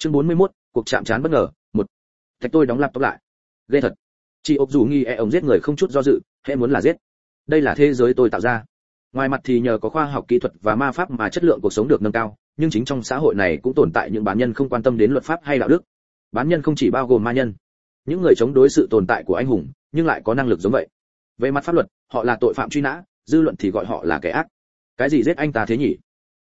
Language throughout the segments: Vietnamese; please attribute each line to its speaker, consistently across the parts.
Speaker 1: chương 41, cuộc chạm trán bất ngờ một. Thạch tôi đóng laptop lại. Ghê thật. Chị ốc dù nghi e ông giết người không chút do dự hễ muốn là giết. Đây là thế giới tôi tạo ra. Ngoài mặt thì nhờ có khoa học kỹ thuật và ma pháp mà chất lượng cuộc sống được nâng cao nhưng chính trong xã hội này cũng tồn tại những bán nhân không quan tâm đến luật pháp hay đạo đức. Bán nhân không chỉ bao gồm ma nhân. Những người chống đối sự tồn tại của anh hùng nhưng lại có năng lực giống vậy. Về mặt pháp luật họ là tội phạm truy nã dư luận thì gọi họ là kẻ ác. Cái gì giết anh ta thế nhỉ?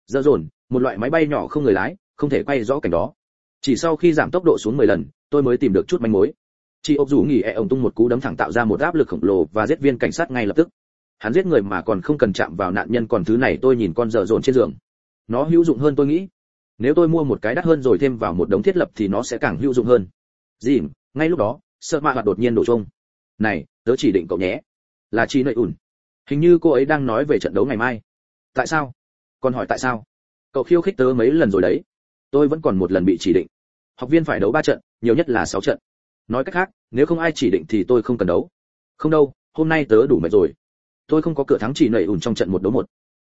Speaker 1: Dơ dồn một loại máy bay nhỏ không người lái không thể quay rõ cảnh đó chỉ sau khi giảm tốc độ xuống 10 lần, tôi mới tìm được chút manh mối. Chị ốc dù nghỉ e ông tung một cú đấm thẳng tạo ra một áp lực khổng lồ và giết viên cảnh sát ngay lập tức. Hắn giết người mà còn không cần chạm vào nạn nhân còn thứ này tôi nhìn con dở dồn trên giường. Nó hữu dụng hơn tôi nghĩ. Nếu tôi mua một cái đắt hơn rồi thêm vào một đống thiết lập thì nó sẽ càng hữu dụng hơn. Dìm, ngay lúc đó, sợ mạ hoạt đột nhiên đổ chung này, tớ chỉ định cậu nhé. Là chị nội ủn. Hình như cô ấy đang nói về trận đấu ngày mai. Tại sao? Còn hỏi tại sao? Cậu khiêu khích tớ mấy lần rồi đấy tôi vẫn còn một lần bị chỉ định. Học viên phải đấu ba trận, nhiều nhất là sáu trận. Nói cách khác, nếu không ai chỉ định thì tôi không cần đấu. Không đâu, hôm nay tớ đủ mệt rồi. Tôi không có cửa thắng chỉ nảy ủn trong trận một đấu một.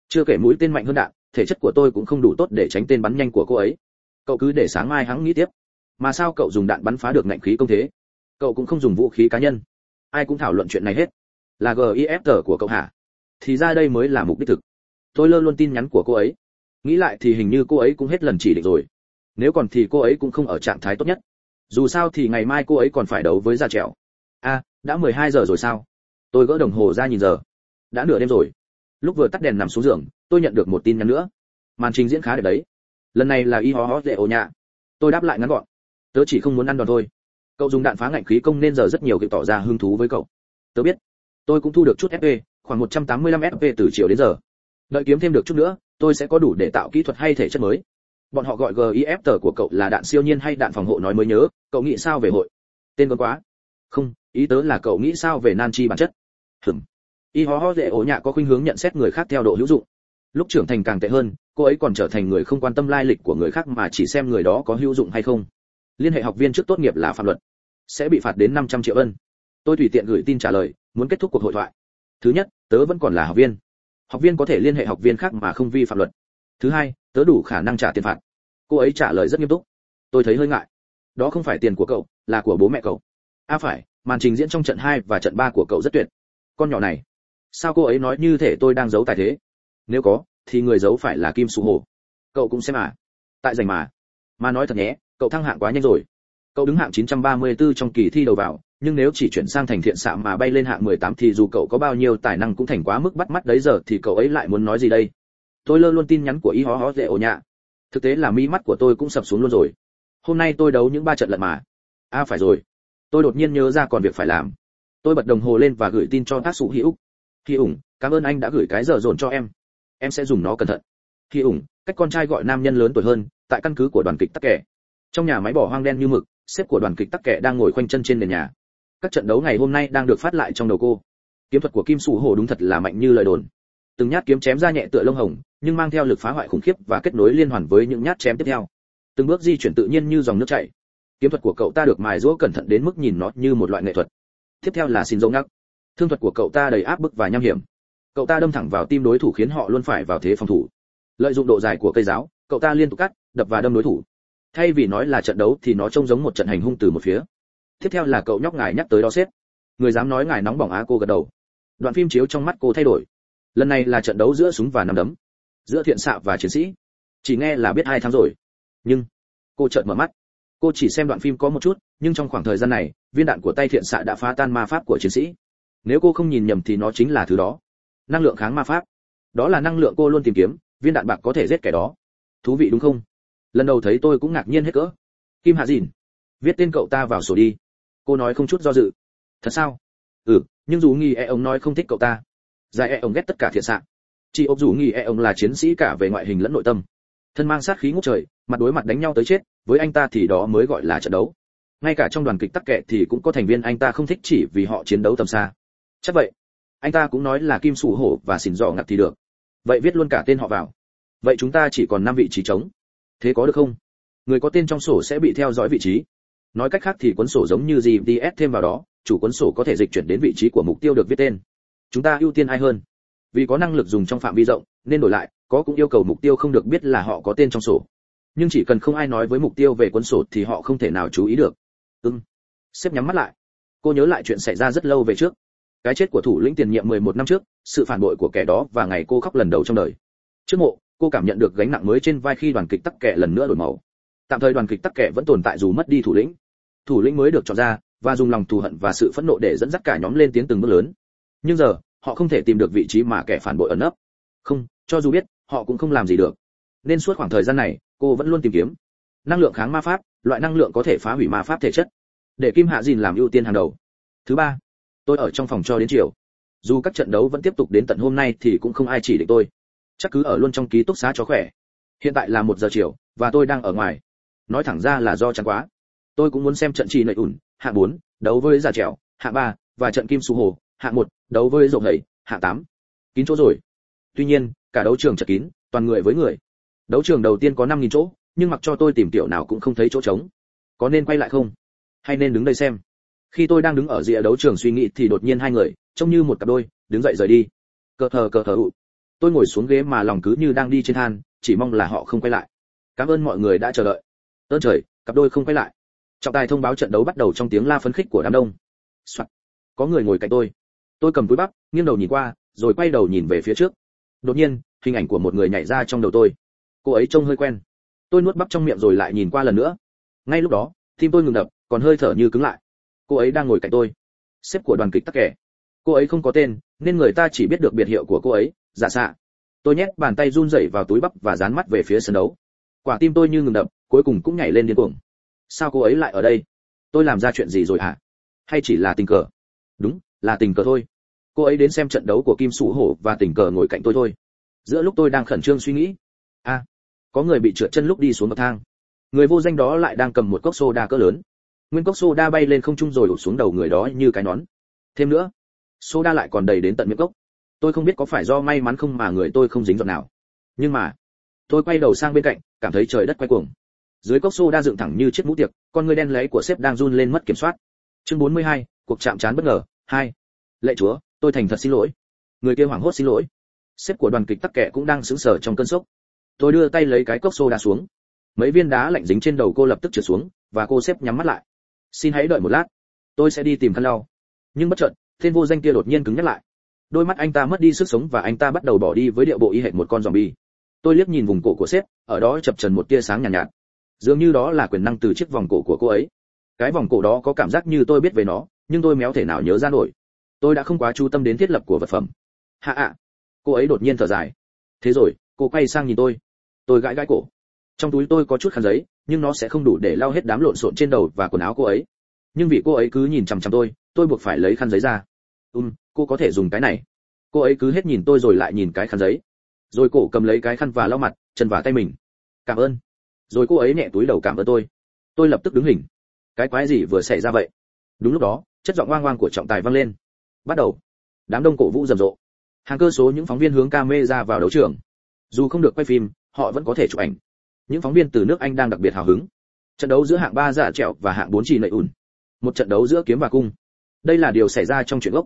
Speaker 1: Chưa kể mũi tên mạnh hơn đạn, thể chất của tôi cũng không đủ tốt để tránh tên bắn nhanh của cô ấy. Cậu cứ để sáng mai hắn nghĩ tiếp. Mà sao cậu dùng đạn bắn phá được ngạnh khí công thế? Cậu cũng không dùng vũ khí cá nhân. Ai cũng thảo luận chuyện này hết. Là gif của cậu hả? Thì ra đây mới là mục đích thực. Tôi lơ luôn tin nhắn của cô ấy. Nghĩ lại thì hình như cô ấy cũng hết lần chỉ định rồi nếu còn thì cô ấy cũng không ở trạng thái tốt nhất. Dù sao thì ngày mai cô ấy còn phải đấu với gia trẻo a à, đã 12 giờ rồi sao? Tôi gỡ đồng hồ ra nhìn giờ. Đã nửa đêm rồi. Lúc vừa tắt đèn nằm xuống giường, tôi nhận được một tin nhắn nữa. Màn trình diễn khá đẹp đấy. Lần này là y ho ho dễ ồ nhạ. Tôi đáp lại ngắn gọn. Tớ chỉ không muốn ăn đòn thôi. Cậu dùng đạn phá ngạnh khí công nên giờ rất nhiều kịp tỏ ra hứng thú với cậu. Tớ biết. Tôi cũng thu được chút fp khoảng 185 fp từ chiều đến giờ. Đợi kiếm thêm được chút nữa, tôi sẽ có đủ để tạo kỹ thuật hay thể chất mới bọn họ gọi gif tờ của cậu là đạn siêu nhiên hay đạn phòng hộ nói mới nhớ, cậu nghĩ sao về hội? Tên vẫn quá. Không, ý tớ là cậu nghĩ sao về nan chi bản chất? Hừm y ho ho dễ ổ nhạ có khuynh hướng nhận xét người khác theo độ hữu dụng. Lúc trưởng thành càng tệ hơn, cô ấy còn trở thành người không quan tâm lai lịch của người khác mà chỉ xem người đó có hữu dụng hay không. Liên hệ học viên trước tốt nghiệp là phạm luật. Sẽ bị phạt đến 500 triệu ân. Tôi tùy tiện gửi tin trả lời, muốn kết thúc cuộc hội thoại. Thứ nhất, tớ vẫn còn là học viên. Học viên có thể liên hệ học viên khác mà không vi phạm luật. Thứ hai tớ đủ khả năng trả tiền phạt. Cô ấy trả lời rất nghiêm túc. Tôi thấy hơi ngại. Đó không phải tiền của cậu, là của bố mẹ cậu. À phải, màn trình diễn trong trận hai và trận ba của cậu rất tuyệt. Con nhỏ này, sao cô ấy nói như thể tôi đang giấu tài thế? Nếu có, thì người giấu phải là kim su hồ cậu cũng xem à tại giành mà. Mà nói thật nhé, cậu thăng hạng quá nhanh rồi. Cậu đứng hạng 934 trong kỳ thi đầu vào, nhưng nếu chỉ chuyển sang thành thiện xạ mà bay lên hạng 18 thì dù cậu có bao nhiêu tài năng cũng thành quá mức bắt mắt đấy giờ thì cậu ấy lại muốn nói gì đây? Tôi lơ luôn tin nhắn của y hó hó dễ ổ nhạ. Thực tế là mi mắt của tôi cũng sập xuống luôn rồi. Hôm nay tôi đấu những ba trận lận mà. À phải rồi. Tôi đột nhiên nhớ ra còn việc phải làm. Tôi bật đồng hồ lên và gửi tin cho tác sụ hữu khi ủng, cảm ơn anh đã gửi cái giờ dồn cho em. Em sẽ dùng nó cẩn thận. Khi ủng, cách con trai gọi nam nhân lớn tuổi hơn, tại căn cứ của đoàn kịch tắc kẻ trong nhà máy bỏ hoang đen như mực, sếp của đoàn kịch tắc kẻ đang ngồi khoanh chân trên nền nhà. Các trận đấu ngày hôm nay đang được phát lại trong đầu cô. Kiếm thuật của kim Sụ hổ đúng thật là mạnh như lời đồn từng nhát kiếm chém ra nhẹ tựa lông hồng, nhưng mang theo lực phá hoại khủng khiếp và kết nối liên hoàn với những nhát chém tiếp theo. Từng bước di chuyển tự nhiên như dòng nước chảy. Kiếm thuật của cậu ta được mài giũa cẩn thận đến mức nhìn nó như một loại nghệ thuật. Tiếp theo là xin dấu ngắc. Thương thuật của cậu ta đầy áp bức và nham hiểm. Cậu ta đâm thẳng vào tim đối thủ khiến họ luôn phải vào thế phòng thủ. Lợi dụng độ dài của cây giáo, cậu ta liên tục cắt, đập và đâm đối thủ. Thay vì nói là trận đấu thì nó trông giống một trận hành hung từ một phía. Tiếp theo là cậu nhóc ngài nhắc tới đó xếp. người dám nói ngài nóng bỏng á, cô gật đầu. Đoạn phim chiếu trong mắt cô thay đổi lần này là trận đấu giữa súng và nắm đấm, giữa thiện xạ và chiến sĩ. Chỉ nghe là biết hai tháng rồi. Nhưng, cô chợt mở mắt. Cô chỉ xem đoạn phim có một chút, nhưng trong khoảng thời gian này, viên đạn của tay thiện xạ đã phá tan ma pháp của chiến sĩ. Nếu cô không nhìn nhầm thì nó chính là thứ đó. Năng lượng kháng ma pháp. Đó là năng lượng cô luôn tìm kiếm, viên đạn bạc có thể giết kẻ đó. Thú vị đúng không? Lần đầu thấy tôi cũng ngạc nhiên hết cỡ. Kim hạ dìn, viết tên cậu ta vào sổ đi. Cô nói không chút do dự. Thật sao? Ừ nhưng dù nghi e ông nói không thích cậu ta dài e ông ghét tất cả thiện xạ. Chị ốc dù nghĩ e ông là chiến sĩ cả về ngoại hình lẫn nội tâm. Thân mang sát khí ngút trời, mặt đối mặt đánh nhau tới chết, với anh ta thì đó mới gọi là trận đấu. Ngay cả trong đoàn kịch tắc kệ thì cũng có thành viên anh ta không thích chỉ vì họ chiến đấu tầm xa. Chắc vậy, anh ta cũng nói là kim sủ hổ và xỉn dọ ngặt thì được. Vậy viết luôn cả tên họ vào. Vậy chúng ta chỉ còn năm vị trí trống. Thế có được không? Người có tên trong sổ sẽ bị theo dõi vị trí. Nói cách khác thì cuốn sổ giống như gps thêm vào đó, chủ cuốn sổ có thể dịch chuyển đến vị trí của mục tiêu được viết tên chúng ta ưu tiên ai hơn? Vì có năng lực dùng trong phạm vi rộng, nên đổi lại, có cũng yêu cầu mục tiêu không được biết là họ có tên trong sổ. Nhưng chỉ cần không ai nói với mục tiêu về quân sổ thì họ không thể nào chú ý được. Ưng sếp nhắm mắt lại. Cô nhớ lại chuyện xảy ra rất lâu về trước. Cái chết của thủ lĩnh tiền nhiệm 11 năm trước, sự phản bội của kẻ đó và ngày cô khóc lần đầu trong đời. Trước mộ, cô cảm nhận được gánh nặng mới trên vai khi đoàn kịch tắc kẻ lần nữa đổi màu. Tạm thời đoàn kịch tắc kẻ vẫn tồn tại dù mất đi thủ lĩnh. Thủ lĩnh mới được chọn ra và dùng lòng thù hận và sự phẫn nộ để dẫn dắt cả nhóm lên tiến từng bước lớn nhưng giờ họ không thể tìm được vị trí mà kẻ phản bội ẩn nấp. Không cho dù biết họ cũng không làm gì được. Nên suốt khoảng thời gian này cô vẫn luôn tìm kiếm. Năng lượng kháng ma pháp loại năng lượng có thể phá hủy ma pháp thể chất. Để kim hạ dìn làm ưu tiên hàng đầu. Thứ ba tôi ở trong phòng cho đến chiều. Dù các trận đấu vẫn tiếp tục đến tận hôm nay thì cũng không ai chỉ định tôi. Chắc cứ ở luôn trong ký túc xá cho khỏe. Hiện tại là một giờ chiều và tôi đang ở ngoài. Nói thẳng ra là do chán quá. Tôi cũng muốn xem trận trì nợ ủn hạ bốn, đấu với giả trèo hạ ba, và trận kim su hồ hạng 1, đấu với rộng hầy hạng 8. kín chỗ rồi. Tuy nhiên cả đấu trường chật kín toàn người với người. Đấu trường đầu tiên có 5.000 chỗ nhưng mặc cho tôi tìm tiểu nào cũng không thấy chỗ trống. Có nên quay lại không? Hay nên đứng đây xem? Khi tôi đang đứng ở rìa đấu trường suy nghĩ thì đột nhiên hai người trông như một cặp đôi đứng dậy rời đi. Cờ thờ cờ thờ ụ. Tôi ngồi xuống ghế mà lòng cứ như đang đi trên than chỉ mong là họ không quay lại. Cảm ơn mọi người đã chờ đợi. Ơn trời cặp đôi không quay lại. Trọng tài thông báo trận đấu bắt đầu trong tiếng la phấn khích của đám đông. Soạn. có người ngồi cạnh tôi tôi cầm túi bắp, nghiêng đầu nhìn qua, rồi quay đầu nhìn về phía trước. Đột nhiên, hình ảnh của một người nhảy ra trong đầu tôi. Cô ấy trông hơi quen. Tôi nuốt bắp trong miệng rồi lại nhìn qua lần nữa. Ngay lúc đó, tim tôi ngừng đập, còn hơi thở như cứng lại. Cô ấy đang ngồi cạnh tôi. Xếp của đoàn kịch tắc kẻ cô ấy không có tên, nên người ta chỉ biết được biệt hiệu của cô ấy, giả xạ. Tôi nhét bàn tay run rẩy vào túi bắp và dán mắt về phía sân đấu. Quả tim tôi như ngừng đập, cuối cùng cũng nhảy lên điên cuồng. Sao cô ấy lại ở đây? Tôi làm ra chuyện gì rồi hả? Hay chỉ là tình cờ? Đúng là tình cờ thôi. Cô ấy đến xem trận đấu của kim sủ hổ và tình cờ ngồi cạnh tôi thôi. Giữa lúc tôi đang khẩn trương suy nghĩ a à, có người bị trượt chân lúc đi xuống bậc thang. Người vô danh đó lại đang cầm một cốc soda cỡ lớn. Nguyên cốc soda bay lên không trung rồi đổ xuống đầu người đó như cái nón. Thêm nữa soda lại còn đầy đến tận miệng cốc. Tôi không biết có phải do may mắn không mà người tôi không dính giọt nào. Nhưng mà tôi quay đầu sang bên cạnh cảm thấy trời đất quay cuồng. Dưới cốc soda dựng thẳng như chiếc mũ tiệc con người đen lấy của sếp đang run lên mất kiểm soát. Chương 42, cuộc chạm trán bất ngờ hai. Lệ chúa tôi thành thật xin lỗi. Người kia hoảng hốt xin lỗi. Sếp của đoàn kịch tắc kẻ cũng đang sững sờ trong cơn sốc. Tôi đưa tay lấy cái cốc xô đá xuống. Mấy viên đá lạnh dính trên đầu cô lập tức trượt xuống và cô sếp nhắm mắt lại. Xin hãy đợi một lát. Tôi sẽ đi tìm khăn lau. Nhưng bất chợt tên vô danh kia đột nhiên cứng nhắc lại. Đôi mắt anh ta mất đi sức sống và anh ta bắt đầu bỏ đi với điệu bộ y hệt một con zombie. Tôi liếc nhìn vùng cổ của sếp ở đó chập trần một tia sáng nhàn nhạt, nhạt. Dường như đó là quyền năng từ chiếc vòng cổ của cô ấy. Cái vòng cổ đó có cảm giác như tôi biết về nó nhưng tôi méo thể nào nhớ ra nổi. Tôi đã không quá chú tâm đến thiết lập của vật phẩm. Hạ ạ. Cô ấy đột nhiên thở dài. Thế rồi, cô quay sang nhìn tôi. Tôi gãi gãi cổ. Trong túi tôi có chút khăn giấy, nhưng nó sẽ không đủ để lau hết đám lộn xộn trên đầu và quần áo cô ấy. Nhưng vì cô ấy cứ nhìn chằm chằm tôi tôi buộc phải lấy khăn giấy ra. Um cô có thể dùng cái này. Cô ấy cứ hết nhìn tôi rồi lại nhìn cái khăn giấy. Rồi cổ cầm lấy cái khăn và lau mặt, chân và tay mình. Cảm ơn. Rồi cô ấy nhẹ túi đầu cảm ơn tôi. Tôi lập tức đứng hình. Cái quái gì vừa xảy ra vậy? Đúng lúc đó, chất giọng oang oang của trọng tài vang lên. Bắt đầu. Đám đông cổ vũ rầm rộ. Hàng cơ số những phóng viên hướng ca mê ra vào đấu trường. Dù không được quay phim, họ vẫn có thể chụp ảnh. Những phóng viên từ nước anh đang đặc biệt hào hứng. Trận đấu giữa hạng ba dạ trẹo và hạng bốn chỉ nậy ủn một trận đấu giữa kiếm và cung. Đây là điều xảy ra trong chuyện gốc.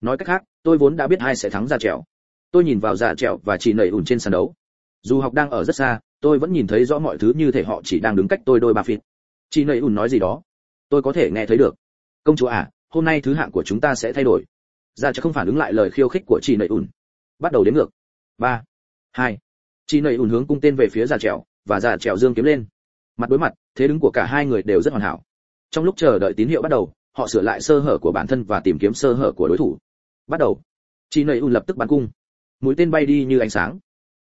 Speaker 1: Nói cách khác, tôi vốn đã biết ai sẽ thắng dạ trẹo. Tôi nhìn vào dạ trẹo và chỉ nậy ủn trên sàn đấu. Dù học đang ở rất xa, tôi vẫn nhìn thấy rõ mọi thứ như thể họ chỉ đang đứng cách tôi đôi ba feet. Chị nầy ùn nói gì đó. Tôi có thể nghe thấy được công chúa à hôm nay thứ hạng của chúng ta sẽ thay đổi. Ra chắc không phản ứng lại lời khiêu khích của chị nầy ùn. Bắt đầu đến ngược. Ba, hai. Chị nầy ùn hướng cung tên về phía già trèo, và già trèo dương kiếm lên. Mặt đối mặt, thế đứng của cả hai người đều rất hoàn hảo. Trong lúc chờ đợi tín hiệu bắt đầu, họ sửa lại sơ hở của bản thân và tìm kiếm sơ hở của đối thủ. Bắt đầu. Chị nầy ùn lập tức bắn cung. Mũi tên bay đi như ánh sáng.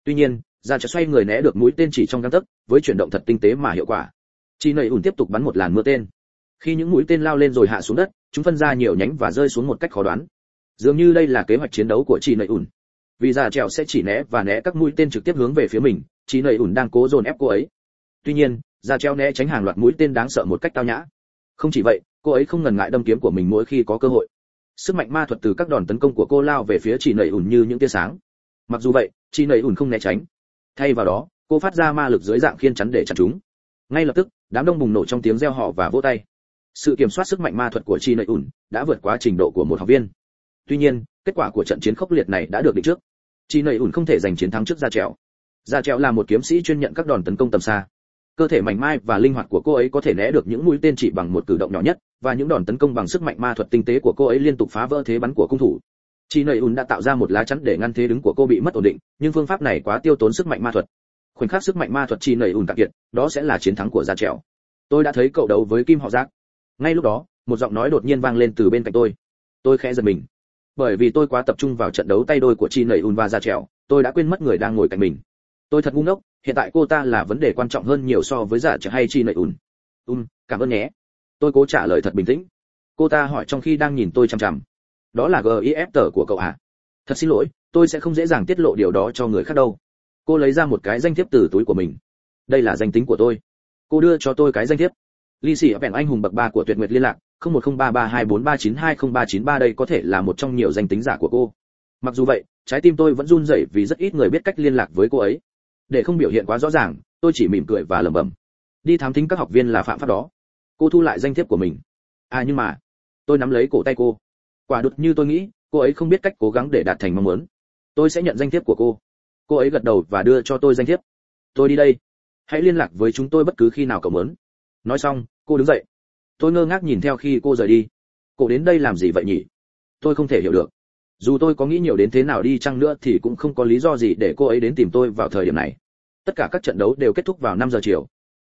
Speaker 1: Tuy nhiên già trèo xoay người né được mũi tên chỉ trong găng tấc, với chuyển động thật tinh tế mà hiệu quả. Chị nầy ủn tiếp tục bắn một làn mưa tên khi những mũi tên lao lên rồi hạ xuống đất, chúng phân ra nhiều nhánh và rơi xuống một cách khó đoán. Dường như đây là kế hoạch chiến đấu của chị nầy ủn vì già trèo sẽ chỉ né và né các mũi tên trực tiếp hướng về phía mình chị nầy ủn đang cố dồn ép cô ấy. Tuy nhiên, già treo né tránh hàng loạt mũi tên đáng sợ một cách tao nhã. Không chỉ vậy, cô ấy không ngần ngại đâm kiếm của mình mỗi khi có cơ hội. Sức mạnh ma thuật từ các đòn tấn công của cô lao về phía chị nầy ủn như những tia sáng. Mặc dù vậy chị nầy ủn không né tránh. Thay vào đó, cô phát ra ma lực dưới dạng khiên chắn để chặn chúng. Ngay lập tức, đám đông bùng nổ trong tiếng reo họ và vỗ tay sự kiểm soát sức mạnh ma thuật của chi nội ủn đã vượt quá trình độ của một học viên. Tuy nhiên, kết quả của trận chiến khốc liệt này đã được định trước. Chi nội ủn không thể giành chiến thắng trước gia trèo gia trèo là một kiếm sĩ chuyên nhận các đòn tấn công tầm xa. Cơ thể mảnh mai và linh hoạt của cô ấy có thể né được những mũi tên chỉ bằng một cử động nhỏ nhất, và những đòn tấn công bằng sức mạnh ma thuật tinh tế của cô ấy liên tục phá vỡ thế bắn của cung thủ. Chị nầy ùn đã tạo ra một lá chắn để ngăn thế đứng của cô bị mất ổn định, nhưng phương pháp này quá tiêu tốn sức mạnh ma thuật. Khoảnh khắc sức mạnh ma thuật chị nầy ùn cạn kiệt, đó sẽ là chiến thắng của gia trèo tôi đã thấy cậu đấu với kim họ giác ngay lúc đó một giọng nói đột nhiên vang lên từ bên cạnh tôi. Tôi khẽ giật mình. Bởi vì tôi quá tập trung vào trận đấu tay đôi của chi nầy Un và Ra trèo tôi đã quên mất người đang ngồi cạnh mình. Tôi thật ngu ngốc hiện tại cô ta là vấn đề quan trọng hơn nhiều so với giả trẻ hay chi nầy Un. Un, cảm ơn nhé. Tôi cố trả lời thật bình tĩnh. Cô ta hỏi trong khi đang nhìn tôi chằm chằm. Đó là gif tờ của cậu à thật xin lỗi tôi sẽ không dễ dàng tiết lộ điều đó cho người khác đâu. Cô lấy ra một cái danh thiếp từ túi của mình. Đây là danh tính của tôi. Cô đưa cho tôi cái danh thiếp ly sĩ vẹn anh hùng bậc ba của tuyệt nguyệt liên lạc, không một không ba ba hai bốn ba chín hai không ba chín ba đây có thể là một trong nhiều danh tính giả của cô. Mặc dù vậy, trái tim tôi vẫn run rẩy vì rất ít người biết cách liên lạc với cô ấy. Để không biểu hiện quá rõ ràng, tôi chỉ mỉm cười và lẩm bẩm. Đi thám thính các học viên là phạm pháp đó. Cô thu lại danh thiếp của mình. À nhưng mà, tôi nắm lấy cổ tay cô. Quả đột như tôi nghĩ, cô ấy không biết cách cố gắng để đạt thành mong muốn. Tôi sẽ nhận danh thiếp của cô. Cô ấy gật đầu và đưa cho tôi danh thiếp. Tôi đi đây. Hãy liên lạc với chúng tôi bất cứ khi nào cậu muốn. Nói xong cô đứng dậy. Tôi ngơ ngác nhìn theo khi cô rời đi. Cô đến đây làm gì vậy nhỉ? Tôi không thể hiểu được. Dù tôi có nghĩ nhiều đến thế nào đi chăng nữa thì cũng không có lý do gì để cô ấy đến tìm tôi vào thời điểm này. Tất cả các trận đấu đều kết thúc vào 5 giờ chiều.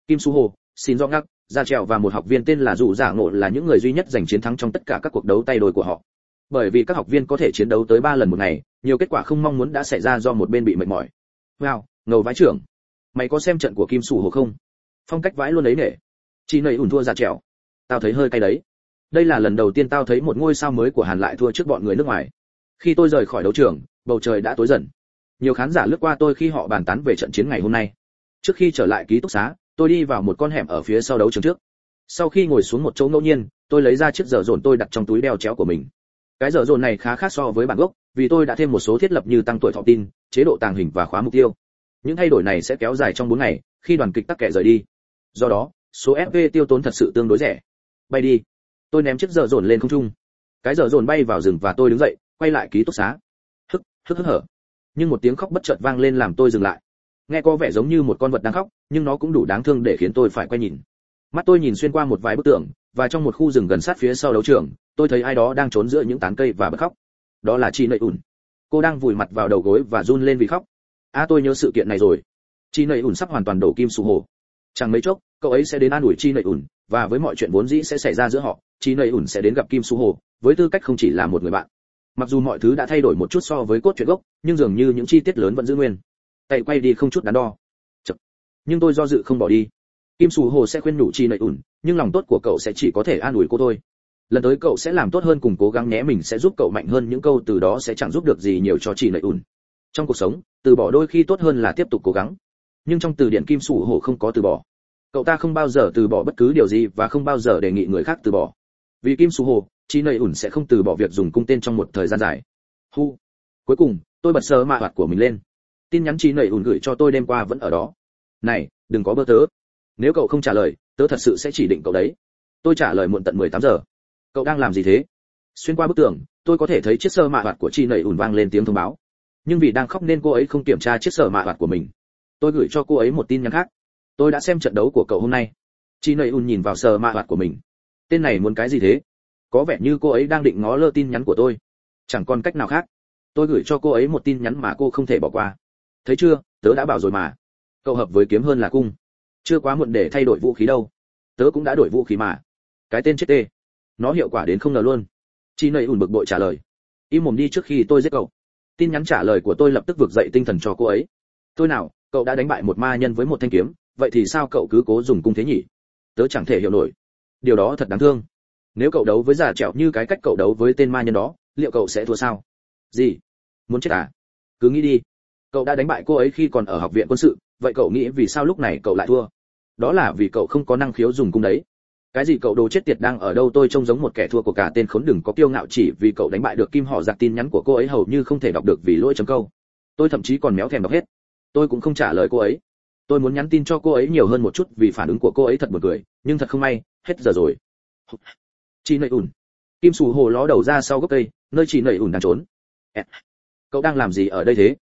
Speaker 1: Kim su hồ xin do ngắc ra trèo và một học viên tên là dù giả ngộ là những người duy nhất giành chiến thắng trong tất cả các cuộc đấu tay đôi của họ. Bởi vì các học viên có thể chiến đấu tới 3 lần một ngày, nhiều kết quả không mong muốn đã xảy ra do một bên bị mệt mỏi. Wow, ngầu vãi trưởng. Mày có xem trận của kim su hồ không? Phong cách vãi luôn ấy nể chị nầy ủn thua ra trèo. Tao thấy hơi cay đấy. Đây là lần đầu tiên tao thấy một ngôi sao mới của hàn lại thua trước bọn người nước ngoài. Khi tôi rời khỏi đấu trường, bầu trời đã tối dần. Nhiều khán giả lướt qua tôi khi họ bàn tán về trận chiến ngày hôm nay. Trước khi trở lại ký túc xá, tôi đi vào một con hẻm ở phía sau đấu trường trước. Sau khi ngồi xuống một chỗ ngẫu nhiên, tôi lấy ra chiếc dở dồn tôi đặt trong túi đeo chéo của mình. Cái dở dồn này khá khác so với bản gốc, vì tôi đã thêm một số thiết lập như tăng tuổi thọ tin, chế độ tàng hình và khóa mục tiêu. Những thay đổi này sẽ kéo dài trong 4 ngày, khi đoàn kịch tắc kẻ rời đi. Do đó số FV tiêu tốn thật sự tương đối rẻ. Bay đi. Tôi ném chiếc giờ dồn lên không trung. Cái giờ dồn bay vào rừng và tôi đứng dậy quay lại ký túc xá. Hức hức hức hở. Nhưng một tiếng khóc bất chợt vang lên làm tôi dừng lại. Nghe có vẻ giống như một con vật đang khóc nhưng nó cũng đủ đáng thương để khiến tôi phải quay nhìn. Mắt tôi nhìn xuyên qua một vài bức tường và trong một khu rừng gần sát phía sau đấu trường tôi thấy ai đó đang trốn giữa những tán cây và bật khóc. Đó là chị nậy ủn cô đang vùi mặt vào đầu gối và run lên vì khóc. A à, tôi nhớ sự kiện này rồi. Chị nậy ủn sắp hoàn toàn đổ kim sụ hồ chẳng mấy chốc, cậu ấy sẽ đến an ủi chi nầy ủn và với mọi chuyện vốn dĩ sẽ xảy ra giữa họ, chi nầy ủn sẽ đến gặp kim su hồ, với tư cách không chỉ là một người bạn. Mặc dù mọi thứ đã thay đổi một chút so với cốt truyện gốc, nhưng dường như những chi tiết lớn vẫn giữ nguyên. Tay quay đi không chút đắn đo. Chật. nhưng tôi do dự không bỏ đi. Kim su hồ sẽ khuyên nhủ chi nầy ủn nhưng lòng tốt của cậu sẽ chỉ có thể an ủi cô thôi. Lần tới cậu sẽ làm tốt hơn cùng cố gắng nhé, mình sẽ giúp cậu mạnh hơn, những câu từ đó sẽ chẳng giúp được gì nhiều cho chi nầy ủn trong cuộc sống, từ bỏ đôi khi tốt hơn là tiếp tục cố gắng nhưng trong từ điển kim sủ hổ không có từ bỏ. Cậu ta không bao giờ từ bỏ bất cứ điều gì và không bao giờ đề nghị người khác từ bỏ. Vì kim Sủ Hổ, chi nầy ủn sẽ không từ bỏ việc dùng cung tên trong một thời gian dài. Hu. Cuối cùng tôi bật sờ mạ hoạt của mình lên. Tin nhắn chi nầy ủn gửi cho tôi đêm qua vẫn ở đó. Này đừng có bơ tớ. Nếu cậu không trả lời tớ thật sự sẽ chỉ định cậu đấy. Tôi trả lời muộn tận 18 giờ. Cậu đang làm gì thế? Xuyên qua bức tường tôi có thể thấy chiếc sơ mạ hoạt của chi nầy ủn vang lên tiếng thông báo. Nhưng vì đang khóc nên cô ấy không kiểm tra chiếc sơ mạ hoạt của mình tôi gửi cho cô ấy một tin nhắn khác. Tôi đã xem trận đấu của cậu hôm nay. Chị nầy un nhìn vào sờ mạ hoạt của mình. Tên này muốn cái gì thế? Có vẻ như cô ấy đang định ngó lơ tin nhắn của tôi. Chẳng còn cách nào khác. Tôi gửi cho cô ấy một tin nhắn mà cô không thể bỏ qua. Thấy chưa? Tớ đã bảo rồi mà. Cậu hợp với kiếm hơn là cung. Chưa quá muộn để thay đổi vũ khí đâu. Tớ cũng đã đổi vũ khí mà. Cái tên chết tê. Nó hiệu quả đến không ngờ luôn. Chị nầy ủn bực bội trả lời. Im mồm đi trước khi tôi giết cậu. Tin nhắn trả lời của tôi lập tức vực dậy tinh thần cho cô ấy. Tôi nào cậu đã đánh bại một ma nhân với một thanh kiếm, vậy thì sao cậu cứ cố dùng cung thế nhỉ? Tớ chẳng thể hiểu nổi. Điều đó thật đáng thương. Nếu cậu đấu với giả trẻo như cái cách cậu đấu với tên ma nhân đó, liệu cậu sẽ thua sao? Gì? Muốn chết à? Cứ nghĩ đi. Cậu đã đánh bại cô ấy khi còn ở học viện quân sự, vậy cậu nghĩ vì sao lúc này cậu lại thua? Đó là vì cậu không có năng khiếu dùng cung đấy. Cái gì cậu đồ chết tiệt đang ở đâu tôi trông giống một kẻ thua của cả tên khốn đừng có kiêu ngạo chỉ vì cậu đánh bại được kim họ giặc tin nhắn của cô ấy hầu như không thể đọc được vì lỗi chấm câu. Tôi thậm chí còn méo thèm đọc hết tôi cũng không trả lời cô ấy. Tôi muốn nhắn tin cho cô ấy nhiều hơn một chút vì phản ứng của cô ấy thật buồn cười, nhưng thật không may, hết giờ rồi. Chị nảy ủn. Kim sù hồ ló đầu ra sau gốc cây, nơi chị nảy ủn đang trốn. Cậu đang làm gì ở đây thế?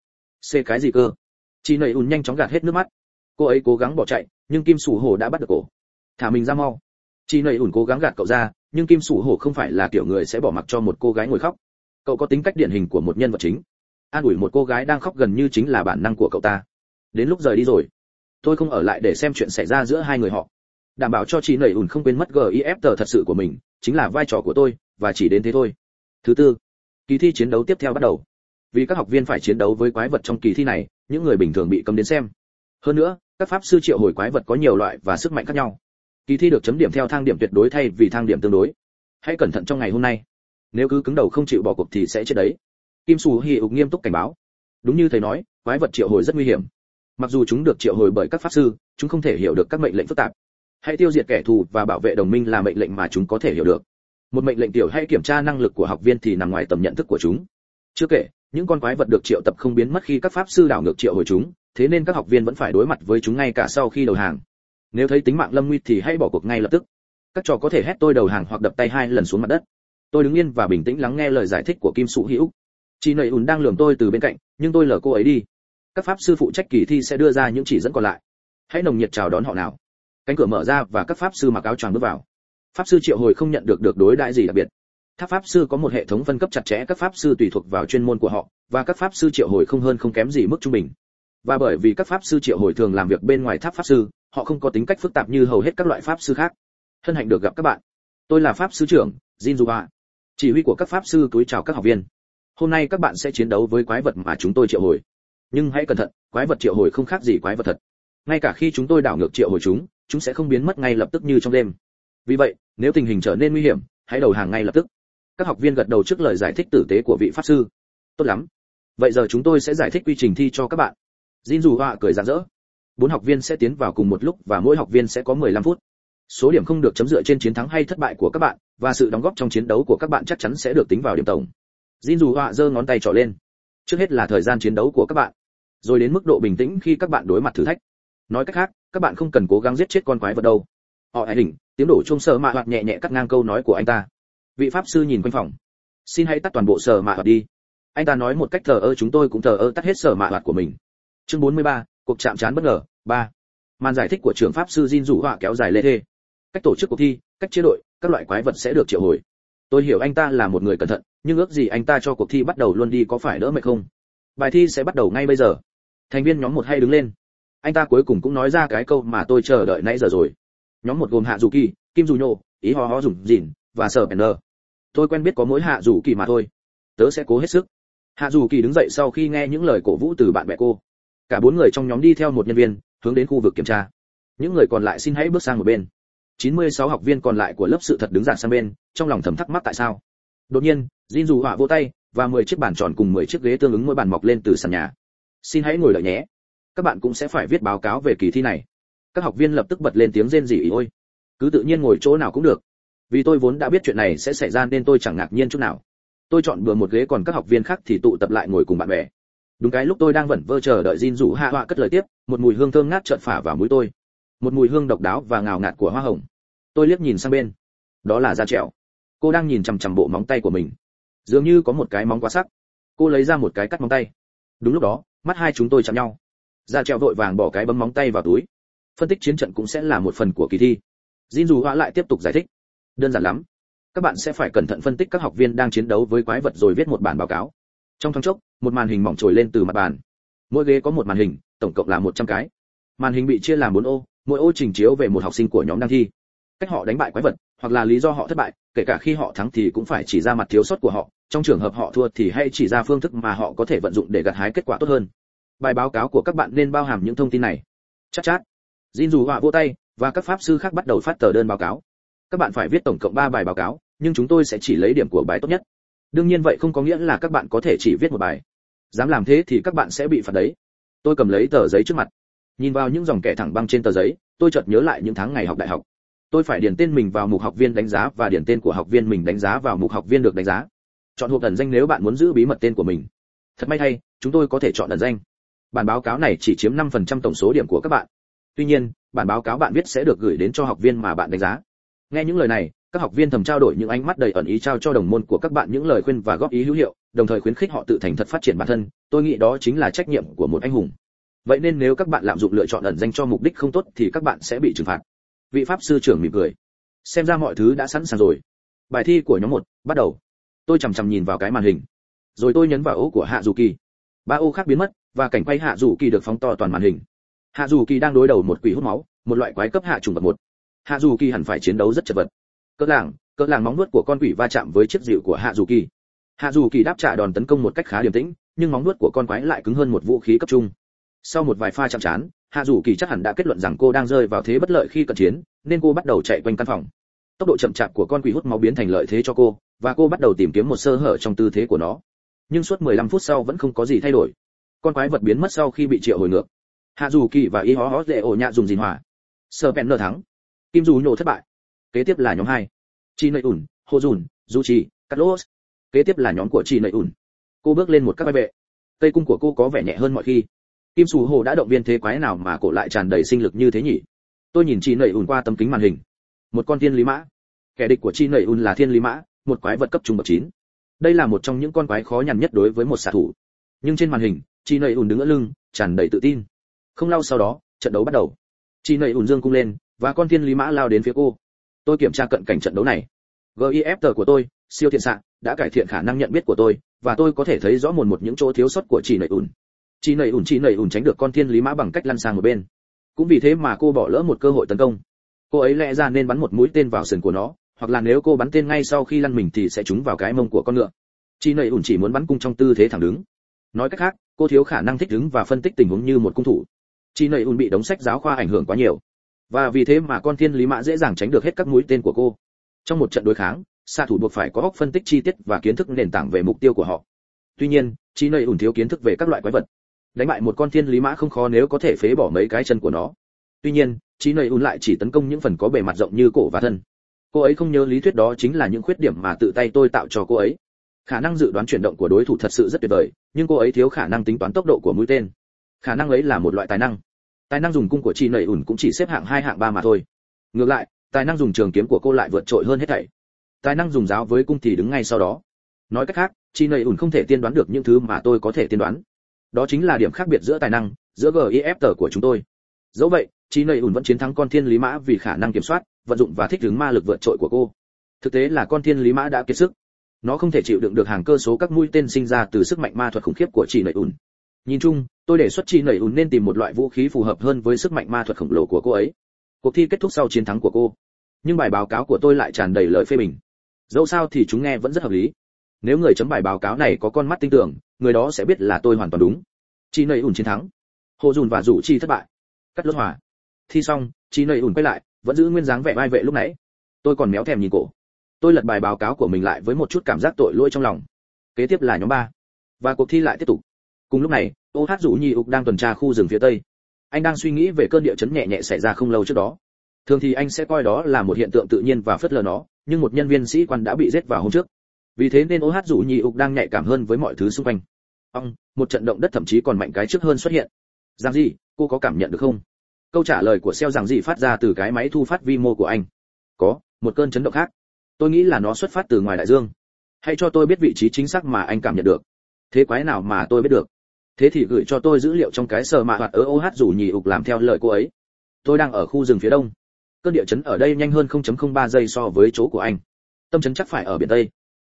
Speaker 1: Xê cái gì cơ? Chị nảy ủn nhanh chóng gạt hết nước mắt. Cô ấy cố gắng bỏ chạy, nhưng kim sủ hồ đã bắt được cổ. Thả mình ra mau. Chị nảy ủn cố gắng gạt cậu ra, nhưng kim sủ hồ không phải là kiểu người sẽ bỏ mặc cho một cô gái ngồi khóc. Cậu có tính cách điển hình của một nhân vật chính an ủi một cô gái đang khóc gần như chính là bản năng của cậu ta. Đến lúc rời đi rồi, tôi không ở lại để xem chuyện xảy ra giữa hai người họ. Đảm bảo cho chị nầy ủn không quên mất gif tờ thật sự của mình, chính là vai trò của tôi, và chỉ đến thế thôi. Thứ tư, kỳ thi chiến đấu tiếp theo bắt đầu. Vì các học viên phải chiến đấu với quái vật trong kỳ thi này, những người bình thường bị cấm đến xem. Hơn nữa, các pháp sư triệu hồi quái vật có nhiều loại và sức mạnh khác nhau. Kỳ thi được chấm điểm theo thang điểm tuyệt đối thay vì thang điểm tương đối. Hãy cẩn thận trong ngày hôm nay. Nếu cứ cứng đầu không chịu bỏ cuộc thì sẽ chết đấy kim sù hì ục nghiêm túc cảnh báo. Đúng như thầy nói, quái vật triệu hồi rất nguy hiểm. Mặc dù chúng được triệu hồi bởi các pháp sư, chúng không thể hiểu được các mệnh lệnh phức tạp. Hãy tiêu diệt kẻ thù và bảo vệ đồng minh là mệnh lệnh mà chúng có thể hiểu được. Một mệnh lệnh tiểu hay kiểm tra năng lực của học viên thì nằm ngoài tầm nhận thức của chúng. Chưa kể, những con quái vật được triệu tập không biến mất khi các pháp sư đảo ngược triệu hồi chúng, thế nên các học viên vẫn phải đối mặt với chúng ngay cả sau khi đầu hàng. Nếu thấy tính mạng lâm nguy thì hãy bỏ cuộc ngay lập tức. Các trò có thể hét tôi đầu hàng hoặc đập tay hai lần xuống mặt đất. Tôi đứng yên và bình tĩnh lắng nghe lời giải thích của kim sụ hữu chị nầy ùn đang lườm tôi từ bên cạnh, nhưng tôi lờ cô ấy đi. Các pháp sư phụ trách kỳ thi sẽ đưa ra những chỉ dẫn còn lại. Hãy nồng nhiệt chào đón họ nào. Cánh cửa mở ra và các pháp sư mặc áo choàng bước vào. Pháp sư triệu hồi không nhận được được đối đãi gì đặc biệt. Tháp pháp sư có một hệ thống phân cấp chặt chẽ, các pháp sư tùy thuộc vào chuyên môn của họ, và các pháp sư triệu hồi không hơn không kém gì mức trung bình. Và bởi vì các pháp sư triệu hồi thường làm việc bên ngoài tháp pháp sư, họ không có tính cách phức tạp như hầu hết các loại pháp sư khác. Hân hạnh được gặp các bạn. Tôi là pháp sư trưởng, jin chỉ huy của các pháp sư túi chào các học viên hôm nay các bạn sẽ chiến đấu với quái vật mà chúng tôi triệu hồi. Nhưng hãy cẩn thận, quái vật triệu hồi không khác gì quái vật thật. Ngay cả khi chúng tôi đảo ngược triệu hồi chúng chúng sẽ không biến mất ngay lập tức như trong đêm. Vì vậy, nếu tình hình trở nên nguy hiểm, hãy đầu hàng ngay lập tức. Các học viên gật đầu trước lời giải thích tử tế của vị pháp sư. Tốt lắm. Vậy giờ chúng tôi sẽ giải thích quy trình thi cho các bạn. Jin dù họa cười rạng rỡ. Bốn học viên sẽ tiến vào cùng một lúc và mỗi học viên sẽ có 15 phút. Số điểm không được chấm dựa trên chiến thắng hay thất bại của các bạn, và sự đóng góp trong chiến đấu của các bạn chắc chắn sẽ được tính vào điểm tổng jin dù họa giơ ngón tay trỏ lên. Trước hết là thời gian chiến đấu của các bạn. Rồi đến mức độ bình tĩnh khi các bạn đối mặt thử thách. Nói cách khác các bạn không cần cố gắng giết chết con quái vật đâu. Họ hãy đỉnh tiếng đổ chuông sờ mạ hoạt nhẹ nhẹ cắt ngang câu nói của anh ta. Vị pháp sư nhìn quanh phòng. Xin hãy tắt toàn bộ sờ mạ hoạt đi. Anh ta nói một cách thờ ơ chúng tôi cũng thờ ơ tắt hết sờ mạ hoạt của mình. Chương 43, cuộc chạm trán bất ngờ ba. Màn giải thích của trưởng pháp sư Jin rủ họa kéo dài lê thê. Cách tổ chức cuộc thi cách chế đội các loại quái vật sẽ được triệu hồi. Tôi hiểu anh ta là một người cẩn thận nhưng ước gì anh ta cho cuộc thi bắt đầu luôn đi có phải đỡ mệt không? Bài thi sẽ bắt đầu ngay bây giờ. Thành viên nhóm một hay đứng lên. Anh ta cuối cùng cũng nói ra cái câu mà tôi chờ đợi nãy giờ rồi. Nhóm một gồm hạ dù kỳ, kim dù nhô ý ho ho dùng dìn và sở bèn tôi quen biết có mỗi hạ dù kỳ mà thôi. Tớ sẽ cố hết sức. Hạ dù kỳ đứng dậy sau khi nghe những lời cổ vũ từ bạn bè cô. Cả bốn người trong nhóm đi theo một nhân viên, hướng đến khu vực kiểm tra. Những người còn lại xin hãy bước sang một bên. 96 học viên còn lại của lớp sự thật đứng dàn sang bên, trong lòng thầm thắc mắc tại sao. Đột nhiên jin dù họa vỗ tay và 10 chiếc bàn tròn cùng 10 chiếc ghế tương ứng mỗi bàn mọc lên từ sàn nhà. Xin hãy ngồi đợi nhé. Các bạn cũng sẽ phải viết báo cáo về kỳ thi này. Các học viên lập tức bật lên tiếng rên rỉ ôi. Cứ tự nhiên ngồi chỗ nào cũng được. Vì tôi vốn đã biết chuyện này sẽ xảy ra nên tôi chẳng ngạc nhiên chút nào. Tôi chọn bừa một ghế còn các học viên khác thì tụ tập lại ngồi cùng bạn bè. Đúng cái lúc tôi đang vẩn vơ chờ đợi Jin rủ hạ họa cất lời tiếp, một mùi hương thơm ngát chợt phả vào mũi tôi. Một mùi hương độc đáo và ngào ngạt của hoa hồng. Tôi liếc nhìn sang bên. Đó là da trẹo cô đang nhìn chằm chằm bộ móng tay của mình dường như có một cái móng quá sắc. Cô lấy ra một cái cắt móng tay. Đúng lúc đó, mắt hai chúng tôi chạm nhau. Ra treo vội vàng bỏ cái bấm móng tay vào túi. Phân tích chiến trận cũng sẽ là một phần của kỳ thi. Jin dù họa lại tiếp tục giải thích. Đơn giản lắm. Các bạn sẽ phải cẩn thận phân tích các học viên đang chiến đấu với quái vật rồi viết một bản báo cáo. Trong thoáng chốc, một màn hình mỏng trồi lên từ mặt bàn. Mỗi ghế có một màn hình, tổng cộng là 100 cái. Màn hình bị chia làm bốn ô, mỗi ô trình chiếu về một học sinh của nhóm đang thi. Cách họ đánh bại quái vật hoặc là lý do họ thất bại, kể cả khi họ thắng thì cũng phải chỉ ra mặt thiếu sót của họ, trong trường hợp họ thua thì hãy chỉ ra phương thức mà họ có thể vận dụng để gặt hái kết quả tốt hơn. Bài báo cáo của các bạn nên bao hàm những thông tin này. Chắc chát. Jin dù họa vô tay, và các pháp sư khác bắt đầu phát tờ đơn báo cáo. Các bạn phải viết tổng cộng 3 bài báo cáo, nhưng chúng tôi sẽ chỉ lấy điểm của bài tốt nhất. Đương nhiên vậy không có nghĩa là các bạn có thể chỉ viết một bài. Dám làm thế thì các bạn sẽ bị phạt đấy. Tôi cầm lấy tờ giấy trước mặt. Nhìn vào những dòng kẻ thẳng băng trên tờ giấy, tôi chợt nhớ lại những tháng ngày học đại học tôi phải điền tên mình vào mục học viên đánh giá và điền tên của học viên mình đánh giá vào mục học viên được đánh giá. Chọn hộp ẩn danh nếu bạn muốn giữ bí mật tên của mình. Thật may thay, chúng tôi có thể chọn ẩn danh. Bản báo cáo này chỉ chiếm 5% tổng số điểm của các bạn. Tuy nhiên, bản báo cáo bạn viết sẽ được gửi đến cho học viên mà bạn đánh giá. Nghe những lời này, các học viên thầm trao đổi những ánh mắt đầy ẩn ý trao cho đồng môn của các bạn những lời khuyên và góp ý hữu hiệu, đồng thời khuyến khích họ tự thành thật phát triển bản thân. Tôi nghĩ đó chính là trách nhiệm của một anh hùng. Vậy nên nếu các bạn lạm dụng lựa chọn ẩn danh cho mục đích không tốt thì các bạn sẽ bị trừng phạt vị pháp sư trưởng mỉm cười. Xem ra mọi thứ đã sẵn sàng rồi. Bài thi của nhóm một, bắt đầu. Tôi chằm chằm nhìn vào cái màn hình. Rồi tôi nhấn vào ô của hạ dù kỳ. Ba ô khác biến mất, và cảnh quay hạ dù kỳ được phóng to toàn màn hình. Hạ dù kỳ đang đối đầu một quỷ hút máu, một loại quái cấp hạ trùng bậc một. Hạ dù kỳ hẳn phải chiến đấu rất chật vật. Cỡ làng cỡ làng móng nuốt của con quỷ va chạm với chiếc dịu của hạ dù kỳ. Hạ dù kỳ đáp trả đòn tấn công một cách khá điềm tĩnh, nhưng móng nuốt của con quái lại cứng hơn một vũ khí cấp trung. Sau một vài pha chạm trán hạ dù kỳ chắc hẳn đã kết luận rằng cô đang rơi vào thế bất lợi khi cận chiến, nên cô bắt đầu chạy quanh căn phòng. Tốc độ chậm chạp của con quỷ hút máu biến thành lợi thế cho cô, và cô bắt đầu tìm kiếm một sơ hở trong tư thế của nó. Nhưng suốt 15 phút sau vẫn không có gì thay đổi. Con quái vật biến mất sau khi bị triệu hồi ngược. Hạ dù kỳ và y hó hó dễ ổ nhạ dùng dìn hòa. Sơ pen nơ thắng. Kim dù nhổ thất bại. Kế tiếp là nhóm hai. Chi nội ủn hồ dùn du chi carlos. Kế tiếp là nhóm của chi nội ủn. Cô bước lên một các vai vệ. Tây cung của cô có vẻ nhẹ hơn mọi khi kim sù hồ đã động viên thế quái nào mà cổ lại tràn đầy sinh lực như thế nhỉ? Tôi nhìn chị nội ùn qua tấm kính màn hình. Một con thiên lý mã. Kẻ địch của chi nội ùn là thiên lý mã, một quái vật cấp trung bậc chín. Đây là một trong những con quái khó nhằn nhất đối với một xạ thủ. Nhưng trên màn hình, chi nội ùn đứng ở lưng, tràn đầy tự tin. Không lâu sau đó, trận đấu bắt đầu. Chi nội ùn dương cung lên, và con thiên lý mã lao đến phía cô. Tôi kiểm tra cận cảnh trận đấu này. Gif tờ của tôi, siêu thiện xạ, đã cải thiện khả năng nhận biết của tôi, và tôi có thể thấy rõ một một những chỗ thiếu sót của chị nầy ùn chị nầy ủn chị nầy ủn tránh được con thiên lý mã bằng cách lăn sang một bên. Cũng vì thế mà cô bỏ lỡ một cơ hội tấn công. Cô ấy lẽ ra nên bắn một mũi tên vào sườn của nó, hoặc là nếu cô bắn tên ngay sau khi lăn mình thì sẽ trúng vào cái mông của con ngựa. Chị nầy ủn chỉ muốn bắn cung trong tư thế thẳng đứng. Nói cách khác, cô thiếu khả năng thích ứng và phân tích tình huống như một cung thủ. Chị nầy ủn bị đống sách giáo khoa ảnh hưởng quá nhiều. Và vì thế mà con thiên lý mã dễ dàng tránh được hết các mũi tên của cô. Trong một trận đối kháng, xạ thủ buộc phải có óc phân tích chi tiết và kiến thức nền tảng về mục tiêu của họ. Tuy nhiên chi nơi ủn thiếu kiến thức về các loại quái vật đánh bại một con thiên lý mã không khó nếu có thể phế bỏ mấy cái chân của nó. Tuy nhiên chi nầy ủn lại chỉ tấn công những phần có bề mặt rộng như cổ và thân. Cô ấy không nhớ lý thuyết đó chính là những khuyết điểm mà tự tay tôi tạo cho cô ấy. Khả năng dự đoán chuyển động của đối thủ thật sự rất tuyệt vời, nhưng cô ấy thiếu khả năng tính toán tốc độ của mũi tên. Khả năng ấy là một loại tài năng. Tài năng dùng cung của chị nầy ủn cũng chỉ xếp hạng hai, hạng ba mà thôi. Ngược lại, tài năng dùng trường kiếm của cô lại vượt trội hơn hết thảy. Tài năng dùng giáo với cung thì đứng ngay sau đó. Nói cách khác chị nầy ủn không thể tiên đoán được những thứ mà tôi có thể tiên đoán đó chính là điểm khác biệt giữa tài năng, giữa gif tờ của chúng tôi. Dẫu vậy chị nầy ủn vẫn chiến thắng con thiên lý mã vì khả năng kiểm soát, vận dụng và thích ứng ma lực vượt trội của cô. Thực tế là con thiên lý mã đã kiệt sức. Nó không thể chịu đựng được hàng cơ số các mũi tên sinh ra từ sức mạnh ma thuật khủng khiếp của chị nầy ủn nhìn chung, tôi đề xuất chị nầy ùn nên tìm một loại vũ khí phù hợp hơn với sức mạnh ma thuật khổng lồ của cô ấy. Cuộc thi kết thúc sau chiến thắng của cô. Nhưng bài báo cáo của tôi lại tràn đầy lời phê bình. Dẫu sao thì chúng nghe vẫn rất hợp lý nếu người chấm bài báo cáo này có con mắt tin tưởng, người đó sẽ biết là tôi hoàn toàn đúng. Chị nầy ủn chiến thắng. Hồ dùn và rủ chi thất bại. Cắt lốt hòa. Thi xong chị nầy ủn quay lại, vẫn giữ nguyên dáng vẻ vai vệ lúc nãy. Tôi còn méo thèm nhìn cổ. Tôi lật bài báo cáo của mình lại với một chút cảm giác tội lỗi trong lòng. Kế tiếp là nhóm ba. Và cuộc thi lại tiếp tục. Cùng lúc này, ô hát dụ nhi ục đang tuần tra khu rừng phía tây. Anh đang suy nghĩ về cơn địa chấn nhẹ nhẹ xảy ra không lâu trước đó. Thường thì anh sẽ coi đó là một hiện tượng tự nhiên và phớt lờ nó, nhưng một nhân viên sĩ quan đã bị giết vào hôm trước vì thế nên ô hát dụ nhị ục đang nhạy cảm hơn với mọi thứ xung quanh ông, một trận động đất thậm chí còn mạnh cái trước hơn xuất hiện rằng gì cô có cảm nhận được không câu trả lời của xeo rằng gì phát ra từ cái máy thu phát vi mô của anh có, một cơn chấn động khác tôi nghĩ là nó xuất phát từ ngoài đại dương hãy cho tôi biết vị trí chính xác mà anh cảm nhận được thế quái nào mà tôi biết được thế thì gửi cho tôi dữ liệu trong cái sờ mạ hoạt ở OH rủ nhì ục làm theo lời cô ấy. Tôi đang ở khu rừng phía đông. Cơn địa chấn ở đây nhanh hơn 0.03 giây so với chỗ của anh. Tâm chấn chắc phải ở biển tây.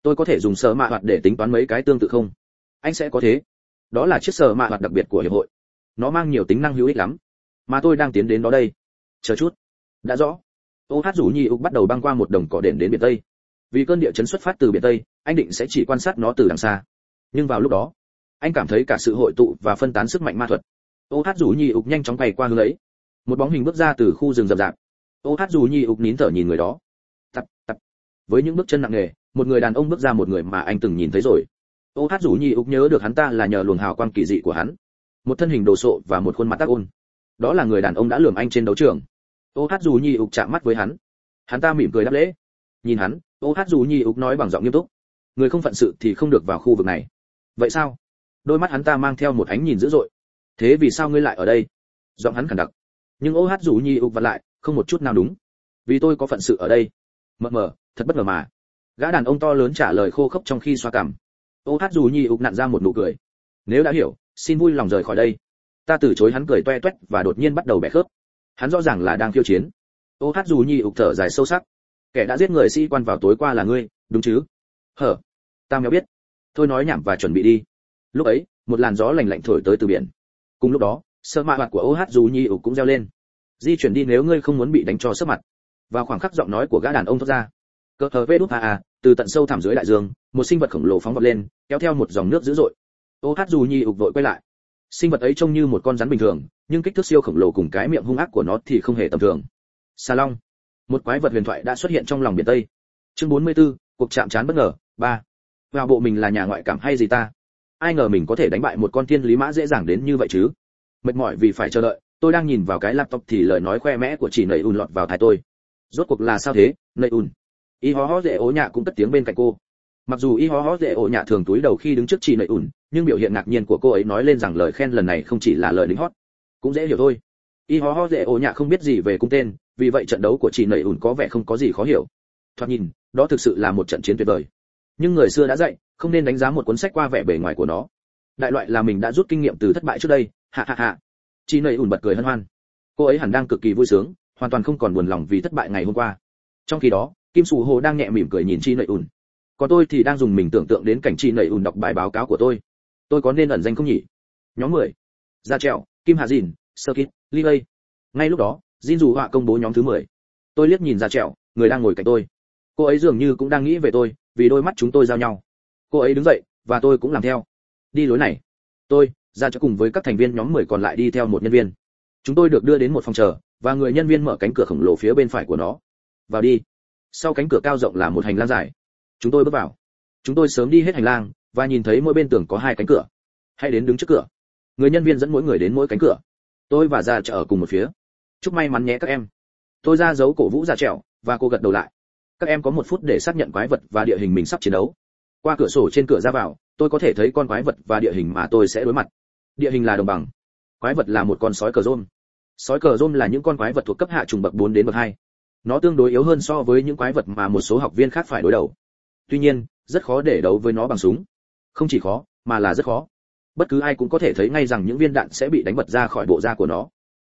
Speaker 1: Tôi có thể dùng sở mạ hoạt để tính toán mấy cái tương tự không? Anh sẽ có thế. Đó là chiếc sở mạ hoạt đặc biệt của hiệp hội. Nó mang nhiều tính năng hữu ích lắm. Mà tôi đang tiến đến đó đây. Chờ chút. Đã rõ. ô hát rủ nhì ục bắt đầu băng qua một đồng cỏ đền đến biển tây. Vì cơn địa chấn xuất phát từ biển tây, anh định sẽ chỉ quan sát nó từ đằng xa. Nhưng vào lúc đó, anh cảm thấy cả sự hội tụ và phân tán sức mạnh ma thuật ô hát rủ nhi ục nhanh chóng bay qua hướng ấy một bóng hình bước ra từ khu rừng rậm rạp ô hát dù nhi ục nín thở nhìn người đó tập tập với những bước chân nặng nề một người đàn ông bước ra một người mà anh từng nhìn thấy rồi. Ô hát dù nhi ục nhớ được hắn ta là nhờ luồng hào quang kỳ dị của hắn. Một thân hình đồ sộ và một khuôn mặt tác ôn. Đó là người đàn ông đã lườm anh trên đấu trường. Ô hát dù nhi ục chạm mắt với hắn. Hắn ta mỉm cười đáp lễ. Nhìn hắn, ô hát dù nhi ục nói bằng giọng nghiêm túc. Người không phận sự thì không được vào khu vực này. Vậy sao? Đôi mắt hắn ta mang theo một ánh nhìn dữ dội. Thế vì sao ngươi lại ở đây? Giọng hắn khẳng đặc. Nhưng ô hát rủ nhi ục vặn lại, không một chút nào đúng. Vì tôi có phận sự ở đây. Mờ mờ, thật bất ngờ mà gã đàn ông to lớn trả lời khô khốc trong khi xoa cằm ô hát dù nhi ục nặn ra một nụ cười. Nếu đã hiểu, xin vui lòng rời khỏi đây. Ta từ chối hắn cười toe toét và đột nhiên bắt đầu bẻ khớp. Hắn rõ ràng là đang khiêu chiến. Ô hát dù nhi ục thở dài sâu sắc. Kẻ đã giết người sĩ quan vào tối qua là ngươi, đúng chứ? Hở, ta mới biết. Thôi nói nhảm và chuẩn bị đi. Lúc ấy, một làn gió lạnh lạnh thổi tới từ biển. Cùng lúc đó, sợ mạ mặt của ô hát dù nhi ục cũng reo lên. Di chuyển đi nếu ngươi không muốn bị đánh cho sấp mặt. Và khoảng khắc giọng nói của gã đàn ông thoát ra cờ hờ vê đút a a từ tận sâu thẳm dưới đại dương một sinh vật khổng lồ phóng vọt lên kéo theo một dòng nước dữ dội. Ô hát dù nhi ục vội quay lại. Sinh vật ấy trông như một con rắn bình thường nhưng kích thước siêu khổng lồ cùng cái miệng hung ác của nó thì không hề tầm thường. Xà long. Một quái vật huyền thoại đã xuất hiện trong lòng biển tây. Chương 44, cuộc chạm trán bất ngờ ba. Vào bộ mình là nhà ngoại cảm hay gì ta? Ai ngờ mình có thể đánh bại một con tiên lý mã dễ dàng đến như vậy chứ? Mệt mỏi vì phải chờ đợi tôi đang nhìn vào cái laptop thì lời nói khoe mẽ của chị nầy ùn lọt vào tai tôi. Rốt cuộc là sao thế nầy ùn? Y ho ho dễ ố nhạ cũng cất tiếng bên cạnh cô. Mặc dù y ho ho dễ ố nhạ thường túi đầu khi đứng trước chị nầy ùn nhưng biểu hiện ngạc nhiên của cô ấy nói lên rằng lời khen lần này không chỉ là lời lính hót. Cũng dễ hiểu thôi. Y ho ho dễ ố nhạ không biết gì về cung tên, vì vậy trận đấu của chị nầy ùn có vẻ không có gì khó hiểu. Thoạt nhìn, đó thực sự là một trận chiến tuyệt vời. Nhưng người xưa đã dạy, không nên đánh giá một cuốn sách qua vẻ bề ngoài của nó. Đại loại là mình đã rút kinh nghiệm từ thất bại trước đây. Hạ hạ hạ chị nầy ùn bật cười hân hoan. Cô ấy hẳn đang cực kỳ vui sướng, hoàn toàn không còn buồn lòng vì thất bại ngày hôm qua. Trong khi đó kim sù hồ đang nhẹ mỉm cười nhìn chi nầy ùn. Còn tôi thì đang dùng mình tưởng tượng đến cảnh chi nầy ùn đọc bài báo cáo của tôi. Tôi có nên ẩn danh không nhỉ? Nhóm mười. Ra trèo kim Hà dìn, sơ kít, li lây. Ngay lúc đó, jin dù họa công bố nhóm thứ mười. Tôi liếc nhìn ra trèo người đang ngồi cạnh tôi. Cô ấy dường như cũng đang nghĩ về tôi, vì đôi mắt chúng tôi giao nhau. Cô ấy đứng dậy, và tôi cũng làm theo. Đi lối này. Tôi, ra cho cùng với các thành viên nhóm mười còn lại đi theo một nhân viên. Chúng tôi được đưa đến một phòng chờ, và người nhân viên mở cánh cửa khổng lồ phía bên phải của nó. Vào đi sau cánh cửa cao rộng là một hành lang dài. Chúng tôi bước vào. Chúng tôi sớm đi hết hành lang và nhìn thấy mỗi bên tường có hai cánh cửa. Hãy đến đứng trước cửa. Người nhân viên dẫn mỗi người đến mỗi cánh cửa. Tôi và ra chợ ở cùng một phía. Chúc may mắn nhé các em. Tôi ra dấu cổ vũ ra trèo và cô gật đầu lại. Các em có một phút để xác nhận quái vật và địa hình mình sắp chiến đấu. Qua cửa sổ trên cửa ra vào, tôi có thể thấy con quái vật và địa hình mà tôi sẽ đối mặt. Địa hình là đồng bằng. Quái vật là một con sói cờ rôm. Sói cờ rôm là những con quái vật thuộc cấp hạ trùng bậc 4 đến bậc 2 nó tương đối yếu hơn so với những quái vật mà một số học viên khác phải đối đầu. Tuy nhiên, rất khó để đấu với nó bằng súng. Không chỉ khó, mà là rất khó. Bất cứ ai cũng có thể thấy ngay rằng những viên đạn sẽ bị đánh bật ra khỏi bộ da của nó.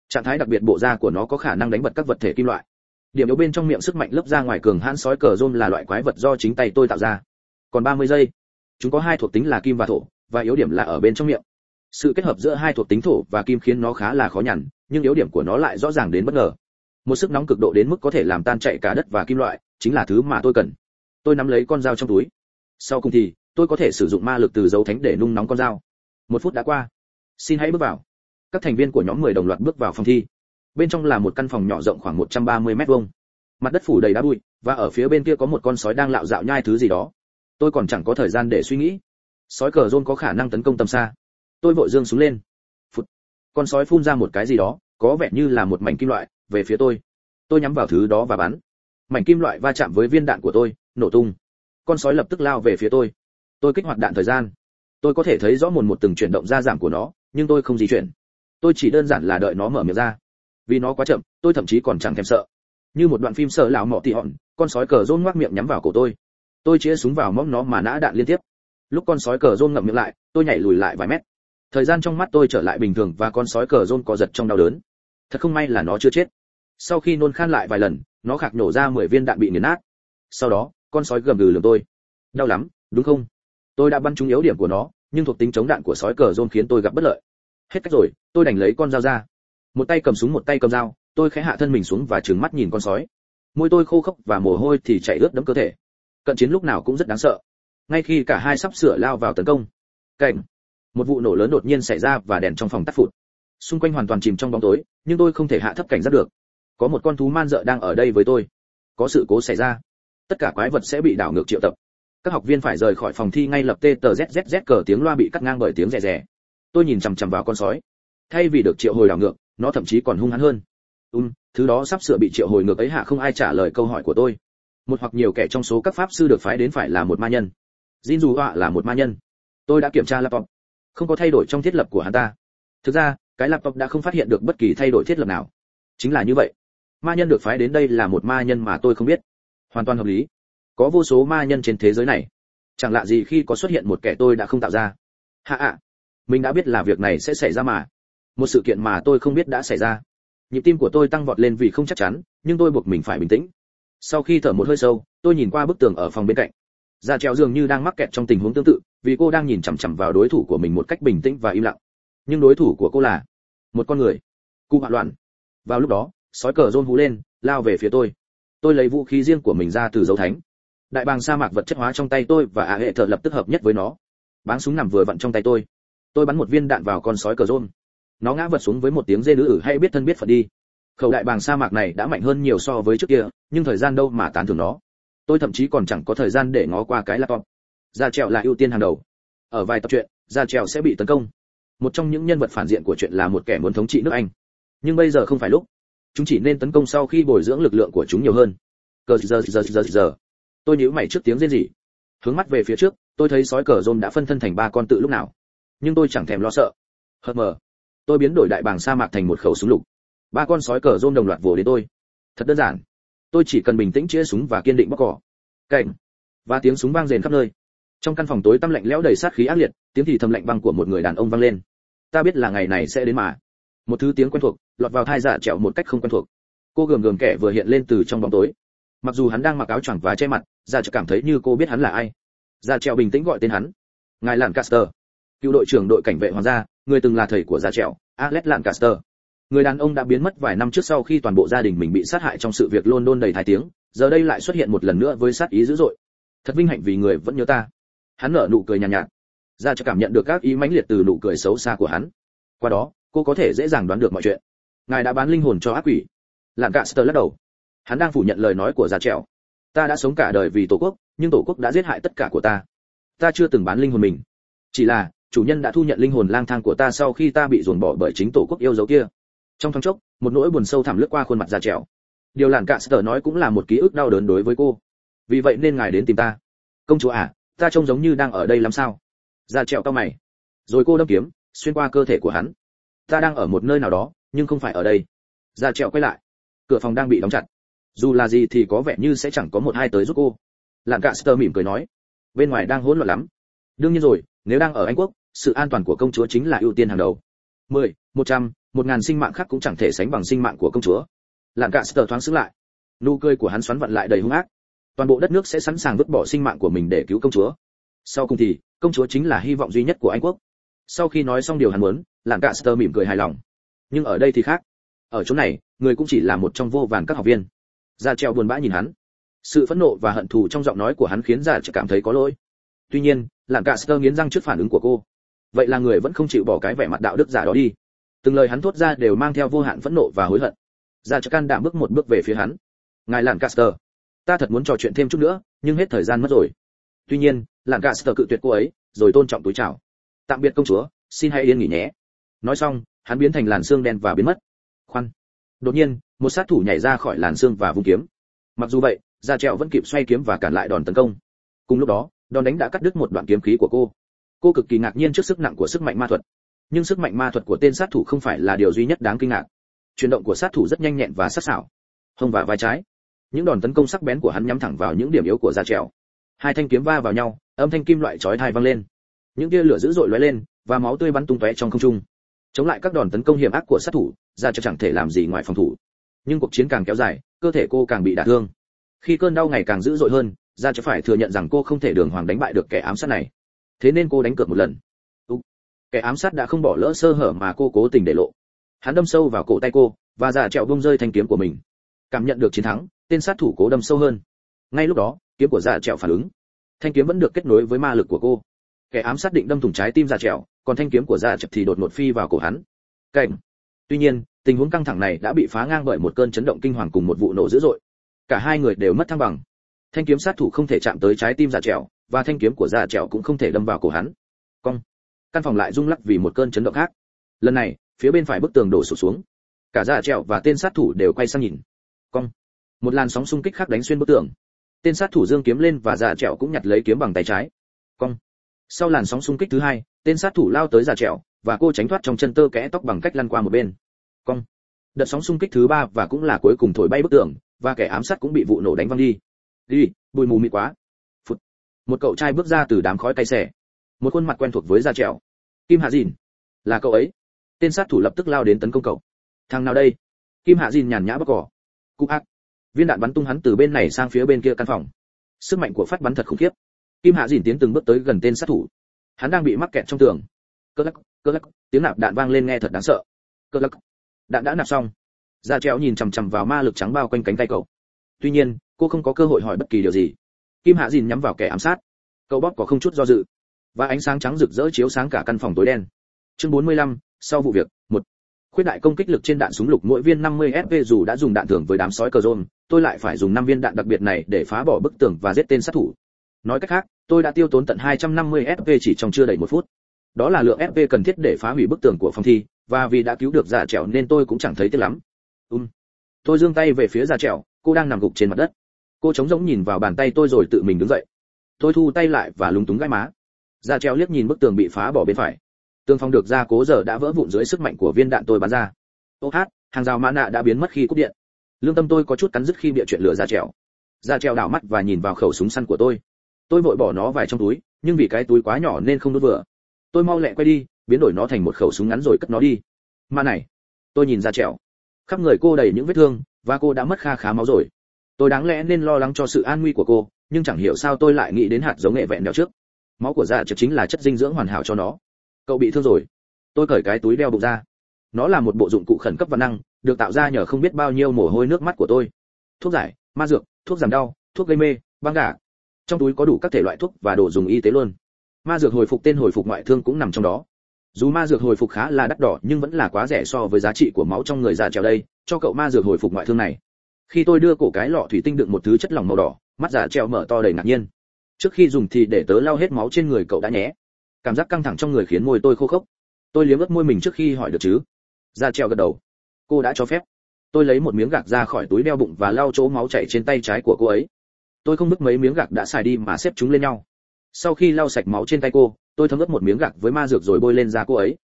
Speaker 1: Trạng thái đặc biệt bộ da của nó có khả năng đánh bật các vật thể kim loại. Điểm yếu bên trong miệng sức mạnh lớp ra ngoài cường hãn sói cờ rôm là loại quái vật do chính tay tôi tạo ra. Còn 30 giây. Chúng có hai thuộc tính là kim và thổ, và yếu điểm là ở bên trong miệng. Sự kết hợp giữa hai thuộc tính thổ và kim khiến nó khá là khó nhằn, nhưng yếu điểm của nó lại rõ ràng đến bất ngờ một sức nóng cực độ đến mức có thể làm tan chạy cả đất và kim loại, chính là thứ mà tôi cần. Tôi nắm lấy con dao trong túi. Sau cùng thì, tôi có thể sử dụng ma lực từ dấu thánh để nung nóng con dao. Một phút đã qua. Xin hãy bước vào. Các thành viên của nhóm 10 đồng loạt bước vào phòng thi. Bên trong là một căn phòng nhỏ rộng khoảng 130 mét vuông. Mặt đất phủ đầy đá bụi, và ở phía bên kia có một con sói đang lạo dạo nhai thứ gì đó. Tôi còn chẳng có thời gian để suy nghĩ. Sói cờ rôn có khả năng tấn công tầm xa. Tôi vội dương xuống lên. Phút con sói phun ra một cái gì đó, có vẻ như là một mảnh kim loại về phía tôi. Tôi nhắm vào thứ đó và bắn. Mảnh kim loại va chạm với viên đạn của tôi, nổ tung. Con sói lập tức lao về phía tôi. Tôi kích hoạt đạn thời gian. Tôi có thể thấy rõ mồn một từng chuyển động ra giảm của nó, nhưng tôi không di chuyển. Tôi chỉ đơn giản là đợi nó mở miệng ra. Vì nó quá chậm, tôi thậm chí còn chẳng thèm sợ. Như một đoạn phim sợ lão mọ tị hòn, con sói cờ rôn ngoác miệng nhắm vào cổ tôi. Tôi chĩa súng vào móc nó mà nã đạn liên tiếp. Lúc con sói cờ rôn ngậm miệng lại, tôi nhảy lùi lại vài mét. Thời gian trong mắt tôi trở lại bình thường và con sói cờ rôn có giật trong đau đớn thật không may là nó chưa chết. Sau khi nôn khan lại vài lần, nó khạc nổ ra 10 viên đạn bị nghiền nát. Sau đó, con sói gầm gừ lườm tôi. Đau lắm, đúng không? Tôi đã bắn trúng yếu điểm của nó, nhưng thuộc tính chống đạn của sói cờ rôn khiến tôi gặp bất lợi. Hết cách rồi, tôi đành lấy con dao ra. Một tay cầm súng, một tay cầm dao, tôi khẽ hạ thân mình xuống và trừng mắt nhìn con sói. Môi tôi khô khốc và mồ hôi thì chảy ướt đẫm cơ thể. Cận chiến lúc nào cũng rất đáng sợ. Ngay khi cả hai sắp sửa lao vào tấn công. Cảnh! Một vụ nổ lớn đột nhiên xảy ra và đèn trong phòng tắt phụt xung quanh hoàn toàn chìm trong bóng tối, nhưng tôi không thể hạ thấp cảnh giác được. Có một con thú man dợ đang ở đây với tôi. Có sự cố xảy ra. Tất cả quái vật sẽ bị đảo ngược triệu tập. Các học viên phải rời khỏi phòng thi ngay lập tê tờ zzz cờ tiếng loa bị cắt ngang bởi tiếng rè rè. Tôi nhìn chằm chằm vào con sói. Thay vì được triệu hồi đảo ngược, nó thậm chí còn hung hãn hơn. Um thứ đó sắp sửa bị triệu hồi ngược ấy hạ không ai trả lời câu hỏi của tôi. Một hoặc nhiều kẻ trong số các pháp sư được phái đến phải là một ma nhân. Jin dù họa là một ma nhân. Tôi đã kiểm tra laptop. Không có thay đổi trong thiết lập của hắn ta. Thực ra cái laptop đã không phát hiện được bất kỳ thay đổi thiết lập nào. Chính là như vậy. Ma nhân được phái đến đây là một ma nhân mà tôi không biết. Hoàn toàn hợp lý. Có vô số ma nhân trên thế giới này. Chẳng lạ gì khi có xuất hiện một kẻ tôi đã không tạo ra. Hạ ạ. Mình đã biết là việc này sẽ xảy ra mà. Một sự kiện mà tôi không biết đã xảy ra. Nhịp tim của tôi tăng vọt lên vì không chắc chắn, nhưng tôi buộc mình phải bình tĩnh. Sau khi thở một hơi sâu, tôi nhìn qua bức tường ở phòng bên cạnh. Gia treo dường như đang mắc kẹt trong tình huống tương tự, vì cô đang nhìn chằm chằm vào đối thủ của mình một cách bình tĩnh và im lặng nhưng đối thủ của cô là một con người. Cụ hoạn loạn. Vào lúc đó, sói cờ rôn hú lên, lao về phía tôi. Tôi lấy vũ khí riêng của mình ra từ dấu thánh. Đại bàng sa mạc vật chất hóa trong tay tôi và ả hệ thợ lập tức hợp nhất với nó. Báng súng nằm vừa vặn trong tay tôi. Tôi bắn một viên đạn vào con sói cờ rôn. Nó ngã vật xuống với một tiếng dê nữ ử, hay biết thân biết phận đi. Khẩu đại bàng sa mạc này đã mạnh hơn nhiều so với trước kia, nhưng thời gian đâu mà tán thưởng nó. Tôi thậm chí còn chẳng có thời gian để ngó qua cái laptop. Ra trèo là ưu tiên hàng đầu. Ở vài tập truyện, ra trèo sẽ bị tấn công một trong những nhân vật phản diện của chuyện là một kẻ muốn thống trị nước anh. Nhưng bây giờ không phải lúc. Chúng chỉ nên tấn công sau khi bồi dưỡng lực lượng của chúng nhiều hơn. Cờ giờ giờ giờ giờ tôi nhíu mày trước tiếng rên rỉ. Hướng mắt về phía trước, tôi thấy sói cờ rôm đã phân thân thành ba con tự lúc nào. Nhưng tôi chẳng thèm lo sợ. Hờ mờ. Tôi biến đổi đại bàng sa mạc thành một khẩu súng lục. Ba con sói cờ rôm đồng loạt vồ đến tôi. Thật đơn giản. Tôi chỉ cần bình tĩnh chĩa súng và kiên định bóc cỏ. Cảnh. Và tiếng súng vang rền khắp nơi. Trong căn phòng tối tăm lạnh lẽo đầy sát khí ác liệt, tiếng thì thầm lạnh băng của một người đàn ông vang lên ta biết là ngày này sẽ đến mà. Một thứ tiếng quen thuộc lọt vào thai dạ trẹo một cách không quen thuộc. Cô gườm gườm kẻ vừa hiện lên từ trong bóng tối. Mặc dù hắn đang mặc áo choàng và che mặt dạ trẹo cảm thấy như cô biết hắn là ai. Dạ trẹo bình tĩnh gọi tên hắn. Ngài lạn caster cựu đội trưởng đội cảnh vệ hoàng gia người từng là thầy của dạ trẹo alex lạn caster người đàn ông đã biến mất vài năm trước sau khi toàn bộ gia đình mình bị sát hại trong sự việc luôn đôn đầy thái tiếng giờ đây lại xuất hiện một lần nữa với sát ý dữ dội. Thật vinh hạnh vì người vẫn nhớ ta. Hắn nở nụ cười nhàn nhạt, nhạt ra cho cảm nhận được các ý mãnh liệt từ nụ cười xấu xa của hắn. Qua đó, cô có thể dễ dàng đoán được mọi chuyện. Ngài đã bán linh hồn cho ác quỷ. Lạn cạ sơ lắc đầu. Hắn đang phủ nhận lời nói của già trẻo. Ta đã sống cả đời vì tổ quốc, nhưng tổ quốc đã giết hại tất cả của ta. Ta chưa từng bán linh hồn mình. Chỉ là, chủ nhân đã thu nhận linh hồn lang thang của ta sau khi ta bị dồn bỏ bởi chính tổ quốc yêu dấu kia. Trong thoáng chốc, một nỗi buồn sâu thẳm lướt qua khuôn mặt già trẻo. Điều làn cạ sơ nói cũng là một ký ức đau đớn đối với cô. Vì vậy nên ngài đến tìm ta. Công chúa à ta trông giống như đang ở đây làm sao? Ra trèo cao mày. Rồi cô đâm kiếm, xuyên qua cơ thể của hắn. Ta đang ở một nơi nào đó, nhưng không phải ở đây. Ra trèo quay lại. Cửa phòng đang bị đóng chặt. Dù là gì thì có vẻ như sẽ chẳng có một ai tới giúp cô. Lạng cạ sơ mỉm cười nói. Bên ngoài đang hỗn loạn lắm. Đương nhiên rồi, nếu đang ở anh quốc, sự an toàn của công chúa chính là ưu tiên hàng đầu. Mười, một trăm, một ngàn sinh mạng khác cũng chẳng thể sánh bằng sinh mạng của công chúa. Lạng cạ sơ thoáng xứng lại. Nụ cười của hắn xoắn vặn lại đầy hung ác. Toàn bộ đất nước sẽ sẵn sàng vứt bỏ sinh mạng của mình để cứu công chúa sau cùng thì, công chúa chính là hy vọng duy nhất của anh quốc. Sau khi nói xong điều hắn muốn làng cạ sơ mỉm cười hài lòng. Nhưng ở đây thì khác. Ở chỗ này, người cũng chỉ là một trong vô vàn các học viên. Ra treo buồn bã nhìn hắn. Sự phẫn nộ và hận thù trong giọng nói của hắn khiến dạ ra cảm thấy có lỗi. Tuy nhiên làng cạ sơ nghiến răng trước phản ứng của cô. Vậy là người vẫn không chịu bỏ cái vẻ mặt đạo đức giả đó đi. Từng lời hắn thốt ra đều mang theo vô hạn phẫn nộ và hối hận. Dạ ra cho can đảm bước một bước về phía hắn. Ngài làn caster ta thật muốn trò chuyện thêm chút nữa, nhưng hết thời gian mất rồi. Tuy nhiên làn sờ cự tuyệt cô ấy, rồi tôn trọng túi chào. Tạm biệt công chúa, xin hãy yên nghỉ nhé. Nói xong, hắn biến thành làn xương đen và biến mất. Khoan. Đột nhiên, một sát thủ nhảy ra khỏi làn xương và vung kiếm. Mặc dù vậy, da trẹo vẫn kịp xoay kiếm và cản lại đòn tấn công. Cùng lúc đó, đòn đánh đã cắt đứt một đoạn kiếm khí của cô. Cô cực kỳ ngạc nhiên trước sức nặng của sức mạnh ma thuật. Nhưng sức mạnh ma thuật của tên sát thủ không phải là điều duy nhất đáng kinh ngạc. Chuyển động của sát thủ rất nhanh nhẹn và sắc sảo. Hông và vai trái. Những đòn tấn công sắc bén của hắn nhắm thẳng vào những điểm yếu của da trèo hai thanh kiếm va vào nhau âm thanh kim loại chói tai vang lên. Những tia lửa dữ dội lóe lên, và máu tươi bắn tung tóe trong không trung. Chống lại các đòn tấn công hiểm ác của sát thủ, Ra cho chẳng thể làm gì ngoài phòng thủ. Nhưng cuộc chiến càng kéo dài, cơ thể cô càng bị đả thương. Khi cơn đau ngày càng dữ dội hơn, Ra cho phải thừa nhận rằng cô không thể đường hoàng đánh bại được kẻ ám sát này. Thế nên cô đánh cược một lần. Kẻ ám sát đã không bỏ lỡ sơ hở mà cô cố tình để lộ. Hắn đâm sâu vào cổ tay cô, và giả trẹo bông rơi thanh kiếm của mình. Cảm nhận được chiến thắng, tên sát thủ cố đâm sâu hơn. Ngay lúc đó, kiếm của giả trẹo phản ứng thanh kiếm vẫn được kết nối với ma lực của cô. Kẻ ám sát định đâm thủng trái tim giả trèo, còn thanh kiếm của dạ giả trẹo thì đột ngột phi vào cổ hắn. Cảnh. Tuy nhiên, tình huống căng thẳng này đã bị phá ngang bởi một cơn chấn động kinh hoàng cùng một vụ nổ dữ dội. Cả hai người đều mất thăng bằng. Thanh kiếm sát thủ không thể chạm tới trái tim giả trèo, và thanh kiếm của giả trèo cũng không thể đâm vào cổ hắn. Cong. Căn phòng lại rung lắc vì một cơn chấn động khác. Lần này, phía bên phải bức tường đổ sụp xuống. Cả dạ trèo và tên sát thủ đều quay sang nhìn. Cong. Một làn sóng xung kích khác đánh xuyên bức tường tên sát thủ dương kiếm lên và dạ già trẹo cũng nhặt lấy kiếm bằng tay trái. Cong. Sau làn sóng xung kích thứ hai, tên sát thủ lao tới dạ già trẹo và cô tránh thoát trong chân tơ kẽ tóc bằng cách lăn qua một bên. Cong. Đợt sóng xung kích thứ ba và cũng là cuối cùng thổi bay bức tường, và kẻ ám sát cũng bị vụ nổ đánh văng đi. Đi, bụi mù mịt quá. Phụt. một cậu trai bước ra từ đám khói cay xẻ. Một khuôn mặt quen thuộc với dạ da trèo kim hạ dìn. Là cậu ấy. Tên sát thủ lập tức lao đến tấn công cậu. Thằng nào đây? Kim hạ dìn nhàn nhã bắc cỏ. Cục ác viên đạn bắn tung hắn từ bên này sang phía bên kia căn phòng. Sức mạnh của phát bắn thật khủng khiếp. Kim hạ dìn tiến từng bước tới gần tên sát thủ. Hắn đang bị mắc kẹt trong tường. Cơ lắc cơ lắc tiếng nạp đạn vang lên nghe thật đáng sợ. Cơ lắc đạn đã nạp xong. Ra treo nhìn chằm chằm vào ma lực trắng bao quanh cánh tay cậu. Tuy nhiên cô không có cơ hội hỏi bất kỳ điều gì. Kim hạ dìn nhắm vào kẻ ám sát. Cậu bóp có không chút do dự. Và ánh sáng trắng rực rỡ chiếu sáng cả căn phòng tối đen. Chương 45, sau vụ việc một. Khuyết đại công kích lực trên đạn súng lục mỗi viên 50 sv dù đã dùng đạn thường với đám sói cờ rôn tôi lại phải dùng 5 viên đạn đặc biệt này để phá bỏ bức tường và giết tên sát thủ. Nói cách khác, tôi đã tiêu tốn tận 250 fp chỉ trong chưa đầy một phút. Đó là lượng fp cần thiết để phá hủy bức tường của phòng thi, và vì đã cứu được giả trẻo nên tôi cũng chẳng thấy tiếc lắm. Um. tôi giương tay về phía giả trẻo, cô đang nằm gục trên mặt đất. Cô trống rỗng nhìn vào bàn tay tôi rồi tự mình đứng dậy. Tôi thu tay lại và lúng túng gãi má. Giả trẻo liếc nhìn bức tường bị phá bỏ bên phải. Tường phòng được gia cố giờ đã vỡ vụn dưới sức mạnh của viên đạn tôi bắn ra. Ô hát, hàng rào mã nạ đã biến mất khi cúp điện lương tâm tôi có chút cắn rứt khi bịa chuyện lửa ra trèo. Ra trèo đảo mắt và nhìn vào khẩu súng săn của tôi. Tôi vội bỏ nó vào trong túi, nhưng vì cái túi quá nhỏ nên không đút vừa. Tôi mau lẹ quay đi, biến đổi nó thành một khẩu súng ngắn rồi cất nó đi. Mà này, tôi nhìn ra trèo. Khắp người cô đầy những vết thương, và cô đã mất kha khá máu rồi. Tôi đáng lẽ nên lo lắng cho sự an nguy của cô, nhưng chẳng hiểu sao tôi lại nghĩ đến hạt giống nghệ vẹn đèo trước. Máu của dạ trực chính là chất dinh dưỡng hoàn hảo cho nó. Cậu bị thương rồi. Tôi cởi cái túi đeo bụng ra. Nó là một bộ dụng cụ khẩn cấp và năng được tạo ra nhờ không biết bao nhiêu mồ hôi nước mắt của tôi. Thuốc giải, ma dược, thuốc giảm đau, thuốc gây mê, băng gà. Trong túi có đủ các thể loại thuốc và đồ dùng y tế luôn. Ma dược hồi phục tên hồi phục ngoại thương cũng nằm trong đó. Dù ma dược hồi phục khá là đắt đỏ, nhưng vẫn là quá rẻ so với giá trị của máu trong người già trèo đây, cho cậu ma dược hồi phục ngoại thương này. Khi tôi đưa cổ cái lọ thủy tinh đựng một thứ chất lỏng màu đỏ, mắt già treo mở to đầy ngạc nhiên. Trước khi dùng thì để tớ lau hết máu trên người cậu đã nhé. Cảm giác căng thẳng trong người khiến môi tôi khô khốc. Tôi liếm ướt môi mình trước khi hỏi được chứ? Già treo gật đầu cô đã cho phép. Tôi lấy một miếng gạc ra khỏi túi đeo bụng và lau chỗ máu chảy trên tay trái của cô ấy. Tôi không bứt mấy miếng gạc đã xài đi mà xếp chúng lên nhau. Sau khi lau sạch máu trên tay cô, tôi thấm ướt một miếng gạc với ma dược rồi bôi lên da cô ấy.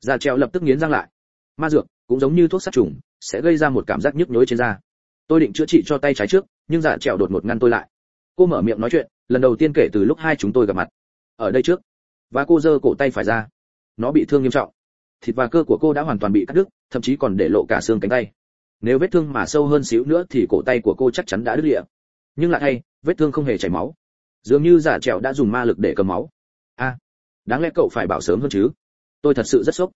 Speaker 1: Da treo lập tức nghiến răng lại. Ma dược cũng giống như thuốc sát trùng, sẽ gây ra một cảm giác nhức nhối trên da. Tôi định chữa trị cho tay trái trước, nhưng dạ trèo đột ngột ngăn tôi lại. Cô mở miệng nói chuyện, lần đầu tiên kể từ lúc hai chúng tôi gặp mặt. Ở đây trước. Và cô giơ cổ tay phải ra. Nó bị thương nghiêm trọng thịt và cơ của cô đã hoàn toàn bị cắt đứt, thậm chí còn để lộ cả xương cánh tay. Nếu vết thương mà sâu hơn xíu nữa thì cổ tay của cô chắc chắn đã đứt lìa. Nhưng lại hay, vết thương không hề chảy máu. Dường như giả trèo đã dùng ma lực để cầm máu. A, đáng lẽ cậu phải bảo sớm hơn chứ? Tôi thật sự rất sốc.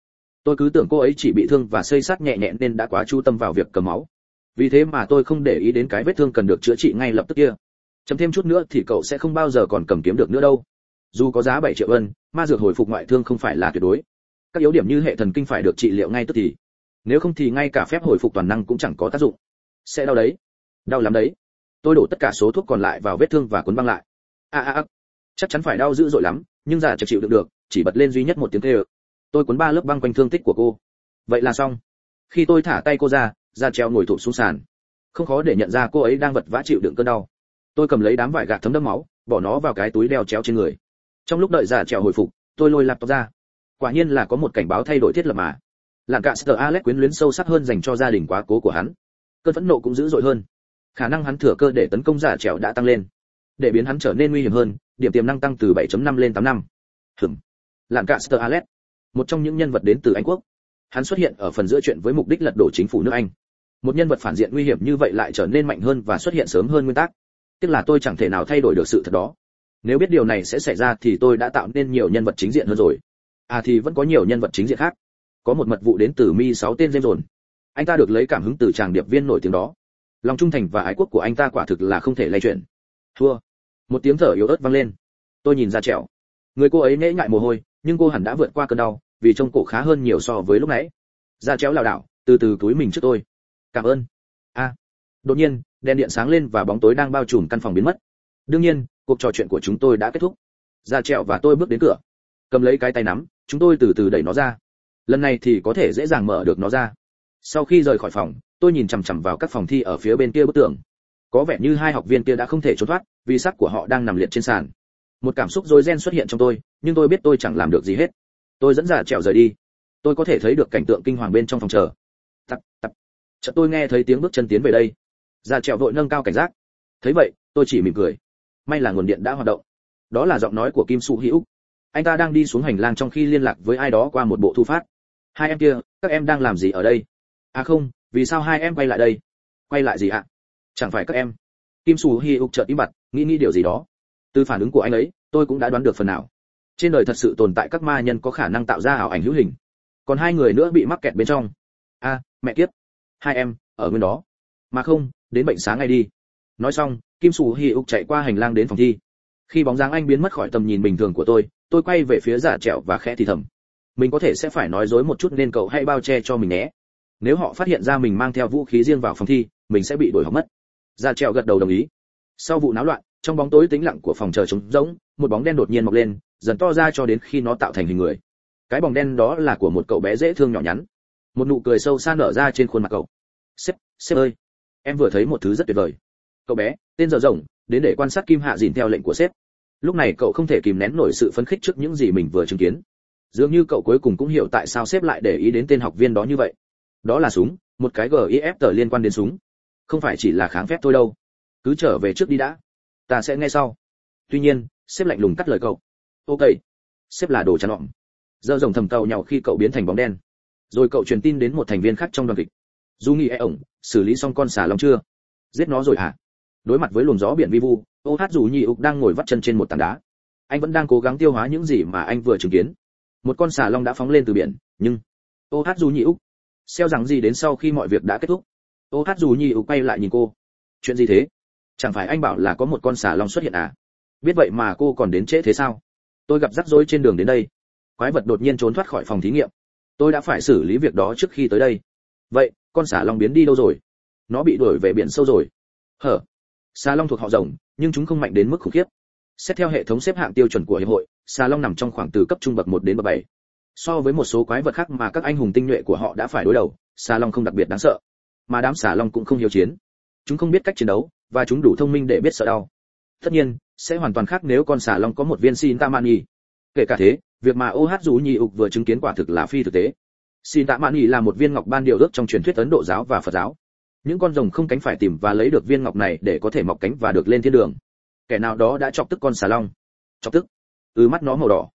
Speaker 1: Tôi cứ tưởng cô ấy chỉ bị thương và xây sát nhẹ nhẹ nên đã quá chú tâm vào việc cầm máu. Vì thế mà tôi không để ý đến cái vết thương cần được chữa trị ngay lập tức kia. Chấm thêm chút nữa thì cậu sẽ không bao giờ còn cầm kiếm được nữa đâu. Dù có giá 7 triệu ân ma dược hồi phục ngoại thương không phải là tuyệt đối các yếu điểm như hệ thần kinh phải được trị liệu ngay tức thì. Nếu không thì ngay cả phép hồi phục toàn năng cũng chẳng có tác dụng. Sẽ đau đấy. Đau lắm đấy. Tôi đổ tất cả số thuốc còn lại vào vết thương và cuốn băng lại. A a a chắc chắn phải đau dữ dội lắm, nhưng già chịu chịu được được, chỉ bật lên duy nhất một tiếng kêu tôi cuốn ba lớp băng quanh thương tích của cô. Vậy là xong. Khi tôi thả tay cô ra, da treo ngồi thụp xuống sàn. Không khó để nhận ra cô ấy đang vật vã chịu đựng cơn đau. Tôi cầm lấy đám vải gạt thấm đẫm máu, bỏ nó vào cái túi đeo chéo trên người. Trong lúc đợi giả trèo hồi phục, tôi lôi laptop ra quả nhiên là có một cảnh báo thay đổi thiết lập mà. Lạng cạ sờ alex quyến luyến sâu sắc hơn dành cho gia đình quá cố của hắn. Cơn phẫn nộ cũng dữ dội hơn. Khả năng hắn thừa cơ để tấn công giả trèo đã tăng lên. Để biến hắn trở nên nguy hiểm hơn, điểm tiềm năng tăng từ 7.5 lên 8 năm. Hừm lạng cạ sờ alex, một trong những nhân vật đến từ anh quốc. Hắn xuất hiện ở phần giữa chuyện với mục đích lật đổ chính phủ nước anh. Một nhân vật phản diện nguy hiểm như vậy lại trở nên mạnh hơn và xuất hiện sớm hơn nguyên tắc. Tức là tôi chẳng thể nào thay đổi được sự thật đó. Nếu biết điều này sẽ xảy ra thì tôi đã tạo nên nhiều nhân vật chính diện hơn rồi à thì vẫn có nhiều nhân vật chính diện khác. Có một mật vụ đến từ mi sáu tên dêm dồn anh ta được lấy cảm hứng từ chàng điệp viên nổi tiếng đó. Lòng trung thành và ái quốc của anh ta quả thực là không thể lay chuyển. Thua. Một tiếng thở yếu ớt vang lên. Tôi nhìn ra trẻo người cô ấy nễ ngại mồ hôi, nhưng cô hẳn đã vượt qua cơn đau, vì trông cổ khá hơn nhiều so với lúc nãy. Ra chéo lảo đảo, từ từ túi mình trước tôi. Cảm ơn. A đột nhiên, đèn điện sáng lên và bóng tối đang bao trùm căn phòng biến mất. Đương nhiên, cuộc trò chuyện của chúng tôi đã kết thúc. Ra trẹo và tôi bước đến cửa. Cầm lấy cái tay nắm chúng tôi từ từ đẩy nó ra. Lần này thì có thể dễ dàng mở được nó ra. Sau khi rời khỏi phòng, tôi nhìn chằm chằm vào các phòng thi ở phía bên kia bức tường. Có vẻ như hai học viên kia đã không thể trốn thoát, vì xác của họ đang nằm liệt trên sàn. Một cảm xúc rối ren xuất hiện trong tôi, nhưng tôi biết tôi chẳng làm được gì hết. Tôi dẫn giả trèo rời đi. Tôi có thể thấy được cảnh tượng kinh hoàng bên trong phòng chờ. Tập tập chợt tôi nghe thấy tiếng bước chân tiến về đây. Giả trèo vội nâng cao cảnh giác. Thấy vậy, tôi chỉ mỉm cười. May là nguồn điện đã hoạt động. Đó là giọng nói của kim Su hữu anh ta đang đi xuống hành lang trong khi liên lạc với ai đó qua một bộ thu phát. Hai em kia, các em đang làm gì ở đây? À không, vì sao hai em quay lại đây? Quay lại gì ạ? Chẳng phải các em. Kim sù hi ục chợt im bặt, nghĩ nghĩ điều gì đó. Từ phản ứng của anh ấy, tôi cũng đã đoán được phần nào. Trên đời thật sự tồn tại các ma nhân có khả năng tạo ra ảo ảnh hữu hình. Còn hai người nữa bị mắc kẹt bên trong. A mẹ kiếp. Hai em, ở bên đó. Mà không, đến bệnh sáng ngay đi. Nói xong, kim sù hi ục chạy qua hành lang đến phòng thi. Khi bóng dáng anh biến mất khỏi tầm nhìn bình thường của tôi tôi quay về phía giả trẹo và khẽ thì thầm. Mình có thể sẽ phải nói dối một chút nên cậu hãy bao che cho mình nhé. Nếu họ phát hiện ra mình mang theo vũ khí riêng vào phòng thi, mình sẽ bị đuổi học mất. Giả trẹo gật đầu đồng ý. Sau vụ náo loạn, trong bóng tối tĩnh lặng của phòng chờ trống rỗng, một bóng đen đột nhiên mọc lên, dần to ra cho đến khi nó tạo thành hình người. Cái bóng đen đó là của một cậu bé dễ thương nhỏ nhắn. Một nụ cười sâu xa nở ra trên khuôn mặt cậu. Sếp sếp ơi. Em vừa thấy một thứ rất tuyệt vời. Cậu bé, tên giờ rồng, đến để quan sát kim hạ dìn theo lệnh của sếp lúc này cậu không thể kìm nén nổi sự phấn khích trước những gì mình vừa chứng kiến. Dường như cậu cuối cùng cũng hiểu tại sao sếp lại để ý đến tên học viên đó như vậy. Đó là súng, một cái gif tờ liên quan đến súng. Không phải chỉ là kháng phép thôi đâu. Cứ trở về trước đi đã. Ta sẽ nghe sau. Tuy nhiên sếp lạnh lùng cắt lời cậu. Ok. Sếp là đồ chán lọm giờ rồng thầm cầu nhau khi cậu biến thành bóng đen. Rồi cậu truyền tin đến một thành viên khác trong đoàn kịch. Du nghĩ e ổng, xử lý xong con xà long chưa? Giết nó rồi hả? Đối mặt với luồng gió biển vi vu ô hát dù nhị ục đang ngồi vắt chân trên một tảng đá. Anh vẫn đang cố gắng tiêu hóa những gì mà anh vừa chứng kiến. Một con xà long đã phóng lên từ biển, nhưng ô hát dù nhị ục, xeo rằng gì đến sau khi mọi việc đã kết thúc? Ô hát dù nhị ục quay lại nhìn cô. Chuyện gì thế? Chẳng phải anh bảo là có một con xà long xuất hiện à? Biết vậy mà cô còn đến trễ thế sao? Tôi gặp rắc rối trên đường đến đây. Quái vật đột nhiên trốn thoát khỏi phòng thí nghiệm. Tôi đã phải xử lý việc đó trước khi tới đây. Vậy, con xà long biến đi đâu rồi? Nó bị đuổi về biển sâu rồi. Hở? Xà long thuộc họ rồng, nhưng chúng không mạnh đến mức khủng khiếp. Xét theo hệ thống xếp hạng tiêu chuẩn của hiệp hội, xà long nằm trong khoảng từ cấp trung bậc một đến bậc bảy. so với một số quái vật khác mà các anh hùng tinh nhuệ của họ đã phải đối đầu, xà long không đặc biệt đáng sợ. Mà đám xà long cũng không hiếu chiến. Chúng không biết cách chiến đấu, và chúng đủ thông minh để biết sợ đau. Tất nhiên, sẽ hoàn toàn khác nếu con xà long có một viên xin tamani kể cả thế, việc mà oh dù nhị ục vừa chứng kiến quả thực là phi thực tế. Xin tamani là một viên ngọc ban điều ước trong truyền thuyết ấn độ giáo và phật giáo những con rồng không cánh phải tìm và lấy được viên ngọc này để có thể mọc cánh và được lên thiên đường. Kẻ nào đó đã chọc tức con xà long. Chọc tức. Ừ mắt nó màu đỏ.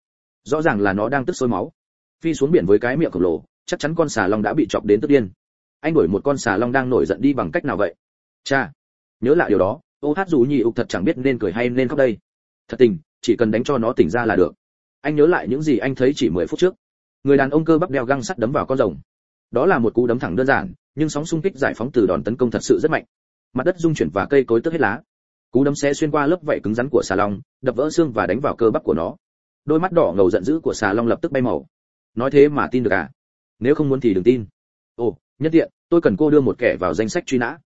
Speaker 1: Rõ ràng là nó đang tức sôi máu. Phi xuống biển với cái miệng khổng lồ, chắc chắn con xà long đã bị chọc đến tức điên. Anh đuổi một con xà long đang nổi giận đi bằng cách nào vậy? Cha. Nhớ lại điều đó, ô hát dù nhị ục thật chẳng biết nên cười hay nên khóc đây. Thật tình, chỉ cần đánh cho nó tỉnh ra là được. Anh nhớ lại những gì anh thấy chỉ 10 phút trước. Người đàn ông cơ bắp đeo găng sắt đấm vào con rồng. Đó là một cú đấm thẳng đơn giản nhưng sóng xung kích giải phóng từ đòn tấn công thật sự rất mạnh. Mặt đất rung chuyển và cây cối tước hết lá. Cú đấm sẽ xuyên qua lớp vảy cứng rắn của xà long, đập vỡ xương và đánh vào cơ bắp của nó. Đôi mắt đỏ ngầu giận dữ của xà long lập tức bay màu. Nói thế mà tin được à? Nếu không muốn thì đừng tin. Ồ, nhất tiện, tôi cần cô đưa một kẻ vào danh sách truy nã.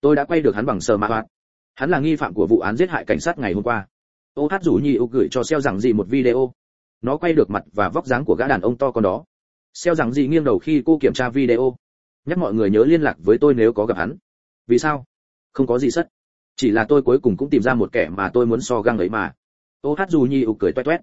Speaker 1: Tôi đã quay được hắn bằng sờ mã hoạt. Hắn là nghi phạm của vụ án giết hại cảnh sát ngày hôm qua. Ô hát rủ nhi ô gửi cho xeo rằng gì một video. Nó quay được mặt và vóc dáng của gã đàn ông to con đó. Xeo rằng gì nghiêng đầu khi cô kiểm tra video nhắc mọi người nhớ liên lạc với tôi nếu có gặp hắn. Vì sao? Không có gì sất. Chỉ là tôi cuối cùng cũng tìm ra một kẻ mà tôi muốn so găng ấy mà. Ô hát dù nhi ục cười toét toét.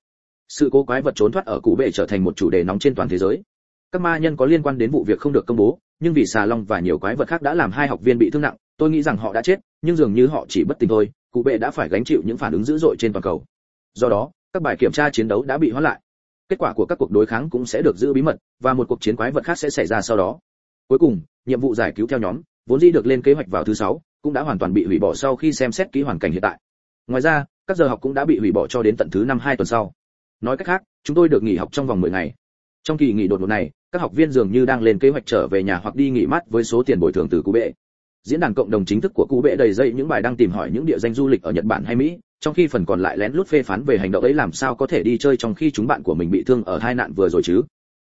Speaker 1: Sự cố quái vật trốn thoát ở cụ bệ trở thành một chủ đề nóng trên toàn thế giới. Các ma nhân có liên quan đến vụ việc không được công bố, nhưng vì xà long và nhiều quái vật khác đã làm hai học viên bị thương nặng, tôi nghĩ rằng họ đã chết, nhưng dường như họ chỉ bất tỉnh thôi, cụ bệ đã phải gánh chịu những phản ứng dữ dội trên toàn cầu. Do đó, các bài kiểm tra chiến đấu đã bị hoãn lại. Kết quả của các cuộc đối kháng cũng sẽ được giữ bí mật, và một cuộc chiến quái vật khác sẽ xảy ra sau đó cuối cùng, nhiệm vụ giải cứu theo nhóm, vốn dĩ được lên kế hoạch vào thứ sáu, cũng đã hoàn toàn bị hủy bỏ sau khi xem xét kỹ hoàn cảnh hiện tại. Ngoài ra, các giờ học cũng đã bị hủy bỏ cho đến tận thứ năm hai tuần sau. Nói cách khác, chúng tôi được nghỉ học trong vòng 10 ngày. Trong kỳ nghỉ đột ngột này, các học viên dường như đang lên kế hoạch trở về nhà hoặc đi nghỉ mát với số tiền bồi thường từ cú bệ. Diễn đàn cộng đồng chính thức của cú bệ đầy dây những bài đăng tìm hỏi những địa danh du lịch ở nhật bản hay mỹ, trong khi phần còn lại lén lút phê phán về hành động ấy làm sao có thể đi chơi trong khi chúng bạn của mình bị thương ở hai nạn vừa rồi chứ?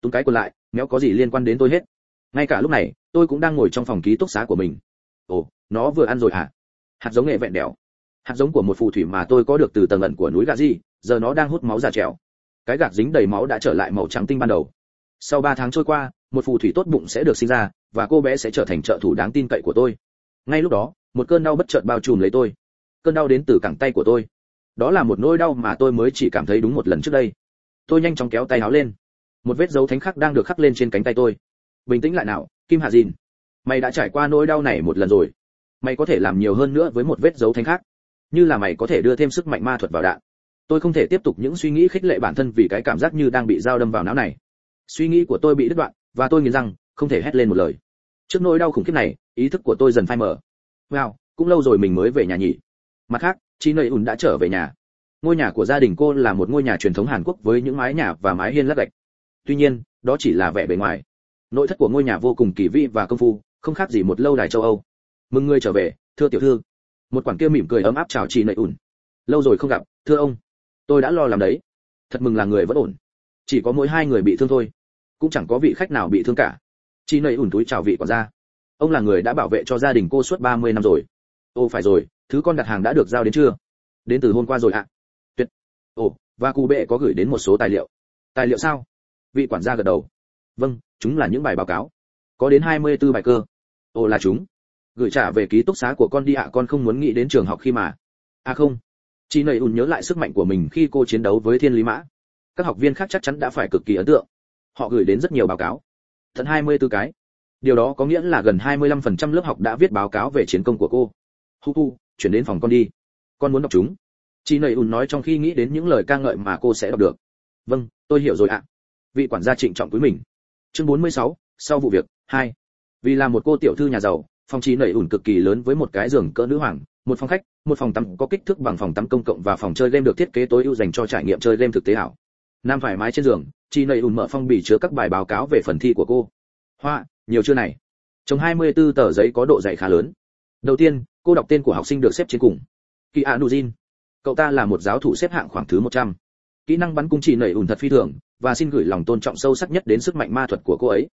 Speaker 1: Túng cái còn lại, méo có gì liên quan đến tôi hết? Ngay cả lúc này, tôi cũng đang ngồi trong phòng ký túc xá của mình. Ồ, nó vừa ăn rồi hả? Hạt giống nghệ vẹn đẽo. hạt giống của một phù thủy mà tôi có được từ tầng ẩn của núi gà di, giờ nó đang hút máu già trèo. Cái gạc dính đầy máu đã trở lại màu trắng tinh ban đầu. Sau ba tháng trôi qua, một phù thủy tốt bụng sẽ được sinh ra, và cô bé sẽ trở thành trợ thủ đáng tin cậy của tôi. Ngay lúc đó, một cơn đau bất chợt bao trùm lấy tôi. Cơn đau đến từ cẳng tay của tôi. Đó là một nỗi đau mà tôi mới chỉ cảm thấy đúng một lần trước đây. Tôi nhanh chóng kéo tay áo lên. Một vết dấu thánh khắc đang được khắc lên trên cánh tay tôi bình tĩnh lại nào, kim hạ dìn. Mày đã trải qua nỗi đau này một lần rồi. Mày có thể làm nhiều hơn nữa với một vết dấu thánh khác. Như là mày có thể đưa thêm sức mạnh ma thuật vào đạn. Tôi không thể tiếp tục những suy nghĩ khích lệ bản thân vì cái cảm giác như đang bị dao đâm vào não này. Suy nghĩ của tôi bị đứt đoạn, và tôi nghiến răng, không thể hét lên một lời. Trước nỗi đau khủng khiếp này, ý thức của tôi dần phai mờ. Wow, cũng lâu rồi mình mới về nhà nhỉ. Mặt khác chị nầy ùn đã trở về nhà. Ngôi nhà của gia đình cô là một ngôi nhà truyền thống hàn quốc với những mái nhà và mái hiên lát gạch. Tuy nhiên, đó chỉ là vẻ bề ngoài nội thất của ngôi nhà vô cùng kỳ vĩ và công phu, không khác gì một lâu đài châu âu. Mừng người trở về, thưa tiểu thư. Một quản kia mỉm cười ấm áp chào chị nầy ùn lâu rồi không gặp, thưa ông. Tôi đã lo làm đấy. Thật mừng là người vẫn ổn. Chỉ có mỗi hai người bị thương thôi. Cũng chẳng có vị khách nào bị thương cả. Chị nầy ủn túi chào vị quản gia. Ông là người đã bảo vệ cho gia đình cô suốt 30 năm rồi. Ô phải rồi, thứ con đặt hàng đã được giao đến chưa? Đến từ hôm qua rồi ạ. Tuyệt. Ồ, và cụ bệ có gửi đến một số tài liệu. Tài liệu sao? Vị quản gia gật đầu. Vâng chúng là những bài báo cáo. Có đến 24 bài cơ. Ồ là chúng. Gửi trả về ký túc xá của con đi ạ, con không muốn nghĩ đến trường học khi mà. À không. Chị nầy ùn nhớ lại sức mạnh của mình khi cô chiến đấu với thiên lý mã. Các học viên khác chắc chắn đã phải cực kỳ ấn tượng. Họ gửi đến rất nhiều báo cáo. Tận 24 cái. Điều đó có nghĩa là gần 25% lớp học đã viết báo cáo về chiến công của cô. Hu hu, chuyển đến phòng con đi. Con muốn đọc chúng. Chị nầy ùn nói trong khi nghĩ đến những lời ca ngợi mà cô sẽ đọc được. Vâng tôi hiểu rồi ạ. Vị quản gia trịnh trọng với mình chương 46, sau vụ việc 2. vì là một cô tiểu thư nhà giàu phòng trí nảy ủn cực kỳ lớn với một cái giường cỡ nữ hoàng một phòng khách một phòng tắm có kích thước bằng phòng tắm công cộng và phòng chơi game được thiết kế tối ưu dành cho trải nghiệm chơi game thực tế ảo. Nam thoải mái trên giường chị nảy ủn mở phong bì chứa các bài báo cáo về phần thi của cô. Hoa nhiều chưa này? Trong 24 tờ giấy có độ dày khá lớn. Đầu tiên cô đọc tên của học sinh được xếp trên cùng. Kỳ a nuzin cậu ta là một giáo thủ xếp hạng khoảng thứ 100. kỹ năng bắn cung chỉ nảy ủn thật phi thường và xin gửi lòng tôn trọng sâu sắc nhất đến sức mạnh ma thuật của cô ấy.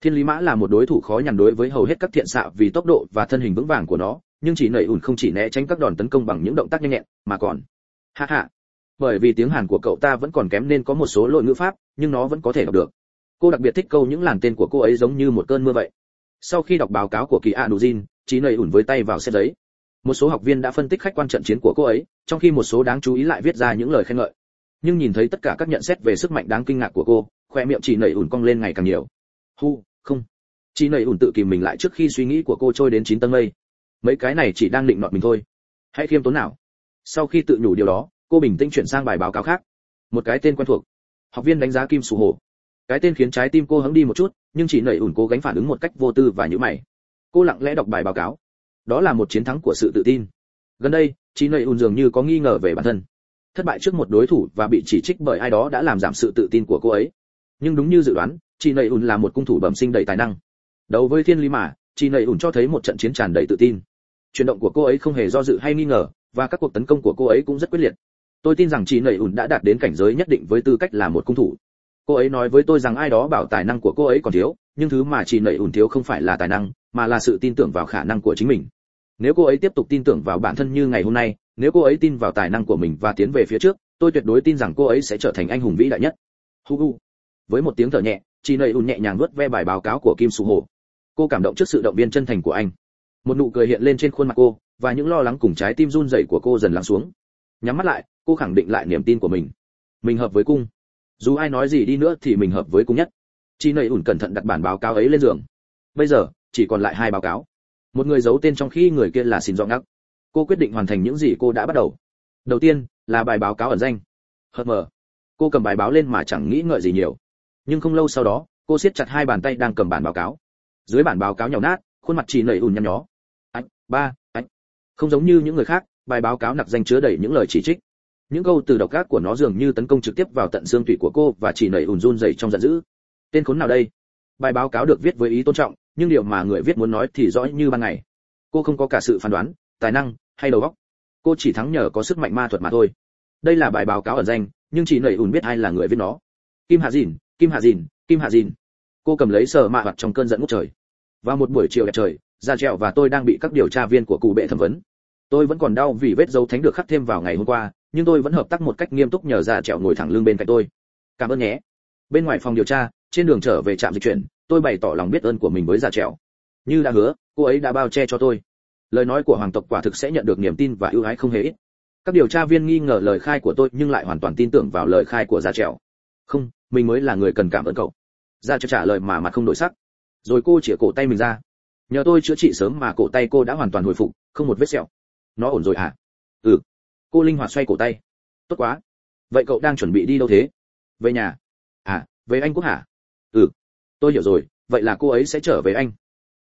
Speaker 1: Thiên lý mã là một đối thủ khó nhằn đối với hầu hết các thiện xạ vì tốc độ và thân hình vững vàng của nó, nhưng chỉ nảy ủn không chỉ né tránh các đòn tấn công bằng những động tác nhanh nhẹn, mà còn hạ hạ bởi vì tiếng hàn của cậu ta vẫn còn kém nên có một số lỗi ngữ pháp, nhưng nó vẫn có thể đọc được. Cô đặc biệt thích câu những làn tên của cô ấy giống như một cơn mưa vậy. Sau khi đọc báo cáo của kỳ a nuzin trí nầy ủn với tay vào xe giấy một số học viên đã phân tích khách quan trận chiến của cô ấy, trong khi một số đáng chú ý lại viết ra những lời khen ngợi nhưng nhìn thấy tất cả các nhận xét về sức mạnh đáng kinh ngạc của cô, khoe miệng chị nẩy ủn cong lên ngày càng nhiều. Hu, không. Chị nẩy ủn tự kìm mình lại trước khi suy nghĩ của cô trôi đến chín tầng mây. Mấy cái này chỉ đang định nọt mình thôi. Hãy khiêm tốn nào. Sau khi tự nhủ điều đó, cô bình tĩnh chuyển sang bài báo cáo khác. Một cái tên quen thuộc. Học viên đánh giá kim sù hồ. Cái tên khiến trái tim cô hứng đi một chút, nhưng chỉ nảy ủn cố gánh phản ứng một cách vô tư và nhữ mày. Cô lặng lẽ đọc bài báo cáo. Đó là một chiến thắng của sự tự tin. Gần đây, chị nảy ủn dường như có nghi ngờ về bản thân thất bại trước một đối thủ và bị chỉ trích bởi ai đó đã làm giảm sự tự tin của cô ấy. Nhưng đúng như dự đoán chị nảy ùn là một cung thủ bẩm sinh đầy tài năng. Đấu với thiên lý mà chị nảy ùn cho thấy một trận chiến tràn đầy tự tin. Chuyển động của cô ấy không hề do dự hay nghi ngờ, và các cuộc tấn công của cô ấy cũng rất quyết liệt. Tôi tin rằng chị nảy ùn đã đạt đến cảnh giới nhất định với tư cách là một cung thủ. Cô ấy nói với tôi rằng ai đó bảo tài năng của cô ấy còn thiếu, nhưng thứ mà chị nảy ùn thiếu không phải là tài năng, mà là sự tin tưởng vào khả năng của chính mình. Nếu cô ấy tiếp tục tin tưởng vào bản thân như ngày hôm nay nếu cô ấy tin vào tài năng của mình và tiến về phía trước, tôi tuyệt đối tin rằng cô ấy sẽ trở thành anh hùng vĩ đại nhất. Hugu với một tiếng thở nhẹ, chị nảy ùn nhẹ nhàng vớt ve bài báo cáo của kim su hồ. Cô cảm động trước sự động viên chân thành của anh. Một nụ cười hiện lên trên khuôn mặt cô, và những lo lắng cùng trái tim run rẩy của cô dần lắng xuống. Nhắm mắt lại, cô khẳng định lại niềm tin của mình. Mình hợp với cung. Dù ai nói gì đi nữa thì mình hợp với cung nhất. Chị nầy ùn cẩn thận đặt bản báo cáo ấy lên giường. Bây giờ, chỉ còn lại hai báo cáo. Một người giấu tên trong khi người kia là xin dọn ngắc cô quyết định hoàn thành những gì cô đã bắt đầu. Đầu tiên, là bài báo cáo ẩn danh. Hờ mờ. Cô cầm bài báo lên mà chẳng nghĩ ngợi gì nhiều. Nhưng không lâu sau đó, cô siết chặt hai bàn tay đang cầm bản báo cáo. Dưới bản báo cáo nhàu nát, khuôn mặt chị nảy ùn nhăn nhó. Anh ba anh không giống như những người khác, bài báo cáo nặc danh chứa đầy những lời chỉ trích. Những câu từ độc ác của nó dường như tấn công trực tiếp vào tận xương tủy của cô và chỉ nảy ùn run rẩy trong giận dữ. Tên khốn nào đây? Bài báo cáo được viết với ý tôn trọng, nhưng điều mà người viết muốn nói thì rõ như ban ngày. Cô không có cả sự phán đoán, tài năng hay đầu óc cô chỉ thắng nhờ có sức mạnh ma thuật mà thôi. Đây là bài báo cáo ẩn danh, nhưng chỉ nảy ủn biết ai là người viết nó. Kim hạ dìn, kim hạ dìn, kim hạ dìn. Cô cầm lấy sờ mạ hoạt trong cơn giận ngút trời. Vào một buổi chiều đẹp trời, gia trẹo và tôi đang bị các điều tra viên của cụ bệ thẩm vấn. Tôi vẫn còn đau vì vết dấu thánh được khắc thêm vào ngày hôm qua, nhưng tôi vẫn hợp tác một cách nghiêm túc nhờ ra trèo ngồi thẳng lưng bên cạnh tôi. Cảm ơn nhé. Bên ngoài phòng điều tra, trên đường trở về trạm dịch chuyển, tôi bày tỏ lòng biết ơn của mình với Ra trèo như đã hứa, cô ấy đã bao che cho tôi lời nói của hoàng tộc quả thực sẽ nhận được niềm tin và ưu ái không hề ít. Các điều tra viên nghi ngờ lời khai của tôi nhưng lại hoàn toàn tin tưởng vào lời khai của gia trèo. Không, mình mới là người cần cảm ơn cậu. Gia trèo trả lời mà mặt không đổi sắc. Rồi cô chĩa cổ tay mình ra. Nhờ tôi chữa trị sớm mà cổ tay cô đã hoàn toàn hồi phục, không một vết sẹo. Nó ổn rồi hả? Ừ. Cô linh hoạt xoay cổ tay. Tốt quá. Vậy cậu đang chuẩn bị đi đâu thế? Về nhà. À về anh quốc hả? Ừ. Tôi hiểu rồi, vậy là cô ấy sẽ trở về anh.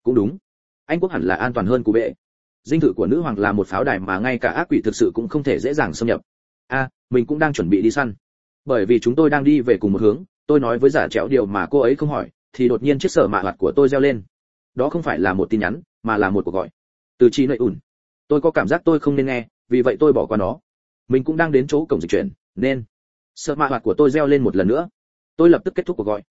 Speaker 1: Cũng đúng. Anh quốc hẳn là an toàn hơn cụ bệ dinh thự của nữ hoàng là một pháo đài mà ngay cả ác quỷ thực sự cũng không thể dễ dàng xâm nhập. A, mình cũng đang chuẩn bị đi săn. Bởi vì chúng tôi đang đi về cùng một hướng, tôi nói với giả trẻo điều mà cô ấy không hỏi, thì đột nhiên chiếc sở mạ hoạt của tôi reo lên. Đó không phải là một tin nhắn, mà là một cuộc gọi. Từ chi nội ủn. Tôi có cảm giác tôi không nên nghe, vì vậy tôi bỏ qua nó. Mình cũng đang đến chỗ cổng dịch chuyển, nên. Sợ mạ hoạt của tôi reo lên một lần nữa. Tôi lập tức kết thúc cuộc gọi.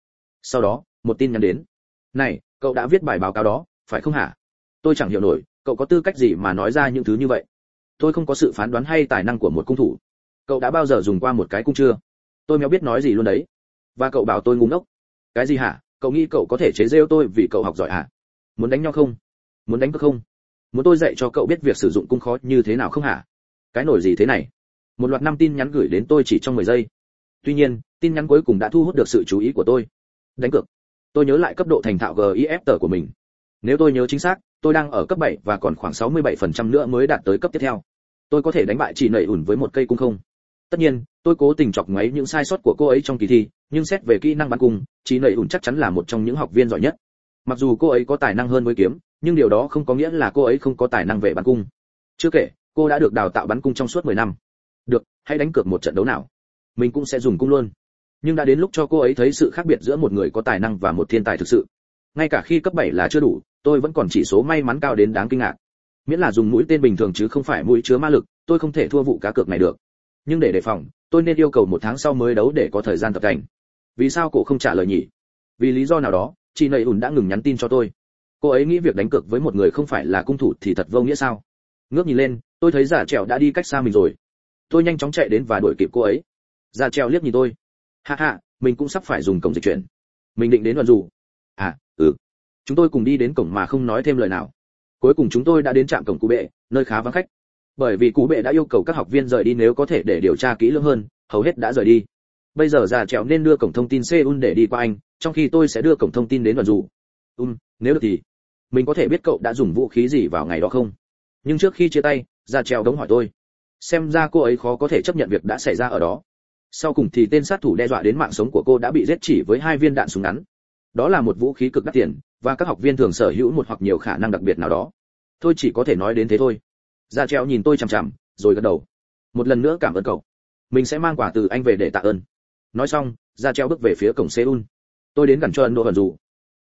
Speaker 1: Sau đó, một tin nhắn đến. Này, cậu đã viết bài báo cáo đó, phải không hả? Tôi chẳng hiểu nổi cậu có tư cách gì mà nói ra những thứ như vậy? Tôi không có sự phán đoán hay tài năng của một cung thủ. Cậu đã bao giờ dùng qua một cái cung chưa? Tôi méo biết nói gì luôn đấy. Và cậu bảo tôi ngu ngốc. Cái gì hả? Cậu nghĩ cậu có thể chế rêu tôi vì cậu học giỏi hả? Muốn đánh nhau không? Muốn đánh cơ không? Muốn tôi dạy cho cậu biết việc sử dụng cung khó như thế nào không hả? Cái nổi gì thế này? Một loạt năm tin nhắn gửi đến tôi chỉ trong 10 giây. Tuy nhiên, tin nhắn cuối cùng đã thu hút được sự chú ý của tôi. Đánh cược. Tôi nhớ lại cấp độ thành thạo gif tờ của mình nếu tôi nhớ chính xác, tôi đang ở cấp 7 và còn khoảng 67% nữa mới đạt tới cấp tiếp theo. Tôi có thể đánh bại chỉ nảy ủn với một cây cung không? Tất nhiên, tôi cố tình chọc ngoáy những sai sót của cô ấy trong kỳ thi, nhưng xét về kỹ năng bắn cung chỉ nảy ủn chắc chắn là một trong những học viên giỏi nhất. Mặc dù cô ấy có tài năng hơn với kiếm, nhưng điều đó không có nghĩa là cô ấy không có tài năng về bắn cung. Chưa kể, cô đã được đào tạo bắn cung trong suốt 10 năm. Được, hãy đánh cược một trận đấu nào. Mình cũng sẽ dùng cung luôn. Nhưng đã đến lúc cho cô ấy thấy sự khác biệt giữa một người có tài năng và một thiên tài thực sự ngay cả khi cấp 7 là chưa đủ, tôi vẫn còn chỉ số may mắn cao đến đáng kinh ngạc. Miễn là dùng mũi tên bình thường chứ không phải mũi chứa ma lực, tôi không thể thua vụ cá cược này được. Nhưng để đề phòng, tôi nên yêu cầu một tháng sau mới đấu để có thời gian tập cảnh. vì sao cô không trả lời nhỉ? Vì lý do nào đó, chị nầy ủn đã ngừng nhắn tin cho tôi. Cô ấy nghĩ việc đánh cược với một người không phải là cung thủ thì thật vô nghĩa sao? Ngước nhìn lên, tôi thấy giả trèo đã đi cách xa mình rồi. Tôi nhanh chóng chạy đến và đuổi kịp cô ấy. Giả trèo liếc nhìn tôi. Ha ha, mình cũng sắp phải dùng cổng dịch chuyển. Mình định đến đoàn dù. À ừ. Chúng tôi cùng đi đến cổng mà không nói thêm lời nào. Cuối cùng chúng tôi đã đến trạm cổng cụ bệ, nơi khá vắng khách. Bởi vì cụ bệ đã yêu cầu các học viên rời đi nếu có thể để điều tra kỹ lưỡng hơn, hầu hết đã rời đi. Bây giờ già trèo nên đưa cổng thông tin seoul để đi qua anh, trong khi tôi sẽ đưa cổng thông tin đến đoàn dù. Um nếu được thì mình có thể biết cậu đã dùng vũ khí gì vào ngày đó không? Nhưng trước khi chia tay, già trèo đống hỏi tôi. Xem ra cô ấy khó có thể chấp nhận việc đã xảy ra ở đó. Sau cùng thì tên sát thủ đe dọa đến mạng sống của cô đã bị giết chỉ với hai viên đạn súng ngắn đó là một vũ khí cực đắt tiền, và các học viên thường sở hữu một hoặc nhiều khả năng đặc biệt nào đó. Tôi chỉ có thể nói đến thế thôi. Ra treo nhìn tôi chằm chằm, rồi gật đầu. Một lần nữa cảm ơn cậu. Mình sẽ mang quà từ anh về để tạ ơn. Nói xong, ra treo bước về phía cổng seoul. Tôi đến gần cho ấn độ hận dù.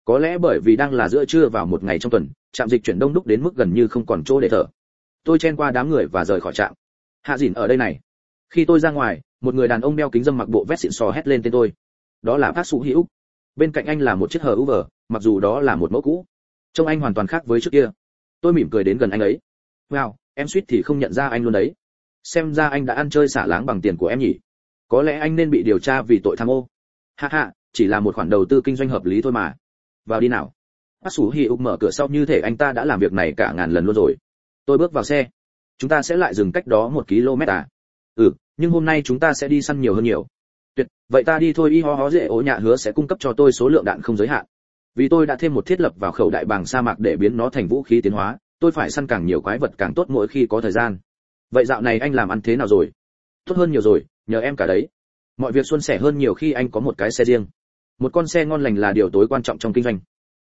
Speaker 1: Có lẽ bởi vì đang là giữa trưa vào một ngày trong tuần, trạm dịch chuyển đông đúc đến mức gần như không còn chỗ để thở. Tôi chen qua đám người và rời khỏi trạm. Hạ dìn ở đây này. Khi tôi ra ngoài, một người đàn ông đeo kính dâm mặc bộ vest xịn sò hét lên tên tôi. Đó là bác sụ hữu bên cạnh anh là một chiếc hờ uber mặc dù đó là một mẫu cũ. Trông anh hoàn toàn khác với trước kia. Tôi mỉm cười đến gần anh ấy. Wow, em suýt thì không nhận ra anh luôn đấy. Xem ra anh đã ăn chơi xả láng bằng tiền của em nhỉ? Có lẽ anh nên bị điều tra vì tội tham ô. Hạ hạ chỉ là một khoản đầu tư kinh doanh hợp lý thôi mà. Vào đi nào. Bác sủ hi ục mở cửa sau như thể anh ta đã làm việc này cả ngàn lần luôn rồi. Tôi bước vào xe. Chúng ta sẽ lại dừng cách đó một km à? Ừ nhưng hôm nay chúng ta sẽ đi săn nhiều hơn nhiều tuyệt, vậy ta đi thôi, y ho ho dễ ố nhạ hứa sẽ cung cấp cho tôi số lượng đạn không giới hạn. Vì tôi đã thêm một thiết lập vào khẩu đại bàng sa mạc để biến nó thành vũ khí tiến hóa, tôi phải săn càng nhiều quái vật càng tốt mỗi khi có thời gian. Vậy dạo này anh làm ăn thế nào rồi? Tốt hơn nhiều rồi, nhờ em cả đấy. Mọi việc suôn sẻ hơn nhiều khi anh có một cái xe riêng. Một con xe ngon lành là điều tối quan trọng trong kinh doanh.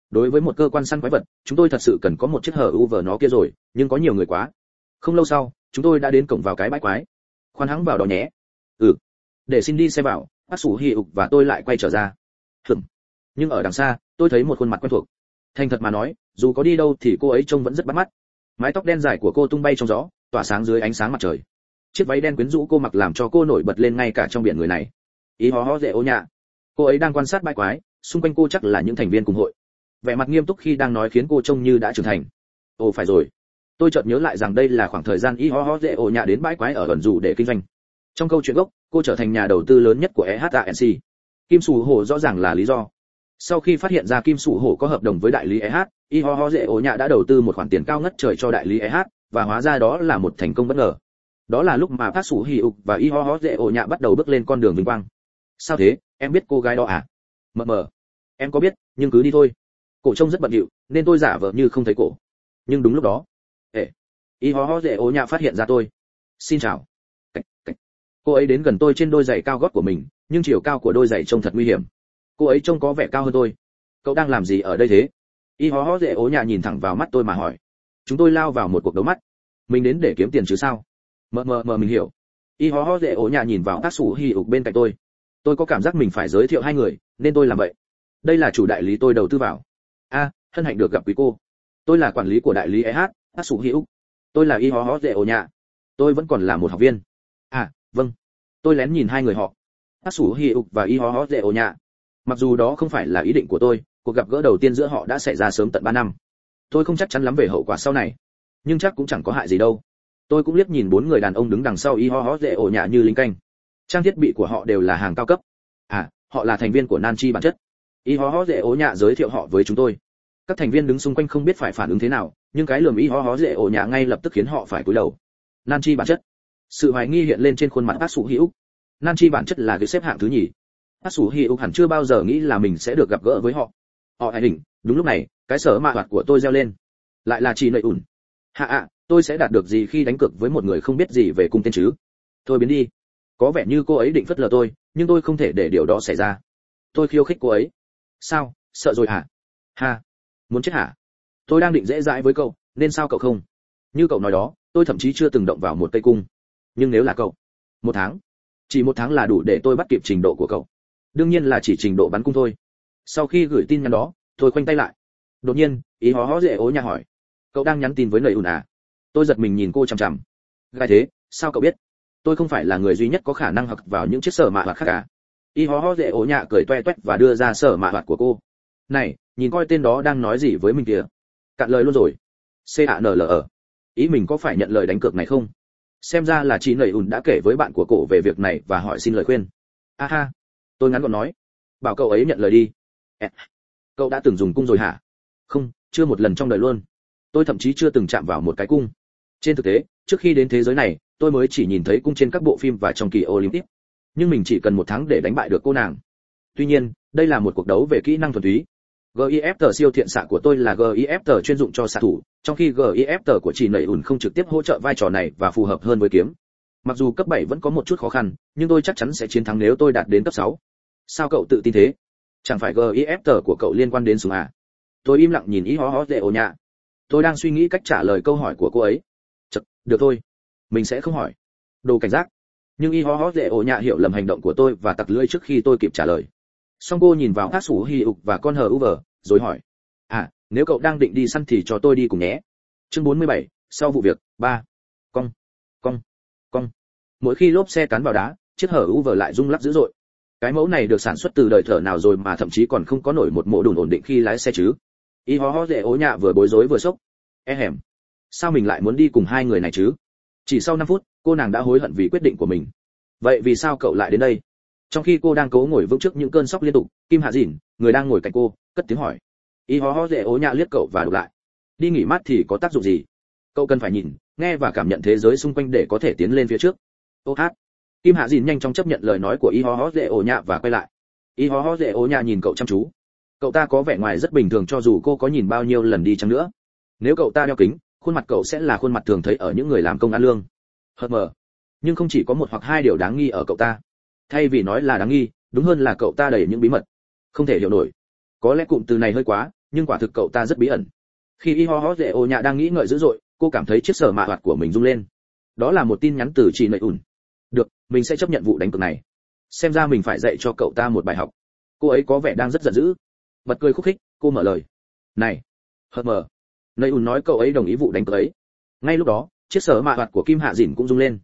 Speaker 1: Đối với một cơ quan săn quái vật, chúng tôi thật sự cần có một chiếc hở u vờ nó kia rồi, nhưng có nhiều người quá. Không lâu sau, chúng tôi đã đến cổng vào cái bãi quái. Khoan hắng vào đó nhé để xin đi xe vào, bác sủ hì ục và tôi lại quay trở ra. Hừm nhưng ở đằng xa, tôi thấy một khuôn mặt quen thuộc. Thành thật mà nói, dù có đi đâu thì cô ấy trông vẫn rất bắt mắt. Mái tóc đen dài của cô tung bay trong gió, tỏa sáng dưới ánh sáng mặt trời. Chiếc váy đen quyến rũ cô mặc làm cho cô nổi bật lên ngay cả trong biển người này. Ý hó hó dễ ô nhạ. Cô ấy đang quan sát bãi quái, xung quanh cô chắc là những thành viên cùng hội. Vẻ mặt nghiêm túc khi đang nói khiến cô trông như đã trưởng thành. Ồ, phải rồi. Tôi chợt nhớ lại rằng đây là khoảng thời gian y hó hó dễ ô nhạ đến bãi quái ở gần dù để kinh doanh trong câu chuyện gốc cô trở thành nhà đầu tư lớn nhất của EHANC. Kim Sủ Hổ rõ ràng là lý do. Sau khi phát hiện ra Kim Sủ Hổ có hợp đồng với đại lý EH, Y Ho Ho Dễ Ổ Nhạ đã đầu tư một khoản tiền cao ngất trời cho đại lý EH, và hóa ra đó là một thành công bất ngờ. Đó là lúc mà Phát Sủ Hỉ Ục và Y Ho Ho Dễ Ổ Nhạ bắt đầu bước lên con đường vinh quang. Sao thế, em biết cô gái đó à? Mờ mờ. Em có biết, nhưng cứ đi thôi. Cổ trông rất bận rộn, nên tôi giả vờ như không thấy cổ. Nhưng đúng lúc đó, ê, Y Ho Ho Dễ Ổ Nhạ phát hiện ra tôi. Xin chào cô ấy đến gần tôi trên đôi giày cao gót của mình, nhưng chiều cao của đôi giày trông thật nguy hiểm. Cô ấy trông có vẻ cao hơn tôi. Cậu đang làm gì ở đây thế? Y hó hó dễ ố nhà nhìn thẳng vào mắt tôi mà hỏi. Chúng tôi lao vào một cuộc đấu mắt. Mình đến để kiếm tiền chứ sao? Mờ mờ mờ, mình hiểu. Y hó hó dễ ố nhà nhìn vào tác sủ hi ục bên cạnh tôi. Tôi có cảm giác mình phải giới thiệu hai người, nên tôi làm vậy. Đây là chủ đại lý tôi đầu tư vào. A, hân hạnh được gặp quý cô. Tôi là quản lý của đại lý eh tác sủ hi ục. Tôi là y hó hó dễ ố nhà tôi vẫn còn là một học viên. À vâng. Tôi lén nhìn hai người họ. Hát sủ hi ục và y hó hó dễ ố nhạ. mặc dù đó không phải là ý định của tôi, cuộc gặp gỡ đầu tiên giữa họ đã xảy ra sớm tận ba năm. Tôi không chắc chắn lắm về hậu quả sau này. Nhưng chắc cũng chẳng có hại gì đâu. Tôi cũng liếc nhìn bốn người đàn ông đứng đằng sau y ho ho dễ ổ nhạ như lính canh. Trang thiết bị của họ đều là hàng cao cấp. À họ là thành viên của nan chi bản chất. Y ho ho dễ ổ nhạ giới thiệu họ với chúng tôi. Các thành viên đứng xung quanh không biết phải phản ứng thế nào, nhưng cái lườm y ho ho dễ ổ nhạ ngay lập tức khiến họ phải cúi đầu. Nan chi bản chất sự hoài nghi hiện lên trên khuôn mặt bác sủ hữu nan chi bản chất là cái xếp hạng thứ nhì. Bác sủ hữu hẳn chưa bao giờ nghĩ là mình sẽ được gặp gỡ với họ. Họ hài đỉnh, đúng lúc này, cái sở mạ hoạt của tôi reo lên. Lại là chị nợ ủn. Hạ ạ, tôi sẽ đạt được gì khi đánh cược với một người không biết gì về cung tên chứ? Thôi biến đi. Có vẻ như cô ấy định phất lờ tôi, nhưng tôi không thể để điều đó xảy ra. Tôi khiêu khích cô ấy. Sao? Sợ rồi hả? Ha. Muốn chết hả? Tôi đang định dễ dãi với cậu, nên sao cậu không? Như cậu nói đó, tôi thậm chí chưa từng động vào một cây cung nhưng nếu là cậu, một tháng, chỉ một tháng là đủ để tôi bắt kịp trình độ của cậu. Đương nhiên là chỉ trình độ bắn cung thôi. Sau khi gửi tin nhắn đó, tôi khoanh tay lại. Đột nhiên, ý hó hó dễ ố nhà hỏi, cậu đang nhắn tin với nầy ùn à? Tôi giật mình nhìn cô chằm chằm. Gai thế, sao cậu biết? Tôi không phải là người duy nhất có khả năng học vào những chiếc sở mạ hoạt khác cả. Y hó hó dễ ố nhạ cười toe toét và đưa ra sở mạ hoạt của cô. Này, nhìn coi tên đó đang nói gì với mình kìa. Cạn lời luôn rồi. C a n l ở ý mình có phải nhận lời đánh cược này không? Xem ra là chị nầy ùn đã kể với bạn của cổ về việc này và hỏi xin lời khuyên. A ha, tôi ngắn gọn nói. Bảo cậu ấy nhận lời đi. Cậu đã từng dùng cung rồi hả? Không, chưa một lần trong đời luôn. Tôi thậm chí chưa từng chạm vào một cái cung. Trên thực tế, trước khi đến thế giới này, tôi mới chỉ nhìn thấy cung trên các bộ phim và trong kỳ olympic. Nhưng mình chỉ cần một tháng để đánh bại được cô nàng. Tuy nhiên, đây là một cuộc đấu về kỹ năng thuần túy gif tờ siêu thiện xạ của tôi là gif tờ chuyên dụng cho xạ thủ trong khi gif tờ của chị nảy ủn không trực tiếp hỗ trợ vai trò này và phù hợp hơn với kiếm. Mặc dù cấp 7 vẫn có một chút khó khăn nhưng tôi chắc chắn sẽ chiến thắng nếu tôi đạt đến cấp 6. sao cậu tự tin thế? Chẳng phải gif tờ của cậu liên quan đến súng à? Tôi im lặng nhìn ý hó hó dễ ồ nhạ. Tôi đang suy nghĩ cách trả lời câu hỏi của cô ấy. Chật, được thôi. Mình sẽ không hỏi. Đồ cảnh giác. Nhưng y hó hó dễ ổ nhạ hiểu lầm hành động của tôi và tặc lưỡi trước khi tôi kịp trả lời song cô nhìn vào hát sủ hi ục và con hờ uber rồi hỏi à nếu cậu đang định đi săn thì cho tôi đi cùng nhé. Chương 47, sau vụ việc ba. Cong cong cong. Mỗi khi lốp xe cán vào đá chiếc hở uber lại rung lắc dữ dội. Cái mẫu này được sản xuất từ đời thở nào rồi mà thậm chí còn không có nổi một mộ đùn ổn định khi lái xe chứ? Y ho ho dễ ố nhạ vừa bối rối vừa sốc. E hẻm sao mình lại muốn đi cùng hai người này chứ? Chỉ sau 5 phút cô nàng đã hối hận vì quyết định của mình. Vậy vì sao cậu lại đến đây? Trong khi cô đang cố ngồi vững trước những cơn sốc liên tục, kim hạ dìn, người đang ngồi cạnh cô, cất tiếng hỏi. Y ho ho dễ ố nhạ liếc cậu và đục lại. Đi nghỉ mát thì có tác dụng gì? Cậu cần phải nhìn, nghe và cảm nhận thế giới xung quanh để có thể tiến lên phía trước. Ô hát. Kim hạ dìn nhanh chóng chấp nhận lời nói của y ho ho dễ ố nhạ và quay lại. Y ho ho dễ ố nhạ nhìn cậu chăm chú. Cậu ta có vẻ ngoài rất bình thường cho dù cô có nhìn bao nhiêu lần đi chăng nữa. Nếu cậu ta đeo kính, khuôn mặt cậu sẽ là khuôn mặt thường thấy ở những người làm công ăn lương. Hờ mờ. Nhưng không chỉ có một hoặc hai điều đáng nghi ở cậu ta thay vì nói là đáng nghi, đúng hơn là cậu ta đầy những bí mật. Không thể hiểu nổi. Có lẽ cụm từ này hơi quá, nhưng quả thực cậu ta rất bí ẩn. Khi y ho ho dễ ô nhạ đang nghĩ ngợi dữ dội, cô cảm thấy chiếc sở mạ hoạt của mình rung lên. Đó là một tin nhắn từ chị nợi ủn. Được, mình sẽ chấp nhận vụ đánh cược này. Xem ra mình phải dạy cho cậu ta một bài học. Cô ấy có vẻ đang rất giận dữ. Bật cười khúc khích, cô mở lời. Này hờ mờ. Nơi ùn nói cậu ấy đồng ý vụ đánh cược ấy. Ngay lúc đó, chiếc sở mạ hoạt của kim hạ dìn cũng rung lên.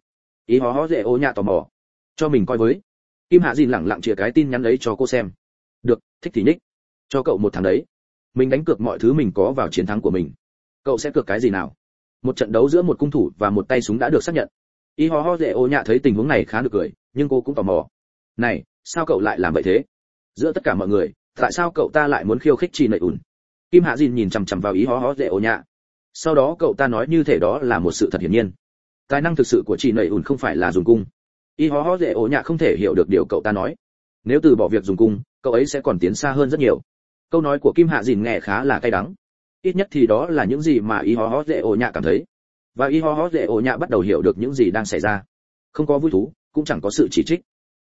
Speaker 1: Ý hó hó dễ ô nhạ tò mò. Cho mình coi với kim hạ dìn lẳng lặng chia cái tin nhắn ấy cho cô xem. Được, thích thì nhích. Cho cậu một tháng đấy. Mình đánh cược mọi thứ mình có vào chiến thắng của mình. Cậu sẽ cược cái gì nào? Một trận đấu giữa một cung thủ và một tay súng đã được xác nhận. Y ho ho dễ ô nhạ thấy tình huống này khá được cười, nhưng cô cũng tò mò. Này, sao cậu lại làm vậy thế? Giữa tất cả mọi người, tại sao cậu ta lại muốn khiêu khích chi Nậy ủn kim hạ dìn nhìn chằm chằm vào ý ho ho dễ ô nhạ. Sau đó cậu ta nói như thể đó là một sự thật hiển nhiên. Tài năng thực sự của chị Nậy ủn không phải là dùng cung y hó hó dễ ổ nhạ không thể hiểu được điều cậu ta nói. Nếu từ bỏ việc dùng cung, cậu ấy sẽ còn tiến xa hơn rất nhiều. Câu nói của kim hạ dìn nghe khá là cay đắng. Ít nhất thì đó là những gì mà y hó hó dễ ổ nhạ cảm thấy. Và y hó hó dễ ổ nhạ bắt đầu hiểu được những gì đang xảy ra. Không có vui thú, cũng chẳng có sự chỉ trích.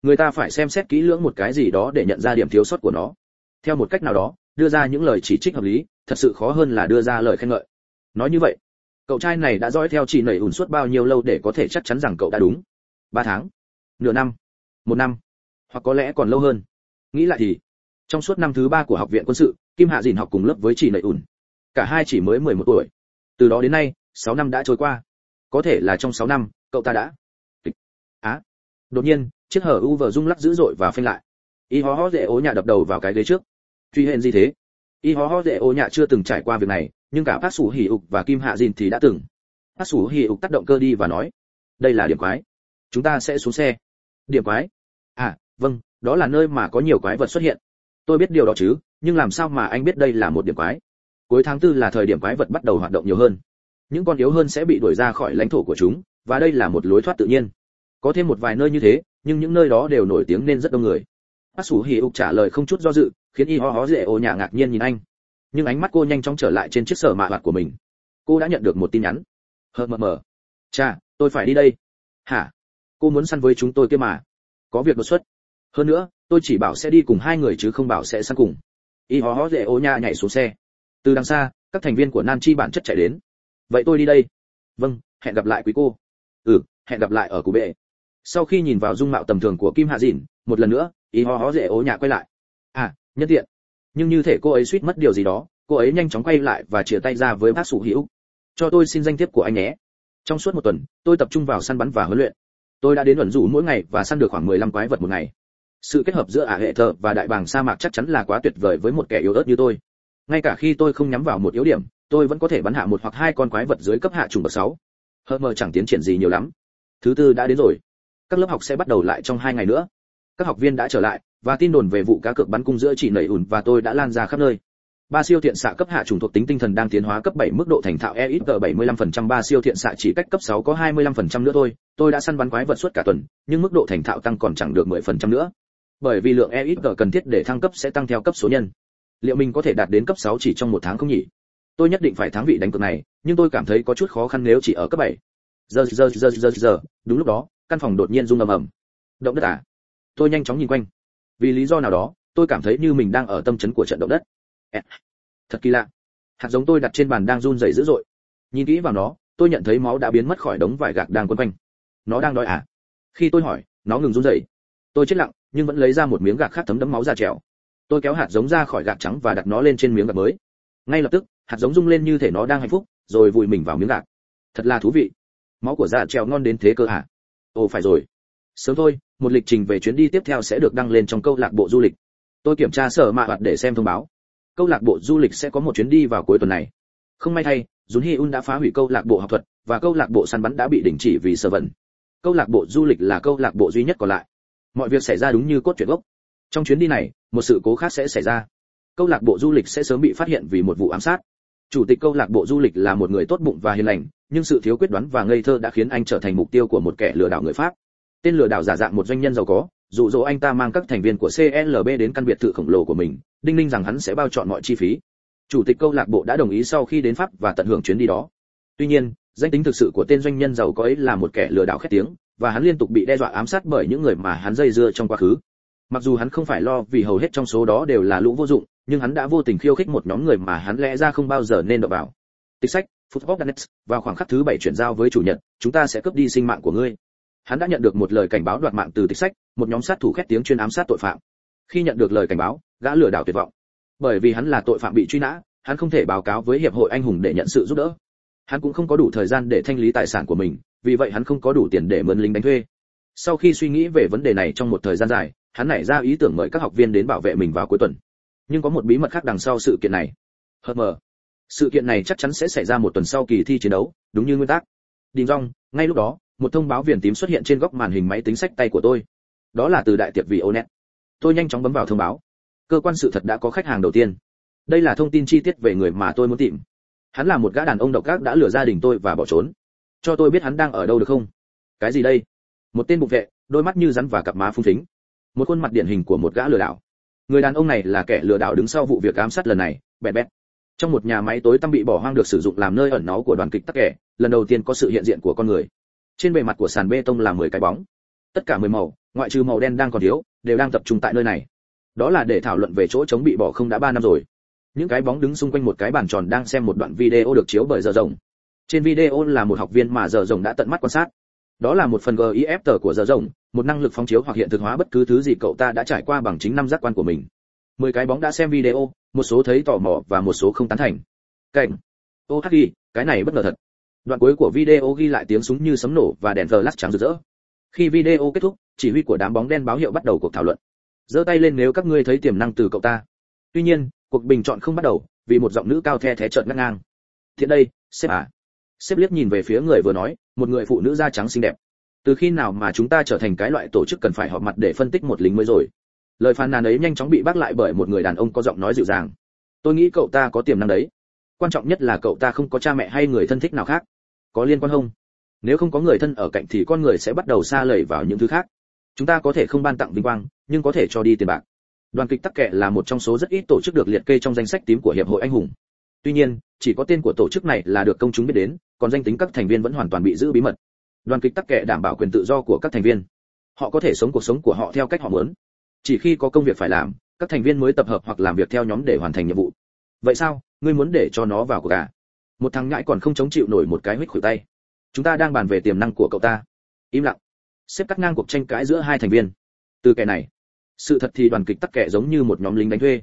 Speaker 1: Người ta phải xem xét kỹ lưỡng một cái gì đó để nhận ra điểm thiếu sót của nó. Theo một cách nào đó, đưa ra những lời chỉ trích hợp lý, thật sự khó hơn là đưa ra lời khen ngợi. Nói như vậy, cậu trai này đã dõi theo chị nảy ủn suốt bao nhiêu lâu để có thể chắc chắn rằng cậu đã đúng. Ba tháng nửa năm một năm hoặc có lẽ còn lâu hơn. Nghĩ lại thì trong suốt năm thứ ba của học viện quân sự kim hạ dìn học cùng lớp với chị nảy ủn cả hai chỉ mới 11 tuổi. Từ đó đến nay sáu năm đã trôi qua. Có thể là trong sáu năm cậu ta đã á. À, đột nhiên chiếc hở u vờ rung lắc dữ dội và phanh lại. Y hó hó dễ ố nhà đập đầu vào cái ghế trước. Truy hên gì thế? Y hó hó dễ ố nhà chưa từng trải qua việc này nhưng cả bác sủ hỉ ục và kim hạ dìn thì đã từng. Bác sủ hỉ ục tác động cơ đi và nói đây là điểm quái. Chúng ta sẽ xuống xe điểm quái. À vâng đó là nơi mà có nhiều quái vật xuất hiện. Tôi biết điều đó chứ, nhưng làm sao mà anh biết đây là một điểm quái? Cuối tháng tư là thời điểm quái vật bắt đầu hoạt động nhiều hơn. Những con yếu hơn sẽ bị đuổi ra khỏi lãnh thổ của chúng, và đây là một lối thoát tự nhiên. Có thêm một vài nơi như thế, nhưng những nơi đó đều nổi tiếng nên rất đông người. Bác sủ hỉ ục trả lời không chút do dự, khiến y ho hó dễ ô nhà ngạc nhiên nhìn anh. Nhưng ánh mắt cô nhanh chóng trở lại trên chiếc sở mạ hoạt của mình. Cô đã nhận được một tin nhắn. Hờ mờ mờ. Cha, tôi phải đi đây. Hả? Cô muốn săn với chúng tôi kia mà. Có việc đột xuất. Hơn nữa, tôi chỉ bảo sẽ đi cùng hai người chứ không bảo sẽ săn cùng. Y hó hó dễ ô nha nhảy xuống xe. Từ đằng xa, các thành viên của nan chi bản chất chạy đến. Vậy tôi đi đây. Vâng hẹn gặp lại quý cô. Ừ hẹn gặp lại ở cụ bệ. Sau khi nhìn vào dung mạo tầm thường của kim hạ dìn một lần nữa, y ho hó dễ ố nhà quay lại. À nhân tiện. Nhưng như thể cô ấy suýt mất điều gì đó, cô ấy nhanh chóng quay lại và chia tay ra với bác sủ hữu. Cho tôi xin danh thiếp của anh nhé. Trong suốt một tuần, tôi tập trung vào săn bắn và huấn luyện tôi đã đến luận rủ mỗi ngày và săn được khoảng 15 quái vật một ngày. Sự kết hợp giữa ả hệ thờ và đại bàng sa mạc chắc chắn là quá tuyệt vời với một kẻ yếu ớt như tôi. Ngay cả khi tôi không nhắm vào một yếu điểm, tôi vẫn có thể bắn hạ một hoặc hai con quái vật dưới cấp hạ trùng bậc sáu. Hờ mờ chẳng tiến triển gì nhiều lắm. Thứ tư đã đến rồi. Các lớp học sẽ bắt đầu lại trong hai ngày nữa. Các học viên đã trở lại, và tin đồn về vụ cá cược bắn cung giữa chị nẩy ủn và tôi đã lan ra khắp nơi ba siêu thiện xạ cấp hạ trùng thuộc tính tinh thần đang tiến hóa cấp 7 mức độ thành thạo EXG 75% ba siêu thiện xạ chỉ cách cấp 6 có 25% nữa thôi, tôi đã săn bắn quái vật suốt cả tuần, nhưng mức độ thành thạo tăng còn chẳng được 10% nữa. Bởi vì lượng EXG cần thiết để thăng cấp sẽ tăng theo cấp số nhân. Liệu mình có thể đạt đến cấp 6 chỉ trong một tháng không nhỉ? Tôi nhất định phải thắng vị đánh cược này, nhưng tôi cảm thấy có chút khó khăn nếu chỉ ở cấp 7. Giờ giờ giờ giờ giờ, đúng lúc đó, căn phòng đột nhiên rung ầm ầm. Động đất à? Tôi nhanh chóng nhìn quanh. Vì lý do nào đó, tôi cảm thấy như mình đang ở tâm chấn của trận động đất thật kỳ lạ. Hạt giống tôi đặt trên bàn đang run rẩy dữ dội. Nhìn kỹ vào nó, tôi nhận thấy máu đã biến mất khỏi đống vải gạc đang quấn quanh. Nó đang đói à? Khi tôi hỏi, nó ngừng run rẩy. Tôi chết lặng, nhưng vẫn lấy ra một miếng gạc khác thấm đẫm máu ra trèo. Tôi kéo hạt giống ra khỏi gạc trắng và đặt nó lên trên miếng gạc mới. Ngay lập tức, hạt giống rung lên như thể nó đang hạnh phúc, rồi vùi mình vào miếng gạc. Thật là thú vị. Máu của dạ trèo ngon đến thế cơ à ồ, phải rồi. Sớm thôi, một lịch trình về chuyến đi tiếp theo sẽ được đăng lên trong câu lạc bộ du lịch. Tôi kiểm tra sở mạ hoạt để xem thông báo câu lạc bộ du lịch sẽ có một chuyến đi vào cuối tuần này. Không may thay, Jun Hee un đã phá hủy câu lạc bộ học thuật và câu lạc bộ săn bắn đã bị đình chỉ vì sơ vẩn. Câu lạc bộ du lịch là câu lạc bộ duy nhất còn lại. Mọi việc xảy ra đúng như cốt truyện gốc. Trong chuyến đi này, một sự cố khác sẽ xảy ra. Câu lạc bộ du lịch sẽ sớm bị phát hiện vì một vụ ám sát. Chủ tịch câu lạc bộ du lịch là một người tốt bụng và hiền lành, nhưng sự thiếu quyết đoán và ngây thơ đã khiến anh trở thành mục tiêu của một kẻ lừa đảo người pháp. Tên lừa đảo giả dạng một doanh nhân giàu có dụ dỗ anh ta mang các thành viên của CLB đến căn biệt thự khổng lồ của mình, đinh ninh rằng hắn sẽ bao chọn mọi chi phí. Chủ tịch câu lạc bộ đã đồng ý sau khi đến Pháp và tận hưởng chuyến đi đó. Tuy nhiên, danh tính thực sự của tên doanh nhân giàu có ấy là một kẻ lừa đảo khét tiếng, và hắn liên tục bị đe dọa ám sát bởi những người mà hắn dây dưa trong quá khứ. Mặc dù hắn không phải lo vì hầu hết trong số đó đều là lũ vô dụng, nhưng hắn đã vô tình khiêu khích một nhóm người mà hắn lẽ ra không bao giờ nên động vào. Tịch sách, Football Danet, vào khoảng khắc thứ bảy chuyển giao với chủ nhật, chúng ta sẽ cướp đi sinh mạng của ngươi hắn đã nhận được một lời cảnh báo đoạt mạng từ tịch sách, một nhóm sát thủ khét tiếng chuyên ám sát tội phạm. Khi nhận được lời cảnh báo, gã lừa đảo tuyệt vọng. Bởi vì hắn là tội phạm bị truy nã, hắn không thể báo cáo với hiệp hội anh hùng để nhận sự giúp đỡ. Hắn cũng không có đủ thời gian để thanh lý tài sản của mình, vì vậy hắn không có đủ tiền để mướn lính đánh thuê. Sau khi suy nghĩ về vấn đề này trong một thời gian dài, hắn nảy ra ý tưởng mời các học viên đến bảo vệ mình vào cuối tuần. Nhưng có một bí mật khác đằng sau sự kiện này. Hờ mờ. Sự kiện này chắc chắn sẽ xảy ra một tuần sau kỳ thi chiến đấu, đúng như nguyên tắc. Đình rong ngay lúc đó một thông báo viền tím xuất hiện trên góc màn hình máy tính sách tay của tôi. Đó là từ đại tiệp vì onet. Tôi nhanh chóng bấm vào thông báo. Cơ quan sự thật đã có khách hàng đầu tiên. Đây là thông tin chi tiết về người mà tôi muốn tìm. Hắn là một gã đàn ông độc ác đã lừa gia đình tôi và bỏ trốn. Cho tôi biết hắn đang ở đâu được không? Cái gì đây? Một tên bục vệ, đôi mắt như rắn và cặp má phung phính. Một khuôn mặt điển hình của một gã lừa đảo. Người đàn ông này là kẻ lừa đảo đứng sau vụ việc ám sát lần này, bẹt bẹt. Trong một nhà máy tối tăm bị bỏ hoang được sử dụng làm nơi ẩn náu của đoàn kịch tắc kẻ, lần đầu tiên có sự hiện diện của con người trên bề mặt của sàn bê tông là 10 cái bóng. Tất cả 10 màu, ngoại trừ màu đen đang còn thiếu, đều đang tập trung tại nơi này. Đó là để thảo luận về chỗ chống bị bỏ không đã 3 năm rồi. Những cái bóng đứng xung quanh một cái bàn tròn đang xem một đoạn video được chiếu bởi giờ rồng. Trên video là một học viên mà giờ rồng đã tận mắt quan sát. Đó là một phần gif tờ của giờ rồng, một năng lực phóng chiếu hoặc hiện thực hóa bất cứ thứ gì cậu ta đã trải qua bằng chính năm giác quan của mình. Mười cái bóng đã xem video, một số thấy tò mò và một số không tán thành. Cảnh. Ô hắc cái này bất ngờ thật đoạn cuối của video ghi lại tiếng súng như sấm nổ và đèn flash trắng rực rỡ. Khi video kết thúc, chỉ huy của đám bóng đen báo hiệu bắt đầu cuộc thảo luận. Giơ tay lên nếu các ngươi thấy tiềm năng từ cậu ta. Tuy nhiên, cuộc bình chọn không bắt đầu, vì một giọng nữ cao the thé trợn ngắt ngang. Thiện đây, sếp à. Sếp liếc nhìn về phía người vừa nói, một người phụ nữ da trắng xinh đẹp. Từ khi nào mà chúng ta trở thành cái loại tổ chức cần phải họp mặt để phân tích một lính mới rồi? Lời phàn nàn ấy nhanh chóng bị bác lại bởi một người đàn ông có giọng nói dịu dàng. Tôi nghĩ cậu ta có tiềm năng đấy quan trọng nhất là cậu ta không có cha mẹ hay người thân thích nào khác. Có liên quan không? Nếu không có người thân ở cạnh thì con người sẽ bắt đầu xa lầy vào những thứ khác. Chúng ta có thể không ban tặng vinh quang, nhưng có thể cho đi tiền bạc. Đoàn kịch tắc kệ là một trong số rất ít tổ chức được liệt kê trong danh sách tím của hiệp hội anh hùng. Tuy nhiên, chỉ có tên của tổ chức này là được công chúng biết đến, còn danh tính các thành viên vẫn hoàn toàn bị giữ bí mật. Đoàn kịch tắc kệ đảm bảo quyền tự do của các thành viên. Họ có thể sống cuộc sống của họ theo cách họ muốn. Chỉ khi có công việc phải làm, các thành viên mới tập hợp hoặc làm việc theo nhóm để hoàn thành nhiệm vụ. Vậy sao? Ngươi muốn để cho nó vào cuộc à? Một thằng ngãi còn không chống chịu nổi một cái huých khuỷu tay. Chúng ta đang bàn về tiềm năng của cậu ta. Im lặng. Xếp cắt ngang cuộc tranh cãi giữa hai thành viên. Từ kẻ này, sự thật thì đoàn kịch tắc kẻ giống như một nhóm lính đánh thuê.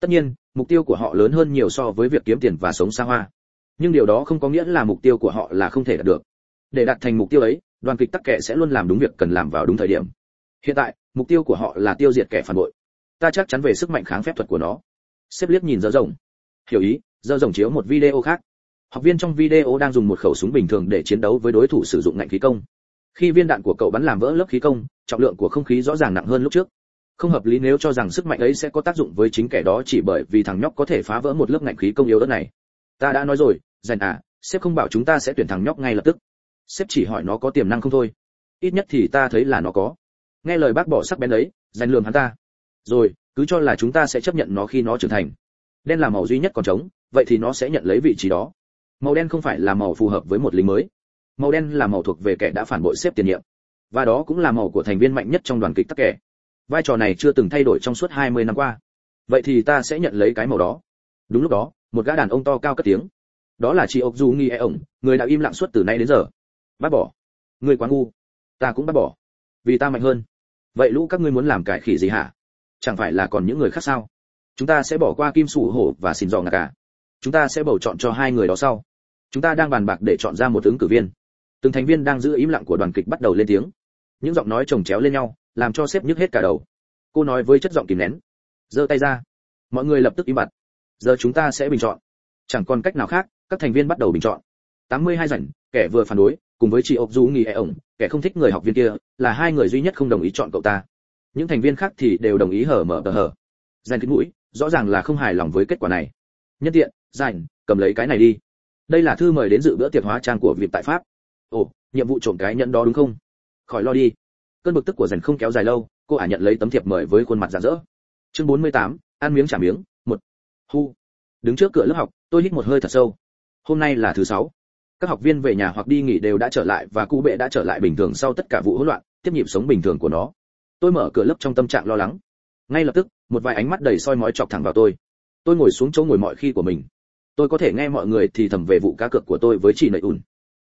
Speaker 1: Tất nhiên, mục tiêu của họ lớn hơn nhiều so với việc kiếm tiền và sống xa hoa. Nhưng điều đó không có nghĩa là mục tiêu của họ là không thể đạt được. Để đạt thành mục tiêu ấy, đoàn kịch tắc kẻ sẽ luôn làm đúng việc cần làm vào đúng thời điểm. Hiện tại, mục tiêu của họ là tiêu diệt kẻ phản bội. Ta chắc chắn về sức mạnh kháng phép thuật của nó. Xếp liếc nhìn dở rộng hiểu ý giờ rồng chiếu một video khác. Học viên trong video đang dùng một khẩu súng bình thường để chiến đấu với đối thủ sử dụng ngạnh khí công. Khi viên đạn của cậu bắn làm vỡ lớp khí công, trọng lượng của không khí rõ ràng nặng hơn lúc trước. Không hợp lý nếu cho rằng sức mạnh ấy sẽ có tác dụng với chính kẻ đó chỉ bởi vì thằng nhóc có thể phá vỡ một lớp ngạnh khí công yếu ớt này. Ta đã nói rồi, dành à sếp không bảo chúng ta sẽ tuyển thằng nhóc ngay lập tức. Sếp chỉ hỏi nó có tiềm năng không thôi. Ít nhất thì ta thấy là nó có. Nghe lời bác bỏ sắc bén ấy, dành lường hắn ta. Rồi, cứ cho là chúng ta sẽ chấp nhận nó khi nó trưởng thành đen là màu duy nhất còn trống, vậy thì nó sẽ nhận lấy vị trí đó. Màu đen không phải là màu phù hợp với một lính mới. Màu đen là màu thuộc về kẻ đã phản bội xếp tiền nhiệm. Và đó cũng là màu của thành viên mạnh nhất trong đoàn kịch tắc kẻ vai trò này chưa từng thay đổi trong suốt 20 năm qua. Vậy thì ta sẽ nhận lấy cái màu đó. Đúng lúc đó, một gã đàn ông to cao cất tiếng. Đó là chị ốc du nghi e ổng người đã im lặng suốt từ nay đến giờ. Bác bỏ. Người quá ngu. Ta cũng bác bỏ. Vì ta mạnh hơn. Vậy lũ các ngươi muốn làm cải khỉ gì hả? Chẳng phải là còn những người khác sao? Chúng ta sẽ bỏ qua kim sủ hổ và xin dò ngạc cả chúng ta sẽ bầu chọn cho hai người đó sau. Chúng ta đang bàn bạc để chọn ra một ứng cử viên. Từng thành viên đang giữ im lặng của đoàn kịch bắt đầu lên tiếng. Những giọng nói chồng chéo lên nhau, làm cho sếp nhức hết cả đầu. Cô nói với chất giọng kìm nén. Giơ tay ra. Mọi người lập tức im bặt. Giờ chúng ta sẽ bình chọn. Chẳng còn cách nào khác, các thành viên bắt đầu bình chọn. 82 rảnh kẻ vừa phản đối, cùng với chị ốc du nghỉ e ổng, kẻ không thích người học viên kia, là hai người duy nhất không đồng ý chọn cậu ta. Những thành viên khác thì đều đồng ý hở mở tờ hở. Dành kín mũi rõ ràng là không hài lòng với kết quả này. Nhân tiện dành cầm lấy cái này đi. Đây là thư mời đến dự bữa tiệc hóa trang của việt tại pháp. Ồ nhiệm vụ trộm cái nhẫn đó đúng không? Khỏi lo đi. Cơn bực tức của dành không kéo dài lâu cô ả nhận lấy tấm thiệp mời với khuôn mặt rạng rỡ. Chương 48, ăn miếng trả miếng một. Hu. Đứng trước cửa lớp học tôi hít một hơi thật sâu. Hôm nay là thứ sáu. Các học viên về nhà hoặc đi nghỉ đều đã trở lại và cụ bệ đã trở lại bình thường sau tất cả vụ hỗn loạn tiếp nhịp sống bình thường của nó. Tôi mở cửa lớp trong tâm trạng lo lắng ngay lập tức, một vài ánh mắt đầy soi mói chọc thẳng vào tôi. Tôi ngồi xuống chỗ ngồi mọi khi của mình. Tôi có thể nghe mọi người thì thầm về vụ cá cược của tôi với chị nầy ùn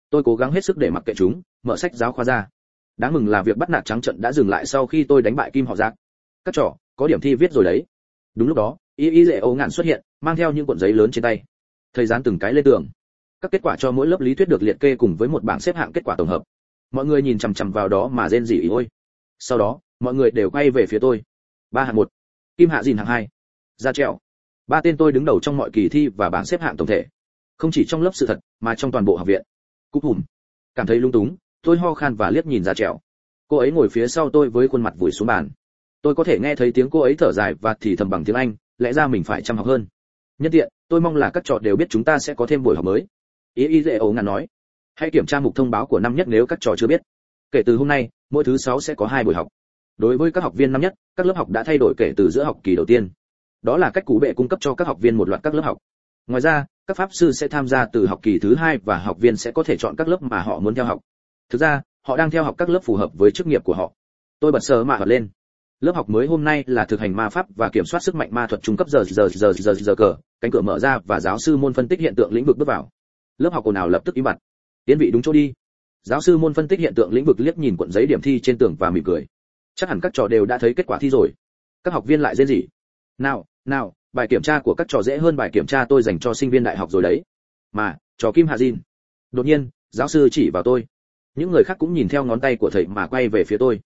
Speaker 1: tôi cố gắng hết sức để mặc kệ chúng, mở sách giáo khoa ra. Đáng mừng là việc bắt nạt trắng trận đã dừng lại sau khi tôi đánh bại kim họ giác các trò, có điểm thi viết rồi đấy. Đúng lúc đó, y y dễ ấu ngạn xuất hiện, mang theo những cuộn giấy lớn trên tay. Thời gian từng cái lên tường. Các kết quả cho mỗi lớp lý thuyết được liệt kê cùng với một bảng xếp hạng kết quả tổng hợp. Mọi người nhìn chằm chằm vào đó mà rên rỉ ôi. Sau đó, mọi người đều quay về phía tôi ba hạng một. Kim hạ dìn hạng hai. Ra trèo ba tên tôi đứng đầu trong mọi kỳ thi và bảng xếp hạng tổng thể. Không chỉ trong lớp sự thật, mà trong toàn bộ học viện. Cúp hùm. Cảm thấy lung túng, tôi ho khan và liếc nhìn ra trèo cô ấy ngồi phía sau tôi với khuôn mặt vùi xuống bàn. Tôi có thể nghe thấy tiếng cô ấy thở dài và thì thầm bằng tiếng anh, lẽ ra mình phải chăm học hơn. Nhân tiện, tôi mong là các trò đều biết chúng ta sẽ có thêm buổi học mới. Ý ý dễ ấu ngàn nói. Hãy kiểm tra mục thông báo của năm nhất nếu các trò chưa biết. Kể từ hôm nay, mỗi thứ sáu sẽ có hai buổi học đối với các học viên năm nhất, các lớp học đã thay đổi kể từ giữa học kỳ đầu tiên. Đó là cách cụ bệ cung cấp cho các học viên một loạt các lớp học. Ngoài ra, các pháp sư sẽ tham gia từ học kỳ thứ hai và học viên sẽ có thể chọn các lớp mà họ muốn theo học. Thực ra, họ đang theo học các lớp phù hợp với chức nghiệp của họ. Tôi bật sờ mạ lên. Lớp học mới hôm nay là thực hành ma pháp và kiểm soát sức mạnh ma thuật trung cấp giờ giờ giờ giờ giờ cờ. Cánh cửa mở ra và giáo sư môn phân tích hiện tượng lĩnh vực bước vào. Lớp học ồn ào lập tức im bặt. Tiến vị đúng chỗ đi. Giáo sư môn phân tích hiện tượng lĩnh vực liếc nhìn cuộn giấy điểm thi trên tường và mỉm cười chắc hẳn các trò đều đã thấy kết quả thi rồi. Các học viên lại dễ gì? nào nào, bài kiểm tra của các trò dễ hơn bài kiểm tra tôi dành cho sinh viên đại học rồi đấy. Mà, trò kim hạ Jin. đột nhiên, giáo sư chỉ vào tôi. Những người khác cũng nhìn theo ngón tay của thầy mà quay về phía tôi.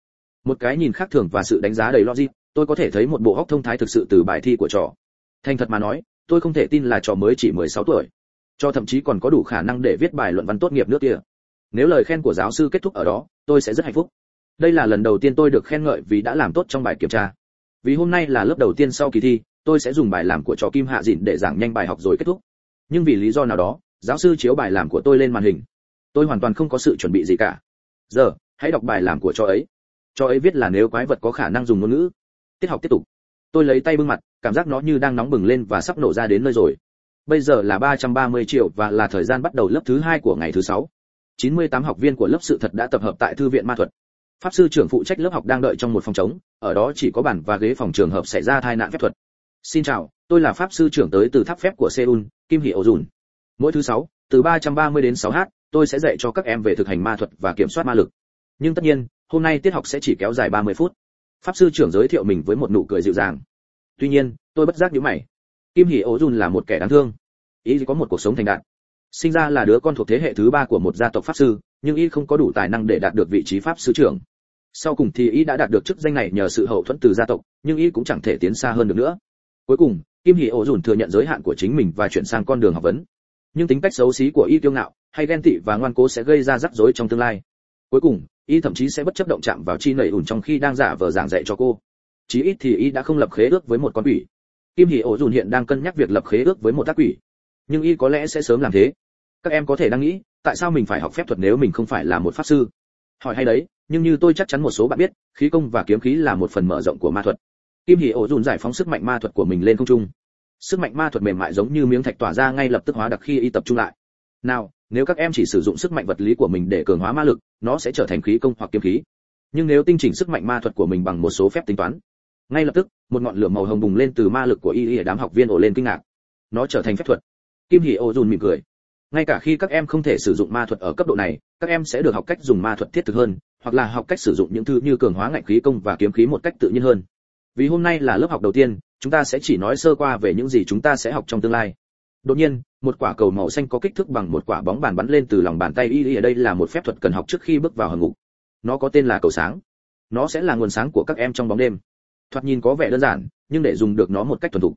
Speaker 1: Một cái nhìn khác thường và sự đánh giá đầy logic, tôi có thể thấy một bộ hóc thông thái thực sự từ bài thi của trò. Thành thật mà nói, tôi không thể tin là trò mới chỉ 16 tuổi. Cho thậm chí còn có đủ khả năng để viết bài luận văn tốt nghiệp nước kia. Nếu lời khen của giáo sư kết thúc ở đó, tôi sẽ rất hạnh phúc đây là lần đầu tiên tôi được khen ngợi vì đã làm tốt trong bài kiểm tra. Vì hôm nay là lớp đầu tiên sau kỳ thi, tôi sẽ dùng bài làm của trò kim hạ dịn để giảng nhanh bài học rồi kết thúc. Nhưng vì lý do nào đó, giáo sư chiếu bài làm của tôi lên màn hình. Tôi hoàn toàn không có sự chuẩn bị gì cả. Giờ, hãy đọc bài làm của trò ấy. Trò ấy viết là nếu quái vật có khả năng dùng ngôn ngữ. Tiết học tiếp tục. Tôi lấy tay bưng mặt, cảm giác nó như đang nóng bừng lên và sắp nổ ra đến nơi rồi. Bây giờ là 330 triệu và là thời gian bắt đầu lớp thứ hai của ngày thứ sáu. 98 học viên của lớp sự thật đã tập hợp tại thư viện ma thuật pháp sư trưởng phụ trách lớp học đang đợi trong một phòng trống, ở đó chỉ có bàn và ghế phòng trường hợp xảy ra tai nạn phép thuật. Xin chào, tôi là pháp sư trưởng tới từ tháp phép của seoul, kim hỷ ổ dùn mỗi thứ sáu, từ 330 đến 6 h, tôi sẽ dạy cho các em về thực hành ma thuật và kiểm soát ma lực. Nhưng tất nhiên, hôm nay tiết học sẽ chỉ kéo dài 30 phút. Pháp sư trưởng giới thiệu mình với một nụ cười dịu dàng. Tuy nhiên, tôi bất giác nhíu mày. Kim hỷ ổ dùn là một kẻ đáng thương. Ý có một cuộc sống thành đạt. Sinh ra là đứa con thuộc thế hệ thứ ba của một gia tộc pháp sư, nhưng y không có đủ tài năng để đạt được vị trí pháp sư trưởng sau cùng thì y đã đạt được chức danh này nhờ sự hậu thuẫn từ gia tộc, nhưng y cũng chẳng thể tiến xa hơn được nữa. Cuối cùng, kim hỷ ổ dùn thừa nhận giới hạn của chính mình và chuyển sang con đường học vấn. Nhưng tính cách xấu xí của y kiêu ngạo, hay ghen tị và ngoan cố sẽ gây ra rắc rối trong tương lai. Cuối cùng, y thậm chí sẽ bất chấp động chạm vào chi nảy ủn trong khi đang giả vờ giảng dạy cho cô. Chí ít thì y đã không lập khế ước với một con quỷ. Kim hỷ ổ dùn hiện đang cân nhắc việc lập khế ước với một tác quỷ. Nhưng y có lẽ sẽ sớm làm thế. Các em có thể đang nghĩ, tại sao mình phải học phép thuật nếu mình không phải là một pháp sư? Hỏi hay đấy, nhưng như tôi chắc chắn một số bạn biết, khí công và kiếm khí là một phần mở rộng của ma thuật. Kim hỷ ổ dùn giải phóng sức mạnh ma thuật của mình lên không trung. Sức mạnh ma thuật mềm mại giống như miếng thạch tỏa ra ngay lập tức hóa đặc khi y tập trung lại. Nào, nếu các em chỉ sử dụng sức mạnh vật lý của mình để cường hóa ma lực, nó sẽ trở thành khí công hoặc kiếm khí. Nhưng nếu tinh chỉnh sức mạnh ma thuật của mình bằng một số phép tính toán, ngay lập tức, một ngọn lửa màu hồng bùng lên từ ma lực của y y đám học viên ổ lên kinh ngạc. Nó trở thành phép thuật. Kim hỷ ô dùn mỉm cười ngay cả khi các em không thể sử dụng ma thuật ở cấp độ này, các em sẽ được học cách dùng ma thuật thiết thực hơn, hoặc là học cách sử dụng những thứ như cường hóa ngạnh khí công và kiếm khí một cách tự nhiên hơn. Vì hôm nay là lớp học đầu tiên, chúng ta sẽ chỉ nói sơ qua về những gì chúng ta sẽ học trong tương lai. Đột nhiên, một quả cầu màu xanh có kích thước bằng một quả bóng bàn bắn lên từ lòng bàn tay y ở đây là một phép thuật cần học trước khi bước vào hầm ngục. Nó có tên là cầu sáng. Nó sẽ là nguồn sáng của các em trong bóng đêm. Thoạt nhìn có vẻ đơn giản, nhưng để dùng được nó một cách thuần thục.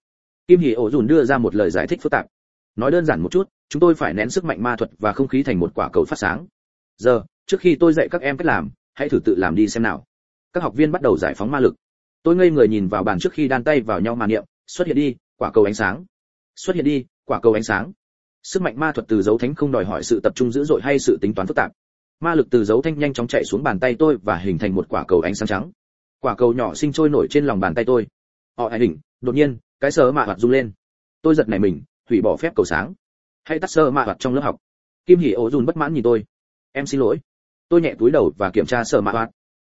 Speaker 1: Kim hỷ ổ dùn đưa ra một lời giải thích phức tạp nói đơn giản một chút, chúng tôi phải nén sức mạnh ma thuật và không khí thành một quả cầu phát sáng. Giờ, trước khi tôi dạy các em cách làm, hãy thử tự làm đi xem nào. Các học viên bắt đầu giải phóng ma lực. Tôi ngây người nhìn vào bàn trước khi đan tay vào nhau mà niệm, xuất hiện đi, quả cầu ánh sáng. Xuất hiện đi, quả cầu ánh sáng. Sức mạnh ma thuật từ dấu thánh không đòi hỏi sự tập trung dữ dội hay sự tính toán phức tạp. Ma lực từ dấu thanh nhanh chóng chạy xuống bàn tay tôi và hình thành một quả cầu ánh sáng trắng. Quả cầu nhỏ sinh trôi nổi trên lòng bàn tay tôi. Họ hãy hình đột nhiên, cái sờ mạ hoạt rung lên. Tôi giật nảy mình hủy bỏ phép cầu sáng. Hãy tắt sơ mạ hoạt trong lớp học. Kim hỉ ổ dùn bất mãn nhìn tôi. Em xin lỗi. Tôi nhẹ túi đầu và kiểm tra sơ mạ hoạt.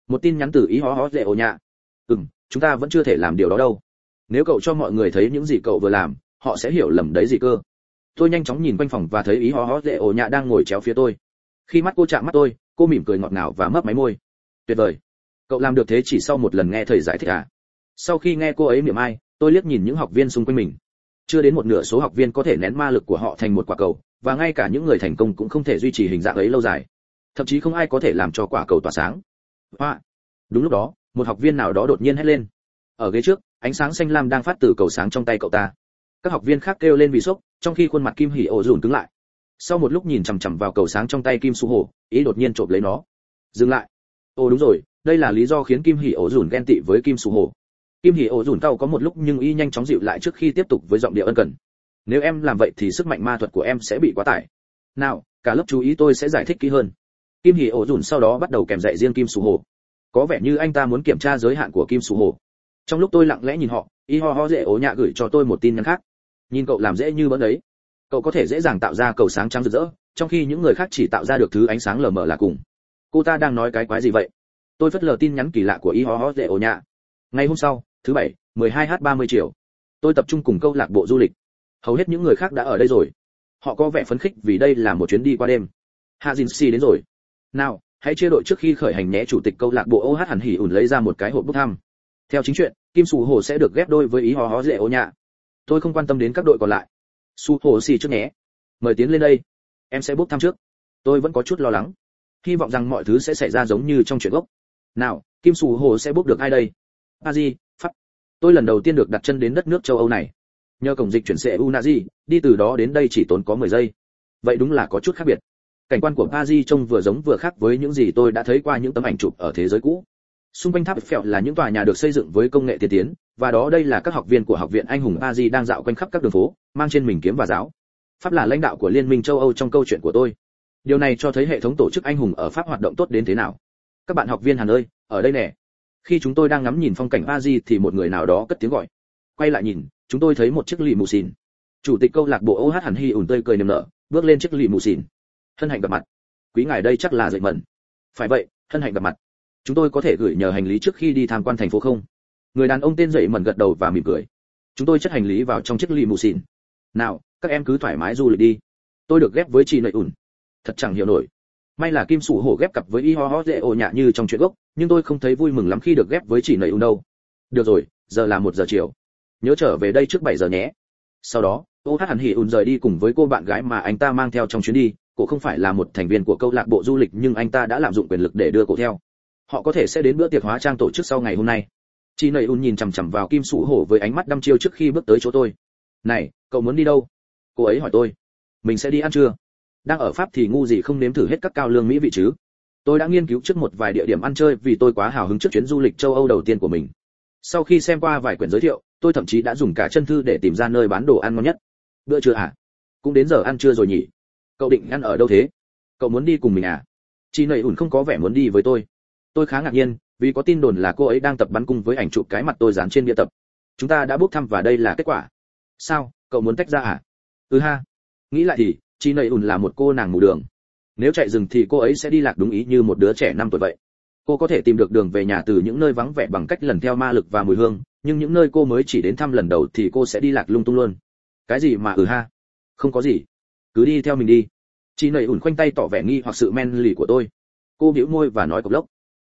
Speaker 1: Một tin nhắn từ ý hó hó dễ ổ nhạ. Ừm, chúng ta vẫn chưa thể làm điều đó đâu. Nếu cậu cho mọi người thấy những gì cậu vừa làm, họ sẽ hiểu lầm đấy gì cơ. Tôi nhanh chóng nhìn quanh phòng và thấy ý hó hó dễ ổ nhạ đang ngồi chéo phía tôi. Khi mắt cô chạm mắt tôi, cô mỉm cười ngọt ngào và mấp máy môi. Tuyệt vời. Cậu làm được thế chỉ sau một lần nghe thầy giải thích à? Sau khi nghe cô ấy miệng ai, tôi liếc nhìn những học viên xung quanh mình chưa đến một nửa số học viên có thể nén ma lực của họ thành một quả cầu, và ngay cả những người thành công cũng không thể duy trì hình dạng ấy lâu dài. Thậm chí không ai có thể làm cho quả cầu tỏa sáng. Hoa! Đúng lúc đó, một học viên nào đó đột nhiên hét lên. Ở ghế trước, ánh sáng xanh lam đang phát từ cầu sáng trong tay cậu ta. Các học viên khác kêu lên vì sốc, trong khi khuôn mặt kim hỉ ổ dùn cứng lại. Sau một lúc nhìn chằm chằm vào cầu sáng trong tay kim su hồ ý đột nhiên trộm lấy nó. Dừng lại. Ồ, đúng rồi, đây là lý do khiến kim hỉ ổ dùn ghen tị với kim su hồ kim hỉ ổ dùn tàu có một lúc nhưng y nhanh chóng dịu lại trước khi tiếp tục với giọng điệu ân cần. Nếu em làm vậy thì sức mạnh ma thuật của em sẽ bị quá tải. Nào, cả lớp chú ý tôi sẽ giải thích kỹ hơn. Kim hỉ ổ dùn sau đó bắt đầu kèm dạy riêng kim Sủ hồ. Có vẻ như anh ta muốn kiểm tra giới hạn của kim Sủ hồ. Trong lúc tôi lặng lẽ nhìn họ, y ho ho dễ ố nhạ gửi cho tôi một tin nhắn khác. Nhìn cậu làm dễ như bỡn đấy. cậu có thể dễ dàng tạo ra cầu sáng trắng rực rỡ, trong khi những người khác chỉ tạo ra được thứ ánh sáng lờ mờ là cùng. Cô ta đang nói cái quái gì vậy? Tôi phất lờ tin nhắn kỳ lạ của y ho ho dễ ố nhạ. Ngày hôm sau thứ bảy 12 h 30 triệu. tôi tập trung cùng câu lạc bộ du lịch. Hầu hết những người khác đã ở đây rồi. Họ có vẻ phấn khích vì đây là một chuyến đi qua đêm. Hạ dìn si đến rồi. Nào, hãy chia đội trước khi khởi hành nhé, chủ tịch câu lạc bộ OH hẳn hỉ ủn lấy ra một cái hộp bốc thăm. Theo chính chuyện, kim sù hồ sẽ được ghép đôi với ý hò hó dễ ô nhạ. Tôi không quan tâm đến các đội còn lại. Su hồ xì trước nhé. Mời tiến lên đây. Em sẽ bốc thăm trước. Tôi vẫn có chút lo lắng. Hy vọng rằng mọi thứ sẽ xảy ra giống như trong chuyện gốc. Nào, kim sù hồ sẽ bốc được ai đây? A di tôi lần đầu tiên được đặt chân đến đất nước châu âu này. Nhờ cổng dịch chuyển xe u nazi đi từ đó đến đây chỉ tốn có 10 giây. Vậy đúng là có chút khác biệt. Cảnh quan của paris trông vừa giống vừa khác với những gì tôi đã thấy qua những tấm ảnh chụp ở thế giới cũ. Xung quanh tháp Eiffel là những tòa nhà được xây dựng với công nghệ tiên tiến, và đó đây là các học viên của học viện anh hùng paris đang dạo quanh khắp các đường phố, mang trên mình kiếm và giáo. Pháp là lãnh đạo của liên minh châu âu trong câu chuyện của tôi. Điều này cho thấy hệ thống tổ chức anh hùng ở pháp hoạt động tốt đến thế nào. Các bạn học viên hàn ơi, ở đây nè khi chúng tôi đang ngắm nhìn phong cảnh paris thì một người nào đó cất tiếng gọi. Quay lại nhìn, chúng tôi thấy một chiếc lì mù xìn chủ tịch câu lạc bộ OH hẳn Hy ủn tươi cười niềm nở, bước lên chiếc lì mù xìn hân hạnh gặp mặt. Quý ngài đây chắc là dậy mẩn. Phải vậy, hân hạnh gặp mặt. Chúng tôi có thể gửi nhờ hành lý trước khi đi tham quan thành phố không? Người đàn ông tên dậy mẩn gật đầu và mỉm cười. Chúng tôi chất hành lý vào trong chiếc lì mù xìn nào, các em cứ thoải mái du lịch đi. Tôi được ghép với chị nợi ủn. Thật chẳng hiểu nổi may là kim sủ hổ ghép cặp với y ho ho dễ ồ nhạ như trong chuyện gốc, nhưng tôi không thấy vui mừng lắm khi được ghép với chị nầy ủn đâu. Được rồi, giờ là một giờ chiều. Nhớ trở về đây trước bảy giờ nhé. Sau đó ô hát hẳn hỉ ùn rời đi cùng với cô bạn gái mà anh ta mang theo trong chuyến đi. Cô không phải là một thành viên của câu lạc bộ du lịch nhưng anh ta đã lạm dụng quyền lực để đưa cô theo. Họ có thể sẽ đến bữa tiệc hóa trang tổ chức sau ngày hôm nay. Chị nầy ùn nhìn chằm chằm vào kim sủ hổ với ánh mắt đăm chiêu trước khi bước tới chỗ tôi. Này, cậu muốn đi đâu? Cô ấy hỏi tôi. Mình sẽ đi ăn trưa đang ở pháp thì ngu gì không nếm thử hết các cao lương mỹ vị chứ? Tôi đã nghiên cứu trước một vài địa điểm ăn chơi vì tôi quá hào hứng trước chuyến du lịch châu âu đầu tiên của mình. Sau khi xem qua vài quyển giới thiệu, tôi thậm chí đã dùng cả chân thư để tìm ra nơi bán đồ ăn ngon nhất. Bữa trưa à? Cũng đến giờ ăn trưa rồi nhỉ? Cậu định ăn ở đâu thế? Cậu muốn đi cùng mình à? Chị nầy ủn không có vẻ muốn đi với tôi. Tôi khá ngạc nhiên, vì có tin đồn là cô ấy đang tập bắn cung với ảnh chụp cái mặt tôi dán trên bia tập. Chúng ta đã bốc thăm và đây là kết quả. Sao? Cậu muốn tách ra à? Ừ ha. Nghĩ lại thì Chi nầy ủn là một cô nàng mù đường. Nếu chạy rừng thì cô ấy sẽ đi lạc đúng ý như một đứa trẻ năm tuổi vậy. Cô có thể tìm được đường về nhà từ những nơi vắng vẻ bằng cách lần theo ma lực và mùi hương, nhưng những nơi cô mới chỉ đến thăm lần đầu thì cô sẽ đi lạc lung tung luôn. Cái gì mà ừ ha? Không có gì. Cứ đi theo mình đi. Chị nầy ủn khoanh tay tỏ vẻ nghi hoặc sự men lì của tôi. Cô bĩu môi và nói cộc lốc.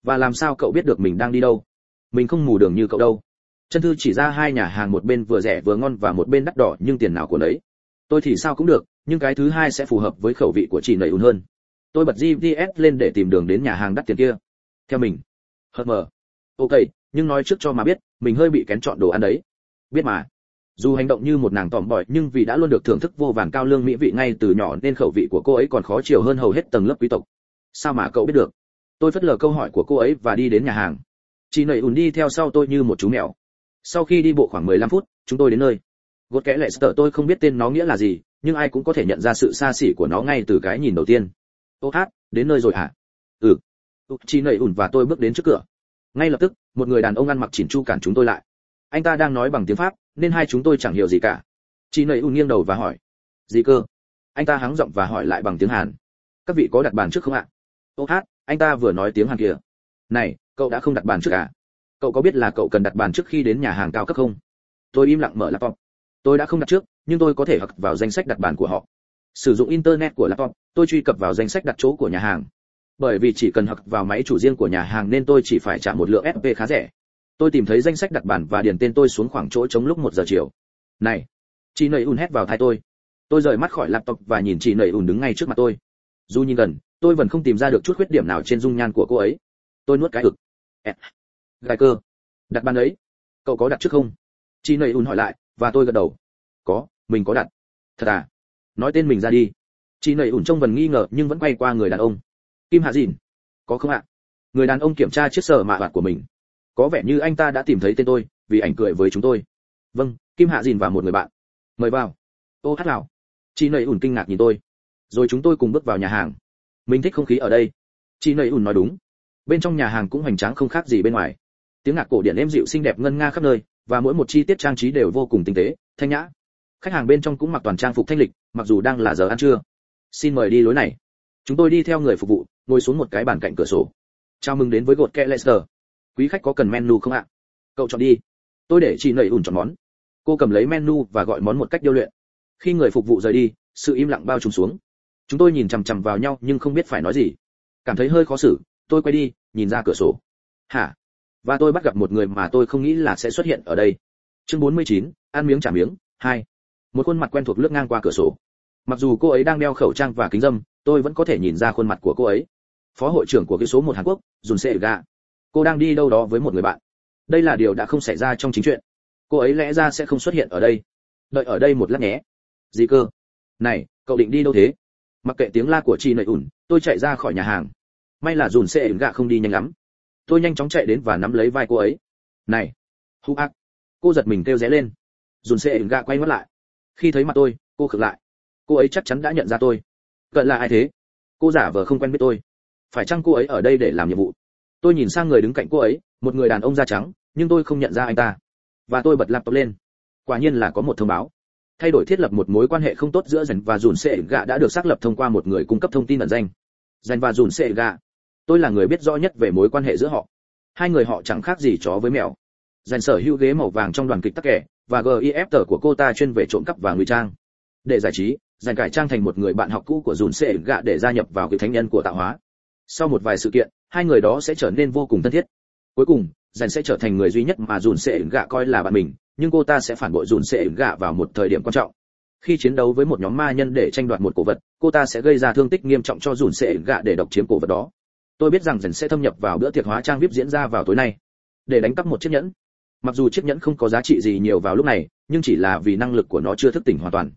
Speaker 1: Và làm sao cậu biết được mình đang đi đâu? Mình không mù đường như cậu đâu. Chân thư chỉ ra hai nhà hàng, một bên vừa rẻ vừa ngon và một bên đắt đỏ, nhưng tiền nào của nấy? Tôi thì sao cũng được nhưng cái thứ hai sẽ phù hợp với khẩu vị của chị nầy ùn hơn. Tôi bật gps lên để tìm đường đến nhà hàng đắt tiền kia. Theo mình. Hờ mờ. Ok, nhưng nói trước cho mà biết, mình hơi bị kén chọn đồ ăn đấy. Biết mà. Dù hành động như một nàng tòm bỏi, nhưng vì đã luôn được thưởng thức vô vàn cao lương mỹ vị ngay từ nhỏ nên khẩu vị của cô ấy còn khó chiều hơn hầu hết tầng lớp quý tộc. Sao mà cậu biết được? Tôi phớt lờ câu hỏi của cô ấy và đi đến nhà hàng. Chị nầy ùn đi theo sau tôi như một chú mèo. Sau khi đi bộ khoảng 15 phút, chúng tôi đến nơi. Gột kẽ lại sợ tôi không biết tên nó nghĩa là gì nhưng ai cũng có thể nhận ra sự xa xỉ của nó ngay từ cái nhìn đầu tiên. Ô hát, đến nơi rồi hả? À? ừ chi nầy ùn và tôi bước đến trước cửa. Ngay lập tức, một người đàn ông ăn mặc chỉn chu cản chúng tôi lại. Anh ta đang nói bằng tiếng pháp, nên hai chúng tôi chẳng hiểu gì cả. Chị nầy ủn nghiêng đầu và hỏi. Gì cơ? Anh ta hắng giọng và hỏi lại bằng tiếng hàn. Các vị có đặt bàn trước không ạ? Ô hát, anh ta vừa nói tiếng hàn kìa. Này, cậu đã không đặt bàn trước à? Cậu có biết là cậu cần đặt bàn trước khi đến nhà hàng cao cấp không? Tôi im lặng mở laptop tôi đã không đặt trước, nhưng tôi có thể học vào danh sách đặt bàn của họ. Sử dụng internet của laptop, tôi truy cập vào danh sách đặt chỗ của nhà hàng. Bởi vì chỉ cần học vào máy chủ riêng của nhà hàng nên tôi chỉ phải trả một lượng fp khá rẻ. Tôi tìm thấy danh sách đặt bàn và điền tên tôi xuống khoảng chỗ trống lúc một giờ chiều. Này! Chị nầy ùn hét vào tai tôi. Tôi rời mắt khỏi laptop và nhìn chị nầy ùn đứng ngay trước mặt tôi. Dù nhìn gần, tôi vẫn không tìm ra được chút khuyết điểm nào trên dung nhan của cô ấy. Tôi nuốt cái ực. Gai cơ. Đặt bàn ấy. Cậu có đặt trước không? Chị nầy ùn hỏi lại và tôi gật đầu. Có, mình có đặt. Thật à? Nói tên mình ra đi. Chị nầy ủn trông vần nghi ngờ nhưng vẫn quay qua người đàn ông. Kim hạ dìn. Có không ạ? Người đàn ông kiểm tra chiếc sở mạ vạt của mình. Có vẻ như anh ta đã tìm thấy tên tôi, vì ảnh cười với chúng tôi. Vâng kim hạ dìn và một người bạn. Mời vào. Ô hát lào chị nầy ủn kinh ngạc nhìn tôi. Rồi chúng tôi cùng bước vào nhà hàng. Mình thích không khí ở đây. Chị nầy ủn nói đúng. Bên trong nhà hàng cũng hoành tráng không khác gì bên ngoài. Tiếng nhạc cổ điển êm dịu xinh đẹp ngân nga khắp nơi và mỗi một chi tiết trang trí đều vô cùng tinh tế, thanh nhã. Khách hàng bên trong cũng mặc toàn trang phục thanh lịch, mặc dù đang là giờ ăn trưa. Xin mời đi lối này. Chúng tôi đi theo người phục vụ, ngồi xuống một cái bàn cạnh cửa sổ. Chào mừng đến với gột kẹ lester. Quý khách có cần menu không ạ? Cậu chọn đi. Tôi để chị nầy ủn chọn món. Cô cầm lấy menu và gọi món một cách điêu luyện. Khi người phục vụ rời đi, sự im lặng bao trùm xuống. Chúng tôi nhìn chằm chằm vào nhau nhưng không biết phải nói gì. Cảm thấy hơi khó xử, tôi quay đi, nhìn ra cửa sổ. Hả? Và tôi bắt gặp một người mà tôi không nghĩ là sẽ xuất hiện ở đây. Chương 49, ăn miếng trả miếng hai. Một khuôn mặt quen thuộc lướt ngang qua cửa sổ. Mặc dù cô ấy đang đeo khẩu trang và kính dâm tôi vẫn có thể nhìn ra khuôn mặt của cô ấy. Phó hội trưởng của cái số một hàn quốc dùn sệ gà cô đang đi đâu đó với một người bạn. Đây là điều đã không xảy ra trong chính chuyện. Cô ấy lẽ ra sẽ không xuất hiện ở đây. Đợi ở đây một lát nhé. Gì cơ? Này cậu định đi đâu thế? Mặc kệ tiếng la của chị nợi ủn tôi chạy ra khỏi nhà hàng. May là dùn xe gạ không đi nhanh lắm tôi nhanh chóng chạy đến và nắm lấy vai cô ấy. Này hú ác cô giật mình kêu ré lên. Dùn xe gạ quay ngoắt lại. Khi thấy mặt tôi, cô khựng lại. Cô ấy chắc chắn đã nhận ra tôi. Cận là ai thế? Cô giả vờ không quen biết tôi. Phải chăng cô ấy ở đây để làm nhiệm vụ? Tôi nhìn sang người đứng cạnh cô ấy, một người đàn ông da trắng, nhưng tôi không nhận ra anh ta. Và tôi bật laptop lên. Quả nhiên là có một thông báo. Thay đổi thiết lập một mối quan hệ không tốt giữa dành và dùn xe gạ đã được xác lập thông qua một người cung cấp thông tin ẩn danh. Dành và dùn xe gạ tôi là người biết rõ nhất về mối quan hệ giữa họ. Hai người họ chẳng khác gì chó với mèo. Dành sở hữu ghế màu vàng trong đoàn kịch tắc kẻ và gif tờ của cô ta chuyên về trộm cắp và ngụy trang. Để giải trí, dành cải trang thành một người bạn học cũ của dùn sệ gạ để gia nhập vào cái thánh nhân của tạo hóa. Sau một vài sự kiện, hai người đó sẽ trở nên vô cùng thân thiết. Cuối cùng, dành sẽ trở thành người duy nhất mà dùn sệ gạ coi là bạn mình, nhưng cô ta sẽ phản bội dùn sệ gạ vào một thời điểm quan trọng. Khi chiến đấu với một nhóm ma nhân để tranh đoạt một cổ vật, cô ta sẽ gây ra thương tích nghiêm trọng cho dùn sệ gạ để độc chiếm cổ vật đó tôi biết rằng dần sẽ thâm nhập vào bữa tiệc hóa trang vip diễn ra vào tối nay. Để đánh cắp một chiếc nhẫn. Mặc dù chiếc nhẫn không có giá trị gì nhiều vào lúc này, nhưng chỉ là vì năng lực của nó chưa thức tỉnh hoàn toàn.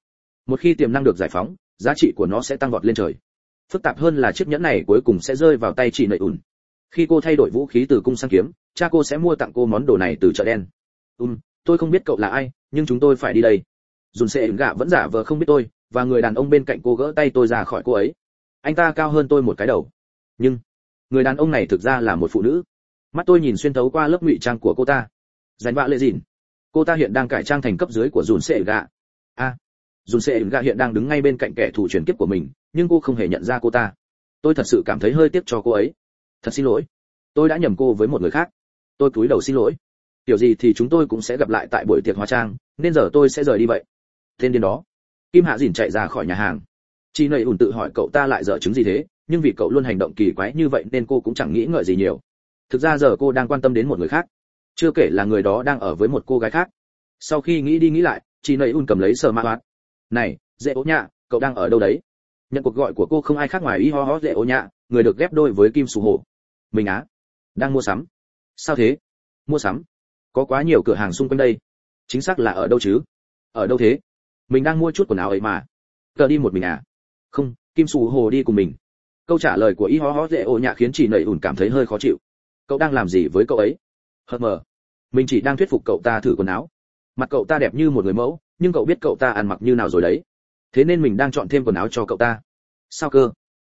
Speaker 1: Một khi tiềm năng được giải phóng, giá trị của nó sẽ tăng vọt lên trời. Phức tạp hơn là chiếc nhẫn này cuối cùng sẽ rơi vào tay chị nợ ùn. Khi cô thay đổi vũ khí từ cung sang kiếm, cha cô sẽ mua tặng cô món đồ này từ chợ đen. Um tôi không biết cậu là ai, nhưng chúng tôi phải đi đây. Dùn xe gạ vẫn giả vờ không biết tôi, và người đàn ông bên cạnh cô gỡ tay tôi ra khỏi cô ấy. Anh ta cao hơn tôi một cái đầu. Nhưng người đàn ông này thực ra là một phụ nữ. Mắt tôi nhìn xuyên thấu qua lớp ngụy trang của cô ta. Dành vạ lệ dìn. Cô ta hiện đang cải trang thành cấp dưới của dùn xe gạ a. Dùn xe gạ hiện đang đứng ngay bên cạnh kẻ thù chuyển kiếp của mình, nhưng cô không hề nhận ra cô ta. Tôi thật sự cảm thấy hơi tiếc cho cô ấy. Thật xin lỗi. Tôi đã nhầm cô với một người khác. Tôi cúi đầu xin lỗi. Tiểu gì thì chúng tôi cũng sẽ gặp lại tại buổi tiệc hóa trang, nên giờ tôi sẽ rời đi vậy. Tên điên đó. Kim hạ dìn chạy ra khỏi nhà hàng. Chị nầy ủn tự hỏi cậu ta lại dở chứng gì thế? Nhưng vì cậu luôn hành động kỳ quái như vậy nên cô cũng chẳng nghĩ ngợi gì nhiều. Thực ra giờ cô đang quan tâm đến một người khác, chưa kể là người đó đang ở với một cô gái khác. Sau khi nghĩ đi nghĩ lại, chị nầy un cầm lấy sờ ma hoạt này, dễ ố nhạ, cậu đang ở đâu đấy? Nhận cuộc gọi của cô không ai khác ngoài y ho ho dễ ố nhạ, người được ghép đôi với kim sù hổ mình á, đang mua sắm. Sao thế? Mua sắm? Có quá nhiều cửa hàng xung quanh đây. Chính xác là ở đâu chứ? Ở đâu thế? Mình đang mua chút quần áo ấy mà. Tờ đi một mình à? Không, kim sù hồ đi cùng mình câu trả lời của y ho ho dễ ô nhạ khiến chị nầy ủn cảm thấy hơi khó chịu. Cậu đang làm gì với cậu ấy? Hờ mờ. Mình chỉ đang thuyết phục cậu ta thử quần áo. Mặt cậu ta đẹp như một người mẫu, nhưng cậu biết cậu ta ăn mặc như nào rồi đấy. Thế nên mình đang chọn thêm quần áo cho cậu ta. Sao cơ?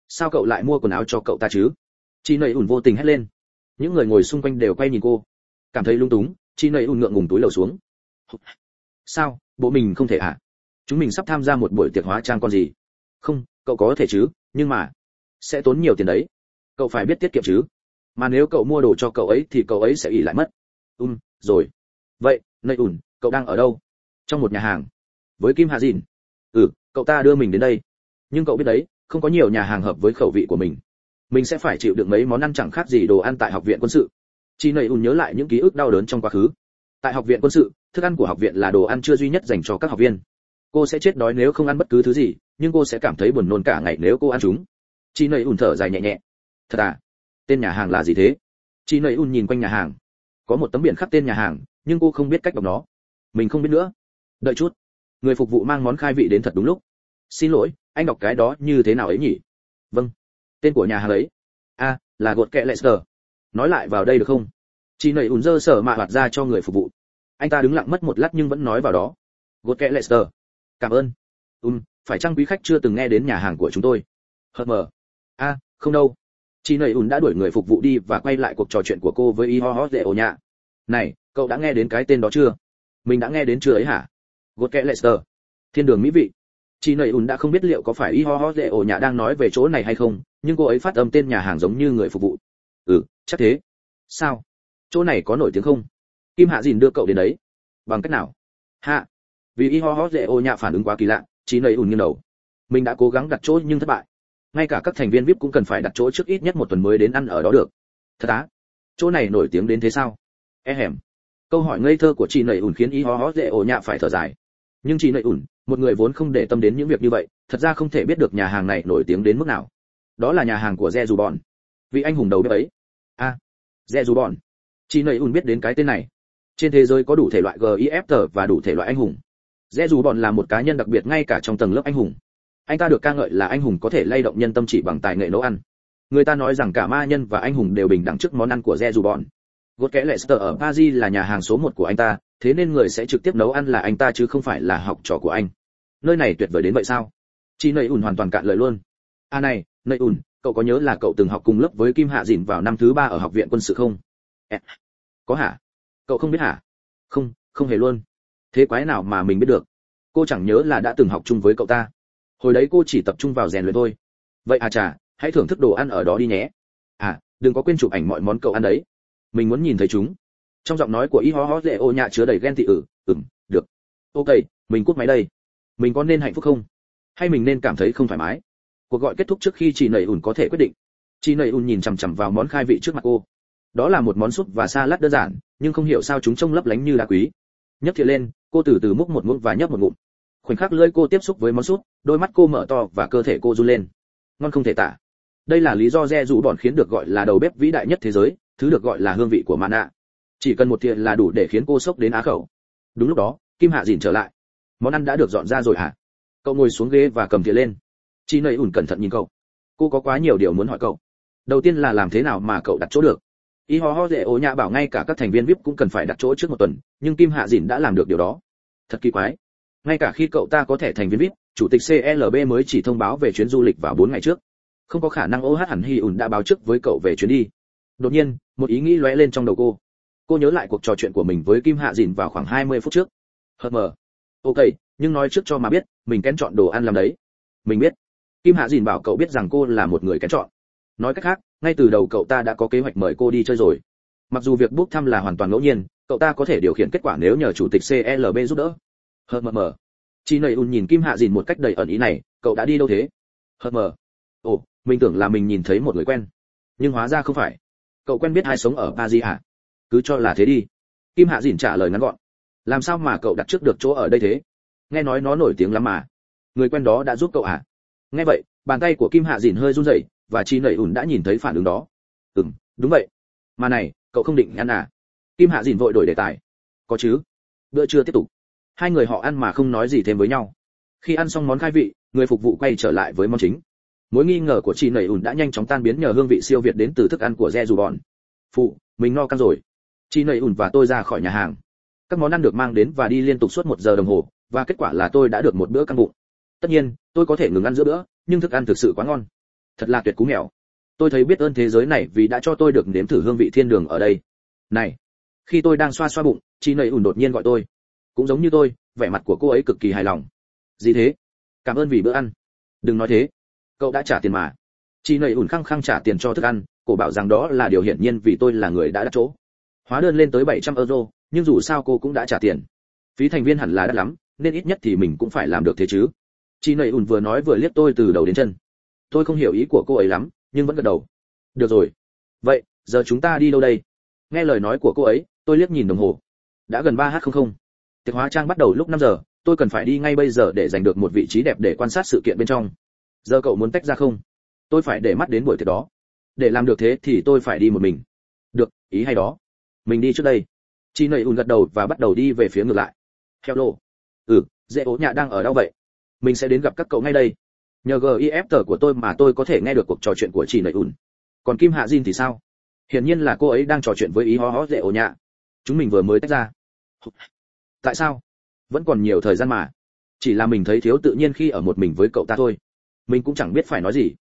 Speaker 1: Sao cậu lại mua quần áo cho cậu ta chứ? Chị nầy ủn vô tình hét lên. Những người ngồi xung quanh đều quay nhìn cô. Cảm thấy lung túng, chị nầy ủn ngượng ngùng túi lầu xuống. Sao? Bộ mình không thể à? Chúng mình sắp tham gia một buổi tiệc hóa trang con gì? Không, cậu có thể chứ, nhưng mà sẽ tốn nhiều tiền đấy. Cậu phải biết tiết kiệm chứ. Mà nếu cậu mua đồ cho cậu ấy thì cậu ấy sẽ ỉ lại mất. Um rồi. Vậy nơi ùn, cậu đang ở đâu? Trong một nhà hàng. Với kim hạ dìn. Ừ cậu ta đưa mình đến đây. Nhưng cậu biết đấy, không có nhiều nhà hàng hợp với khẩu vị của mình. Mình sẽ phải chịu đựng mấy món ăn chẳng khác gì đồ ăn tại học viện quân sự. Chị nầy ùn nhớ lại những ký ức đau đớn trong quá khứ. Tại học viện quân sự, thức ăn của học viện là đồ ăn chưa duy nhất dành cho các học viên. Cô sẽ chết đói nếu không ăn bất cứ thứ gì, nhưng cô sẽ cảm thấy buồn nôn cả ngày nếu cô ăn chúng chị nầy ùn thở dài nhẹ nhẹ. Thật à? Tên nhà hàng là gì thế? Chị nầy ùn nhìn quanh nhà hàng. Có một tấm biển khắc tên nhà hàng, nhưng cô không biết cách đọc nó. Mình không biết nữa. Đợi chút. Người phục vụ mang món khai vị đến thật đúng lúc. Xin lỗi, anh đọc cái đó như thế nào ấy nhỉ? Vâng. Tên của nhà hàng ấy. A, là gột kẹ lester. Nói lại vào đây được không? Chị nầy ùn dơ sở mạ hoạt ra cho người phục vụ. Anh ta đứng lặng mất một lát nhưng vẫn nói vào đó. Gột kẹ lester. Cảm ơn. Um phải chăng quý khách chưa từng nghe đến nhà hàng của chúng tôi? Hờ mờ a, không đâu. Chị nầy ùn đã đuổi người phục vụ đi và quay lại cuộc trò chuyện của cô với y ho ho dễ ổ nhạ. Này, cậu đã nghe đến cái tên đó chưa? Mình đã nghe đến chưa ấy hả? Gột kẹ lester. Thiên đường mỹ vị. Chị nầy ùn đã không biết liệu có phải y ho ho dễ ổ nhạ đang nói về chỗ này hay không, nhưng cô ấy phát âm tên nhà hàng giống như người phục vụ. Ừ chắc thế. Sao? Chỗ này có nổi tiếng không? Kim hạ dìn đưa cậu đến đấy. Bằng cách nào? Hạ. Vì y ho ho dễ ô nhạ phản ứng quá kỳ lạ, Chị nầy ùn nghiêng đầu. Mình đã cố gắng đặt chỗ nhưng thất bại ngay cả các thành viên vip cũng cần phải đặt chỗ trước ít nhất một tuần mới đến ăn ở đó được. Thật á? Chỗ này nổi tiếng đến thế sao? E hẻm. Câu hỏi ngây thơ của chị nầy ủn khiến y ho ho dễ ổ nhạ phải thở dài. Nhưng chị nầy ủn, một người vốn không để tâm đến những việc như vậy thật ra không thể biết được nhà hàng này nổi tiếng đến mức nào. Đó là nhà hàng của re dù bọn vị anh hùng đầu bếp ấy. A. À, re dù bọn chị nầy ủn biết đến cái tên này. Trên thế giới có đủ thể loại gif và đủ thể loại anh hùng. Re dù bọn là một cá nhân đặc biệt ngay cả trong tầng lớp anh hùng anh ta được ca ngợi là anh hùng có thể lay động nhân tâm chỉ bằng tài nghệ nấu ăn người ta nói rằng cả ma nhân và anh hùng đều bình đẳng trước món ăn của re dù bọn gột kẽ Leicester ở Paris là nhà hàng số một của anh ta, thế nên người sẽ trực tiếp nấu ăn là anh ta chứ không phải là học trò của anh. Nơi này tuyệt vời đến vậy sao? Chị Nầy ủn hoàn toàn cạn lời luôn. À này, Nầy ủn, cậu có nhớ là cậu từng học cùng lớp với Kim Hạ Dĩnh vào năm thứ ba ở học viện quân sự không? À, có hả? Cậu không biết hả? Không, không hề luôn. Thế quái nào mà mình biết được? Cô chẳng nhớ là đã từng học chung với cậu ta. Hồi đấy cô chỉ tập trung vào rèn luyện thôi. Vậy à chà, hãy thưởng thức đồ ăn ở đó đi nhé. À, đừng có quên chụp ảnh mọi món cậu ăn đấy. Mình muốn nhìn thấy chúng. Trong giọng nói của y ho ho dễ ô nhạ chứa đầy ghen tị ử. Ừng được. Ok mình cút máy đây. Mình có nên hạnh phúc không? Hay mình nên cảm thấy không thoải mái? Cuộc gọi kết thúc trước khi chị nầy ùn có thể quyết định. Chị nầy ùn nhìn chằm chằm vào món khai vị trước mặt cô. Đó là một món súp và salad đơn giản nhưng không hiểu sao chúng trông lấp lánh như đá quý. Nhấc thìa lên cô từ từ múc một ngụm và nhấp một ngụm. Khoảnh khắc lưỡi cô tiếp xúc với món súp đôi mắt cô mở to và cơ thể cô run lên. Ngon không thể tả. Đây là lý do re dụ bọn khiến được gọi là đầu bếp vĩ đại nhất thế giới, thứ được gọi là hương vị của mạn nạ. Chỉ cần một thìa là đủ để khiến cô sốc đến á khẩu. Đúng lúc đó, kim hạ dìn trở lại. Món ăn đã được dọn ra rồi hả? Cậu ngồi xuống ghế và cầm thìa lên. Chị nầy ủn cẩn thận nhìn cậu. Cô có quá nhiều điều muốn hỏi cậu. Đầu tiên là làm thế nào mà cậu đặt chỗ được? Y ho ho dễ ố nhạ bảo ngay cả các thành viên vip cũng cần phải đặt chỗ trước một tuần, nhưng kim hạ dìn đã làm được điều đó. Thật kỳ quái. Ngay cả khi cậu ta có thể thành viên vip chủ tịch clb mới chỉ thông báo về chuyến du lịch vào 4 ngày trước. Không có khả năng Oh hẳn hi ủn đã báo trước với cậu về chuyến đi. Đột nhiên, một ý nghĩ lóe lên trong đầu cô. Cô nhớ lại cuộc trò chuyện của mình với kim hạ dìn vào khoảng 20 phút trước. Hờ mờ. Ok, nhưng nói trước cho mà biết, mình kén chọn đồ ăn làm đấy. Mình biết. Kim hạ dìn bảo cậu biết rằng cô là một người kén chọn. Nói cách khác, ngay từ đầu cậu ta đã có kế hoạch mời cô đi chơi rồi. Mặc dù việc book thăm là hoàn toàn ngẫu nhiên, cậu ta có thể điều khiển kết quả nếu nhờ chủ tịch clb giúp đỡ. Hờ mờ mờ chị nầy ùn nhìn kim hạ dìn một cách đầy ẩn ý này, cậu đã đi đâu thế? Hờ mờ. Ồ, mình tưởng là mình nhìn thấy một người quen. Nhưng hóa ra không phải. Cậu quen biết ai sống ở paris à cứ cho là thế đi. Kim hạ dìn trả lời ngắn gọn. Làm sao mà cậu đặt trước được chỗ ở đây thế? Nghe nói nó nổi tiếng lắm mà. Người quen đó đã giúp cậu à? Nghe vậy, bàn tay của kim hạ dìn hơi run rẩy và chị nầy ùn đã nhìn thấy phản ứng đó. Ừm, đúng vậy. Mà này, cậu không định ăn à? Kim hạ dìn vội đổi đề tài. Có chứ. Bữa trưa tiếp tục hai người họ ăn mà không nói gì thêm với nhau. Khi ăn xong món khai vị, người phục vụ quay trở lại với món chính. Mối nghi ngờ của chị nầy ủn đã nhanh chóng tan biến nhờ hương vị siêu việt đến từ thức ăn của re dù bọn. Phụ, mình no căng rồi. Chị nầy ủn và tôi ra khỏi nhà hàng. Các món ăn được mang đến và đi liên tục suốt một giờ đồng hồ, và kết quả là tôi đã được một bữa căng bụng. Tất nhiên, tôi có thể ngừng ăn giữa bữa, nhưng thức ăn thực sự quá ngon. Thật là tuyệt cú mèo. Tôi thấy biết ơn thế giới này vì đã cho tôi được nếm thử hương vị thiên đường ở đây. Này, khi tôi đang xoa xoa bụng, chị nầy ủn đột nhiên gọi tôi cũng giống như tôi, vẻ mặt của cô ấy cực kỳ hài lòng. Gì thế? Cảm ơn vì bữa ăn. Đừng nói thế. Cậu đã trả tiền mà. Chị nầy ủn khăng khăng trả tiền cho thức ăn, cô bảo rằng đó là điều hiển nhiên vì tôi là người đã đặt chỗ. Hóa đơn lên tới 700 euro, nhưng dù sao cô cũng đã trả tiền. Phí thành viên hẳn là đắt lắm, nên ít nhất thì mình cũng phải làm được thế chứ. Chị nầy ủn vừa nói vừa liếc tôi từ đầu đến chân. Tôi không hiểu ý của cô ấy lắm, nhưng vẫn gật đầu. Được rồi. Vậy, giờ chúng ta đi đâu đây? Nghe lời nói của cô ấy, tôi liếc nhìn đồng hồ. Đã gần ba h không không tiệc hóa trang bắt đầu lúc 5 giờ, tôi cần phải đi ngay bây giờ để giành được một vị trí đẹp để quan sát sự kiện bên trong. Giờ cậu muốn tách ra không? Tôi phải để mắt đến buổi tiệc đó. Để làm được thế thì tôi phải đi một mình. Được, ý hay đó. Mình đi trước đây. Chị nầy ùn gật đầu và bắt đầu đi về phía ngược lại. Theo lộ ừ dễ ố nhạ đang ở đâu vậy? Mình sẽ đến gặp các cậu ngay đây. Nhờ gif tờ của tôi mà tôi có thể nghe được cuộc trò chuyện của chị nầy ùn còn kim hạ jin thì sao? Hiển nhiên là cô ấy đang trò chuyện với ý ho ho dễ ố nhạ. Chúng mình vừa mới tách ra tại sao? Vẫn còn nhiều thời gian mà. Chỉ là mình thấy thiếu tự nhiên khi ở một mình với cậu ta thôi. Mình cũng chẳng biết phải nói gì.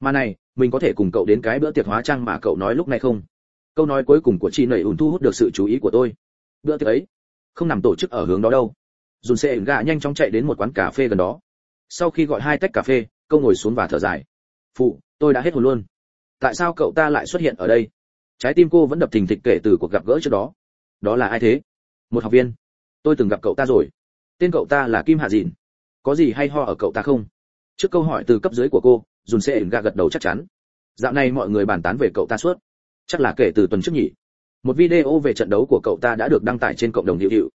Speaker 1: Mà này, mình có thể cùng cậu đến cái bữa tiệc hóa trang mà cậu nói lúc này không? Câu nói cuối cùng của chị nầy ùn thu hút được sự chú ý của tôi. Bữa tiệc ấy, không nằm tổ chức ở hướng đó đâu. Dùn xe gà nhanh chóng chạy đến một quán cà phê gần đó. Sau khi gọi hai tách cà phê câu ngồi xuống và thở dài. Phụ, tôi đã hết hồn luôn. Tại sao cậu ta lại xuất hiện ở đây? Trái tim cô vẫn đập thình thịch kể từ cuộc gặp gỡ trước đó. Đó là ai thế? Một học viên tôi từng gặp cậu ta rồi. Tên cậu ta là kim hạ dìn. Có gì hay ho ở cậu ta không? Trước câu hỏi từ cấp dưới của cô, dùn sẽ ẩn ga gật đầu chắc chắn. Dạo này mọi người bàn tán về cậu ta suốt. Chắc là kể từ tuần trước nhỉ. Một video về trận đấu của cậu ta đã được đăng tải trên cộng đồng hiệu hiệu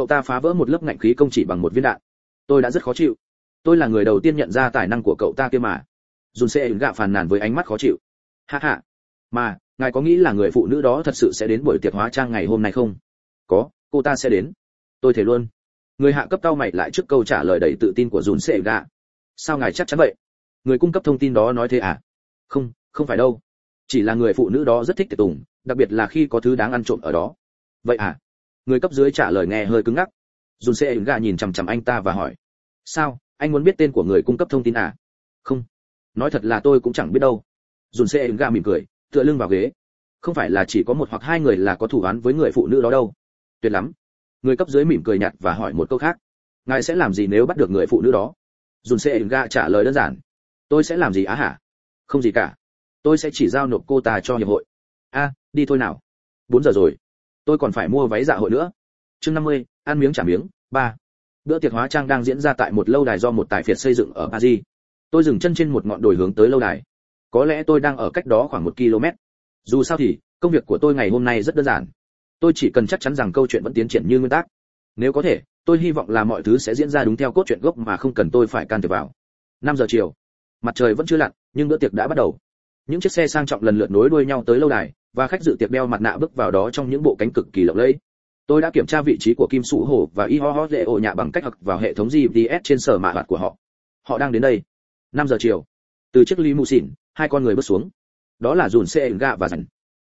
Speaker 1: cậu ta phá vỡ một lớp ngạnh khí công chỉ bằng một viên đạn. Tôi đã rất khó chịu. Tôi là người đầu tiên nhận ra tài năng của cậu ta kia mà. Dùn sẽ ẩn gạ phàn nàn với ánh mắt khó chịu. Ha ha. Mà, ngài có nghĩ là người phụ nữ đó thật sự sẽ đến buổi tiệc hóa trang ngày hôm nay không? Có, cô ta sẽ đến tôi thể luôn. Người hạ cấp tao mày lại trước câu trả lời đầy tự tin của dùn xe gạ sao ngài chắc chắn vậy? Người cung cấp thông tin đó nói thế à? Không không phải đâu. Chỉ là người phụ nữ đó rất thích tiệc tùng, đặc biệt là khi có thứ đáng ăn trộm ở đó. Vậy à? Người cấp dưới trả lời nghe hơi cứng ngắc. Dùn xe gạ nhìn chằm chằm anh ta và hỏi. Sao? Anh muốn biết tên của người cung cấp thông tin à? Không. Nói thật là tôi cũng chẳng biết đâu. Dùn xe gạ mỉm cười, tựa lưng vào ghế. Không phải là chỉ có một hoặc hai người là có thủ án với người phụ nữ đó đâu. Tuyệt lắm người cấp dưới mỉm cười nhạt và hỏi một câu khác. Ngài sẽ làm gì nếu bắt được người phụ nữ đó? Dùn xe gạ trả lời đơn giản. Tôi sẽ làm gì á hả? Không gì cả. Tôi sẽ chỉ giao nộp cô ta cho hiệp hội. A, đi thôi nào. Bốn giờ rồi. Tôi còn phải mua váy dạ hội nữa. Chương năm mươi, ăn miếng trả miếng. Ba. Bữa tiệc hóa trang đang diễn ra tại một lâu đài do một tài phiệt xây dựng ở paris. Tôi dừng chân trên một ngọn đồi hướng tới lâu đài. Có lẽ tôi đang ở cách đó khoảng một km dù sao thì, công việc của tôi ngày hôm nay rất đơn giản tôi chỉ cần chắc chắn rằng câu chuyện vẫn tiến triển như nguyên tắc. Nếu có thể, tôi hy vọng là mọi thứ sẽ diễn ra đúng theo cốt truyện gốc mà không cần tôi phải can thiệp vào. Năm giờ chiều, mặt trời vẫn chưa lặn, nhưng bữa tiệc đã bắt đầu. Những chiếc xe sang trọng lần lượt nối đuôi nhau tới lâu đài, và khách dự tiệc đeo mặt nạ bước vào đó trong những bộ cánh cực kỳ lộng lẫy. Tôi đã kiểm tra vị trí của kim sụ hổ và y ho ho lệ ổ nhạ bằng cách học vào hệ thống gps trên sở mạ hoạt của họ. Họ đang đến đây. Năm giờ chiều, từ chiếc limousine, hai con người bước xuống. Đó là dùn xe gạ và rảnh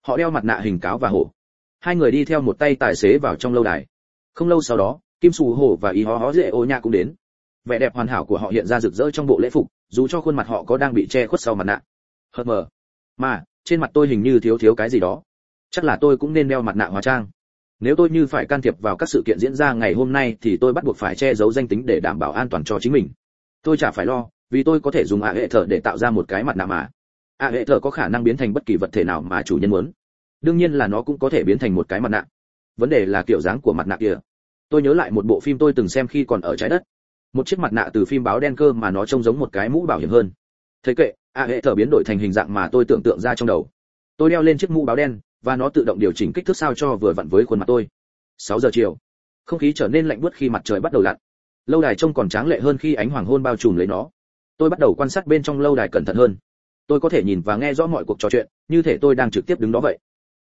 Speaker 1: họ đeo mặt nạ hình cáo và hổ hai người đi theo một tay tài xế vào trong lâu đài. Không lâu sau đó, kim sù hổ và y ho ho dễ ô nhạ cũng đến. Vẻ đẹp hoàn hảo của họ hiện ra rực rỡ trong bộ lễ phục, dù cho khuôn mặt họ có đang bị che khuất sau mặt nạ. Hớt mờ. Mà, trên mặt tôi hình như thiếu thiếu cái gì đó. Chắc là tôi cũng nên đeo mặt nạ hóa trang. Nếu tôi như phải can thiệp vào các sự kiện diễn ra ngày hôm nay thì tôi bắt buộc phải che giấu danh tính để đảm bảo an toàn cho chính mình. Tôi chả phải lo, vì tôi có thể dùng ạ hệ thở để tạo ra một cái mặt nạ mà. ạ hệ thở có khả năng biến thành bất kỳ vật thể nào mà chủ nhân muốn đương nhiên là nó cũng có thể biến thành một cái mặt nạ. Vấn đề là kiểu dáng của mặt nạ kia. Tôi nhớ lại một bộ phim tôi từng xem khi còn ở trái đất. Một chiếc mặt nạ từ phim báo đen cơ mà nó trông giống một cái mũ bảo hiểm hơn. Thấy kệ à hệ thở biến đổi thành hình dạng mà tôi tưởng tượng ra trong đầu. Tôi đeo lên chiếc mũ báo đen, và nó tự động điều chỉnh kích thước sao cho vừa vặn với khuôn mặt tôi. 6 giờ chiều. Không khí trở nên lạnh buốt khi mặt trời bắt đầu lặn. Lâu đài trông còn tráng lệ hơn khi ánh hoàng hôn bao trùm lấy nó. Tôi bắt đầu quan sát bên trong lâu đài cẩn thận hơn. Tôi có thể nhìn và nghe rõ mọi cuộc trò chuyện, như thể tôi đang trực tiếp đứng đó vậy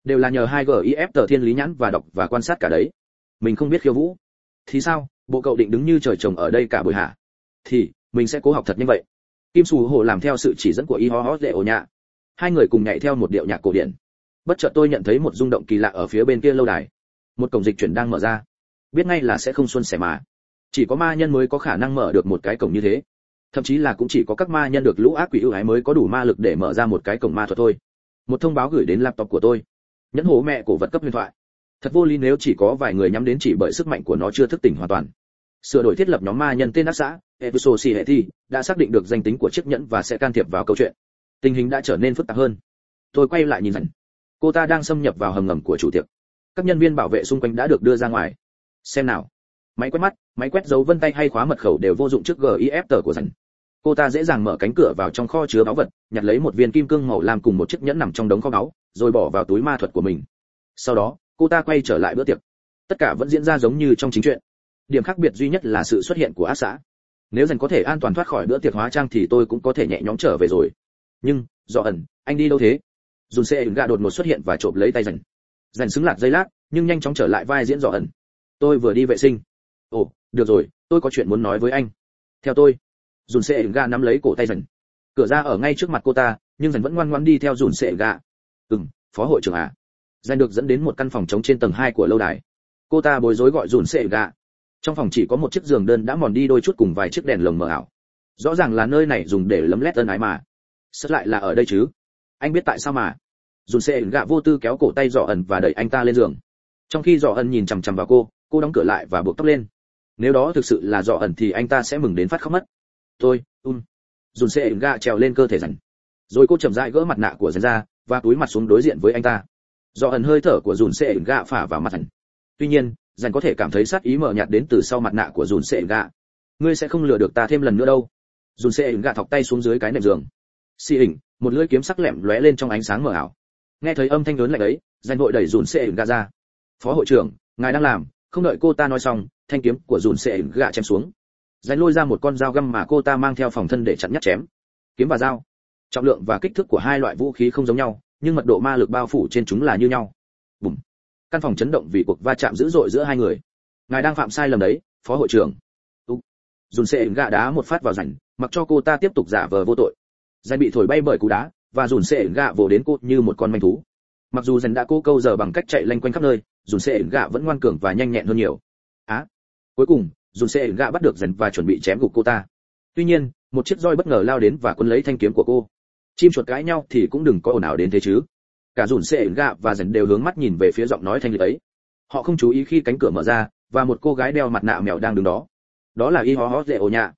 Speaker 1: đều là nhờ hai gif tờ thiên lý nhãn và đọc và quan sát cả đấy. Mình không biết khiêu vũ. Thì sao? Bộ cậu định đứng như trời trồng ở đây cả buổi hả? Thì, mình sẽ cố học thật như vậy. Kim sù hồ làm theo sự chỉ dẫn của y ho ho dễ ổ nhạ. Hai người cùng nhảy theo một điệu nhạc cổ điển. Bất chợt tôi nhận thấy một rung động kỳ lạ ở phía bên kia lâu đài. Một cổng dịch chuyển đang mở ra. Biết ngay là sẽ không xuân sẻ mà. Chỉ có ma nhân mới có khả năng mở được một cái cổng như thế. Thậm chí là cũng chỉ có các ma nhân được lũ ác quỷ ưu ái mới có đủ ma lực để mở ra một cái cổng ma thuật thôi. Một thông báo gửi đến laptop của tôi nhẫn hố mẹ cổ vật cấp huyền thoại. Thật vô lý nếu chỉ có vài người nhắm đến chỉ bởi sức mạnh của nó chưa thức tỉnh hoàn toàn. Sửa đổi thiết lập nhóm ma nhân tên ác xã episode hệ thi đã xác định được danh tính của chiếc nhẫn và sẽ can thiệp vào câu chuyện. Tình hình đã trở nên phức tạp hơn. Tôi quay lại nhìn rằng cô ta đang xâm nhập vào hầm ngầm của chủ tiệc các nhân viên bảo vệ xung quanh đã được đưa ra ngoài. Xem nào. Máy quét mắt, máy quét dấu vân tay hay khóa mật khẩu đều vô dụng trước gif tờ của rảnh cô ta dễ dàng mở cánh cửa vào trong kho chứa báu vật, nhặt lấy một viên kim cương màu lam cùng một chiếc nhẫn nằm trong đống kho báu, rồi bỏ vào túi ma thuật của mình. Sau đó, cô ta quay trở lại bữa tiệc. Tất cả vẫn diễn ra giống như trong chính chuyện. điểm khác biệt duy nhất là sự xuất hiện của ác xã. Nếu dành có thể an toàn thoát khỏi bữa tiệc hóa trang thì tôi cũng có thể nhẹ nhõm trở về rồi. Nhưng, do ẩn, anh đi đâu thế? Dùn xe gà đột ngột xuất hiện và trộm lấy tay dành dành xứng lạc dây lát, nhưng nhanh chóng trở lại vai diễn do ẩn. Tôi vừa đi vệ sinh. Ồ, được rồi, tôi có chuyện muốn nói với anh. Theo tôi dùn sệ gà nắm lấy cổ tay dần. Cửa ra ở ngay trước mặt cô ta, nhưng dần vẫn ngoan ngoãn đi theo dùn sệ gà. Ừm, phó hội trưởng à dần được dẫn đến một căn phòng trống trên tầng hai của lâu đài. Cô ta bối rối gọi dùn sệ gà. Trong phòng chỉ có một chiếc giường đơn đã mòn đi đôi chút cùng vài chiếc đèn lồng mờ ảo. Rõ ràng là nơi này dùng để lấm lét ân ái mà. Sất lại là ở đây chứ? Anh biết tại sao mà? Dùn xe gạ vô tư kéo cổ tay dò ẩn và đẩy anh ta lên giường. Trong khi dò ẩn nhìn chằm chằm vào cô cô đóng cửa lại và buộc tóc lên. Nếu đó thực sự là dò ẩn thì anh ta sẽ mừng đến phát khóc mất tôi um. Dùn xe gạ trèo lên cơ thể Rằn, rồi cô chậm rãi gỡ mặt nạ của Rằn ra và túi mặt xuống đối diện với anh ta. Do ẩn hơi thở của dùn xe gạ phả vào mặt Rằn. tuy nhiên Rằn có thể cảm thấy sát ý mờ nhạt đến từ sau mặt nạ của dùn sệ gạ. Ngươi sẽ không lừa được ta thêm lần nữa đâu. Dùn sệ gạ thọc tay xuống dưới cái nệm giường. Xì hình một lưỡi kiếm sắc lẹm lóe lên trong ánh sáng mờ ảo. Nghe thấy âm thanh lớn lạnh ấy dành vội đẩy dùn sệ gạ ra. Phó hội trưởng ngài đang làm không đợi cô ta nói xong thanh kiếm của dùn sệ gạ chém xuống dành lôi ra một con dao găm mà cô ta mang theo phòng thân để chặn nhát chém. Kiếm và dao. Trọng lượng và kích thước của hai loại vũ khí không giống nhau, nhưng mật độ ma lực bao phủ trên chúng là như nhau. Bùm. Căn phòng chấn động vì cuộc va chạm dữ dội giữa hai người. Ngài đang phạm sai lầm đấy, phó hội trưởng. Dùn xe gạ đá một phát vào rảnh, mặc cho cô ta tiếp tục giả vờ vô tội. Danh bị thổi bay bởi cú đá, và dùn xe gạ vồ đến cô như một con manh thú. Mặc dù dành đã cố câu giờ bằng cách chạy lanh quanh khắp nơi, dùn xe gạ vẫn ngoan cường và nhanh nhẹn hơn nhiều. Á. Cuối cùng dùn xe gạ bắt được dần và chuẩn bị chém gục cô ta. Tuy nhiên, một chiếc roi bất ngờ lao đến và quân lấy thanh kiếm của cô. Chim chuột cãi nhau thì cũng đừng có ồn ào đến thế chứ. Cả dùn xe gạ và dần đều hướng mắt nhìn về phía giọng nói thanh lịch ấy. Họ không chú ý khi cánh cửa mở ra, và một cô gái đeo mặt nạ mèo đang đứng đó. Đó là y ho ho dễ ồ nhạ.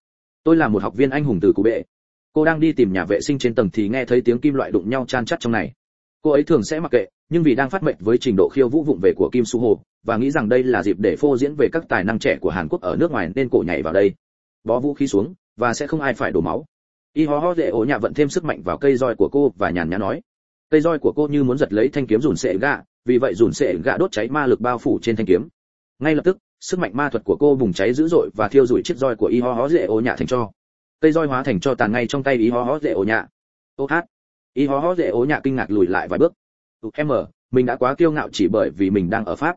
Speaker 1: Tôi là một học viên anh hùng từ cụ bệ. Cô đang đi tìm nhà vệ sinh trên tầng thì nghe thấy tiếng kim loại đụng nhau chan chắt trong này cô ấy thường sẽ mặc kệ, nhưng vì đang phát mệnh với trình độ khiêu vũ vụng về của kim su hồ, và nghĩ rằng đây là dịp để phô diễn về các tài năng trẻ của hàn quốc ở nước ngoài nên cổ nhảy vào đây. Bó vũ khí xuống, và sẽ không ai phải đổ máu. Y Ho Ho dễ ổ nhạ vận thêm sức mạnh vào cây roi của cô, và nhàn nhã nói. Cây roi của cô như muốn giật lấy thanh kiếm rủn sệ gạ, vì vậy rủn sệ gạ đốt cháy ma lực bao phủ trên thanh kiếm. Ngay lập tức, sức mạnh ma thuật của cô bùng cháy dữ dội và thiêu rụi chiếc roi của y ho Ho dễ Ổ nhạ thành cho. Cây roi hóa thành cho tàn ngay trong tay y ho Ho dễ Ổ nhạ. Ô hát y hó hó dễ ố nhạ kinh ngạc lùi lại vài bước. Ừ, em ở mình đã quá kiêu ngạo chỉ bởi vì mình đang ở pháp.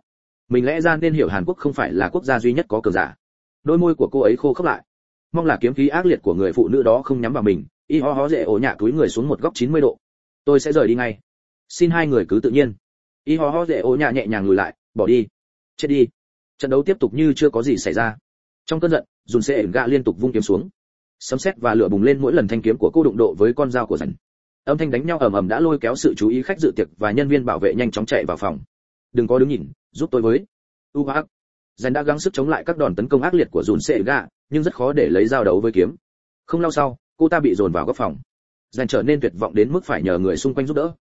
Speaker 1: Mình lẽ ra nên hiểu hàn quốc không phải là quốc gia duy nhất có cờ giả. Đôi môi của cô ấy khô khốc lại. Mong là kiếm khí ác liệt của người phụ nữ đó không nhắm vào mình. Y ho hó dễ ổ nhạ túi người xuống một góc 90 độ. Tôi sẽ rời đi ngay. Xin hai người cứ tự nhiên. Y ho ho dễ ổ nhạ nhẹ nhàng lùi lại, bỏ đi. Chết đi. Trận đấu tiếp tục như chưa có gì xảy ra. Trong cơn giận dùn xe gạ liên tục vung kiếm xuống. Sấm sét và lửa bùng lên mỗi lần thanh kiếm của cô đụng độ với con dao của rảnh âm thanh đánh nhau ầm ầm đã lôi kéo sự chú ý khách dự tiệc và nhân viên bảo vệ nhanh chóng chạy vào phòng. Đừng có đứng nhìn, giúp tôi với. U hắc. Rảnh đã gắng sức chống lại các đòn tấn công ác liệt của dùn sệ gạ, nhưng rất khó để lấy dao đấu với kiếm. Không lâu sau, cô ta bị dồn vào góc phòng. Rảnh trở nên tuyệt vọng đến mức phải nhờ người xung quanh giúp đỡ.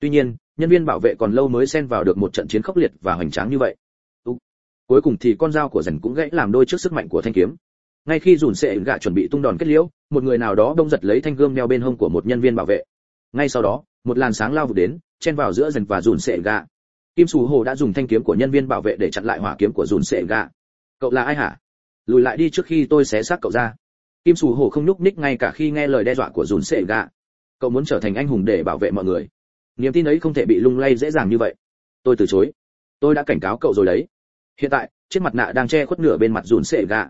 Speaker 1: Tuy nhiên, nhân viên bảo vệ còn lâu mới xen vào được một trận chiến khốc liệt và hoành tráng như vậy. Cuối cùng thì con dao của dần cũng gãy làm đôi trước sức mạnh của thanh kiếm. Ngay khi dùn sệ gạ chuẩn bị tung đòn kết liễu, một người nào đó đông giật lấy thanh gươm đeo bên hông của một nhân viên bảo vệ ngay sau đó, một làn sáng lao vụt đến, chen vào giữa dần và dùn sệ gạ kim sù hồ đã dùng thanh kiếm của nhân viên bảo vệ để chặn lại hỏa kiếm của dùn sệ gạ cậu là ai hả? Lùi lại đi trước khi tôi xé xác cậu ra. Kim sù hồ không nhúc ních ngay cả khi nghe lời đe dọa của dùn sệ gạ cậu muốn trở thành anh hùng để bảo vệ mọi người. Niềm tin ấy không thể bị lung lay dễ dàng như vậy. Tôi từ chối. Tôi đã cảnh cáo cậu rồi đấy. Hiện tại, chiếc mặt nạ đang che khuất nửa bên mặt dùn sệ gạ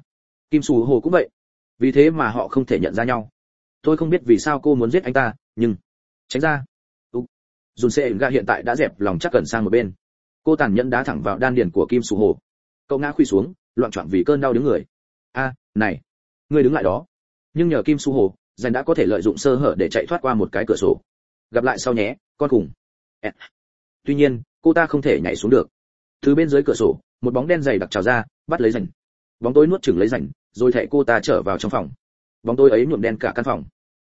Speaker 1: kim sù hồ cũng vậy. Vì thế mà họ không thể nhận ra nhau. Tôi không biết vì sao cô muốn giết anh ta, nhưng tránh ra. Dùn xe ga hiện tại đã dẹp lòng chắc cần sang một bên. Cô tàn nhẫn đá thẳng vào đan điền của kim sù hồ. Cậu ngã khuỵu xuống, loạn choạng vì cơn đau đứng người. A, này. Ngươi đứng lại đó. Nhưng nhờ kim su hồ dành đã có thể lợi dụng sơ hở để chạy thoát qua một cái cửa sổ. Gặp lại sau nhé, con cùng. Tuy nhiên, cô ta không thể nhảy xuống được. Từ bên dưới cửa sổ, một bóng đen dày đặc trào ra, bắt lấy rành bóng tối nuốt chửng lấy rành rồi thẹ cô ta trở vào trong phòng. Bóng tối ấy nhuộm đen cả căn phòng.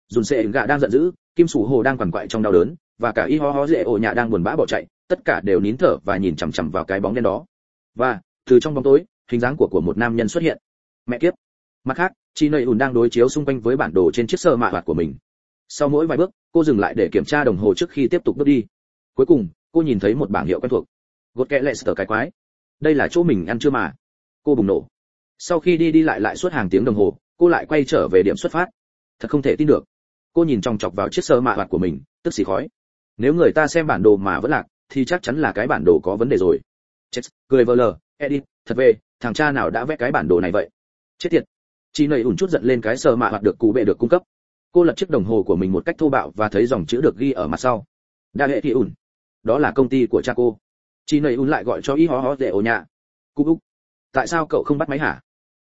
Speaker 1: Dùn xe gạ đang giận dữ kim sủ hồ đang quằn quại trong đau đớn, và cả y ho ho dễ ổ nhà đang buồn bã bỏ chạy, tất cả đều nín thở và nhìn chằm chằm vào cái bóng đen đó. Và, từ trong bóng tối, hình dáng của của một nam nhân xuất hiện. Mẹ kiếp! Mặt khác chị nầy ùn đang đối chiếu xung quanh với bản đồ trên chiếc sơ mạ hoạt của mình. Sau mỗi vài bước, cô dừng lại để kiểm tra đồng hồ trước khi tiếp tục bước đi. Cuối cùng, cô nhìn thấy một bảng hiệu quen thuộc. Gột kẽ lẹ sờ cái quái. Đây là chỗ mình ăn chưa mà. Cô bùng nổ. Sau khi đi đi lại lại suốt hàng tiếng đồng hồ, cô lại quay trở về điểm xuất phát. Thật không thể tin được cô nhìn chòng chọc vào chiếc sơ mạ hoạt của mình, tức xì khói. Nếu người ta xem bản đồ mà vẫn lạc, thì chắc chắn là cái bản đồ có vấn đề rồi. Chết, cười vờ lờ. Edit thật về, thằng cha nào đã vẽ cái bản đồ này vậy? Chết tiệt. Chị nầy ủn chút giận lên cái sơ mạ hoạt được cụ bệ được cung cấp. Cô lật chiếc đồng hồ của mình một cách thô bạo và thấy dòng chữ được ghi ở mặt sau. Đa hệ thị ủn. Đó là công ty của cha cô. Chị nầy ủn lại gọi cho y hó hó dễ ổ nhà cụ úc. Tại sao cậu không bắt máy hả?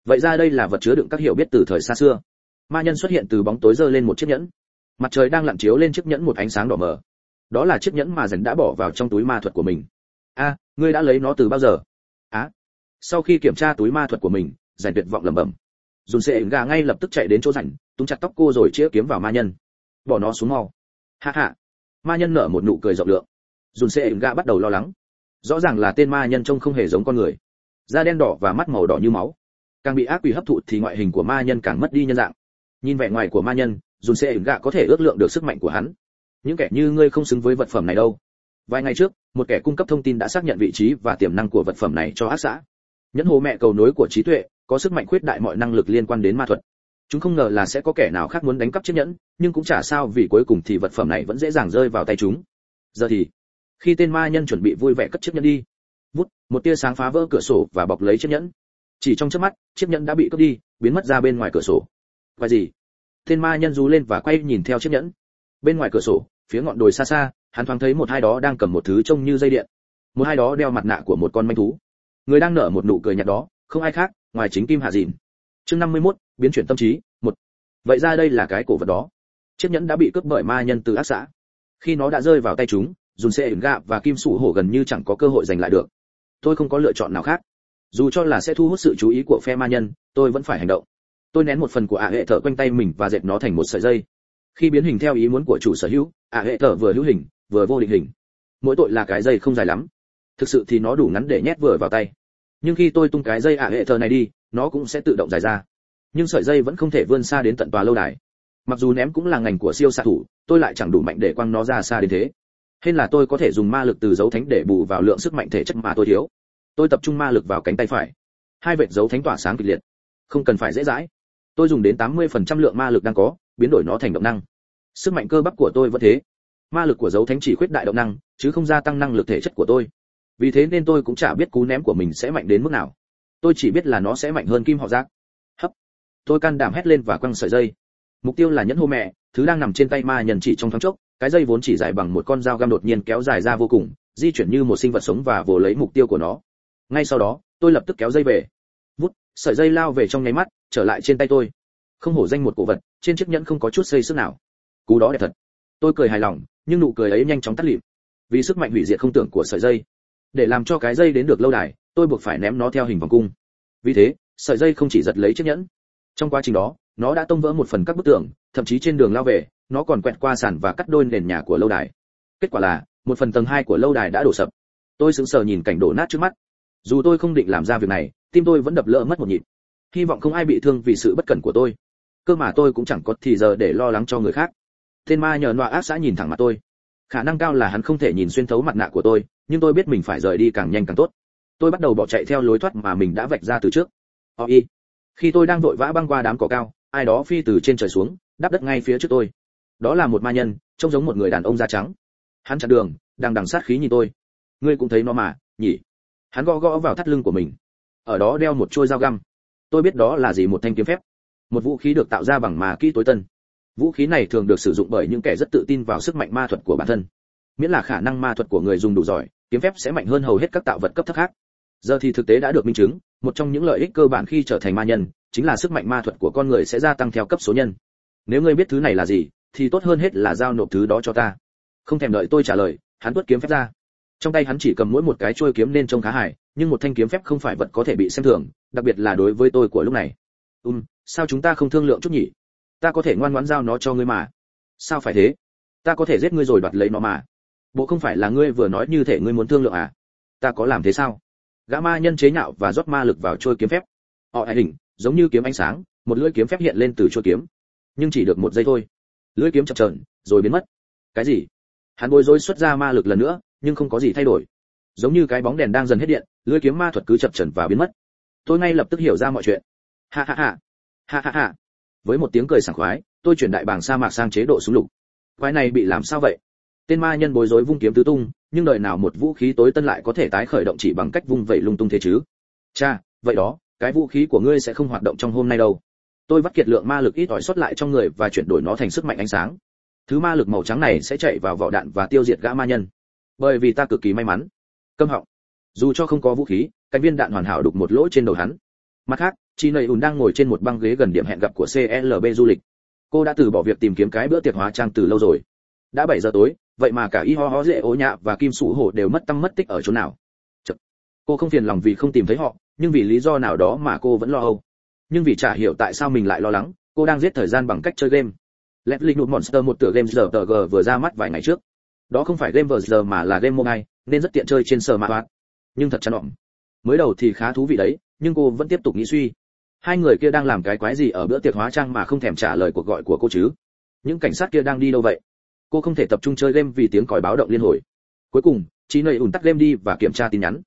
Speaker 1: Vậy ra đây là vật chứa đựng các hiểu biết từ thời xa xưa ma nhân xuất hiện từ bóng tối giơ lên một chiếc nhẫn. Mặt trời đang lặn chiếu lên chiếc nhẫn một ánh sáng đỏ mờ. Đó là chiếc nhẫn mà dần đã bỏ vào trong túi ma thuật của mình. A, ngươi đã lấy nó từ bao giờ? Á sau khi kiểm tra túi ma thuật của mình dành tuyệt vọng lẩm bẩm. Dùn sệ gà ngay lập tức chạy đến chỗ rảnh túm chặt tóc cô rồi chĩa kiếm vào ma nhân. Bỏ nó xuống mau. Hạ hạ ma nhân nở một nụ cười rộng lượng. Dùn sệ gà bắt đầu lo lắng. Rõ ràng là tên ma nhân trông không hề giống con người. Da đen đỏ và mắt màu đỏ như máu. Càng bị ác quỷ hấp thụ thì ngoại hình của ma nhân càng mất đi nhân dạng nhìn vẻ ngoài của ma nhân dùn xe ẩn gạ có thể ước lượng được sức mạnh của hắn. Những kẻ như ngươi không xứng với vật phẩm này đâu. Vài ngày trước, một kẻ cung cấp thông tin đã xác nhận vị trí và tiềm năng của vật phẩm này cho ác xã. Nhẫn hồ mẹ cầu nối của trí tuệ, có sức mạnh khuyết đại mọi năng lực liên quan đến ma thuật. Chúng không ngờ là sẽ có kẻ nào khác muốn đánh cắp chiếc nhẫn, nhưng cũng chả sao vì cuối cùng thì vật phẩm này vẫn dễ dàng rơi vào tay chúng. Giờ thì, khi tên ma nhân chuẩn bị vui vẻ cất chiếc nhẫn đi, vút, một tia sáng phá vỡ cửa sổ và bọc lấy chiếc nhẫn. Chỉ trong chớp mắt, chiếc nhẫn đã bị cướp đi, biến mất ra bên ngoài cửa sổ và gì? Tên ma nhân rú lên và quay nhìn theo chiếc nhẫn. Bên ngoài cửa sổ phía ngọn đồi xa xa hắn thoáng thấy một hai đó đang cầm một thứ trông như dây điện. Một hai đó đeo mặt nạ của một con manh thú. Người đang nở một nụ cười nhạt đó không ai khác ngoài chính kim hạ dìn chương 51, biến chuyển tâm trí một. Vậy ra đây là cái cổ vật đó. Chiếc nhẫn đã bị cướp bởi ma nhân từ ác xã. Khi nó đã rơi vào tay chúng dùng xe ẩn gạ và kim sủ hổ gần như chẳng có cơ hội giành lại được. Tôi không có lựa chọn nào khác. Dù cho là sẽ thu hút sự chú ý của phe ma nhân tôi vẫn phải hành động tôi nén một phần của ả hệ thở quanh tay mình và dệt nó thành một sợi dây. Khi biến hình theo ý muốn của chủ sở hữu ả hệ thở vừa hữu hình, vừa vô định hình. Mỗi tội là cái dây không dài lắm. Thực sự thì nó đủ ngắn để nhét vừa vào tay. Nhưng khi tôi tung cái dây ả hệ thở này đi, nó cũng sẽ tự động dài ra. Nhưng sợi dây vẫn không thể vươn xa đến tận tòa lâu đài. Mặc dù ném cũng là ngành của siêu xạ thủ, tôi lại chẳng đủ mạnh để quăng nó ra xa đến thế. Hên là tôi có thể dùng ma lực từ dấu thánh để bù vào lượng sức mạnh thể chất mà tôi thiếu. Tôi tập trung ma lực vào cánh tay phải. Hai vệt dấu thánh tỏa sáng kịch liệt. Không cần phải dễ dãi tôi dùng đến 80% lượng ma lực đang có, biến đổi nó thành động năng. Sức mạnh cơ bắp của tôi vẫn thế. Ma lực của dấu thánh chỉ khuyết đại động năng, chứ không gia tăng năng lực thể chất của tôi. Vì thế nên tôi cũng chả biết cú ném của mình sẽ mạnh đến mức nào. Tôi chỉ biết là nó sẽ mạnh hơn kim họ giác. Hấp. Tôi can đảm hét lên và quăng sợi dây. Mục tiêu là nhẫn hô mẹ, thứ đang nằm trên tay ma nhân chỉ trong thoáng chốc, cái dây vốn chỉ dài bằng một con dao găm đột nhiên kéo dài ra vô cùng, di chuyển như một sinh vật sống và vồ lấy mục tiêu của nó. Ngay sau đó, tôi lập tức kéo dây về. Vút, sợi dây lao về trong nháy mắt trở lại trên tay tôi. Không hổ danh một cổ vật, trên chiếc nhẫn không có chút xây sức nào. Cú đó đẹp thật. Tôi cười hài lòng, nhưng nụ cười ấy nhanh chóng tắt lịm. Vì sức mạnh hủy diệt không tưởng của sợi dây. Để làm cho cái dây đến được lâu đài, tôi buộc phải ném nó theo hình vòng cung. Vì thế, sợi dây không chỉ giật lấy chiếc nhẫn. Trong quá trình đó, nó đã tông vỡ một phần các bức tường, thậm chí trên đường lao về, nó còn quẹt qua sàn và cắt đôi nền nhà của lâu đài. Kết quả là, một phần tầng hai của lâu đài đã đổ sập. Tôi sững sờ nhìn cảnh đổ nát trước mắt. Dù tôi không định làm ra việc này, tim tôi vẫn đập lỡ mất một nhịp hy vọng không ai bị thương vì sự bất cẩn của tôi. Cơ mà tôi cũng chẳng có thì giờ để lo lắng cho người khác. Tên ma nhờ nọa ác xã nhìn thẳng mặt tôi. Khả năng cao là hắn không thể nhìn xuyên thấu mặt nạ của tôi, nhưng tôi biết mình phải rời đi càng nhanh càng tốt. Tôi bắt đầu bỏ chạy theo lối thoát mà mình đã vạch ra từ trước. Oi khi tôi đang vội vã băng qua đám cỏ cao, ai đó phi từ trên trời xuống, đáp đất ngay phía trước tôi. Đó là một ma nhân, trông giống một người đàn ông da trắng. Hắn chặn đường, đang đằng sát khí nhìn tôi. Ngươi cũng thấy nó mà, nhỉ? Hắn gõ gõ vào thắt lưng của mình. Ở đó đeo một chuôi dao găm tôi biết đó là gì một thanh kiếm phép. Một vũ khí được tạo ra bằng mà kỹ tối tân. Vũ khí này thường được sử dụng bởi những kẻ rất tự tin vào sức mạnh ma thuật của bản thân. Miễn là khả năng ma thuật của người dùng đủ giỏi, kiếm phép sẽ mạnh hơn hầu hết các tạo vật cấp thấp khác. Giờ thì thực tế đã được minh chứng, một trong những lợi ích cơ bản khi trở thành ma nhân, chính là sức mạnh ma thuật của con người sẽ gia tăng theo cấp số nhân. Nếu ngươi biết thứ này là gì, thì tốt hơn hết là giao nộp thứ đó cho ta. Không thèm đợi tôi trả lời, hắn tuốt kiếm phép ra. Trong tay hắn chỉ cầm mỗi một cái chuôi kiếm nên trông khá hài nhưng một thanh kiếm phép không phải vật có thể bị xem thường, đặc biệt là đối với tôi của lúc này. Um sao chúng ta không thương lượng chút nhỉ? Ta có thể ngoan ngoãn giao nó cho ngươi mà. Sao phải thế? Ta có thể giết ngươi rồi đoạt lấy nó mà. Bộ không phải là ngươi vừa nói như thể ngươi muốn thương lượng à? Ta có làm thế sao? Gã ma nhân chế nhạo và rót ma lực vào trôi kiếm phép. Họ ảnh hình, giống như kiếm ánh sáng, một lưỡi kiếm phép hiện lên từ trôi kiếm. Nhưng chỉ được một giây thôi. Lưỡi kiếm chập chờn, rồi biến mất. Cái gì? Hắn bối rối xuất ra ma lực lần nữa, nhưng không có gì thay đổi. Giống như cái bóng đèn đang dần hết điện lưỡi kiếm ma thuật cứ chập chờn và biến mất. Tôi ngay lập tức hiểu ra mọi chuyện. Ha ha ha. Ha ha ha. Với một tiếng cười sảng khoái, tôi chuyển đại bảng sa mạc sang chế độ súng lục. Quái này bị làm sao vậy? Tên ma nhân bối rối vung kiếm tứ tung, nhưng đời nào một vũ khí tối tân lại có thể tái khởi động chỉ bằng cách vung vẩy lung tung thế chứ? Cha, vậy đó, cái vũ khí của ngươi sẽ không hoạt động trong hôm nay đâu. Tôi vắt kiệt lượng ma lực ít ỏi xuất lại trong người và chuyển đổi nó thành sức mạnh ánh sáng. Thứ ma lực màu trắng này sẽ chạy vào vỏ đạn và tiêu diệt gã ma nhân. Bởi vì ta cực kỳ may mắn. Câm họng dù cho không có vũ khí cánh viên đạn hoàn hảo đục một lỗ trên đầu hắn mặt khác chị nầy ùn đang ngồi trên một băng ghế gần điểm hẹn gặp của clb du lịch cô đã từ bỏ việc tìm kiếm cái bữa tiệc hóa trang từ lâu rồi đã 7 giờ tối vậy mà cả y ho ho dễ ố nhạ và kim sủ hổ đều mất tâm mất tích ở chỗ nào Chật. cô không phiền lòng vì không tìm thấy họ nhưng vì lý do nào đó mà cô vẫn lo âu nhưng vì chả hiểu tại sao mình lại lo lắng cô đang giết thời gian bằng cách chơi game Let Linh Monster một tựa game RPG vừa ra mắt vài ngày trước. Đó không phải game VR mà là game mobile, nên rất tiện chơi trên sờ mạ hoạt. Nhưng thật chán nọm mới đầu thì khá thú vị đấy, nhưng cô vẫn tiếp tục nghĩ suy. Hai người kia đang làm cái quái gì ở bữa tiệc hóa trang mà không thèm trả lời cuộc gọi của cô chứ? Những cảnh sát kia đang đi đâu vậy? Cô không thể tập trung chơi game vì tiếng còi báo động liên hồi. Cuối cùng chị nầy ủn tắt game đi và kiểm tra tin nhắn.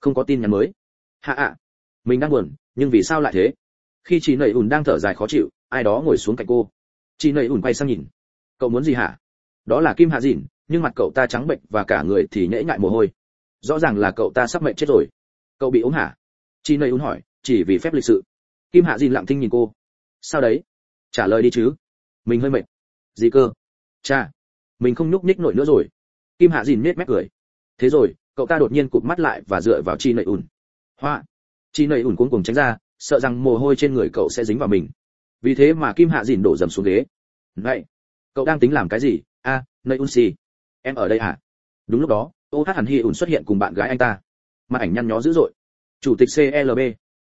Speaker 1: Không có tin nhắn mới. Hạ ạ. Mình đang buồn, nhưng vì sao lại thế? Khi chị nầy ủn đang thở dài khó chịu, ai đó ngồi xuống cạnh cô. Chị nầy ủn quay sang nhìn. Cậu muốn gì hả? Đó là kim hạ dìn, nhưng mặt cậu ta trắng bệnh và cả người thì nhễ ngại mồ hôi rõ ràng là cậu ta sắp mệnh chết rồi. Cậu bị ốm hả? Chị nầy ún hỏi chỉ vì phép lịch sự. Kim hạ dìn lặng thinh nhìn cô. Sao đấy? Trả lời đi chứ. Mình hơi mệt. Gì cơ? Cha mình không nhúc nhích nổi nữa rồi. Kim hạ dìn nết mép cười. Thế rồi cậu ta đột nhiên cụp mắt lại và dựa vào chi nầy ùn. hoa! Chi nầy ùn cuống cuồng tránh ra sợ rằng mồ hôi trên người cậu sẽ dính vào mình. Vì thế mà kim hạ dìn đổ dầm xuống ghế. Này, cậu đang tính làm cái gì? A à, nầy ùn xì. Em ở đây à? Đúng lúc đó ô hát hẳn hi ủn xuất hiện cùng bạn gái anh ta. Mặt ảnh nhăn nhó dữ dội. Chủ tịch clb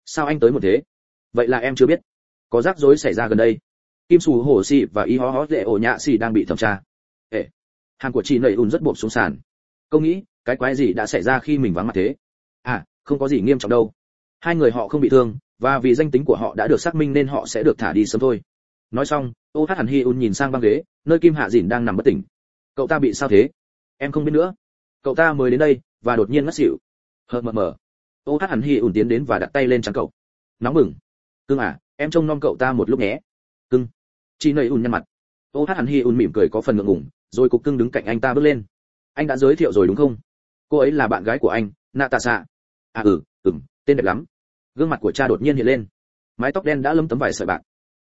Speaker 1: sao anh tới một thế? Vậy là em chưa biết. Có rắc rối xảy ra gần đây. Kim sù hổ xị và y hó hó dễ ổ nhạ xị đang bị thẩm tra. Ệ hàng của chị nầy ùn rất buộc xuống sàn. Câu nghĩ, cái quái gì đã xảy ra khi mình vắng mặt thế? À không có gì nghiêm trọng đâu. Hai người họ không bị thương, và vì danh tính của họ đã được xác minh nên họ sẽ được thả đi sớm thôi. Nói xong, ô hát hẳn hi un nhìn sang băng ghế, nơi kim hạ dìn đang nằm bất tỉnh. Cậu ta bị sao thế? Em không biết nữa cậu ta mới đến đây, và đột nhiên ngất xỉu. Hờ mờ mờ. Ô hát hẳn hi ùn tiến đến và đặt tay lên trắng cậu. Nóng mừng cưng à em trông nom cậu ta một lúc nhé. Cưng. Chị nầy ùn nhăn mặt. Ô hát hẳn hi ùn mỉm cười có phần ngượng ngùng, rồi cục cưng đứng cạnh anh ta bước lên. Anh đã giới thiệu rồi đúng không? Cô ấy là bạn gái của anh nạ tạ xạ à ừ ừm, tên đẹp lắm. Gương mặt của cha đột nhiên hiện lên. Mái tóc đen đã lấm tấm vải sợi bạc.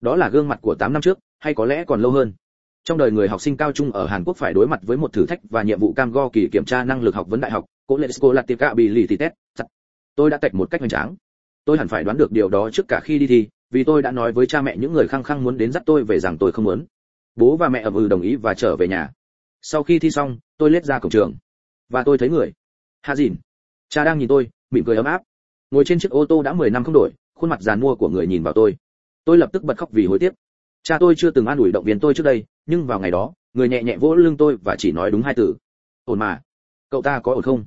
Speaker 1: Đó là gương mặt của tám năm trước, hay có lẽ còn lâu hơn trong đời người học sinh cao trung ở Hàn Quốc phải đối mặt với một thử thách và nhiệm vụ cam go kỳ kiểm tra năng lực học vấn đại học, cố lệ Scholastica Ability Test. Tôi đã tạch một cách hoành tráng. Tôi hẳn phải đoán được điều đó trước cả khi đi thi, vì tôi đã nói với cha mẹ những người khăng khăng muốn đến dắt tôi về rằng tôi không muốn. Bố và mẹ ậm ừ đồng ý và trở về nhà. Sau khi thi xong tôi lết ra cổng trường. Và tôi thấy người. Hạ dìn. Cha đang nhìn tôi mỉm cười ấm áp. Ngồi trên chiếc ô tô đã 10 năm không đổi khuôn mặt giàn mua của người nhìn vào tôi. Tôi lập tức bật khóc vì hối tiếc cha tôi chưa từng an ủi động viên tôi trước đây, nhưng vào ngày đó, người nhẹ nhẹ vỗ lưng tôi và chỉ nói đúng hai từ. Ổn mà. Cậu ta có ổn không?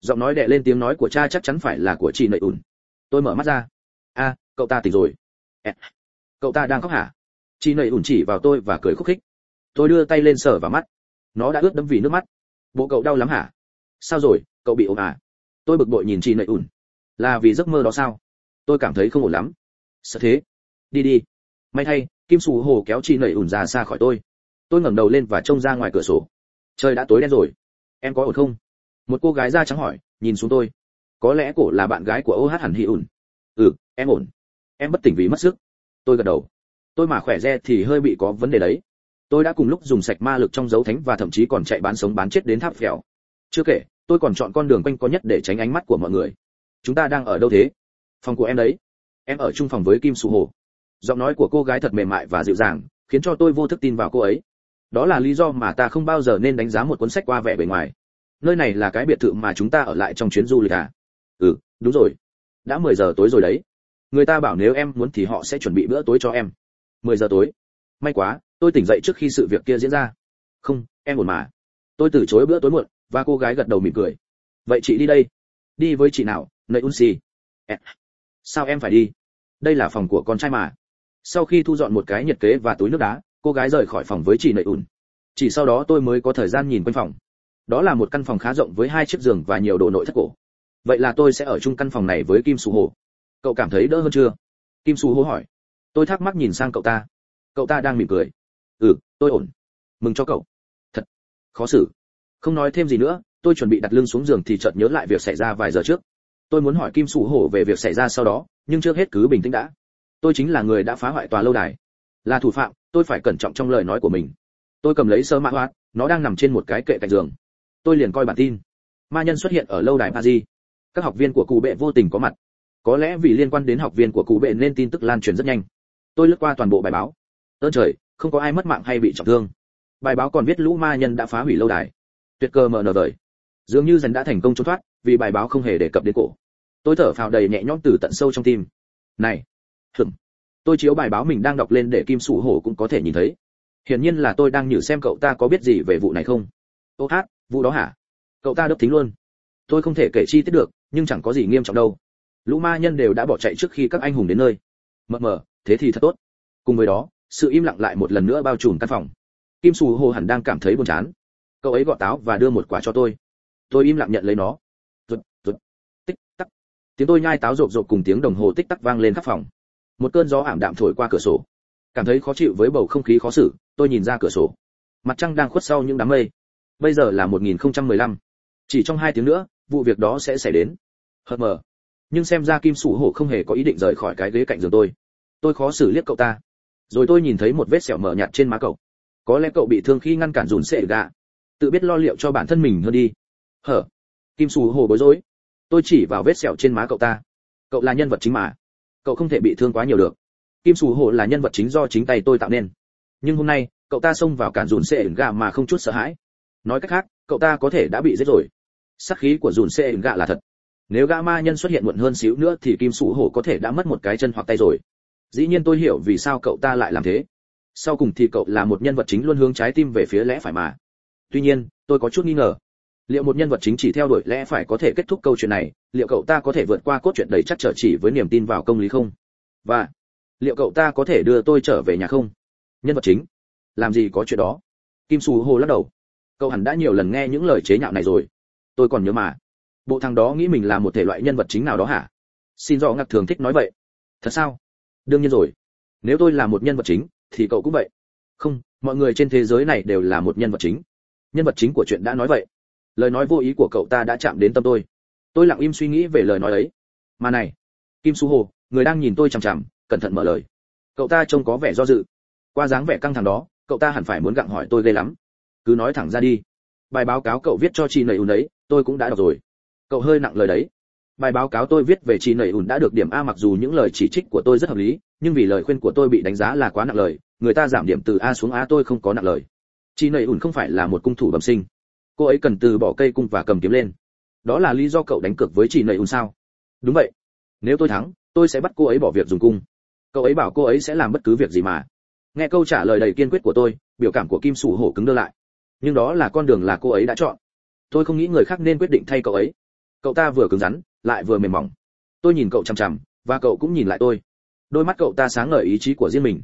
Speaker 1: Giọng nói đè lên tiếng nói của cha chắc chắn phải là của chị nậy ủn. Tôi mở mắt ra. A, cậu ta tỉnh rồi. Cậu ta đang khóc hả? Chị nầy ủn chỉ vào tôi và cười khúc khích. Tôi đưa tay lên sờ vào mắt. Nó đã ướt đẫm vì nước mắt. Bộ cậu đau lắm hả? Sao rồi, cậu bị ốm à? Tôi bực bội nhìn chị nầy ủn. Là vì giấc mơ đó sao? Tôi cảm thấy không ổn lắm. Sợ thế. Đi đi may thay, kim sù hồ kéo chị nẩy ủn ra xa khỏi tôi. Tôi ngẩng đầu lên và trông ra ngoài cửa sổ. Trời đã tối đen rồi. Em có ổn không? Một cô gái da trắng hỏi, nhìn xuống tôi. Có lẽ cổ là bạn gái của ô hát hẳn hi ủn. Ừ em ổn. Em bất tỉnh vì mất sức. Tôi gật đầu. Tôi mà khỏe re thì hơi bị có vấn đề đấy. Tôi đã cùng lúc dùng sạch ma lực trong dấu thánh và thậm chí còn chạy bán sống bán chết đến tháp phèo. Chưa kể, tôi còn chọn con đường quanh có nhất để tránh ánh mắt của mọi người. Chúng ta đang ở đâu thế? Phòng của em đấy. Em ở chung phòng với kim sụ hồ giọng nói của cô gái thật mềm mại và dịu dàng, khiến cho tôi vô thức tin vào cô ấy. Đó là lý do mà ta không bao giờ nên đánh giá một cuốn sách qua vẻ bề ngoài. Nơi này là cái biệt thự mà chúng ta ở lại trong chuyến du lịch à? Ừ đúng rồi. Đã 10 giờ tối rồi đấy. Người ta bảo nếu em muốn thì họ sẽ chuẩn bị bữa tối cho em. 10 giờ tối. May quá, tôi tỉnh dậy trước khi sự việc kia diễn ra. Không, em ổn mà. Tôi từ chối bữa tối muộn, và cô gái gật đầu mỉm cười. Vậy chị đi đây. Đi với chị nào nơi un xì sao em phải đi? Đây là phòng của con trai mà sau khi thu dọn một cái nhiệt kế và túi nước đá, cô gái rời khỏi phòng với chị nợ ùn. Chỉ sau đó tôi mới có thời gian nhìn quanh phòng. Đó là một căn phòng khá rộng với hai chiếc giường và nhiều đồ nội thất cổ. Vậy là tôi sẽ ở chung căn phòng này với kim sù hồ. Cậu cảm thấy đỡ hơn chưa? Kim su hồ hỏi. Tôi thắc mắc nhìn sang cậu ta. Cậu ta đang mỉm cười. Ừ tôi ổn. Mừng cho cậu. Thật. Khó xử. Không nói thêm gì nữa, tôi chuẩn bị đặt lưng xuống giường thì chợt nhớ lại việc xảy ra vài giờ trước. Tôi muốn hỏi kim Su hổ về việc xảy ra sau đó, nhưng trước hết cứ bình tĩnh đã tôi chính là người đã phá hoại tòa lâu đài. Là thủ phạm, tôi phải cẩn trọng trong lời nói của mình. Tôi cầm lấy sơ mã hoạt nó đang nằm trên một cái kệ cạnh giường. Tôi liền coi bản tin. Ma nhân xuất hiện ở lâu đài paris. Các học viên của cụ bệ vô tình có mặt. Có lẽ vì liên quan đến học viên của cụ bệ nên tin tức lan truyền rất nhanh. Tôi lướt qua toàn bộ bài báo. Ơn trời, không có ai mất mạng hay bị trọng thương. Bài báo còn viết lũ ma nhân đã phá hủy lâu đài. Tuyệt cơ mở nở vời. Dường như dần đã thành công trốn thoát, vì bài báo không hề đề cập đến cổ. Tôi thở phào đầy nhẹ nhõm từ tận sâu trong tim. Này hửng tôi chiếu bài báo mình đang đọc lên để kim sủ hổ cũng có thể nhìn thấy. Hiển nhiên là tôi đang nhử xem cậu ta có biết gì về vụ này không? Ô hát, vụ đó hả? Cậu ta đớp thính luôn. Tôi không thể kể chi tiết được, nhưng chẳng có gì nghiêm trọng đâu. Lũ ma nhân đều đã bỏ chạy trước khi các anh hùng đến nơi. Mờ mờ, thế thì thật tốt. Cùng với đó, sự im lặng lại một lần nữa bao trùm căn phòng. Kim sù hồ hẳn đang cảm thấy buồn chán. Cậu ấy gọt táo và đưa một quả cho tôi. Tôi im lặng nhận lấy nó. Rụt rụt. Tích, tắc. Tiếng tôi nhai táo rộp rộp cùng tiếng đồng hồ tích tắc vang lên khắp phòng một cơn gió ảm đạm thổi qua cửa sổ. Cảm thấy khó chịu với bầu không khí khó xử, tôi nhìn ra cửa sổ. Mặt trăng đang khuất sau những đám mây. Bây giờ là 1015. chỉ trong hai tiếng nữa, vụ việc đó sẽ xảy đến. Hờ mờ. Nhưng xem ra kim sủ hổ không hề có ý định rời khỏi cái ghế cạnh giường tôi. Tôi khó xử liếc cậu ta. Rồi tôi nhìn thấy một vết sẹo mờ nhạt trên má cậu. Có lẽ cậu bị thương khi ngăn cản dùn sệ gạ. Tự biết lo liệu cho bản thân mình hơn đi. Hở. Kim sủ hổ bối rối. Tôi chỉ vào vết sẹo trên má cậu ta. Cậu là nhân vật chính mà cậu không thể bị thương quá nhiều được. Kim sủ hổ là nhân vật chính do chính tay tôi tạo nên. Nhưng hôm nay, cậu ta xông vào cản dùn sệ gạ mà không chút sợ hãi. Nói cách khác, cậu ta có thể đã bị giết rồi. Sát khí của dùn sệ gạ là thật. Nếu gã ma nhân xuất hiện muộn hơn xíu nữa thì kim sủ hổ có thể đã mất một cái chân hoặc tay rồi. Dĩ nhiên tôi hiểu vì sao cậu ta lại làm thế. Sau cùng thì cậu là một nhân vật chính luôn hướng trái tim về phía lẽ phải mà. Tuy nhiên, tôi có chút nghi ngờ liệu một nhân vật chính chỉ theo đuổi lẽ phải có thể kết thúc câu chuyện này, liệu cậu ta có thể vượt qua cốt truyện đầy chắc trở chỉ với niềm tin vào công lý không? Và liệu cậu ta có thể đưa tôi trở về nhà không? Nhân vật chính, làm gì có chuyện đó? Kim sù hồ lắc đầu. Cậu hẳn đã nhiều lần nghe những lời chế nhạo này rồi. Tôi còn nhớ mà. Bộ thằng đó nghĩ mình là một thể loại nhân vật chính nào đó hả? Xin do ngạc thường thích nói vậy. Thật sao? Đương nhiên rồi. Nếu tôi là một nhân vật chính, thì cậu cũng vậy. Không, mọi người trên thế giới này đều là một nhân vật chính. Nhân vật chính của chuyện đã nói vậy lời nói vô ý của cậu ta đã chạm đến tâm tôi. Tôi lặng im suy nghĩ về lời nói ấy. Mà này, kim su hồ, người đang nhìn tôi chằm chằm, cẩn thận mở lời. Cậu ta trông có vẻ do dự. Qua dáng vẻ căng thẳng đó, cậu ta hẳn phải muốn gặng hỏi tôi ghê lắm. Cứ nói thẳng ra đi. Bài báo cáo cậu viết cho chị nầy ùn đấy tôi cũng đã đọc rồi. Cậu hơi nặng lời đấy. Bài báo cáo tôi viết về chị nầy ùn đã được điểm a mặc dù những lời chỉ trích của tôi rất hợp lý, nhưng vì lời khuyên của tôi bị đánh giá là quá nặng lời, người ta giảm điểm từ a xuống a tôi không có nặng lời. Chị nầy ùn không phải là một cung thủ bẩm sinh cô ấy cần từ bỏ cây cung và cầm kiếm lên. Đó là lý do cậu đánh cược với chị nầy ùn sao? Đúng vậy. Nếu tôi thắng, tôi sẽ bắt cô ấy bỏ việc dùng cung. Cậu ấy bảo cô ấy sẽ làm bất cứ việc gì mà. Nghe câu trả lời đầy kiên quyết của tôi, biểu cảm của kim sủ hổ cứng đơ lại. Nhưng đó là con đường là cô ấy đã chọn. Tôi không nghĩ người khác nên quyết định thay cậu ấy. Cậu ta vừa cứng rắn, lại vừa mềm mỏng. Tôi nhìn cậu chằm chằm, và cậu cũng nhìn lại tôi. Đôi mắt cậu ta sáng ngời ý chí của riêng mình.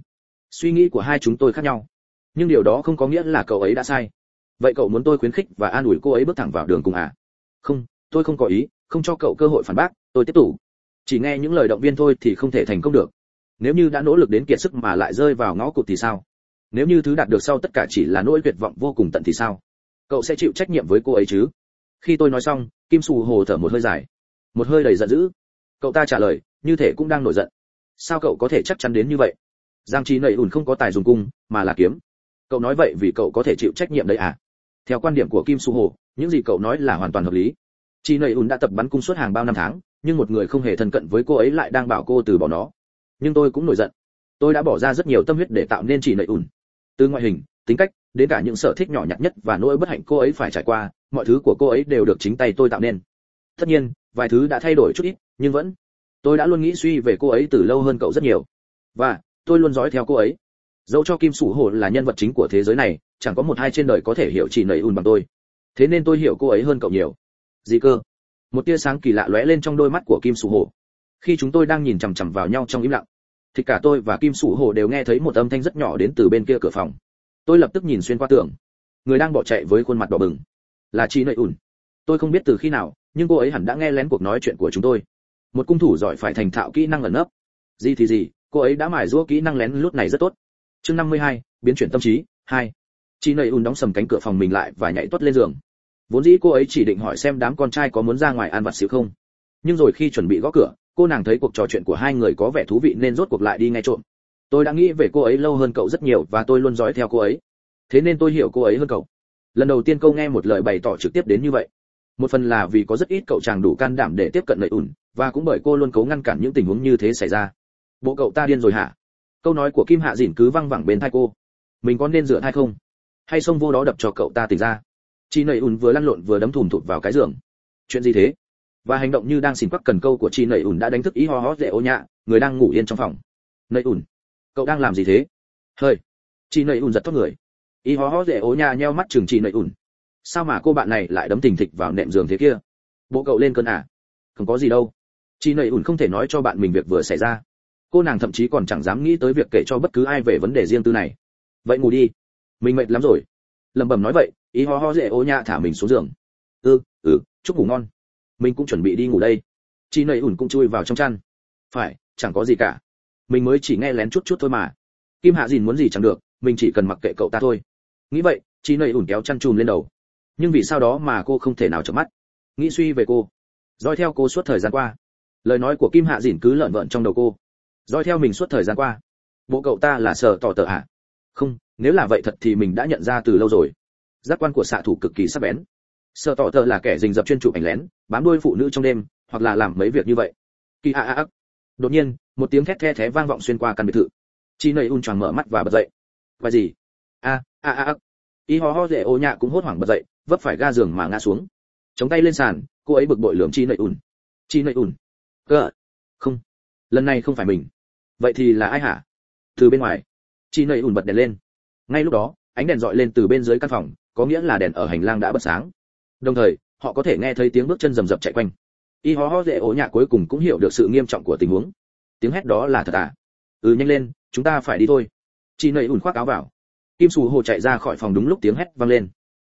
Speaker 1: Suy nghĩ của hai chúng tôi khác nhau. Nhưng điều đó không có nghĩa là cậu ấy đã sai vậy cậu muốn tôi khuyến khích và an ủi cô ấy bước thẳng vào đường cùng à? Không, tôi không có ý, không cho cậu cơ hội phản bác, tôi tiếp tục. Chỉ nghe những lời động viên thôi thì không thể thành công được. Nếu như đã nỗ lực đến kiệt sức mà lại rơi vào ngõ cụt thì sao? Nếu như thứ đạt được sau tất cả chỉ là nỗi tuyệt vọng vô cùng tận thì sao? Cậu sẽ chịu trách nhiệm với cô ấy chứ? Khi tôi nói xong, kim sù hồ thở một hơi dài. Một hơi đầy giận dữ. Cậu ta trả lời, như thể cũng đang nổi giận. Sao cậu có thể chắc chắn đến như vậy? Giang trí nầy ủn không có tài dùng cung, mà là kiếm. Cậu nói vậy vì cậu có thể chịu trách nhiệm đấy à? Theo quan điểm của kim su hồ, những gì cậu nói là hoàn toàn hợp lý. Chị nầy ùn đã tập bắn cung suốt hàng bao năm tháng, nhưng một người không hề thân cận với cô ấy lại đang bảo cô từ bỏ nó. Nhưng tôi cũng nổi giận. Tôi đã bỏ ra rất nhiều tâm huyết để tạo nên chị nầy ùn từ ngoại hình, tính cách, đến cả những sở thích nhỏ nhặt nhất và nỗi bất hạnh cô ấy phải trải qua, mọi thứ của cô ấy đều được chính tay tôi tạo nên. Tất nhiên, vài thứ đã thay đổi chút ít, nhưng vẫn. Tôi đã luôn nghĩ suy về cô ấy từ lâu hơn cậu rất nhiều. Và, tôi luôn dõi theo cô ấy dẫu cho kim sủ hồ là nhân vật chính của thế giới này, chẳng có một hai trên đời có thể hiểu chỉ nầy ùn bằng tôi. Thế nên tôi hiểu cô ấy hơn cậu nhiều. Gì cơ? Một tia sáng kỳ lạ lóe lên trong đôi mắt của kim sủ hồ khi chúng tôi đang nhìn chằm chằm vào nhau trong im lặng, thì cả tôi và kim sủ hồ đều nghe thấy một âm thanh rất nhỏ đến từ bên kia cửa phòng. Tôi lập tức nhìn xuyên qua tường. Người đang bỏ chạy với khuôn mặt đỏ bừng là chị nầy ùn. Tôi không biết từ khi nào, nhưng cô ấy hẳn đã nghe lén cuộc nói chuyện của chúng tôi. Một cung thủ giỏi phải thành thạo kỹ năng ẩn nấp. Gì thì gì, cô ấy đã mài giũa kỹ năng lén lút này rất tốt chương 52, biến chuyển tâm trí hai. Chị nầy ùn đóng sầm cánh cửa phòng mình lại và nhảy tuất lên giường. Vốn dĩ cô ấy chỉ định hỏi xem đám con trai có muốn ra ngoài ăn vặt xíu không. Nhưng rồi khi chuẩn bị gõ cửa cô nàng thấy cuộc trò chuyện của hai người có vẻ thú vị nên rốt cuộc lại đi ngay trộm. Tôi đã nghĩ về cô ấy lâu hơn cậu rất nhiều và tôi luôn dõi theo cô ấy. Thế nên tôi hiểu cô ấy hơn cậu. Lần đầu tiên câu nghe một lời bày tỏ trực tiếp đến như vậy. Một phần là vì có rất ít cậu chàng đủ can đảm để tiếp cận nầy ùn, và cũng bởi cô luôn cố ngăn cản những tình huống như thế xảy ra. Bộ cậu ta điên rồi hả? Câu nói của kim hạ dỉn cứ văng vẳng bên thai cô. Mình có nên rửa thai không? Hay xông vô đó đập cho cậu ta tỉnh ra? Chị nầy ùn vừa lăn lộn vừa đấm thùm thụt vào cái giường. Chuyện gì thế? Và hành động như đang xin quắc cần câu của chị nầy ùn đã đánh thức ý ho ho dễ ô nhạ, người đang ngủ yên trong phòng. Nầy ùn, cậu đang làm gì thế? Hơi. Chị nầy ùn giật thoát người. Ý ho ho dễ ô nhạ nheo mắt chừng chị nầy ùn. Sao mà cô bạn này lại đấm thình thịch vào nệm giường thế kia? Bộ cậu lên cơn à? Không có gì đâu. Chị nầy ủn không thể nói cho bạn mình việc vừa xảy ra cô nàng thậm chí còn chẳng dám nghĩ tới việc kể cho bất cứ ai về vấn đề riêng tư này. Vậy ngủ đi. Mình mệt lắm rồi. Lẩm bẩm nói vậy, ý ho ho dễ ô nhạ thả mình xuống giường. Ừ ừ chúc ngủ ngon. Mình cũng chuẩn bị đi ngủ đây. Chị nầy ủn cũng chui vào trong chăn. Phải, chẳng có gì cả. Mình mới chỉ nghe lén chút chút thôi mà. Kim hạ dìn muốn gì chẳng được, mình chỉ cần mặc kệ cậu ta thôi. Nghĩ vậy, chị nầy ủn kéo chăn chùm lên đầu. Nhưng vì sao đó mà cô không thể nào chợp mắt? Nghĩ suy về cô. Dõi theo cô suốt thời gian qua. Lời nói của kim hạ dìn cứ lợn vợn trong đầu cô dõi theo mình suốt thời gian qua. Bộ cậu ta là sợ tỏ tờ à? không, nếu là vậy thật thì mình đã nhận ra từ lâu rồi. Giác quan của xạ thủ cực kỳ sắc bén. Sợ tỏ tờ là kẻ rình rập chuyên chụp ảnh lén, bám đuôi phụ nữ trong đêm, hoặc là làm mấy việc như vậy. Kỳ a a a. Đột nhiên, một tiếng thét the thé vang vọng xuyên qua căn biệt thự. Chi nầy un choàng mở mắt và bật dậy. Và gì? A a a a. Y ho ho rễ ô nhạ cũng hốt hoảng bật dậy, vấp phải ga giường mà ngã xuống. Chống tay lên sàn, cô ấy bực bội lườm chi nầy un. Chi nầy un. Cơ không. Lần này không phải mình vậy thì là ai hả? Từ bên ngoài. Chị nầy ùn bật đèn lên. Ngay lúc đó, ánh đèn dọi lên từ bên dưới căn phòng, có nghĩa là đèn ở hành lang đã bật sáng. Đồng thời, họ có thể nghe thấy tiếng bước chân rầm rập chạy quanh. Y ho ho dễ ố nhạ cuối cùng cũng hiểu được sự nghiêm trọng của tình huống. Tiếng hét đó là thật à? Ừ nhanh lên, chúng ta phải đi thôi. Chị nầy ủn khoác áo vào. Kim sù hồ chạy ra khỏi phòng đúng lúc tiếng hét vang lên.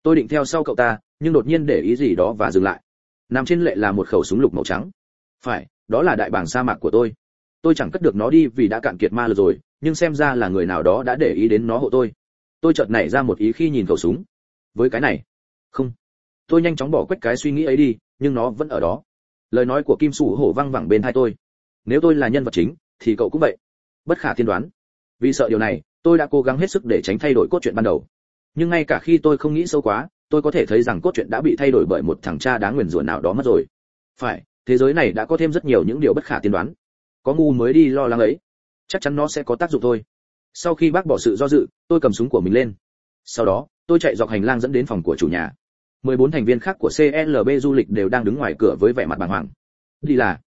Speaker 1: Tôi định theo sau cậu ta, nhưng đột nhiên để ý gì đó và dừng lại. Nằm trên lệ là một khẩu súng lục màu trắng. Phải, đó là đại bảng sa mạc của tôi tôi chẳng cất được nó đi vì đã cạn kiệt ma lực rồi, nhưng xem ra là người nào đó đã để ý đến nó hộ tôi. Tôi chợt nảy ra một ý khi nhìn khẩu súng. Với cái này, không. Tôi nhanh chóng bỏ quét cái suy nghĩ ấy đi, nhưng nó vẫn ở đó. Lời nói của kim sủ hổ văng vẳng bên tai tôi. Nếu tôi là nhân vật chính, thì cậu cũng vậy. Bất khả tiên đoán. Vì sợ điều này, tôi đã cố gắng hết sức để tránh thay đổi cốt truyện ban đầu. Nhưng ngay cả khi tôi không nghĩ sâu quá, tôi có thể thấy rằng cốt truyện đã bị thay đổi bởi một thằng cha đáng nguyền rủa nào đó mất rồi. Phải, thế giới này đã có thêm rất nhiều những điều bất khả tiên đoán có ngu mới đi lo lắng ấy chắc chắn nó sẽ có tác dụng thôi sau khi bác bỏ sự do dự tôi cầm súng của mình lên sau đó tôi chạy dọc hành lang dẫn đến phòng của chủ nhà 14 thành viên khác của CLB du lịch đều đang đứng ngoài cửa với vẻ mặt bàng hoàng. Đi là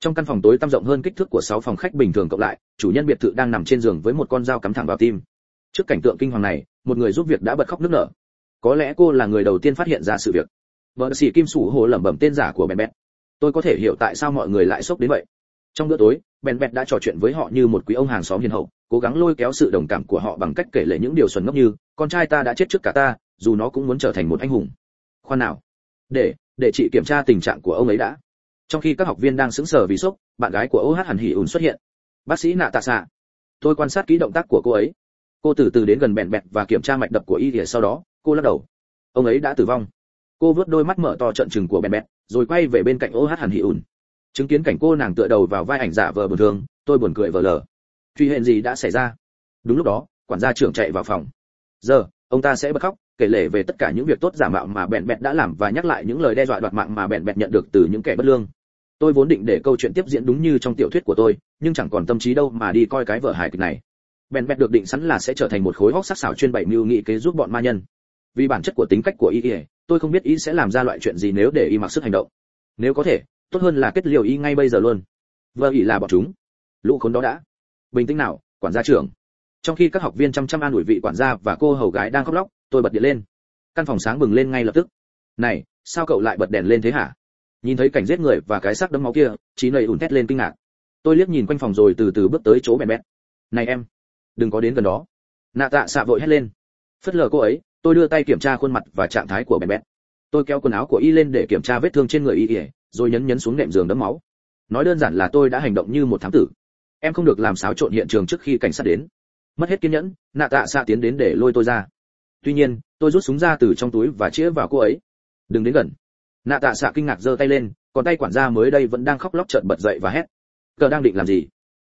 Speaker 1: trong căn phòng tối tăm rộng hơn kích thước của 6 phòng khách bình thường cộng lại, chủ nhân biệt thự đang nằm trên giường với một con dao cắm thẳng vào tim. Trước cảnh tượng kinh hoàng này, một người giúp việc đã bật khóc nức nở. Có lẽ cô là người đầu tiên phát hiện ra sự việc. Vợ sĩ Kim Sủ Hồ lẩm bẩm tên giả của Bèn Bẹt. Tôi có thể hiểu tại sao mọi người lại sốc đến vậy. Trong bữa tối, Bèn Bẹt đã trò chuyện với họ như một quý ông hàng xóm hiền hậu, cố gắng lôi kéo sự đồng cảm của họ bằng cách kể lể những điều xuẩn ngốc như, con trai ta đã chết trước cả ta, dù nó cũng muốn trở thành một anh hùng. Khoan nào. Để để chị kiểm tra tình trạng của ông ấy đã. Trong khi các học viên đang sững sờ vì sốc bạn gái của ô hát hẳn hỉ ùn xuất hiện. Bác sĩ nạ tạ xạ tôi quan sát kỹ động tác của cô ấy. Cô từ từ đến gần bẹn bẹn và kiểm tra mạch đập của y thìa sau đó cô lắc đầu. Ông ấy đã tử vong. Cô vớt đôi mắt mở to trận trừng của bẹn bẹn rồi quay về bên cạnh ô hát hẳn hỉ ùn chứng kiến cảnh cô nàng tựa đầu vào vai ảnh giả vờ buồn thương, tôi buồn cười vờ lờ. Truy hiện gì đã xảy ra? Đúng lúc đó, quản gia trưởng chạy vào phòng. Giờ, ông ta sẽ bật khóc, kể lể về tất cả những việc tốt giả mạo mà bẹn bẹn đã làm và nhắc lại những lời đe dọa đoạt mạng mà bẹn bẹn nhận được từ những kẻ bất lương. Tôi vốn định để câu chuyện tiếp diễn đúng như trong tiểu thuyết của tôi, nhưng chẳng còn tâm trí đâu mà đi coi cái vở hài kịch này. Bẹn bẹn được định sẵn là sẽ trở thành một khối hóc sắc sảo chuyên bảy mưu nghị kế giúp bọn ma nhân. Vì bản chất của tính cách của y y, tôi không biết y sẽ làm ra loại chuyện gì nếu để y mặc sức hành động. Nếu có thể tốt hơn là kết liều y ngay bây giờ luôn. Vợ ỷ là bọn chúng. Lũ khốn đó đã. Bình tĩnh nào, quản gia trưởng. Trong khi các học viên chăm chăm an ủi vị quản gia và cô hầu gái đang khóc lóc, tôi bật điện lên. Căn phòng sáng bừng lên ngay lập tức. Này, sao cậu lại bật đèn lên thế hả? Nhìn thấy cảnh giết người và cái xác đẫm máu kia trí nầy ùn thét lên kinh ngạc. Tôi liếc nhìn quanh phòng rồi từ từ bước tới chỗ bèn bét này em, đừng có đến gần đó. Nạ tạ xạ vội hét lên. Phất lờ cô ấy, tôi đưa tay kiểm tra khuôn mặt và trạng thái của bèn bét tôi kéo quần áo của y lên để kiểm tra vết thương trên người y ỉa rồi nhấn nhấn xuống nệm giường đẫm máu. Nói đơn giản là tôi đã hành động như một thám tử. Em không được làm xáo trộn hiện trường trước khi cảnh sát đến. Mất hết kiên nhẫn, nạ tạ xạ tiến đến để lôi tôi ra. Tuy nhiên, tôi rút súng ra từ trong túi và chĩa vào cô ấy. Đừng đến gần. Nạ tạ xạ kinh ngạc giơ tay lên, còn tay quản gia mới đây vẫn đang khóc lóc trợn bật dậy và hét. Cờ đang định làm gì?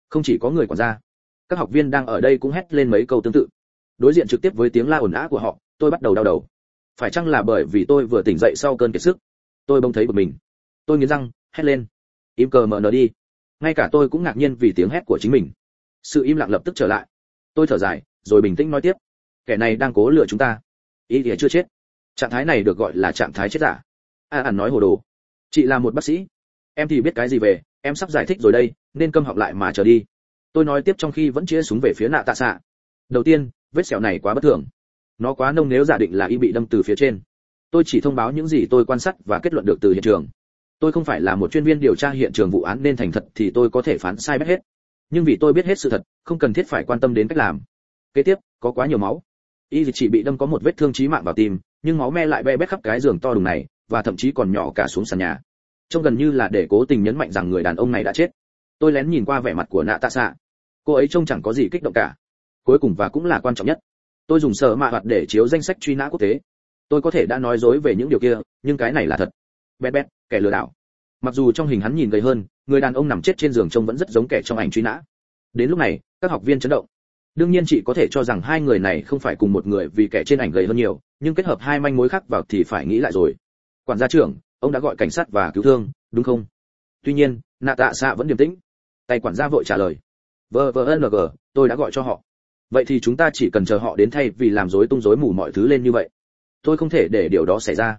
Speaker 1: Không chỉ có người quản gia, các học viên đang ở đây cũng hét lên mấy câu tương tự. Đối diện trực tiếp với tiếng la ồn ào của họ, tôi bắt đầu đau đầu. Phải chăng là bởi vì tôi vừa tỉnh dậy sau cơn kiệt sức? Tôi bỗng thấy bực mình tôi nghiến răng hét lên. Im cờ mở nở đi. Ngay cả tôi cũng ngạc nhiên vì tiếng hét của chính mình. Sự im lặng lập tức trở lại. Tôi thở dài rồi bình tĩnh nói tiếp. Kẻ này đang cố lừa chúng ta. Ý nghĩa chưa chết. Trạng thái này được gọi là trạng thái chết giả. A à, nói hồ đồ. Chị là một bác sĩ. Em thì biết cái gì về em sắp giải thích rồi đây nên câm học lại mà chờ đi. Tôi nói tiếp trong khi vẫn chia súng về phía nạ tạ xạ. Đầu tiên vết sẹo này quá bất thường. Nó quá nông nếu giả định là y bị đâm từ phía trên. Tôi chỉ thông báo những gì tôi quan sát và kết luận được từ hiện trường tôi không phải là một chuyên viên điều tra hiện trường vụ án nên thành thật thì tôi có thể phán sai bét hết. Nhưng vì tôi biết hết sự thật, không cần thiết phải quan tâm đến cách làm. Kế tiếp, có quá nhiều máu. Y chỉ bị đâm có một vết thương chí mạng vào tim, nhưng máu me lại be bét khắp cái giường to đùng này, và thậm chí còn nhỏ cả xuống sàn nhà. Trông gần như là để cố tình nhấn mạnh rằng người đàn ông này đã chết. Tôi lén nhìn qua vẻ mặt của nạ tạ xạ. Cô ấy trông chẳng có gì kích động cả. Cuối cùng và cũng là quan trọng nhất. Tôi dùng sở mạ hoạt để chiếu danh sách truy nã quốc tế. Tôi có thể đã nói dối về những điều kia, nhưng cái này là thật bẹt bẹt kẻ lừa đảo. Mặc dù trong hình hắn nhìn gầy hơn, người đàn ông nằm chết trên giường trông vẫn rất giống kẻ trong ảnh truy nã. Đến lúc này, các học viên chấn động. Đương nhiên chị có thể cho rằng hai người này không phải cùng một người vì kẻ trên ảnh gầy hơn nhiều, nhưng kết hợp hai manh mối khác vào thì phải nghĩ lại rồi. Quản gia trưởng, ông đã gọi cảnh sát và cứu thương, đúng không? Tuy nhiên, nạ tạ xạ vẫn điềm tĩnh. Tay quản gia vội trả lời. Vờ vờ ng tôi đã gọi cho họ. Vậy thì chúng ta chỉ cần chờ họ đến thay vì làm rối tung rối mù mọi thứ lên như vậy. Tôi không thể để điều đó xảy ra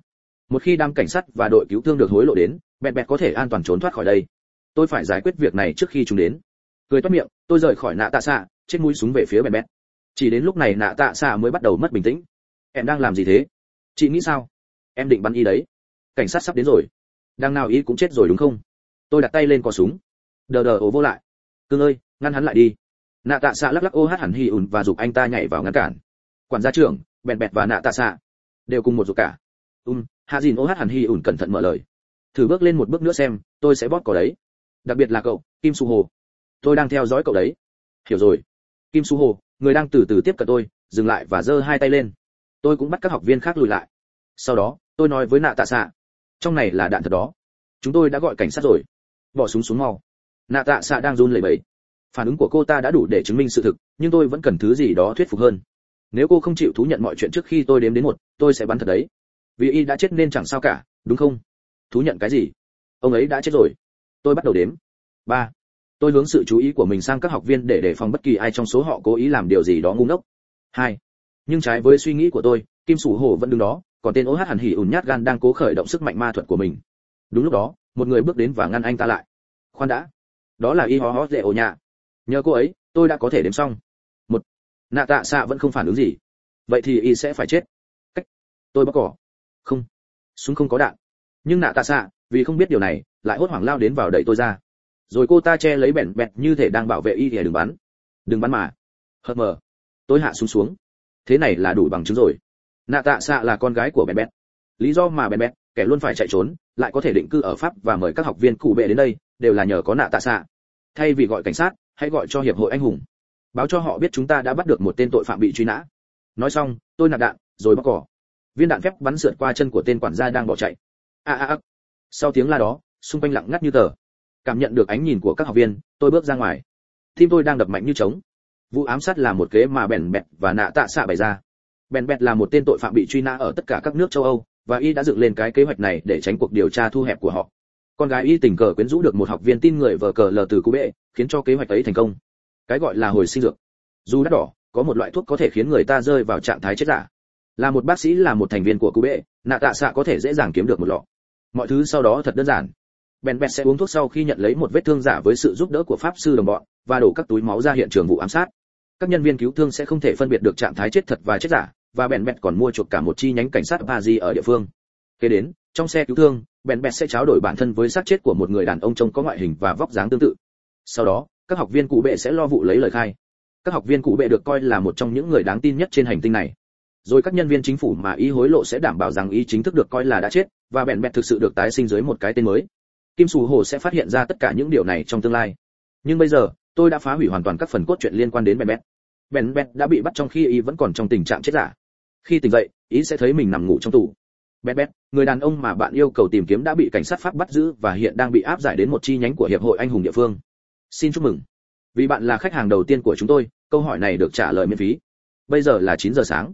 Speaker 1: một khi đám cảnh sát và đội cứu thương được hối lộ đến, bẹt bẹt có thể an toàn trốn thoát khỏi đây. Tôi phải giải quyết việc này trước khi chúng đến. Cười toát miệng, tôi rời khỏi nạ tạ xạ, chết mũi súng về phía bẹt bẹt. Chỉ đến lúc này nạ tạ xạ mới bắt đầu mất bình tĩnh. Em đang làm gì thế? Chị nghĩ sao? Em định bắn y đấy. Cảnh sát sắp đến rồi. Đang nào y cũng chết rồi đúng không? Tôi đặt tay lên cò súng. Đờ đờ ố vô lại. Cưng ơi, ngăn hắn lại đi. Nạ tạ xạ lắc lắc ô hát hẳn hì ùn và giục anh ta nhảy vào ngăn cản. Quản gia trưởng, bẹt bẹt và nạ tạ xạ. Đều cùng một giục cả. Um hạ dìn ô hát hẳn hì ủn cẩn thận mở lời. Thử bước lên một bước nữa xem, tôi sẽ bóp cỏ đấy. Đặc biệt là cậu, kim su hồ. Tôi đang theo dõi cậu đấy. Hiểu rồi. Kim su hồ, người đang từ từ tiếp cận tôi, dừng lại và giơ hai tay lên. Tôi cũng bắt các học viên khác lùi lại. Sau đó, tôi nói với nạ tạ xạ trong này là đạn thật đó. Chúng tôi đã gọi cảnh sát rồi. Bỏ súng xuống mau. Nạ tạ xạ đang run lẩy bẩy. Phản ứng của cô ta đã đủ để chứng minh sự thực, nhưng tôi vẫn cần thứ gì đó thuyết phục hơn. Nếu cô không chịu thú nhận mọi chuyện trước khi tôi đếm đến một, tôi sẽ bắn thật đấy vì y đã chết nên chẳng sao cả, đúng không? Thú nhận cái gì? Ông ấy đã chết rồi. Tôi bắt đầu đếm. Ba. Tôi hướng sự chú ý của mình sang các học viên để đề phòng bất kỳ ai trong số họ cố ý làm điều gì đó ngu ngốc. Hai. Nhưng trái với suy nghĩ của tôi, kim sủ hổ vẫn đứng đó, còn tên ô hát hẳn hỉ ủn nhát gan đang cố khởi động sức mạnh ma thuật của mình. Đúng lúc đó, một người bước đến và ngăn anh ta lại. Khoan đã. Đó là y hó hó dễ ổ nhà nhờ cô ấy, tôi đã có thể đếm xong. Một. Nạ tạ xạ vẫn không phản ứng gì. Vậy thì y sẽ phải chết. Cách. Tôi bóc cỏ không. Súng không có đạn. Nhưng nạ tạ xạ, vì không biết điều này, lại hốt hoảng lao đến vào đẩy tôi ra. Rồi cô ta che lấy bẹn bẹt như thể đang bảo vệ y thì đừng bắn. Đừng bắn mà. Hờ mờ. Tôi hạ xuống xuống. Thế này là đủ bằng chứng rồi. Nạ tạ xạ là con gái của bẹn bẹt. Lý do mà bẹn bẹt, kẻ luôn phải chạy trốn, lại có thể định cư ở pháp và mời các học viên cụ bệ đến đây, đều là nhờ có nạ tạ xạ. Thay vì gọi cảnh sát, hãy gọi cho hiệp hội anh hùng. Báo cho họ biết chúng ta đã bắt được một tên tội phạm bị truy nã. Nói xong, tôi nạp đạn, rồi bóc cỏ viên đạn phép bắn sượt qua chân của tên quản gia đang bỏ chạy. A a a sau tiếng la đó, xung quanh lặng ngắt như tờ. Cảm nhận được ánh nhìn của các học viên, tôi bước ra ngoài. Tim tôi đang đập mạnh như trống. Vụ ám sát là một kế mà bèn bẹt và nạ tạ xạ bày ra. Bèn bẹt là một tên tội phạm bị truy nã ở tất cả các nước châu âu, và y đã dựng lên cái kế hoạch này để tránh cuộc điều tra thu hẹp của họ. Con gái y tình cờ quyến rũ được một học viên tin người vờ cờ lờ từ cú bệ, khiến cho kế hoạch ấy thành công. Cái gọi là hồi sinh dược. Dù đắt đỏ, có một loại thuốc có thể khiến người ta rơi vào trạng thái chết giả là một bác sĩ, là một thành viên của cụ bệ, nạ tạ xạ có thể dễ dàng kiếm được một lọ. Mọi thứ sau đó thật đơn giản. Bèn bèn sẽ uống thuốc sau khi nhận lấy một vết thương giả với sự giúp đỡ của pháp sư đồng bọn và đổ các túi máu ra hiện trường vụ ám sát. Các nhân viên cứu thương sẽ không thể phân biệt được trạng thái chết thật và chết giả, và bèn bèn còn mua chuộc cả một chi nhánh cảnh sát Paris ở địa phương. Kế đến, trong xe cứu thương, bèn bèn sẽ tráo đổi bản thân với xác chết của một người đàn ông trông có ngoại hình và vóc dáng tương tự. Sau đó, các học viên cụ bệ sẽ lo vụ lấy lời khai. Các học viên cụ bệ được coi là một trong những người đáng tin nhất trên hành tinh này rồi các nhân viên chính phủ mà y hối lộ sẽ đảm bảo rằng y chính thức được coi là đã chết, và bèn bẹt thực sự được tái sinh dưới một cái tên mới. Kim sù hồ sẽ phát hiện ra tất cả những điều này trong tương lai. Nhưng bây giờ, tôi đã phá hủy hoàn toàn các phần cốt truyện liên quan đến bèn bẹt bèn bẹt đã bị bắt trong khi y vẫn còn trong tình trạng chết giả. Khi tỉnh dậy ý sẽ thấy mình nằm ngủ trong tù. Bèn bẹt người đàn ông mà bạn yêu cầu tìm kiếm đã bị cảnh sát pháp bắt giữ và hiện đang bị áp giải đến một chi nhánh của hiệp hội anh hùng địa phương. Xin chúc mừng. Vì bạn là khách hàng đầu tiên của chúng tôi, câu hỏi này được trả lời miễn phí. Bây giờ là 9 giờ sáng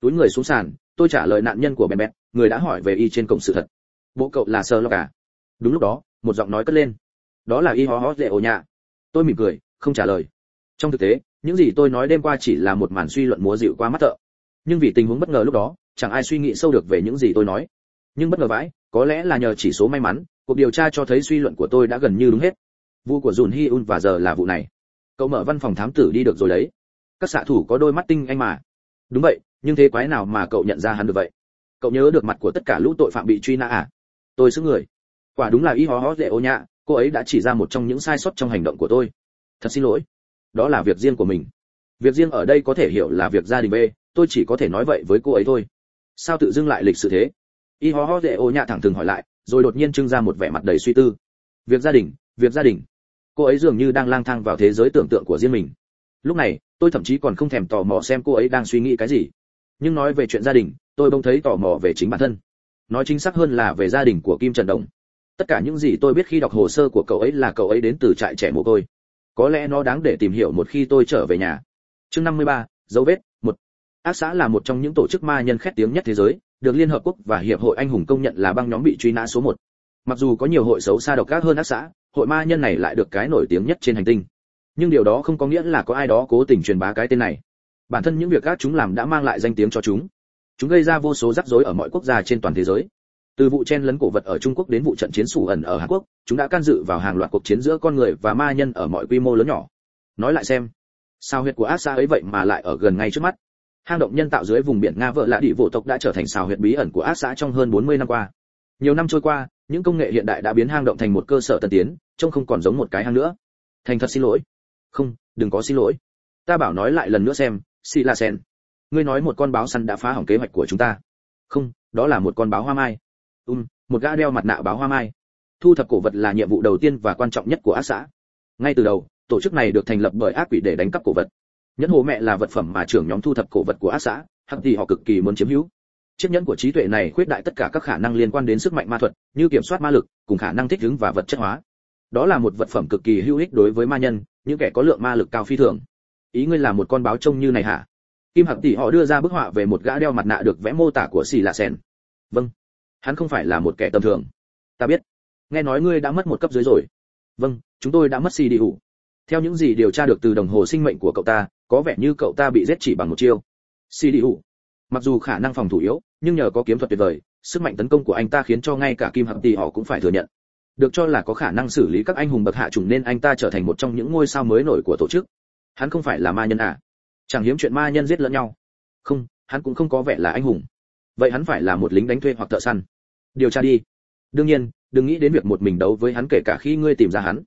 Speaker 1: túi người xuống sàn, tôi trả lời nạn nhân của bèn bẹt người đã hỏi về y trên cổng sự thật. Bộ cậu là sơ lo cả đúng lúc đó, một giọng nói cất lên. Đó là y ho ho dễ ổ nhạ. Tôi mỉm cười, không trả lời. Trong thực tế, những gì tôi nói đêm qua chỉ là một màn suy luận múa dịu qua mắt thợ. Nhưng vì tình huống bất ngờ lúc đó, chẳng ai suy nghĩ sâu được về những gì tôi nói. Nhưng bất ngờ vãi, có lẽ là nhờ chỉ số may mắn, cuộc điều tra cho thấy suy luận của tôi đã gần như đúng hết. Vụ của dùn hi un và giờ là vụ này. Cậu mở văn phòng thám tử đi được rồi đấy. Các xạ thủ có đôi mắt tinh anh mà. Đúng vậy nhưng thế quái nào mà cậu nhận ra hắn được vậy? Cậu nhớ được mặt của tất cả lũ tội phạm bị truy nã à? Tôi xứ người. Quả đúng là y hó hó dễ ô nhạ, cô ấy đã chỉ ra một trong những sai sót trong hành động của tôi. Thật xin lỗi. Đó là việc riêng của mình. Việc riêng ở đây có thể hiểu là việc gia đình b, tôi chỉ có thể nói vậy với cô ấy thôi. Sao tự dưng lại lịch sự thế? Y hó hó dễ ô nhạ thẳng thừng hỏi lại, rồi đột nhiên trưng ra một vẻ mặt đầy suy tư. Việc gia đình, việc gia đình. Cô ấy dường như đang lang thang vào thế giới tưởng tượng của riêng mình. Lúc này, tôi thậm chí còn không thèm tò mò xem cô ấy đang suy nghĩ cái gì nhưng nói về chuyện gia đình tôi bỗng thấy tò mò về chính bản thân. Nói chính xác hơn là về gia đình của kim trần đồng. Tất cả những gì tôi biết khi đọc hồ sơ của cậu ấy là cậu ấy đến từ trại trẻ mồ côi. Có lẽ nó đáng để tìm hiểu một khi tôi trở về nhà. Chương 53, dấu vết một. Ác xã là một trong những tổ chức ma nhân khét tiếng nhất thế giới được liên hợp quốc và hiệp hội anh hùng công nhận là băng nhóm bị truy nã số một. Mặc dù có nhiều hội xấu xa độc ác hơn ác xã hội ma nhân này lại được cái nổi tiếng nhất trên hành tinh. Nhưng điều đó không có nghĩa là có ai đó cố tình truyền bá cái tên này bản thân những việc các chúng làm đã mang lại danh tiếng cho chúng. Chúng gây ra vô số rắc rối ở mọi quốc gia trên toàn thế giới. Từ vụ chen lấn cổ vật ở trung quốc đến vụ trận chiến sủ ẩn ở hàn quốc, chúng đã can dự vào hàng loạt cuộc chiến giữa con người và ma nhân ở mọi quy mô lớn nhỏ. Nói lại xem, sao huyệt của ác xa ấy vậy mà lại ở gần ngay trước mắt? Hang động nhân tạo dưới vùng biển nga vợ lạ địa vụ tộc đã trở thành xào huyệt bí ẩn của ác xã trong hơn 40 năm qua. Nhiều năm trôi qua, những công nghệ hiện đại đã biến hang động thành một cơ sở tân tiến, trông không còn giống một cái hang nữa. Thành thật xin lỗi. Không, đừng có xin lỗi. Ta bảo nói lại lần nữa xem xì la sen. Ngươi nói một con báo săn đã phá hỏng kế hoạch của chúng ta. Không, đó là một con báo hoa mai. Um một gã đeo mặt nạ báo hoa mai. Thu thập cổ vật là nhiệm vụ đầu tiên và quan trọng nhất của ác xã. Ngay từ đầu, tổ chức này được thành lập bởi ác quỷ để đánh cắp cổ vật. Nhẫn hồ mẹ là vật phẩm mà trưởng nhóm thu thập cổ vật của ác xã, hắc thì họ cực kỳ muốn chiếm hữu. Chiếc nhẫn của trí tuệ này khuyết đại tất cả các khả năng liên quan đến sức mạnh ma thuật, như kiểm soát ma lực, cùng khả năng thích ứng và vật chất hóa. Đó là một vật phẩm cực kỳ hữu ích đối với ma nhân, những kẻ có lượng ma lực cao phi thường ý ngươi là một con báo trông như này hả? Kim hạc tỷ họ đưa ra bức họa về một gã đeo mặt nạ được vẽ mô tả của xì lạ sen vâng. Hắn không phải là một kẻ tầm thường. Ta biết. Nghe nói ngươi đã mất một cấp dưới rồi. Vâng chúng tôi đã mất xì đi hủ. Theo những gì điều tra được từ đồng hồ sinh mệnh của cậu ta, có vẻ như cậu ta bị giết chỉ bằng một chiêu. Xì đi hủ. Mặc dù khả năng phòng thủ yếu, nhưng nhờ có kiếm thuật tuyệt vời, sức mạnh tấn công của anh ta khiến cho ngay cả kim hạc tỷ họ cũng phải thừa nhận. Được cho là có khả năng xử lý các anh hùng bậc hạ chủng nên anh ta trở thành một trong những ngôi sao mới nổi của tổ chức hắn không phải là ma nhân à? Chẳng hiếm chuyện ma nhân giết lẫn nhau. Không, hắn cũng không có vẻ là anh hùng. Vậy hắn phải là một lính đánh thuê hoặc thợ săn. Điều tra đi. Đương nhiên, đừng nghĩ đến việc một mình đấu với hắn kể cả khi ngươi tìm ra hắn.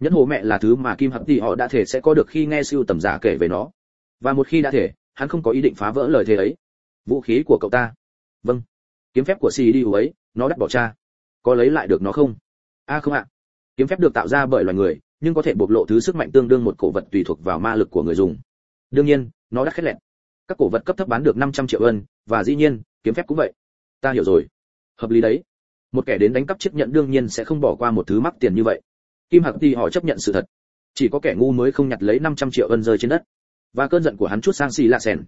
Speaker 1: Nhẫn hồ mẹ là thứ mà kim hập thì họ đã thể sẽ có được khi nghe siêu tầm giả kể về nó. Và một khi đã thể, hắn không có ý định phá vỡ lời thề ấy. Vũ khí của cậu ta. Vâng. Kiếm phép của cd ấy, nó đắt bỏ cha. Có lấy lại được nó không? A không ạ. Kiếm phép được tạo ra bởi loài người nhưng có thể bộc lộ thứ sức mạnh tương đương một cổ vật tùy thuộc vào ma lực của người dùng. Đương nhiên, nó đã khét lẹn các cổ vật cấp thấp bán được 500 triệu ân, và dĩ nhiên, kiếm phép cũng vậy. Ta hiểu rồi. Hợp lý đấy. Một kẻ đến đánh cắp chiếc nhận đương nhiên sẽ không bỏ qua một thứ mắc tiền như vậy. Kim hạc thì họ chấp nhận sự thật. Chỉ có kẻ ngu mới không nhặt lấy 500 triệu ân rơi trên đất. Và cơn giận của hắn chút sang xì lạ sèn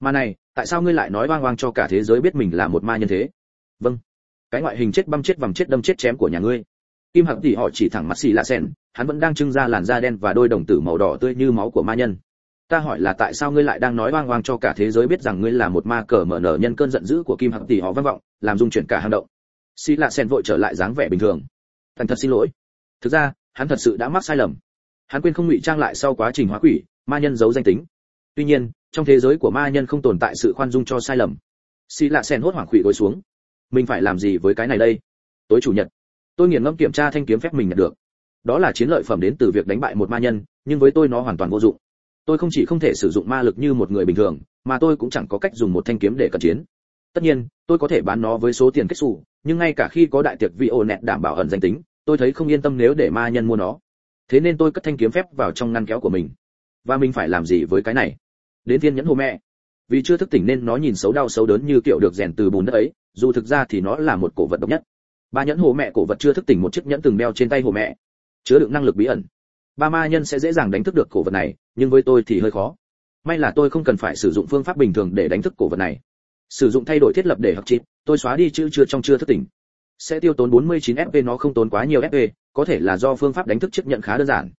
Speaker 1: mà này, tại sao ngươi lại nói oang oang cho cả thế giới biết mình là một ma nhân thế? Vâng. Cái ngoại hình chết băm chết vằm chết đâm chết chém của nhà ngươi kim hạc tỷ họ chỉ thẳng mắt xì lạ sen hắn vẫn đang trưng ra làn da đen và đôi đồng tử màu đỏ tươi như máu của ma nhân. Ta hỏi là tại sao ngươi lại đang nói oang oang cho cả thế giới biết rằng ngươi là một ma cờ mở nở nhân cơn giận dữ của kim hạc tỷ họ vang vọng, làm dung chuyển cả hang động. Xì lạ sen vội trở lại dáng vẻ bình thường. Thành thật xin lỗi. Thực ra, hắn thật sự đã mắc sai lầm. Hắn quên không ngụy trang lại sau quá trình hóa quỷ, ma nhân giấu danh tính. Tuy nhiên, trong thế giới của ma nhân không tồn tại sự khoan dung cho sai lầm. Xì lạ sen hốt hoảng quỷ gối xuống. Mình phải làm gì với cái này đây? Tối chủ nhật tôi nghiền ngẫm kiểm tra thanh kiếm phép mình nhận được. Đó là chiến lợi phẩm đến từ việc đánh bại một ma nhân, nhưng với tôi nó hoàn toàn vô dụng. Tôi không chỉ không thể sử dụng ma lực như một người bình thường, mà tôi cũng chẳng có cách dùng một thanh kiếm để cận chiến. Tất nhiên, tôi có thể bán nó với số tiền kết xù, nhưng ngay cả khi có đại tiệc vi ô nẹt đảm bảo ẩn danh tính, tôi thấy không yên tâm nếu để ma nhân mua nó. Thế nên tôi cất thanh kiếm phép vào trong ngăn kéo của mình. Và mình phải làm gì với cái này? Đến thiên nhẫn hồ mẹ. Vì chưa thức tỉnh nên nó nhìn xấu đau xấu đớn như kiểu được rèn từ bùn đất ấy, dù thực ra thì nó là một cổ vật độc nhất ba nhẫn hồ mẹ cổ vật chưa thức tỉnh một chiếc nhẫn từng đeo trên tay hồ mẹ. Chứa đựng năng lực bí ẩn. Ba ma nhân sẽ dễ dàng đánh thức được cổ vật này nhưng với tôi thì hơi khó. May là tôi không cần phải sử dụng phương pháp bình thường để đánh thức cổ vật này. Sử dụng thay đổi thiết lập để học chip tôi xóa đi chữ chưa trong chưa thức tỉnh. Sẽ tiêu tốn 49 fp nó không tốn quá nhiều fp có thể là do phương pháp đánh thức chiếc nhận khá đơn giản.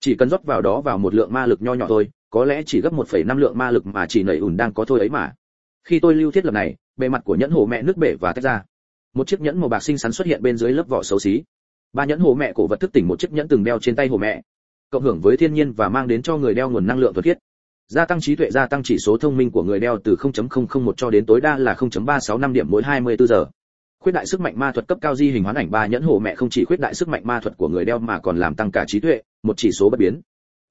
Speaker 1: Chỉ cần rót vào đó vào một lượng ma lực nho nhỏ thôi có lẽ chỉ gấp 1,5 lượng ma lực mà chỉ nảy ủn đang có thôi ấy mà. Khi tôi lưu thiết lập này bề mặt của nhẫn hồ mẹ nước bể và tách ra một chiếc nhẫn màu bạc xinh xắn xuất hiện bên dưới lớp vỏ xấu xí. Ba nhẫn hồ mẹ cổ vật thức tỉnh một chiếc nhẫn từng đeo trên tay hồ mẹ. Cộng hưởng với thiên nhiên và mang đến cho người đeo nguồn năng lượng thuật thiết gia tăng trí tuệ, gia tăng chỉ số thông minh của người đeo từ 0.001 cho đến tối đa là 0.365 điểm mỗi 24 giờ. Khuyết đại sức mạnh ma thuật cấp cao di hình hoán ảnh ba nhẫn hồ mẹ không chỉ khuyết đại sức mạnh ma thuật của người đeo mà còn làm tăng cả trí tuệ, một chỉ số bất biến.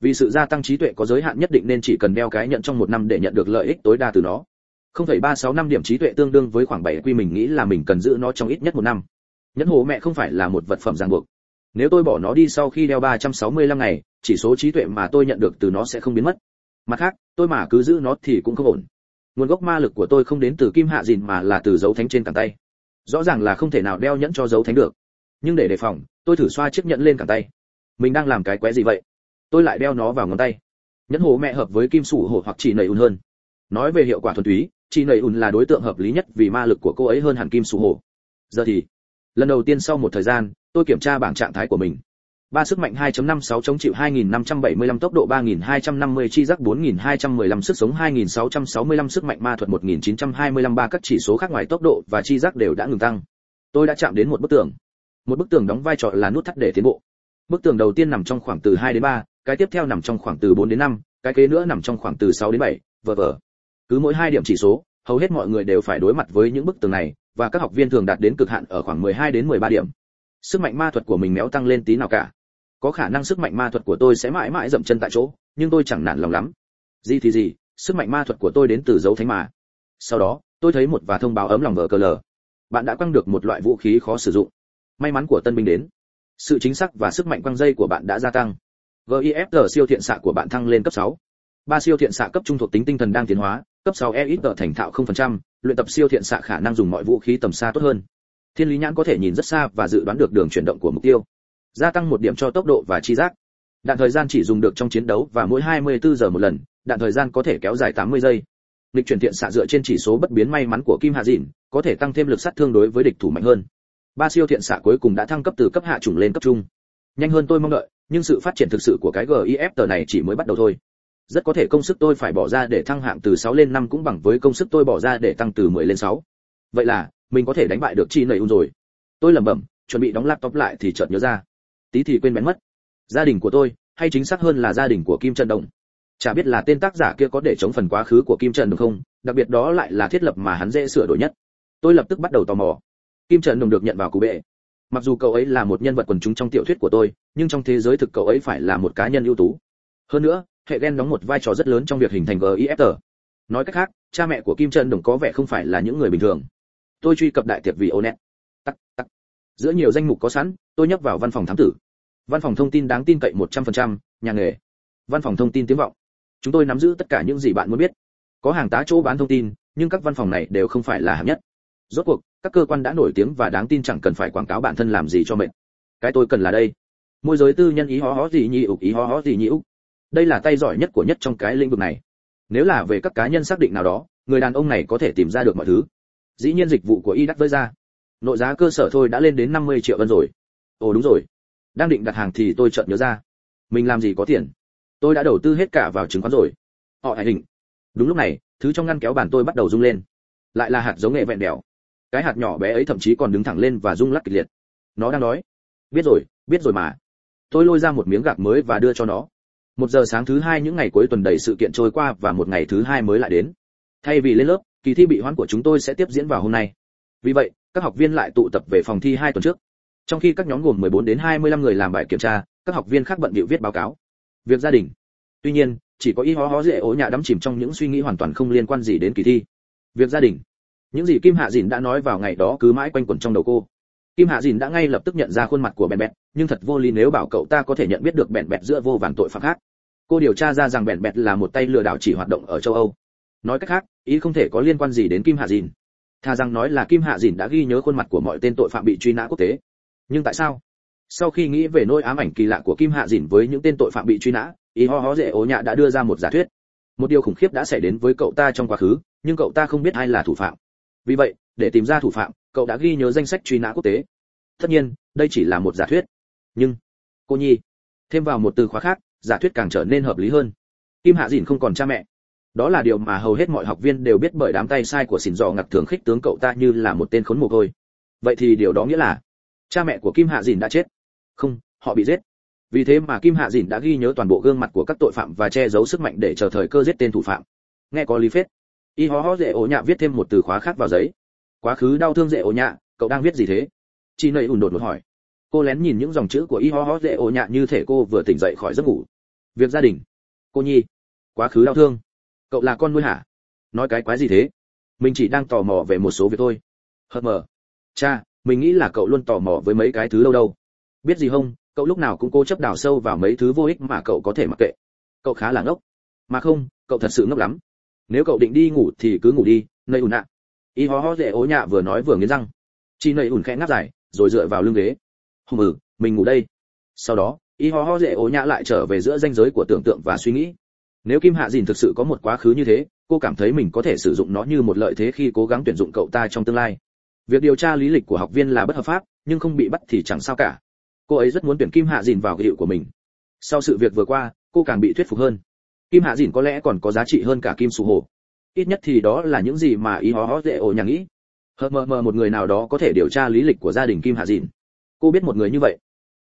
Speaker 1: Vì sự gia tăng trí tuệ có giới hạn nhất định nên chỉ cần đeo cái nhận trong một năm để nhận được lợi ích tối đa từ nó không ba sáu năm điểm trí tuệ tương đương với khoảng bảy quy mình nghĩ là mình cần giữ nó trong ít nhất một năm. Nhẫn hồ mẹ không phải là một vật phẩm ràng buộc. Nếu tôi bỏ nó đi sau khi đeo 365 ngày, chỉ số trí tuệ mà tôi nhận được từ nó sẽ không biến mất. Mặt khác, tôi mà cứ giữ nó thì cũng không ổn. Nguồn gốc ma lực của tôi không đến từ kim hạ dìn mà là từ dấu thánh trên cẳng tay. Rõ ràng là không thể nào đeo nhẫn cho dấu thánh được. Nhưng để đề phòng, tôi thử xoa chiếc nhẫn lên cẳng tay. Mình đang làm cái quái gì vậy? Tôi lại đeo nó vào ngón tay. Nhẫn hồ mẹ hợp với kim sủ hổ hoặc chỉ nầy ùn hơn. Nói về hiệu quả thuần túy chị nầy ùn là đối tượng hợp lý nhất vì ma lực của cô ấy hơn hẳn kim sủ hồ giờ thì lần đầu tiên sau một thời gian tôi kiểm tra bảng trạng thái của mình ba sức mạnh 2.56 chống chịu 2.575 tốc độ 3.250 chi giác 4.215 sức sống 2.665 sức mạnh ma thuật 1.925 ba các chỉ số khác ngoài tốc độ và chi giác đều đã ngừng tăng. Tôi đã chạm đến một bức tường. Một bức tường đóng vai trò là nút thắt để tiến bộ. Bức tường đầu tiên nằm trong khoảng từ 2 đến 3, cái tiếp theo nằm trong khoảng từ 4 đến 5, cái kế nữa nằm trong khoảng từ 6 đến 7, vờ vờ. Cứ mỗi hai điểm chỉ số, hầu hết mọi người đều phải đối mặt với những bức tường này, và các học viên thường đạt đến cực hạn ở khoảng 12 đến 13 điểm. Sức mạnh ma thuật của mình méo tăng lên tí nào cả, có khả năng sức mạnh ma thuật của tôi sẽ mãi mãi dậm chân tại chỗ nhưng tôi chẳng nản lòng lắm. Gì thì gì sức mạnh ma thuật của tôi đến từ dấu thánh mà. Sau đó tôi thấy một và thông báo ấm lòng vờ cờ lờ. Bạn đã quăng được một loại vũ khí khó sử dụng. May mắn của tân binh đến. Sự chính xác và sức mạnh quăng dây của bạn đã gia tăng. Gifg siêu thiện xạ của bạn thăng lên cấp 6. ba siêu thiện xạ cấp trung thuộc tính tinh thần đang tiến hóa cấp 6 e ít thành thạo 0%, luyện tập siêu thiện xạ khả năng dùng mọi vũ khí tầm xa tốt hơn. Thiên lý nhãn có thể nhìn rất xa và dự đoán được đường chuyển động của mục tiêu. Gia tăng một điểm cho tốc độ và chi giác. Đạn thời gian chỉ dùng được trong chiến đấu và mỗi 24 giờ một lần đạn thời gian có thể kéo dài 80 giây. Lịch chuyển thiện xạ dựa trên chỉ số bất biến may mắn của kim hạ dịn có thể tăng thêm lực sát thương đối với địch thủ mạnh hơn. Ba siêu thiện xạ cuối cùng đã thăng cấp từ cấp hạ chủng lên cấp trung. Nhanh hơn tôi mong đợi nhưng sự phát triển thực sự của cái gif tờ này chỉ mới bắt đầu thôi rất có thể công sức tôi phải bỏ ra để thăng hạng từ 6 lên 5 cũng bằng với công sức tôi bỏ ra để tăng từ 10 lên 6. vậy là, mình có thể đánh bại được chi nầy un rồi. Tôi lẩm bẩm, chuẩn bị đóng laptop lại thì chợt nhớ ra. Tí thì quên bén mất. Gia đình của tôi, hay chính xác hơn là gia đình của kim trần đồng chả biết là tên tác giả kia có để chống phần quá khứ của kim trần đồng không, đặc biệt đó lại là thiết lập mà hắn dễ sửa đổi nhất. Tôi lập tức bắt đầu tò mò. Kim trần đồng được nhận vào cụ bệ. Mặc dù cậu ấy là một nhân vật quần chúng trong tiểu thuyết của tôi, nhưng trong thế giới thực cậu ấy phải là một cá nhân ưu tú. Hơn nữa hệ gen đóng một vai trò rất lớn trong việc hình thành gif nói cách khác cha mẹ của kim Trân đồng có vẻ không phải là những người bình thường. Tôi truy cập đại tiệp vì onet. Tắc tắc. Giữa nhiều danh mục có sẵn tôi nhấp vào văn phòng thám tử. Văn phòng thông tin đáng tin cậy 100%, nhà nghề. Văn phòng thông tin tiếng vọng. Chúng tôi nắm giữ tất cả những gì bạn muốn biết. Có hàng tá chỗ bán thông tin nhưng các văn phòng này đều không phải là hạng nhất. Rốt cuộc các cơ quan đã nổi tiếng và đáng tin chẳng cần phải quảng cáo bản thân làm gì cho mệt. Cái tôi cần là đây. Môi giới tư nhân ý hó hó gì nhị ục ý hó hó gì nhị ục đây là tay giỏi nhất của nhất trong cái lĩnh vực này. Nếu là về các cá nhân xác định nào đó, người đàn ông này có thể tìm ra được mọi thứ. Dĩ nhiên dịch vụ của y đắt với ra. Nội giá cơ sở thôi đã lên đến 50 triệu ân rồi. Ồ, đúng rồi. Đang định đặt hàng thì tôi chợt nhớ ra. Mình làm gì có tiền? Tôi đã đầu tư hết cả vào chứng khoán rồi. Họ hãy hình đúng lúc này, thứ trong ngăn kéo bàn tôi bắt đầu rung lên. Lại là hạt giống nghệ vẹn đèo. Cái hạt nhỏ bé ấy thậm chí còn đứng thẳng lên và rung lắc kịch liệt. Nó đang nói. Biết rồi biết rồi mà. Tôi lôi ra một miếng gạc mới và đưa cho nó một giờ sáng thứ hai những ngày cuối tuần đầy sự kiện trôi qua và một ngày thứ hai mới lại đến. Thay vì lên lớp, kỳ thi bị hoãn của chúng tôi sẽ tiếp diễn vào hôm nay. Vì vậy, các học viên lại tụ tập về phòng thi hai tuần trước. Trong khi các nhóm gồm 14 đến 25 người làm bài kiểm tra, các học viên khác bận bịu viết báo cáo. Việc gia đình. Tuy nhiên, chỉ có y hó hó dễ ố nhà đắm chìm trong những suy nghĩ hoàn toàn không liên quan gì đến kỳ thi. Việc gia đình. Những gì kim hạ dìn đã nói vào ngày đó cứ mãi quanh quẩn trong đầu cô. Kim hạ dìn đã ngay lập tức nhận ra khuôn mặt của bèn bẹt nhưng thật vô lý nếu bảo cậu ta có thể nhận biết được bèn bẹt giữa vô vàn tội phạm khác cô điều tra ra rằng bèn bẹt là một tay lừa đảo chỉ hoạt động ở châu âu. Nói cách khác, ý không thể có liên quan gì đến kim hạ dìn. Thà rằng nói là kim hạ dìn đã ghi nhớ khuôn mặt của mọi tên tội phạm bị truy nã quốc tế. Nhưng tại sao? Sau khi nghĩ về nỗi ám ảnh kỳ lạ của kim hạ dìn với những tên tội phạm bị truy nã, ý ho ho dễ ố nhạ đã đưa ra một giả thuyết. Một điều khủng khiếp đã xảy đến với cậu ta trong quá khứ, nhưng cậu ta không biết ai là thủ phạm. Vì vậy, để tìm ra thủ phạm, cậu đã ghi nhớ danh sách truy nã quốc tế. Tất nhiên, đây chỉ là một giả thuyết. Nhưng, cô nhi, thêm vào một từ khóa khác giả thuyết càng trở nên hợp lý hơn. Kim hạ dìn không còn cha mẹ. Đó là điều mà hầu hết mọi học viên đều biết bởi đám tay sai của xỉn dò ngặt thường khích tướng cậu ta như là một tên khốn mồ côi. Vậy thì điều đó nghĩa là cha mẹ của kim hạ dìn đã chết. Không, họ bị giết. Vì thế mà kim hạ dìn đã ghi nhớ toàn bộ gương mặt của các tội phạm và che giấu sức mạnh để chờ thời cơ giết tên thủ phạm. Nghe có lý phết. Y hó hó dễ ổ nhạ viết thêm một từ khóa khác vào giấy. Quá khứ đau thương dễ ổ nhạ, cậu đang viết gì thế? Chị nầy ùn đột một hỏi. Cô lén nhìn những dòng chữ của y ho ho dễ ổ nhạ như thể cô vừa tỉnh dậy khỏi giấc ngủ việc gia đình. Cô nhi, quá khứ đau thương. Cậu là con nuôi hả? Nói cái quái gì thế? Mình chỉ đang tò mò về một số việc thôi. Hờ mờ. Cha, mình nghĩ là cậu luôn tò mò với mấy cái thứ đâu đâu. Biết gì không? Cậu lúc nào cũng cố chấp đào sâu vào mấy thứ vô ích mà cậu có thể mặc kệ. Cậu khá là ngốc. Mà không, cậu thật sự ngốc lắm. Nếu cậu định đi ngủ thì cứ ngủ đi nơi ùn ạ. Y ho ho dễ ố nhạ vừa nói vừa nghiến răng. Chi nơi ùn khẽ ngáp dài, rồi dựa vào lưng ghế. Hùng ừ mình ngủ đây. Sau đó y ho ho dễ ố nhã lại trở về giữa ranh giới của tưởng tượng và suy nghĩ. Nếu kim hạ dìn thực sự có một quá khứ như thế, cô cảm thấy mình có thể sử dụng nó như một lợi thế khi cố gắng tuyển dụng cậu ta trong tương lai. Việc điều tra lý lịch của học viên là bất hợp pháp, nhưng không bị bắt thì chẳng sao cả. Cô ấy rất muốn tuyển kim hạ dìn vào hiệu của mình. Sau sự việc vừa qua, cô càng bị thuyết phục hơn. Kim hạ dìn có lẽ còn có giá trị hơn cả kim sù hồ ít nhất thì đó là những gì mà Y hó hó dễ ổ nhà nghĩ. Hờ mờ mờ một người nào đó có thể điều tra lý lịch của gia đình kim hạ dìn. Cô biết một người như vậy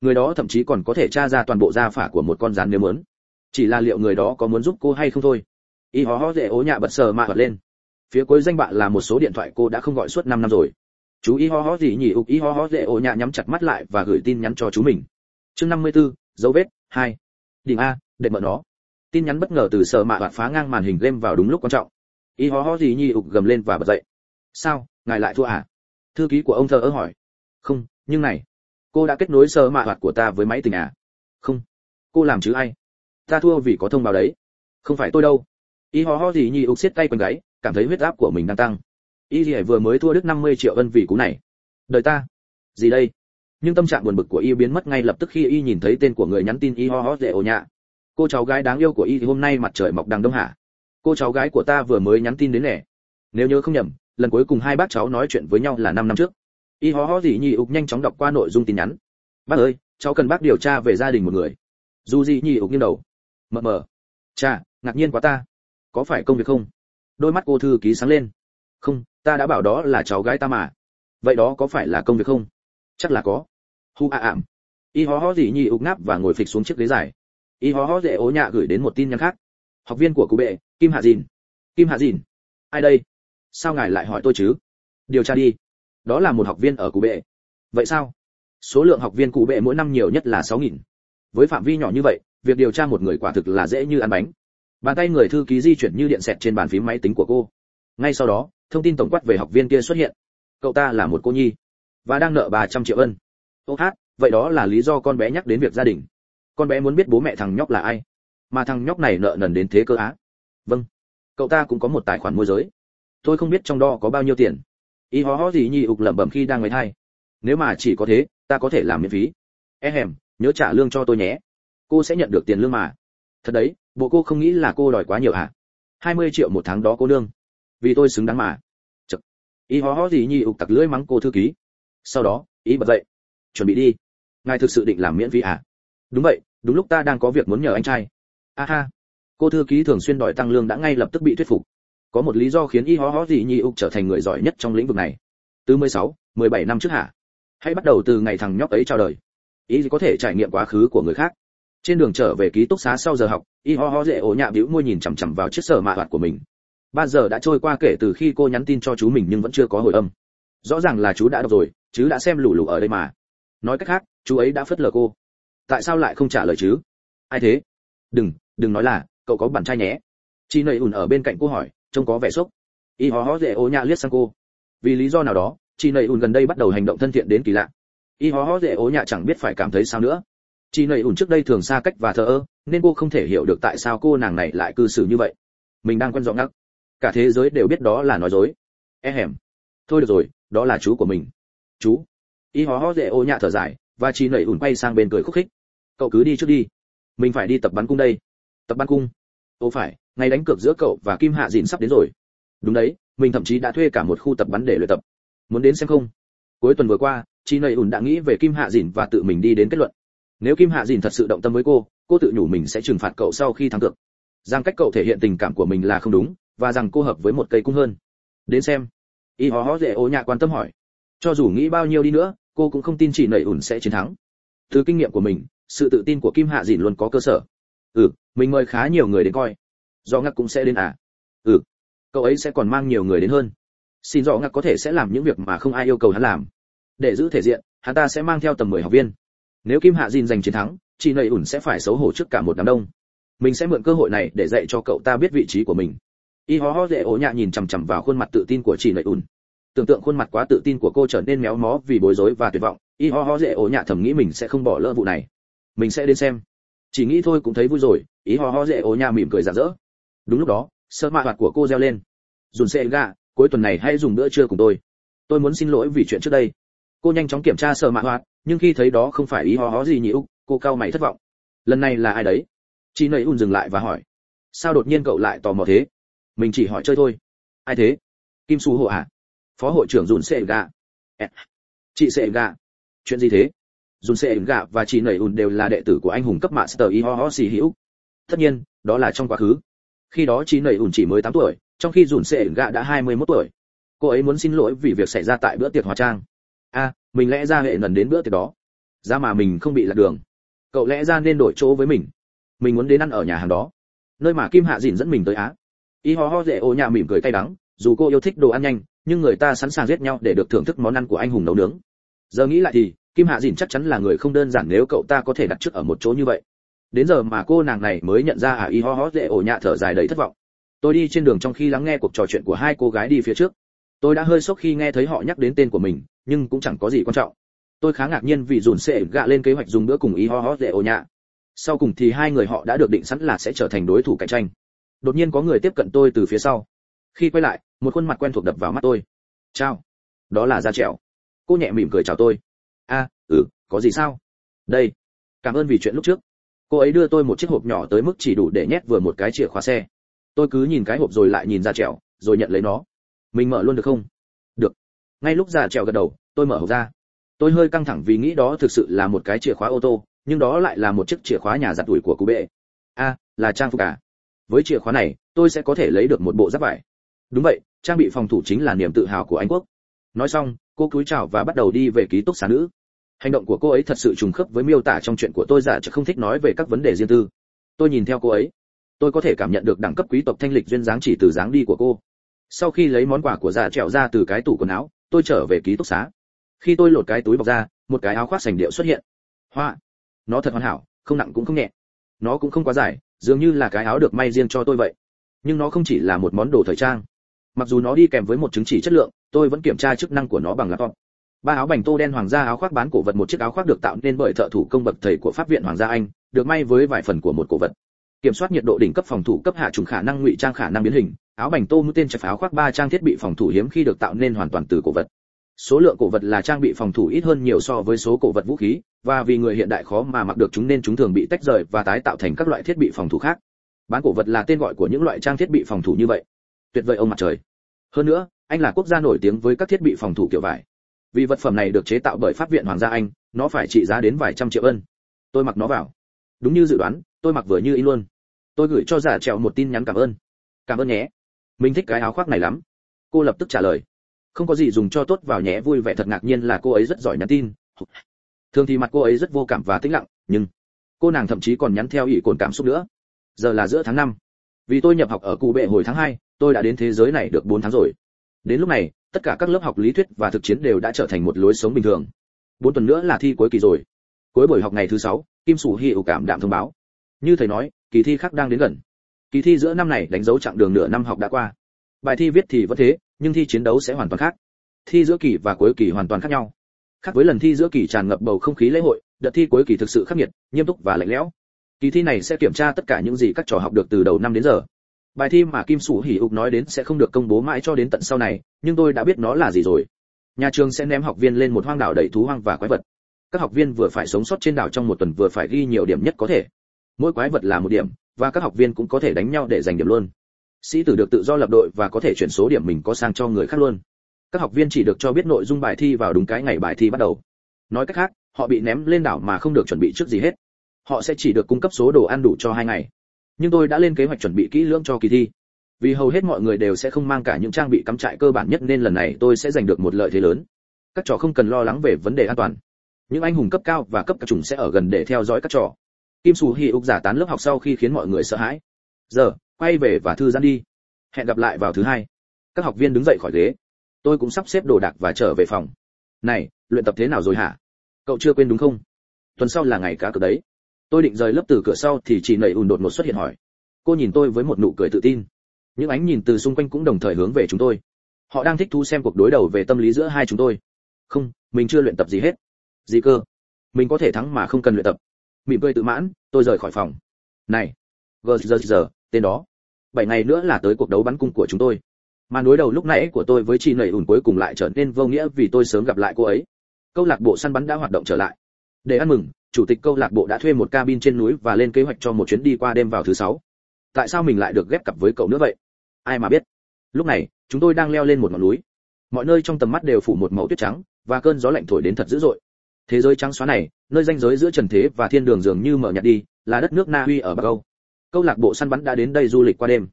Speaker 1: người đó thậm chí còn có thể tra ra toàn bộ gia phả của một con rắn nếu muốn. Chỉ là liệu người đó có muốn giúp cô hay không thôi. Y hó hó dễ ố nhạ bật sờ mạ bật lên. Phía cuối danh bạ là một số điện thoại cô đã không gọi suốt 5 năm rồi. Chú y ho ho gì nhỉ ục y ho ho dễ ố nhạ nhắm chặt mắt lại và gửi tin nhắn cho chú mình. Chương 54, dấu vết 2. đỉnh a để mở nó. Tin nhắn bất ngờ từ sờ mạ bạt phá ngang màn hình game vào đúng lúc quan trọng. Y ho ho gì nhỉ ục gầm lên và bật dậy. Sao ngài lại thua à? Thư ký của ông thờ ơ hỏi. Không nhưng này cô đã kết nối sơ mạ hoạt của ta với máy tình à? Không. Cô làm chứ ai? Ta thua vì có thông báo đấy. Không phải tôi đâu. Y ho ho gì nhị ục xiết tay quần gáy, cảm thấy huyết áp của mình đang tăng. Y gì vừa mới thua đức 50 triệu ân vì cú này. Đời ta. Gì đây? Nhưng tâm trạng buồn bực của y biến mất ngay lập tức khi y nhìn thấy tên của người nhắn tin y ho ho dễ ổ nhạ. Cô cháu gái đáng yêu của y thì hôm nay mặt trời mọc đằng đông hạ cô cháu gái của ta vừa mới nhắn tin đến nè. Nếu nhớ không nhầm, lần cuối cùng hai bác cháu nói chuyện với nhau là 5 năm trước y ho ho gì nhỉ ục nhanh chóng đọc qua nội dung tin nhắn. Bác ơi, cháu cần bác điều tra về gia đình một người. Dù gì nhỉ ục nghiêng đầu. Mờ mờ. Cha ngạc nhiên quá ta. Có phải công việc không? Đôi mắt cô thư ký sáng lên. Không, ta đã bảo đó là cháu gái ta mà. Vậy đó có phải là công việc không? Chắc là có. Hu a ảm. Y hó hó gì nhị ục ngáp và ngồi phịch xuống chiếc ghế dài. Y hó hó dễ ố nhạ gửi đến một tin nhắn khác. Học viên của cụ bệ, kim hạ dìn. Kim hạ dìn. Ai đây? Sao ngài lại hỏi tôi chứ? Điều tra đi đó là một học viên ở cụ bệ. Vậy sao? Số lượng học viên cụ bệ mỗi năm nhiều nhất là sáu nghìn. Với phạm vi nhỏ như vậy, việc điều tra một người quả thực là dễ như ăn bánh. Bàn tay người thư ký di chuyển như điện xẹt trên bàn phím máy tính của cô. Ngay sau đó, thông tin tổng quát về học viên kia xuất hiện. Cậu ta là một cô nhi, và đang nợ 300 triệu ân. Ô hát, vậy đó là lý do con bé nhắc đến việc gia đình. Con bé muốn biết bố mẹ thằng nhóc là ai, mà thằng nhóc này nợ nần đến thế cơ á. Vâng cậu ta cũng có một tài khoản môi giới. Tôi không biết trong đó có bao nhiêu tiền y hó hó gì nhi ục lẩm bẩm khi đang ngoài thai. Nếu mà chỉ có thế, ta có thể làm miễn phí. E hèm, nhớ trả lương cho tôi nhé. Cô sẽ nhận được tiền lương mà. Thật đấy, bộ cô không nghĩ là cô đòi quá nhiều hả? 20 triệu một tháng đó cô lương vì tôi xứng đáng mà. Chật. ý hó hó gì nhi ục tặc lưỡi mắng cô thư ký. Sau đó, ý bật dậy. Chuẩn bị đi. Ngài thực sự định làm miễn phí à? Đúng vậy, đúng lúc ta đang có việc muốn nhờ anh trai. A ha. Cô thư ký thường xuyên đòi tăng lương đã ngay lập tức bị thuyết phục có một lý do khiến y hó hó gì nhi ục trở thành người giỏi nhất trong lĩnh vực này. Từ 16, 17 năm trước hả? Hãy bắt đầu từ ngày thằng nhóc ấy chào đời. Y có thể trải nghiệm quá khứ của người khác. Trên đường trở về ký túc xá sau giờ học y ho ho dễ ổ nhạ bĩu môi nhìn chằm chằm vào chiếc sở mạ hoạt của mình. Ba giờ đã trôi qua kể từ khi cô nhắn tin cho chú mình nhưng vẫn chưa có hồi âm. Rõ ràng là chú đã đọc rồi chứ đã xem lù lù ở đây mà. Nói cách khác chú ấy đã phớt lờ cô. Tại sao lại không trả lời chứ? Ai thế? Đừng đừng nói là cậu có bạn trai nhé. Chị nầy ùn ở bên cạnh cô hỏi trông có vẻ sốc. Y hó hó dễ ô nhạ liếc sang cô. Vì lý do nào đó chị nầy ủn gần đây bắt đầu hành động thân thiện đến kỳ lạ. Y hó hó dễ ô nhạ chẳng biết phải cảm thấy sao nữa. Chị nầy ủn trước đây thường xa cách và thờ ơ, nên cô không thể hiểu được tại sao cô nàng này lại cư xử như vậy. Mình đang quen rõ ngắc. Cả thế giới đều biết đó là nói dối. E hẻm thôi được rồi, đó là chú của mình. Chú. Y hó hó dễ ô nhạ thở dài, và chị nầy ủn quay sang bên cười khúc khích. Cậu cứ đi trước đi. Mình phải đi tập bắn cung đây. Tập bắn cung? Ô phải ngày đánh cược giữa cậu và kim hạ dịn sắp đến rồi. Đúng đấy, mình thậm chí đã thuê cả một khu tập bắn để luyện tập. Muốn đến xem không? Cuối tuần vừa qua chị nầy ủn đã nghĩ về kim hạ dịn và tự mình đi đến kết luận. Nếu kim hạ dịn thật sự động tâm với cô cô tự nhủ mình sẽ trừng phạt cậu sau khi thắng cược. Rằng cách cậu thể hiện tình cảm của mình là không đúng, và rằng cô hợp với một cây cung hơn. Đến xem. Y hó hó dễ ô nhạ quan tâm hỏi. Cho dù nghĩ bao nhiêu đi nữa, cô cũng không tin chị nầy ủn sẽ chiến thắng. Từ kinh nghiệm của mình, sự tự tin của kim hạ dịn luôn có cơ sở. Ừ mình mời khá nhiều người đến coi do ngắc cũng sẽ đến à? Ừ. Cậu ấy sẽ còn mang nhiều người đến hơn. Xin rõ ngắc có thể sẽ làm những việc mà không ai yêu cầu hắn làm. Để giữ thể diện, hắn ta sẽ mang theo tầm 10 học viên. Nếu kim hạ dìn giành chiến thắng, chị nầy ủn sẽ phải xấu hổ trước cả một đám đông. Mình sẽ mượn cơ hội này để dạy cho cậu ta biết vị trí của mình. Y ho ho dễ ố nhạ nhìn chằm chằm vào khuôn mặt tự tin của chị nầy ủn. Tưởng tượng khuôn mặt quá tự tin của cô trở nên méo mó vì bối rối và tuyệt vọng, y ho ho dễ ố nhạ thầm nghĩ mình sẽ không bỏ lỡ vụ này. Mình sẽ đến xem. Chỉ nghĩ thôi cũng thấy vui rồi ý ho ho dễ ố nhạ mỉm cười rạng rỡ đúng lúc đó, sợ mạ hoạt của cô reo lên. Dùn xe gà, cuối tuần này hãy dùng bữa trưa cùng tôi. Tôi muốn xin lỗi vì chuyện trước đây. Cô nhanh chóng kiểm tra sợ mạ hoạt, nhưng khi thấy đó không phải ý ho ho gì nhỉ úc, cô cao mày thất vọng. Lần này là ai đấy? Chị nầy ùn dừng lại và hỏi. Sao đột nhiên cậu lại tò mò thế? Mình chỉ hỏi chơi thôi. Ai thế? Kim su hộ à phó hội trưởng dùn xe gà. Chị xe gà. Chuyện gì thế? Dùn xe gà và chị nầy ùn đều là đệ tử của anh hùng cấp master ý ho ho gì hữu. Tất nhiên, đó là trong quá khứ khi đó chị nầy ủn chỉ mới 8 tuổi, trong khi dùn xe gà đã 21 tuổi. Cô ấy muốn xin lỗi vì việc xảy ra tại bữa tiệc hóa trang. A mình lẽ ra hệ lần đến bữa tiệc đó. Ra mà mình không bị lạc đường. Cậu lẽ ra nên đổi chỗ với mình. Mình muốn đến ăn ở nhà hàng đó. Nơi mà kim hạ dìn dẫn mình tới á. Y ho ho dễ ô nhà mỉm cười cay đắng, dù cô yêu thích đồ ăn nhanh, nhưng người ta sẵn sàng giết nhau để được thưởng thức món ăn của anh hùng nấu nướng. Giờ nghĩ lại thì, kim hạ dìn chắc chắn là người không đơn giản nếu cậu ta có thể đặt trước ở một chỗ như vậy đến giờ mà cô nàng này mới nhận ra à y ho ho dễ ổ nhạ thở dài đầy thất vọng. Tôi đi trên đường trong khi lắng nghe cuộc trò chuyện của hai cô gái đi phía trước. Tôi đã hơi sốc khi nghe thấy họ nhắc đến tên của mình, nhưng cũng chẳng có gì quan trọng. Tôi khá ngạc nhiên vì dùn sẽ gạ lên kế hoạch dùng bữa cùng y ho ho dễ ổ nhạ. Sau cùng thì hai người họ đã được định sẵn là sẽ trở thành đối thủ cạnh tranh. Đột nhiên có người tiếp cận tôi từ phía sau. Khi quay lại, một khuôn mặt quen thuộc đập vào mắt tôi. Chào. Đó là da trẻo cô nhẹ mỉm cười chào tôi. A ừ có gì sao? Đây. Cảm ơn vì chuyện lúc trước cô ấy đưa tôi một chiếc hộp nhỏ tới mức chỉ đủ để nhét vừa một cái chìa khóa xe. Tôi cứ nhìn cái hộp rồi lại nhìn ra trèo, rồi nhận lấy nó. Mình mở luôn được không? Được. Ngay lúc ra trèo gật đầu, tôi mở hộp ra. Tôi hơi căng thẳng vì nghĩ đó thực sự là một cái chìa khóa ô tô, nhưng đó lại là một chiếc chìa khóa nhà giặt ủi của cụ bệ. A là trang phục à? Với chìa khóa này, tôi sẽ có thể lấy được một bộ giáp vải. Đúng vậy, trang bị phòng thủ chính là niềm tự hào của anh quốc. Nói xong, cô cúi chào và bắt đầu đi về ký túc xá nữ hành động của cô ấy thật sự trùng khớp với miêu tả trong chuyện của tôi giả chứ không thích nói về các vấn đề riêng tư. Tôi nhìn theo cô ấy. Tôi có thể cảm nhận được đẳng cấp quý tộc thanh lịch duyên dáng chỉ từ dáng đi của cô. Sau khi lấy món quà của giả trèo ra từ cái tủ quần áo, tôi trở về ký túc xá. Khi tôi lột cái túi bọc ra, một cái áo khoác sành điệu xuất hiện. Hoa! Nó thật hoàn hảo, không nặng cũng không nhẹ. Nó cũng không quá dài, dường như là cái áo được may riêng cho tôi vậy. Nhưng nó không chỉ là một món đồ thời trang. Mặc dù nó đi kèm với một chứng chỉ chất lượng, tôi vẫn kiểm tra chức năng của nó bằng laptop ba áo bành tô đen hoàng gia áo khoác bán cổ vật một chiếc áo khoác được tạo nên bởi thợ thủ công bậc thầy của pháp viện hoàng gia anh, được may với vài phần của một cổ vật. Kiểm soát nhiệt độ đỉnh cấp phòng thủ cấp hạ trùng khả năng ngụy trang khả năng biến hình, áo bành tô mũi tên chặt áo khoác ba trang thiết bị phòng thủ hiếm khi được tạo nên hoàn toàn từ cổ vật. Số lượng cổ vật là trang bị phòng thủ ít hơn nhiều so với số cổ vật vũ khí, và vì người hiện đại khó mà mặc được chúng nên chúng thường bị tách rời và tái tạo thành các loại thiết bị phòng thủ khác. Bán cổ vật là tên gọi của những loại trang thiết bị phòng thủ như vậy. Tuyệt vời ông mặt trời. Hơn nữa, anh là quốc gia nổi tiếng với các thiết bị phòng thủ kiểu vải vì vật phẩm này được chế tạo bởi pháp viện hoàng gia anh nó phải trị giá đến vài trăm triệu ân. Tôi mặc nó vào. Đúng như dự đoán tôi mặc vừa như in luôn. Tôi gửi cho giả trèo một tin nhắn cảm ơn. Cảm ơn nhé. Mình thích cái áo khoác này lắm. Cô lập tức trả lời. Không có gì dùng cho tốt vào nhé vui vẻ thật ngạc nhiên là cô ấy rất giỏi nhắn tin. Thường thì mặt cô ấy rất vô cảm và tĩnh lặng nhưng cô nàng thậm chí còn nhắn theo ý cồn cảm xúc nữa. Giờ là giữa tháng năm. Vì tôi nhập học ở cụ bệ hồi tháng hai, tôi đã đến thế giới này được bốn tháng rồi đến lúc này, tất cả các lớp học lý thuyết và thực chiến đều đã trở thành một lối sống bình thường. Bốn tuần nữa là thi cuối kỳ rồi. Cuối buổi học ngày thứ sáu, kim sủ hi cảm đạm thông báo. Như thầy nói, kỳ thi khác đang đến gần. Kỳ thi giữa năm này đánh dấu chặng đường nửa năm học đã qua. Bài thi viết thì vẫn thế, nhưng thi chiến đấu sẽ hoàn toàn khác. Thi giữa kỳ và cuối kỳ hoàn toàn khác nhau. Khác với lần thi giữa kỳ tràn ngập bầu không khí lễ hội, đợt thi cuối kỳ thực sự khắc nghiệt, nghiêm túc và lạnh lẽo. Kỳ thi này sẽ kiểm tra tất cả những gì các trò học được từ đầu năm đến giờ bài thi mà kim sủ hỉ ục nói đến sẽ không được công bố mãi cho đến tận sau này, nhưng tôi đã biết nó là gì rồi. Nhà trường sẽ ném học viên lên một hoang đảo đầy thú hoang và quái vật. Các học viên vừa phải sống sót trên đảo trong một tuần vừa phải ghi nhiều điểm nhất có thể. Mỗi quái vật là một điểm, và các học viên cũng có thể đánh nhau để giành điểm luôn. Sĩ tử được tự do lập đội và có thể chuyển số điểm mình có sang cho người khác luôn. Các học viên chỉ được cho biết nội dung bài thi vào đúng cái ngày bài thi bắt đầu. Nói cách khác, họ bị ném lên đảo mà không được chuẩn bị trước gì hết. Họ sẽ chỉ được cung cấp số đồ ăn đủ cho hai ngày nhưng tôi đã lên kế hoạch chuẩn bị kỹ lưỡng cho kỳ thi. Vì hầu hết mọi người đều sẽ không mang cả những trang bị cắm trại cơ bản nhất nên lần này tôi sẽ giành được một lợi thế lớn. Các trò không cần lo lắng về vấn đề an toàn. Những anh hùng cấp cao và cấp các chủng sẽ ở gần để theo dõi các trò. Kim sù hi ục giả tán lớp học sau khi khiến mọi người sợ hãi. Giờ, quay về và thư giãn đi. Hẹn gặp lại vào thứ hai. Các học viên đứng dậy khỏi ghế. Tôi cũng sắp xếp đồ đạc và trở về phòng. Này, luyện tập thế nào rồi hả? Cậu chưa quên đúng không? Tuần sau là ngày cá cược đấy tôi định rời lớp từ cửa sau thì chị nầy ùn đột ngột xuất hiện hỏi. Cô nhìn tôi với một nụ cười tự tin. Những ánh nhìn từ xung quanh cũng đồng thời hướng về chúng tôi. Họ đang thích thú xem cuộc đối đầu về tâm lý giữa hai chúng tôi. Không, mình chưa luyện tập gì hết. Gì cơ? Mình có thể thắng mà không cần luyện tập. Mỉm cười tự mãn, tôi rời khỏi phòng. Này. Gờ giờ giờ tên đó. Bảy ngày nữa là tới cuộc đấu bắn cung của chúng tôi. Mà đối đầu lúc nãy của tôi với chị nầy ủn cuối cùng lại trở nên vô nghĩa vì tôi sớm gặp lại cô ấy. Câu lạc bộ săn bắn đã hoạt động trở lại. Để ăn mừng chủ tịch câu lạc bộ đã thuê một cabin trên núi và lên kế hoạch cho một chuyến đi qua đêm vào thứ sáu. Tại sao mình lại được ghép cặp với cậu nữa vậy? Ai mà biết? Lúc này, chúng tôi đang leo lên một ngọn núi. Mọi nơi trong tầm mắt đều phủ một màu tuyết trắng, và cơn gió lạnh thổi đến thật dữ dội. Thế giới trắng xóa này, nơi ranh giới giữa trần thế và thiên đường dường như mở nhạt đi, là đất nước na uy ở bắc âu. Câu lạc bộ săn bắn đã đến đây du lịch qua đêm.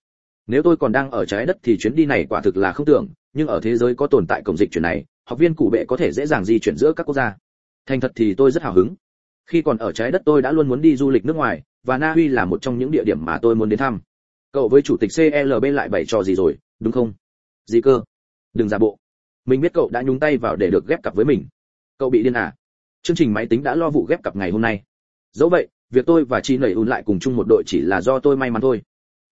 Speaker 1: Nếu tôi còn đang ở trái đất thì chuyến đi này quả thực là không tưởng, nhưng ở thế giới có tồn tại cổng dịch chuyển này, học viên cụ bệ có thể dễ dàng di chuyển giữa các quốc gia. Thành thật thì tôi rất hào hứng khi còn ở trái đất tôi đã luôn muốn đi du lịch nước ngoài, và na uy là một trong những địa điểm mà tôi muốn đến thăm. Cậu với chủ tịch clb lại bày trò gì rồi, đúng không? Gì cơ? Đừng giả bộ. Mình biết cậu đã nhúng tay vào để được ghép cặp với mình. Cậu bị điên à? Chương trình máy tính đã lo vụ ghép cặp ngày hôm nay. Dẫu vậy, việc tôi và chị nẩy ùn lại cùng chung một đội chỉ là do tôi may mắn thôi.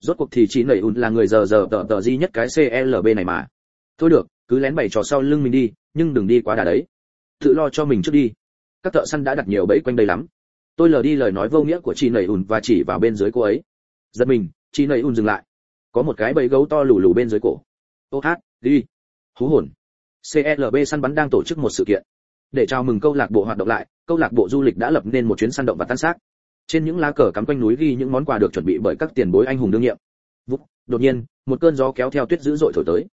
Speaker 1: Rốt cuộc thì chị nẩy ùn là người giờ giờ tờ tờ duy nhất cái clb này mà. Thôi được, cứ lén bày trò sau lưng mình đi, nhưng đừng đi quá đà đấy. Tự lo cho mình trước đi các thợ săn đã đặt nhiều bẫy quanh đây lắm. Tôi lờ đi lời nói vô nghĩa của chị nầy ùn và chỉ vào bên dưới cô ấy. Giật mình chị nầy ùn dừng lại. Có một cái bẫy gấu to lù lù bên dưới cổ. Ô hát đi. Hú hồn. Clb săn bắn đang tổ chức một sự kiện. Để chào mừng câu lạc bộ hoạt động lại câu lạc bộ du lịch đã lập nên một chuyến săn động và tan xác. Trên những lá cờ cắm quanh núi ghi những món quà được chuẩn bị bởi các tiền bối anh hùng đương nhiệm. Vút, đột nhiên một cơn gió kéo theo tuyết dữ dội thổi tới.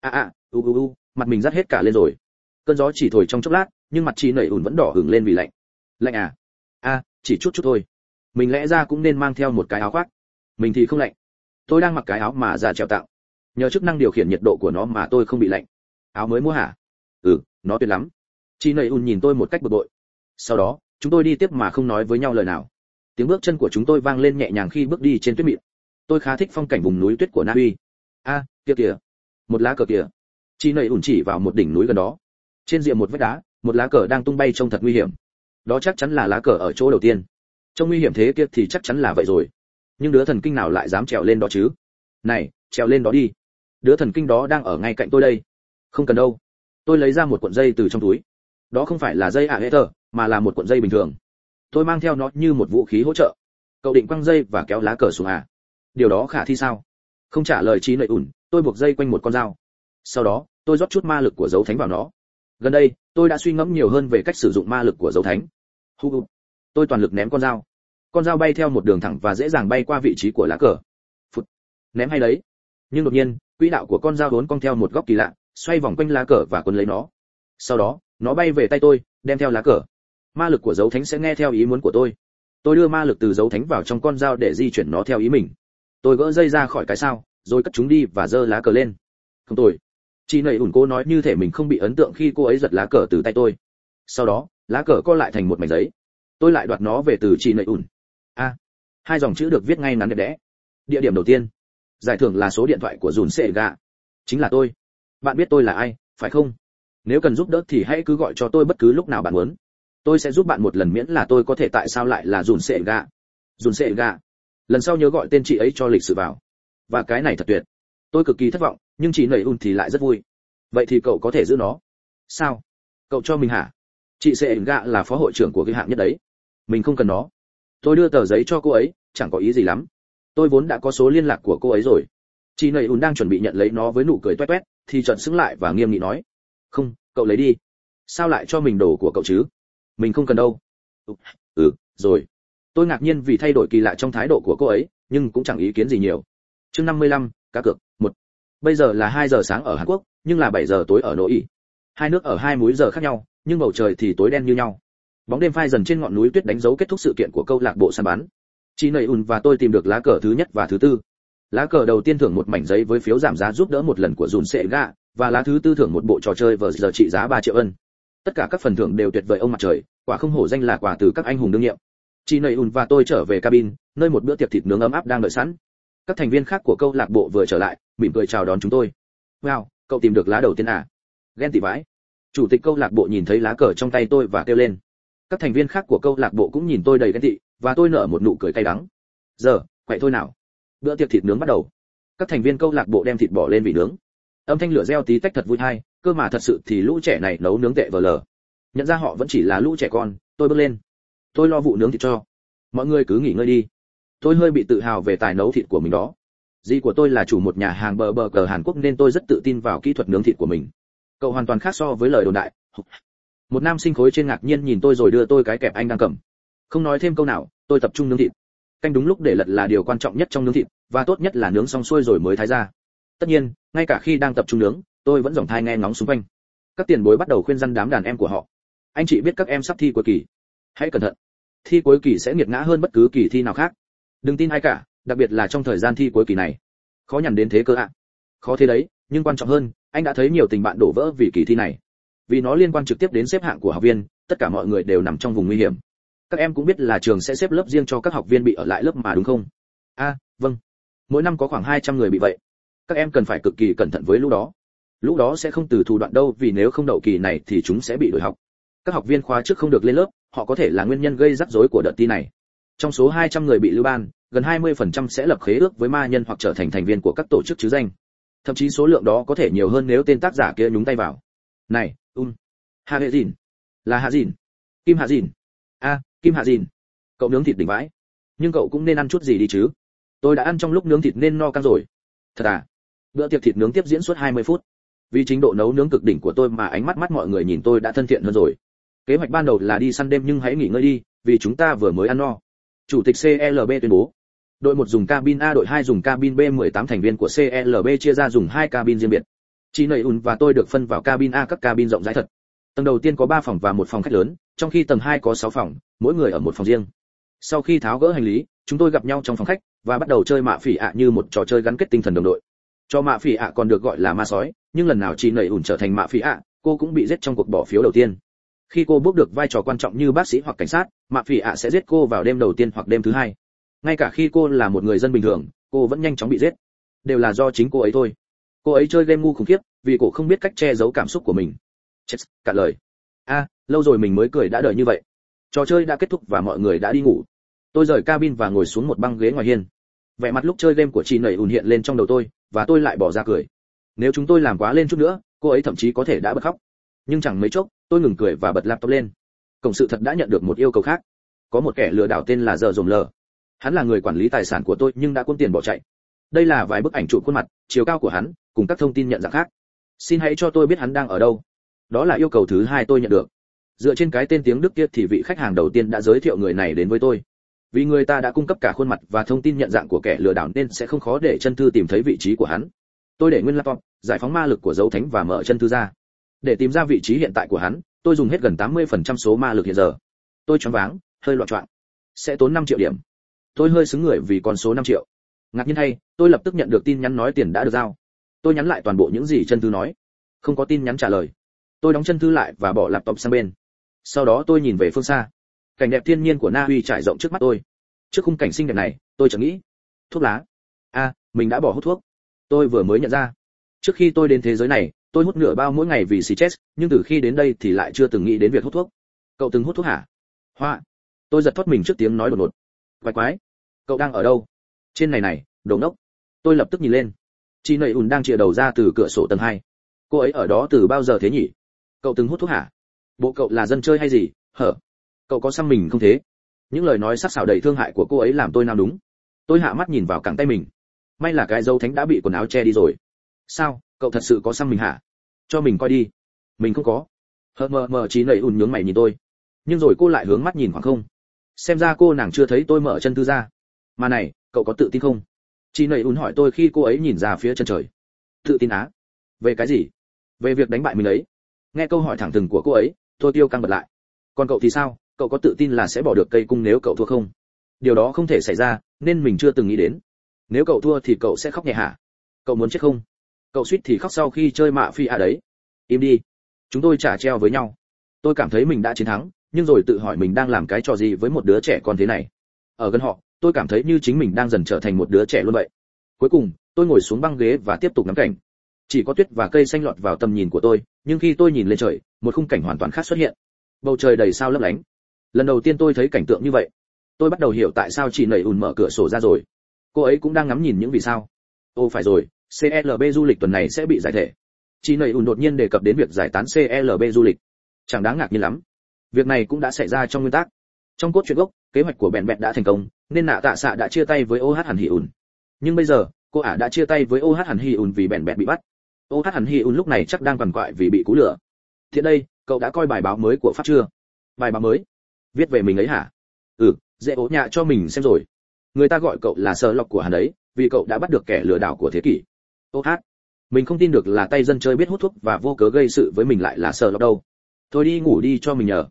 Speaker 1: A a u u u mặt mình rắt hết cả lên rồi. Cơn gió chỉ thổi trong chốc lát nhưng mặt chị nảy ủn vẫn đỏ hửng lên vì lạnh. Lạnh à? A chỉ chút chút thôi. Mình lẽ ra cũng nên mang theo một cái áo khoác. Mình thì không lạnh. Tôi đang mặc cái áo mà già trèo tạo nhờ chức năng điều khiển nhiệt độ của nó mà tôi không bị lạnh. Áo mới mua hả? Ừ nó tuyệt lắm. Chị nầy ùn nhìn tôi một cách bực bội. Sau đó chúng tôi đi tiếp mà không nói với nhau lời nào. Tiếng bước chân của chúng tôi vang lên nhẹ nhàng khi bước đi trên tuyết mịn. Tôi khá thích phong cảnh vùng núi tuyết của na uy. A à, kia kìa. Một lá cờ kìa. Chị nầy ùn chỉ vào một đỉnh núi gần đó. Trên rìa một vách đá một lá cờ đang tung bay trông thật nguy hiểm. Đó chắc chắn là lá cờ ở chỗ đầu tiên. Trông nguy hiểm thế kia thì chắc chắn là vậy rồi. Nhưng đứa thần kinh nào lại dám trèo lên đó chứ? Này, trèo lên đó đi. Đứa thần kinh đó đang ở ngay cạnh tôi đây. Không cần đâu. Tôi lấy ra một cuộn dây từ trong túi. Đó không phải là dây ạ à mà là một cuộn dây bình thường. Tôi mang theo nó như một vũ khí hỗ trợ. Cậu định quăng dây và kéo lá cờ xuống à? Điều đó khả thi sao? Không trả lời trí nlợi ủn, tôi buộc dây quanh một con dao. Sau đó, tôi rót chút ma lực của dấu thánh vào nó. Gần đây tôi đã suy ngẫm nhiều hơn về cách sử dụng ma lực của dấu thánh. Hu hu tôi toàn lực ném con dao. Con dao bay theo một đường thẳng và dễ dàng bay qua vị trí của lá cờ. Phụt. ném hay đấy. Nhưng đột nhiên, quỹ đạo của con dao vốn cong theo một góc kỳ lạ, xoay vòng quanh lá cờ và quấn lấy nó. Sau đó, nó bay về tay tôi, đem theo lá cờ. Ma lực của dấu thánh sẽ nghe theo ý muốn của tôi. Tôi đưa ma lực từ dấu thánh vào trong con dao để di chuyển nó theo ý mình. Tôi gỡ dây ra khỏi cái sao, rồi cất chúng đi và giơ lá cờ lên. Không tồi chị nầy ủn cô nói như thể mình không bị ấn tượng khi cô ấy giật lá cờ từ tay tôi. Sau đó, lá cờ co lại thành một mảnh giấy. Tôi lại đoạt nó về từ chị nầy ủn. A, hai dòng chữ được viết ngay ngắn đẹp đẽ. Địa điểm đầu tiên. Giải thưởng là số điện thoại của dùn sệ gạ chính là tôi. Bạn biết tôi là ai, phải không? Nếu cần giúp đỡ thì hãy cứ gọi cho tôi bất cứ lúc nào bạn muốn. Tôi sẽ giúp bạn một lần miễn là tôi có thể tại sao lại là dùn sệ gạ dùn sệ gạ lần sau nhớ gọi tên chị ấy cho lịch sử vào. Và cái này thật tuyệt tôi cực kỳ thất vọng nhưng chị nầy un thì lại rất vui. Vậy thì cậu có thể giữ nó. Sao? Cậu cho mình hả? Chị sẽ ẩn gạ là phó hội trưởng của cái hạng nhất đấy. Mình không cần nó. Tôi đưa tờ giấy cho cô ấy chẳng có ý gì lắm. Tôi vốn đã có số liên lạc của cô ấy rồi. Chị nầy un đang chuẩn bị nhận lấy nó với nụ cười toét toét thì chợt xứng lại và nghiêm nghị nói. Không cậu lấy đi. Sao lại cho mình đồ của cậu chứ? Mình không cần đâu. Ừ, ừ, rồi. Tôi ngạc nhiên vì thay đổi kỳ lạ trong thái độ của cô ấy nhưng cũng chẳng ý kiến gì nhiều. Chương 55, cá cược bây giờ là 2 giờ sáng ở hàn quốc, nhưng là 7 giờ tối ở nội ý. Hai nước ở hai múi giờ khác nhau, nhưng bầu trời thì tối đen như nhau. Bóng đêm phai dần trên ngọn núi tuyết đánh dấu kết thúc sự kiện của câu lạc bộ săn bắn. Chị nầy ùn và tôi tìm được lá cờ thứ nhất và thứ tư. Lá cờ đầu tiên thưởng một mảnh giấy với phiếu giảm giá giúp đỡ một lần của dùn sệ gạ và lá thứ tư thưởng một bộ trò chơi vở giờ trị giá 3 triệu ân. Tất cả các phần thưởng đều tuyệt vời ông mặt trời, quả không hổ danh là quà từ các anh hùng đương nhiệm. Chị nầy ùn và tôi trở về cabin, nơi một bữa tiệc thịt nướng ấm áp đang đợi sẵn các thành viên khác của câu lạc bộ vừa trở lại, mỉm cười chào đón chúng tôi. Wow, cậu tìm được lá đầu tiên à? Ghen tị vãi. Chủ tịch câu lạc bộ nhìn thấy lá cờ trong tay tôi và kêu lên. Các thành viên khác của câu lạc bộ cũng nhìn tôi đầy ghen tị, và tôi nở một nụ cười cay đắng. Giờ, quậy thôi nào. Bữa tiệc thịt nướng bắt đầu. Các thành viên câu lạc bộ đem thịt bỏ lên vị nướng. Âm thanh lửa reo tí tách thật vui hay cơ mà thật sự thì lũ trẻ này nấu nướng tệ vờ lờ. Nhận ra họ vẫn chỉ là lũ trẻ con, tôi bước lên. Tôi lo vụ nướng thịt cho. Mọi người cứ nghỉ ngơi đi tôi hơi bị tự hào về tài nấu thịt của mình đó. Dì của tôi là chủ một nhà hàng bờ bờ cờ hàn quốc nên tôi rất tự tin vào kỹ thuật nướng thịt của mình. Cậu hoàn toàn khác so với lời đồn đại. Một nam sinh khối trên ngạc nhiên nhìn tôi rồi đưa tôi cái kẹp anh đang cầm. Không nói thêm câu nào, tôi tập trung nướng thịt. Canh đúng lúc để lật là điều quan trọng nhất trong nướng thịt, và tốt nhất là nướng xong xuôi rồi mới thái ra. Tất nhiên, ngay cả khi đang tập trung nướng, tôi vẫn dòng thai nghe ngóng xung quanh. Các tiền bối bắt đầu khuyên răn đám đàn em của họ. Anh chị biết các em sắp thi cuối kỳ. Hãy cẩn thận. Thi cuối kỳ sẽ nghiệt ngã hơn bất cứ kỳ thi nào khác đừng tin ai cả, đặc biệt là trong thời gian thi cuối kỳ này. Khó nhằn đến thế cơ ạ. Khó thế đấy, nhưng quan trọng hơn, anh đã thấy nhiều tình bạn đổ vỡ vì kỳ thi này. Vì nó liên quan trực tiếp đến xếp hạng của học viên, tất cả mọi người đều nằm trong vùng nguy hiểm. Các em cũng biết là trường sẽ xếp lớp riêng cho các học viên bị ở lại lớp mà đúng không? A vâng. Mỗi năm có khoảng 200 người bị vậy. Các em cần phải cực kỳ cẩn thận với lũ đó. Lũ đó sẽ không từ thủ đoạn đâu, vì nếu không đậu kỳ này thì chúng sẽ bị đổi học. Các học viên khóa trước không được lên lớp, họ có thể là nguyên nhân gây rắc rối của đợt thi này trong số 200 người bị lưu ban, gần 20% sẽ lập khế ước với ma nhân hoặc trở thành thành viên của các tổ chức chứ danh. Thậm chí số lượng đó có thể nhiều hơn nếu tên tác giả kia nhúng tay vào. Này um Hạ hệ dìn là hạ dìn kim hạ dìn a, kim hạ dìn cậu nướng thịt đỉnh vãi. Nhưng cậu cũng nên ăn chút gì đi chứ? Tôi đã ăn trong lúc nướng thịt nên no căng rồi. Thật à? Bữa tiệc thịt nướng tiếp diễn suốt 20 phút. Vì chính độ nấu nướng cực đỉnh của tôi mà ánh mắt mắt mọi người nhìn tôi đã thân thiện hơn rồi. Kế hoạch ban đầu là đi săn đêm nhưng hãy nghỉ ngơi đi, vì chúng ta vừa mới ăn no chủ tịch clb tuyên bố, đội một dùng cabin a, đội hai dùng cabin b 18 thành viên của clb chia ra dùng hai cabin riêng biệt. Chỉ nầy ùn và tôi được phân vào cabin a, các cabin rộng rãi thật. Tầng đầu tiên có 3 phòng và một phòng khách lớn, trong khi tầng 2 có 6 phòng, mỗi người ở một phòng riêng. Sau khi tháo gỡ hành lý, chúng tôi gặp nhau trong phòng khách và bắt đầu chơi mạ phỉ ạ như một trò chơi gắn kết tinh thần đồng đội. Cho mạ phỉ ạ còn được gọi là ma sói, nhưng lần nào chỉ nầy ùn trở thành mạ phỉ ạ, cô cũng bị giết trong cuộc bỏ phiếu đầu tiên khi cô bước được vai trò quan trọng như bác sĩ hoặc cảnh sát, mạ phỉ ạ sẽ giết cô vào đêm đầu tiên hoặc đêm thứ hai. Ngay cả khi cô là một người dân bình thường, cô vẫn nhanh chóng bị giết. Đều là do chính cô ấy thôi. Cô ấy chơi game ngu khủng khiếp, vì cô không biết cách che giấu cảm xúc của mình. Chết, cả lời. A, lâu rồi mình mới cười đã đợi như vậy. Trò chơi đã kết thúc và mọi người đã đi ngủ. Tôi rời cabin và ngồi xuống một băng ghế ngoài hiên. Vẻ mặt lúc chơi game của chị nảy ùn hiện lên trong đầu tôi, và tôi lại bỏ ra cười. Nếu chúng tôi làm quá lên chút nữa, cô ấy thậm chí có thể đã bật khóc. Nhưng chẳng mấy chốc tôi ngừng cười và bật laptop lên. Cộng sự thật đã nhận được một yêu cầu khác. Có một kẻ lừa đảo tên là giờ dồn lờ. Hắn là người quản lý tài sản của tôi nhưng đã quân tiền bỏ chạy. Đây là vài bức ảnh chụp khuôn mặt, chiều cao của hắn, cùng các thông tin nhận dạng khác. Xin hãy cho tôi biết hắn đang ở đâu. Đó là yêu cầu thứ hai tôi nhận được. Dựa trên cái tên tiếng đức kia thì vị khách hàng đầu tiên đã giới thiệu người này đến với tôi. Vì người ta đã cung cấp cả khuôn mặt và thông tin nhận dạng của kẻ lừa đảo nên sẽ không khó để chân thư tìm thấy vị trí của hắn. Tôi để nguyên laptop, giải phóng ma lực của dấu thánh và mở chân thư ra để tìm ra vị trí hiện tại của hắn, tôi dùng hết gần 80% số ma lực hiện giờ. Tôi choáng váng, hơi loạn choạng. Sẽ tốn 5 triệu điểm. Tôi hơi xứng người vì con số 5 triệu. Ngạc nhiên thay, tôi lập tức nhận được tin nhắn nói tiền đã được giao. Tôi nhắn lại toàn bộ những gì chân thư nói. Không có tin nhắn trả lời. Tôi đóng chân thư lại và bỏ laptop sang bên. Sau đó tôi nhìn về phương xa. Cảnh đẹp thiên nhiên của na uy trải rộng trước mắt tôi. Trước khung cảnh xinh đẹp này, tôi chẳng nghĩ. Thuốc lá. A mình đã bỏ hút thuốc. Tôi vừa mới nhận ra. Trước khi tôi đến thế giới này tôi hút nửa bao mỗi ngày vì xì chết, nhưng từ khi đến đây thì lại chưa từng nghĩ đến việc hút thuốc. Cậu từng hút thuốc hả? Hoa, tôi giật thoát mình trước tiếng nói đột ngột. Quái quái, cậu đang ở đâu? Trên này này, đồ ngốc. Tôi lập tức nhìn lên. Chị nầy ùn đang chìa đầu ra từ cửa sổ tầng hai. Cô ấy ở đó từ bao giờ thế nhỉ? Cậu từng hút thuốc hả? Bộ cậu là dân chơi hay gì? Hở, cậu có xăm mình không thế? Những lời nói sắc sảo đầy thương hại của cô ấy làm tôi nào đúng tôi hạ mắt nhìn vào cẳng tay mình. May là cái dâu thánh đã bị quần áo che đi rồi. Sao? Cậu thật sự có xăm mình hả? Cho mình coi đi. Mình không có. Hờ mờ mờ trí nầy ùn nhướng mày nhìn tôi. Nhưng rồi cô lại hướng mắt nhìn khoảng không. Xem ra cô nàng chưa thấy tôi mở chân tư ra. Mà này, cậu có tự tin không? Chị nầy ùn hỏi tôi khi cô ấy nhìn ra phía chân trời. Tự tin á? Về cái gì? Về việc đánh bại mình ấy. Nghe câu hỏi thẳng thừng của cô ấy, tôi tiêu căng bật lại. Còn cậu thì sao? Cậu có tự tin là sẽ bỏ được cây cung nếu cậu thua không? Điều đó không thể xảy ra, nên mình chưa từng nghĩ đến. Nếu cậu thua thì cậu sẽ khóc nhẹ hả? Cậu muốn chết không? Cậu suýt thì khóc sau khi chơi mạ phi à đấy. Im đi. Chúng tôi trả treo với nhau. Tôi cảm thấy mình đã chiến thắng, nhưng rồi tự hỏi mình đang làm cái trò gì với một đứa trẻ con thế này. Ở gần họ, tôi cảm thấy như chính mình đang dần trở thành một đứa trẻ luôn vậy. Cuối cùng, tôi ngồi xuống băng ghế và tiếp tục ngắm cảnh. Chỉ có tuyết và cây xanh lọt vào tầm nhìn của tôi, nhưng khi tôi nhìn lên trời, một khung cảnh hoàn toàn khác xuất hiện. Bầu trời đầy sao lấp lánh. Lần đầu tiên tôi thấy cảnh tượng như vậy. Tôi bắt đầu hiểu tại sao chị nẩy ùn mở cửa sổ ra rồi. Cô ấy cũng đang ngắm nhìn những vì sao. Ô, phải rồi clb du lịch tuần này sẽ bị giải thể. Chỉ nầy ùn đột nhiên đề cập đến việc giải tán clb du lịch. Chẳng đáng ngạc nhiên lắm. Việc này cũng đã xảy ra trong nguyên tắc. Trong cốt truyện gốc, kế hoạch của bèn bẹt đã thành công, nên nạ tạ xạ đã chia tay với oh Hàn hỉ ùn. Nhưng bây giờ, cô ả đã chia tay với oh Hàn hỉ ùn vì bèn bẹt bị bắt. Oh Hàn hỉ ùn lúc này chắc đang quằn quại vì bị cú lửa. Thế đây, cậu đã coi bài báo mới của pháp chưa? Bài báo mới? Viết về mình ấy hả? Ừ dễ ố nhạ cho mình xem rồi. Người ta gọi cậu là sơ lọc của hắn đấy vì cậu đã bắt được kẻ lừa đảo của thế kỷ ô hát. Mình không tin được là tay dân chơi biết hút thuốc và vô cớ gây sự với mình lại là sợ lọc đâu. Thôi đi ngủ đi cho mình nhờ.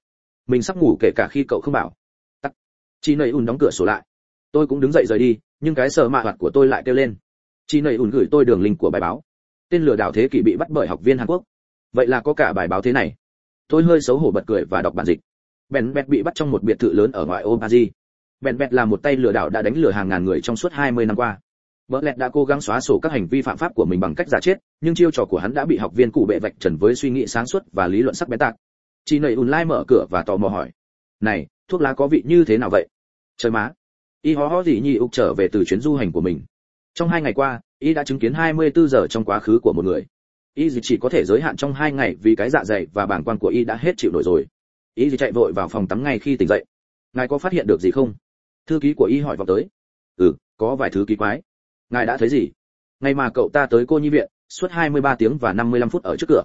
Speaker 1: Mình sắp ngủ kể cả khi cậu không bảo. Tắt. Chị nầy ùn đóng cửa sổ lại. Tôi cũng đứng dậy rời đi, nhưng cái sợ mạ hoạt của tôi lại kêu lên. Chị nầy ùn gửi tôi đường link của bài báo. Tên lừa đảo thế kỷ bị bắt bởi học viên hàn quốc. Vậy là có cả bài báo thế này. Tôi hơi xấu hổ bật cười và đọc bản dịch. Bèn bẹt bị bắt trong một biệt thự lớn ở ngoại ô paris. Bèn bẹt là một tay lừa đảo đã đánh lừa hàng ngàn người trong suốt 20 năm qua. Bỡ lẹt đã cố gắng xóa sổ các hành vi phạm pháp của mình bằng cách giả chết, nhưng chiêu trò của hắn đã bị học viên cụ bệ vạch trần với suy nghĩ sáng suốt và lý luận sắc bén tạc. Chỉ nảy ùn online mở cửa và tò mò hỏi: "Này, thuốc lá có vị như thế nào vậy?" Trời má. Y hó hó gì nhị ục trở về từ chuyến du hành của mình. Trong hai ngày qua, y đã chứng kiến 24 giờ trong quá khứ của một người. Y chỉ có thể giới hạn trong hai ngày vì cái dạ dày và bảng quan của y đã hết chịu nổi rồi. Y chạy vội vào phòng tắm ngay khi tỉnh dậy. Ngài có phát hiện được gì không? Thư ký của y hỏi vọng tới. Ừ, có vài thứ kỳ quái ngài đã thấy gì? Ngày mà cậu ta tới cô nhi viện, suốt 23 tiếng và 55 phút ở trước cửa.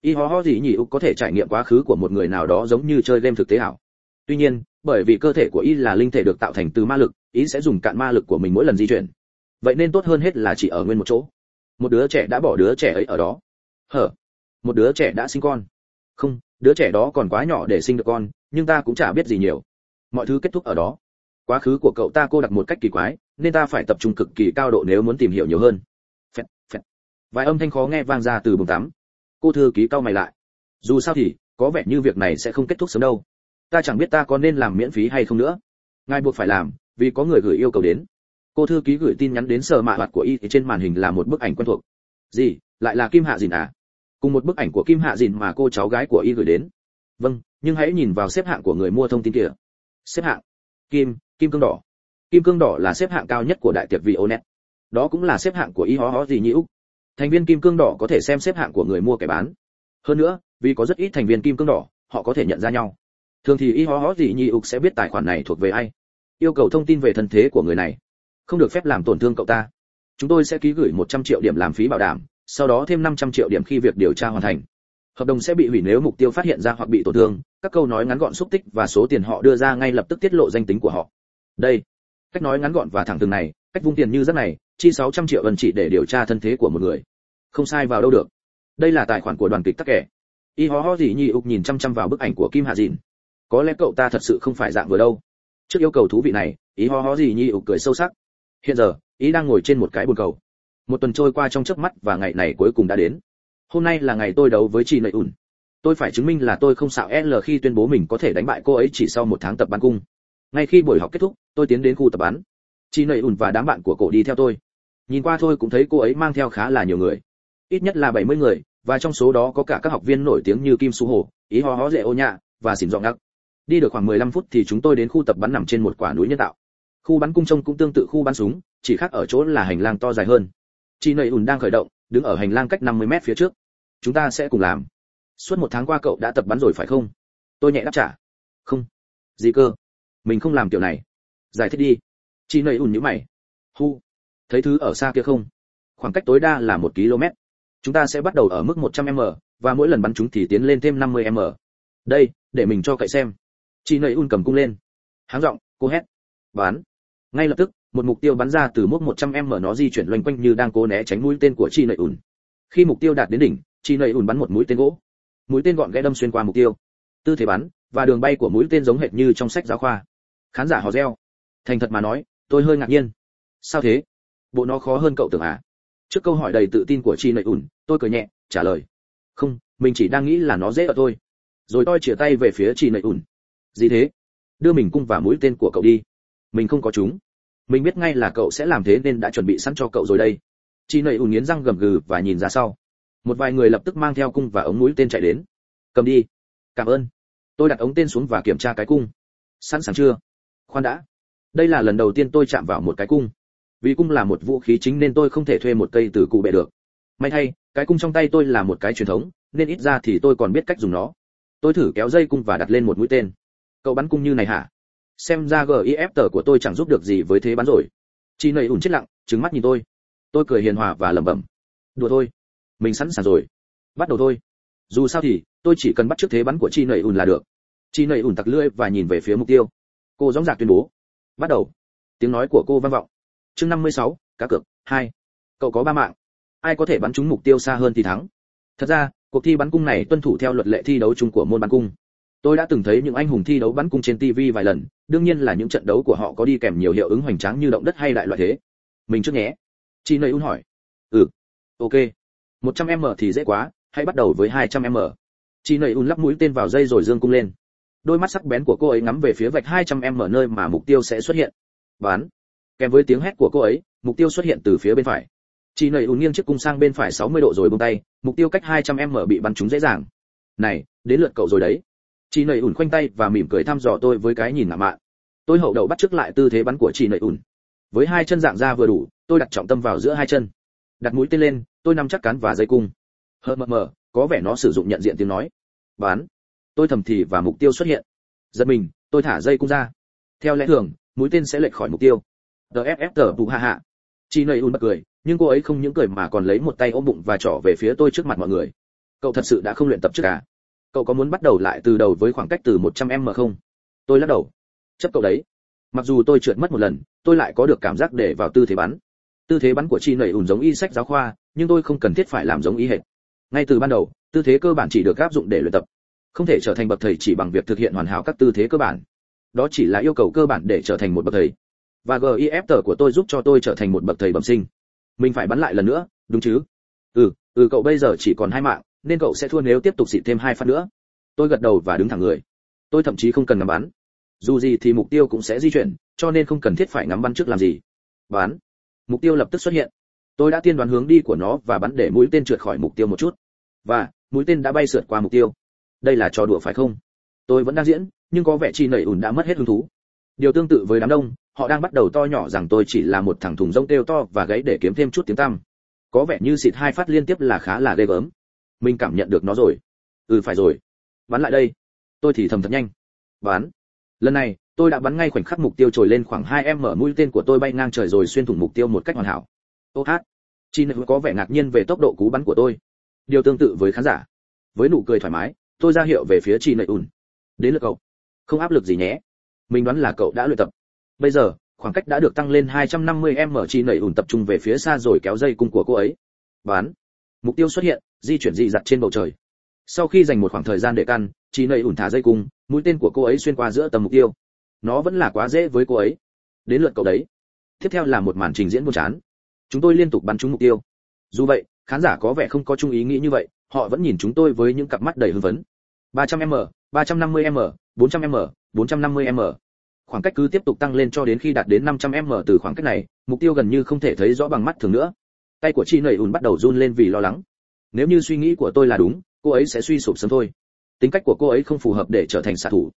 Speaker 1: Y ho ho gì nhỉ, úc có thể trải nghiệm quá khứ của một người nào đó giống như chơi game thực tế ảo tuy nhiên, bởi vì cơ thể của y là linh thể được tạo thành từ ma lực, y sẽ dùng cạn ma lực của mình mỗi lần di chuyển. Vậy nên tốt hơn hết là chỉ ở nguyên một chỗ. Một đứa trẻ đã bỏ đứa trẻ ấy ở đó. Hở? Một đứa trẻ đã sinh con. Không, đứa trẻ đó còn quá nhỏ để sinh được con, nhưng ta cũng chả biết gì nhiều. Mọi thứ kết thúc ở đó. Quá khứ của cậu ta cô đặt một cách kỳ quái nên ta phải tập trung cực kỳ cao độ nếu muốn tìm hiểu nhiều hơn. Phẹt phẹt. Vài âm thanh khó nghe vang ra từ bồn tắm. Cô thư ký cau mày lại. Dù sao thì, có vẻ như việc này sẽ không kết thúc sớm đâu. Ta chẳng biết ta có nên làm miễn phí hay không nữa. Ngài buộc phải làm, vì có người gửi yêu cầu đến. Cô thư ký gửi tin nhắn đến sở mạ hoạt của y, thì trên màn hình là một bức ảnh quen thuộc. Gì? Lại là kim hạ dìn à? Cùng một bức ảnh của kim hạ dìn mà cô cháu gái của y gửi đến. Vâng nhưng hãy nhìn vào xếp hạng của người mua thông tin kia xếp hạng. Kim kim cương đỏ kim cương đỏ là xếp hạng cao nhất của đại tiệc vị onet. Đó cũng là xếp hạng của y hó hó gì nhĩ úc? Thành viên kim cương đỏ có thể xem xếp hạng của người mua kẻ bán. Hơn nữa, vì có rất ít thành viên kim cương đỏ, họ có thể nhận ra nhau. Thường thì y hó hó gì nhĩ úc sẽ biết tài khoản này thuộc về ai? Yêu cầu thông tin về thân thế của người này. Không được phép làm tổn thương cậu ta. Chúng tôi sẽ ký gửi 100 triệu điểm làm phí bảo đảm, sau đó thêm 500 triệu điểm khi việc điều tra hoàn thành. Hợp đồng sẽ bị hủy nếu mục tiêu phát hiện ra hoặc bị tổn thương. Các câu nói ngắn gọn xúc tích và số tiền họ đưa ra ngay lập tức tiết lộ danh tính của họ. Đây cách nói ngắn gọn và thẳng thừng này, cách vung tiền như rất này, chi 600 triệu ân chỉ để điều tra thân thế của một người. Không sai vào đâu được. Đây là tài khoản của đoàn kịch tắc kẻ. Y ho ho gì nhị ục nhìn chăm chăm vào bức ảnh của kim hạ dìn. Có lẽ cậu ta thật sự không phải dạng vừa đâu. Trước yêu cầu thú vị này ý ho ho gì nhị ục cười sâu sắc. Hiện giờ ý đang ngồi trên một cái bồn cầu. Một tuần trôi qua trong chớp mắt và ngày này cuối cùng đã đến. Hôm nay là ngày tôi đấu với chị nợ ùn. Tôi phải chứng minh là tôi không xạo l khi tuyên bố mình có thể đánh bại cô ấy chỉ sau một tháng tập bắn cung ngay khi buổi học kết thúc, tôi tiến đến khu tập bắn. Chị nầy ùn và đám bạn của cổ đi theo tôi. Nhìn qua thôi cũng thấy cô ấy mang theo khá là nhiều người. Ít nhất là 70 người, và trong số đó có cả các học viên nổi tiếng như kim su hồ, ý ho hó dễ ô nhạ, và xỉn dọn ngắc. Đi được khoảng 15 phút thì chúng tôi đến khu tập bắn nằm trên một quả núi nhân tạo. Khu bắn cung trông cũng tương tự khu bắn súng, chỉ khác ở chỗ là hành lang to dài hơn. Chị nầy ùn đang khởi động, đứng ở hành lang cách 50 mét phía trước. Chúng ta sẽ cùng làm. Suốt một tháng qua cậu đã tập bắn rồi phải không? Tôi nhẹ đáp trả. Không. Gì cơ? Mình không làm kiểu này. Giải thích đi. Chị nầy ùn nhữ mày. Hu thấy thứ ở xa kia không? Khoảng cách tối đa là một km. Chúng ta sẽ bắt đầu ở mức 100 m và mỗi lần bắn chúng thì tiến lên thêm 50 m. Đây để mình cho cậy xem. Chị nầy ùn cầm cung lên. Háng rộng, cô hét. Bắn. Ngay lập tức một mục tiêu bắn ra từ mức 100 m nó di chuyển loanh quanh như đang cố né tránh mũi tên của chị nầy ùn. Khi mục tiêu đạt đến đỉnh chị nầy ùn bắn một mũi tên gỗ. Mũi tên gọn gẽ đâm xuyên qua mục tiêu. Tư thế bắn và đường bay của mũi tên giống hệt như trong sách giáo khoa khán giả hò reo. Thành thật mà nói, tôi hơi ngạc nhiên. Sao thế? Bộ nó khó hơn cậu tưởng à? Trước câu hỏi đầy tự tin của chi nlợi ủn tôi cười nhẹ, trả lời. Không, mình chỉ đang nghĩ là nó dễ ở tôi. Rồi tôi chìa tay về phía chi nlợi ủn gì thế? Đưa mình cung và mũi tên của cậu đi. Mình không có chúng. Mình biết ngay là cậu sẽ làm thế nên đã chuẩn bị sẵn cho cậu rồi đây. Chi nlợi ủn nghiến răng gầm gừ và nhìn ra sau. Một vài người lập tức mang theo cung và ống mũi tên chạy đến. Cầm đi. Cảm ơn. Tôi đặt ống tên xuống và kiểm tra cái cung. Sẵn sàng chưa? Khoan đã. Đây là lần đầu tiên tôi chạm vào một cái cung. Vì cung là một vũ khí chính nên tôi không thể thuê một cây từ cụ bệ được. May thay, cái cung trong tay tôi là một cái truyền thống, nên ít ra thì tôi còn biết cách dùng nó. Tôi thử kéo dây cung và đặt lên một mũi tên. Cậu bắn cung như này hả? Xem ra gif tờ của tôi chẳng giúp được gì với thế bắn rồi. Chị nầy ủn chết lặng trứng mắt nhìn tôi. Tôi cười hiền hòa và lẩm bẩm. Đùa thôi. Mình sẵn sàng rồi. Bắt đầu thôi. Dù sao thì, tôi chỉ cần bắt trước thế bắn của chị nầy ủn là được. Chị nầy ủn tặc lưỡi và nhìn về phía mục tiêu cô dõng dạc tuyên bố. Bắt đầu. Tiếng nói của cô vang vọng. Chương 56, cá cược hai. Cậu có ba mạng. Ai có thể bắn trúng mục tiêu xa hơn thì thắng. Thật ra cuộc thi bắn cung này tuân thủ theo luật lệ thi đấu chung của môn bắn cung. Tôi đã từng thấy những anh hùng thi đấu bắn cung trên tv vài lần đương nhiên là những trận đấu của họ có đi kèm nhiều hiệu ứng hoành tráng như động đất hay đại loại thế. Mình trước nhé. Chị nơi un hỏi. Ừ. Ok. 100 m thì dễ quá hãy bắt đầu với 200 m. Chị nơi un lắp mũi tên vào dây rồi dương cung lên đôi mắt sắc bén của cô ấy ngắm về phía vạch 200 m nơi mà mục tiêu sẽ xuất hiện. Bắn kèm với tiếng hét của cô ấy, mục tiêu xuất hiện từ phía bên phải. Chỉ nảy ùn nghiêng chiếc cung sang bên phải 60 độ rồi buông tay, mục tiêu cách 200 mở bị bắn trúng dễ dàng. Này, đến lượt cậu rồi đấy. Chỉ nảy ùn khoanh tay và mỉm cười thăm dò tôi với cái nhìn ngạo mạn. Tôi hậu đầu bắt trước lại tư thế bắn của chỉ nảy ùn. Với hai chân dạng ra vừa đủ, tôi đặt trọng tâm vào giữa hai chân. Đặt mũi tên lên, tôi nắm chắc cán và dây cung. Hờ mờ mờ, có vẻ nó sử dụng nhận diện tiếng nói. Bán tôi thầm thì và mục tiêu xuất hiện. Giật mình, tôi thả dây cung ra. Theo lẽ thường, mũi tên sẽ lệch khỏi mục tiêu. Dff tờ bù hạ hạ chị nầy un bật cười, nhưng cô ấy không những cười mà còn lấy một tay ôm bụng và trỏ về phía tôi trước mặt mọi người. Cậu thật sự đã không luyện tập trước cả. cậu có muốn bắt đầu lại từ đầu với khoảng cách từ 100 m không? Tôi lắc đầu. Chấp cậu đấy. Mặc dù tôi trượt mất một lần, tôi lại có được cảm giác để vào tư thế bắn. Tư thế bắn của chi nảy ủn giống y sách giáo khoa, nhưng tôi không cần thiết phải làm giống y hệt. Ngay từ ban đầu, tư thế cơ bản chỉ được áp dụng để luyện tập không thể trở thành bậc thầy chỉ bằng việc thực hiện hoàn hảo các tư thế cơ bản. Đó chỉ là yêu cầu cơ bản để trở thành một bậc thầy. Và gif tờ của tôi giúp cho tôi trở thành một bậc thầy bẩm sinh. Mình phải bắn lại lần nữa, đúng chứ? Ừ ừ cậu bây giờ chỉ còn hai mạng, nên cậu sẽ thua nếu tiếp tục xịt thêm hai phát nữa. Tôi gật đầu và đứng thẳng người. Tôi thậm chí không cần ngắm bắn. Dù gì thì mục tiêu cũng sẽ di chuyển, cho nên không cần thiết phải ngắm bắn trước làm gì. Bắn. Mục tiêu lập tức xuất hiện. Tôi đã tiên đoán hướng đi của nó và bắn để mũi tên trượt khỏi mục tiêu một chút. Và, mũi tên đã bay sượt qua mục tiêu đây là trò đùa phải không? Tôi vẫn đang diễn, nhưng có vẻ chi nảy ủn đã mất hết hứng thú. Điều tương tự với đám đông, họ đang bắt đầu to nhỏ rằng tôi chỉ là một thằng thùng rông kêu to và gáy để kiếm thêm chút tiếng tăm. Có vẻ như xịt hai phát liên tiếp là khá là ghê gớm. Mình cảm nhận được nó rồi. Ừ phải rồi. Bắn lại đây. Tôi thì thầm thật nhanh. Bắn. Lần này, tôi đã bắn ngay khoảnh khắc mục tiêu trồi lên khoảng 2 em mở mũi tên của tôi bay ngang trời rồi xuyên thủng mục tiêu một cách hoàn hảo. Ô hát. Chi nữ có vẻ ngạc nhiên về tốc độ cú bắn của tôi. Điều tương tự với khán giả. Với nụ cười thoải mái tôi ra hiệu về phía chị nệ ùn. Đến lượt cậu. Không áp lực gì nhé. Mình đoán là cậu đã luyện tập. Bây giờ, khoảng cách đã được tăng lên 250 m chị nảy ùn tập trung về phía xa rồi kéo dây cung của cô ấy. Bán mục tiêu xuất hiện, di chuyển dị dặt trên bầu trời. Sau khi dành một khoảng thời gian để căn chị nảy ùn thả dây cung, mũi tên của cô ấy xuyên qua giữa tầm mục tiêu. Nó vẫn là quá dễ với cô ấy. Đến lượt cậu đấy. Tiếp theo là một màn trình diễn buồn chán. Chúng tôi liên tục bắn trúng mục tiêu. Dù vậy, khán giả có vẻ không có chung ý nghĩ như vậy họ vẫn nhìn chúng tôi với những cặp mắt đầy hưng phấn. 300 m 350 m 400 m 450 m. Khoảng cách cứ tiếp tục tăng lên cho đến khi đạt đến 500 m từ khoảng cách này, mục tiêu gần như không thể thấy rõ bằng mắt thường nữa. Tay của chi nầy ùn bắt đầu run lên vì lo lắng. Nếu như suy nghĩ của tôi là đúng, cô ấy sẽ suy sụp sớm thôi. Tính cách của cô ấy không phù hợp để trở thành xạ thủ.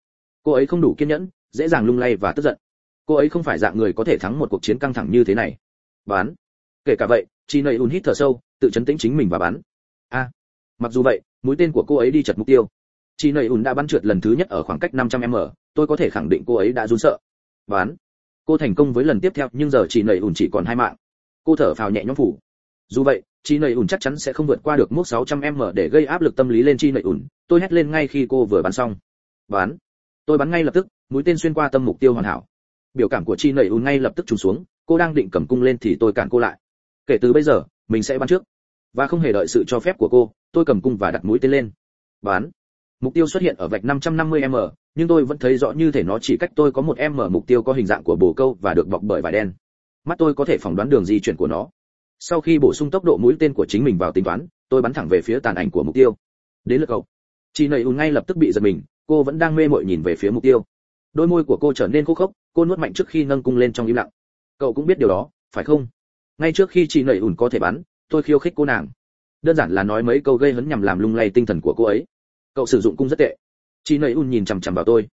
Speaker 1: Cô ấy không đủ kiên nhẫn, dễ dàng lung lay và tức giận. Cô ấy không phải dạng người có thể thắng một cuộc chiến căng thẳng như thế này. Bán. Kể cả vậy chi nầy ùn hít thở sâu, tự chấn tĩnh chính mình và bán. a mặc dù vậy, mũi tên của cô ấy đi chật mục tiêu. Chi nầy ùn đã bắn trượt lần thứ nhất ở khoảng cách 500 m, tôi có thể khẳng định cô ấy đã run sợ. Bán cô thành công với lần tiếp theo, nhưng giờ chị nầy ủn chỉ còn hai mạng. Cô thở phào nhẹ nhõm phủ. Dù vậy, chi nầy ủn chắc chắn sẽ không vượt qua được mức 600 m để gây áp lực tâm lý lên chi nầy ủn tôi hét lên ngay khi cô vừa bắn xong. Bán tôi bắn ngay lập tức, mũi tên xuyên qua tâm mục tiêu hoàn hảo. Biểu cảm của chi nầy ủn ngay lập tức trùng xuống, cô đang định cầm cung lên thì tôi cản cô lại. Kể từ bây giờ, mình sẽ bắn trước. Và không hề đợi sự cho phép của cô tôi cầm cung và đặt mũi tên lên. Bán. Mục tiêu xuất hiện ở vạch 550 m, nhưng tôi vẫn thấy rõ như thể nó chỉ cách tôi có một m, mục tiêu có hình dạng của bồ câu và được bọc bởi vải đen. Mắt tôi có thể phỏng đoán đường di chuyển của nó. Sau khi bổ sung tốc độ mũi tên của chính mình vào tính toán, tôi bắn thẳng về phía tàn ảnh của mục tiêu. Đến lượt cậu. Chị nầy ùn ngay lập tức bị giật mình, cô vẫn đang mê mội nhìn về phía mục tiêu. Đôi môi của cô trở nên khô khốc, cô nuốt mạnh trước khi nâng cung lên trong im lặng. Cậu cũng biết điều đó, phải không? Ngay trước khi chị nầy ùn có thể bắn, tôi khiêu khích cô nàng đơn giản là nói mấy câu gây hấn nhằm làm lung lay tinh thần của cô ấy. Cậu sử dụng cung rất tệ. Chị nầy un nhìn chằm chằm vào tôi.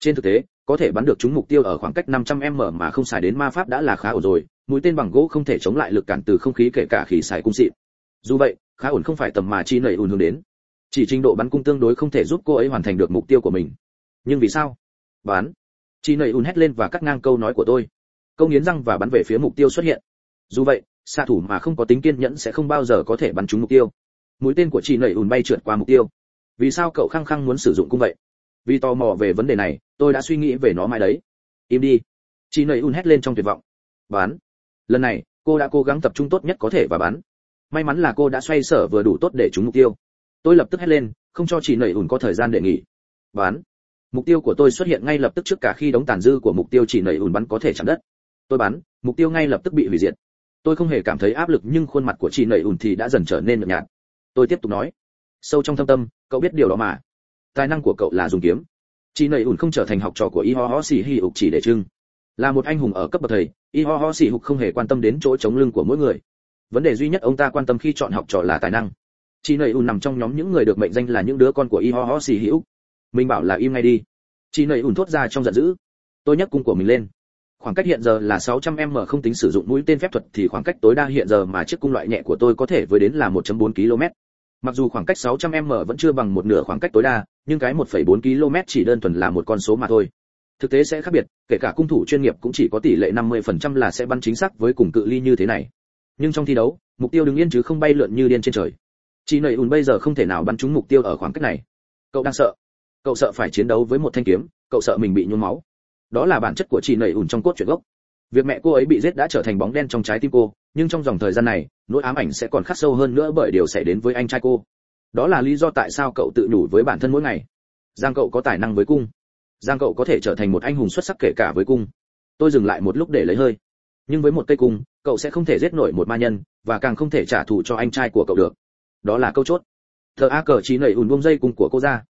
Speaker 1: Trên thực tế, có thể bắn được chúng mục tiêu ở khoảng cách 500 m mà không xài đến ma pháp đã là khá ổn rồi. Mũi tên bằng gỗ không thể chống lại lực cản từ không khí kể cả khi xài cung xịn. Dù vậy, khá ổn không phải tầm mà chị nầy un hướng đến. Chỉ trình độ bắn cung tương đối không thể giúp cô ấy hoàn thành được mục tiêu của mình. Nhưng vì sao? Bắn. Chị nầy un hét lên và cắt ngang câu nói của tôi. Câu nghiến răng và bắn về phía mục tiêu xuất hiện. Dù vậy xạ thủ mà không có tính kiên nhẫn sẽ không bao giờ có thể bắn trúng mục tiêu. Mũi tên của chị nẩy ùn bay trượt qua mục tiêu. Vì sao cậu khăng khăng muốn sử dụng cung vậy? Vì tò mò về vấn đề này, tôi đã suy nghĩ về nó mãi đấy. Im đi. Chị nẩy ùn hét lên trong tuyệt vọng. Bắn. Lần này, cô đã cố gắng tập trung tốt nhất có thể và bắn. May mắn là cô đã xoay sở vừa đủ tốt để trúng mục tiêu. Tôi lập tức hét lên, không cho chị nẩy ùn có thời gian để nghỉ. Bắn. Mục tiêu của tôi xuất hiện ngay lập tức trước cả khi đống tàn dư của mục tiêu chỉ nảy ùn bắn có thể chạm đất. Tôi bắn, mục tiêu ngay lập tức bị hủy diệt tôi không hề cảm thấy áp lực nhưng khuôn mặt của chị nảy ùn thì đã dần trở nên nhợt nhạt. Tôi tiếp tục nói, sâu trong thâm tâm, cậu biết điều đó mà. Tài năng của cậu là dùng kiếm. Chị nảy ùn không trở thành học trò của y ho ho xì hi ục chỉ để trưng. Là một anh hùng ở cấp bậc thầy, y ho ho xì hục không hề quan tâm đến chỗ chống lưng của mỗi người. Vấn đề duy nhất ông ta quan tâm khi chọn học trò là tài năng. Chị nầy ùn nằm trong nhóm những người được mệnh danh là những đứa con của y ho ho xì hữu mình bảo là im ngay đi. Chị nầy ùn thốt ra trong giận dữ. Tôi nhấc cung của mình lên khoảng cách hiện giờ là 600 m, không tính sử dụng mũi tên phép thuật thì khoảng cách tối đa hiện giờ mà chiếc cung loại nhẹ của tôi có thể với đến là 1.4 km mặc dù khoảng cách 600 m vẫn chưa bằng một nửa khoảng cách tối đa, nhưng cái 1.4 km chỉ đơn thuần là một con số mà thôi. Thực tế sẽ khác biệt, kể cả cung thủ chuyên nghiệp cũng chỉ có tỷ lệ 50% là sẽ bắn chính xác với cùng cự ly như thế này. Nhưng trong thi đấu, mục tiêu đứng yên chứ không bay lượn như điên trên trời. Chỉ nầy ùn bây giờ không thể nào bắn trúng mục tiêu ở khoảng cách này. Cậu đang sợ. Cậu sợ phải chiến đấu với một thanh kiếm, cậu sợ mình bị nhuốm máu đó là bản chất của chị nầy ủn trong cốt truyện gốc. Việc mẹ cô ấy bị giết đã trở thành bóng đen trong trái tim cô, nhưng trong dòng thời gian này, nỗi ám ảnh sẽ còn khắc sâu hơn nữa bởi điều xảy đến với anh trai cô. Đó là lý do tại sao cậu tự nhủ với bản thân mỗi ngày. Giang cậu có tài năng với cung. Giang cậu có thể trở thành một anh hùng xuất sắc kể cả với cung. Tôi dừng lại một lúc để lấy hơi. Nhưng với một cây cung, cậu sẽ không thể giết nổi một ma nhân, và càng không thể trả thù cho anh trai của cậu được. Đó là câu chốt. Thờ a cờ trí nảy ùn buông dây cung của cô ra.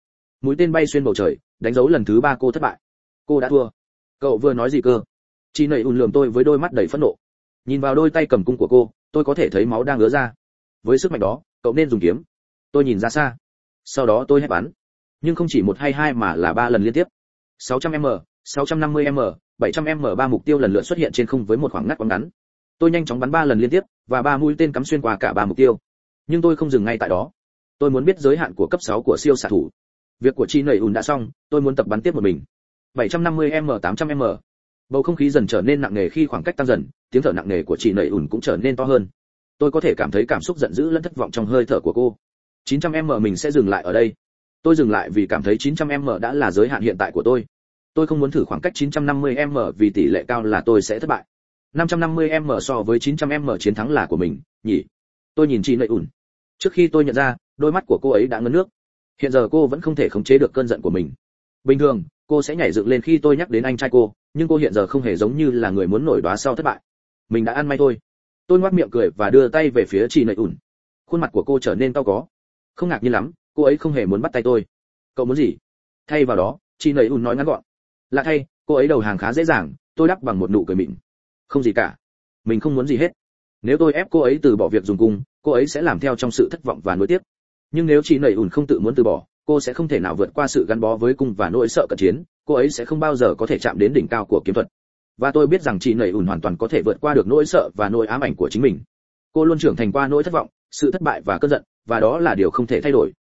Speaker 1: Mũi tên bay xuyên bầu trời, đánh dấu lần thứ ba cô thất bại. Cô đã thua cậu vừa nói gì cơ? Chị nảy ùn lườm tôi với đôi mắt đầy phẫn nộ. Nhìn vào đôi tay cầm cung của cô, tôi có thể thấy máu đang ứa ra. Với sức mạnh đó, cậu nên dùng kiếm. Tôi nhìn ra xa. Sau đó tôi hét bắn. Nhưng không chỉ một hay hai mà là ba lần liên tiếp. 600 m 650 m 700 m ba mục tiêu lần lượt xuất hiện trên không với một khoảng ngắt quá ngắn. Tôi nhanh chóng bắn ba lần liên tiếp và ba mũi tên cắm xuyên qua cả ba mục tiêu. Nhưng tôi không dừng ngay tại đó. Tôi muốn biết giới hạn của cấp 6 của siêu xạ thủ. Việc của chi nảy ùn đã xong, tôi muốn tập bắn tiếp một mình. 750 m 800 m. Bầu không khí dần trở nên nặng nề khi khoảng cách tăng dần, tiếng thở nặng nề của chị nảy ùn cũng trở nên to hơn. Tôi có thể cảm thấy cảm xúc giận dữ lẫn thất vọng trong hơi thở của cô. 900 m mình sẽ dừng lại ở đây. Tôi dừng lại vì cảm thấy 900 m đã là giới hạn hiện tại của tôi. Tôi không muốn thử khoảng cách 950 m vì tỷ lệ cao là tôi sẽ thất bại. 550 m so với 900 m chiến thắng là của mình, nhỉ? Tôi nhìn chị nảy ủn trước khi tôi nhận ra, đôi mắt của cô ấy đã ngấn nước. Hiện giờ cô vẫn không thể khống chế được cơn giận của mình. Bình thường cô sẽ nhảy dựng lên khi tôi nhắc đến anh trai cô, nhưng cô hiện giờ không hề giống như là người muốn nổi đoá sau thất bại. Mình đã ăn may thôi. Tôi ngoác miệng cười và đưa tay về phía chị nợ ủn. Khuôn mặt của cô trở nên to có. Không ngạc nhiên lắm, cô ấy không hề muốn bắt tay tôi. Cậu muốn gì? Thay vào đó, chị nợ ủn nói ngắn gọn. Lạ thay, cô ấy đầu hàng khá dễ dàng, tôi đáp bằng một nụ cười mịn. Không gì cả. Mình không muốn gì hết. Nếu tôi ép cô ấy từ bỏ việc dùng cung, cô ấy sẽ làm theo trong sự thất vọng và nối tiếp nhưng nếu chị nảy ủn không tự muốn từ bỏ cô sẽ không thể nào vượt qua sự gắn bó với cung và nỗi sợ cận chiến, cô ấy sẽ không bao giờ có thể chạm đến đỉnh cao của kiếm thuật. Và tôi biết rằng chị nảy ủn hoàn toàn có thể vượt qua được nỗi sợ và nỗi ám ảnh của chính mình. Cô luôn trưởng thành qua nỗi thất vọng, sự thất bại và cơn giận, và đó là điều không thể thay đổi.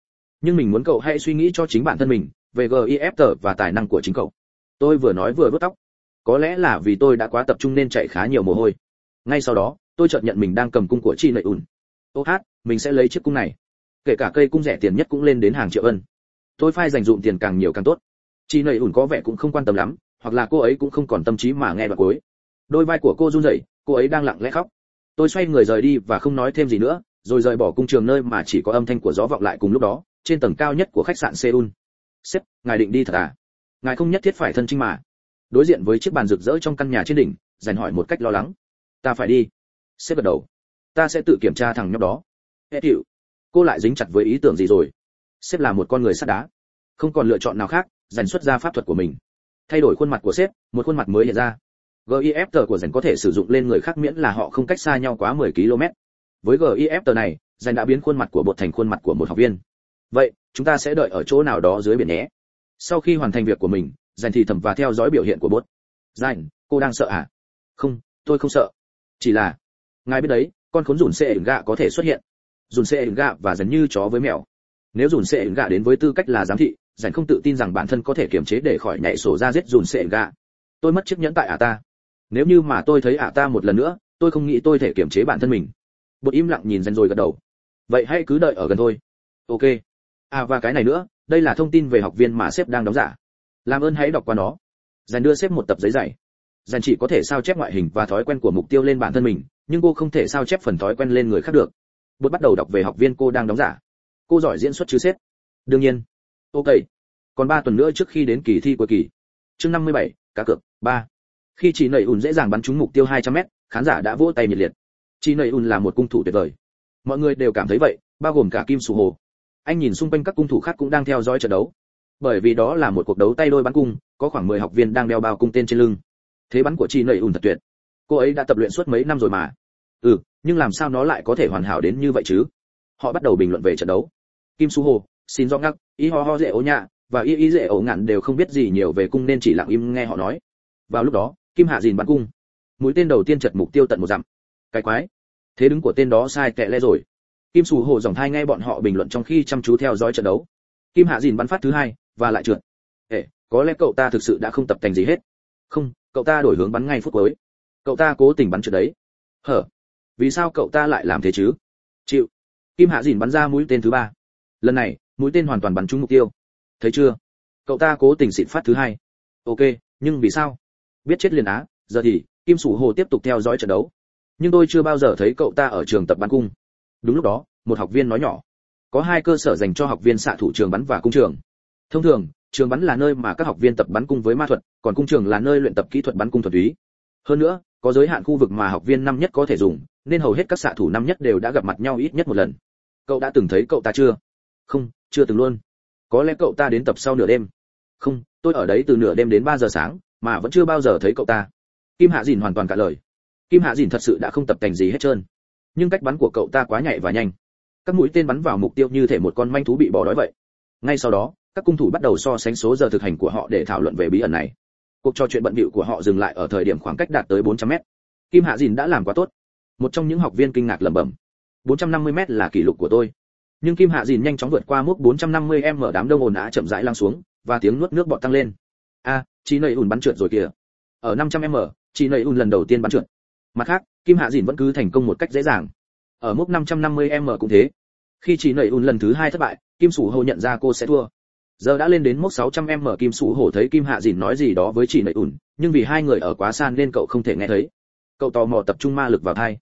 Speaker 1: Nhưng mình muốn cậu hãy suy nghĩ cho chính bản thân mình về gif và tài năng của chính cậu. Tôi vừa nói vừa vuốt tóc. Có lẽ là vì tôi đã quá tập trung nên chạy khá nhiều mồ hôi. Ngay sau đó, tôi chợt nhận mình đang cầm cung của chị nầy ùn. Ô hát, mình sẽ lấy chiếc cung này kể cả cây cung rẻ tiền nhất cũng lên đến hàng triệu ân. Tôi phai dành dụm tiền càng nhiều càng tốt. Chị nầy ủn có vẻ cũng không quan tâm lắm, hoặc là cô ấy cũng không còn tâm trí mà nghe đoạn cuối. Đôi vai của cô run rẩy, cô ấy đang lặng lẽ khóc. Tôi xoay người rời đi và không nói thêm gì nữa, rồi rời bỏ cung trường nơi mà chỉ có âm thanh của gió vọng lại cùng lúc đó, trên tầng cao nhất của khách sạn seoul. Sếp, ngài định đi thật à? Ngài không nhất thiết phải thân trinh mà. Đối diện với chiếc bàn rực rỡ trong căn nhà trên đỉnh, dành hỏi một cách lo lắng. Ta phải đi. Sếp gật đầu. Ta sẽ tự kiểm tra thằng nhóc đó. Hết hiệu cô lại dính chặt với ý tưởng gì rồi? Sếp là một con người sắt đá. Không còn lựa chọn nào khác dành xuất ra pháp thuật của mình. Thay đổi khuôn mặt của sếp, một khuôn mặt mới hiện ra. Gif của dành có thể sử dụng lên người khác miễn là họ không cách xa nhau quá 10 km. Với gif này dành đã biến khuôn mặt của bột thành khuôn mặt của một học viên. Vậy, chúng ta sẽ đợi ở chỗ nào đó dưới biển nhé. Sau khi hoàn thành việc của mình dành thì thầm và theo dõi biểu hiện của bột. Dành cô đang sợ à? Không, tôi không sợ. Chỉ là, ngài biết đấy, con khốn rủn xe ẩn gạ có thể xuất hiện dùn xe gạ và dần như chó với mèo. Nếu dùn xe gạ đến với tư cách là giám thị, dành không tự tin rằng bản thân có thể kiềm chế để khỏi nhảy sổ ra giết dùn xe gạ. Tôi mất chiếc nhẫn tại ả ta. Nếu như mà tôi thấy ả ta một lần nữa, tôi không nghĩ tôi thể kiềm chế bản thân mình. Bột im lặng nhìn dần rồi gật đầu. Vậy hãy cứ đợi ở gần thôi. Ok. À và cái này nữa, đây là thông tin về học viên mà sếp đang đóng giả. Làm ơn hãy đọc qua nó. Dành đưa sếp một tập giấy dày dành chỉ có thể sao chép ngoại hình và thói quen của mục tiêu lên bản thân mình, nhưng cô không thể sao chép phần thói quen lên người khác được bột bắt đầu đọc về học viên cô đang đóng giả. Cô giỏi diễn xuất chứ sếp. Đương nhiên. Ok. Còn ba tuần nữa trước khi đến kỳ thi cuối kỳ. Chương 57, cá cược ba. khi chỉ nảy ùn dễ dàng bắn trúng mục tiêu 200 mét khán giả đã vỗ tay nhiệt liệt. Chỉ nảy ùn là một cung thủ tuyệt vời. Mọi người đều cảm thấy vậy bao gồm cả kim sù hồ. Anh nhìn xung quanh các cung thủ khác cũng đang theo dõi trận đấu. Bởi vì đó là một cuộc đấu tay đôi bắn cung có khoảng 10 học viên đang đeo bao cung tên trên lưng. Thế bắn của chị nầy ùn thật tuyệt. Cô ấy đã tập luyện suốt mấy năm rồi mà ừ nhưng làm sao nó lại có thể hoàn hảo đến như vậy chứ? Họ bắt đầu bình luận về trận đấu. Kim su hồ, xin do ngắc, y ho ho dễ ố nhạ, và y y dễ ố ngạn đều không biết gì nhiều về cung nên chỉ lặng im nghe họ nói. Vào lúc đó, kim hạ dìn bắn cung. Mũi tên đầu tiên chật mục tiêu tận một dặm. Cái quái. Thế đứng của tên đó sai tệ lẽ rồi. Kim su hồ dòng thai nghe bọn họ bình luận trong khi chăm chú theo dõi trận đấu. Kim hạ dìn bắn phát thứ hai, và lại trượt. Ệ có lẽ cậu ta thực sự đã không tập thành gì hết. Không, cậu ta đổi hướng bắn ngay phút cuối. Cậu ta cố tình bắn trượt đấy. Hở vì sao cậu ta lại làm thế chứ? Chịu. Kim hạ dìn bắn ra mũi tên thứ ba. Lần này, mũi tên hoàn toàn bắn trúng mục tiêu. Thấy chưa? Cậu ta cố tình xịn phát thứ hai. Ok, nhưng vì sao? Biết chết liền á, giờ thì, kim sủ hồ tiếp tục theo dõi trận đấu. Nhưng tôi chưa bao giờ thấy cậu ta ở trường tập bắn cung. Đúng lúc đó, một học viên nói nhỏ. Có hai cơ sở dành cho học viên xạ thủ trường bắn và cung trường. Thông thường, trường bắn là nơi mà các học viên tập bắn cung với ma thuật, còn cung trường là nơi luyện tập kỹ thuật bắn cung thuật túy hơn nữa, có giới hạn khu vực mà học viên năm nhất có thể dùng nên hầu hết các xạ thủ năm nhất đều đã gặp mặt nhau ít nhất một lần. Cậu đã từng thấy cậu ta chưa? Không, chưa từng luôn. Có lẽ cậu ta đến tập sau nửa đêm. Không, tôi ở đấy từ nửa đêm đến 3 giờ sáng, mà vẫn chưa bao giờ thấy cậu ta. Kim hạ dìn hoàn toàn cả lời. Kim hạ dìn thật sự đã không tập thành gì hết trơn. Nhưng cách bắn của cậu ta quá nhạy và nhanh. Các mũi tên bắn vào mục tiêu như thể một con manh thú bị bỏ đói vậy. Ngay sau đó, các cung thủ bắt đầu so sánh số giờ thực hành của họ để thảo luận về bí ẩn này. Cuộc trò chuyện bận bịu của họ dừng lại ở thời điểm khoảng cách đạt tới 400 mét. Kim hạ dìn đã làm quá tốt một trong những học viên kinh ngạc lẩm bẩm. 450 m là kỷ lục của tôi. Nhưng kim hạ dìn nhanh chóng vượt qua mức 450 m đám đông ồn ào chậm rãi lăn xuống và tiếng nuốt nước bọt tăng lên. A à, chị nầy ùn bắn trượt rồi kìa. Ở 500 m chị nầy ùn lần đầu tiên bắn trượt. Mặt khác kim hạ dìn vẫn cứ thành công một cách dễ dàng. Ở mức 550 m cũng thế. Khi chị nầy ùn lần thứ hai thất bại kim sủ hầu nhận ra cô sẽ thua. Giờ đã lên đến mốc 600 m kim sủ hổ thấy kim hạ dìn nói gì đó với chị nầy ùn nhưng vì hai người ở quá xa nên cậu không thể nghe thấy. Cậu tò mò tập trung ma lực vào thai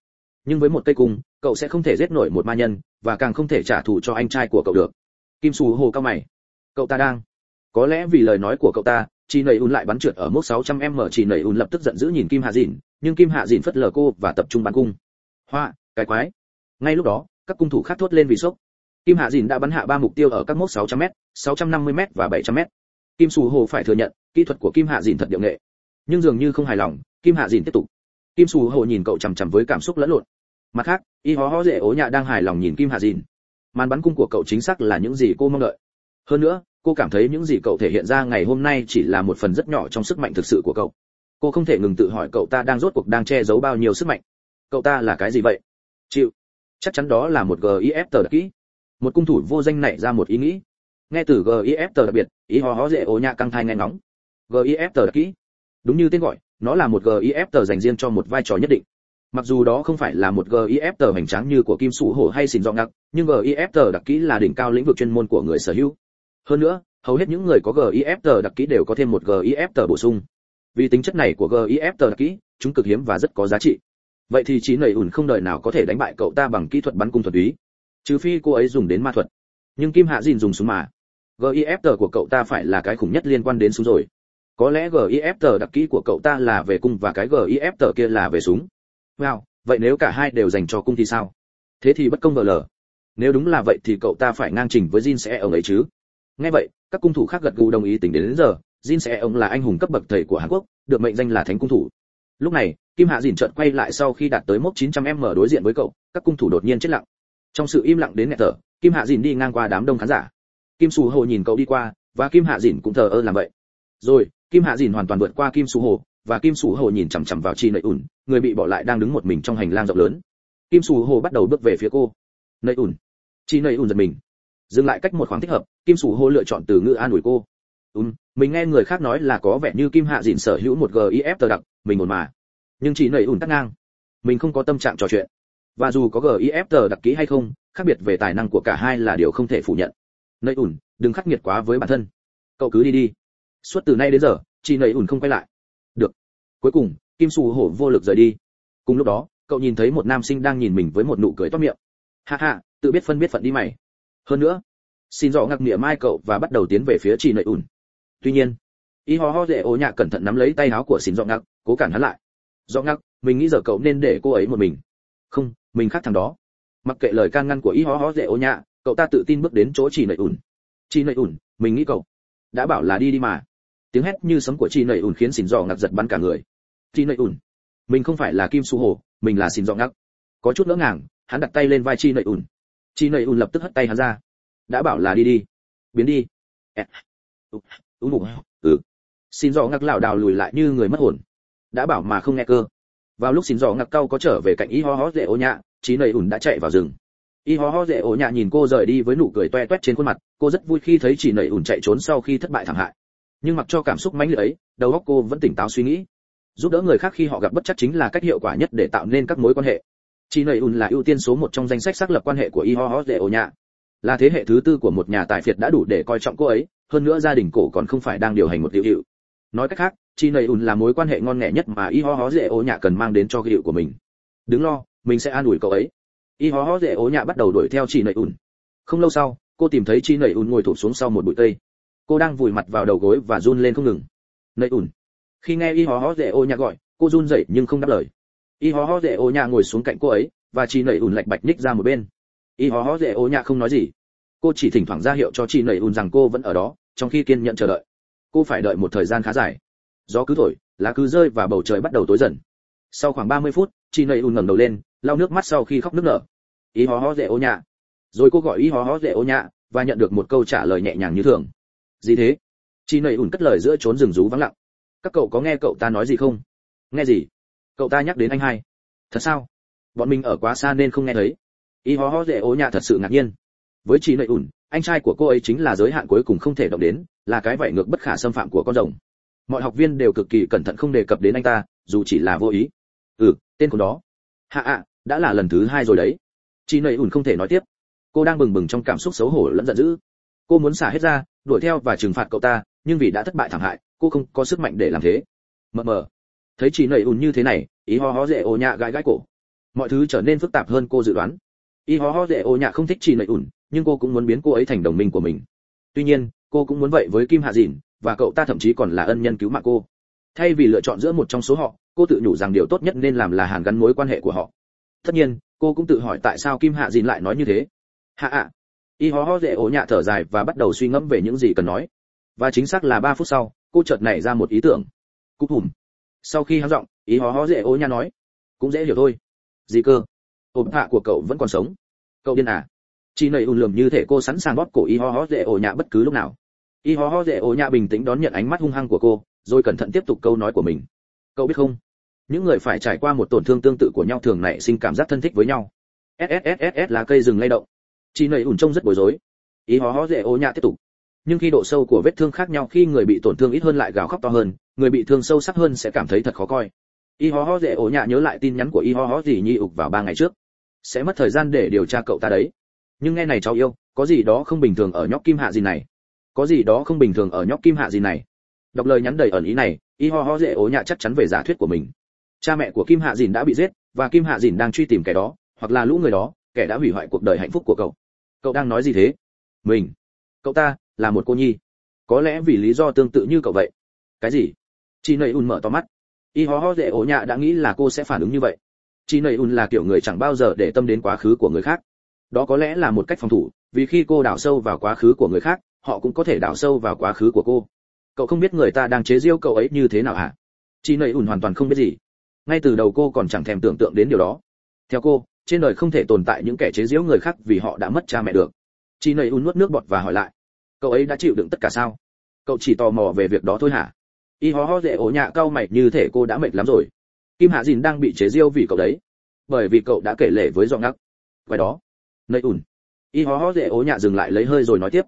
Speaker 1: nhưng với một cây cung cậu sẽ không thể giết nổi một ma nhân và càng không thể trả thù cho anh trai của cậu được kim Sù hồ cao mày cậu ta đang có lẽ vì lời nói của cậu ta chị nầy ùn lại bắn trượt ở mốc 600 m chị nầy ùn lập tức giận dữ nhìn kim hạ dìn nhưng kim hạ dìn phất lờ cô và tập trung bắn cung hoa cái quái ngay lúc đó các cung thủ khác thốt lên vì sốc Kim Hạ Dìn đã bắn hạ ba mục tiêu ở các mốc 600m, 650m và 700m. Kim Sù Hồ phải thừa nhận, kỹ thuật của Kim Hạ Dìn thật điệu nghệ. Nhưng dường như không hài lòng, Kim Hạ Dìn tiếp tục. Kim Sù Hồ nhìn cậu chằm chằm với cảm xúc lẫn lộn. Mặt khác, Y Hó Hó Dệ Ố Nhạ đang hài lòng nhìn Kim Hạ Dìn. Màn bắn cung của cậu chính xác là những gì cô mong đợi. Hơn nữa, cô cảm thấy những gì cậu thể hiện ra ngày hôm nay chỉ là một phần rất nhỏ trong sức mạnh thực sự của cậu. Cô không thể ngừng tự hỏi cậu ta đang rốt cuộc đang che giấu bao nhiêu sức mạnh. Cậu ta là cái gì vậy? Chịu. Chắc chắn đó là một GIF tờ đặc kỹ một cung thủ vô danh nảy ra một ý nghĩ nghe từ gif tờ đặc biệt ý hò hó dễ ố nhạ căng thai nghe ngóng gif tờ đặc kỹ đúng như tên gọi nó là một gif tờ dành riêng cho một vai trò nhất định mặc dù đó không phải là một gif tờ hoành tráng như của kim sủ hổ hay xin do ngặc nhưng gif tờ đặc kỹ là đỉnh cao lĩnh vực chuyên môn của người sở hữu. Hơn nữa hầu hết những người có gif tờ đặc kỹ đều có thêm một gif tờ bổ sung. Vì tính chất này của gif tờ đặc kỹ chúng cực hiếm và rất có giá trị. Vậy thì chín nầy ủn không đời nào có thể đánh bại cậu ta bằng kỹ thuật bắn cung thuật ý, trừ phi cô ấy dùng đến ma thuật. Nhưng kim hạ dìn dùng súng mà. Gif của cậu ta phải là cái khủng nhất liên quan đến súng rồi. Có lẽ gif đặc kỹ của cậu ta là về cung và cái gif kia là về súng wow vậy nếu cả hai đều dành cho cung thì sao? Thế thì bất công vợ lờ. Nếu đúng là vậy thì cậu ta phải ngang trình với jin sẽ ông ấy chứ. Nghe vậy các cung thủ khác gật gù đồng ý tính đến, đến giờ jin sẽ ông là anh hùng cấp bậc thầy của hàn quốc được mệnh danh là thánh cung thủ. Lúc này kim hạ dìn chợt quay lại sau khi đạt tới mốc 900 m đối diện với cậu các cung thủ đột nhiên chết lặng. Trong sự im lặng đến nghẹt thở kim hạ dìn đi ngang qua đám đông khán giả. Kim sù hồ nhìn cậu đi qua và kim hạ dìn cũng thờ ơ làm vậy. Rồi kim hạ dìn hoàn toàn vượt qua kim sù hồ và kim sủ hồ nhìn chằm chằm vào chi nậy ủn người bị bỏ lại đang đứng một mình trong hành lang rộng lớn. Kim sủ hồ bắt đầu bước về phía cô. Nậy ủn chi nậy ủn giật mình. Dừng lại cách một khoảng thích hợp, kim sủ hồ lựa chọn từ ngữ an ủi cô. Ùm mình nghe người khác nói là có vẻ như kim hạ dìn sở hữu một gif tờ đặc, mình ổn mà. Nhưng chỉ nảy ủn tắt ngang. Mình không có tâm trạng trò chuyện. Và dù có gif tờ đặc kỹ hay không, khác biệt về tài năng của cả hai là điều không thể phủ nhận. Nảy ủn đừng khắc nghiệt quá với bản thân. Cậu cứ đi đi. Suốt từ nay đến giờ chị nảy ủn không quay lại cuối cùng, kim sù hổ vô lực rời đi. Cùng lúc đó, cậu nhìn thấy một nam sinh đang nhìn mình với một nụ cười toát miệng. Ha ha, tự biết phân biết phận đi mày. Hơn nữa, xin Dọ ngặc nghĩa mai cậu và bắt đầu tiến về phía chị nảy ủn tuy nhiên, y ho ho dễ ô nhạ cẩn thận nắm lấy tay áo của xin Dọ ngặc cố cản hắn lại. Dọ ngặc mình nghĩ giờ cậu nên để cô ấy một mình. Không, mình khác thằng đó. Mặc kệ lời can ngăn của y ho ho dễ ô nhạ, cậu ta tự tin bước đến chỗ chị nảy ủn chị nảy ủn mình nghĩ cậu đã bảo là đi đi mà tiếng hét như sấm của chị nảy ủn khiến xin dò ngặc giật bắn cả người. Chị nảy ủn mình không phải là kim su hồ, mình là xin dò ngặc có chút ngỡ ngàng, hắn đặt tay lên vai chị nảy ủn chị nảy ủn lập tức hất tay hắn ra. Đã bảo là đi đi. Biến đi. Ú. Mục ừ. Xin dò ngặc lảo đảo lùi lại như người mất hồn. Đã bảo mà không nghe cơ. Vào lúc xin dò ngặc cau có trở về cạnh y ho ho dễ ô nhạ chị nầy ủn đã chạy vào rừng. Y ho ho dễ ổ nhạ nhìn cô rời đi với nụ cười toe toét trên khuôn mặt, cô rất vui khi thấy chị nầy ủn chạy trốn sau khi thất bại thảm hại nhưng mặc cho cảm xúc mãnh liệt ấy, đầu óc cô vẫn tỉnh táo suy nghĩ. Giúp đỡ người khác khi họ gặp bất chắc chính là cách hiệu quả nhất để tạo nên các mối quan hệ. Chị nầy ùn là ưu tiên số một trong danh sách xác lập quan hệ của y ho ho dễ ổ nhạ. Là thế hệ thứ tư của một nhà tài phiệt đã đủ để coi trọng cô ấy, hơn nữa gia đình cổ còn không phải đang điều hành một tiểu hiệu. Nói cách khác chi nầy ùn là mối quan hệ ngon nghẻ nhất mà y ho ho dễ ổ nhạ cần mang đến cho hiệu của mình. Đứng lo, mình sẽ an ủi cậu ấy. Y ho ho dễ ổ nhạ bắt đầu đuổi theo chi nầy ùn. Không lâu sau, cô tìm thấy chi nầy ùn ngồi thụp xuống sau một bụi cây cô đang vùi mặt vào đầu gối và run lên không ngừng. Nầy ùn. Khi nghe y Hó Hó dễ Ô nhạ gọi, cô run rẩy nhưng không đáp lời. Y Hó Hó dễ Ô nhạ ngồi xuống cạnh cô ấy, và chị nầy ùn lạch bạch ních ra một bên. Y Hó Hó dễ Ô nhạ không nói gì. Cô chỉ thỉnh thoảng ra hiệu cho chị nầy ùn rằng cô vẫn ở đó, trong khi kiên nhận chờ đợi. Cô phải đợi một thời gian khá dài. Gió cứ thổi, lá cứ rơi và bầu trời bắt đầu tối dần. Sau khoảng 30 phút, chị nầy ùn ngẩng đầu lên, lau nước mắt sau khi khóc nức nở. Ý hó hó dễ ô nhạ rồi cô gọi ý hó hó dễ ô nhạ và nhận được một câu trả lời nhẹ nhàng như thường gì thế? Chị nầy ủn cất lời giữa trốn rừng rú vắng lặng. Các cậu có nghe cậu ta nói gì không? Nghe gì? Cậu ta nhắc đến anh hai. Thật sao? Bọn mình ở quá xa nên không nghe thấy. Y hó hó dễ ố nhà thật sự ngạc nhiên. Với chị nầy ủn, anh trai của cô ấy chính là giới hạn cuối cùng không thể động đến, là cái vảy ngược bất khả xâm phạm của con rồng. Mọi học viên đều cực kỳ cẩn thận không đề cập đến anh ta, dù chỉ là vô ý. Ừ tên của đó hạ ạ, đã là lần thứ hai rồi đấy. Chị nầy ủn không thể nói tiếp. Cô đang bừng bừng trong cảm xúc xấu hổ lẫn giận dữ. Cô muốn xả hết ra đuổi theo và trừng phạt cậu ta nhưng vì đã thất bại thảm hại cô không có sức mạnh để làm thế. Mờ mờ. Thấy chị nầy ùn như thế này ý ho ho dễ ô nhạ gãi gãi cổ. Mọi thứ trở nên phức tạp hơn cô dự đoán. Y ho ho dễ ô nhạ không thích chị nầy ùn, nhưng cô cũng muốn biến cô ấy thành đồng minh của mình. Tuy nhiên cô cũng muốn vậy với kim hạ dìn và cậu ta thậm chí còn là ân nhân cứu mạng cô. Thay vì lựa chọn giữa một trong số họ cô tự nhủ rằng điều tốt nhất nên làm là hàn gắn mối quan hệ của họ. Tất nhiên cô cũng tự hỏi tại sao kim hạ dìn lại nói như thế. Hạ ạ y ho ho dễ ổ nhạ thở dài và bắt đầu suy ngẫm về những gì cần nói. Và chính xác là ba phút sau, cô chợt nảy ra một ý tưởng. Cúp hùm. Sau khi hắn giọng ý ho ho dễ ổ nhạ nói, cũng dễ hiểu thôi. Gì cơ? Ổn hạ của cậu vẫn còn sống. Cậu điên à? Chị nầy ùn lườm như thể cô sẵn sàng bóp cổ y ho ho dễ ổ nhạ bất cứ lúc nào. Y ho ho dễ ổ nhạ bình tĩnh đón nhận ánh mắt hung hăng của cô, rồi cẩn thận tiếp tục câu nói của mình. Cậu biết không? Những người phải trải qua một tổn thương tương tự của nhau thường nảy sinh cảm giác thân thích với nhau. Sss là cây rừng lay động chị nầy ủn trông rất bối rối. Y ho ho dễ ô nhạ tiếp tục. Nhưng khi độ sâu của vết thương khác nhau, khi người bị tổn thương ít hơn lại gào khóc to hơn, người bị thương sâu sắc hơn sẽ cảm thấy thật khó coi. Y ho ho dễ ổ nhạ nhớ lại tin nhắn của y ho ho gì nhi ục vào ba ngày trước. Sẽ mất thời gian để điều tra cậu ta đấy. Nhưng nghe này cháu yêu, có gì đó không bình thường ở nhóc kim hạ gì này? Có gì đó không bình thường ở nhóc kim hạ gì này? Đọc lời nhắn đầy ẩn ý này y ho ho dễ ố nhạ chắc chắn về giả thuyết của mình. Cha mẹ của kim hạ dìn đã bị giết, và kim hạ dìn đang truy tìm kẻ đó, hoặc là lũ người đó, kẻ đã hủy hoại cuộc đời hạnh phúc của cậu cậu đang nói gì thế? Mình. Cậu ta là một cô nhi. Có lẽ vì lý do tương tự như cậu vậy. Cái gì? Chị nầy ùn mở to mắt. Y ho ho dễ ố nhạ đã nghĩ là cô sẽ phản ứng như vậy. Chị nầy ùn là kiểu người chẳng bao giờ để tâm đến quá khứ của người khác. Đó có lẽ là một cách phòng thủ, vì khi cô đào sâu vào quá khứ của người khác, họ cũng có thể đào sâu vào quá khứ của cô. Cậu không biết người ta đang chế giễu cậu ấy như thế nào hả? Chị nầy ùn hoàn toàn không biết gì. Ngay từ đầu cô còn chẳng thèm tưởng tượng đến điều đó. Theo cô trên đời không thể tồn tại những kẻ chế giễu người khác vì họ đã mất cha mẹ được. Chị nầy un nuốt nước bọt và hỏi lại, cậu ấy đã chịu đựng tất cả sao? Cậu chỉ tò mò về việc đó thôi hả? Y hó hó dễ ổ nhạ cau mày như thể cô đã mệt lắm rồi. Kim hạ dìn đang bị chế giễu vì cậu đấy, bởi vì cậu đã kể lể với giọng ngắc. Quay đó, nầy un. Y hó hó dễ ổ nhạ dừng lại lấy hơi rồi nói tiếp,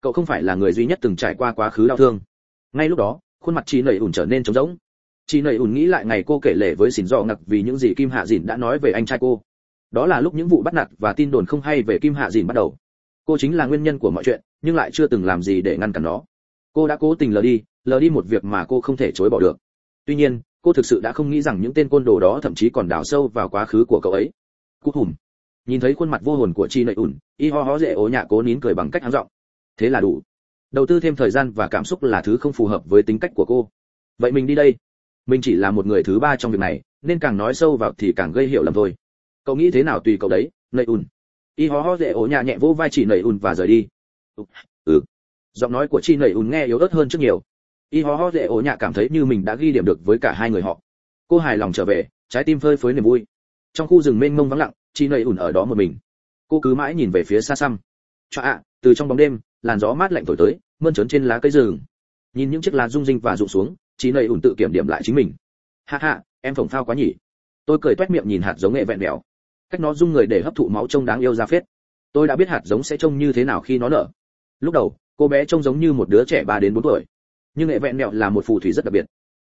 Speaker 1: cậu không phải là người duy nhất từng trải qua quá khứ đau thương. Ngay lúc đó, khuôn mặt chị nầy ùn trở nên trống rỗng. Chị nầy ùn nghĩ lại ngày cô kể lể với xỉn dọ ngặc vì những gì kim hạ dìn đã nói về anh trai cô đó là lúc những vụ bắt nạt và tin đồn không hay về kim hạ dìn bắt đầu. Cô chính là nguyên nhân của mọi chuyện, nhưng lại chưa từng làm gì để ngăn cản nó. Cô đã cố tình lờ đi lờ đi một việc mà cô không thể chối bỏ được. Tuy nhiên, cô thực sự đã không nghĩ rằng những tên côn đồ đó thậm chí còn đào sâu vào quá khứ của cậu ấy. Cút hùm. Nhìn thấy khuôn mặt vô hồn của chi nợ ủn y ho ho dễ ố nhạ cố nín cười bằng cách háng giọng. Thế là đủ. Đầu tư thêm thời gian và cảm xúc là thứ không phù hợp với tính cách của cô. Vậy mình đi đây. Mình chỉ là một người thứ ba trong việc này, nên càng nói sâu vào thì càng gây hiểu lầm thôi cậu nghĩ thế nào tùy cậu đấy, nầy ùn? Y ho ho dễ ố nhà nhẹ vỗ vai chị nầy ùn và rời đi. Ừ. Giọng nói của chi nầy ùn nghe yếu ớt hơn trước nhiều. Y ho ho dễ ố nhà cảm thấy như mình đã ghi điểm được với cả hai người họ. Cô hài lòng trở về, trái tim phơi phới niềm vui. Trong khu rừng mênh mông vắng lặng chi nầy ùn ở đó một mình. Cô cứ mãi nhìn về phía xa xăm. Cho ạ, từ trong bóng đêm, làn gió mát lạnh thổi tới, mơn trớn trên lá cây rừng. Nhìn những chiếc lá rung rinh và rụng xuống chi nầy ùn tự kiểm điểm lại chính mình. Ha ha, em phồng phao quá nhỉ. Tôi cười toét miệng nhìn hạt giống nghệ vẹn mèo cách nó dung người để hấp thụ máu trông đáng yêu ra phết. Tôi đã biết hạt giống sẽ trông như thế nào khi nó nở. Lúc đầu, cô bé trông giống như một đứa trẻ ba đến bốn tuổi. Nhưng nghệ vẹn mẹo là một phù thủy rất đặc biệt.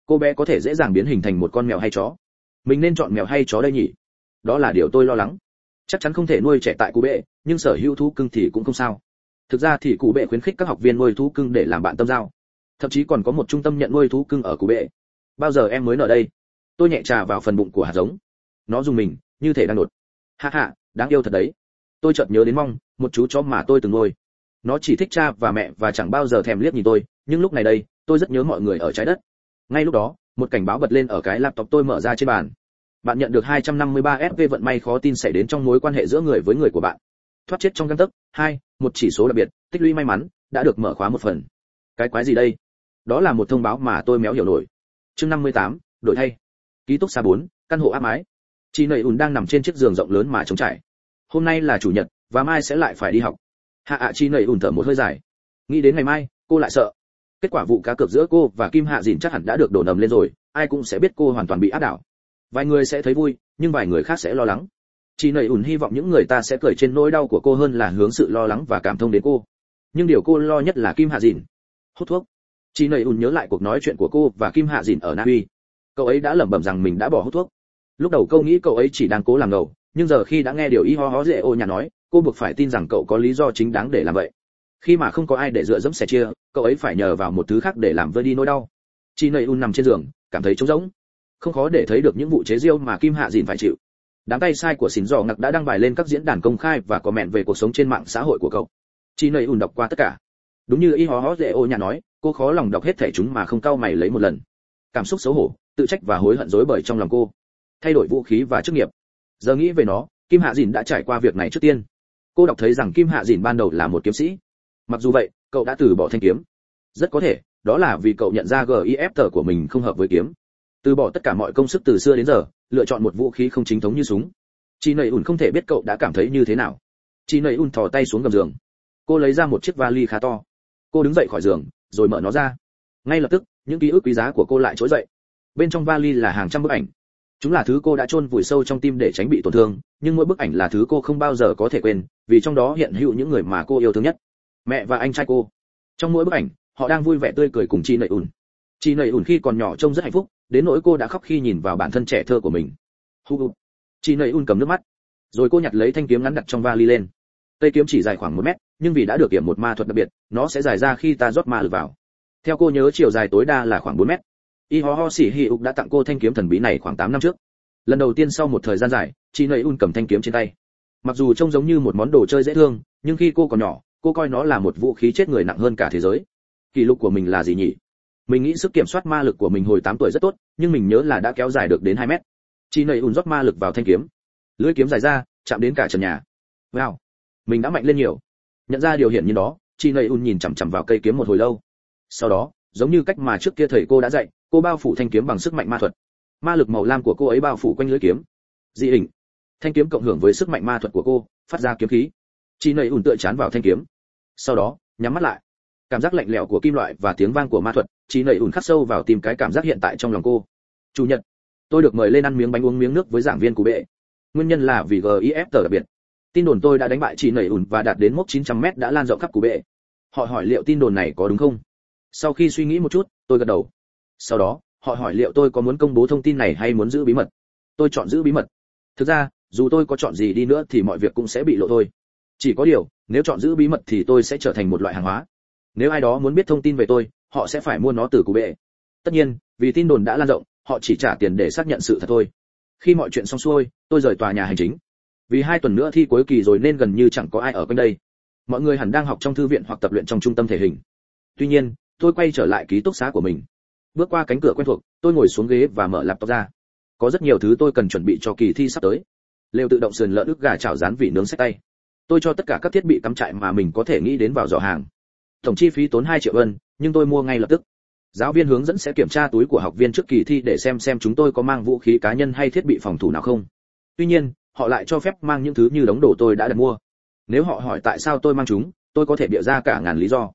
Speaker 1: Cô bé có thể dễ dàng biến hình thành một con mèo hay chó. Mình nên chọn mèo hay chó đây nhỉ? Đó là điều tôi lo lắng. Chắc chắn không thể nuôi trẻ tại cụ bệ, nhưng sở hữu thú cưng thì cũng không sao. Thực ra thì cụ bệ khuyến khích các học viên nuôi thú cưng để làm bạn tâm giao. Thậm chí còn có một trung tâm nhận nuôi thú cưng ở cụ bệ. Bao giờ em mới nở đây? Tôi nhẹ trà vào phần bụng của hạt giống. Nó dùng mình, như thể đang đột ha ha đáng yêu thật đấy. Tôi chợt nhớ đến mong một chú chó mà tôi từng nuôi. Nó chỉ thích cha và mẹ và chẳng bao giờ thèm liếc nhìn tôi nhưng lúc này đây tôi rất nhớ mọi người ở trái đất. Ngay lúc đó một cảnh báo bật lên ở cái laptop tôi mở ra trên bàn. Bạn nhận được 253 SV vận may khó tin xảy đến trong mối quan hệ giữa người với người của bạn. Thoát chết trong căn tấc hai một chỉ số đặc biệt tích lũy may mắn đã được mở khóa một phần. Cái quái gì đây? Đó là một thông báo mà tôi méo hiểu nổi. Chương 58, đổi thay. Ký túc xá 4, căn hộ áp mái chị nầy ùn đang nằm trên chiếc giường rộng lớn mà trống trải. Hôm nay là chủ nhật, và mai sẽ lại phải đi học. Hạ ạ, chi nầy ùn thở một hơi dài. Nghĩ đến ngày mai, cô lại sợ. Kết quả vụ cá cược giữa cô và kim hạ dìn chắc hẳn đã được đổ nầm lên rồi, ai cũng sẽ biết cô hoàn toàn bị áp đảo. Vài người sẽ thấy vui, nhưng vài người khác sẽ lo lắng. Chị nầy ùn hy vọng những người ta sẽ cười trên nỗi đau của cô hơn là hướng sự lo lắng và cảm thông đến cô. Nhưng điều cô lo nhất là kim hạ dìn. Hút thuốc. Chị nầy ùn nhớ lại cuộc nói chuyện của cô và kim hạ dìn ở na uy. Cậu ấy đã lẩm bẩm rằng mình đã bỏ hút thuốc lúc đầu câu nghĩ cậu ấy chỉ đang cố làm ngầu, nhưng giờ khi đã nghe điều y ho ho dễ ô nhà nói, cô buộc phải tin rằng cậu có lý do chính đáng để làm vậy. Khi mà không có ai để dựa dẫm sẻ chia, cậu ấy phải nhờ vào một thứ khác để làm vơi đi nỗi đau. Chị nầy un nằm trên giường, cảm thấy trống rỗng. Không khó để thấy được những vụ chế diêu mà kim hạ dìn phải chịu. Đám tay sai của xín dò ngặc đã đăng bài lên các diễn đàn công khai và có mẹn về cuộc sống trên mạng xã hội của cậu. Chị nầy un đọc qua tất cả. Đúng như y hó hó dễ ô nhà nói, cô khó lòng đọc hết thẻ chúng mà không cau mày lấy một lần. Cảm xúc xấu hổ, tự trách và hối hận dối bời trong lòng cô thay đổi vũ khí và chức nghiệp. Giờ nghĩ về nó, kim hạ dìn đã trải qua việc này trước tiên. Cô đọc thấy rằng kim hạ dìn ban đầu là một kiếm sĩ. Mặc dù vậy, cậu đã từ bỏ thanh kiếm. Rất có thể, đó là vì cậu nhận ra gif tờ của mình không hợp với kiếm. Từ bỏ tất cả mọi công sức từ xưa đến giờ, lựa chọn một vũ khí không chính thống như súng. Chị nầy ùn không thể biết cậu đã cảm thấy như thế nào. Chị nầy ùn thò tay xuống gầm giường. Cô lấy ra một chiếc vali khá to. Cô đứng dậy khỏi giường, rồi mở nó ra. Ngay lập tức, những ký ức quý giá của cô lại trỗi dậy. Bên trong vali là hàng trăm bức ảnh chúng là thứ cô đã chôn vùi sâu trong tim để tránh bị tổn thương, nhưng mỗi bức ảnh là thứ cô không bao giờ có thể quên, vì trong đó hiện hữu những người mà cô yêu thương nhất. Mẹ và anh trai cô. Trong mỗi bức ảnh, họ đang vui vẻ tươi cười cùng chị nầy ùn. Chị nầy ùn khi còn nhỏ trông rất hạnh phúc, đến nỗi cô đã khóc khi nhìn vào bản thân trẻ thơ của mình. Hu hu. Chị nầy ùn cầm nước mắt. Rồi cô nhặt lấy thanh kiếm ngắn đặt trong vali lên. Tây kiếm chỉ dài khoảng một mét, nhưng vì đã được kiểm một ma thuật đặc biệt, nó sẽ dài ra khi ta rót ma lực vào. Theo cô nhớ chiều dài tối đa là khoảng 4 mét y ho ho xỉ hì ục đã tặng cô thanh kiếm thần bí này khoảng 8 năm trước. Lần đầu tiên sau một thời gian dài, chị nầy un cầm thanh kiếm trên tay. Mặc dù trông giống như một món đồ chơi dễ thương, nhưng khi cô còn nhỏ, cô coi nó là một vũ khí chết người nặng hơn cả thế giới. Kỷ lục của mình là gì nhỉ? Mình nghĩ sức kiểm soát ma lực của mình hồi 8 tuổi rất tốt, nhưng mình nhớ là đã kéo dài được đến 2 mét. Chị nầy un rót ma lực vào thanh kiếm. Lưỡi kiếm dài ra, chạm đến cả trần nhà. Wow. Mình đã mạnh lên nhiều. Nhận ra điều hiển nhiên đó, chị nầy un nhìn chằm chằm vào cây kiếm một hồi lâu. Sau đó, giống như cách mà trước kia thầy cô đã dạy cô bao phủ thanh kiếm bằng sức mạnh ma thuật. Ma lực màu lam của cô ấy bao phủ quanh lưỡi kiếm. Dị hình. Thanh kiếm cộng hưởng với sức mạnh ma thuật của cô, phát ra kiếm khí. Chị nầy ủn tựa chán vào thanh kiếm. Sau đó, nhắm mắt lại. Cảm giác lạnh lẽo của kim loại và tiếng vang của ma thuật, chị nầy ủn khắc sâu vào tìm cái cảm giác hiện tại trong lòng cô. Chủ nhật, tôi được mời lên ăn miếng bánh uống miếng nước với giảng viên của bệ. Nguyên nhân là vì gif tờ đặc biệt. Tin đồn tôi đã đánh bại chị nầy ủn và đạt đến mốc 900 m đã lan rộng khắp cú bệ. Họ hỏi liệu tin đồn này có đúng không? Sau khi suy nghĩ một chút, tôi gật đầu sau đó, họ hỏi liệu tôi có muốn công bố thông tin này hay muốn giữ bí mật. Tôi chọn giữ bí mật. Thực ra, dù tôi có chọn gì đi nữa thì mọi việc cũng sẽ bị lộ thôi. Chỉ có điều, nếu chọn giữ bí mật thì tôi sẽ trở thành một loại hàng hóa. Nếu ai đó muốn biết thông tin về tôi, họ sẽ phải mua nó từ cụ bệ. Tất nhiên, vì tin đồn đã lan rộng, họ chỉ trả tiền để xác nhận sự thật thôi. Khi mọi chuyện xong xuôi, tôi rời tòa nhà hành chính. Vì hai tuần nữa thi cuối kỳ rồi nên gần như chẳng có ai ở quanh đây. Mọi người hẳn đang học trong thư viện hoặc tập luyện trong trung tâm thể hình. Tuy nhiên, tôi quay trở lại ký túc xá của mình bước qua cánh cửa quen thuộc, tôi ngồi xuống ghế và mở laptop ra. Có rất nhiều thứ tôi cần chuẩn bị cho kỳ thi sắp tới. Lều tự động sườn lợn ức gà chảo rán vị nướng sách tay. Tôi cho tất cả các thiết bị cắm trại mà mình có thể nghĩ đến vào giỏ hàng. Tổng chi phí tốn 2 triệu ân nhưng tôi mua ngay lập tức. Giáo viên hướng dẫn sẽ kiểm tra túi của học viên trước kỳ thi để xem xem chúng tôi có mang vũ khí cá nhân hay thiết bị phòng thủ nào không. Tuy nhiên, họ lại cho phép mang những thứ như đống đồ tôi đã đặt mua. Nếu họ hỏi tại sao tôi mang chúng, tôi có thể bịa ra cả ngàn lý do.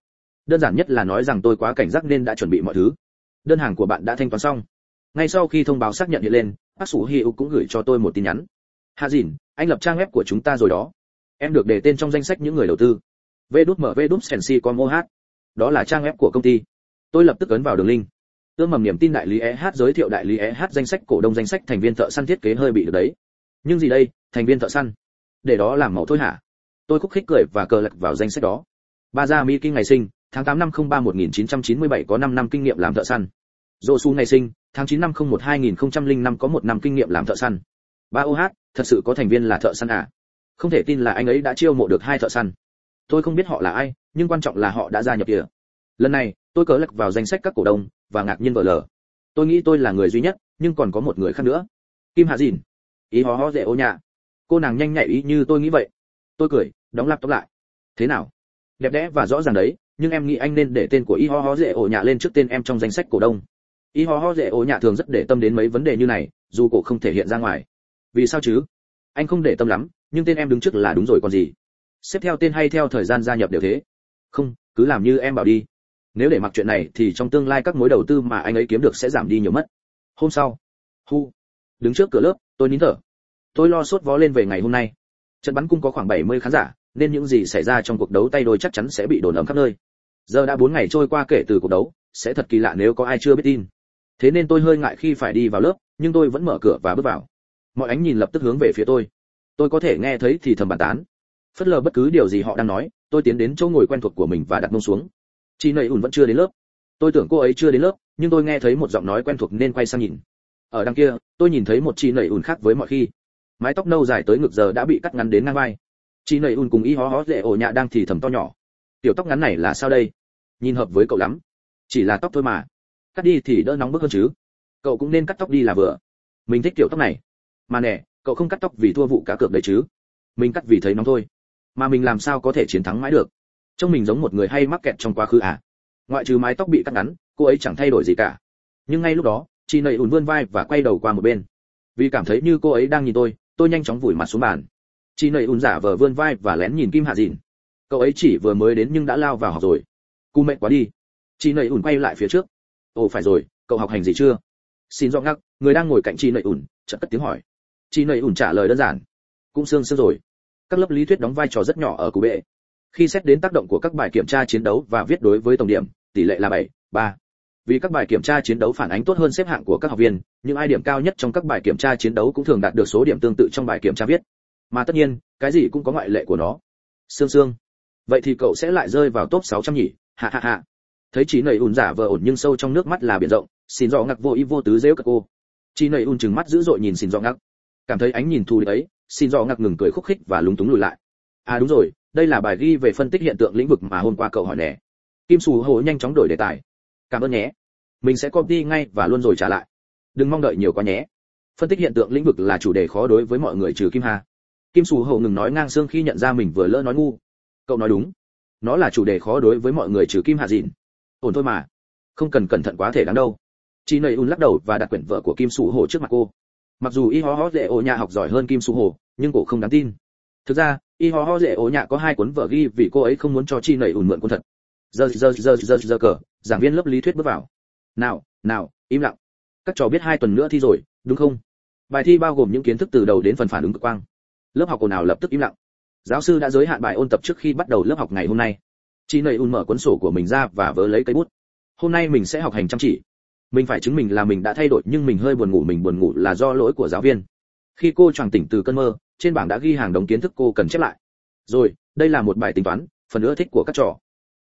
Speaker 1: Đơn giản nhất là nói rằng tôi quá cảnh giác nên đã chuẩn bị mọi thứ đơn hàng của bạn đã thanh toán xong. Ngay sau khi thông báo xác nhận hiện lên, bác sủ Hyuk cũng gửi cho tôi một tin nhắn. Hạ dìn, anh lập trang web của chúng ta rồi đó. Em được để tên trong danh sách những người đầu tư. V đút mở v đút sensi com oh đó là trang web của công ty. Tôi lập tức ấn vào đường link. Tương mầm niềm tin đại lý eh giới thiệu đại lý eh danh sách cổ đông danh sách thành viên thợ săn thiết kế hơi bị được đấy. Nhưng gì đây? Thành viên thợ săn. Để đó làm mẫu thôi hả? Tôi khúc khích cười và cờ lật vào danh sách đó. Ba gia mi kinh ngày sinh tháng 8 năm 03 1997 có 5 năm kinh nghiệm làm thợ săn. Dô su ngày sinh, tháng 9 năm 01 2005 có một năm kinh nghiệm làm thợ săn. Ba oh thật sự có thành viên là thợ săn à? Không thể tin là anh ấy đã chiêu mộ được hai thợ săn. Tôi không biết họ là ai, nhưng quan trọng là họ đã gia nhập kìa. Lần này, tôi cớ lật vào danh sách các cổ đông, và ngạc nhiên vỡ lở. tôi nghĩ tôi là người duy nhất, nhưng còn có một người khác nữa. Kim hạ dìn. Ý hó hó dễ ô nhà cô nàng nhanh nhạy ý như tôi nghĩ vậy. Tôi cười, đóng laptop lại. Thế nào? Đẹp đẽ và rõ ràng đấy nhưng em nghĩ anh nên để tên của y ho ho dễ ổ nhạ lên trước tên em trong danh sách cổ đông. Y ho ho dễ ổ nhạ thường rất để tâm đến mấy vấn đề như này, dù cổ không thể hiện ra ngoài. Vì sao chứ? Anh không để tâm lắm, nhưng tên em đứng trước là đúng rồi còn gì? Xếp theo tên hay theo thời gian gia nhập đều thế. Không, cứ làm như em bảo đi. Nếu để mặc chuyện này thì trong tương lai các mối đầu tư mà anh ấy kiếm được sẽ giảm đi nhiều mất. Hôm sau. Hu. Đứng trước cửa lớp, tôi nín thở. Tôi lo sốt vó lên về ngày hôm nay. Trận bắn cung có khoảng 70 khán giả, nên những gì xảy ra trong cuộc đấu tay đôi chắc chắn sẽ bị đồn ầm khắp nơi giờ đã 4 ngày trôi qua kể từ cuộc đấu, sẽ thật kỳ lạ nếu có ai chưa biết tin. Thế nên tôi hơi ngại khi phải đi vào lớp, nhưng tôi vẫn mở cửa và bước vào. Mọi ánh nhìn lập tức hướng về phía tôi. Tôi có thể nghe thấy thì thầm bàn tán. Phớt lờ bất cứ điều gì họ đang nói, tôi tiến đến chỗ ngồi quen thuộc của mình và đặt mông xuống. Chị nầy ủn vẫn chưa đến lớp. Tôi tưởng cô ấy chưa đến lớp, nhưng tôi nghe thấy một giọng nói quen thuộc nên quay sang nhìn. Ở đằng kia, tôi nhìn thấy một chị nầy ủn khác với mọi khi. Mái tóc nâu dài tới ngực giờ đã bị cắt ngắn đến ngang vai. Chị nầy ủn cùng y hó hó rễ ổ nhạ đang thì thầm to nhỏ tiểu tóc ngắn này là sao đây? Nhìn hợp với cậu lắm. Chỉ là tóc thôi mà. Cắt đi thì đỡ nóng bức hơn chứ. Cậu cũng nên cắt tóc đi là vừa. Mình thích kiểu tóc này. Mà nè, cậu không cắt tóc vì thua vụ cá cược đấy chứ. Mình cắt vì thấy nóng thôi. Mà mình làm sao có thể chiến thắng mãi được? Trông mình giống một người hay mắc kẹt trong quá khứ à? Ngoại trừ mái tóc bị cắt ngắn, cô ấy chẳng thay đổi gì cả. Nhưng ngay lúc đó, chị nầy ùn vươn vai và quay đầu qua một bên. Vì cảm thấy như cô ấy đang nhìn tôi tôi nhanh chóng vùi mặt xuống bàn. Chị nầy ùn giả vờ vươn vai và lén nhìn kim hạ dìn cậu ấy chỉ vừa mới đến nhưng đã lao vào học rồi. Cu mệt quá đi. Chị nầy ủn quay lại phía trước. Ồ phải rồi cậu học hành gì chưa? Xin do ngắc người đang ngồi cạnh chị nầy ủn chợt cất tiếng hỏi. Chị nầy ủn trả lời đơn giản. Cũng xương xương rồi. Các lớp lý thuyết đóng vai trò rất nhỏ ở cụ bệ. Khi xét đến tác động của các bài kiểm tra chiến đấu và viết đối với tổng điểm tỷ lệ là 7, 3. vì các bài kiểm tra chiến đấu phản ánh tốt hơn xếp hạng của các học viên nhưng ai điểm cao nhất trong các bài kiểm tra chiến đấu cũng thường đạt được số điểm tương tự trong bài kiểm tra viết. Mà tất nhiên cái gì cũng có ngoại lệ của nó. Sương sương vậy thì cậu sẽ lại rơi vào top 600 nhỉ? Hạ hạ hạ thấy chị nầy ùn giả vờ ổn nhưng sâu trong nước mắt là biển rộng, xin rõ ngặc vô ý vô tứ dễu các cô. Chị nầy ùn trừng mắt dữ dội nhìn xin rõ ngặc cảm thấy ánh nhìn thù địch ấy, xin rõ ngặc ngừng cười khúc khích và lúng túng lùi lại. À đúng rồi, đây là bài ghi về phân tích hiện tượng lĩnh vực mà hôm qua cậu hỏi nè. Kim sù hồ nhanh chóng đổi đề tài. Cảm ơn nhé. Mình sẽ copy ngay và luôn rồi trả lại. Đừng mong đợi nhiều quá nhé. Phân tích hiện tượng lĩnh vực là chủ đề khó đối với mọi người trừ kim hà. Kim sù hồ ngừng nói ngang xương khi nhận ra mình vừa lỡ nói ngu cậu nói đúng. Nó là chủ đề khó đối với mọi người trừ kim hạ Dịn. ổn thôi mà. Không cần cẩn thận quá thể đáng đâu. Chị nầy un lắc đầu và đặt quyển vợ của kim sù hồ trước mặt cô. Mặc dù y ho ho dễ ổ nhạ học giỏi hơn kim su hồ nhưng cổ không đáng tin. Thực ra, y ho ho dễ ổ nhạ có hai cuốn vở ghi vì cô ấy không muốn cho chi nảy ủn mượn cuốn thật. Giờ giờ giờ giờ giờ cờ, giảng viên lớp lý thuyết bước vào. Nào nào, im lặng. Các trò biết hai tuần nữa thi rồi, đúng không? Bài thi bao gồm những kiến thức từ đầu đến phần phản ứng cực quang. Lớp học ồn ào lập tức im lặng giáo sư đã giới hạn bài ôn tập trước khi bắt đầu lớp học ngày hôm nay. Chị nầy un mở cuốn sổ của mình ra và vớ lấy cây bút. Hôm nay mình sẽ học hành chăm chỉ. Mình phải chứng minh là mình đã thay đổi nhưng mình hơi buồn ngủ, mình buồn ngủ là do lỗi của giáo viên. Khi cô choàng tỉnh từ cơn mơ, trên bảng đã ghi hàng đống kiến thức cô cần chép lại. Rồi, đây là một bài tính toán, phần ưa thích của các trò.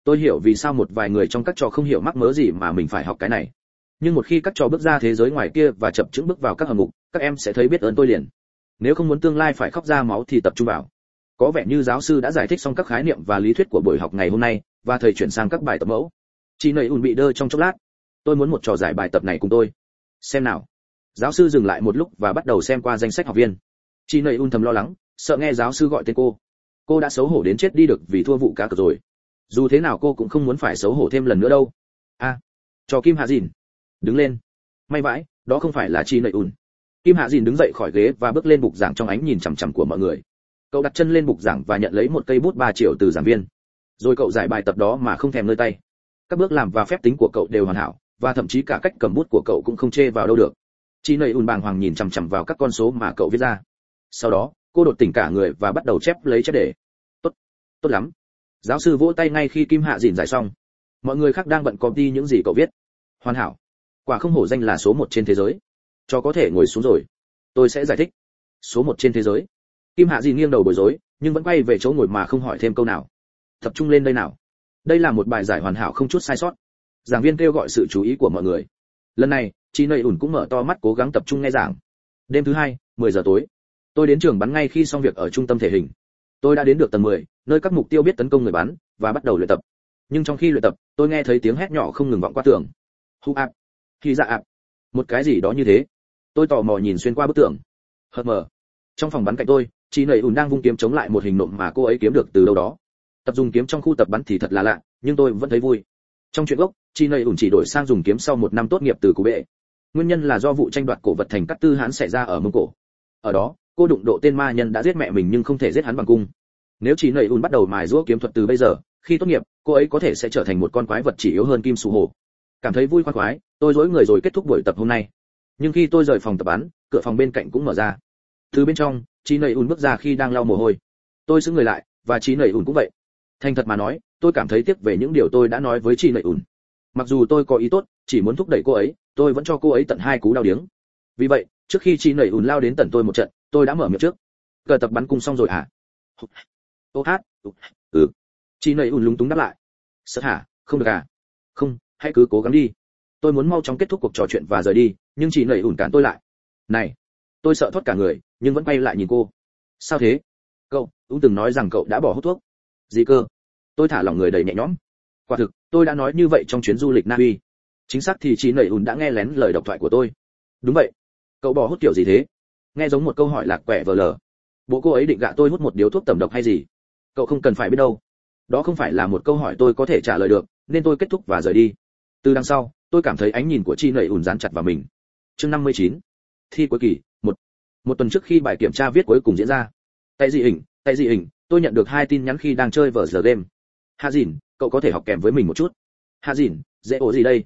Speaker 1: Tôi hiểu vì sao một vài người trong các trò không hiểu mắc mớ gì mà mình phải học cái này. Nhưng một khi các trò bước ra thế giới ngoài kia và chập chững bước vào các hầm ngục các em sẽ thấy biết ơn tôi liền. Nếu không muốn tương lai phải khóc ra máu thì tập trung vào có vẻ như giáo sư đã giải thích xong các khái niệm và lý thuyết của buổi học ngày hôm nay và thầy chuyển sang các bài tập mẫu. Chị nầy ùn bị đơ trong chốc lát. Tôi muốn một trò giải bài tập này cùng tôi. Xem nào. Giáo sư dừng lại một lúc và bắt đầu xem qua danh sách học viên. Chị nầy ùn thầm lo lắng sợ nghe giáo sư gọi tên cô. Cô đã xấu hổ đến chết đi được vì thua vụ cá cược rồi. Dù thế nào cô cũng không muốn phải xấu hổ thêm lần nữa đâu. A à, trò kim hạ dìn. Đứng lên. May vãi đó không phải là chi nầy ùn. Kim hạ dìn đứng dậy khỏi ghế và bước lên bục giảng trong ánh nhìn chằm chằm của mọi người cậu đặt chân lên bục giảng và nhận lấy một cây bút ba triệu từ giảng viên. Rồi cậu giải bài tập đó mà không thèm nơi tay. Các bước làm và phép tính của cậu đều hoàn hảo, và thậm chí cả cách cầm bút của cậu cũng không chê vào đâu được. Chị nầy ùn bàng hoàng nhìn chằm chằm vào các con số mà cậu viết ra. Sau đó, cô đột tỉnh cả người và bắt đầu chép lấy chép để tốt tốt lắm. Giáo sư vỗ tay ngay khi kim hạ dìn giải xong. Mọi người khác đang bận copy những gì cậu viết. Hoàn hảo. Quả không hổ danh là số một trên thế giới. Cho có thể ngồi xuống rồi. Tôi sẽ giải thích. Số một trên thế giới kim hạ dìn nghiêng đầu bối rối nhưng vẫn quay về chỗ ngồi mà không hỏi thêm câu nào. Tập trung lên đây nào. Đây là một bài giải hoàn hảo không chút sai sót. Giảng viên kêu gọi sự chú ý của mọi người. Lần này chị nầy ủn cũng mở to mắt cố gắng tập trung nghe giảng. Đêm thứ hai 10 giờ tối. Tôi đến trường bắn ngay khi xong việc ở trung tâm thể hình. Tôi đã đến được tầng 10, nơi các mục tiêu biết tấn công người bắn và bắt đầu luyện tập. Nhưng trong khi luyện tập tôi nghe thấy tiếng hét nhỏ không ngừng vọng qua tường. Hụ ạp khi dạ ạp. Một cái gì đó như thế. Tôi tò mò nhìn xuyên qua bức tường. Hờ mờ. Trong phòng bắn cạnh tôi chị nầy ùn đang vung kiếm chống lại một hình nộm mà cô ấy kiếm được từ đâu đó. Tập dùng kiếm trong khu tập bắn thì thật là lạ, nhưng tôi vẫn thấy vui. Trong chuyện gốc chị nầy ùn chỉ đổi sang dùng kiếm sau một năm tốt nghiệp từ cụ bệ. Nguyên nhân là do vụ tranh đoạt cổ vật thành cắt tư hãn xảy ra ở mông cổ. Ở đó, cô đụng độ tên ma nhân đã giết mẹ mình nhưng không thể giết hắn bằng cung. Nếu chị nầy ùn bắt đầu mài giũa kiếm thuật từ bây giờ, khi tốt nghiệp, cô ấy có thể sẽ trở thành một con quái vật chỉ yếu hơn kim sù hồ. Cảm thấy vui khoan khoái, tôi dối người rồi kết thúc buổi tập hôm nay. Nhưng khi tôi rời phòng tập bắn, cửa phòng bên cạnh cũng mở ra. Từ bên trong chị nầy ùn bước ra khi đang lau mồ hôi. Tôi giữ người lại, và chị nầy ùn cũng vậy. Thành thật mà nói, tôi cảm thấy tiếc về những điều tôi đã nói với chị Nảy ùn. Mặc dù tôi có ý tốt, chỉ muốn thúc đẩy cô ấy, tôi vẫn cho cô ấy tận hai cú đau điếng. Vì vậy, trước khi chị Nảy ùn lao đến tận tôi một trận, tôi đã mở miệng trước. Cờ tập bắn cung xong rồi hả? Ô hát ừ, ừ. chị Nảy ùn lúng túng đáp lại. Sợ hả? Không được à? Không, hãy cứ cố gắng đi. Tôi muốn mau chóng kết thúc cuộc trò chuyện và rời đi, nhưng chị Nảy ùn cản tôi lại. Này tôi sợ thoát cả người, nhưng vẫn quay lại nhìn cô. Sao thế? Cậu cũng từng nói rằng cậu đã bỏ hút thuốc. Gì cơ? Tôi thả lỏng người đầy nhẹ nhõm. Quả thực, tôi đã nói như vậy trong chuyến du lịch na uy. Chính xác thì chị nẩy ùn đã nghe lén lời độc thoại của tôi. Đúng vậy. Cậu bỏ hút kiểu gì thế? Nghe giống một câu hỏi lạc quẻ vờ lờ. Bố cô ấy định gạ tôi hút một điếu thuốc tẩm độc hay gì? Cậu không cần phải biết đâu. Đó không phải là một câu hỏi tôi có thể trả lời được, nên tôi kết thúc và rời đi. Từ đằng sau, tôi cảm thấy ánh nhìn của chi nẩy ùn dán chặt vào mình. Chương 59 thi cuối kỳ, một một tuần trước khi bài kiểm tra viết cuối cùng diễn ra. Tại dị hình, tại dị hình, tôi nhận được hai tin nhắn khi đang chơi vở giờ game. Hạ dìn, cậu có thể học kèm với mình một chút. Hạ dìn, dễ ổ gì đây?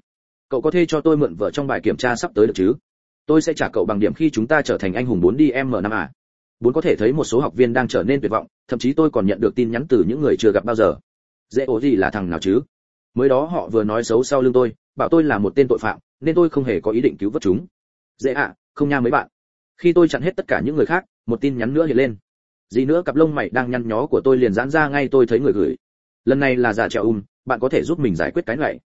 Speaker 1: Cậu có thể cho tôi mượn vở trong bài kiểm tra sắp tới được chứ? Tôi sẽ trả cậu bằng điểm khi chúng ta trở thành anh hùng 4 đi m 5 à. Bốn có thể thấy một số học viên đang trở nên tuyệt vọng, thậm chí tôi còn nhận được tin nhắn từ những người chưa gặp bao giờ. Dễ ổ gì là thằng nào chứ? Mới đó họ vừa nói xấu sau lưng tôi, bảo tôi là một tên tội phạm, nên tôi không hề có ý định cứu vớt chúng. Dễ ạ không nha mấy bạn. Khi tôi chặn hết tất cả những người khác, một tin nhắn nữa hiện lên. Gì nữa cặp lông mày đang nhăn nhó của tôi liền giãn ra ngay tôi thấy người gửi. Lần này là giả trèo um bạn có thể giúp mình giải quyết cái này.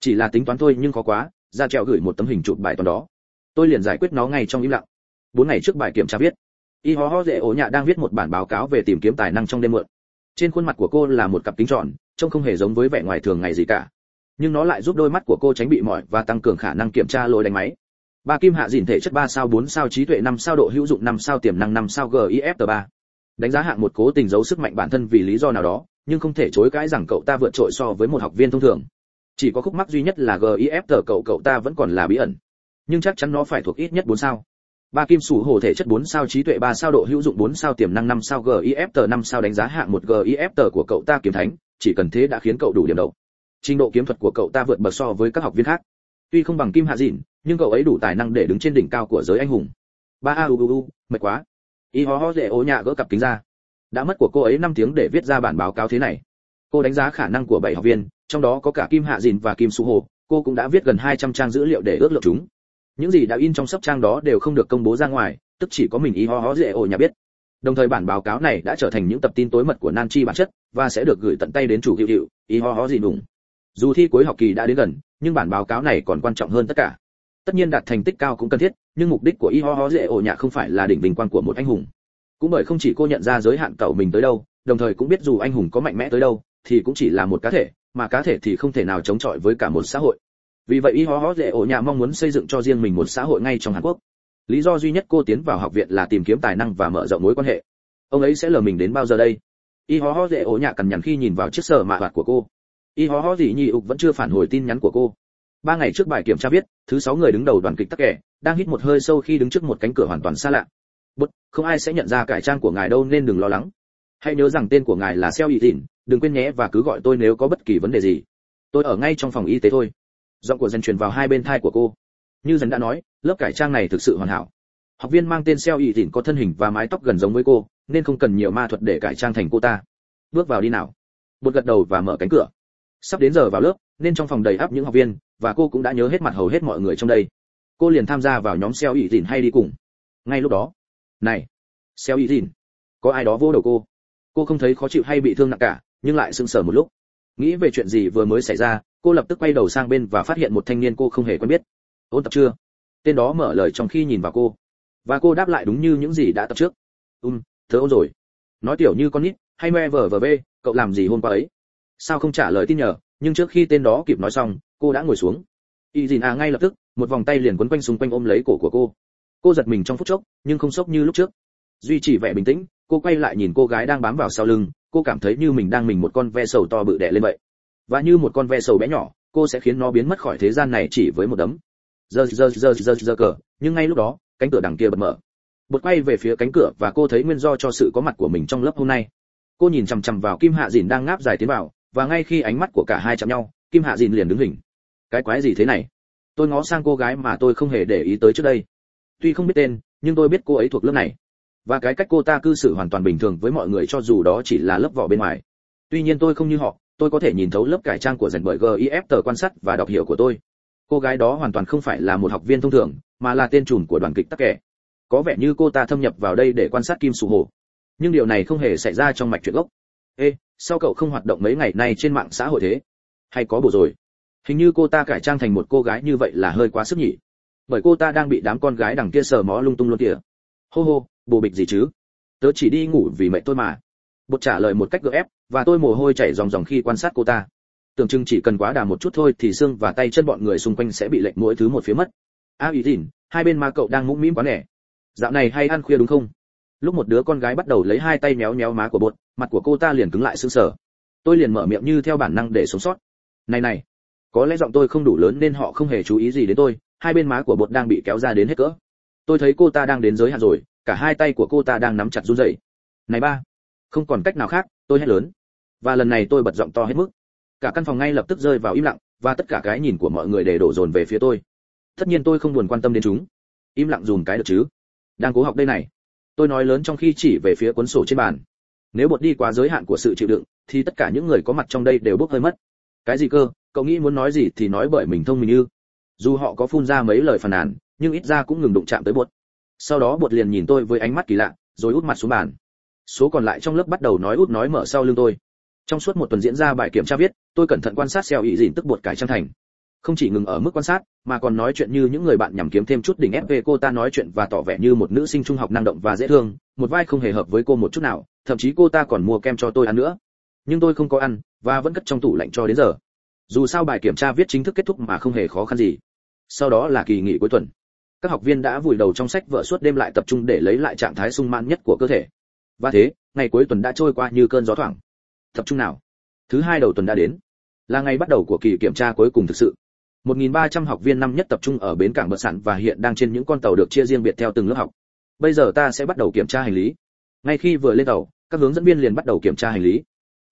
Speaker 1: Chỉ là tính toán thôi nhưng khó quá ra trèo gửi một tấm hình chụp bài toán đó. Tôi liền giải quyết nó ngay trong im lặng. Bốn ngày trước bài kiểm tra viết. Y ho ho dễ ổ nhạ đang viết một bản báo cáo về tìm kiếm tài năng trong đêm mượn trên khuôn mặt của cô là một cặp kính tròn, trông không hề giống với vẻ ngoài thường ngày gì cả. Nhưng nó lại giúp đôi mắt của cô tránh bị mỏi và tăng cường khả năng kiểm tra lỗi đánh máy ba kim hạ dìn thể chất ba sao bốn sao trí tuệ năm sao độ hữu dụng năm sao tiềm năng năm sao gif ba. Đánh giá hạng một cố tình giấu sức mạnh bản thân vì lý do nào đó, nhưng không thể chối cãi rằng cậu ta vượt trội so với một học viên thông thường. Chỉ có khúc mắc duy nhất là gif cậu cậu ta vẫn còn là bí ẩn. Nhưng chắc chắn nó phải thuộc ít nhất bốn sao. Ba kim sủ hồ thể chất 4 sao trí tuệ 3 sao độ hữu dụng 4 sao tiềm năng 5 sao gif tờ 5 sao đánh giá hạng một gif tờ của cậu ta kiếm thánh, chỉ cần thế đã khiến cậu đủ điểm đầu. Trình độ kiếm thuật của cậu ta vượt bậc so với các học viên khác. Tuy không bằng kim hạ dịn nhưng cậu ấy đủ tài năng để đứng trên đỉnh cao của giới anh hùng. Ba a u u u, mệt quá. Y ho ho dễ ố nhà gỡ cặp kính ra. Đã mất của cô ấy 5 tiếng để viết ra bản báo cáo thế này. Cô đánh giá khả năng của bảy học viên, trong đó có cả kim hạ dìn và kim su hồ, cô cũng đã viết gần 200 trang dữ liệu để ước lượng chúng. Những gì đã in trong sắp trang đó đều không được công bố ra ngoài, tức chỉ có mình y ho ho dễ ổ nhà biết. Đồng thời bản báo cáo này đã trở thành những tập tin tối mật của nan chi bản chất, và sẽ được gửi tận tay đến chủ hiệu hiệu, y ho ho gì đủng dù thi cuối học kỳ đã đến gần, nhưng bản báo cáo này còn quan trọng hơn tất cả tất nhiên đạt thành tích cao cũng cần thiết, nhưng mục đích của y ho ho dễ ổ nhạ không phải là đỉnh vinh quang của một anh hùng. Cũng bởi không chỉ cô nhận ra giới hạn cậu mình tới đâu, đồng thời cũng biết dù anh hùng có mạnh mẽ tới đâu, thì cũng chỉ là một cá thể, mà cá thể thì không thể nào chống chọi với cả một xã hội. Vì vậy y ho ho dễ ổ nhạ mong muốn xây dựng cho riêng mình một xã hội ngay trong hàn quốc. Lý do duy nhất cô tiến vào học viện là tìm kiếm tài năng và mở rộng mối quan hệ. Ông ấy sẽ lờ mình đến bao giờ đây? Y ho ho dễ ổ nhạ cằn nhằn khi nhìn vào chiếc sở mạ hoạt của cô. Y ho ho gì nhị ục vẫn chưa phản hồi tin nhắn của cô ba ngày trước bài kiểm tra viết, thứ sáu người đứng đầu đoàn kịch tắc kẻ đang hít một hơi sâu khi đứng trước một cánh cửa hoàn toàn xa lạ. Bất không ai sẽ nhận ra cải trang của ngài đâu nên đừng lo lắng. Hãy nhớ rằng tên của ngài là xeo y tỉn đừng quên nhé và cứ gọi tôi nếu có bất kỳ vấn đề gì. Tôi ở ngay trong phòng y tế thôi. Giọng của dân truyền vào hai bên thai của cô. Như dân đã nói, lớp cải trang này thực sự hoàn hảo. Học viên mang tên xeo y tỉn có thân hình và mái tóc gần giống với cô, nên không cần nhiều ma thuật để cải trang thành cô ta. Bước vào đi nào. Bột gật đầu và mở cánh cửa. Sắp đến giờ vào lớp, nên trong phòng đầy ắp những học viên và cô cũng đã nhớ hết mặt hầu hết mọi người trong đây. Cô liền tham gia vào nhóm xeo y dìn hay đi cùng. Ngay lúc đó, này, xeo y dìn, có ai đó vô đầu cô? Cô không thấy khó chịu hay bị thương nặng cả, nhưng lại sững sờ một lúc. Nghĩ về chuyện gì vừa mới xảy ra, cô lập tức quay đầu sang bên và phát hiện một thanh niên cô không hề quen biết. Ôn tập chưa? Tên đó mở lời trong khi nhìn vào cô. Và cô đáp lại đúng như những gì đã tập trước. Um thớ ôn rồi. Nói tiểu như con nít, hay me vờ vờ bê cậu làm gì hôm qua ấy? Sao không trả lời tin nhờ, nhưng trước khi tên đó kịp nói xong cô đã ngồi xuống. Y dìn à ngay lập tức, một vòng tay liền quấn quanh xung quanh ôm lấy cổ của cô. Cô giật mình trong phút chốc, nhưng không sốc như lúc trước. Duy trì vẻ bình tĩnh, cô quay lại nhìn cô gái đang bám vào sau lưng, cô cảm thấy như mình đang mình một con ve sầu to bự đẻ lên vậy. Và như một con ve sầu bé nhỏ, cô sẽ khiến nó biến mất khỏi thế gian này chỉ với một đấm. Giờ giờ giờ giờ giờ cờ, nhưng ngay lúc đó, cánh cửa đằng kia bật mở. Bột quay về phía cánh cửa và cô thấy nguyên do cho sự có mặt của mình trong lớp hôm nay. Cô nhìn chằm chằm vào kim hạ dìn đang ngáp dài tiến vào, và ngay khi ánh mắt của cả hai chạm nhau, kim hạ dìn liền đứng hình cái quái gì thế này? Tôi ngó sang cô gái mà tôi không hề để ý tới trước đây. Tuy không biết tên, nhưng tôi biết cô ấy thuộc lớp này. Và cái cách cô ta cư xử hoàn toàn bình thường với mọi người cho dù đó chỉ là lớp vỏ bên ngoài. Tuy nhiên tôi không như họ, tôi có thể nhìn thấu lớp cải trang của dành bởi gif tờ quan sát và đọc hiểu của tôi. Cô gái đó hoàn toàn không phải là một học viên thông thường, mà là tên trùm của đoàn kịch tắc kẻ có vẻ như cô ta thâm nhập vào đây để quan sát kim sù hồ. Nhưng điều này không hề xảy ra trong mạch chuyện gốc. Ê, sao cậu không hoạt động mấy ngày nay trên mạng xã hội thế? Hay có bổ rồi? Hình như cô ta cải trang thành một cô gái như vậy là hơi quá sức nhỉ. Bởi cô ta đang bị đám con gái đằng kia sờ mó lung tung luôn kìa. Hô hô bồ bịch gì chứ? Tớ chỉ đi ngủ vì mẹ tôi mà. Bột trả lời một cách gượng ép và tôi mồ hôi chảy ròng ròng khi quan sát cô ta. Tưởng chừng chỉ cần quá đà một chút thôi thì xương và tay chân bọn người xung quanh sẽ bị lệch mỗi thứ một phía mất. A à, ý tỉn hai bên ma cậu đang mũm mĩm quá nẻ. Dạo này hay ăn khuya đúng không? Lúc một đứa con gái bắt đầu lấy hai tay méo méo má của bột mặt của cô ta liền cứng lại sưng sờ. Tôi liền mở miệng như theo bản năng để sống sót. Này này có lẽ giọng tôi không đủ lớn nên họ không hề chú ý gì đến tôi, hai bên má của bột đang bị kéo ra đến hết cỡ. Tôi thấy cô ta đang đến giới hạn rồi, cả hai tay của cô ta đang nắm chặt run rẩy. Này ba, không còn cách nào khác, tôi hét lớn. Và lần này tôi bật giọng to hết mức. Cả căn phòng ngay lập tức rơi vào im lặng, và tất cả cái nhìn của mọi người để đổ dồn về phía tôi. Tất nhiên tôi không buồn quan tâm đến chúng. Im lặng dùm cái được chứ? Đang cố học đây này. Tôi nói lớn trong khi chỉ về phía cuốn sổ trên bàn. Nếu bột đi quá giới hạn của sự chịu đựng, thì tất cả những người có mặt trong đây đều bốc hơi mất cái gì cơ? Cậu nghĩ muốn nói gì thì nói bởi mình thông minh như. Dù họ có phun ra mấy lời phàn nàn, nhưng ít ra cũng ngừng đụng chạm tới bột. Sau đó bột liền nhìn tôi với ánh mắt kỳ lạ, rồi út mặt xuống bàn. Số còn lại trong lớp bắt đầu nói út nói mở sau lưng tôi. Trong suốt một tuần diễn ra bài kiểm tra viết, tôi cẩn thận quan sát xeo ý dìn tức bột cải trang thành. Không chỉ ngừng ở mức quan sát, mà còn nói chuyện như những người bạn nhằm kiếm thêm chút đỉnh ép về cô ta nói chuyện và tỏ vẻ như một nữ sinh trung học năng động và dễ thương, một vai không hề hợp với cô một chút nào, thậm chí cô ta còn mua kem cho tôi ăn nữa. Nhưng tôi không có ăn và vẫn cất trong tủ lạnh cho đến giờ. Dù sao bài kiểm tra viết chính thức kết thúc mà không hề khó khăn gì. Sau đó là kỳ nghỉ cuối tuần. Các học viên đã vùi đầu trong sách vở suốt đêm lại tập trung để lấy lại trạng thái sung mãn nhất của cơ thể. Và thế ngày cuối tuần đã trôi qua như cơn gió thoảng. Tập trung nào? Thứ hai đầu tuần đã đến. Là ngày bắt đầu của kỳ kiểm tra cuối cùng thực sự. 1.300 học viên năm nhất tập trung ở bến cảng bờ sản và hiện đang trên những con tàu được chia riêng biệt theo từng lớp học. Bây giờ ta sẽ bắt đầu kiểm tra hành lý. Ngay khi vừa lên tàu, các hướng dẫn viên liền bắt đầu kiểm tra hành lý.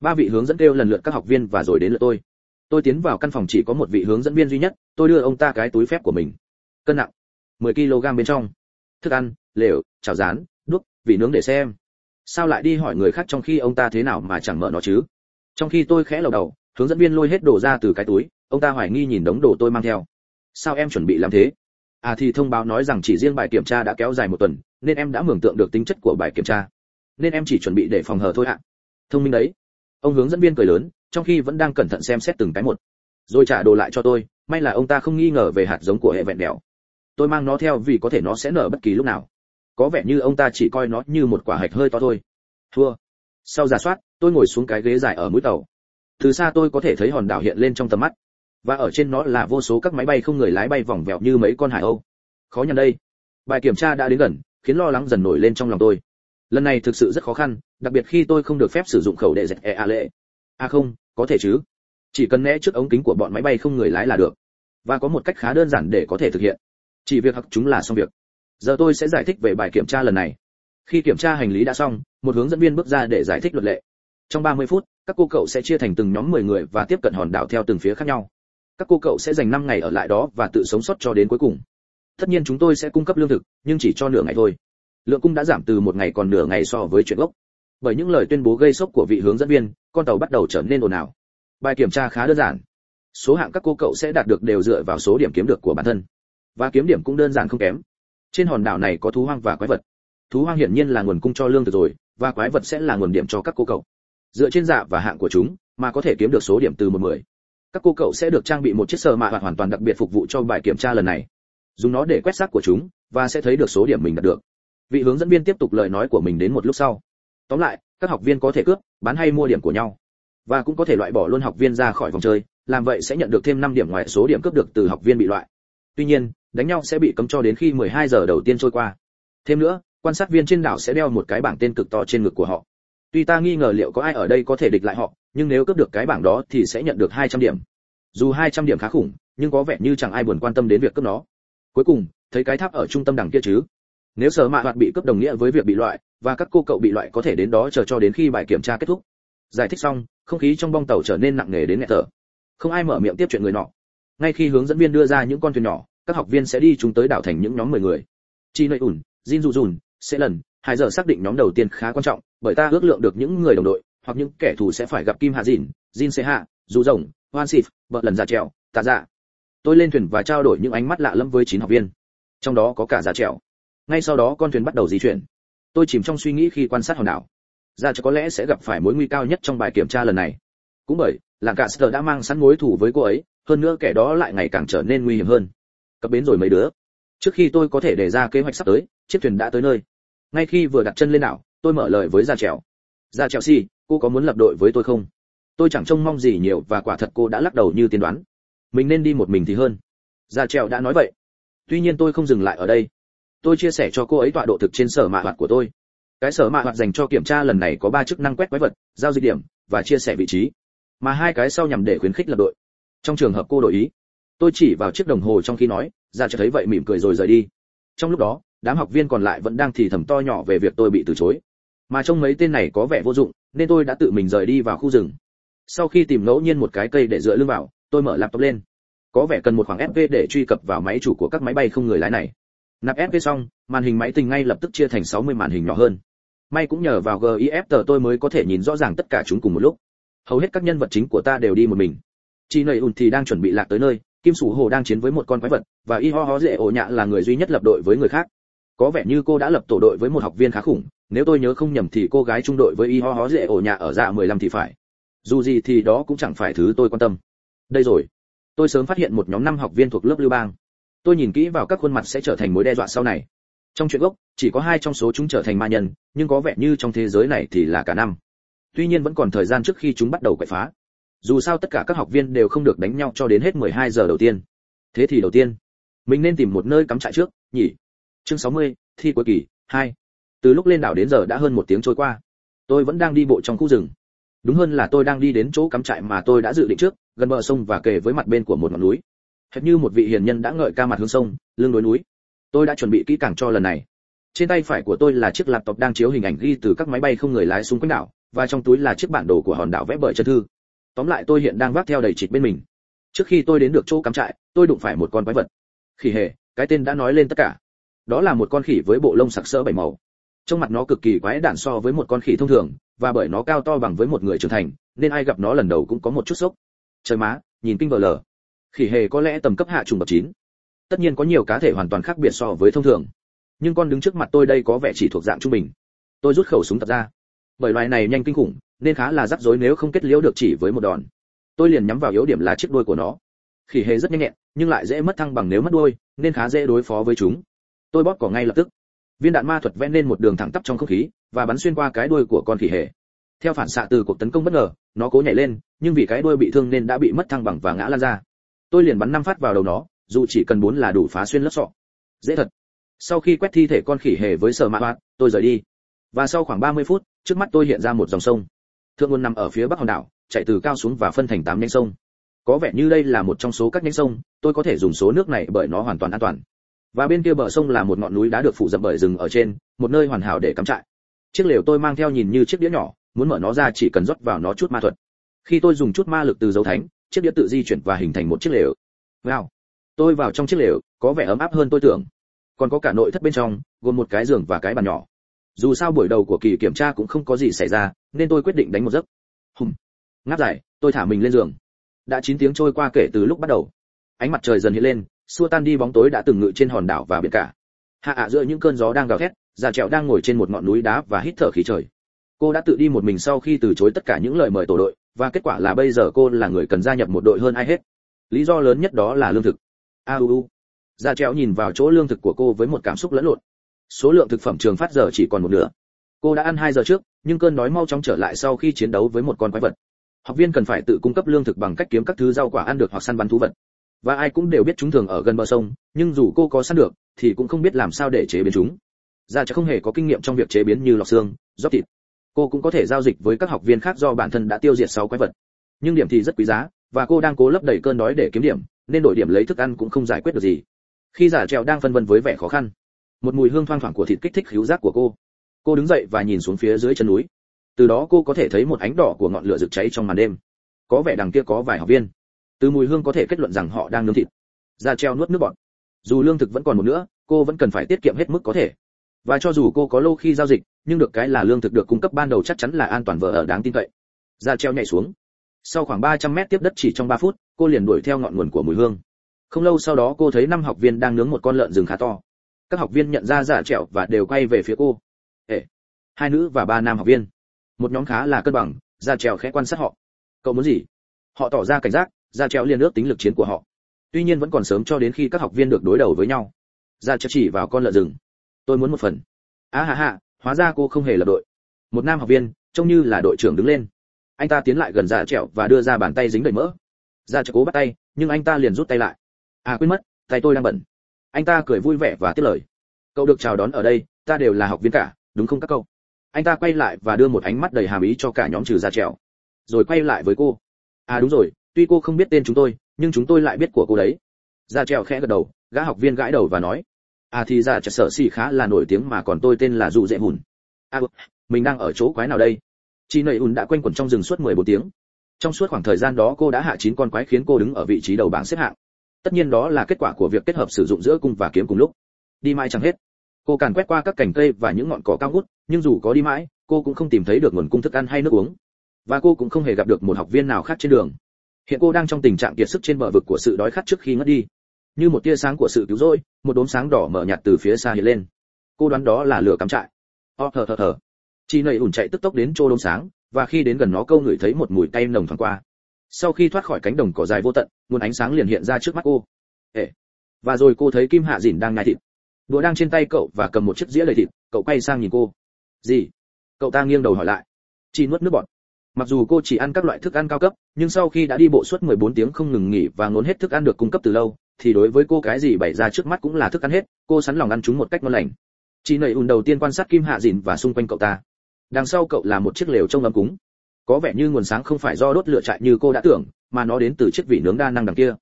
Speaker 1: Ba vị hướng dẫn kêu lần lượt các học viên và rồi đến lượt tôi. Tôi tiến vào căn phòng chỉ có một vị hướng dẫn viên duy nhất, tôi đưa ông ta cái túi phép của mình. Cân nặng 10 kg bên trong. Thức ăn, lều, chảo rán, đuốc, vị nướng để xem. Sao lại đi hỏi người khác trong khi ông ta thế nào mà chẳng mở nó chứ? Trong khi tôi khẽ lầu đầu, hướng dẫn viên lôi hết đồ ra từ cái túi, ông ta hoài nghi nhìn đống đồ tôi mang theo sao em chuẩn bị làm thế à thì thông báo nói rằng chỉ riêng bài kiểm tra đã kéo dài một tuần nên em đã mường tượng được tính chất của bài kiểm tra nên em chỉ chuẩn bị để phòng hờ thôi ạ thông minh đấy ông hướng dẫn viên cười lớn, trong khi vẫn đang cẩn thận xem xét từng cái một. Rồi trả đồ lại cho tôi, may là ông ta không nghi ngờ về hạt giống của hệ vẹn đèo. Tôi mang nó theo vì có thể nó sẽ nở bất kỳ lúc nào. Có vẻ như ông ta chỉ coi nó như một quả hạch hơi to thôi. Thua. Sau giả soát, tôi ngồi xuống cái ghế dài ở mũi tàu. Từ xa tôi có thể thấy hòn đảo hiện lên trong tầm mắt. Và ở trên nó là vô số các máy bay không người lái bay vòng vèo như mấy con hải âu. Khó nhằn đây. Bài kiểm tra đã đến gần, khiến lo lắng dần nổi lên trong lòng tôi lần này thực sự rất khó khăn, đặc biệt khi tôi không được phép sử dụng khẩu đệ dẹt e a lệ. À không, có thể chứ. Chỉ cần né trước ống kính của bọn máy bay không người lái là được. Và có một cách khá đơn giản để có thể thực hiện. Chỉ việc học chúng là xong việc. Giờ tôi sẽ giải thích về bài kiểm tra lần này. Khi kiểm tra hành lý đã xong, một hướng dẫn viên bước ra để giải thích luật lệ. Trong 30 phút, các cô cậu sẽ chia thành từng nhóm 10 người và tiếp cận hòn đảo theo từng phía khác nhau. Các cô cậu sẽ dành 5 ngày ở lại đó và tự sống sót cho đến cuối cùng. Tất nhiên chúng tôi sẽ cung cấp lương thực, nhưng chỉ cho nửa ngày thôi lượng cung đã giảm từ một ngày còn nửa ngày so với chuyện gốc. Bởi những lời tuyên bố gây sốc của vị hướng dẫn viên, con tàu bắt đầu trở nên ồn ào. Bài kiểm tra khá đơn giản. Số hạng các cô cậu sẽ đạt được đều dựa vào số điểm kiếm được của bản thân. Và kiếm điểm cũng đơn giản không kém. Trên hòn đảo này có thú hoang và quái vật. Thú hoang hiển nhiên là nguồn cung cho lương thực rồi, và quái vật sẽ là nguồn điểm cho các cô cậu. Dựa trên dạ và hạng của chúng, mà có thể kiếm được số điểm từ một mười. Các cô cậu sẽ được trang bị một chiếc sờ mạ hoạt hoàn toàn đặc biệt phục vụ cho bài kiểm tra lần này. Dùng nó để quét xác của chúng, và sẽ thấy được số điểm mình đạt được vị hướng dẫn viên tiếp tục lời nói của mình đến một lúc sau. Tóm lại, các học viên có thể cướp, bán hay mua điểm của nhau. Và cũng có thể loại bỏ luôn học viên ra khỏi vòng chơi, làm vậy sẽ nhận được thêm 5 điểm ngoài số điểm cướp được từ học viên bị loại. Tuy nhiên, đánh nhau sẽ bị cấm cho đến khi 12 giờ đầu tiên trôi qua. Thêm nữa, quan sát viên trên đảo sẽ đeo một cái bảng tên cực to trên ngực của họ. Tuy ta nghi ngờ liệu có ai ở đây có thể địch lại họ, nhưng nếu cướp được cái bảng đó thì sẽ nhận được 200 điểm. Dù 200 điểm khá khủng, nhưng có vẻ như chẳng ai buồn quan tâm đến việc cướp nó. Cuối cùng, thấy cái tháp ở trung tâm đằng kia chứ? Nếu sở mạ hoạt bị cướp đồng nghĩa với việc bị loại, và các cô cậu bị loại có thể đến đó chờ cho đến khi bài kiểm tra kết thúc. Giải thích xong, không khí trong bong tàu trở nên nặng nề đến nghẹt thở. Không ai mở miệng tiếp chuyện người nọ. Ngay khi hướng dẫn viên đưa ra những con thuyền nhỏ, các học viên sẽ đi chúng tới đảo thành những nhóm 10 người. Chi nội ủn jin dù dùn sẽ lần hai giờ xác định nhóm đầu tiên khá quan trọng, bởi ta ước lượng được những người đồng đội, hoặc những kẻ thù sẽ phải gặp kim hạ dìn, jin sẽ hạ dù rồng, hoan xịt vợ lần ra trèo, tạ dạ. Tôi lên thuyền và trao đổi những ánh mắt lạ lẫm với chín học viên. Trong đó có cả giả trèo ngay sau đó con thuyền bắt đầu di chuyển. Tôi chìm trong suy nghĩ khi quan sát hòn đảo. Ra cho có lẽ sẽ gặp phải mối nguy cao nhất trong bài kiểm tra lần này. Cũng bởi là cả sơ đã mang sẵn mối thù với cô ấy, hơn nữa kẻ đó lại ngày càng trở nên nguy hiểm hơn. Cập bến rồi mấy đứa. Trước khi tôi có thể đề ra kế hoạch sắp tới, chiếc thuyền đã tới nơi. Ngay khi vừa đặt chân lên đảo, tôi mở lời với Ra trèo. Ra trèo si, cô có muốn lập đội với tôi không? Tôi chẳng trông mong gì nhiều và quả thật cô đã lắc đầu như tiên đoán. Mình nên đi một mình thì hơn. Ra trèo đã nói vậy. Tuy nhiên tôi không dừng lại ở đây tôi chia sẻ cho cô ấy tọa độ thực trên sở mạ hoạt của tôi. Cái sở mạ hoạt dành cho kiểm tra lần này có ba chức năng quét quái vật, giao dịch điểm, và chia sẻ vị trí. Mà hai cái sau nhằm để khuyến khích lập đội. Trong trường hợp cô đổi ý, tôi chỉ vào chiếc đồng hồ trong khi nói, ra cho thấy vậy mỉm cười rồi rời đi. Trong lúc đó, đám học viên còn lại vẫn đang thì thầm to nhỏ về việc tôi bị từ chối. Mà trong mấy tên này có vẻ vô dụng, nên tôi đã tự mình rời đi vào khu rừng. Sau khi tìm ngẫu nhiên một cái cây để dựa lưng vào, tôi mở laptop lên. Có vẻ cần một khoảng fp để truy cập vào máy chủ của các máy bay không người lái này nạp fp xong, màn hình máy tính ngay lập tức chia thành 60 màn hình nhỏ hơn. May cũng nhờ vào gif tờ tôi mới có thể nhìn rõ ràng tất cả chúng cùng một lúc. Hầu hết các nhân vật chính của ta đều đi một mình. Chị nầy ùn thì đang chuẩn bị lạc tới nơi, kim sủ hồ đang chiến với một con quái vật, và y ho ho dễ ổ nhạ là người duy nhất lập đội với người khác. Có vẻ như cô đã lập tổ đội với một học viên khá khủng, nếu tôi nhớ không nhầm thì cô gái trung đội với y ho ho dễ ổ nhạ ở dạ 15 thì phải. Dù gì thì đó cũng chẳng phải thứ tôi quan tâm. Đây rồi. Tôi sớm phát hiện một nhóm năm học viên thuộc lớp lưu bang tôi nhìn kỹ vào các khuôn mặt sẽ trở thành mối đe dọa sau này. Trong chuyện gốc chỉ có hai trong số chúng trở thành ma nhân nhưng có vẻ như trong thế giới này thì là cả năm. Tuy nhiên vẫn còn thời gian trước khi chúng bắt đầu quậy phá. Dù sao tất cả các học viên đều không được đánh nhau cho đến hết 12 giờ đầu tiên. Thế thì đầu tiên mình nên tìm một nơi cắm trại trước nhỉ? Chương 60, thi cuối kỳ 2. từ lúc lên đảo đến giờ đã hơn một tiếng trôi qua. Tôi vẫn đang đi bộ trong khu rừng. Đúng hơn là tôi đang đi đến chỗ cắm trại mà tôi đã dự định trước gần bờ sông và kề với mặt bên của một ngọn núi hệt như một vị hiền nhân đã ngợi ca mặt hướng sông, lưng đối núi. Tôi đã chuẩn bị kỹ càng cho lần này. Trên tay phải của tôi là chiếc laptop đang chiếu hình ảnh ghi từ các máy bay không người lái xung quanh đảo, và trong túi là chiếc bản đồ của hòn đảo vẽ bởi chân thư. Tóm lại tôi hiện đang vác theo đầy chịt bên mình. Trước khi tôi đến được chỗ cắm trại, tôi đụng phải một con quái vật. Khỉ hề, cái tên đã nói lên tất cả. Đó là một con khỉ với bộ lông sặc sỡ bảy màu. Trong mặt nó cực kỳ quái đản so với một con khỉ thông thường, và bởi nó cao to bằng với một người trưởng thành, nên ai gặp nó lần đầu cũng có một chút sốc. Trời má, nhìn kinh vờ lờ khỉ hề có lẽ tầm cấp hạ trùng bậc chín. Tất nhiên có nhiều cá thể hoàn toàn khác biệt so với thông thường. Nhưng con đứng trước mặt tôi đây có vẻ chỉ thuộc dạng trung bình. Tôi rút khẩu súng tập ra. Bởi loài này nhanh kinh khủng, nên khá là rắc rối nếu không kết liễu được chỉ với một đòn. Tôi liền nhắm vào yếu điểm là chiếc đuôi của nó. Khỉ hề rất nhanh nhẹn, nhưng lại dễ mất thăng bằng nếu mất đuôi, nên khá dễ đối phó với chúng. Tôi bóp cỏ ngay lập tức. Viên đạn ma thuật vẽ nên một đường thẳng tắp trong không khí, và bắn xuyên qua cái đuôi của con khỉ hề. Theo phản xạ từ cuộc tấn công bất ngờ, nó cố nhảy lên, nhưng vì cái đuôi bị thương nên đã bị mất thăng bằng và ngã lăn ra tôi liền bắn năm phát vào đầu nó, dù chỉ cần bốn là đủ phá xuyên lớp sọ. Dễ thật. Sau khi quét thi thể con khỉ hề với sờ mạ hoạt tôi rời đi. Và sau khoảng 30 phút, trước mắt tôi hiện ra một dòng sông. Thượng nguồn nằm ở phía bắc hòn đảo, chạy từ cao xuống và phân thành tám nhánh sông. Có vẻ như đây là một trong số các nhánh sông, tôi có thể dùng số nước này bởi nó hoàn toàn an toàn. Và bên kia bờ sông là một ngọn núi đã được phủ dập bởi rừng ở trên, một nơi hoàn hảo để cắm trại. Chiếc lều tôi mang theo nhìn như chiếc đĩa nhỏ, muốn mở nó ra chỉ cần rót vào nó chút ma thuật. Khi tôi dùng chút ma lực từ dấu thánh chiếc đĩa tự di chuyển và hình thành một chiếc lều. Wow. Tôi vào trong chiếc lều, có vẻ ấm áp hơn tôi tưởng. Còn có cả nội thất bên trong, gồm một cái giường và cái bàn nhỏ. Dù sao buổi đầu của kỳ kiểm tra cũng không có gì xảy ra, nên tôi quyết định đánh một giấc. Hùm. Ngáp dài, tôi thả mình lên giường. Đã 9 tiếng trôi qua kể từ lúc bắt đầu. Ánh mặt trời dần hiện lên, xua tan đi bóng tối đã từng ngự trên hòn đảo và biển cả. Hạ ạ giữa những cơn gió đang gào thét, già trẹo đang ngồi trên một ngọn núi đá và hít thở khí trời. Cô đã tự đi một mình sau khi từ chối tất cả những lời mời tổ đội và kết quả là bây giờ cô là người cần gia nhập một đội hơn ai hết. Lý do lớn nhất đó là lương thực. A u u. Dạ Già trẹo nhìn vào chỗ lương thực của cô với một cảm xúc lẫn lộn. Số lượng thực phẩm trường phát giờ chỉ còn một nửa. Cô đã ăn hai giờ trước, nhưng cơn đói mau chóng trở lại sau khi chiến đấu với một con quái vật. Học viên cần phải tự cung cấp lương thực bằng cách kiếm các thứ rau quả ăn được hoặc săn bắn thú vật. Và ai cũng đều biết chúng thường ở gần bờ sông, nhưng dù cô có săn được, thì cũng không biết làm sao để chế biến chúng. Dạ Ra chắc không hề có kinh nghiệm trong việc chế biến như lọc xương rót thịt cô cũng có thể giao dịch với các học viên khác do bản thân đã tiêu diệt sáu quái vật. Nhưng điểm thì rất quý giá, và cô đang cố lấp đầy cơn đói để kiếm điểm, nên đổi điểm lấy thức ăn cũng không giải quyết được gì. Khi giả trèo đang phân vân với vẻ khó khăn, một mùi hương thoang thoảng của thịt kích thích khứu giác của cô. Cô đứng dậy và nhìn xuống phía dưới chân núi. Từ đó cô có thể thấy một ánh đỏ của ngọn lửa rực cháy trong màn đêm. Có vẻ đằng kia có vài học viên. Từ mùi hương có thể kết luận rằng họ đang nướng thịt. Giả treo nuốt nước bọt. Dù lương thực vẫn còn một nữa cô vẫn cần phải tiết kiệm hết mức có thể và cho dù cô có lâu khi giao dịch, nhưng được cái là lương thực được cung cấp ban đầu chắc chắn là an toàn vợ ở đáng tin cậy. Ra treo nhảy xuống. Sau khoảng 300 mét tiếp đất chỉ trong 3 phút, cô liền đuổi theo ngọn nguồn của mùi hương. Không lâu sau đó cô thấy năm học viên đang nướng một con lợn rừng khá to. Các học viên nhận ra giả trẹo và đều quay về phía cô. Ệ hai nữ và ba nam học viên. Một nhóm khá là cân bằng, giả trẹo khẽ quan sát họ. Cậu muốn gì? Họ tỏ ra cảnh giác, giả trẹo liền ước tính lực chiến của họ. Tuy nhiên vẫn còn sớm cho đến khi các học viên được đối đầu với nhau. Giả trẹo chỉ vào con lợn rừng tôi muốn một phần. Á à, ha hóa ra cô không hề là đội. Một nam học viên trông như là đội trưởng đứng lên. Anh ta tiến lại gần dạ trẹo và đưa ra bàn tay dính đầy mỡ. Dạ trẹo cố bắt tay nhưng anh ta liền rút tay lại. À quên mất tay tôi đang bẩn. Anh ta cười vui vẻ và tiếp lời. Cậu được chào đón ở đây ta đều là học viên cả đúng không các cậu? Anh ta quay lại và đưa một ánh mắt đầy hàm ý cho cả nhóm trừ dạ ra trèo rồi quay lại với cô. À đúng rồi tuy cô không biết tên chúng tôi nhưng chúng tôi lại biết của cô đấy. Dạ ra trèo khẽ gật đầu gã học viên gãi đầu và nói à thì dạ ra sở xì khá là nổi tiếng mà còn tôi tên là dụ dễ hùn. À mình đang ở chỗ quái nào đây? Chị nầy hùn đã quanh quẩn trong rừng suốt 14 tiếng. Trong suốt khoảng thời gian đó cô đã hạ chín con quái khiến cô đứng ở vị trí đầu bảng xếp hạng. Tất nhiên đó là kết quả của việc kết hợp sử dụng giữa cung và kiếm cùng lúc. Đi mãi chẳng hết. Cô càn quét qua các cành cây và những ngọn cỏ cao ngút, nhưng dù có đi mãi, cô cũng không tìm thấy được nguồn cung thức ăn hay nước uống. Và cô cũng không hề gặp được một học viên nào khác trên đường. Hiện cô đang trong tình trạng kiệt sức trên bờ vực của sự đói khát trước khi ngất đi như một tia sáng của sự cứu rỗi, một đốm sáng đỏ mở nhạt từ phía xa hiện lên. Cô đoán đó là lửa cắm trại. Ờ, o thở thở thở chị nầy ủn chạy tức tốc đến chỗ đốm sáng, và khi đến gần nó câu ngửi thấy một mùi tay nồng thoảng qua. Sau khi thoát khỏi cánh đồng cỏ dài vô tận, nguồn ánh sáng liền hiện ra trước mắt cô. Ệ và rồi cô thấy kim hạ dìn đang nhai thịt. Đũa đang trên tay cậu và cầm một chiếc dĩa đầy thịt, cậu quay sang nhìn cô. Gì? Cậu ta nghiêng đầu hỏi lại. Chi nuốt nước bọt. Mặc dù cô chỉ ăn các loại thức ăn cao cấp, nhưng sau khi đã đi bộ suốt 14 tiếng không ngừng nghỉ và ngốn hết thức ăn được cung cấp từ lâu thì đối với cô cái gì bày ra trước mắt cũng là thức ăn hết, cô sẵn lòng ăn chúng một cách ngon lành. Chị nầy ùn đầu tiên quan sát kim hạ dìn và xung quanh cậu ta. Đằng sau cậu là một chiếc lều trông ấm cúng. Có vẻ như nguồn sáng không phải do đốt lửa trại như cô đã tưởng, mà nó đến từ chiếc vị nướng đa năng đằng kia.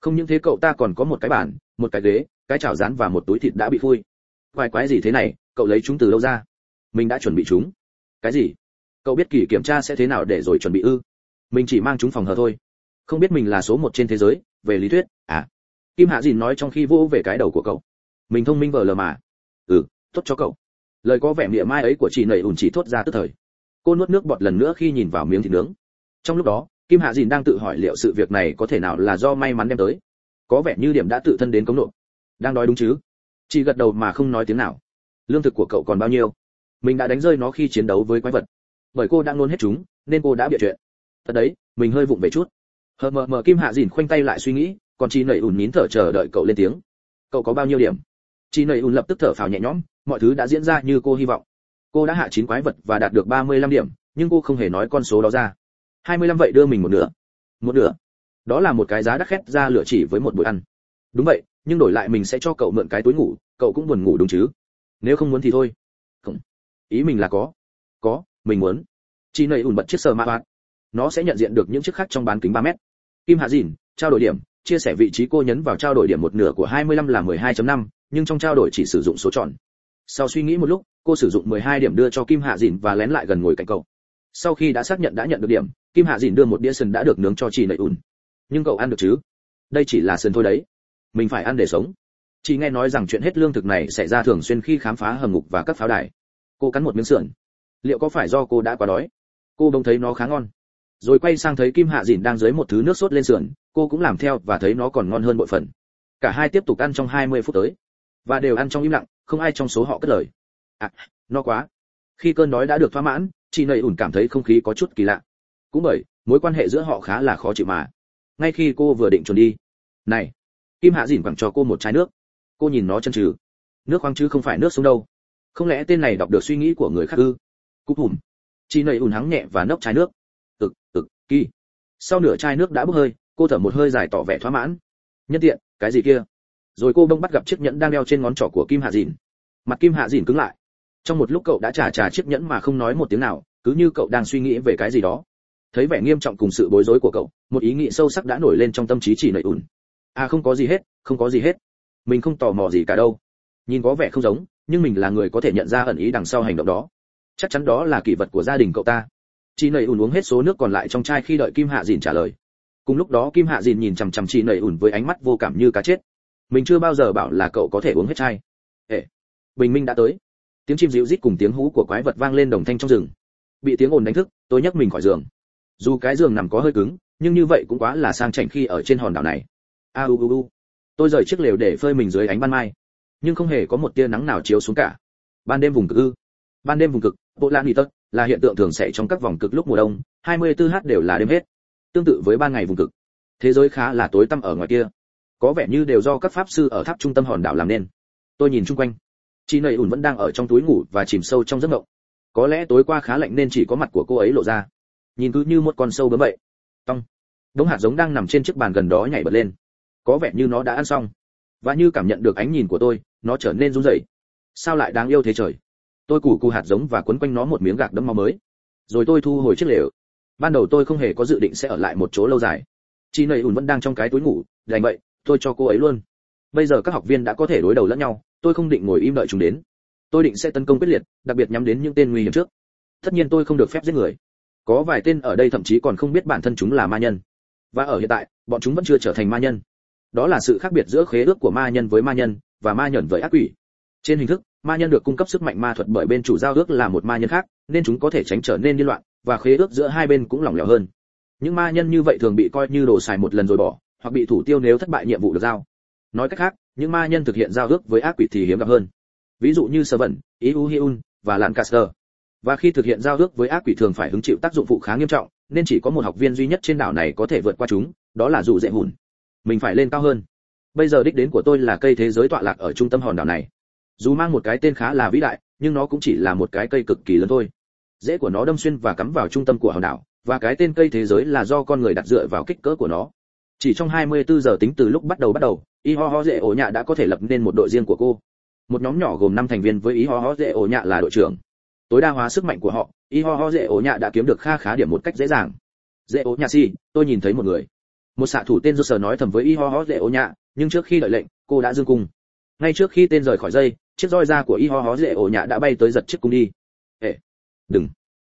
Speaker 1: Không những thế cậu ta còn có một cái bàn, một cái ghế, cái chảo rán và một túi thịt đã bị phui quái quái gì thế này, cậu lấy chúng từ đâu ra? Mình đã chuẩn bị chúng. Cái gì? Cậu biết kỳ kiểm tra sẽ thế nào để rồi chuẩn bị ư? Mình chỉ mang chúng phòng hờ thôi. Không biết mình là số một trên thế giới, về lý thuyết à? Kim hạ dìn nói trong khi vỗ về cái đầu của cậu. Mình thông minh vờ lờ mà. Ừ tốt cho cậu. Lời có vẻ mỉa mai ấy của chị nầy ủn chỉ thốt ra tức thời. Cô nuốt nước bọt lần nữa khi nhìn vào miếng thịt nướng. Trong lúc đó, kim hạ dìn đang tự hỏi liệu sự việc này có thể nào là do may mắn đem tới. Có vẻ như điểm đã tự thân đến cống nộp đang nói đúng chứ? Chị gật đầu mà không nói tiếng nào. Lương thực của cậu còn bao nhiêu? Mình đã đánh rơi nó khi chiến đấu với quái vật. Bởi cô đang nôn hết chúng, nên cô đã bịa chuyện. Thật đấy, mình hơi vụng về chút. Hờ mờ mờ kim hạ dìn khoanh tay lại suy nghĩ còn chị nầy ùn nín thở chờ đợi cậu lên tiếng. Cậu có bao nhiêu điểm? Chị nầy ùn lập tức thở phào nhẹ nhõm, mọi thứ đã diễn ra như cô hy vọng. Cô đã hạ chín quái vật và đạt được 35 điểm, nhưng cô không hề nói con số đó ra. 25 vậy đưa mình một nửa. Một nửa. Đó là một cái giá đắt khét ra lựa chỉ với một bữa ăn. Đúng vậy, nhưng đổi lại mình sẽ cho cậu mượn cái túi ngủ, cậu cũng buồn ngủ đúng chứ? Nếu không muốn thì thôi. Không. Ý mình là có. Có, mình muốn. Chị nầy ùn bật chiếc sờ mạ hoạt nó sẽ nhận diện được những chiếc khác trong bán kính 3 mét. Kim hạ dìn, trao đổi điểm chia sẻ vị trí cô nhấn vào trao đổi điểm một nửa của 25 là 12.5, nhưng trong trao đổi chỉ sử dụng số tròn sau suy nghĩ một lúc cô sử dụng 12 điểm đưa cho kim hạ dìn và lén lại gần ngồi cạnh cậu. Sau khi đã xác nhận đã nhận được điểm kim hạ dìn đưa một đĩa sườn đã được nướng cho chị nầy ùn nhưng cậu ăn được chứ? Đây chỉ là sườn thôi đấy. Mình phải ăn để sống. Chị nghe nói rằng chuyện hết lương thực này xảy ra thường xuyên khi khám phá hầm ngục và các pháo đài. Cô cắn một miếng sườn. Liệu có phải do cô đã quá đói? Cô bỗng thấy nó khá ngon rồi quay sang thấy kim hạ dìn đang dưới một thứ nước sốt lên sườn, cô cũng làm theo và thấy nó còn ngon hơn bội phần. Cả hai tiếp tục ăn trong 20 phút tới. Và đều ăn trong im lặng, không ai trong số họ cất lời. À no quá. Khi cơn đói đã được thỏa mãn, chị nầy ủn cảm thấy không khí có chút kỳ lạ. Cũng bởi, mối quan hệ giữa họ khá là khó chịu mà. Ngay khi cô vừa định chuẩn đi. Này, kim hạ dìn quẳng cho cô một chai nước. Cô nhìn nó chân trừ nước khoáng chứ không phải nước sông đâu. Không lẽ tên này đọc được suy nghĩ của người khác ư? Cúp hùm. Chị nầy ủn hắng nhẹ và nốc chai nước ực ực, kỳ. Sau nửa chai nước đã bốc hơi, cô thở một hơi dài tỏ vẻ thỏa mãn. Nhân tiện, cái gì kia? Rồi cô bỗng bắt gặp chiếc nhẫn đang đeo trên ngón trỏ của kim hạ dìn. Mặt kim hạ dìn cứng lại. Trong một lúc cậu đã trả trả chiếc nhẫn mà không nói một tiếng nào, cứ như cậu đang suy nghĩ về cái gì đó. Thấy vẻ nghiêm trọng cùng sự bối rối của cậu, một ý nghĩ sâu sắc đã nổi lên trong tâm trí chỉ nảy ùn. à không có gì hết, không có gì hết. Mình không tò mò gì cả đâu. Nhìn có vẻ không giống, nhưng mình là người có thể nhận ra ẩn ý đằng sau hành động đó. Chắc chắn đó là kỷ vật của gia đình cậu ta chị nầy ủn uống hết số nước còn lại trong chai khi đợi kim hạ dìn trả lời. Cùng lúc đó kim hạ dìn nhìn chằm chằm chị nầy ủn với ánh mắt vô cảm như cá chết. Mình chưa bao giờ bảo là cậu có thể uống hết chai. Ệ bình minh đã tới. Tiếng chim dịu rít cùng tiếng hú của quái vật vang lên đồng thanh trong rừng. Bị tiếng ồn đánh thức, tôi nhấc mình khỏi giường. Dù cái giường nằm có hơi cứng, nhưng như vậy cũng quá là sang chảnh khi ở trên hòn đảo này. A u u u. Tôi rời chiếc lều để phơi mình dưới ánh ban mai. Nhưng không hề có một tia nắng nào chiếu xuống cả. Ban đêm vùng cực ư. Ban đêm vùng cực, bộ lan tất là hiện tượng thường xảy trong các vòng cực lúc mùa đông 24 h đều là đêm hết, tương tự với ban ngày vùng cực. Thế giới khá là tối tăm ở ngoài kia. Có vẻ như đều do các pháp sư ở tháp trung tâm hòn đảo làm nên. Tôi nhìn chung quanh. Chị nầy ủn vẫn đang ở trong túi ngủ và chìm sâu trong giấc mộng. Có lẽ tối qua khá lạnh nên chỉ có mặt của cô ấy lộ ra. Nhìn cứ như một con sâu bướm vậy. Tông. Đống hạt giống đang nằm trên chiếc bàn gần đó nhảy bật lên. Có vẻ như nó đã ăn xong. Và như cảm nhận được ánh nhìn của tôi, nó trở nên run rẩy. Sao lại đáng yêu thế trời? Tôi củ cù hạt giống và quấn quanh nó một miếng gạc đẫm máu mới. Rồi tôi thu hồi chiếc lều. Ban đầu tôi không hề có dự định sẽ ở lại một chỗ lâu dài. Chị nầy ủn vẫn đang trong cái túi ngủ, đành vậy, tôi cho cô ấy luôn. Bây giờ các học viên đã có thể đối đầu lẫn nhau, tôi không định ngồi im đợi chúng đến. Tôi định sẽ tấn công quyết liệt, đặc biệt nhắm đến những tên nguy hiểm trước. Tất nhiên tôi không được phép giết người. Có vài tên ở đây thậm chí còn không biết bản thân chúng là ma nhân. Và ở hiện tại, bọn chúng vẫn chưa trở thành ma nhân. Đó là sự khác biệt giữa khế ước của ma nhân với ma nhân và ma nhẫn với ác quỷ. Trên hình thức ma nhân được cung cấp sức mạnh ma thuật bởi bên chủ giao ước là một ma nhân khác, nên chúng có thể tránh trở nên điên loạn, và khế ước giữa hai bên cũng lỏng lẻo hơn. Những ma nhân như vậy thường bị coi như đồ xài một lần rồi bỏ, hoặc bị thủ tiêu nếu thất bại nhiệm vụ được giao. Nói cách khác, những ma nhân thực hiện giao ước với ác quỷ thì hiếm gặp hơn. Ví dụ như sơ vẩn iu hiun và lancaster. Và khi thực hiện giao ước với ác quỷ thường phải hứng chịu tác dụng phụ khá nghiêm trọng, nên chỉ có một học viên duy nhất trên đảo này có thể vượt qua chúng, đó là dù dễ hùn. Mình phải lên cao hơn. Bây giờ đích đến của tôi là cây thế giới tọa lạc ở trung tâm hòn đảo này dù mang một cái tên khá là vĩ đại, nhưng nó cũng chỉ là một cái cây cực kỳ lớn thôi. Rễ của nó đâm xuyên và cắm vào trung tâm của hòn đảo, và cái tên cây thế giới là do con người đặt dựa vào kích cỡ của nó. Chỉ trong 24 giờ tính từ lúc bắt đầu bắt đầu, y ho ho dễ ổ nhạ đã có thể lập nên một đội riêng của cô. Một nhóm nhỏ gồm 5 thành viên với y ho ho dễ ổ nhạ là đội trưởng. Tối đa hóa sức mạnh của họ, y ho ho dễ ổ nhạ đã kiếm được kha khá điểm một cách dễ dàng. Dễ ổ nhạ si, tôi nhìn thấy một người. Một xạ thủ tên do sờ nói thầm với y ho ho dễ ổ nhạ, nhưng trước khi đợi lệnh, cô đã dương cung. Ngay trước khi tên rời khỏi dây chiếc roi da của y ho ho dễ ổ nhạ đã bay tới giật chiếc cung đi. Ê, đừng.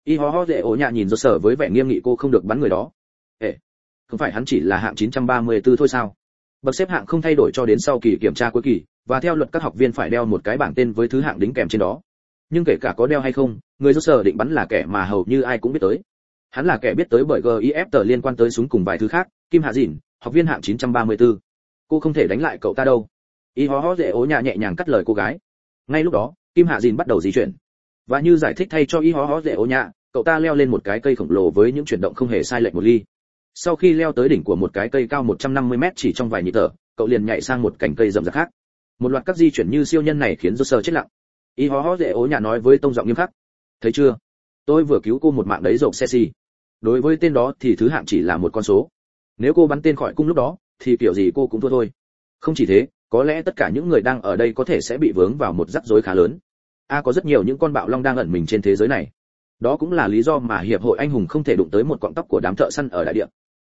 Speaker 1: Y ho ho dễ ổ nhạ nhìn do sở với vẻ nghiêm nghị cô không được bắn người đó. Ê, không phải hắn chỉ là hạng 934 thôi sao? Bậc xếp hạng không thay đổi cho đến sau kỳ kiểm tra cuối kỳ, và theo luật các học viên phải đeo một cái bảng tên với thứ hạng đính kèm trên đó. Nhưng kể cả có đeo hay không, người do sở định bắn là kẻ mà hầu như ai cũng biết tới. Hắn là kẻ biết tới bởi gif tờ liên quan tới súng cùng vài thứ khác, kim hạ dìn, học viên hạng 934. cô không thể đánh lại cậu ta đâu. Y ho ho dễ ố nhà nhẹ nhàng cắt lời cô gái ngay lúc đó, kim hạ dìn bắt đầu di chuyển. Và như giải thích thay cho y Hó Hó dễ ô nhạ, cậu ta leo lên một cái cây khổng lồ với những chuyển động không hề sai lệch một ly. Sau khi leo tới đỉnh của một cái cây cao 150 mét chỉ trong vài nhịp thở, cậu liền nhảy sang một cành cây rậm rạp khác. Một loạt các di chuyển như siêu nhân này khiến Joser chết lặng. Y Hó Hó dễ ố nhà nói với tông giọng nghiêm khắc, thấy chưa? Tôi vừa cứu cô một mạng đấy rộng xe xi đối với tên đó thì thứ hạng chỉ là một con số. Nếu cô bắn tên khỏi cung lúc đó, thì kiểu gì cô cũng thua thôi. Không chỉ thế có lẽ tất cả những người đang ở đây có thể sẽ bị vướng vào một rắc rối khá lớn. A, có rất nhiều những con bạo long đang ẩn mình trên thế giới này. Đó cũng là lý do mà hiệp hội anh hùng không thể đụng tới một cọng tóc của đám thợ săn ở đại địa.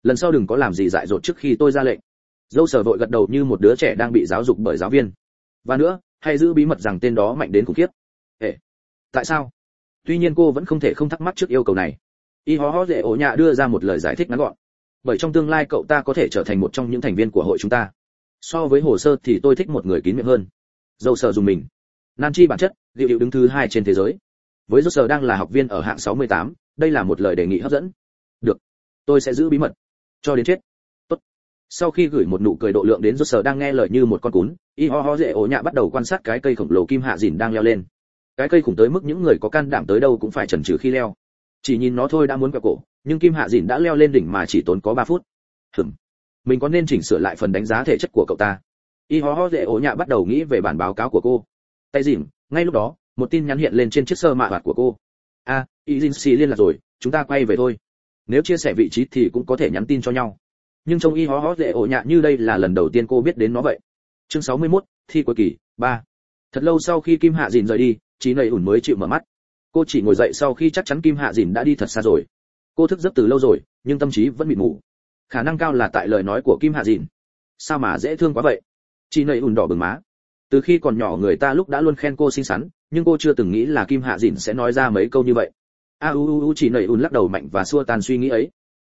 Speaker 1: Lần sau đừng có làm gì dại dột trước khi tôi ra lệnh. Dâu sờ vội gật đầu như một đứa trẻ đang bị giáo dục bởi giáo viên. Và nữa, hãy giữ bí mật rằng tên đó mạnh đến khủng khiếp. Ê, tại sao? Tuy nhiên cô vẫn không thể không thắc mắc trước yêu cầu này. Y hó hó dễ ổ nhạ đưa ra một lời giải thích ngắn gọn. Bởi trong tương lai cậu ta có thể trở thành một trong những thành viên của hội chúng ta so với hồ sơ thì tôi thích một người kín miệng hơn. Dâu sợ dùng mình. Nan chi bản chất liệu hiệu đứng thứ hai trên thế giới. Với dâu sợ đang là học viên ở hạng 68, đây là một lời đề nghị hấp dẫn. Được tôi sẽ giữ bí mật. Cho đến chết. Tốt. Sau khi gửi một nụ cười độ lượng đến dâu sờ đang nghe lời như một con cún y ho ho dễ ổ nhạ bắt đầu quan sát cái cây khổng lồ kim hạ dìn đang leo lên. Cái cây khủng tới mức những người có can đảm tới đâu cũng phải chần chừ khi leo. Chỉ nhìn nó thôi đã muốn quẹo cổ nhưng kim hạ dìn đã leo lên đỉnh mà chỉ tốn có 3 phút. Hừm mình có nên chỉnh sửa lại phần đánh giá thể chất của cậu ta? Y ho ho dễ ố nhạ bắt đầu nghĩ về bản báo cáo của cô. Tay dìm ngay lúc đó một tin nhắn hiện lên trên chiếc sơ mạ hoạt của cô. A à, y dinh xì liên lạc rồi chúng ta quay về thôi. Nếu chia sẻ vị trí thì cũng có thể nhắn tin cho nhau. Nhưng trong y ho ho dễ ổ nhạ như đây là lần đầu tiên cô biết đến nó vậy. Chương 61, thi cuối kỳ ba. thật lâu sau khi kim hạ dìn rời đi trí nầy ủn mới chịu mở mắt. Cô chỉ ngồi dậy sau khi chắc chắn kim hạ dìn đã đi thật xa rồi. Cô thức giấc từ lâu rồi nhưng tâm trí vẫn bị ngủ khả năng cao là tại lời nói của kim hạ dìn. Sao mà dễ thương quá vậy? Chị nầy ùn đỏ bừng má. Từ khi còn nhỏ người ta lúc đã luôn khen cô xinh xắn, nhưng cô chưa từng nghĩ là kim hạ dìn sẽ nói ra mấy câu như vậy. A u u u, chị nầy ùn lắc đầu mạnh và xua tan suy nghĩ ấy.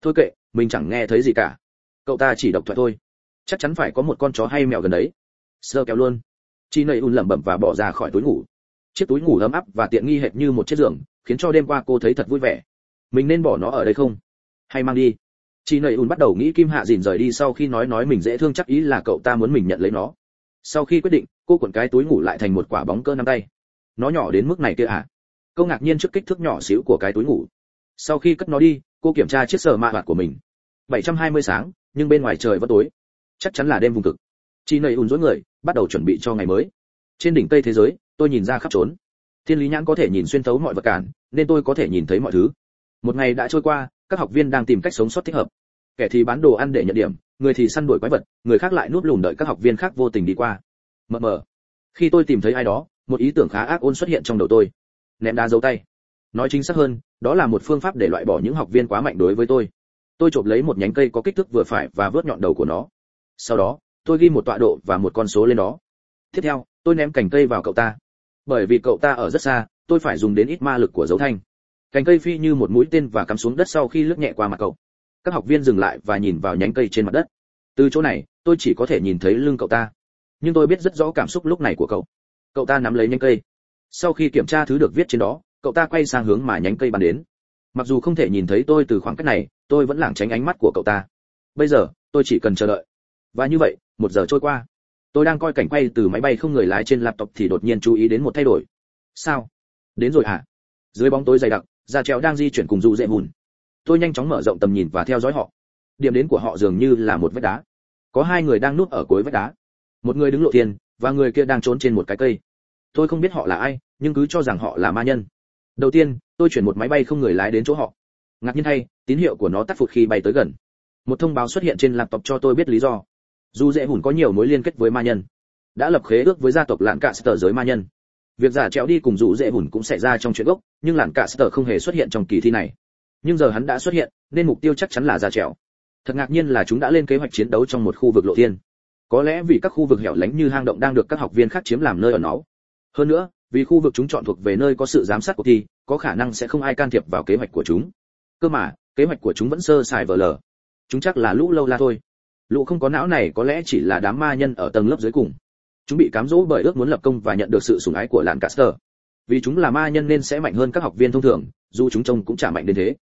Speaker 1: Thôi kệ, mình chẳng nghe thấy gì cả. Cậu ta chỉ độc thoại thôi. Chắc chắn phải có một con chó hay mèo gần đấy. Sơ kéo luôn. Chị nầy ùn lẩm bẩm và bỏ ra khỏi túi ngủ. Chiếc túi ngủ ấm áp và tiện nghi hệt như một chiếc giường, khiến cho đêm qua cô thấy thật vui vẻ. Mình nên bỏ nó ở đây không? Hay mang đi? Chị nầy ùn bắt đầu nghĩ kim hạ dìn rời đi sau khi nói nói mình dễ thương chắc ý là cậu ta muốn mình nhận lấy nó. Sau khi quyết định, cô cuộn cái túi ngủ lại thành một quả bóng cơ năm tay. Nó nhỏ đến mức này kia à? Cô ngạc nhiên trước kích thước nhỏ xíu của cái túi ngủ. Sau khi cất nó đi, cô kiểm tra chiếc sờ mạ hoạt của mình. 720 sáng, nhưng bên ngoài trời vẫn tối. Chắc chắn là đêm vùng cực. Chị nầy ùn dối người, bắt đầu chuẩn bị cho ngày mới. Trên đỉnh tây thế giới, tôi nhìn ra khắp trốn thiên lý nhãn có thể nhìn xuyên thấu mọi vật cản, nên tôi có thể nhìn thấy mọi thứ. Một ngày đã trôi qua các học viên đang tìm cách sống sót thích hợp. Kẻ thì bán đồ ăn để nhận điểm, người thì săn đuổi quái vật, người khác lại núp lùm đợi các học viên khác vô tình đi qua. Mờ mờ. Khi tôi tìm thấy ai đó, một ý tưởng khá ác ôn xuất hiện trong đầu tôi. Ném đá dấu tay. Nói chính xác hơn, đó là một phương pháp để loại bỏ những học viên quá mạnh đối với tôi. Tôi chộp lấy một nhánh cây có kích thước vừa phải và vớt nhọn đầu của nó. Sau đó, tôi ghi một tọa độ và một con số lên đó. Tiếp theo, tôi ném cành cây vào cậu ta. Bởi vì cậu ta ở rất xa, tôi phải dùng đến ít ma lực của dấu thanh cành cây phi như một mũi tên và cắm xuống đất sau khi lướt nhẹ qua mặt cậu. Các học viên dừng lại và nhìn vào nhánh cây trên mặt đất. Từ chỗ này, tôi chỉ có thể nhìn thấy lưng cậu ta. Nhưng tôi biết rất rõ cảm xúc lúc này của cậu. Cậu ta nắm lấy nhánh cây. Sau khi kiểm tra thứ được viết trên đó, cậu ta quay sang hướng mà nhánh cây bắn đến. Mặc dù không thể nhìn thấy tôi từ khoảng cách này, tôi vẫn lảng tránh ánh mắt của cậu ta. Bây giờ, tôi chỉ cần chờ đợi. Và như vậy, một giờ trôi qua. Tôi đang coi cảnh quay từ máy bay không người lái trên laptop thì đột nhiên chú ý đến một thay đổi. Sao? Đến rồi hả? Dưới bóng tối dày đặc Gia Trèo đang di chuyển cùng dù dễ hùn. tôi nhanh chóng mở rộng tầm nhìn và theo dõi họ. Điểm đến của họ dường như là một vách đá. Có hai người đang núp ở cuối vách đá. Một người đứng lộ thiên, và người kia đang trốn trên một cái cây. Tôi không biết họ là ai, nhưng cứ cho rằng họ là ma nhân. Đầu tiên, tôi chuyển một máy bay không người lái đến chỗ họ. Ngạc nhiên thay, tín hiệu của nó tắt phụt khi bay tới gần. Một thông báo xuất hiện trên laptop cho tôi biết lý do. Dù dễ hùn có nhiều mối liên kết với ma nhân. Đã lập khế ước với gia tộc lạn cả sở giới ma nhân việc giả trèo đi cùng dụ dễ hùn cũng xảy ra trong chuyện gốc, nhưng làn cả sở không hề xuất hiện trong kỳ thi này. Nhưng giờ hắn đã xuất hiện, nên mục tiêu chắc chắn là giả trèo. Thật ngạc nhiên là chúng đã lên kế hoạch chiến đấu trong một khu vực lộ thiên. Có lẽ vì các khu vực hẻo lánh như hang động đang được các học viên khác chiếm làm nơi ở nó. Hơn nữa, vì khu vực chúng chọn thuộc về nơi có sự giám sát của thi, có khả năng sẽ không ai can thiệp vào kế hoạch của chúng. Cơ mà, kế hoạch của chúng vẫn sơ sài vờ lờ. Chúng chắc là lũ lâu la thôi. Lũ không có não này có lẽ chỉ là đám ma nhân ở tầng lớp dưới cùng chúng bị cám dỗ bởi ước muốn lập công và nhận được sự sủng ái của lạn caster vì chúng là ma nhân nên sẽ mạnh hơn các học viên thông thường dù chúng trông cũng chả mạnh đến thế.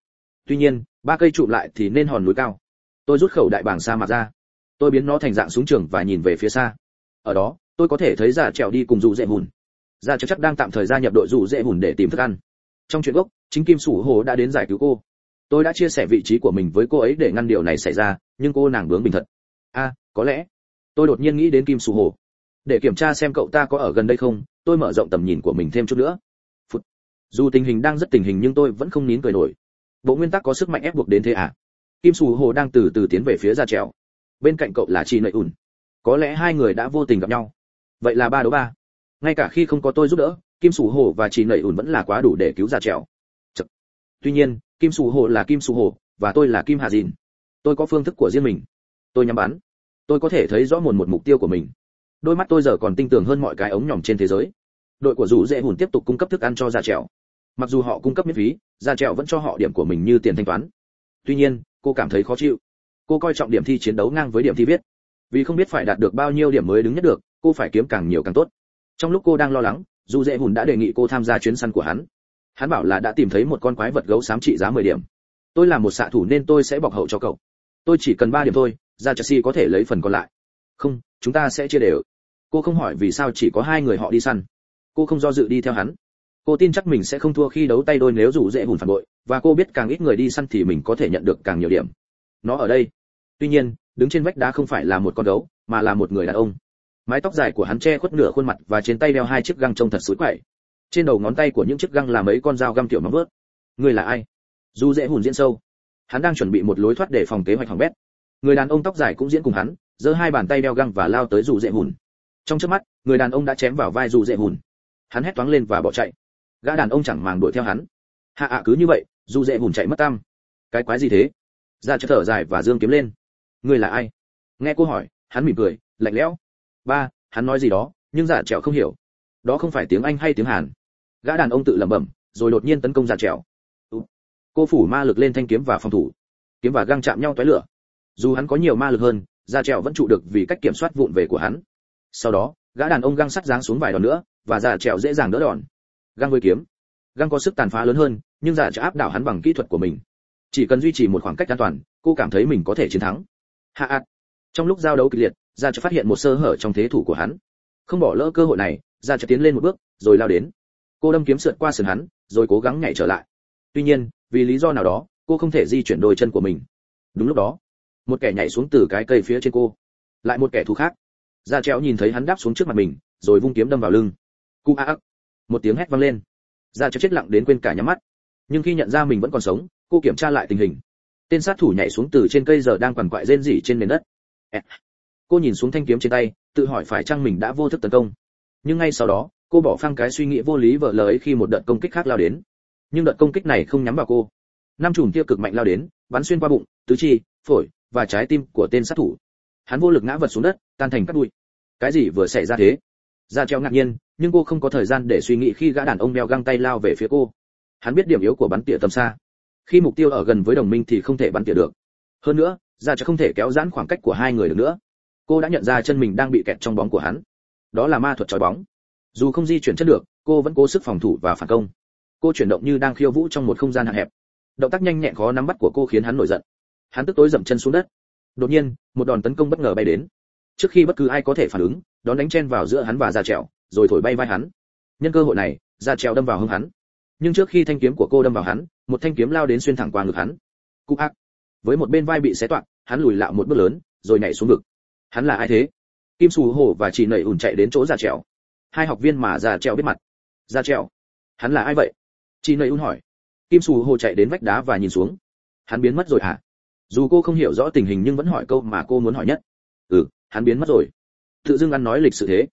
Speaker 1: Tuy nhiên ba cây trụ lại thì nên hòn núi cao. Tôi rút khẩu đại bảng sa mạc ra. Tôi biến nó thành dạng súng trường và nhìn về phía xa. Ở đó tôi có thể thấy già trèo đi cùng dù dễ hùn. Già trèo chắc đang tạm thời gia nhập đội dù dễ hùn để tìm thức ăn. Trong chuyện gốc chính kim sủ hồ đã đến giải cứu cô. Tôi đã chia sẻ vị trí của mình với cô ấy để ngăn điều này xảy ra nhưng cô nàng bướng bình thật. A à, có lẽ. Tôi đột nhiên nghĩ đến kim sủ hồ để kiểm tra xem cậu ta có ở gần đây không, tôi mở rộng tầm nhìn của mình thêm chút nữa. Phút. dù tình hình đang rất tình hình nhưng tôi vẫn không nín cười nổi. Bộ nguyên tắc có sức mạnh ép buộc đến thế à? Kim sù hồ đang từ từ tiến về phía ra trèo. Bên cạnh cậu là chị nợi ùn. Có lẽ hai người đã vô tình gặp nhau. Vậy là ba đấu ba. Ngay cả khi không có tôi giúp đỡ, kim sù hồ và chị nợi ùn vẫn là quá đủ để cứu ra trèo. Chật. tuy nhiên, kim sù hồ là kim sù hồ, và tôi là kim hà dìn. Tôi có phương thức của riêng mình. Tôi nhắm bắn. Tôi có thể thấy rõ một một mục tiêu của mình đôi mắt tôi giờ còn tinh tường hơn mọi cái ống nhỏm trên thế giới. Đội của rủ dễ hùn tiếp tục cung cấp thức ăn cho gia trèo. Mặc dù họ cung cấp miễn phí, gia trèo vẫn cho họ điểm của mình như tiền thanh toán. Tuy nhiên, cô cảm thấy khó chịu. Cô coi trọng điểm thi chiến đấu ngang với điểm thi viết. Vì không biết phải đạt được bao nhiêu điểm mới đứng nhất được, cô phải kiếm càng nhiều càng tốt. Trong lúc cô đang lo lắng, dù dễ hùn đã đề nghị cô tham gia chuyến săn của hắn. Hắn bảo là đã tìm thấy một con quái vật gấu xám trị giá 10 điểm. Tôi là một xạ thủ nên tôi sẽ bọc hậu cho cậu. Tôi chỉ cần 3 điểm thôi ra chelsea có thể lấy phần còn lại. Không, chúng ta sẽ chia đều cô không hỏi vì sao chỉ có hai người họ đi săn. Cô không do dự đi theo hắn. Cô tin chắc mình sẽ không thua khi đấu tay đôi nếu rủ dễ hùn phản bội, và cô biết càng ít người đi săn thì mình có thể nhận được càng nhiều điểm. Nó ở đây. Tuy nhiên, đứng trên vách đá không phải là một con gấu, mà là một người đàn ông. Mái tóc dài của hắn che khuất nửa khuôn mặt và trên tay đeo hai chiếc găng trông thật xối quậy. Trên đầu ngón tay của những chiếc găng là mấy con dao găm tiểu móng vớt người là ai? Dù dễ hùn diễn sâu. Hắn đang chuẩn bị một lối thoát để phòng kế hoạch hỏng bét. Người đàn ông tóc dài cũng diễn cùng hắn, giơ hai bàn tay đeo găng và lao tới dù dễ hùn trong chớp mắt, người đàn ông đã chém vào vai dù dễ hùn. Hắn hét toáng lên và bỏ chạy. Gã đàn ông chẳng màng đuổi theo hắn. Hạ ạ cứ như vậy, dù dễ hùn chạy mất tam cái quái gì thế? Ra chợ thở dài và dương kiếm lên. Người là ai? Nghe cô hỏi, hắn mỉm cười, lạnh lẽo. Ba, hắn nói gì đó, nhưng dạ giả trèo không hiểu. Đó không phải tiếng anh hay tiếng hàn. Gã đàn ông tự lẩm bẩm, rồi đột nhiên tấn công dạ giả trèo. cô phủ ma lực lên thanh kiếm và phòng thủ. Kiếm và găng chạm nhau toái lửa. Dù hắn có nhiều ma lực hơn dạ giả trèo vẫn trụ được vì cách kiểm soát vụn về của hắn sau đó, gã đàn ông găng sắt giáng xuống vài đòn nữa, và giả trèo dễ dàng đỡ đòn. Găng với kiếm. Găng có sức tàn phá lớn hơn, nhưng giả trèo áp đảo hắn bằng kỹ thuật của mình. Chỉ cần duy trì một khoảng cách an toàn, cô cảm thấy mình có thể chiến thắng. Hạ ạt trong lúc giao đấu kịch liệt giả cho phát hiện một sơ hở trong thế thủ của hắn. Không bỏ lỡ cơ hội này giả cho tiến lên một bước, rồi lao đến. Cô đâm kiếm sượt qua sườn hắn, rồi cố gắng nhảy trở lại. Tuy nhiên, vì lý do nào đó, cô không thể di chuyển đôi chân của mình. Đúng lúc đó, một kẻ nhảy xuống từ cái cây phía trên cô. Lại một kẻ thù khác ra treo nhìn thấy hắn đáp xuống trước mặt mình, rồi vung kiếm đâm vào lưng. Cu a một tiếng hét vang lên. Ra cho chết lặng đến quên cả nhắm mắt. Nhưng khi nhận ra mình vẫn còn sống, cô kiểm tra lại tình hình. Tên sát thủ nhảy xuống từ trên cây giờ đang quằn quại rên rỉ trên nền đất. Cô nhìn xuống thanh kiếm trên tay, tự hỏi phải chăng mình đã vô thức tấn công. Nhưng ngay sau đó, cô bỏ phăng cái suy nghĩ vô lý vợ lời ấy khi một đợt công kích khác lao đến. Nhưng đợt công kích này không nhắm vào cô. Năm chùm tia cực mạnh lao đến, bắn xuyên qua bụng, tứ chi, phổi và trái tim của tên sát thủ hắn vô lực ngã vật xuống đất, tan thành cát bụi. Cái gì vừa xảy ra thế? Ra treo ngạc nhiên, nhưng cô không có thời gian để suy nghĩ khi gã đàn ông đeo găng tay lao về phía cô. Hắn biết điểm yếu của bắn tỉa tầm xa. Khi mục tiêu ở gần với đồng minh thì không thể bắn tỉa được. Hơn nữa ra cho không thể kéo giãn khoảng cách của hai người được nữa. Cô đã nhận ra chân mình đang bị kẹt trong bóng của hắn. Đó là ma thuật trói bóng. Dù không di chuyển chất được, cô vẫn cố sức phòng thủ và phản công. Cô chuyển động như đang khiêu vũ trong một không gian hạn hẹp. Động tác nhanh nhẹn khó nắm bắt của cô khiến hắn nổi giận. Hắn tức tối dậm chân xuống đất đột nhiên, một đòn tấn công bất ngờ bay đến. Trước khi bất cứ ai có thể phản ứng, đón đánh chen vào giữa hắn và ra trèo, rồi thổi bay vai hắn. Nhân cơ hội này ra trèo đâm vào hông hắn. Nhưng trước khi thanh kiếm của cô đâm vào hắn, một thanh kiếm lao đến xuyên thẳng qua ngực hắn. Cục ác. Với một bên vai bị xé toạc, hắn lùi lạo một bước lớn, rồi nhảy xuống ngực. Hắn là ai thế? Kim sù hổ và chị nẩy ủn chạy đến chỗ ra trèo. Hai học viên mà ra trèo biết mặt. Ra trèo. Hắn là ai vậy? Chị nẩy ùn hỏi. Kim sù hổ chạy đến vách đá và nhìn xuống. Hắn biến mất rồi hả? Dù cô không hiểu rõ tình hình nhưng vẫn hỏi câu mà cô muốn hỏi nhất. Ừ hắn biến mất rồi. Tự dưng ăn nói lịch sự thế.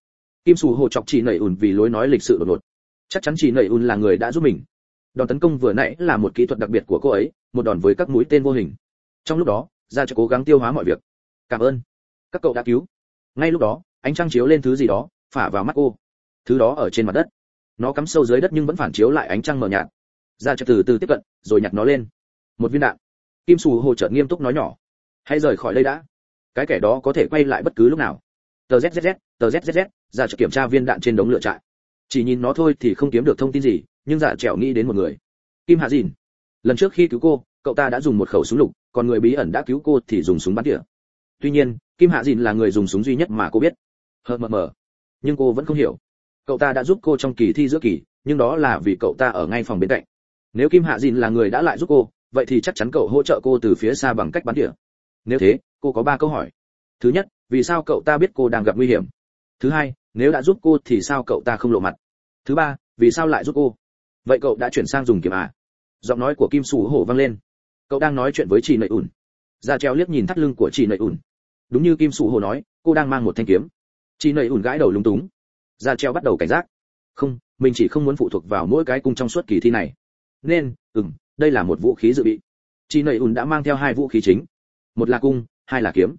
Speaker 1: Kim sù hồ chọc chị nẩy ùn vì lối nói lịch sự đột ngột. Chắc chắn chị nẩy ùn là người đã giúp mình. Đòn tấn công vừa nãy là một kỹ thuật đặc biệt của cô ấy, một đòn với các mũi tên vô hình. Trong lúc đó ra cho cố gắng tiêu hóa mọi việc. Cảm ơn. Các cậu đã cứu. Ngay lúc đó, ánh trăng chiếu lên thứ gì đó, phả vào mắt cô. Thứ đó ở trên mặt đất. Nó cắm sâu dưới đất nhưng vẫn phản chiếu lại ánh trăng mờ nhạt. Ra cho từ từ tiếp cận, rồi nhặt nó lên. Một viên đạn kim sù hồ chợt nghiêm túc nói nhỏ. Hãy rời khỏi đây đã. Cái kẻ đó có thể quay lại bất cứ lúc nào. Tờ zzz tờ zzz ra cho kiểm tra viên đạn trên đống lửa trại. Chỉ nhìn nó thôi thì không kiếm được thông tin gì, nhưng dạ trẻo nghĩ đến một người. Kim hạ dìn. Lần trước khi cứu cô, cậu ta đã dùng một khẩu súng lục, còn người bí ẩn đã cứu cô thì dùng súng bắn tỉa. Tuy nhiên, kim hạ dìn là người dùng súng duy nhất mà cô biết. Hờ mờ mờ. Nhưng cô vẫn không hiểu. Cậu ta đã giúp cô trong kỳ thi giữa kỳ, nhưng đó là vì cậu ta ở ngay phòng bên cạnh. Nếu kim hạ dìn là người đã lại giúp cô vậy thì chắc chắn cậu hỗ trợ cô từ phía xa bằng cách bắn tỉa. Nếu thế, cô có ba câu hỏi. Thứ nhất, vì sao cậu ta biết cô đang gặp nguy hiểm? Thứ hai, nếu đã giúp cô thì sao cậu ta không lộ mặt? Thứ ba, vì sao lại giúp cô? Vậy cậu đã chuyển sang dùng kiếm à? Giọng nói của kim sù hổ vang lên. Cậu đang nói chuyện với chị nậy ủn ra treo liếc nhìn thắt lưng của chị nậy ủn đúng như kim sù hổ nói, cô đang mang một thanh kiếm. Chị nậy ủn gãi đầu lúng túng. Ra treo bắt đầu cảnh giác. Không, mình chỉ không muốn phụ thuộc vào mỗi cái cung trong suốt kỳ thi này. Nên, ừm đây là một vũ khí dự bị. Chị nầy ủn đã mang theo hai vũ khí chính. Một là cung hai là kiếm.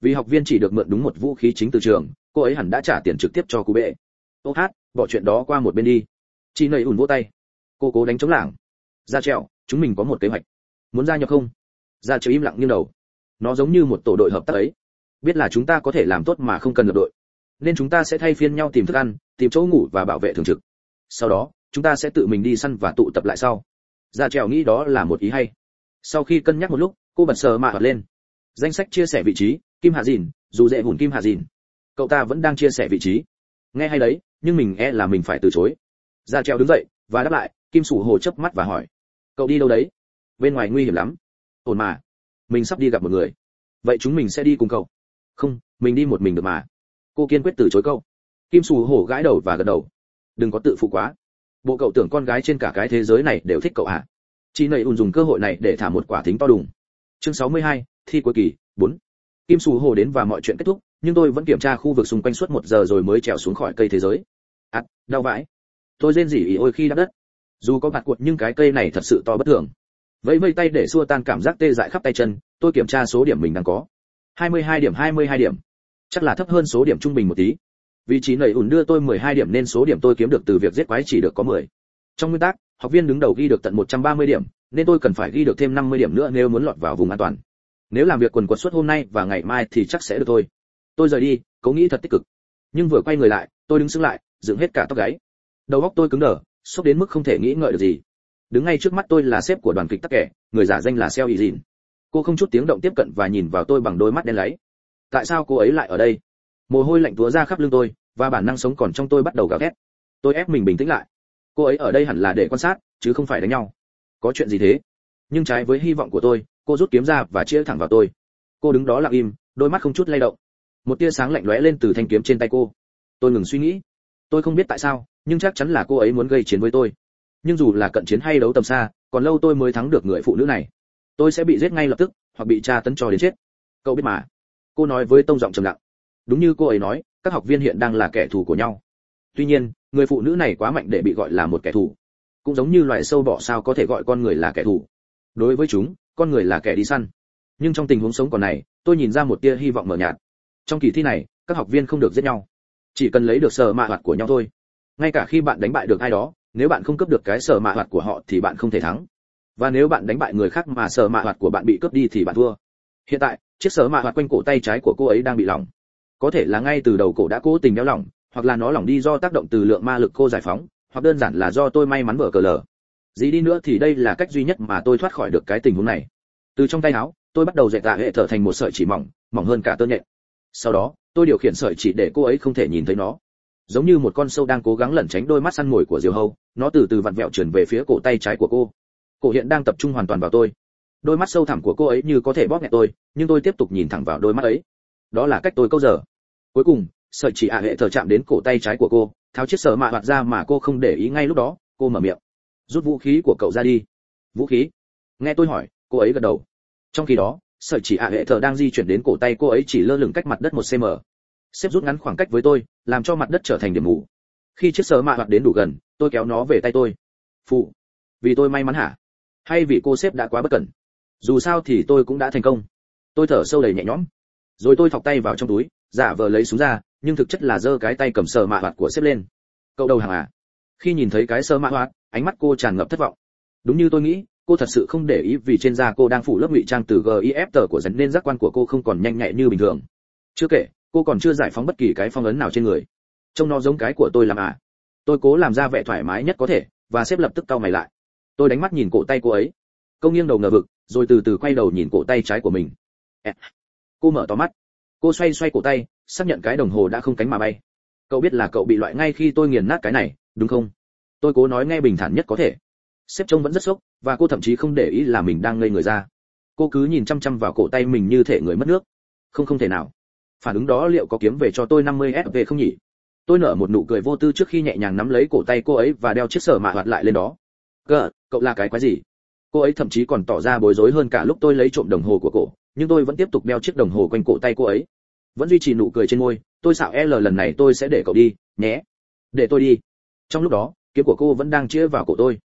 Speaker 1: Vì học viên chỉ được mượn đúng một vũ khí chính từ trường cô ấy hẳn đã trả tiền trực tiếp cho cụ bệ. Ô hát bỏ chuyện đó qua một bên đi. Chị nầy ủn vỗ tay. Cô cố đánh chống lảng. Ra trèo, chúng mình có một kế hoạch. Muốn ra nhập không? Ra trèo im lặng như đầu. Nó giống như một tổ đội hợp tác ấy. Biết là chúng ta có thể làm tốt mà không cần lập đội. Nên chúng ta sẽ thay phiên nhau tìm thức ăn tìm chỗ ngủ và bảo vệ thường trực. Sau đó chúng ta sẽ tự mình đi săn và tụ tập lại sau ra trèo nghĩ đó là một ý hay. Sau khi cân nhắc một lúc, cô bật sờ mạ hoạt lên. Danh sách chia sẻ vị trí, kim hạ dìn, dù dễ hùn kim hạ dìn. Cậu ta vẫn đang chia sẻ vị trí. Nghe hay đấy, nhưng mình e là mình phải từ chối. Ra Trèo đứng dậy, và đáp lại, kim sủ hồ chớp mắt và hỏi. Cậu đi đâu đấy? Bên ngoài nguy hiểm lắm. Ổn mà. Mình sắp đi gặp một người. Vậy chúng mình sẽ đi cùng cậu. Không, mình đi một mình được mà. Cô kiên quyết từ chối câu. Kim sù hổ gãi đầu và gật đầu. Đừng có tự phụ quá bộ cậu tưởng con gái trên cả cái thế giới này đều thích cậu à? Chị nầy ùn dùng cơ hội này để thả một quả thính to đùng. Chương 62, thi cuối kỳ 4. kim sù hồ đến và mọi chuyện kết thúc nhưng tôi vẫn kiểm tra khu vực xung quanh suốt một giờ rồi mới trèo xuống khỏi cây thế giới. Ắt đau vãi. Tôi rên rỉ ý ôi khi đắp đất. Dù có bạt cuộn nhưng cái cây này thật sự to bất thường. Vẫy vây tay để xua tan cảm giác tê dại khắp tay chân tôi kiểm tra số điểm mình đang có. 22 điểm 22 điểm. Chắc là thấp hơn số điểm trung bình một tí vị trí nầy ủn đưa tôi 12 điểm nên số điểm tôi kiếm được từ việc giết quái chỉ được có 10. trong nguyên tắc, học viên đứng đầu ghi được tận 130 điểm, nên tôi cần phải ghi được thêm 50 điểm nữa nếu muốn lọt vào vùng an toàn. Nếu làm việc quần quật suốt hôm nay và ngày mai thì chắc sẽ được thôi. Tôi rời đi, cố nghĩ thật tích cực. Nhưng vừa quay người lại, tôi đứng sững lại, dựng hết cả tóc gáy. Đầu óc tôi cứng đờ, sốc đến mức không thể nghĩ ngợi được gì. Đứng ngay trước mắt tôi là sếp của đoàn kịch tắc kẻ người giả danh là xeo ý dìn cô không chút tiếng động tiếp cận và nhìn vào tôi bằng đôi mắt đen láy. Tại sao cô ấy lại ở đây? Mồ hôi lạnh túa ra khắp lưng tôi, và bản năng sống còn trong tôi bắt đầu gào thét. Tôi ép mình bình tĩnh lại. Cô ấy ở đây hẳn là để quan sát, chứ không phải đánh nhau. Có chuyện gì thế? Nhưng trái với hy vọng của tôi, cô rút kiếm ra và chĩa thẳng vào tôi. Cô đứng đó lặng im, đôi mắt không chút lay động. Một tia sáng lạnh lóe lên từ thanh kiếm trên tay cô. Tôi ngừng suy nghĩ. Tôi không biết tại sao, nhưng chắc chắn là cô ấy muốn gây chiến với tôi. Nhưng dù là cận chiến hay đấu tầm xa, còn lâu tôi mới thắng được người phụ nữ này. Tôi sẽ bị giết ngay lập tức, hoặc bị tra tấn cho đến chết. Cậu biết mà. Cô nói với tông giọng trầm lặng đúng như cô ấy nói, các học viên hiện đang là kẻ thù của nhau. Tuy nhiên, người phụ nữ này quá mạnh để bị gọi là một kẻ thù. Cũng giống như loài sâu bọ sao có thể gọi con người là kẻ thù. Đối với chúng, con người là kẻ đi săn. Nhưng trong tình huống sống còn này, tôi nhìn ra một tia hy vọng mờ nhạt. Trong kỳ thi này, các học viên không được giết nhau. Chỉ cần lấy được sở mạ hoạt của nhau thôi. Ngay cả khi bạn đánh bại được ai đó, nếu bạn không cướp được cái sở mạ hoạt của họ thì bạn không thể thắng. Và nếu bạn đánh bại người khác mà sở mạ hoạt của bạn bị cướp đi thì bạn thua. Hiện tại, chiếc sở mạ hoạt quanh cổ tay trái của cô ấy đang bị lỏng có thể là ngay từ đầu cổ đã cố tình đeo lỏng, hoặc là nó lỏng đi do tác động từ lượng ma lực cô giải phóng, hoặc đơn giản là do tôi may mắn vở cờ lờ. Gì đi nữa thì đây là cách duy nhất mà tôi thoát khỏi được cái tình huống này. Từ trong tay áo, tôi bắt đầu dạy tạ hệ thở thành một sợi chỉ mỏng mỏng hơn cả tơ nhện. Sau đó, tôi điều khiển sợi chỉ để cô ấy không thể nhìn thấy nó. Giống như một con sâu đang cố gắng lẩn tránh đôi mắt săn mồi của diều hâu, nó từ từ vặn vẹo chuyển về phía cổ tay trái của cô. Cổ hiện đang tập trung hoàn toàn vào tôi. Đôi mắt sâu thẳm của cô ấy như có thể bóp nghẹt tôi, nhưng tôi tiếp tục nhìn thẳng vào đôi mắt ấy. Đó là cách tôi câu giờ cuối cùng, sợi chỉ ạ hệ thở chạm đến cổ tay trái của cô, tháo chiếc sợ mạ hoạt ra mà cô không để ý ngay lúc đó, cô mở miệng. Rút vũ khí của cậu ra đi. Vũ khí? Nghe tôi hỏi, cô ấy gật đầu. Trong khi đó, sợi chỉ ạ hệ thở đang di chuyển đến cổ tay cô ấy chỉ lơ lửng cách mặt đất một cm xếp rút ngắn khoảng cách với tôi, làm cho mặt đất trở thành điểm mù. Khi chiếc sờ mạ hoạt đến đủ gần, tôi kéo nó về tay tôi. Phụ, vì tôi may mắn hả? Hay vì cô sếp đã quá bất cẩn? Dù sao thì tôi cũng đã thành công. Tôi thở sâu đầy nhẹ nhõm. Rồi tôi thọc tay vào trong túi giả vờ lấy súng ra, nhưng thực chất là giơ cái tay cầm sờ mạ hoạt của xếp lên. Cậu đầu hàng à? Khi nhìn thấy cái sờ mạ hoạt, ánh mắt cô tràn ngập thất vọng. Đúng như tôi nghĩ, cô thật sự không để ý vì trên da cô đang phủ lớp ngụy trang từ gif tờ của dần nên giác quan của cô không còn nhanh nhạy như bình thường. Chưa kể, cô còn chưa giải phóng bất kỳ cái phong ấn nào trên người. Trông nó giống cái của tôi làm à? Tôi cố làm ra vẻ thoải mái nhất có thể, và xếp lập tức cau mày lại. Tôi đánh mắt nhìn cổ tay cô ấy. Cô nghiêng đầu ngờ vực, rồi từ từ quay đầu nhìn cổ tay trái của mình. Cô mở to mắt cô xoay xoay cổ tay, xác nhận cái đồng hồ đã không cánh mà bay. Cậu biết là cậu bị loại ngay khi tôi nghiền nát cái này, đúng không? Tôi cố nói nghe bình thản nhất có thể. Sếp trông vẫn rất sốc, và cô thậm chí không để ý là mình đang ngây người ra. Cô cứ nhìn chăm chăm vào cổ tay mình như thể người mất nước. Không không thể nào. Phản ứng đó liệu có kiếm về cho tôi 50 sv không nhỉ? Tôi nở một nụ cười vô tư trước khi nhẹ nhàng nắm lấy cổ tay cô ấy và đeo chiếc sở mạ hoạt lại lên đó. Cơ, cậu là cái quái gì? Cô ấy thậm chí còn tỏ ra bối rối hơn cả lúc tôi lấy trộm đồng hồ của cổ nhưng tôi vẫn tiếp tục đeo chiếc đồng hồ quanh cổ tay cô ấy. Vẫn duy trì nụ cười trên môi, tôi xạo l lần này tôi sẽ để cậu đi, nhé. Để tôi đi. Trong lúc đó, kiếm của cô vẫn đang chĩa vào cổ tôi.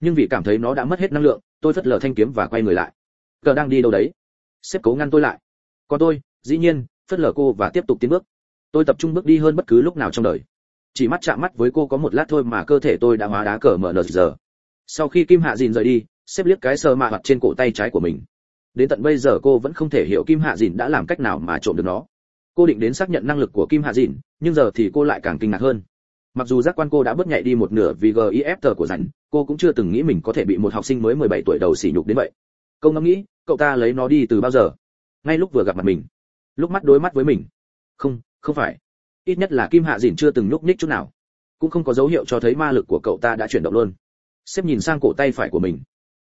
Speaker 1: Nhưng vì cảm thấy nó đã mất hết năng lượng, tôi phất lờ thanh kiếm và quay người lại. Cờ đang đi đâu đấy? Sếp cố ngăn tôi lại. Còn tôi, dĩ nhiên, phất lờ cô và tiếp tục tiến bước. Tôi tập trung bước đi hơn bất cứ lúc nào trong đời. Chỉ mắt chạm mắt với cô có một lát thôi mà cơ thể tôi đã hóa đá cờ mở nở giờ. Sau khi kim hạ dìn rời đi, sếp liếc cái sơ mạ mặt trên cổ tay trái của mình đến tận bây giờ cô vẫn không thể hiểu kim hạ dìn đã làm cách nào mà trộm được nó. Cô định đến xác nhận năng lực của kim hạ dìn, nhưng giờ thì cô lại càng kinh ngạc hơn. Mặc dù giác quan cô đã bớt nhạy đi một nửa vì gif tờ của rảnh, cô cũng chưa từng nghĩ mình có thể bị một học sinh mới 17 tuổi đầu sỉ nhục đến vậy. Câu ngẫm nghĩ, cậu ta lấy nó đi từ bao giờ? Ngay lúc vừa gặp mặt mình, lúc mắt đối mắt với mình. Không không phải. Ít nhất là kim hạ dìn chưa từng nhúc nhích chút nào. Cũng không có dấu hiệu cho thấy ma lực của cậu ta đã chuyển động luôn. Xếp nhìn sang cổ tay phải của mình.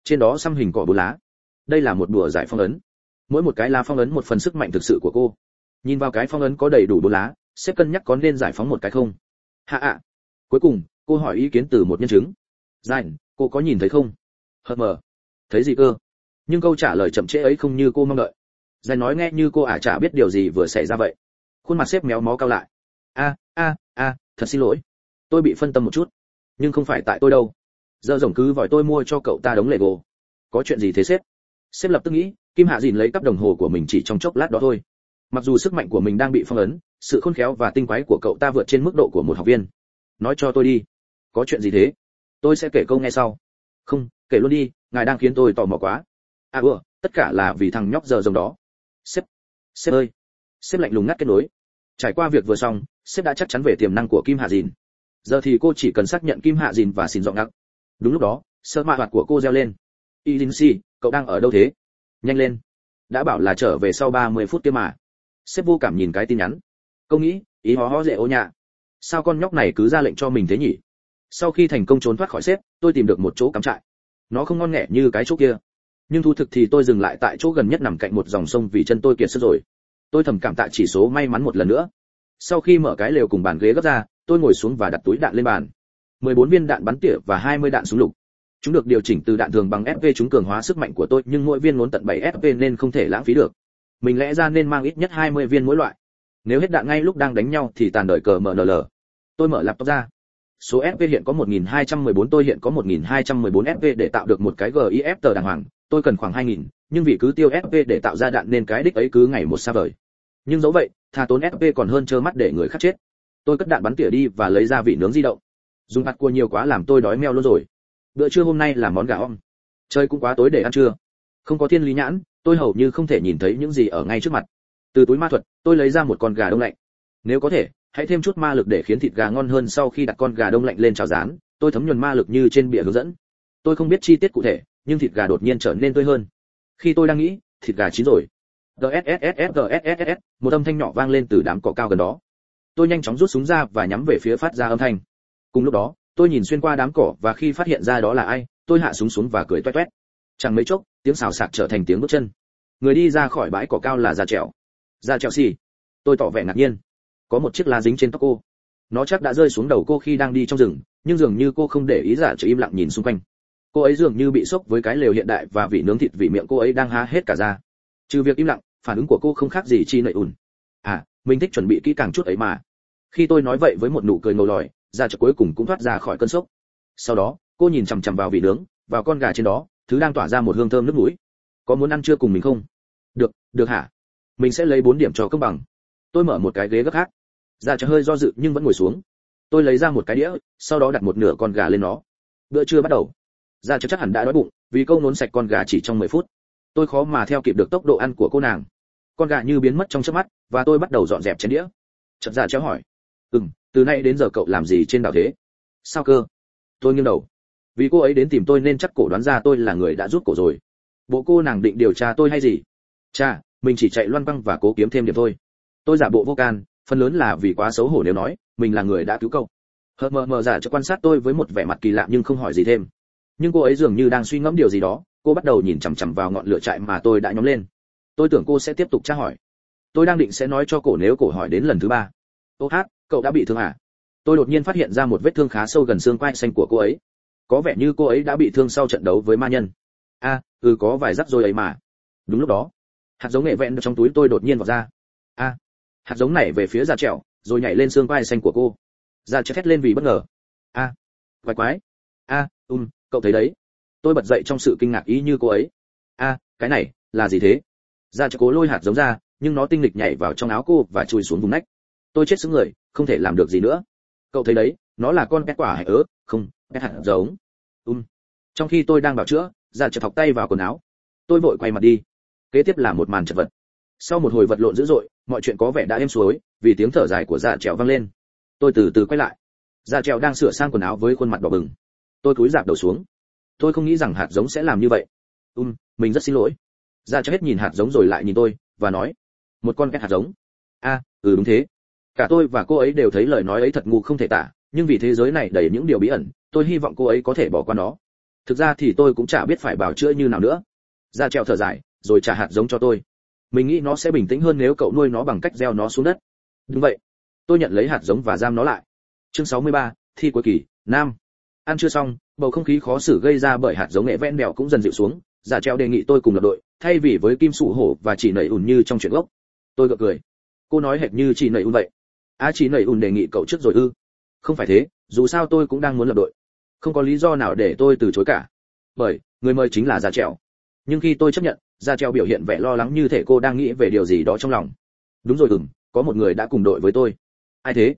Speaker 1: Trên đó xăm hình cỏ bốn lá đây là một đùa giải phong ấn. Mỗi một cái lá phong ấn một phần sức mạnh thực sự của cô. Nhìn vào cái phong ấn có đầy đủ bốn lá xếp cân nhắc có nên giải phóng một cái không? Hạ ạ. Cuối cùng, cô hỏi ý kiến từ một nhân chứng. Dành cô có nhìn thấy không? Hờ mờ. Thấy gì cơ? Nhưng câu trả lời chậm trễ ấy không như cô mong đợi. Dành nói nghe như cô ả chả biết điều gì vừa xảy ra vậy. Khuôn mặt xếp méo mó cao lại. A a a, thật xin lỗi. Tôi bị phân tâm một chút. Nhưng không phải tại tôi đâu. Giờ rồng cứ vòi tôi mua cho cậu ta đống lego. Có chuyện gì thế sếp? Xếp lập tức nghĩ, kim hạ dìn lấy cắp đồng hồ của mình chỉ trong chốc lát đó thôi. Mặc dù sức mạnh của mình đang bị phong ấn, sự khôn khéo và tinh quái của cậu ta vượt trên mức độ của một học viên. Nói cho tôi đi. Có chuyện gì thế? Tôi sẽ kể câu nghe sau. Không, kể luôn đi, ngài đang khiến tôi tò mò quá. À ưa tất cả là vì thằng nhóc giờ rồng đó. Sếp sếp ơi. Sếp lạnh lùng ngắt kết nối. Trải qua việc vừa xong, sếp đã chắc chắn về tiềm năng của kim hạ dìn. Giờ thì cô chỉ cần xác nhận kim hạ dìn và xin dọn ngắc. Đúng lúc đó, sơ mạ hoạt của cô reo lên. Y dinh si cậu đang ở đâu thế? Nhanh lên. Đã bảo là trở về sau 30 phút kia mà. Sếp vô cảm nhìn cái tin nhắn. Câu nghĩ, ý hó hó dễ ô nhạ. Sao con nhóc này cứ ra lệnh cho mình thế nhỉ? Sau khi thành công trốn thoát khỏi sếp, tôi tìm được một chỗ cắm trại. Nó không ngon nghẻ như cái chỗ kia. Nhưng thu thực thì tôi dừng lại tại chỗ gần nhất nằm cạnh một dòng sông vì chân tôi kiệt sức rồi. Tôi thầm cảm tạ chỉ số may mắn một lần nữa. Sau khi mở cái lều cùng bàn ghế gấp ra, tôi ngồi xuống và đặt túi đạn lên bàn. 14 viên đạn bắn tỉa và 20 đạn súng lục chúng được điều chỉnh từ đạn thường bằng fp chúng cường hóa sức mạnh của tôi nhưng mỗi viên muốn tận 7 fp nên không thể lãng phí được. Mình lẽ ra nên mang ít nhất 20 viên mỗi loại. Nếu hết đạn ngay lúc đang đánh nhau thì tàn đời cờ mnl tôi mở laptop ra. Số fp hiện có 1214 tôi hiện có 1214 fp để tạo được một cái gif tờ đàng hoàng. Tôi cần khoảng 2000, nhưng vì cứ tiêu fp để tạo ra đạn nên cái đích ấy cứ ngày một xa vời. Nhưng dẫu vậy thà tốn fp còn hơn trơ mắt để người khác chết. Tôi cất đạn bắn tỉa đi và lấy ra vị nướng di động. Dùng hạt cua nhiều quá làm tôi đói meo luôn rồi bữa trưa hôm nay là món gà om. Trời cũng quá tối để ăn trưa. Không có thiên lý nhãn, tôi hầu như không thể nhìn thấy những gì ở ngay trước mặt. Từ túi ma thuật, tôi lấy ra một con gà đông lạnh. Nếu có thể, hãy thêm chút ma lực để khiến thịt gà ngon hơn sau khi đặt con gà đông lạnh lên chảo rán. Tôi thấm nhuần ma lực như trên bìa hướng dẫn. Tôi không biết chi tiết cụ thể, nhưng thịt gà đột nhiên trở nên tươi hơn. Khi tôi đang nghĩ, thịt gà chín rồi. Gsssgsss một âm thanh nhỏ vang lên từ đám cỏ cao gần đó. Tôi nhanh chóng rút súng ra và nhắm về phía phát ra âm thanh. Cùng lúc đó tôi nhìn xuyên qua đám cỏ và khi phát hiện ra đó là ai, tôi hạ súng xuống và cười toét toét. Chẳng mấy chốc, tiếng xào xạc trở thành tiếng bước chân. Người đi ra khỏi bãi cỏ cao là già trèo già trèo xì tôi tỏ vẻ ngạc nhiên. Có một chiếc lá dính trên tóc cô. Nó chắc đã rơi xuống đầu cô khi đang đi trong rừng, nhưng dường như cô không để ý giả chỉ im lặng nhìn xung quanh. Cô ấy dường như bị sốc với cái lều hiện đại và vị nướng thịt vì miệng cô ấy đang há hết cả ra. Trừ việc im lặng, phản ứng của cô không khác gì chi nợi ùn. À mình thích chuẩn bị kỹ càng chút ấy mà. Khi tôi nói vậy với một nụ cười ngầu lòi ra chợ cuối cùng cũng thoát ra khỏi cơn sốc. Sau đó, cô nhìn chằm chằm vào vị nướng, vào con gà trên đó, thứ đang tỏa ra một hương thơm nước mũi. Có muốn ăn trưa cùng mình không? Được được hả? Mình sẽ lấy bốn điểm cho công bằng. Tôi mở một cái ghế gấp khác. Ra chợ hơi do dự nhưng vẫn ngồi xuống. Tôi lấy ra một cái đĩa, sau đó đặt một nửa con gà lên nó. Bữa trưa bắt đầu. Ra chợ chắc hẳn đã đói bụng, vì câu nốn sạch con gà chỉ trong 10 phút. Tôi khó mà theo kịp được tốc độ ăn của cô nàng. Con gà như biến mất trong chớp mắt, và tôi bắt đầu dọn dẹp chén đĩa. Chợt ra chéo hỏi, ừm từ nay đến giờ cậu làm gì trên đảo thế? Sao cơ? Tôi nghiêng đầu. Vì cô ấy đến tìm tôi nên chắc cổ đoán ra tôi là người đã rút cổ rồi. Bộ cô nàng định điều tra tôi hay gì? Cha mình chỉ chạy loan quăng và cố kiếm thêm điểm thôi. Tôi giả bộ vô can, phần lớn là vì quá xấu hổ nếu nói, mình là người đã cứu cậu. Hờ mờ mờ giả cho quan sát tôi với một vẻ mặt kỳ lạ nhưng không hỏi gì thêm. Nhưng cô ấy dường như đang suy ngẫm điều gì đó, cô bắt đầu nhìn chằm chằm vào ngọn lửa trại mà tôi đã nhóm lên. Tôi tưởng cô sẽ tiếp tục tra hỏi. Tôi đang định sẽ nói cho cổ nếu cổ hỏi đến lần thứ ba ô hát cậu đã bị thương à? Tôi đột nhiên phát hiện ra một vết thương khá sâu gần xương quai xanh của cô ấy. Có vẻ như cô ấy đã bị thương sau trận đấu với ma nhân. A à, ừ có vài rắc rối ấy mà. Đúng lúc đó hạt giống nghệ vẹn trong túi tôi đột nhiên vào ra. A hạt giống này về phía da trẹo rồi nhảy lên xương quai xanh của cô. Ra trẹo thét lên vì bất ngờ. A à, quái quái. A à, um cậu thấy đấy. Tôi bật dậy trong sự kinh ngạc ý như cô ấy. A cái này là gì thế? Ra trẹo cố lôi hạt giống ra nhưng nó tinh lịch nhảy vào trong áo cô và chui xuống vùng nách tôi chết xứng người, không thể làm được gì nữa. Cậu thấy đấy, nó là con kết quả hạt ớ, không kết hạt giống. Um trong khi tôi đang bảo chữa ra chợt thọc tay vào quần áo. Tôi vội quay mặt đi. Kế tiếp là một màn chật vật. Sau một hồi vật lộn dữ dội, mọi chuyện có vẻ đã êm xuôi vì tiếng thở dài của dạ trèo vang lên. Tôi từ từ quay lại. Dạ trèo đang sửa sang quần áo với khuôn mặt đỏ bừng. Tôi cúi rạp đầu xuống. Tôi không nghĩ rằng hạt giống sẽ làm như vậy. Um mình rất xin lỗi. Dạ cho hết nhìn hạt giống rồi lại nhìn tôi, và nói, một con két hạt giống. A ừ đúng thế cả tôi và cô ấy đều thấy lời nói ấy thật ngu không thể tả nhưng vì thế giới này đầy những điều bí ẩn tôi hy vọng cô ấy có thể bỏ qua nó. Thực ra thì tôi cũng chả biết phải bảo chữa như nào nữa. Ra treo thở dài rồi trả hạt giống cho tôi. Mình nghĩ nó sẽ bình tĩnh hơn nếu cậu nuôi nó bằng cách gieo nó xuống đất. Đúng vậy. Tôi nhận lấy hạt giống và giam nó lại. Chương 63, thi cuối kỳ nam. Ăn chưa xong bầu không khí khó xử gây ra bởi hạt giống nghệ ven mèo cũng dần dịu xuống. Giả treo đề nghị tôi cùng lập đội thay vì với kim sụ hổ và chỉ nảy ùn như trong chuyện gốc. Tôi gật cười. Cô nói hệt như chỉ nảy ùn vậy a chỉ nảy ùn đề nghị cậu trước rồi ư? Không phải thế, dù sao tôi cũng đang muốn lập đội. Không có lý do nào để tôi từ chối cả. Bởi, người mời chính là gia trèo. Nhưng khi tôi chấp nhận, gia trèo biểu hiện vẻ lo lắng như thể cô đang nghĩ về điều gì đó trong lòng. Đúng rồi, ừm, có một người đã cùng đội với tôi. Ai thế?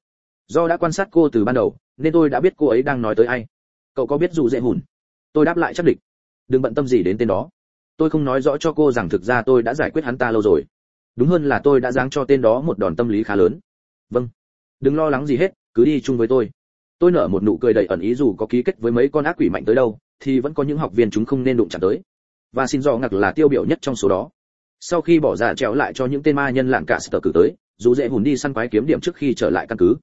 Speaker 1: Do đã quan sát cô từ ban đầu, nên tôi đã biết cô ấy đang nói tới ai. Cậu có biết dù dễ hùn? Tôi đáp lại chắc định đừng bận tâm gì đến tên đó. Tôi không nói rõ cho cô rằng thực ra tôi đã giải quyết hắn ta lâu rồi. Đúng hơn là tôi đã giáng cho tên đó một đòn tâm lý khá lớn vâng. Đừng lo lắng gì hết, cứ đi chung với tôi. Tôi nở một nụ cười đầy ẩn ý dù có ký kết với mấy con ác quỷ mạnh tới đâu, thì vẫn có những học viên chúng không nên đụng chạm tới. Và xin do ngặc là tiêu biểu nhất trong số đó. Sau khi bỏ ra trèo lại cho những tên ma nhân lạng cả sở cử tới, dù dễ hùn đi săn quái kiếm điểm trước khi trở lại căn cứ.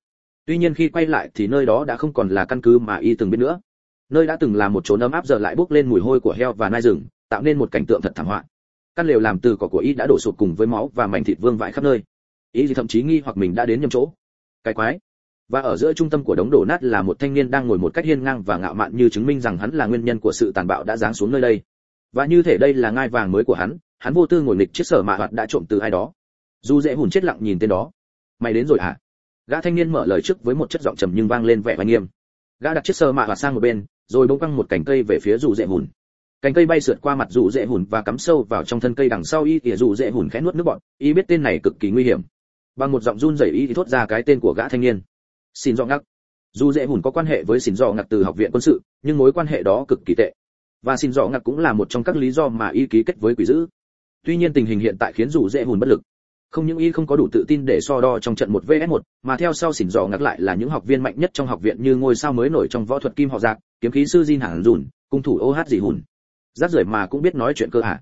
Speaker 1: Tuy nhiên khi quay lại thì nơi đó đã không còn là căn cứ mà y từng biết nữa. Nơi đã từng là một chỗ ấm áp giờ lại bốc lên mùi hôi của heo và nai rừng, tạo nên một cảnh tượng thật thảm họa. Căn lều làm từ cỏ của y đã đổ sụp cùng với máu và mảnh thịt vương vãi khắp nơi ý gì thậm chí nghi hoặc mình đã đến nhầm chỗ. Cái quái. Và ở giữa trung tâm của đống đổ nát là một thanh niên đang ngồi một cách hiên ngang và ngạo mạn như chứng minh rằng hắn là nguyên nhân của sự tàn bạo đã giáng xuống nơi đây. Và như thể đây là ngai vàng mới của hắn hắn vô tư ngồi nghịch chiếc sở mạ hoạt đã trộm từ ai đó. Dù dễ hùn chết lặng nhìn tên đó. Mày đến rồi hả? Gã thanh niên mở lời trước với một chất giọng trầm nhưng vang lên vẻ oai nghiêm. Gã đặt chiếc sở mạ hoạt sang một bên, rồi bỗng quăng một cành cây về phía dù dễ hùn. Cành cây bay sượt qua mặt dù dễ hùn và cắm sâu vào trong thân cây đằng sau y ỉa dù dễ hùn khẽ nuốt nước bọt. Y biết tên này cực kỳ nguy hiểm bằng một giọng run rẩy y thì thốt ra cái tên của gã thanh niên xin dọ ngắc dù dễ hùn có quan hệ với xin dọ ngặc từ học viện quân sự nhưng mối quan hệ đó cực kỳ tệ và xin dọ ngặc cũng là một trong các lý do mà y ký kết với quỷ dữ tuy nhiên tình hình hiện tại khiến dù dễ hùn bất lực không những y không có đủ tự tin để so đo trong trận một vs một mà theo sau xỉn dò ngắt lại là những học viên mạnh nhất trong học viện như ngôi sao mới nổi trong võ thuật kim họ giặc kiếm khí sư Jin hẳn Dùn, cung thủ ô hát dị hùn. Rác rưởi mà cũng biết nói chuyện cơ hả?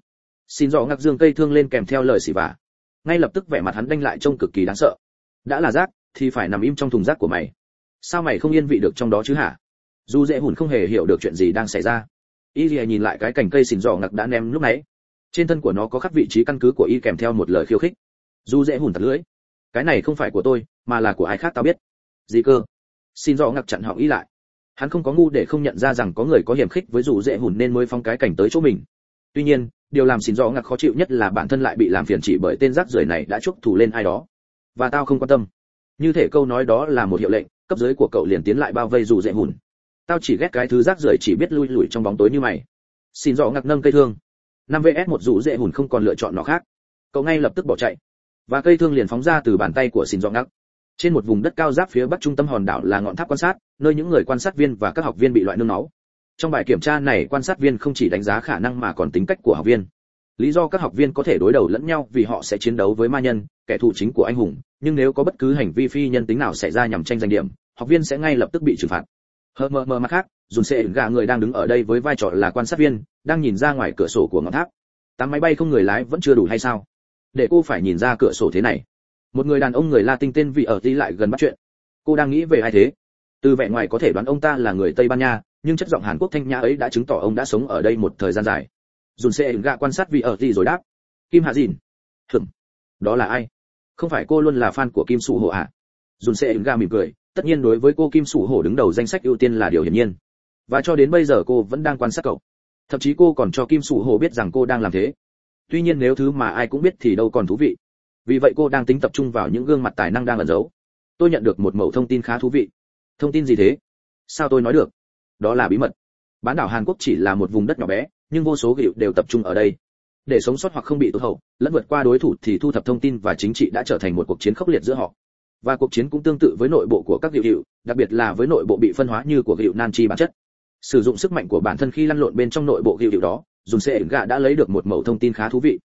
Speaker 1: Xin dò ngắc dương cây thương lên kèm theo lời xỉ vả. Ngay lập tức vẻ mặt hắn đanh lại trông cực kỳ đáng sợ. Đã là rác, thì phải nằm im trong thùng rác của mày. Sao mày không yên vị được trong đó chứ hả? Dù dễ hùn không hề hiểu được chuyện gì đang xảy ra. Y nhìn lại cái cành cây xìn giò ngặc đã ném lúc nãy. Trên thân của nó có khắc vị trí căn cứ của y kèm theo một lời khiêu khích Dù dễ hùn thật lưỡi cái này không phải của tôi mà là của ai khác tao biết gì cơ xin giò ngặc chặn họng Y lại hắn không có ngu để không nhận ra rằng có người có hiểm khích với dù dễ hùn nên mới phong cái cảnh tới chỗ mình tuy nhiên điều làm xin rõ ngạc khó chịu nhất là bản thân lại bị làm phiền chỉ bởi tên rác rưởi này đã chúc thủ lên ai đó. Và tao không quan tâm. Như thể câu nói đó là một hiệu lệnh, cấp dưới của cậu liền tiến lại bao vây dù dễ hùn. Tao chỉ ghét cái thứ rác rưởi chỉ biết lui lủi trong bóng tối như mày. Xin rõ ngạc nâng cây thương. Năm vs một dù dễ hùn không còn lựa chọn nó khác. Cậu ngay lập tức bỏ chạy. Và cây thương liền phóng ra từ bàn tay của xin rõ ngạc. Trên một vùng đất cao giáp phía bắc trung tâm hòn đảo là ngọn tháp quan sát, nơi những người quan sát viên và các học viên bị loại nương náu trong bài kiểm tra này, quan sát viên không chỉ đánh giá khả năng mà còn tính cách của học viên. Lý do các học viên có thể đối đầu lẫn nhau vì họ sẽ chiến đấu với ma nhân, kẻ thù chính của anh hùng, nhưng nếu có bất cứ hành vi phi nhân tính nào xảy ra nhằm tranh giành điểm, học viên sẽ ngay lập tức bị trừng phạt. Hờ mờ mờ mặt khác, dùn xệ gà người đang đứng ở đây với vai trò là quan sát viên, đang nhìn ra ngoài cửa sổ của ngọn tháp. Tám máy bay không người lái vẫn chưa đủ hay sao? Để cô phải nhìn ra cửa sổ thế này. Một người đàn ông người La Tinh tên vị ở đi lại gần bắt chuyện. Cô đang nghĩ về ai thế? Từ vẻ ngoài có thể đoán ông ta là người tây ban nha nhưng chất giọng hàn quốc thanh nhã ấy đã chứng tỏ ông đã sống ở đây một thời gian dài. Dùn xe gạ quan sát vị ở gì rồi đáp. Kim hạ dìn. Hửng đó là ai? Không phải cô luôn là fan của kim sủ hổ à? Dùn xe gạ mỉm cười. Tất nhiên đối với cô kim sủ hổ đứng đầu danh sách ưu tiên là điều hiển nhiên. Và cho đến bây giờ cô vẫn đang quan sát cậu. Thậm chí cô còn cho kim sủ hổ biết rằng cô đang làm thế. Tuy nhiên nếu thứ mà ai cũng biết thì đâu còn thú vị. Vì vậy cô đang tính tập trung vào những gương mặt tài năng đang ẩn giấu. Tôi nhận được một mẫu thông tin khá thú vị. Thông tin gì thế? Sao tôi nói được? Đó là bí mật. Bán đảo hàn quốc chỉ là một vùng đất nhỏ bé, nhưng vô số gịu đều tập trung ở đây. Để sống sót hoặc không bị tụt hậu, lẫn vượt qua đối thủ thì thu thập thông tin và chính trị đã trở thành một cuộc chiến khốc liệt giữa họ. Và cuộc chiến cũng tương tự với nội bộ của các gịu hiệu đặc biệt là với nội bộ bị phân hóa như của gịu nan chi bản chất. Sử dụng sức mạnh của bản thân khi lăn lộn bên trong nội bộ gịu hiệu đó dùng xe gạ đã lấy được một mẫu thông tin khá thú vị.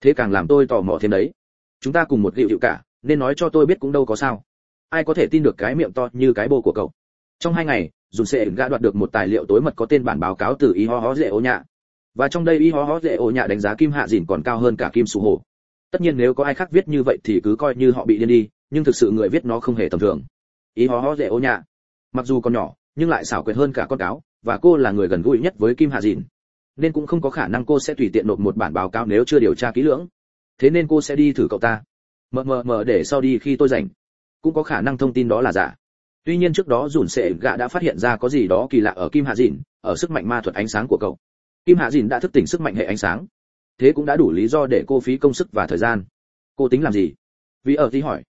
Speaker 1: Thế càng làm tôi tò mò thêm đấy. Chúng ta cùng một gịu hiệu cả, nên nói cho tôi biết cũng đâu có sao. Ai có thể tin được cái miệng to như cái bô của cậu? Trong hai ngày dùng xe gã đoạt được một tài liệu tối mật có tên bản báo cáo từ y ho ho dễ ô nhạ. Và trong đây y ho ho dễ ô nhạ đánh giá kim hạ dìn còn cao hơn cả kim sù hồ. Tất nhiên nếu có ai khác viết như vậy thì cứ coi như họ bị điên đi, nhưng thực sự người viết nó không hề tầm thường. Y ho ho dễ ô nhạ. Mặc dù còn nhỏ, nhưng lại xảo quyệt hơn cả con cáo, và cô là người gần gũi nhất với kim hạ dìn. Nên cũng không có khả năng cô sẽ tùy tiện nộp một bản báo cáo nếu chưa điều tra kỹ lưỡng. Thế nên cô sẽ đi thử cậu ta. Mờ mờ mờ để sau đi khi tôi rảnh. Cũng có khả năng thông tin đó là giả tuy nhiên trước đó dùn sệ gạ đã phát hiện ra có gì đó kỳ lạ ở kim hạ dìn, ở sức mạnh ma thuật ánh sáng của cậu. Kim hạ dìn đã thức tỉnh sức mạnh hệ ánh sáng. Thế cũng đã đủ lý do để cô phí công sức và thời gian. Cô tính làm gì? Vì ở thì hỏi.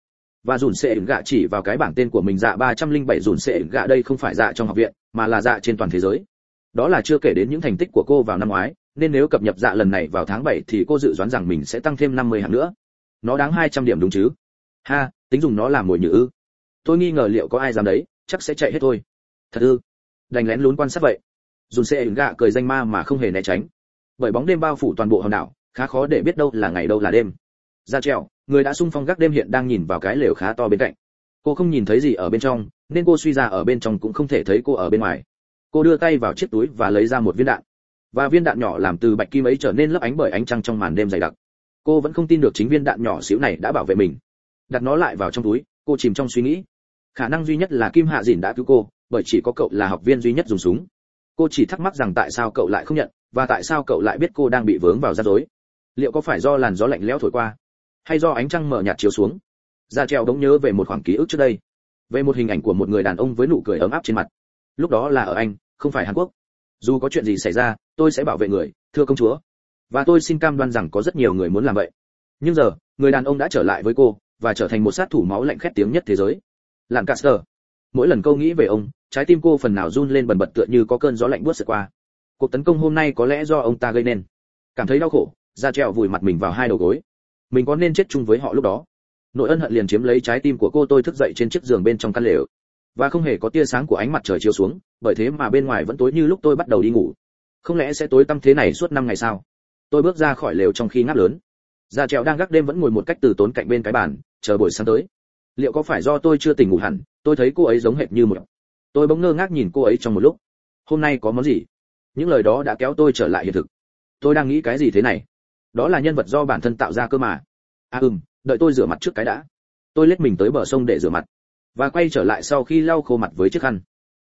Speaker 1: Và dùn sệ gạ chỉ vào cái bảng tên của mình dạ 307 dùn sệ gạ đây không phải dạ trong học viện, mà là dạ trên toàn thế giới. Đó là chưa kể đến những thành tích của cô vào năm ngoái, nên nếu cập nhập dạ lần này vào tháng 7 thì cô dự đoán rằng mình sẽ tăng thêm 50 hạng nữa. Nó đáng 200 điểm đúng chứ? Ha, tính dùng nó làm mồi nhử ư? Tôi nghi ngờ liệu có ai dám đấy chắc sẽ chạy hết thôi. Thật ư? Đành lén lún quan sát vậy. Dùn xe gạ cười danh ma mà không hề né tránh. Bởi bóng đêm bao phủ toàn bộ hòn đảo khá khó để biết đâu là ngày đâu là đêm. Ra trèo, người đã sung phong gác đêm hiện đang nhìn vào cái lều khá to bên cạnh. Cô không nhìn thấy gì ở bên trong nên cô suy ra ở bên trong cũng không thể thấy cô ở bên ngoài. Cô đưa tay vào chiếc túi và lấy ra một viên đạn. Và viên đạn nhỏ làm từ bạch kim ấy trở nên lấp ánh bởi ánh trăng trong màn đêm dày đặc. Cô vẫn không tin được chính viên đạn nhỏ xíu này đã bảo vệ mình. Đặt nó lại vào trong túi cô chìm trong suy nghĩ khả năng duy nhất là kim hạ dìn đã cứu cô, bởi chỉ có cậu là học viên duy nhất dùng súng. Cô chỉ thắc mắc rằng tại sao cậu lại không nhận, và tại sao cậu lại biết cô đang bị vướng vào rắc rối? Liệu có phải do làn gió lạnh lẽo thổi qua, hay do ánh trăng mở nhạt chiếu xuống? Ra treo đống nhớ về một khoảng ký ức trước đây, về một hình ảnh của một người đàn ông với nụ cười ấm áp trên mặt. Lúc đó là ở anh, không phải hàn quốc. Dù có chuyện gì xảy ra, tôi sẽ bảo vệ người, thưa công chúa. Và tôi xin cam đoan rằng có rất nhiều người muốn làm vậy. Nhưng giờ, người đàn ông đã trở lại với cô, và trở thành một sát thủ máu lạnh khét tiếng nhất thế giới làn caster mỗi lần câu nghĩ về ông, trái tim cô phần nào run lên bần bật tựa như có cơn gió lạnh buốt sượt qua. Cuộc tấn công hôm nay có lẽ do ông ta gây nên. Cảm thấy đau khổ ra treo vùi mặt mình vào hai đầu gối. Mình có nên chết chung với họ lúc đó? Nỗi ân hận liền chiếm lấy trái tim của cô tôi thức dậy trên chiếc giường bên trong căn lều. Và không hề có tia sáng của ánh mặt trời chiếu xuống, bởi thế mà bên ngoài vẫn tối như lúc tôi bắt đầu đi ngủ. Không lẽ sẽ tối tăm thế này suốt năm ngày sao? Tôi bước ra khỏi lều trong khi ngáp lớn. Gia trèo đang gác đêm vẫn ngồi một cách từ tốn cạnh bên cái bàn, chờ buổi sáng tới liệu có phải do tôi chưa tỉnh ngủ hẳn, tôi thấy cô ấy giống hệt như một tôi bỗng ngơ ngác nhìn cô ấy trong một lúc. Hôm nay có món gì? Những lời đó đã kéo tôi trở lại hiện thực. Tôi đang nghĩ cái gì thế này? Đó là nhân vật do bản thân tạo ra cơ mà. À ừm, đợi tôi rửa mặt trước cái đã. Tôi lết mình tới bờ sông để rửa mặt. Và quay trở lại sau khi lau khô mặt với chiếc khăn.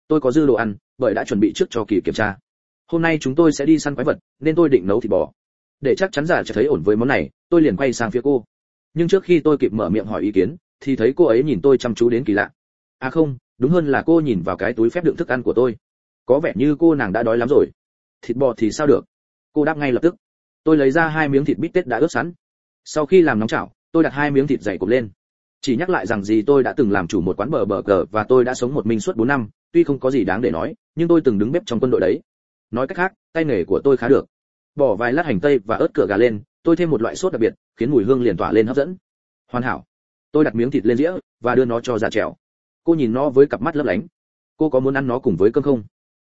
Speaker 1: Tôi có dư đồ ăn, bởi đã chuẩn bị trước cho kỳ kiểm tra. Hôm nay chúng tôi sẽ đi săn quái vật, nên tôi định nấu thịt bò. Để chắc chắn giả sẽ thấy ổn với món này, tôi liền quay sang phía cô. Nhưng trước khi tôi kịp mở miệng hỏi ý kiến thì thấy cô ấy nhìn tôi chăm chú đến kỳ lạ. À không, đúng hơn là cô nhìn vào cái túi phép đựng thức ăn của tôi. Có vẻ như cô nàng đã đói lắm rồi. Thịt bò thì sao được? Cô đáp ngay lập tức. Tôi lấy ra hai miếng thịt bít tết đã ướp sẵn. Sau khi làm nóng chảo, tôi đặt hai miếng thịt dày cộp lên. Chỉ nhắc lại rằng gì tôi đã từng làm chủ một quán bờ bờ cờ và tôi đã sống một mình suốt 4 năm, tuy không có gì đáng để nói, nhưng tôi từng đứng bếp trong quân đội đấy. Nói cách khác, tay nghề của tôi khá được. Bỏ vài lát hành tây và ớt cửa gà lên, tôi thêm một loại sốt đặc biệt, khiến mùi hương liền tỏa lên hấp dẫn. Hoàn hảo tôi đặt miếng thịt lên dĩa và đưa nó cho dạ trèo. Cô nhìn nó với cặp mắt lấp lánh. Cô có muốn ăn nó cùng với cơm không?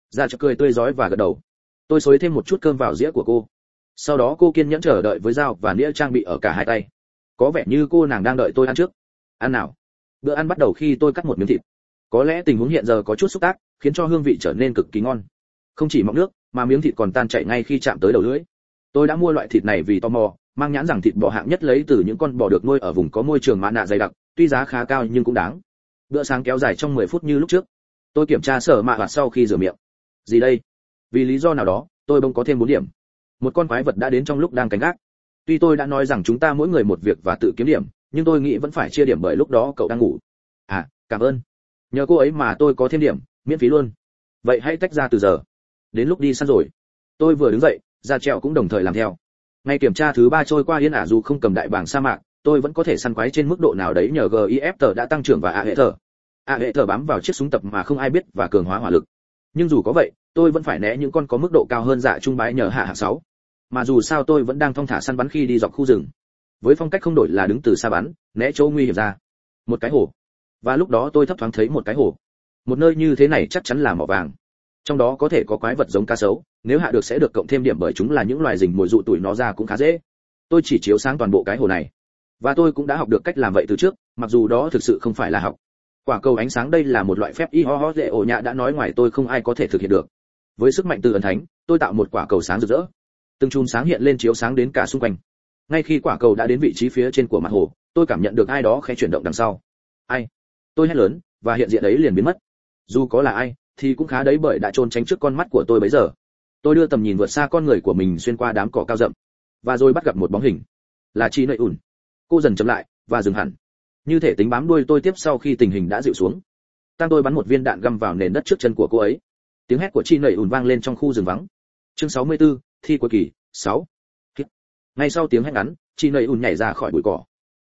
Speaker 1: Dạ trèo cười tươi rói và gật đầu. Tôi xới thêm một chút cơm vào dĩa của cô. Sau đó cô kiên nhẫn chờ đợi với dao và nĩa trang bị ở cả hai tay. Có vẻ như cô nàng đang đợi tôi ăn trước. Ăn nào? Bữa ăn bắt đầu khi tôi cắt một miếng thịt. Có lẽ tình huống hiện giờ có chút xúc tác, khiến cho hương vị trở nên cực kỳ ngon. Không chỉ mọng nước, mà miếng thịt còn tan chảy ngay khi chạm tới đầu lưỡi. Tôi đã mua loại thịt này vì tò mò mang nhãn rằng thịt bò hạng nhất lấy từ những con bò được nuôi ở vùng có môi trường mã nạ dày đặc, tuy giá khá cao nhưng cũng đáng. Bữa sáng kéo dài trong 10 phút như lúc trước. Tôi kiểm tra sở mạ và sau khi rửa miệng. Gì đây? Vì lý do nào đó, tôi bỗng có thêm bốn điểm. Một con quái vật đã đến trong lúc đang canh gác. Tuy tôi đã nói rằng chúng ta mỗi người một việc và tự kiếm điểm, nhưng tôi nghĩ vẫn phải chia điểm bởi lúc đó cậu đang ngủ. À cảm ơn. Nhờ cô ấy mà tôi có thêm điểm, miễn phí luôn. Vậy hãy tách ra từ giờ. Đến lúc đi săn rồi. Tôi vừa đứng dậy ra trèo cũng đồng thời làm theo. Ngay kiểm tra thứ ba trôi qua yên ả dù không cầm đại bảng sa mạc, tôi vẫn có thể săn quái trên mức độ nào đấy nhờ gif tờ đã tăng trưởng và a hệ thờ a hệ thờ bám vào chiếc súng tập mà không ai biết và cường hóa hỏa lực. Nhưng dù có vậy, tôi vẫn phải né những con có mức độ cao hơn dạ trung bái nhờ hạ hạ sáu. Mà dù sao tôi vẫn đang thong thả săn bắn khi đi dọc khu rừng. Với phong cách không đổi là đứng từ xa bắn, né chỗ nguy hiểm ra. Một cái hồ. Và lúc đó tôi thấp thoáng thấy một cái hồ. Một nơi như thế này chắc chắn là mỏ vàng. Trong đó có thể có quái vật giống cá sấu nếu hạ được sẽ được cộng thêm điểm bởi chúng là những loài rình mồi dụ tuổi nó ra cũng khá dễ. Tôi chỉ chiếu sáng toàn bộ cái hồ này. Và tôi cũng đã học được cách làm vậy từ trước, mặc dù đó thực sự không phải là học. Quả cầu ánh sáng đây là một loại phép y ho ho dễ ổ nhạ đã nói ngoài tôi không ai có thể thực hiện được. Với sức mạnh từ ẩn thánh, tôi tạo một quả cầu sáng rực rỡ. Từng chùm sáng hiện lên chiếu sáng đến cả xung quanh. Ngay khi quả cầu đã đến vị trí phía trên của mặt hồ, tôi cảm nhận được ai đó khẽ chuyển động đằng sau. Ai? Tôi hét lớn, và hiện diện ấy liền biến mất. Dù có là ai, thì cũng khá đấy bởi đã trôn tránh trước con mắt của tôi bấy giờ tôi đưa tầm nhìn vượt xa con người của mình xuyên qua đám cỏ cao rậm và rồi bắt gặp một bóng hình. Là chi nợi ủn cô dần chậm lại và dừng hẳn. Như thể tính bám đuôi tôi tiếp sau khi tình hình đã dịu xuống. Tăng tôi bắn một viên đạn găm vào nền đất trước chân của cô ấy. Tiếng hét của chi nợi ủn vang lên trong khu rừng vắng. Chương 64, thi cuối kỳ 6. ngay sau tiếng hét ngắn chi nợi ủn nhảy ra khỏi bụi cỏ.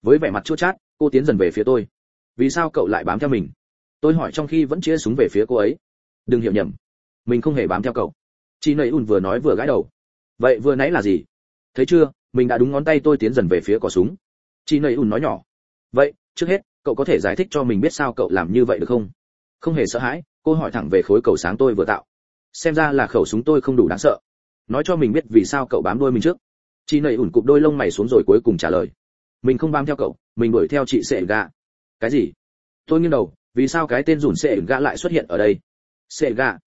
Speaker 1: Với vẻ mặt chua chát cô tiến dần về phía tôi. Vì sao cậu lại bám theo mình? Tôi hỏi trong khi vẫn chĩa súng về phía cô ấy. Đừng hiểu nhầm. Mình không hề bám theo cậu. Chị nầy ùn vừa nói vừa gãi đầu. Vậy vừa nãy là gì? Thấy chưa, mình đã đúng ngón tay tôi tiến dần về phía cò súng. Chị nầy ùn nói nhỏ. Vậy, trước hết, cậu có thể giải thích cho mình biết sao cậu làm như vậy được không? Không hề sợ hãi, cô hỏi thẳng về khối cầu sáng tôi vừa tạo. Xem ra là khẩu súng tôi không đủ đáng sợ. Nói cho mình biết vì sao cậu bám đuôi mình trước. Chị nầy ủn cụp đôi lông mày xuống rồi cuối cùng trả lời. Mình không bám theo cậu, mình đuổi theo chị sệ gà. Cái gì? Tôi nghiêng đầu, vì sao cái tên rủn sệ gà lại xuất hiện ở đây? Sệ gà?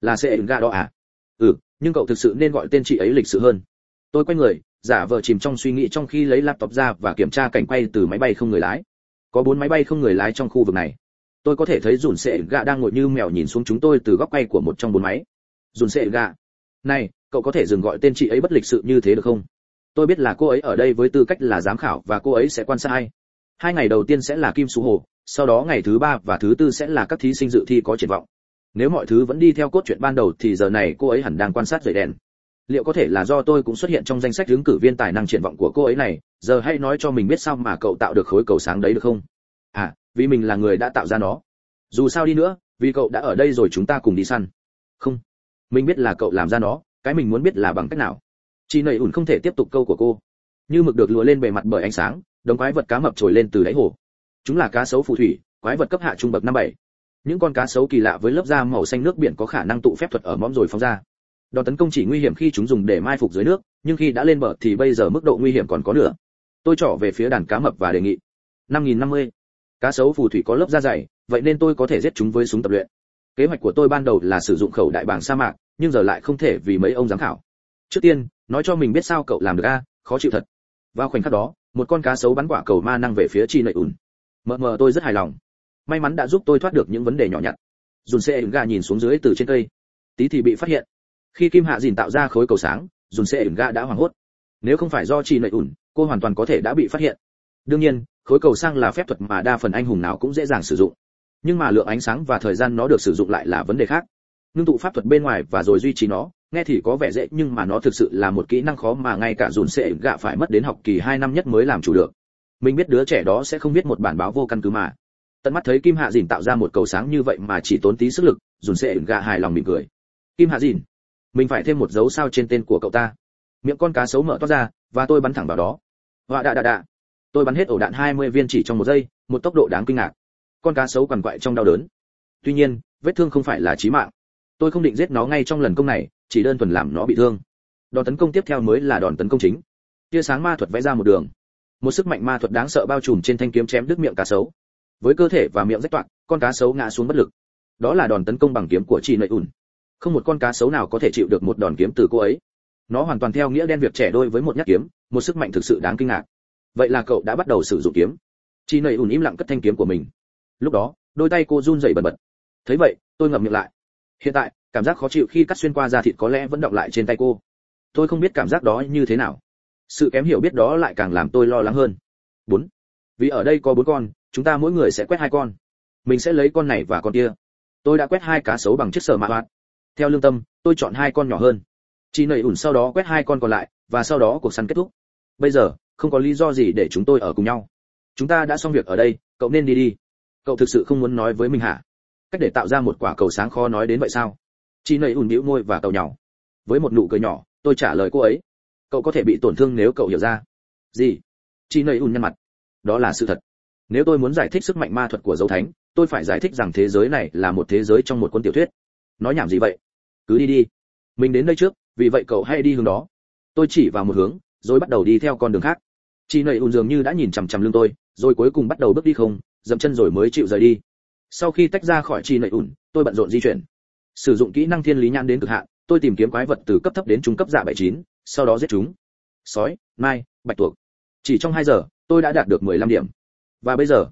Speaker 1: Là sệ gà đó à? Ừ nhưng cậu thực sự nên gọi tên chị ấy lịch sự hơn. Tôi quay người, giả vờ chìm trong suy nghĩ trong khi lấy laptop ra và kiểm tra cảnh quay từ máy bay không người lái. Có bốn máy bay không người lái trong khu vực này. Tôi có thể thấy dùn sệ gạ đang ngồi như mèo nhìn xuống chúng tôi từ góc quay của một trong bốn máy. Dùn sệ gạ. Này, cậu có thể dừng gọi tên chị ấy bất lịch sự như thế được không? Tôi biết là cô ấy ở đây với tư cách là giám khảo và cô ấy sẽ quan sát ai. Hai ngày đầu tiên sẽ là kim sú hồ, sau đó ngày thứ ba và thứ tư sẽ là các thí sinh dự thi có triển vọng nếu mọi thứ vẫn đi theo cốt truyện ban đầu thì giờ này cô ấy hẳn đang quan sát rời đèn. Liệu có thể là do tôi cũng xuất hiện trong danh sách ứng cử viên tài năng triển vọng của cô ấy này, giờ hãy nói cho mình biết sao mà cậu tạo được khối cầu sáng đấy được không? À vì mình là người đã tạo ra nó. Dù sao đi nữa, vì cậu đã ở đây rồi chúng ta cùng đi săn. Không. Mình biết là cậu làm ra nó, cái mình muốn biết là bằng cách nào. Chị nầy ủn không thể tiếp tục câu của cô. Như mực được lùa lên bề mặt bởi ánh sáng đống quái vật cá mập trồi lên từ đáy hồ. Chúng là cá sấu phù thủy, quái vật cấp hạ trung bậc năm bảy những con cá sấu kỳ lạ với lớp da màu xanh nước biển có khả năng tụ phép thuật ở mõm rồi phóng ra. Đòn tấn công chỉ nguy hiểm khi chúng dùng để mai phục dưới nước, nhưng khi đã lên bờ thì bây giờ mức độ nguy hiểm còn có nữa tôi trỏ về phía đàn cá mập và đề nghị. Năm nghìn năm mươi. Cá sấu phù thủy có lớp da dày, vậy nên tôi có thể giết chúng với súng tập luyện. Kế hoạch của tôi ban đầu là sử dụng khẩu đại bảng sa mạc, nhưng giờ lại không thể vì mấy ông giám khảo. Trước tiên, nói cho mình biết sao cậu làm được a, khó chịu thật. Vào khoảnh khắc đó, một con cá sấu bắn quả cầu ma năng về phía chi nlợi ùn. Mờ mờ, tôi rất hài lòng may mắn đã giúp tôi thoát được những vấn đề nhỏ nhặt. Dùn xe gà nhìn xuống dưới từ trên cây. Tí thì bị phát hiện. Khi kim hạ dìn tạo ra khối cầu sáng, dùn xe gà đã hoảng hốt. Nếu không phải do chị nợ ủn, cô hoàn toàn có thể đã bị phát hiện. Đương nhiên, khối cầu sang là phép thuật mà đa phần anh hùng nào cũng dễ dàng sử dụng. Nhưng mà lượng ánh sáng và thời gian nó được sử dụng lại là vấn đề khác. Ngưng tụ pháp thuật bên ngoài và rồi duy trì nó, nghe thì có vẻ dễ nhưng mà nó thực sự là một kỹ năng khó mà ngay cả dùn sẽ gạ phải mất đến học kỳ 2 năm nhất mới làm chủ được. Mình biết đứa trẻ đó sẽ không biết một bản báo vô căn cứ mà tận mắt thấy kim hạ dìn tạo ra một cầu sáng như vậy mà chỉ tốn tí sức lực, dùn sẽ gà hài lòng mỉm cười. Kim hạ dìn, mình phải thêm một dấu sao trên tên của cậu ta. Miệng con cá sấu mở toát ra, và tôi bắn thẳng vào đó. Họa đạ đạ đạ. Tôi bắn hết ổ đạn 20 viên chỉ trong một giây, một tốc độ đáng kinh ngạc. Con cá sấu quằn quại trong đau đớn. Tuy nhiên, vết thương không phải là chí mạng. Tôi không định giết nó ngay trong lần công này, chỉ đơn thuần làm nó bị thương. Đòn tấn công tiếp theo mới là đòn tấn công chính. Tia sáng ma thuật vẽ ra một đường. Một sức mạnh ma thuật đáng sợ bao trùm trên thanh kiếm chém đứt miệng cá sấu với cơ thể và miệng rách toạc, con cá sấu ngã xuống bất lực. Đó là đòn tấn công bằng kiếm của chị nợi ủn không một con cá sấu nào có thể chịu được một đòn kiếm từ cô ấy. Nó hoàn toàn theo nghĩa đen việc trẻ đôi với một nhát kiếm, một sức mạnh thực sự đáng kinh ngạc. Vậy là cậu đã bắt đầu sử dụng kiếm. Chị nầy ủn im lặng cất thanh kiếm của mình. Lúc đó, đôi tay cô run rẩy bần bật. Thấy vậy, tôi ngậm miệng lại. Hiện tại, cảm giác khó chịu khi cắt xuyên qua da thịt có lẽ vẫn động lại trên tay cô. Tôi không biết cảm giác đó như thế nào. Sự kém hiểu biết đó lại càng làm tôi lo lắng hơn. Bốn. Vì ở đây có bốn con chúng ta mỗi người sẽ quét hai con. Mình sẽ lấy con này và con kia. Tôi đã quét hai cá sấu bằng chiếc sờ mạ hoạt theo lương tâm, tôi chọn hai con nhỏ hơn. Chị nầy ủn sau đó quét hai con còn lại, và sau đó cuộc săn kết thúc. Bây giờ, không có lý do gì để chúng tôi ở cùng nhau. Chúng ta đã xong việc ở đây, cậu nên đi đi. Cậu thực sự không muốn nói với mình hả? Cách để tạo ra một quả cầu sáng khó nói đến vậy sao? Chị nầy ủn bĩu môi và cầu nhỏ với một nụ cười nhỏ, tôi trả lời cô ấy. Cậu có thể bị tổn thương nếu cậu hiểu ra. Gì? Chị nầy ủn nhăn mặt. Đó là sự thật nếu tôi muốn giải thích sức mạnh ma thuật của dấu thánh, tôi phải giải thích rằng thế giới này là một thế giới trong một cuốn tiểu thuyết. Nói nhảm gì vậy? Cứ đi đi. Mình đến đây trước, vì vậy cậu hãy đi hướng đó. Tôi chỉ vào một hướng, rồi bắt đầu đi theo con đường khác. Chị nầy ùn dường như đã nhìn chằm chằm lưng tôi, rồi cuối cùng bắt đầu bước đi không, dậm chân rồi mới chịu rời đi. Sau khi tách ra khỏi chị nầy ùn, tôi bận rộn di chuyển. Sử dụng kỹ năng thiên lý nhãn đến cực hạn, tôi tìm kiếm quái vật từ cấp thấp đến trung cấp dạ bảy chín, sau đó giết chúng. Sói, mai, bạch tuộc. Chỉ trong hai giờ, tôi đã đạt được 15 điểm và bây giờ,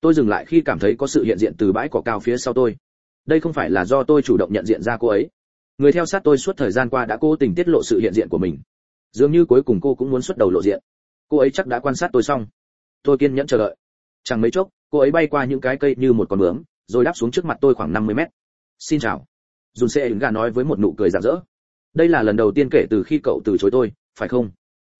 Speaker 1: tôi dừng lại khi cảm thấy có sự hiện diện từ bãi cỏ cao phía sau tôi. Đây không phải là do tôi chủ động nhận diện ra cô ấy. Người theo sát tôi suốt thời gian qua đã cố tình tiết lộ sự hiện diện của mình. Dường như cuối cùng cô cũng muốn xuất đầu lộ diện. Cô ấy chắc đã quan sát tôi xong. Tôi kiên nhẫn chờ đợi. Chẳng mấy chốc, cô ấy bay qua những cái cây như một con bướm, rồi đáp xuống trước mặt tôi khoảng 50 mét. Xin chào. Dùn xe ứng gà nói với một nụ cười rạng rỡ. Đây là lần đầu tiên kể từ khi cậu từ chối tôi, phải không?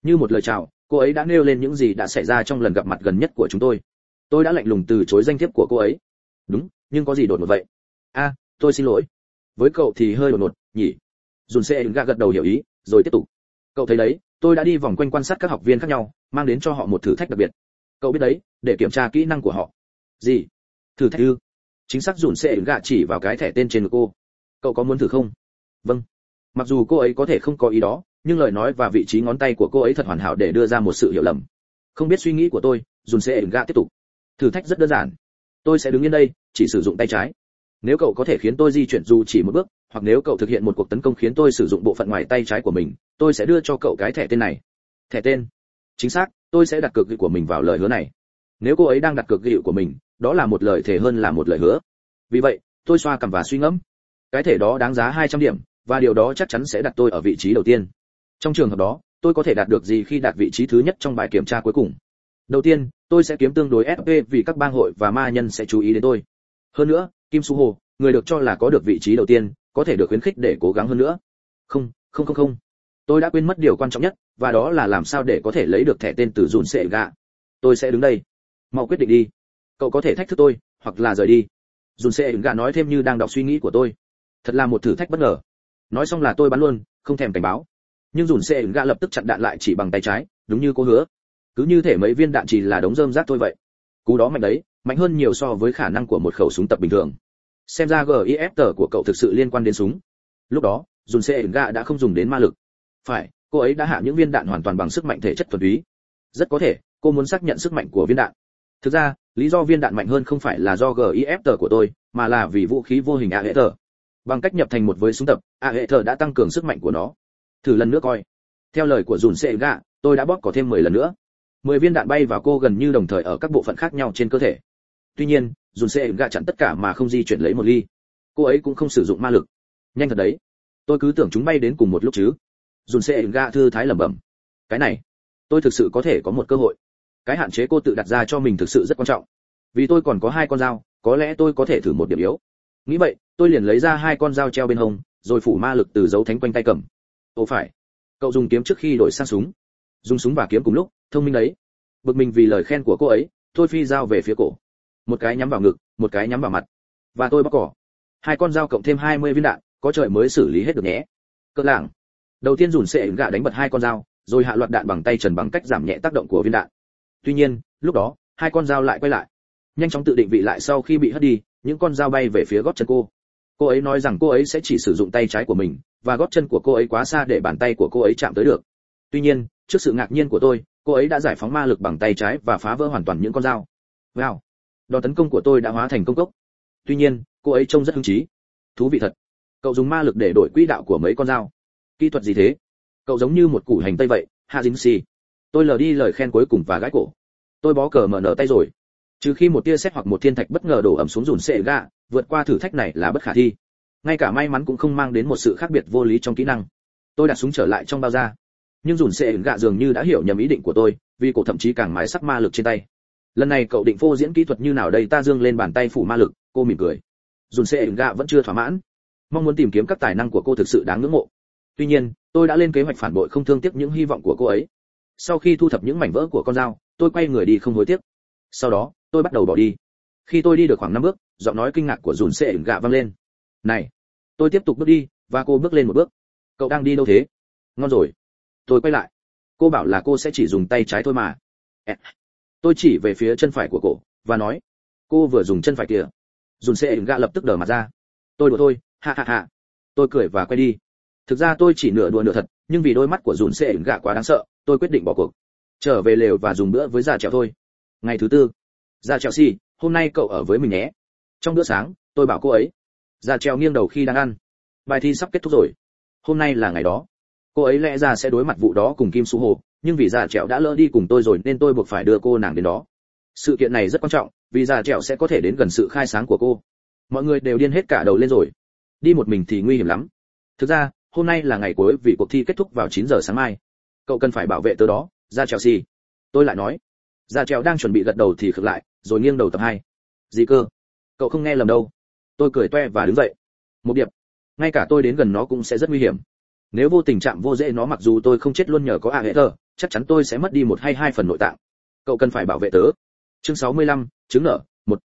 Speaker 1: Như một lời chào, cô ấy đã nêu lên những gì đã xảy ra trong lần gặp mặt gần nhất của chúng tôi tôi đã lạnh lùng từ chối danh thiếp của cô ấy. Đúng, nhưng có gì đột ngột vậy? A, tôi xin lỗi. Với cậu thì hơi đột ngột, nhỉ? Dùn xe đứng ga gật đầu hiểu ý, rồi tiếp tục. Cậu thấy đấy, tôi đã đi vòng quanh quan sát các học viên khác nhau, mang đến cho họ một thử thách đặc biệt. Cậu biết đấy, để kiểm tra kỹ năng của họ. Gì? Thử thách ư? Chính xác dùn xe đứng ga chỉ vào cái thẻ tên trên của cô. Cậu có muốn thử không? Vâng. Mặc dù cô ấy có thể không có ý đó, nhưng lời nói và vị trí ngón tay của cô ấy thật hoàn hảo để đưa ra một sự hiểu lầm. Không biết suy nghĩ của tôi, dùn xe đứng ga tiếp tục thử thách rất đơn giản. Tôi sẽ đứng yên đây, chỉ sử dụng tay trái. Nếu cậu có thể khiến tôi di chuyển dù chỉ một bước, hoặc nếu cậu thực hiện một cuộc tấn công khiến tôi sử dụng bộ phận ngoài tay trái của mình, tôi sẽ đưa cho cậu cái thẻ tên này. Thẻ tên. Chính xác, tôi sẽ đặt cược của mình vào lời hứa này. Nếu cô ấy đang đặt cược ghi của mình, đó là một lời thề hơn là một lời hứa. Vì vậy, tôi xoa cằm và suy ngẫm. Cái thẻ đó đáng giá 200 điểm, và điều đó chắc chắn sẽ đặt tôi ở vị trí đầu tiên. Trong trường hợp đó, tôi có thể đạt được gì khi đạt vị trí thứ nhất trong bài kiểm tra cuối cùng? Đầu tiên tôi sẽ kiếm tương đối fp vì các bang hội và ma nhân sẽ chú ý đến tôi. Hơn nữa, kim su hồ, người được cho là có được vị trí đầu tiên, có thể được khuyến khích để cố gắng hơn nữa. Không không không không. Tôi đã quên mất điều quan trọng nhất, và đó là làm sao để có thể lấy được thẻ tên từ Jun sệ gạ. Tôi sẽ đứng đây. Mau quyết định đi. Cậu có thể thách thức tôi, hoặc là rời đi. Jun sệ gạ nói thêm như đang đọc suy nghĩ của tôi. Thật là một thử thách bất ngờ. Nói xong là tôi bắn luôn, không thèm cảnh báo. Nhưng Jun sệ gạ lập tức chặn đạn lại chỉ bằng tay trái, đúng như cô hứa cứ như thể mấy viên đạn chỉ là đống rơm rác thôi vậy. Cú đó mạnh đấy, mạnh hơn nhiều so với khả năng của một khẩu súng tập bình thường. Xem ra gif tờ của cậu thực sự liên quan đến súng. Lúc đó dùn xe gạ đã không dùng đến ma lực. Phải, cô ấy đã hạ những viên đạn hoàn toàn bằng sức mạnh thể chất thuần túy. Rất có thể, cô muốn xác nhận sức mạnh của viên đạn. Thực ra, lý do viên đạn mạnh hơn không phải là do gif tờ của tôi, mà là vì vũ khí vô hình a hệ tờ bằng cách nhập thành một với súng tập, a hệ tờ đã tăng cường sức mạnh của nó. Thử lần nữa coi. Theo lời của dùn xe gạ tôi đã bóp có thêm 10 lần nữa. 10 viên đạn bay vào cô gần như đồng thời ở các bộ phận khác nhau trên cơ thể. Tuy nhiên, dùn xe gạ chặn tất cả mà không di chuyển lấy một ly. Cô ấy cũng không sử dụng ma lực. Nhanh thật đấy. Tôi cứ tưởng chúng bay đến cùng một lúc chứ. Dùn xe gạ thư thái lẩm bẩm. Cái này, tôi thực sự có thể có một cơ hội. Cái hạn chế cô tự đặt ra cho mình thực sự rất quan trọng. Vì tôi còn có hai con dao, có lẽ tôi có thể thử một điểm yếu. Nghĩ vậy, tôi liền lấy ra hai con dao treo bên hông, rồi phủ ma lực từ dấu thánh quanh tay cầm. Ồ, phải. Cậu dùng kiếm trước khi đổi sang súng. Dùng súng và kiếm cùng lúc thông minh đấy. Bực mình vì lời khen của cô ấy tôi phi dao về phía cổ. Một cái nhắm vào ngực, một cái nhắm vào mặt. Và tôi bóc cỏ. Hai con dao cộng thêm 20 viên đạn, có trời mới xử lý hết được nhé. Cỡ lảng đầu tiên dùn sệ gạ đánh bật hai con dao, rồi hạ loạt đạn bằng tay trần bằng cách giảm nhẹ tác động của viên đạn. Tuy nhiên, lúc đó, hai con dao lại quay lại. Nhanh chóng tự định vị lại sau khi bị hất đi, những con dao bay về phía gót chân cô. Cô ấy nói rằng cô ấy sẽ chỉ sử dụng tay trái của mình, và gót chân của cô ấy quá xa để bàn tay của cô ấy chạm tới được. Tuy nhiên trước sự ngạc nhiên của tôi, cô ấy đã giải phóng ma lực bằng tay trái và phá vỡ hoàn toàn những con dao. Wow. Đòn tấn công của tôi đã hóa thành công cốc. Tuy nhiên, cô ấy trông rất hứng chí. Thú vị thật. Cậu dùng ma lực để đổi quỹ đạo của mấy con dao. Kỹ thuật gì thế? Cậu giống như một củ hành tây vậy, hạ dính xì. Tôi lờ đi lời khen cuối cùng và gãi cổ. Tôi bó cờ mở nở tay rồi. Trừ khi một tia sét hoặc một thiên thạch bất ngờ đổ ẩm xuống dùn sệ gạ vượt qua thử thách này là bất khả thi. Ngay cả may mắn cũng không mang đến một sự khác biệt vô lý trong kỹ năng. Tôi đặt súng trở lại trong bao da nhưng dùn sẽ gạ dường như đã hiểu nhầm ý định của tôi, vì cổ thậm chí càng mái sắc ma lực trên tay. Lần này cậu định phô diễn kỹ thuật như nào đây ta dương lên bàn tay phủ ma lực, cô mỉm cười. Dùn sẽ gạ vẫn chưa thỏa mãn. Mong muốn tìm kiếm các tài năng của cô thực sự đáng ngưỡng mộ. Tuy nhiên, tôi đã lên kế hoạch phản bội không thương tiếc những hy vọng của cô ấy. Sau khi thu thập những mảnh vỡ của con dao, tôi quay người đi không hối tiếc. Sau đó, tôi bắt đầu bỏ đi. Khi tôi đi được khoảng năm bước, giọng nói kinh ngạc của dùn sẽ gạ vang lên. Này, tôi tiếp tục bước đi, và cô bước lên một bước. Cậu đang đi đâu thế? Ngon rồi tôi quay lại. Cô bảo là cô sẽ chỉ dùng tay trái thôi mà. Tôi chỉ về phía chân phải của cô và nói, cô vừa dùng chân phải kia dùn sệ gạ lập tức đờ mặt ra. Tôi đùa thôi, ha ha ha. Tôi cười và quay đi. Thực ra tôi chỉ nửa đùa nửa thật, nhưng vì đôi mắt của dùn sệ gạ quá đáng sợ, tôi quyết định bỏ cuộc. Trở về lều và dùng bữa với già trèo thôi. Ngày thứ tư. Già trèo si hôm nay cậu ở với mình nhé. Trong bữa sáng, tôi bảo cô ấy, già trèo nghiêng đầu khi đang ăn. Bài thi sắp kết thúc rồi. Hôm nay là ngày đó cô ấy lẽ ra sẽ đối mặt vụ đó cùng kim su hồ, nhưng vì già trẻo đã lỡ đi cùng tôi rồi nên tôi buộc phải đưa cô nàng đến đó. Sự kiện này rất quan trọng, vì già trẻo sẽ có thể đến gần sự khai sáng của cô. Mọi người đều điên hết cả đầu lên rồi. Đi một mình thì nguy hiểm lắm. Thực ra, hôm nay là ngày cuối vì cuộc thi kết thúc vào 9 giờ sáng mai. Cậu cần phải bảo vệ tớ đó ra chelsea tôi lại nói. Ra trèo đang chuẩn bị gật đầu thì khực lại, rồi nghiêng đầu tập hai. Gì cơ? Cậu không nghe lầm đâu. Tôi cười toe và đứng dậy. Một điệp. Ngay cả tôi đến gần nó cũng sẽ rất nguy hiểm nếu vô tình chạm vô dễ nó mặc dù tôi không chết luôn nhờ có a hệ tờ chắc chắn tôi sẽ mất đi một hay hai phần nội tạng. Cậu cần phải bảo vệ tớ. Chương 65, chứng nở một.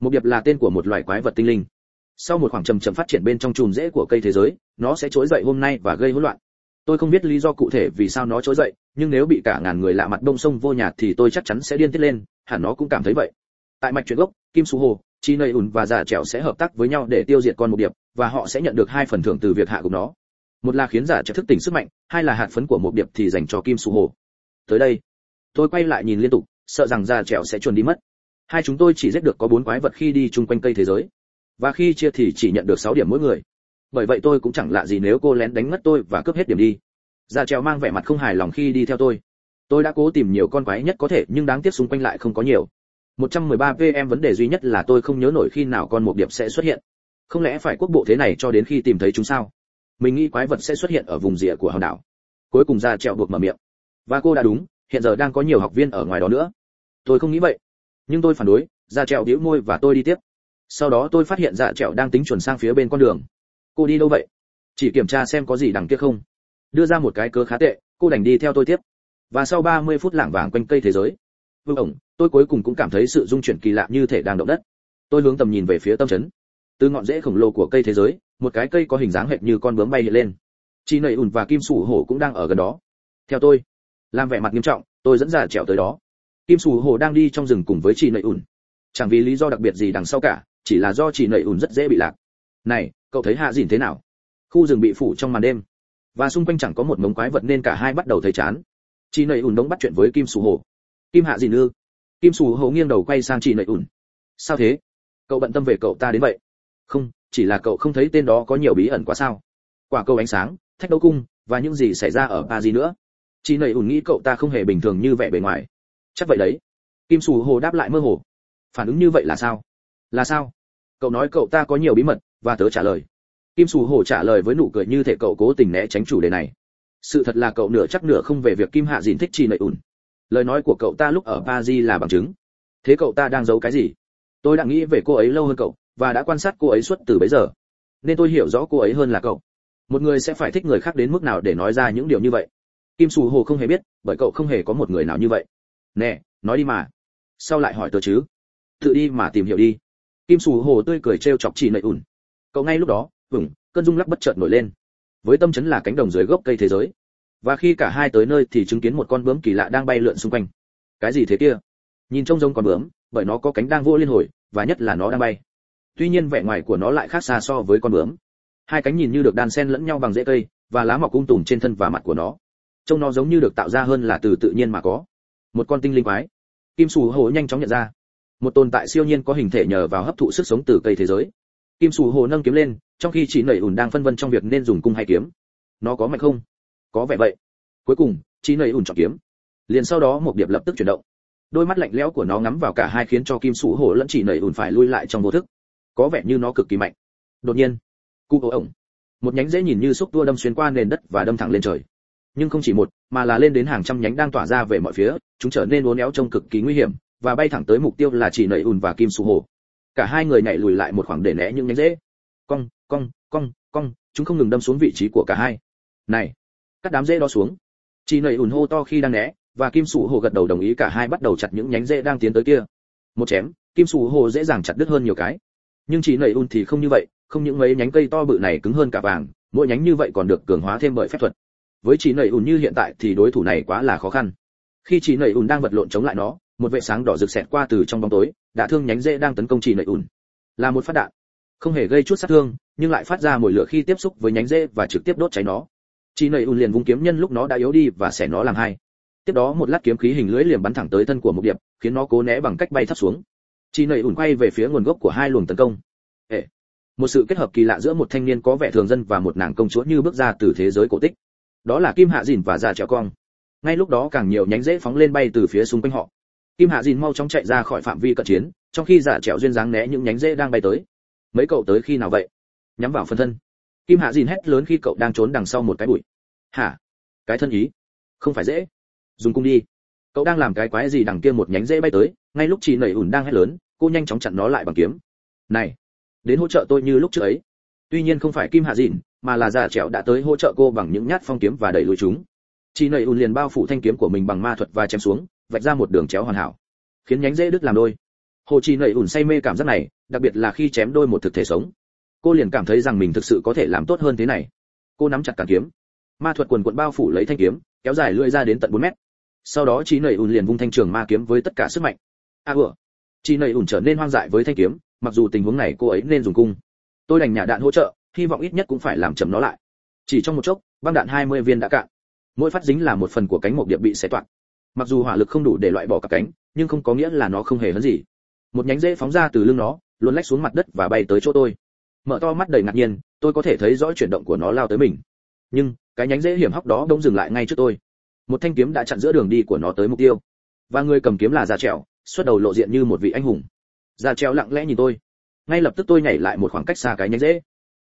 Speaker 1: Một điệp là tên của một loài quái vật tinh linh. Sau một khoảng trầm trầm phát triển bên trong chùm rễ của cây thế giới nó sẽ trỗi dậy hôm nay và gây hỗn loạn. Tôi không biết lý do cụ thể vì sao nó trỗi dậy nhưng nếu bị cả ngàn người lạ mặt đông sông vô nhạt thì tôi chắc chắn sẽ điên tiết lên hẳn nó cũng cảm thấy vậy. Tại mạch chuyển gốc kim su hồ chi nầy ùn và giả trẻo sẽ hợp tác với nhau để tiêu diệt con một điệp và họ sẽ nhận được hai phần thưởng từ việc hạ gục nó một là khiến giả trợ thức tỉnh sức mạnh, hai là hạt phấn của một điệp thì dành cho kim su hồ. Tới đây, tôi quay lại nhìn liên tục, sợ rằng giả trèo sẽ chuồn đi mất. Hai chúng tôi chỉ giết được có bốn quái vật khi đi chung quanh cây thế giới. Và khi chia thì chỉ nhận được 6 điểm mỗi người. Bởi vậy tôi cũng chẳng lạ gì nếu cô lén đánh mất tôi và cướp hết điểm đi. Già trèo mang vẻ mặt không hài lòng khi đi theo tôi. Tôi đã cố tìm nhiều con quái nhất có thể, nhưng đáng tiếc xung quanh lại không có nhiều. 113 pm vấn đề duy nhất là tôi không nhớ nổi khi nào con một điệp sẽ xuất hiện. Không lẽ phải quốc bộ thế này cho đến khi tìm thấy chúng sao? Mình nghĩ quái vật sẽ xuất hiện ở vùng rìa của hòn đảo. Cuối cùng ra trèo buộc mở miệng. Và cô đã đúng, hiện giờ đang có nhiều học viên ở ngoài đó nữa. Tôi không nghĩ vậy. Nhưng tôi phản đối, ra trèo đĩu môi và tôi đi tiếp. Sau đó tôi phát hiện dạ trẹo đang tính chuẩn sang phía bên con đường. Cô đi đâu vậy? Chỉ kiểm tra xem có gì đằng kia không. Đưa ra một cái cớ khá tệ, cô đành đi theo tôi tiếp. Và sau 30 phút lảng vàng quanh cây thế giới, vương ổng, tôi cuối cùng cũng cảm thấy sự rung chuyển kỳ lạ như thể đang động đất. Tôi hướng tầm nhìn về phía tâm trấn từ ngọn rễ khổng lồ của cây thế giới, một cái cây có hình dáng hệt như con bướm bay hiện lên. Chi nầy ùn và kim sủ hổ cũng đang ở gần đó. Theo tôi, làm vẻ mặt nghiêm trọng, tôi dẫn ra trèo tới đó. Kim sủ hổ đang đi trong rừng cùng với chi nầy ùn. Chẳng vì lý do đặc biệt gì đằng sau cả, chỉ là do chị nảy ùn rất dễ bị lạc. Này, cậu thấy hạ dìn thế nào? Khu rừng bị phủ trong màn đêm. Và xung quanh chẳng có một mống quái vật nên cả hai bắt đầu thấy chán. Chị nầy ùn đống bắt chuyện với kim sù Hổ. kim hạ dìn ư? Kim sù Hổ nghiêng đầu quay sang chị nầy ùn. Sao thế? Cậu bận tâm về cậu ta đến vậy? Không, chỉ là cậu không thấy tên đó có nhiều bí ẩn quá sao. Quả cầu ánh sáng, thách đấu cung, và những gì xảy ra ở ba gì nữa. Chị nầy ùn nghĩ cậu ta không hề bình thường như vẻ bề ngoài. Chắc vậy đấy. Kim sù hồ đáp lại mơ hồ. Phản ứng như vậy là sao? Là sao? Cậu nói cậu ta có nhiều bí mật, và tớ trả lời. Kim sù Hồ trả lời với nụ cười như thể cậu cố tình né tránh chủ đề này. Sự thật là cậu nửa chắc nửa không về việc kim hạ dìn thích chị nầy ùn lời nói của cậu ta lúc ở paris là bằng chứng. Thế cậu ta đang giấu cái gì? Tôi đã nghĩ về cô ấy lâu hơn cậu và đã quan sát cô ấy suốt từ bấy giờ. Nên tôi hiểu rõ cô ấy hơn là cậu. Một người sẽ phải thích người khác đến mức nào để nói ra những điều như vậy? Kim sù hồ không hề biết, bởi cậu không hề có một người nào như vậy. Nè, nói đi mà. Sao lại hỏi tớ chứ? Tự đi mà tìm hiểu đi. Kim sù hồ tươi cười trêu chọc chỉ nậy ủn. Cậu ngay lúc đó vừng cơn rung lắc bất chợt nổi lên. Với tâm chấn là cánh đồng dưới gốc cây thế giới. Và khi cả hai tới nơi thì chứng kiến một con bướm kỳ lạ đang bay lượn xung quanh. Cái gì thế kia? Nhìn trông giống con bướm, bởi nó có cánh đang vô liên hồi, và nhất là nó đang bay tuy nhiên vẻ ngoài của nó lại khác xa so với con bướm. Hai cánh nhìn như được đan xen lẫn nhau bằng rễ cây, và lá mọc cung tùm trên thân và mặt của nó. Trông nó giống như được tạo ra hơn là từ tự nhiên mà có. Một con tinh linh quái. Kim sù hồ nhanh chóng nhận ra. Một tồn tại siêu nhiên có hình thể nhờ vào hấp thụ sức sống từ cây thế giới. Kim sù hồ nâng kiếm lên, trong khi chị nẩy ủn đang phân vân trong việc nên dùng cung hay kiếm. Nó có mạnh không? Có vẻ vậy. Cuối cùng, chị nẩy ủn chọn kiếm. Liền sau đó một điệp lập tức chuyển động. Đôi mắt lạnh lẽo của nó ngắm vào cả hai khiến cho kim sù hồ lẫn chị nẩy ủn phải lui lại trong vô thức có vẻ như nó cực kỳ mạnh. Đột nhiên, cụ ổ ổng, một nhánh dễ nhìn như xúc tua đâm xuyên qua nền đất và đâm thẳng lên trời. Nhưng không chỉ một, mà là lên đến hàng trăm nhánh đang tỏa ra về mọi phía, chúng trở nên uốn éo trông cực kỳ nguy hiểm, và bay thẳng tới mục tiêu là chỉ nẩy ùn và kim su hồ. Cả hai người nhảy lùi lại một khoảng để né những nhánh dễ. Cong cong cong cong, chúng không ngừng đâm xuống vị trí của cả hai. Này, cắt đám dễ đó xuống. Chỉ nẩy ùn hô to khi đang né, và kim su hồ gật đầu đồng ý cả hai bắt đầu chặt những nhánh dễ đang tiến tới kia. Một chém, kim su hồ dễ dàng chặt đứt hơn nhiều cái nhưng chỉ nầy un thì không như vậy, không những mấy nhánh cây to bự này cứng hơn cả vàng, mỗi nhánh như vậy còn được cường hóa thêm bởi phép thuật. Với chỉ nầy un như hiện tại thì đối thủ này quá là khó khăn. Khi chỉ nầy un đang vật lộn chống lại nó, một vệ sáng đỏ rực xẹt qua từ trong bóng tối đã thương nhánh dễ đang tấn công chỉ nầy un. Là một phát đạn. Không hề gây chút sát thương, nhưng lại phát ra mùi lửa khi tiếp xúc với nhánh dễ và trực tiếp đốt cháy nó. Chỉ nầy un liền vung kiếm nhân lúc nó đã yếu đi và xẻ nó làm hai. Tiếp đó một lát kiếm khí hình lưỡi liềm bắn thẳng tới thân của một điệp, khiến nó cố né bằng cách bay thấp xuống chỉ nầy ủn quay về phía nguồn gốc của hai luồng tấn công. Ệ một sự kết hợp kỳ lạ giữa một thanh niên có vẻ thường dân và một nàng công chúa như bước ra từ thế giới cổ tích. Đó là kim hạ dìn và dạ già trèo cong. Ngay lúc đó càng nhiều nhánh rễ phóng lên bay từ phía xung quanh họ. Kim hạ dìn mau chóng chạy ra khỏi phạm vi cận chiến, trong khi dạ giả trèo duyên dáng né những nhánh rễ đang bay tới. Mấy cậu tới khi nào vậy? Nhắm vào phân thân. Kim hạ dìn hét lớn khi cậu đang trốn đằng sau một cái bụi. Hả? Cái thân ý? Không phải dễ. Dùng cung đi cậu đang làm cái quái gì đằng kia một nhánh rễ bay tới, ngay lúc chị nẩy ủn đang hét lớn, cô nhanh chóng chặn nó lại bằng kiếm. Này, đến hỗ trợ tôi như lúc trước ấy. Tuy nhiên không phải kim hạ dìn mà là già trẻo đã tới hỗ trợ cô bằng những nhát phong kiếm và đẩy lùi chúng. Chị nẩy ùn liền bao phủ thanh kiếm của mình bằng ma thuật và chém xuống, vạch ra một đường chéo hoàn hảo. Khiến nhánh dễ đứt làm đôi. Hồ chị nẩy ùn say mê cảm giác này, đặc biệt là khi chém đôi một thực thể sống. Cô liền cảm thấy rằng mình thực sự có thể làm tốt hơn thế này. Cô nắm chặt cả kiếm. Ma thuật quần quận bao phủ lấy thanh kiếm, kéo dài lưỡi ra đến tận 4 mét sau đó chị nầy ùn liền vung thanh trường ma kiếm với tất cả sức mạnh. A à, ủa. Chị nầy ùn trở nên hoang dại với thanh kiếm mặc dù tình huống này cô ấy nên dùng cung. Tôi đành nhả đạn hỗ trợ hy vọng ít nhất cũng phải làm chậm nó lại. Chỉ trong một chốc băng đạn 20 viên đã cạn. Mỗi phát dính là một phần của cánh một điệp bị xé toạc. Mặc dù hỏa lực không đủ để loại bỏ cả cánh nhưng không có nghĩa là nó không hề hấn gì. Một nhánh rễ phóng ra từ lưng nó luôn lách xuống mặt đất và bay tới chỗ tôi. Mở to mắt đầy ngạc nhiên tôi có thể thấy rõ chuyển động của nó lao tới mình. Nhưng cái nhánh rễ hiểm hóc đó đông dừng lại ngay trước tôi một thanh kiếm đã chặn giữa đường đi của nó tới mục tiêu. Và người cầm kiếm là già trèo, xuất đầu lộ diện như một vị anh hùng. Già trèo lặng lẽ nhìn tôi. Ngay lập tức tôi nhảy lại một khoảng cách xa cái nhánh rễ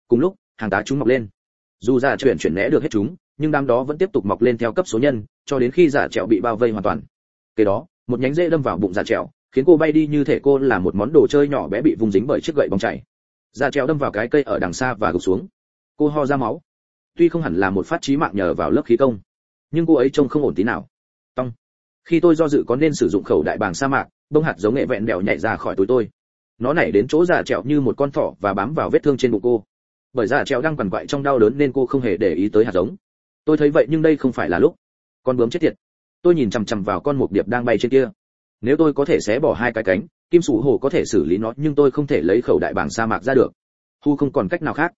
Speaker 1: cùng lúc, hàng tá chúng mọc lên. Dù già chuyển chuyển né được hết chúng, nhưng đám đó vẫn tiếp tục mọc lên theo cấp số nhân, cho đến khi giả trèo bị bao vây hoàn toàn. Kế đó, một nhánh rễ đâm vào bụng giả trèo, khiến cô bay đi như thể cô là một món đồ chơi nhỏ bé bị vùng dính bởi chiếc gậy bóng chảy. Giả trèo đâm vào cái cây ở đằng xa và gục xuống. Cô ho ra máu. Tuy không hẳn là một phát chí mạng nhờ vào lớp khí công nhưng cô ấy trông không ổn tí nào. Tông. Khi tôi do dự có nên sử dụng khẩu đại bàng sa mạc, bông hạt giống nghệ vẹn đèo nhảy ra khỏi túi tôi. Nó nảy đến chỗ giả trẹo như một con thỏ và bám vào vết thương trên bụng cô. Bởi giả trẹo đang quằn quại trong đau đớn nên cô không hề để ý tới hạt giống. Tôi thấy vậy nhưng đây không phải là lúc. Con bướm chết tiệt. Tôi nhìn chằm chằm vào con mục điệp đang bay trên kia. Nếu tôi có thể xé bỏ hai cái cánh, kim sủ hồ có thể xử lý nó nhưng tôi không thể lấy khẩu đại bàng sa mạc ra được. Hu không còn cách nào khác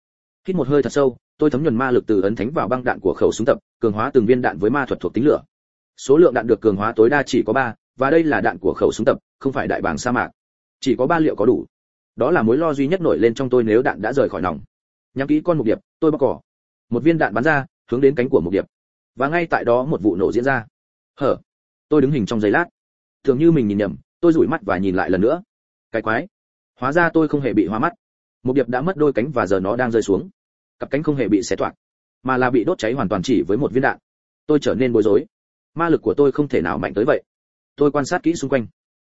Speaker 1: hít một hơi thật sâu, tôi thấm nhuần ma lực từ ấn thánh vào băng đạn của khẩu súng tập, cường hóa từng viên đạn với ma thuật thuộc tính lửa. Số lượng đạn được cường hóa tối đa chỉ có ba, và đây là đạn của khẩu súng tập, không phải đại bảng sa mạc. Chỉ có ba liệu có đủ. Đó là mối lo duy nhất nổi lên trong tôi nếu đạn đã rời khỏi nòng. Nhắm kỹ con mục điệp, tôi bóc cỏ. Một viên đạn bắn ra, hướng đến cánh của mục điệp. Và ngay tại đó một vụ nổ diễn ra. Hở. Tôi đứng hình trong giây lát. Thường như mình nhìn nhầm, tôi rủi mắt và nhìn lại lần nữa. Cái quái. Hóa ra tôi không hề bị hoa mắt một điệp đã mất đôi cánh và giờ nó đang rơi xuống. Cặp cánh không hề bị xé toạc mà là bị đốt cháy hoàn toàn chỉ với một viên đạn. Tôi trở nên bối rối. Ma lực của tôi không thể nào mạnh tới vậy. Tôi quan sát kỹ xung quanh.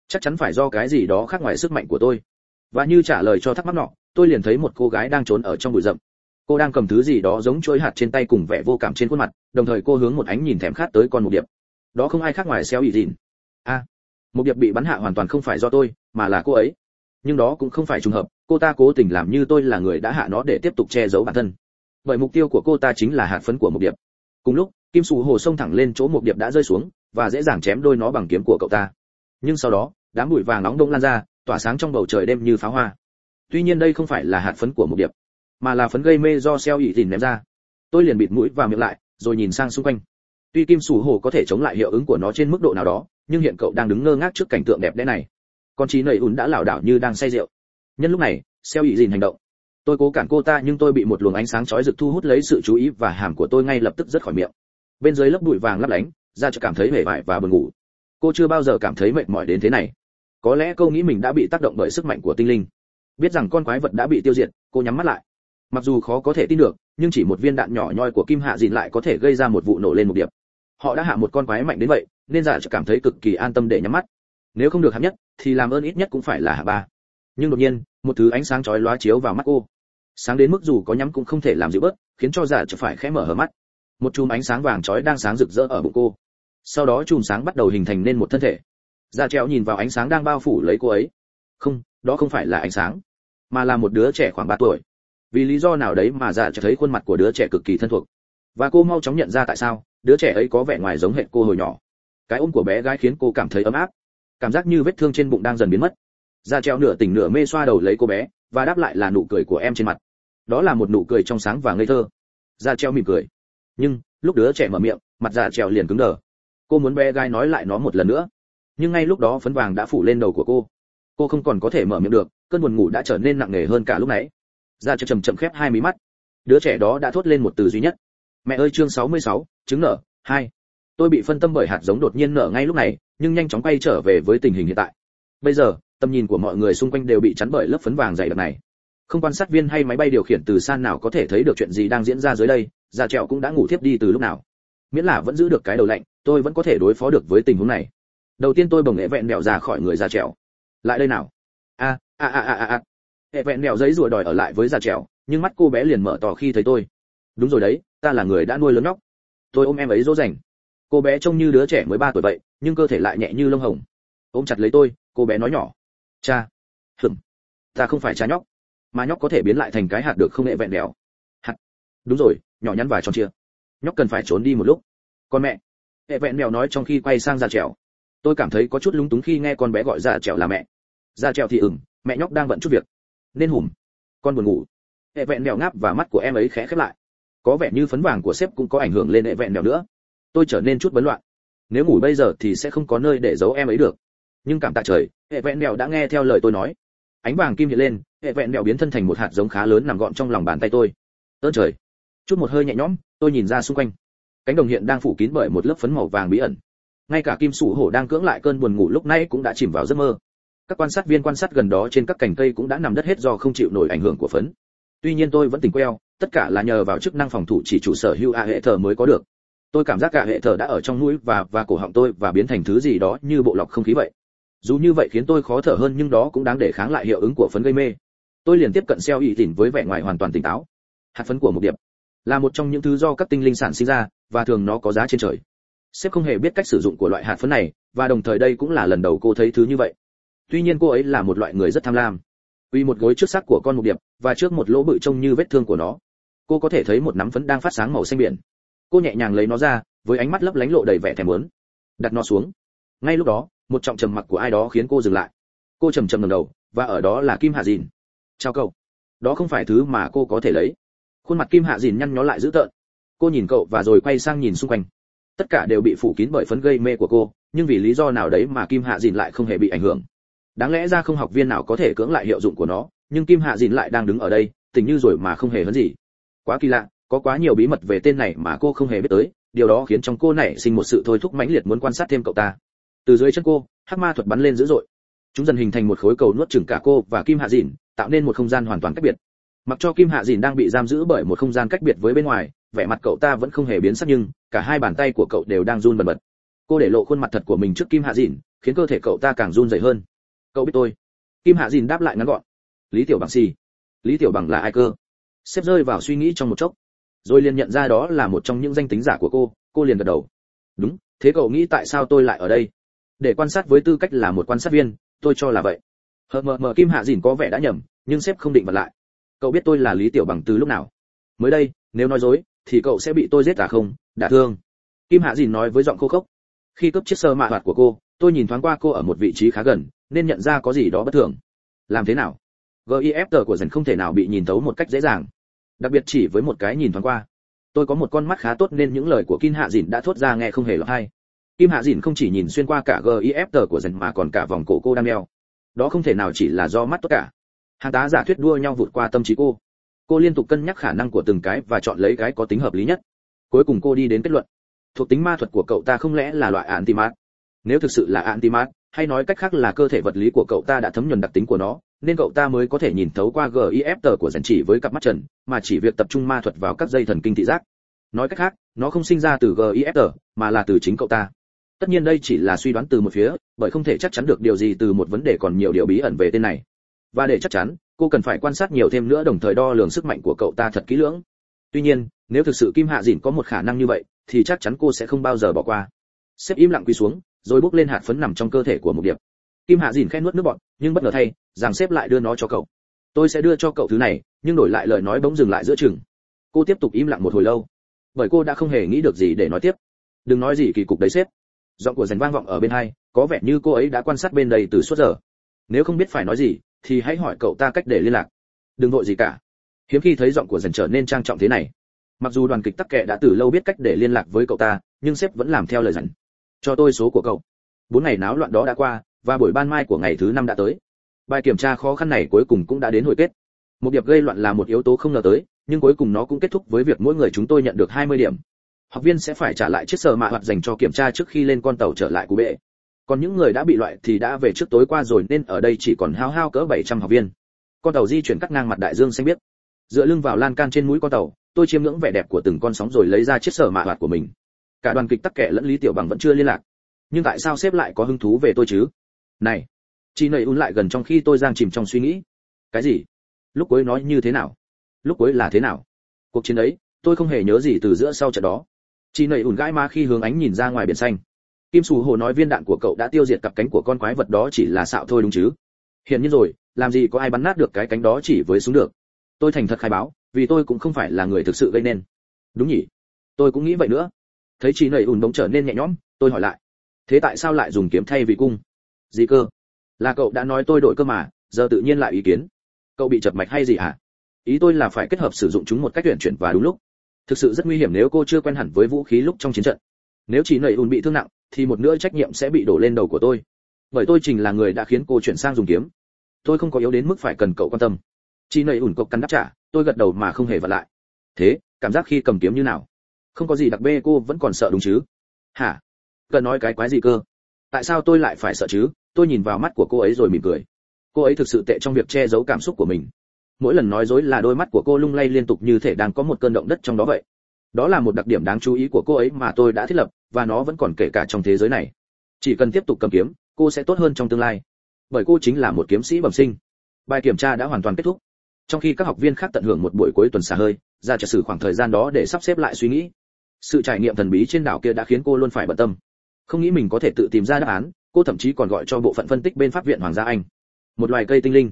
Speaker 1: Chắc chắn phải do cái gì đó khác ngoài sức mạnh của tôi. Và như trả lời cho thắc mắc nọ tôi liền thấy một cô gái đang trốn ở trong bụi rậm. Cô đang cầm thứ gì đó giống chuỗi hạt trên tay cùng vẻ vô cảm trên khuôn mặt đồng thời cô hướng một ánh nhìn thèm khát tới con một điệp. Đó không ai khác ngoài xeo ỉ dìn a à, một điệp bị bắn hạ hoàn toàn không phải do tôi mà là cô ấy nhưng đó cũng không phải trùng hợp, cô ta cố tình làm như tôi là người đã hạ nó để tiếp tục che giấu bản thân. Bởi mục tiêu của cô ta chính là hạt phấn của một điệp. Cùng lúc, kim sù hồ xông thẳng lên chỗ một điệp đã rơi xuống, và dễ dàng chém đôi nó bằng kiếm của cậu ta. Nhưng sau đó, đám bụi vàng nóng đông lan ra, tỏa sáng trong bầu trời đêm như pháo hoa. Tuy nhiên đây không phải là hạt phấn của một điệp, mà là phấn gây mê do xeo ỉ tìm ném ra. Tôi liền bịt mũi và miệng lại, rồi nhìn sang xung quanh. Tuy kim sù hồ có thể chống lại hiệu ứng của nó trên mức độ nào đó, nhưng hiện cậu đang đứng ngơ ngác trước cảnh tượng đẹp đẽ này con trí nầy ùn đã lảo đảo như đang say rượu. Nhân lúc này, xeo ý dìn hành động. Tôi cố cản cô ta nhưng tôi bị một luồng ánh sáng chói rực thu hút lấy sự chú ý và hàm của tôi ngay lập tức rất khỏi miệng. Bên dưới lớp bụi vàng lấp lánh ra cho cảm thấy mệt mỏi và buồn ngủ. Cô chưa bao giờ cảm thấy mệt mỏi đến thế này. Có lẽ cô nghĩ mình đã bị tác động bởi sức mạnh của tinh linh. Biết rằng con quái vật đã bị tiêu diệt, cô nhắm mắt lại. Mặc dù khó có thể tin được, nhưng chỉ một viên đạn nhỏ nhoi của kim hạ dìn lại có thể gây ra một vụ nổ lên một điệp. Họ đã hạ một con quái mạnh đến vậy, nên giả cho cảm thấy cực kỳ an tâm để nhắm mắt. Nếu không được hạng nhất thì làm ơn ít nhất cũng phải là hạ ba. Nhưng đột nhiên, một thứ ánh sáng chói lóa chiếu vào mắt cô. Sáng đến mức dù có nhắm cũng không thể làm dịu bớt, khiến cho giả cho phải khẽ mở hở mắt. Một chùm ánh sáng vàng chói đang sáng rực rỡ ở bụng cô. Sau đó chùm sáng bắt đầu hình thành nên một thân thể. Giả treo nhìn vào ánh sáng đang bao phủ lấy cô ấy. Không, đó không phải là ánh sáng, mà là một đứa trẻ khoảng ba tuổi. Vì lý do nào đấy mà giả cho thấy khuôn mặt của đứa trẻ cực kỳ thân thuộc. Và cô mau chóng nhận ra tại sao đứa trẻ ấy có vẻ ngoài giống hệ cô hồi nhỏ. Cái ôm của bé gái khiến cô cảm thấy ấm áp cảm giác như vết thương trên bụng đang dần biến mất. Ra treo nửa tỉnh nửa mê xoa đầu lấy cô bé và đáp lại là nụ cười của em trên mặt. Đó là một nụ cười trong sáng và ngây thơ. Ra treo mỉm cười. Nhưng lúc đứa trẻ mở miệng mặt dạ treo liền cứng đờ. Cô muốn bé gái nói lại nó một lần nữa. Nhưng ngay lúc đó phấn vàng đã phủ lên đầu của cô. Cô không còn có thể mở miệng được cơn buồn ngủ đã trở nên nặng nề hơn cả lúc nãy. Ra treo chầm chậm khép hai mí mắt. Đứa trẻ đó đã thốt lên một từ duy nhất. Mẹ ơi chương 66, trứng nở hai tôi bị phân tâm bởi hạt giống đột nhiên nở ngay lúc này, nhưng nhanh chóng quay trở về với tình hình hiện tại. Bây giờ, tầm nhìn của mọi người xung quanh đều bị chắn bởi lớp phấn vàng dày đặc này. Không quan sát viên hay máy bay điều khiển từ xa nào có thể thấy được chuyện gì đang diễn ra dưới đây, già trẹo cũng đã ngủ thiếp đi từ lúc nào. Miễn là vẫn giữ được cái đầu lạnh, tôi vẫn có thể đối phó được với tình huống này. Đầu tiên tôi bồng nghệ vẹn mèo ra khỏi người già trẹo. Lại đây nào. A a a a a a. Hệ vẹn mèo giấy rùa đòi ở lại với già trẹo, nhưng mắt cô bé liền mở to khi thấy tôi. Đúng rồi đấy, ta là người đã nuôi lớn nhóc. Tôi ôm em ấy dỗ dành cô bé trông như đứa trẻ mới ba tuổi vậy, nhưng cơ thể lại nhẹ như lông hồng. Ôm chặt lấy tôi, cô bé nói nhỏ. Cha. Hừm ta không phải cha nhóc. Mà nhóc có thể biến lại thành cái hạt được không nghệ vẹn đèo hạt. Đúng rồi, nhỏ nhắn và tròn chia nhóc cần phải trốn đi một lúc. Con mẹ. Hệ vẹn mèo nói trong khi quay sang ra trèo. Tôi cảm thấy có chút lúng túng khi nghe con bé gọi ra trèo là mẹ. Ra trèo thì ửng, mẹ nhóc đang bận chút việc. Nên hùm. Con buồn ngủ. Hệ vẹn mèo ngáp và mắt của em ấy khẽ khép lại. Có vẻ như phấn vàng của sếp cũng có ảnh hưởng lên hệ vẹn mèo nữa tôi trở nên chút bấn loạn. Nếu ngủ bây giờ thì sẽ không có nơi để giấu em ấy được. Nhưng cảm tạ trời, hệ vẹn mèo đã nghe theo lời tôi nói. Ánh vàng kim hiện lên, hệ vẹn mèo biến thân thành một hạt giống khá lớn nằm gọn trong lòng bàn tay tôi. Ơn trời. Chút một hơi nhẹ nhõm, tôi nhìn ra xung quanh. Cánh đồng hiện đang phủ kín bởi một lớp phấn màu vàng bí ẩn. Ngay cả kim sủ hổ đang cưỡng lại cơn buồn ngủ lúc nãy cũng đã chìm vào giấc mơ. Các quan sát viên quan sát gần đó trên các cành cây cũng đã nằm đất hết do không chịu nổi ảnh hưởng của phấn. Tuy nhiên tôi vẫn tỉnh queo, tất cả là nhờ vào chức năng phòng thủ chỉ chủ sở hữu a hệ thờ mới có được tôi cảm giác cả hệ thở đã ở trong mũi và và cổ họng tôi và biến thành thứ gì đó như bộ lọc không khí vậy. Dù như vậy khiến tôi khó thở hơn nhưng đó cũng đáng để kháng lại hiệu ứng của phấn gây mê. Tôi liền tiếp cận xeo ỉ tỉn với vẻ ngoài hoàn toàn tỉnh táo. Hạt phấn của một điệp là một trong những thứ do các tinh linh sản sinh ra, và thường nó có giá trên trời. Sếp không hề biết cách sử dụng của loại hạt phấn này, và đồng thời đây cũng là lần đầu cô thấy thứ như vậy. Tuy nhiên cô ấy là một loại người rất tham lam. Uy một gối trước xác của con mục điệp, và trước một lỗ bự trông như vết thương của nó, cô có thể thấy một nắm phấn đang phát sáng màu xanh biển cô nhẹ nhàng lấy nó ra, với ánh mắt lấp lánh lộ đầy vẻ thèm muốn. Đặt nó xuống. Ngay lúc đó, một trọng trầm mặc của ai đó khiến cô dừng lại. Cô trầm trầm ngẩng đầu, và ở đó là kim hạ dìn. Chào cậu. Đó không phải thứ mà cô có thể lấy. Khuôn mặt kim hạ dìn nhăn nhó lại dữ tợn. Cô nhìn cậu và rồi quay sang nhìn xung quanh. Tất cả đều bị phủ kín bởi phấn gây mê của cô, nhưng vì lý do nào đấy mà kim hạ dìn lại không hề bị ảnh hưởng. Đáng lẽ ra không học viên nào có thể cưỡng lại hiệu dụng của nó, nhưng kim hạ dìn lại đang đứng ở đây, tình như rồi mà không hề hấn gì. Quá kỳ lạ có quá nhiều bí mật về tên này mà cô không hề biết tới, điều đó khiến trong cô nảy sinh một sự thôi thúc mãnh liệt muốn quan sát thêm cậu ta. Từ dưới chân cô, hắc ma thuật bắn lên dữ dội. Chúng dần hình thành một khối cầu nuốt chửng cả cô và kim hạ dìn, tạo nên một không gian hoàn toàn cách biệt. Mặc cho kim hạ dìn đang bị giam giữ bởi một không gian cách biệt với bên ngoài, vẻ mặt cậu ta vẫn không hề biến sắc nhưng, cả hai bàn tay của cậu đều đang run bần bật. Cô để lộ khuôn mặt thật của mình trước kim hạ dìn, khiến cơ thể cậu ta càng run rẩy hơn. Cậu biết tôi. Kim hạ dìn đáp lại ngắn gọn. Lý tiểu bằng xì. Lý tiểu bằng là ai cơ? Xếp rơi vào suy nghĩ trong một chốc rồi liền nhận ra đó là một trong những danh tính giả của cô cô liền gật đầu. Đúng, thế cậu nghĩ tại sao tôi lại ở đây? Để quan sát với tư cách là một quan sát viên, tôi cho là vậy. Hờ mờ mờ kim hạ dìn có vẻ đã nhầm, nhưng sếp không định vật lại. Cậu biết tôi là lý tiểu bằng từ lúc nào? Mới đây, nếu nói dối, thì cậu sẽ bị tôi giết à không? Đả thương. Kim hạ dìn nói với giọng khô khốc. Khi cướp chiếc sơ mạ hoạt của cô, tôi nhìn thoáng qua cô ở một vị trí khá gần, nên nhận ra có gì đó bất thường. Làm thế nào? Gif của dần không thể nào bị nhìn thấu một cách dễ dàng đặc biệt chỉ với một cái nhìn thoáng qua. Tôi có một con mắt khá tốt nên những lời của kim hạ dìn đã thốt ra nghe không hề lọt hay kim hạ dìn không chỉ nhìn xuyên qua cả gif của dần mà còn cả vòng cổ cô đang đeo đó không thể nào chỉ là do mắt tất cả. Hàng tá giả thuyết đua nhau vụt qua tâm trí cô. Cô liên tục cân nhắc khả năng của từng cái và chọn lấy cái có tính hợp lý nhất. Cuối cùng cô đi đến kết luận. Thuộc tính ma thuật của cậu ta không lẽ là loại antimat? Nếu thực sự là antimat hay nói cách khác là cơ thể vật lý của cậu ta đã thấm nhuần đặc tính của nó, nên cậu ta mới có thể nhìn thấu qua gif tờ của dần chỉ với cặp mắt trần, mà chỉ việc tập trung ma thuật vào các dây thần kinh thị giác. Nói cách khác, nó không sinh ra từ gif tờ mà là từ chính cậu ta. Tất nhiên đây chỉ là suy đoán từ một phía, bởi không thể chắc chắn được điều gì từ một vấn đề còn nhiều điều bí ẩn về tên này. Và để chắc chắn, cô cần phải quan sát nhiều thêm nữa đồng thời đo lường sức mạnh của cậu ta thật kỹ lưỡng. Tuy nhiên, nếu thực sự kim hạ dìn có một khả năng như vậy, thì chắc chắn cô sẽ không bao giờ bỏ qua. Xếp im lặng quỳ xuống rồi bước lên hạt phấn nằm trong cơ thể của một điệp. Kim hạ dìn khen nuốt nước bọt, nhưng bất ngờ thay, rằng xếp lại đưa nó cho cậu. Tôi sẽ đưa cho cậu thứ này, nhưng đổi lại lời nói bỗng dừng lại giữa chừng. Cô tiếp tục im lặng một hồi lâu. Bởi cô đã không hề nghĩ được gì để nói tiếp. Đừng nói gì kỳ cục đấy sếp. Giọng của dành vang vọng ở bên hai, có vẻ như cô ấy đã quan sát bên đây từ suốt giờ. Nếu không biết phải nói gì, thì hãy hỏi cậu ta cách để liên lạc. Đừng vội gì cả. Hiếm khi thấy giọng của dần trở nên trang trọng thế này. Mặc dù đoàn kịch tắc kệ đã từ lâu biết cách để liên lạc với cậu ta, nhưng sếp vẫn làm theo lời dặn cho tôi số của cậu. Bốn ngày náo loạn đó đã qua, và buổi ban mai của ngày thứ năm đã tới. Bài kiểm tra khó khăn này cuối cùng cũng đã đến hồi kết. Một điệp gây loạn là một yếu tố không ngờ tới, nhưng cuối cùng nó cũng kết thúc với việc mỗi người chúng tôi nhận được 20 điểm. Học viên sẽ phải trả lại chiếc sở mạ hoạt dành cho kiểm tra trước khi lên con tàu trở lại của bệ. Còn những người đã bị loại thì đã về trước tối qua rồi nên ở đây chỉ còn hao hao cỡ 700 học viên. Con tàu di chuyển cắt ngang mặt đại dương xanh biếc. Dựa lưng vào lan can trên mũi con tàu, tôi chiêm ngưỡng vẻ đẹp của từng con sóng rồi lấy ra chiếc sở mạ hoạt của mình cả đoàn kịch tắc kẻ lẫn lý tiểu bằng vẫn chưa liên lạc. Nhưng tại sao xếp lại có hứng thú về tôi chứ? Này, chị nầy un lại gần trong khi tôi giang chìm trong suy nghĩ. Cái gì? Lúc cuối nói như thế nào? Lúc cuối là thế nào? Cuộc chiến ấy, tôi không hề nhớ gì từ giữa sau trận đó. Chị nầy ủn gãi ma khi hướng ánh nhìn ra ngoài biển xanh. Kim sù hồ nói viên đạn của cậu đã tiêu diệt cặp cánh của con quái vật đó chỉ là xạo thôi đúng chứ? Hiện nhiên rồi, làm gì có ai bắn nát được cái cánh đó chỉ với súng được. Tôi thành thật khai báo, vì tôi cũng không phải là người thực sự gây nên. Đúng nhỉ? Tôi cũng nghĩ vậy nữa thấy chị nầy ùn bỗng trở nên nhẹ nhõm, tôi hỏi lại, thế tại sao lại dùng kiếm thay vì cung? Gì cơ? Là cậu đã nói tôi đổi cơ mà, giờ tự nhiên lại ý kiến. Cậu bị chập mạch hay gì hả? Ý tôi là phải kết hợp sử dụng chúng một cách tuyển chuyển và đúng lúc. Thực sự rất nguy hiểm nếu cô chưa quen hẳn với vũ khí lúc trong chiến trận. Nếu chị nầy ùn bị thương nặng, thì một nửa trách nhiệm sẽ bị đổ lên đầu của tôi. Bởi tôi chính là người đã khiến cô chuyển sang dùng kiếm. Tôi không có yếu đến mức phải cần cậu quan tâm. Chị nầy ùn cộc cắn đáp trả, tôi gật đầu mà không hề vặn lại. Thế, cảm giác khi cầm kiếm như nào? Không có gì đặc bê, cô vẫn còn sợ đúng chứ? Hả? Cần nói cái quái gì cơ? Tại sao tôi lại phải sợ chứ? Tôi nhìn vào mắt của cô ấy rồi mỉm cười. Cô ấy thực sự tệ trong việc che giấu cảm xúc của mình. Mỗi lần nói dối là đôi mắt của cô lung lay liên tục như thể đang có một cơn động đất trong đó vậy. Đó là một đặc điểm đáng chú ý của cô ấy mà tôi đã thiết lập, và nó vẫn còn kể cả trong thế giới này. Chỉ cần tiếp tục cầm kiếm, cô sẽ tốt hơn trong tương lai. Bởi cô chính là một kiếm sĩ bẩm sinh. Bài kiểm tra đã hoàn toàn kết thúc. Trong khi các học viên khác tận hưởng một buổi cuối tuần xả hơi, ra trả sử khoảng thời gian đó để sắp xếp lại suy nghĩ sự trải nghiệm thần bí trên đảo kia đã khiến cô luôn phải bận tâm. Không nghĩ mình có thể tự tìm ra đáp án, cô thậm chí còn gọi cho bộ phận phân tích bên pháp viện hoàng gia anh. Một loài cây tinh linh.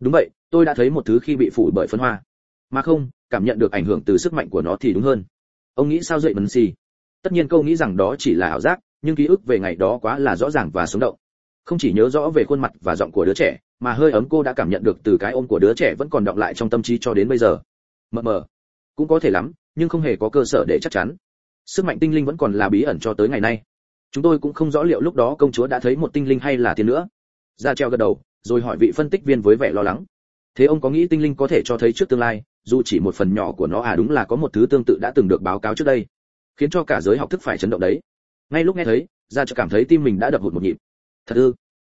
Speaker 1: Đúng vậy, tôi đã thấy một thứ khi bị phủ bởi phân hoa. Mà không, cảm nhận được ảnh hưởng từ sức mạnh của nó thì đúng hơn. Ông nghĩ sao dậy mấn xì? Tất nhiên câu nghĩ rằng đó chỉ là ảo giác, nhưng ký ức về ngày đó quá là rõ ràng và sống động. Không chỉ nhớ rõ về khuôn mặt và giọng của đứa trẻ, mà hơi ấm cô đã cảm nhận được từ cái ôm của đứa trẻ vẫn còn đọng lại trong tâm trí cho đến bây giờ. Mờ mờ. Cũng có thể lắm, nhưng không hề có cơ sở để chắc chắn sức mạnh tinh linh vẫn còn là bí ẩn cho tới ngày nay. Chúng tôi cũng không rõ liệu lúc đó công chúa đã thấy một tinh linh hay là tiên nữa. Ra treo gật đầu, rồi hỏi vị phân tích viên với vẻ lo lắng. Thế ông có nghĩ tinh linh có thể cho thấy trước tương lai, dù chỉ một phần nhỏ của nó à đúng là có một thứ tương tự đã từng được báo cáo trước đây, khiến cho cả giới học thức phải chấn động đấy. Ngay lúc nghe thấy ra cho cảm thấy tim mình đã đập hụt một nhịp. Thật ư?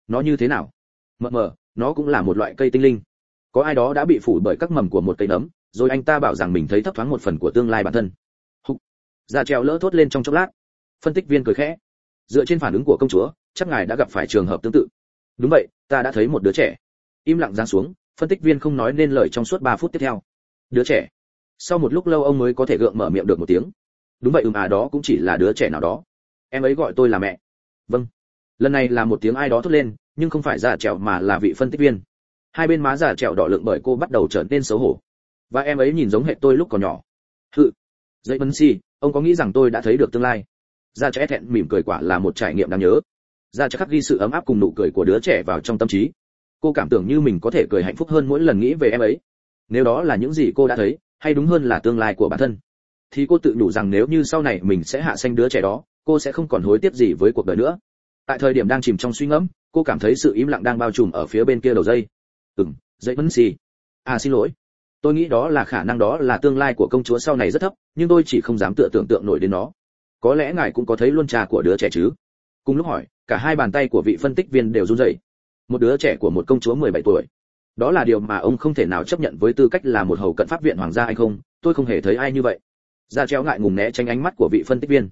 Speaker 1: Nó như thế nào? Mờ mờ, nó cũng là một loại cây tinh linh. Có ai đó đã bị phủ bởi các mầm của một cây nấm, rồi anh ta bảo rằng mình thấy thấp thoáng một phần của tương lai bản thân ra treo lỡ thốt lên trong chốc lát. Phân tích viên cười khẽ. Dựa trên phản ứng của công chúa, chắc ngài đã gặp phải trường hợp tương tự. Đúng vậy, ta đã thấy một đứa trẻ. Im lặng giáng xuống, phân tích viên không nói nên lời trong suốt 3 phút tiếp theo. Đứa trẻ. Sau một lúc lâu ông mới có thể gượng mở miệng được một tiếng. Đúng vậy, ừm à đó cũng chỉ là đứa trẻ nào đó. Em ấy gọi tôi là mẹ. Vâng. Lần này là một tiếng ai đó thốt lên, nhưng không phải giả trèo mà là vị phân tích viên. Hai bên má giả trèo đỏ lượng bởi cô bắt đầu trở nên xấu hổ. Và em ấy nhìn giống hệ tôi lúc còn nhỏ. Hự. Dậy bấn si ông có nghĩ rằng tôi đã thấy được tương lai? Ra trẻ thẹn mỉm cười quả là một trải nghiệm đáng nhớ. Ra chắc khắc ghi sự ấm áp cùng nụ cười của đứa trẻ vào trong tâm trí. Cô cảm tưởng như mình có thể cười hạnh phúc hơn mỗi lần nghĩ về em ấy. Nếu đó là những gì cô đã thấy, hay đúng hơn là tương lai của bản thân, thì cô tự đủ rằng nếu như sau này mình sẽ hạ sanh đứa trẻ đó, cô sẽ không còn hối tiếc gì với cuộc đời nữa. Tại thời điểm đang chìm trong suy ngẫm, cô cảm thấy sự im lặng đang bao trùm ở phía bên kia đầu dây. Ừm dây vẫn gì à xin lỗi tôi nghĩ đó là khả năng đó là tương lai của công chúa sau này rất thấp, nhưng tôi chỉ không dám tựa tưởng tượng nổi đến nó. Có lẽ ngài cũng có thấy luôn trà của đứa trẻ chứ? Cùng lúc hỏi, cả hai bàn tay của vị phân tích viên đều run rẩy. Một đứa trẻ của một công chúa 17 tuổi. Đó là điều mà ông không thể nào chấp nhận với tư cách là một hầu cận pháp viện hoàng gia hay không? Tôi không hề thấy ai như vậy. Ra treo ngại ngùng né tránh ánh mắt của vị phân tích viên.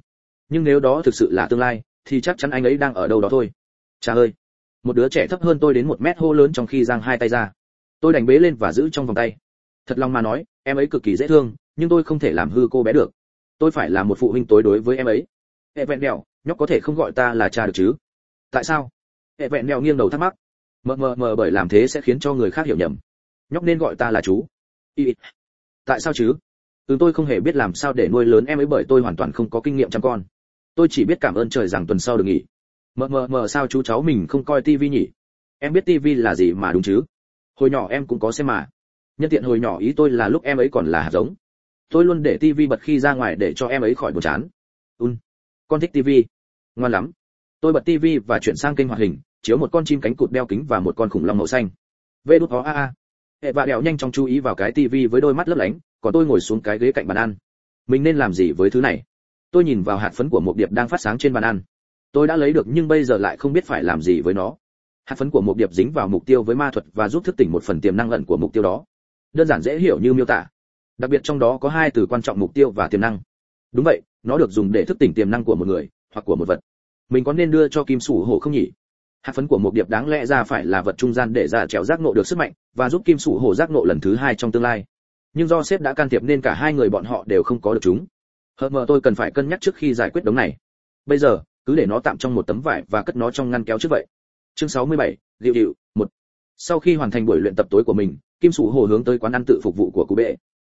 Speaker 1: Nhưng nếu đó thực sự là tương lai, thì chắc chắn anh ấy đang ở đâu đó thôi. Cha ơi! Một đứa trẻ thấp hơn tôi đến một mét hô lớn trong khi giang hai tay ra. Tôi đành bế lên và giữ trong vòng tay thật lòng mà nói, em ấy cực kỳ dễ thương, nhưng tôi không thể làm hư cô bé được. Tôi phải là một phụ huynh tối đối với em ấy. Hệ vẹn đèo, nhóc có thể không gọi ta là cha được chứ? Tại sao? Hệ vẹn đèo nghiêng đầu thắc mắc. Mờ mờ mờ bởi làm thế sẽ khiến cho người khác hiểu nhầm. Nhóc nên gọi ta là chú. Y tại sao chứ? Từ tôi không hề biết làm sao để nuôi lớn em ấy bởi tôi hoàn toàn không có kinh nghiệm chăm con. Tôi chỉ biết cảm ơn trời rằng tuần sau được nghỉ. Mờ mờ mờ sao chú cháu mình không coi tivi nhỉ? Em biết tivi là gì mà đúng chứ? Hồi nhỏ em cũng có xem mà nhân tiện hồi nhỏ ý tôi là lúc em ấy còn là hạt giống. Tôi luôn để tivi bật khi ra ngoài để cho em ấy khỏi buồn chán. Un. Con thích tivi ngoan lắm. Tôi bật tivi và chuyển sang kênh hoạt hình, chiếu một con chim cánh cụt đeo kính và một con khủng long màu xanh. Vê đút ó a a. Hệ vạ đèo nhanh chóng chú ý vào cái tivi với đôi mắt lấp lánh, còn tôi ngồi xuống cái ghế cạnh bàn ăn. Mình nên làm gì với thứ này? Tôi nhìn vào hạt phấn của một điệp đang phát sáng trên bàn ăn. Tôi đã lấy được nhưng bây giờ lại không biết phải làm gì với nó. Hạt phấn của một điệp dính vào mục tiêu với ma thuật và giúp thức tỉnh một phần tiềm năng ẩn của mục tiêu đó đơn giản dễ hiểu như miêu tả. Đặc biệt trong đó có hai từ quan trọng mục tiêu và tiềm năng. Đúng vậy nó được dùng để thức tỉnh tiềm năng của một người hoặc của một vật. Mình có nên đưa cho kim sủ hổ không nhỉ? Hạt phấn của một điệp đáng lẽ ra phải là vật trung gian để ra trèo giác nộ được sức mạnh và giúp kim sủ hổ giác nộ lần thứ hai trong tương lai. Nhưng do sếp đã can thiệp nên cả hai người bọn họ đều không có được chúng. Hợp mờ tôi cần phải cân nhắc trước khi giải quyết đống này. Bây giờ cứ để nó tạm trong một tấm vải và cất nó trong ngăn kéo trước vậy. Chương 67, điệu điệu một. Sau khi hoàn thành buổi luyện tập tối của mình kim sủ hồ hướng tới quán ăn tự phục vụ của cụ bệ.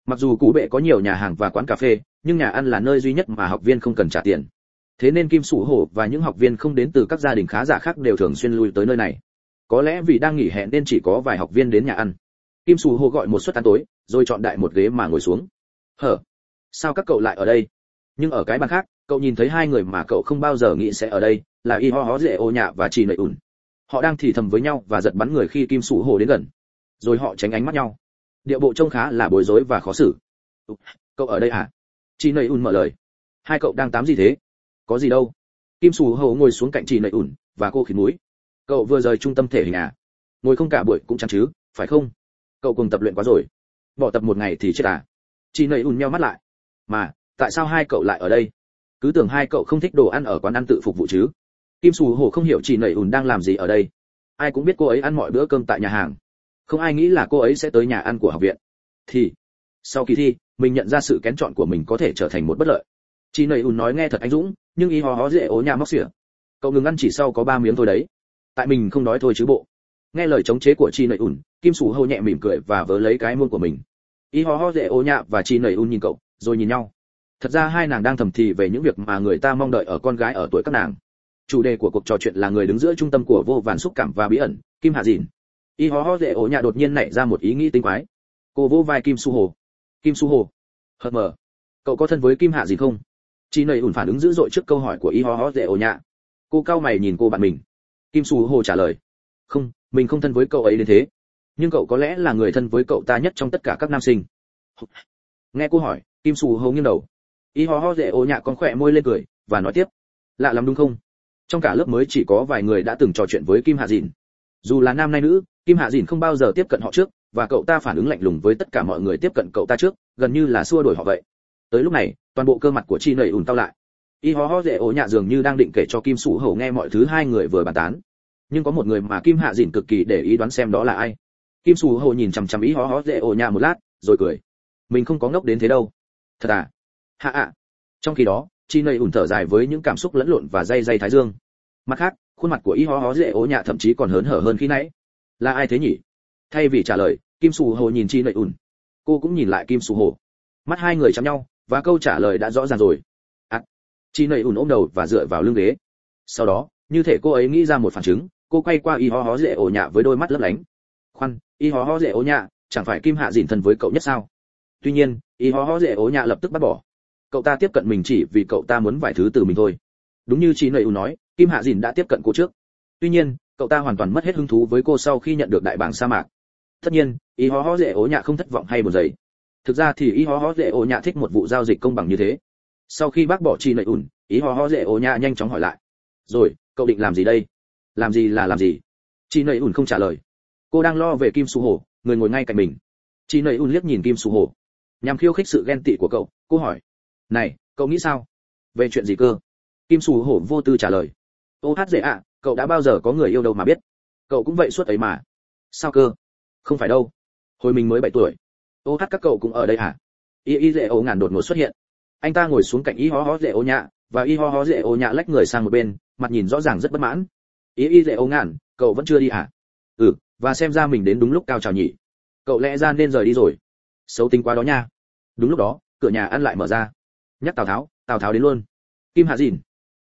Speaker 1: Mặc dù cụ bệ có nhiều nhà hàng và quán cà phê, nhưng nhà ăn là nơi duy nhất mà học viên không cần trả tiền. Thế nên kim sủ hồ và những học viên không đến từ các gia đình khá giả khác đều thường xuyên lui tới nơi này. Có lẽ vì đang nghỉ hè nên chỉ có vài học viên đến nhà ăn. Kim sủ hồ gọi một suất ăn tối, rồi chọn đại một ghế mà ngồi xuống. Hở, sao các cậu lại ở đây? Nhưng ở cái bàn khác, cậu nhìn thấy hai người mà cậu không bao giờ nghĩ sẽ ở đây, là y ho hó dễ ô nhạ và chị nlợi ủn. Họ đang thì thầm với nhau và giật bắn người khi kim sủ hồ đến gần rồi họ tránh ánh mắt nhau. Địa bộ trông khá là bối rối và khó xử. Cậu ở đây à? Chị nầy ùn mở lời. Hai cậu đang tám gì thế? Có gì đâu. Kim sù hầu ngồi xuống cạnh chị nầy ùn và cô khít mũi. Cậu vừa rời trung tâm thể hình à? Ngồi không cả buổi cũng chẳng chứ, phải không? Cậu cùng tập luyện quá rồi. Bỏ tập một ngày thì chết à? Chị nầy ùn meo mắt lại. Mà, tại sao hai cậu lại ở đây? Cứ tưởng hai cậu không thích đồ ăn ở quán ăn tự phục vụ chứ. Kim sù hồ không hiểu chị nầy ùn đang làm gì ở đây. Ai cũng biết cô ấy ăn mọi bữa cơm tại nhà hàng không ai nghĩ là cô ấy sẽ tới nhà ăn của học viện. Thì, sau kỳ thi, mình nhận ra sự kén chọn của mình có thể trở thành một bất lợi. Chị nầy ùn nói nghe thật anh dũng, nhưng ý hò hó dễ ố nhà móc xỉa. Cậu ngừng ăn chỉ sau có ba miếng thôi đấy. Tại mình không nói thôi chứ bộ. Nghe lời chống chế của chị nầy ùn, kim sù hâu nhẹ mỉm cười và vớ lấy cái muôn của mình. Ý hò hó dễ ố nhạ và chị nầy ùn nhìn cậu, rồi nhìn nhau. Thật ra hai nàng đang thầm thì về những việc mà người ta mong đợi ở con gái ở tuổi các nàng. Chủ đề của cuộc trò chuyện là người đứng giữa trung tâm của vô vàn xúc cảm và bí ẩn, kim hạ dìn y ho ho dễ ổ nhà đột nhiên nảy ra một ý nghĩ tinh quái. Cô vô vai kim su hồ. Kim su hồ. Hờ mờ. Cậu có thân với kim hạ gì không? Chị nầy ủn phản ứng dữ dội trước câu hỏi của y ho ho dễ ổ nhà cô cao mày nhìn cô bạn mình. Kim su hồ trả lời. Không, mình không thân với cậu ấy đến thế. Nhưng cậu có lẽ là người thân với cậu ta nhất trong tất cả các nam sinh. Nghe cô hỏi, kim su hồ nghiêng đầu. Y ho ho dễ ổ nhà con khỏe môi lên cười, và nói tiếp. Lạ lắm đúng không? Trong cả lớp mới chỉ có vài người đã từng trò chuyện với kim hạ dìn dù là nam hay nữ, kim hạ dìn không bao giờ tiếp cận họ trước, và cậu ta phản ứng lạnh lùng với tất cả mọi người tiếp cận cậu ta trước, gần như là xua đuổi họ vậy. Tới lúc này, toàn bộ cơ mặt của chi nầy ùn tao lại. Y ho ho dễ ố nhạ dường như đang định kể cho kim sủ hầu nghe mọi thứ hai người vừa bàn tán. Nhưng có một người mà kim hạ dìn cực kỳ để ý đoán xem đó là ai. Kim sủ hầu nhìn chằm chằm y ho ho dễ ố nhạ một lát, rồi cười. Mình không có ngốc đến thế đâu. Thật à? Hạ ạ. Trong khi đó, chi nầy ùn thở dài với những cảm xúc lẫn lộn và dây dây thái dương. Mặt khác khuôn mặt của y ho ho dễ ố nhạ thậm chí còn hớn hở hơn khi nãy. Là ai thế nhỉ? Thay vì trả lời kim sù hồ nhìn chi nậy ùn. Cô cũng nhìn lại kim sù hồ. Mắt hai người chạm nhau và câu trả lời đã rõ ràng rồi. Ạ à, Chi nầy ùn ôm đầu và dựa vào lưng ghế. Sau đó như thể cô ấy nghĩ ra một phản chứng cô quay qua y ho ho dễ ổ nhạ với đôi mắt lấp lánh. Khoan y ho ho dễ ổ nhạ chẳng phải kim hạ dìn thân với cậu nhất sao? Tuy nhiên y ho ho dễ ổ nhạ lập tức bắt bỏ. Cậu ta tiếp cận mình chỉ vì cậu ta muốn vài thứ từ mình thôi đúng như chị nầy ùn nói, kim hạ dìn đã tiếp cận cô trước. Tuy nhiên, cậu ta hoàn toàn mất hết hứng thú với cô sau khi nhận được đại bảng sa mạc. Tất nhiên, y ho ho dễ ố nhạ không thất vọng hay buồn giấy thực ra thì y ho ho dễ ố nhạ thích một vụ giao dịch công bằng như thế. Sau khi bác bỏ chi nầy ủn Y ho ho dễ ố nhạ nhanh chóng hỏi lại. Rồi, cậu định làm gì đây? Làm gì là làm gì? Chi nầy ủn không trả lời. Cô đang lo về kim su hồ, người ngồi ngay cạnh mình. Chi nầy ủn liếc nhìn kim su hồ. Nhằm khiêu khích sự ghen tị của cậu, cô hỏi. Này, cậu nghĩ sao? Về chuyện gì cơ? Kim sù hổ vô tư trả lời. Ô hát dễ ạ, cậu đã bao giờ có người yêu đâu mà biết? Cậu cũng vậy suốt ấy mà. Sao cơ? Không phải đâu. Hồi mình mới bảy tuổi. Ô hát các cậu cũng ở đây hả? Y y dễ ô ngàn đột ngột xuất hiện. Anh ta ngồi xuống cạnh y ho ho dễ ô nhạ, và y ho ho dễ ô nhạ lách người sang một bên, mặt nhìn rõ ràng rất bất mãn. Y y dễ ô ngàn, cậu vẫn chưa đi hả? Ừ và xem ra mình đến đúng lúc cao trào nhỉ. Cậu lẽ ra nên rời đi rồi. Xấu tính quá đó nha. Đúng lúc đó, cửa nhà ăn lại mở ra. Nhắc tào tháo tào tháo đến luôn. Kim hạ dìn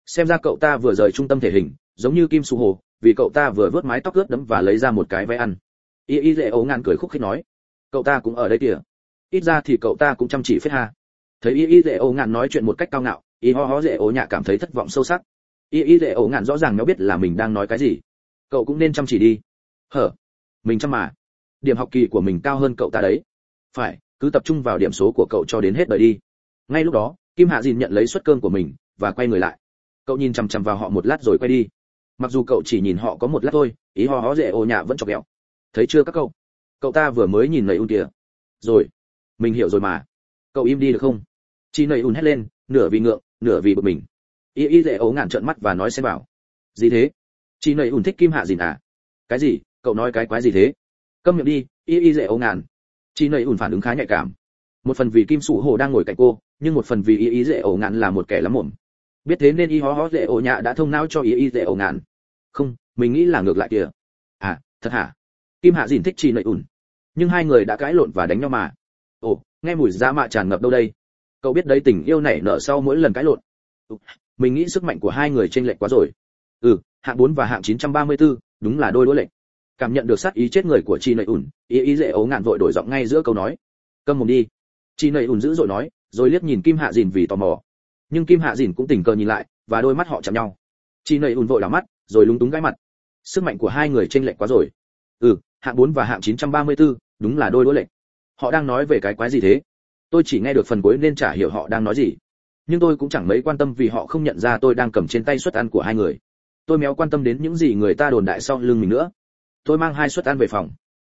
Speaker 1: xem ra cậu ta vừa rời trung tâm thể hình, giống như kim su hồ, vì cậu ta vừa vớt mái tóc ướt đẫm và lấy ra một cái vé ăn. Y y dễ ấu ngàn cười khúc khích nói, cậu ta cũng ở đây kìa. Ít ra thì cậu ta cũng chăm chỉ phết ha. Thấy y y dễ ấu ngàn nói chuyện một cách cao ngạo, y ho ho dễ ấu nhạ cảm thấy thất vọng sâu sắc. Y y dễ ấu ngàn rõ ràng nó biết là mình đang nói cái gì. Cậu cũng nên chăm chỉ đi. Hở, mình chăm mà. Điểm học kỳ của mình cao hơn cậu ta đấy. Phải, cứ tập trung vào điểm số của cậu cho đến hết đời đi. Ngay lúc đó, kim hạ dìn nhận lấy suất cơm của mình và quay người lại cậu nhìn chằm chằm vào họ một lát rồi quay đi. Mặc dù cậu chỉ nhìn họ có một lát thôi, ý ho ho dễ ô nhà vẫn chọc ghẹo. Thấy chưa các cậu? Cậu ta vừa mới nhìn nầy un kìa. Rồi. Mình hiểu rồi mà. Cậu im đi được không? Chị nầy un hét lên, nửa vì ngượng, nửa vì bực mình. Y y dễ ấu ngạn trợn mắt và nói xem bảo. Gì thế? Chị nầy un thích kim hạ dìn à? Cái gì? Cậu nói cái quái gì thế? Câm miệng đi, y y dễ ấu ngạn. Chị nầy un phản ứng khá nhạy cảm. Một phần vì kim sủ hồ đang ngồi cạnh cô, nhưng một phần vì y y dễ ấu ngạn là một kẻ lắm mồm biết thế nên y hó hó dễ ổ nhạ đã thông não cho y y dễ ổ ngạn. Không mình nghĩ là ngược lại kìa. À thật hả? Kim hạ dìn thích chi nầy ủn. Nhưng hai người đã cãi lộn và đánh nhau mà. Ồ nghe mùi da mạ tràn ngập đâu đây? Cậu biết đấy tình yêu nảy nở sau mỗi lần cãi lộn. Ừ, mình nghĩ sức mạnh của hai người chênh lệch quá rồi. Ừ hạng 4 và hạng 934, đúng là đôi đũa lệch. Cảm nhận được sát ý chết người của chị nầy ủn ý ý dễ ấu ngạn vội đổi giọng ngay giữa câu nói. Câm mồm đi. Chị nầy ủn dữ dội nói rồi liếc nhìn kim hạ dìn vì tò mò nhưng kim hạ dìn cũng tình cờ nhìn lại và đôi mắt họ chạm nhau. Chị nầy ùn vội đảo mắt rồi lúng túng gãi mặt. Sức mạnh của hai người chênh lệch quá rồi. Ừ hạng bốn và hạng 934, đúng là đôi đối lệch. Họ đang nói về cái quái gì thế? Tôi chỉ nghe được phần cuối nên chả hiểu họ đang nói gì. Nhưng tôi cũng chẳng mấy quan tâm vì họ không nhận ra tôi đang cầm trên tay suất ăn của hai người. Tôi méo quan tâm đến những gì người ta đồn đại sau lưng mình nữa. Tôi mang hai suất ăn về phòng.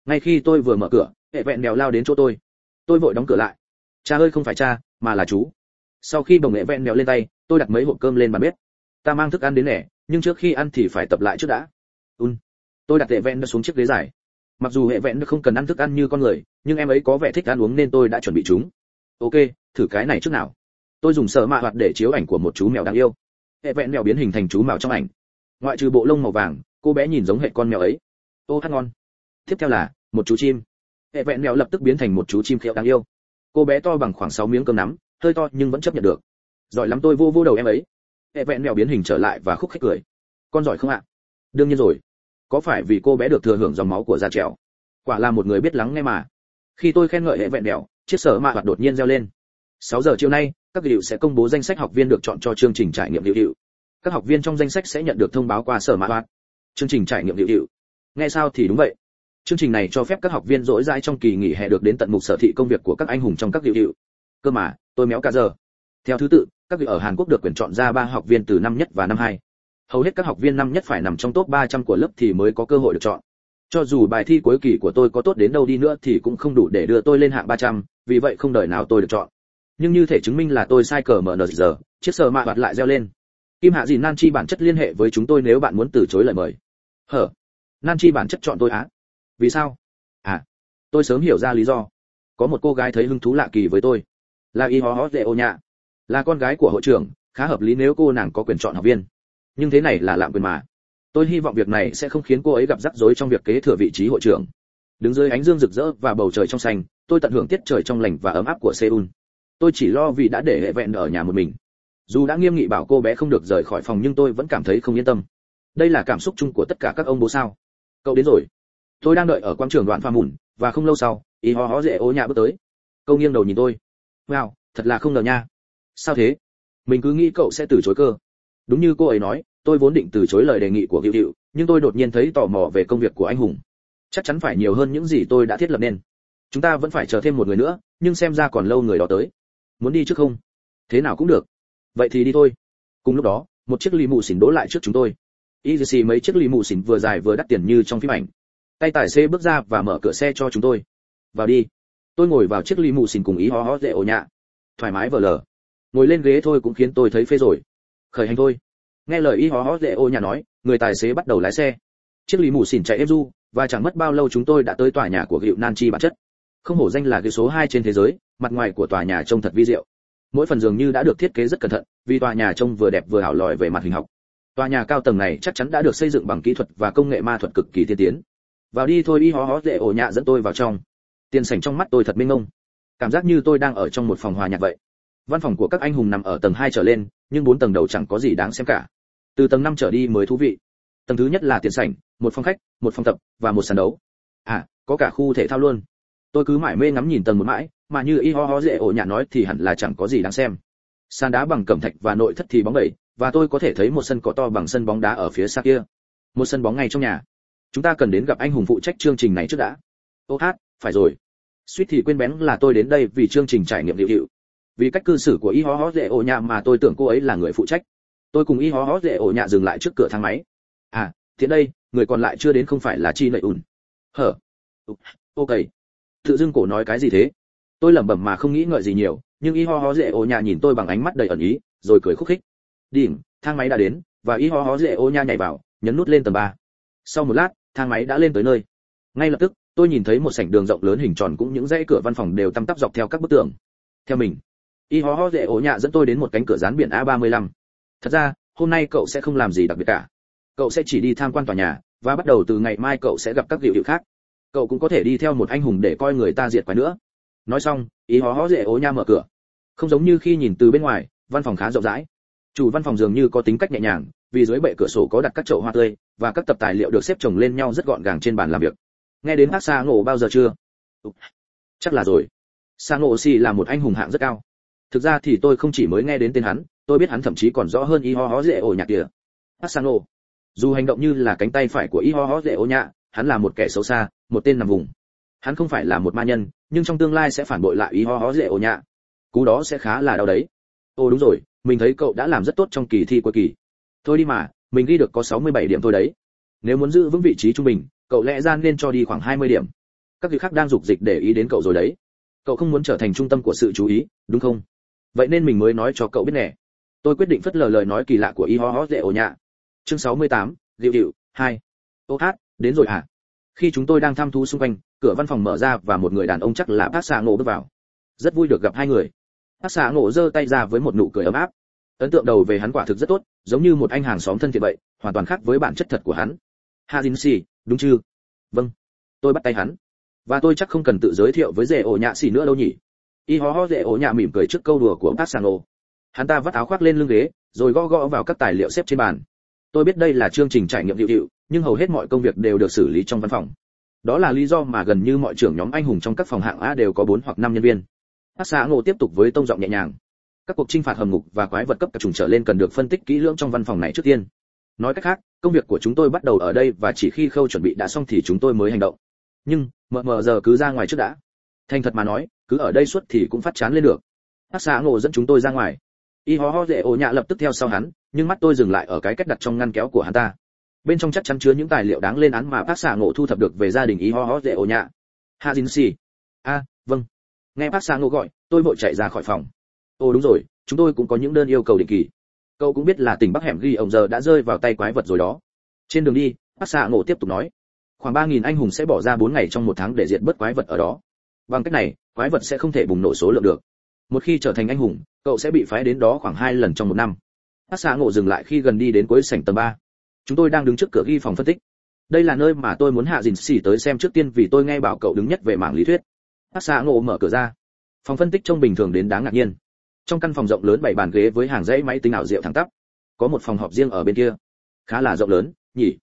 Speaker 1: Ngay khi tôi vừa mở cửa hệ vẹn đèo lao đến chỗ tôi. Tôi vội đóng cửa lại. Cha ơi không phải cha mà là chú sau khi bồng nghệ vẹn mèo lên tay, tôi đặt mấy hộp cơm lên bàn bếp. Ta mang thức ăn đến nẻ, nhưng trước khi ăn thì phải tập lại trước đã. Un. Tôi đặt hệ vẹn xuống chiếc ghế dài. Mặc dù hệ vẹn không cần ăn thức ăn như con người, nhưng em ấy có vẻ thích ăn uống nên tôi đã chuẩn bị chúng. Ok, thử cái này trước nào. Tôi dùng sợ mạ hoạt để chiếu ảnh của một chú mèo đáng yêu. Hệ vẹn mèo biến hình thành chú mèo trong ảnh. Ngoại trừ bộ lông màu vàng, cô bé nhìn giống hệ con mèo ấy. Ô, hát ngon. Tiếp theo là, một chú chim. Hệ vẹn mèo lập tức biến thành một chú chim khéo đáng yêu. Cô bé to bằng khoảng 6 miếng cơm nắm hơi to nhưng vẫn chấp nhận được. Giỏi lắm tôi vô vô đầu em ấy. Hệ vẹn mèo biến hình trở lại và khúc khích cười. Con giỏi không ạ? Đương nhiên rồi. Có phải vì cô bé được thừa hưởng dòng máu của gia trèo? Quả là một người biết lắng nghe mà. Khi tôi khen ngợi hệ vẹn mèo, chiếc sở mạ hoạt đột nhiên reo lên. 6 giờ chiều nay các hiệu sẽ công bố danh sách học viên được chọn cho chương trình trải nghiệm hiệu hiệu các học viên trong danh sách sẽ nhận được thông báo qua sở mạ hoạt. Chương trình trải nghiệm hiệu hiệu nghe sao thì đúng vậy. Chương trình này cho phép các học viên dỗi rãi trong kỳ nghỉ hè được đến tận mục sở thị công việc của các anh hùng trong các hiệu hiệu cơ mà tôi méo cả giờ theo thứ tự các vị ở hàn quốc được quyền chọn ra ba học viên từ năm nhất và năm hai hầu hết các học viên năm nhất phải nằm trong top 300 của lớp thì mới có cơ hội được chọn. Cho dù bài thi cuối kỳ của tôi có tốt đến đâu đi nữa thì cũng không đủ để đưa tôi lên hạng 300, vì vậy không đời nào tôi được chọn. Nhưng như thể chứng minh là tôi sai cờ mở nờ giờ, chiếc sờ mạ bạt lại reo lên. Kim Hạ gì Nan Chi bản chất liên hệ với chúng tôi nếu bạn muốn từ chối lời mời. Hở? Nan Chi bản chất chọn tôi á? Vì sao? À, tôi sớm hiểu ra lý do. Có một cô gái thấy hứng thú lạ kỳ với tôi. Là Y Ho Ho dễ Ô Nhạ. Là con gái của hội trưởng, khá hợp lý nếu cô nàng có quyền chọn học viên. Nhưng thế này là lạm quyền mà. Tôi hy vọng việc này sẽ không khiến cô ấy gặp rắc rối trong việc kế thừa vị trí hội trưởng. Đứng dưới ánh dương rực rỡ và bầu trời trong xanh tôi tận hưởng tiết trời trong lành và ấm áp của seoul. Tôi chỉ lo vì đã để hệ vẹn ở nhà một mình. Dù đã nghiêm nghị bảo cô bé không được rời khỏi phòng nhưng tôi vẫn cảm thấy không yên tâm. Đây là cảm xúc chung của tất cả các ông bố sao? Cậu đến rồi. Tôi đang đợi ở quang trường đoạn pha mùn và không lâu sau y ho ho dễ ô nhà bước tới. Câu nghiêng đầu nhìn tôi wow, thật là không ngờ nha. Sao thế? Mình cứ nghĩ cậu sẽ từ chối cơ. Đúng như cô ấy nói, tôi vốn định từ chối lời đề nghị của hữu hữu nhưng tôi đột nhiên thấy tò mò về công việc của anh hùng. Chắc chắn phải nhiều hơn những gì tôi đã thiết lập nên. Chúng ta vẫn phải chờ thêm một người nữa, nhưng xem ra còn lâu người đó tới. Muốn đi trước không? Thế nào cũng được. Vậy thì đi thôi. Cùng lúc đó, một chiếc ly mù xỉn đỗ lại trước chúng tôi. Easy, mấy chiếc ly mù xỉn vừa dài vừa đắt tiền như trong phim ảnh. Tay tài xế bước ra và mở cửa xe cho chúng tôi. Vào đi tôi ngồi vào chiếc ly mù xỉn cùng ý ho ho dễ ổ nhạ. Thoải mái vờ lờ. Ngồi lên ghế thôi cũng khiến tôi thấy phê rồi. Khởi hành thôi. Nghe lời ý ho ho dễ ổ nhạ nói, người tài xế bắt đầu lái xe. Chiếc ly mù xỉn chạy êm du, và chẳng mất bao lâu chúng tôi đã tới tòa nhà của hiệu nan chi bản chất. Không hổ danh là cái số hai trên thế giới, mặt ngoài của tòa nhà trông thật vi diệu. Mỗi phần dường như đã được thiết kế rất cẩn thận, vì tòa nhà trông vừa đẹp vừa hảo lòi về mặt hình học. Tòa nhà cao tầng này chắc chắn đã được xây dựng bằng kỹ thuật và công nghệ ma thuật cực kỳ tiên tiến. Vào đi thôi y hó hó dễ ổ nhạ dẫn tôi vào trong tiền sảnh trong mắt tôi thật mênh mông. Cảm giác như tôi đang ở trong một phòng hòa nhạc vậy. Văn phòng của các anh hùng nằm ở tầng hai trở lên, nhưng bốn tầng đầu chẳng có gì đáng xem cả. Từ tầng năm trở đi mới thú vị. Tầng thứ nhất là tiền sảnh, một phòng khách, một phòng tập, và một sàn đấu. À có cả khu thể thao luôn. Tôi cứ mải mê ngắm nhìn tầng một mãi, mà như y ho ho dễ ổ nhạ nói thì hẳn là chẳng có gì đáng xem. Sàn đá bằng cẩm thạch và nội thất thì bóng bẩy, và tôi có thể thấy một sân cỏ to bằng sân bóng đá ở phía xa kia. Một sân bóng ngay trong nhà. Chúng ta cần đến gặp anh hùng phụ trách chương trình này trước đã. Ô hát, phải rồi suýt thì quên bén là tôi đến đây vì chương trình trải nghiệm liệu hiệu vì cách cư xử của y Hó Hó dễ ổ nhạ mà tôi tưởng cô ấy là người phụ trách. Tôi cùng y Hó Hó dễ ổ nhạ dừng lại trước cửa thang máy. À thiện đây, người còn lại chưa đến không phải là chi nậy ùn. Hở. Ok. Tự dưng cổ nói cái gì thế? Tôi lẩm bẩm mà không nghĩ ngợi gì nhiều, nhưng y ho ho dễ ô nhà nhìn tôi bằng ánh mắt đầy ẩn ý, rồi cười khúc khích. Đỉnh, thang máy đã đến, và y ho ho dễ ô nha nhảy vào, nhấn nút lên tầng ba. Sau một lát, thang máy đã lên tới nơi. Ngay lập tức tôi nhìn thấy một sảnh đường rộng lớn hình tròn cũng những dãy cửa văn phòng đều tăm tắp dọc theo các bức tường. Theo mình, y ho ho dễ ổ nhạ dẫn tôi đến một cánh cửa dán biển a 35 thật ra, hôm nay cậu sẽ không làm gì đặc biệt cả. Cậu sẽ chỉ đi tham quan tòa nhà, và bắt đầu từ ngày mai cậu sẽ gặp các liệu hiệu khác. Cậu cũng có thể đi theo một anh hùng để coi người ta diệt quái nữa. Nói xong ý hó hó dễ ố nha mở cửa. Không giống như khi nhìn từ bên ngoài, văn phòng khá rộng rãi. Chủ văn phòng dường như có tính cách nhẹ nhàng, vì dưới bệ cửa sổ có đặt các chậu hoa tươi, và các tập tài liệu được xếp chồng lên nhau rất gọn gàng trên bàn làm việc nghe đến bác xa ngộ bao giờ chưa? Chắc là rồi. Xa ngộ si là một anh hùng hạng rất cao. Thực ra thì tôi không chỉ mới nghe đến tên hắn, tôi biết hắn thậm chí còn rõ hơn y ho ho dễ ổ nhạc kìa. Bác xa ngộ, dù hành động như là cánh tay phải của y ho ho dễ ổ nhạ hắn là một kẻ xấu xa, một tên nằm vùng. Hắn không phải là một ma nhân, nhưng trong tương lai sẽ phản bội lại y ho ho dễ ổ nhạ cú đó sẽ khá là đau đấy. Ô đúng rồi, mình thấy cậu đã làm rất tốt trong kỳ thi cuối kỳ. Thôi đi mà, mình ghi được có 67 điểm thôi đấy. Nếu muốn giữ vững vị trí trung bình cậu lẽ ra nên cho đi khoảng 20 điểm. Các vị khác đang dục dịch để ý đến cậu rồi đấy. Cậu không muốn trở thành trung tâm của sự chú ý đúng không? Vậy nên mình mới nói cho cậu biết nè. Tôi quyết định phất lờ lời nói kỳ lạ của y ho ho Dệ ổ nhạ. Chương 68, Diệu Diệu, hai. Ô hát đến rồi hả? Khi chúng tôi đang thăm thú xung quanh cửa văn phòng mở ra và một người đàn ông chắc là Park Sa ngộ bước vào. Rất vui được gặp hai người. Park Sa ngộ giơ tay ra với một nụ cười ấm áp. Ấn tượng đầu về hắn quả thực rất tốt giống như một anh hàng xóm thân thiện vậy hoàn toàn khác với bản chất thật của hắn. Ha Jin Si, đúng chưa vâng. Tôi bắt tay hắn. Và tôi chắc không cần tự giới thiệu với rể ổ nhạ xỉ nữa đâu nhỉ? Y ho ho rể ổ nhạ mỉm cười trước câu đùa của bác sàng ồ hắn ta vắt áo khoác lên lưng ghế, rồi gõ gõ vào các tài liệu xếp trên bàn. Tôi biết đây là chương trình trải nghiệm hiệu hiệu, nhưng hầu hết mọi công việc đều được xử lý trong văn phòng. Đó là lý do mà gần như mọi trưởng nhóm anh hùng trong các phòng hạng a đều có bốn hoặc năm nhân viên. Bác xã ngộ tiếp tục với tông giọng nhẹ nhàng. Các cuộc trinh phạt hầm ngục và quái vật cấp các trùng trở lên cần được phân tích kỹ lưỡng trong văn phòng này trước tiên nói cách khác, công việc của chúng tôi bắt đầu ở đây và chỉ khi khâu chuẩn bị đã xong thì chúng tôi mới hành động. Nhưng, mờ mờ giờ cứ ra ngoài trước đã. Thành thật mà nói, cứ ở đây suốt thì cũng phát chán lên được. Bác xã ngộ dẫn chúng tôi ra ngoài. Y ho ho dễ ổ nhạ lập tức theo sau hắn, nhưng mắt tôi dừng lại ở cái cách đặt trong ngăn kéo của hắn ta. Bên trong chắc chắn chứa những tài liệu đáng lên án mà bác xã ngộ thu thập được về gia đình y ho ho dễ ổ nhạ. Ha dính xì a vâng. Nghe bác xã ngộ gọi, tôi vội chạy ra khỏi phòng. Ồ đúng rồi, chúng tôi cũng có những đơn yêu cầu định kỳ cậu cũng biết là tỉnh bắc hẻm ghi ông giờ đã rơi vào tay quái vật rồi đó. Trên đường đi, bác xạ ngộ tiếp tục nói, khoảng ba nghìn anh hùng sẽ bỏ ra bốn ngày trong một tháng để diệt bớt quái vật ở đó. Bằng cách này, quái vật sẽ không thể bùng nổ số lượng được. Một khi trở thành anh hùng, cậu sẽ bị phái đến đó khoảng hai lần trong một năm. Bác xạ ngộ dừng lại khi gần đi đến cuối sảnh tầng ba. Chúng tôi đang đứng trước cửa ghi phòng phân tích. Đây là nơi mà tôi muốn hạ dìn xỉ tới xem trước tiên vì tôi nghe bảo cậu đứng nhất về mảng lý thuyết. Bác xạ ngộ mở cửa ra. Phòng phân tích trông bình thường đến đáng ngạc nhiên trong căn phòng rộng lớn bảy bàn ghế với hàng dãy máy tính ảo diệu thẳng tắp. Có một phòng họp riêng ở bên kia. Khá là rộng lớn, nhỉ?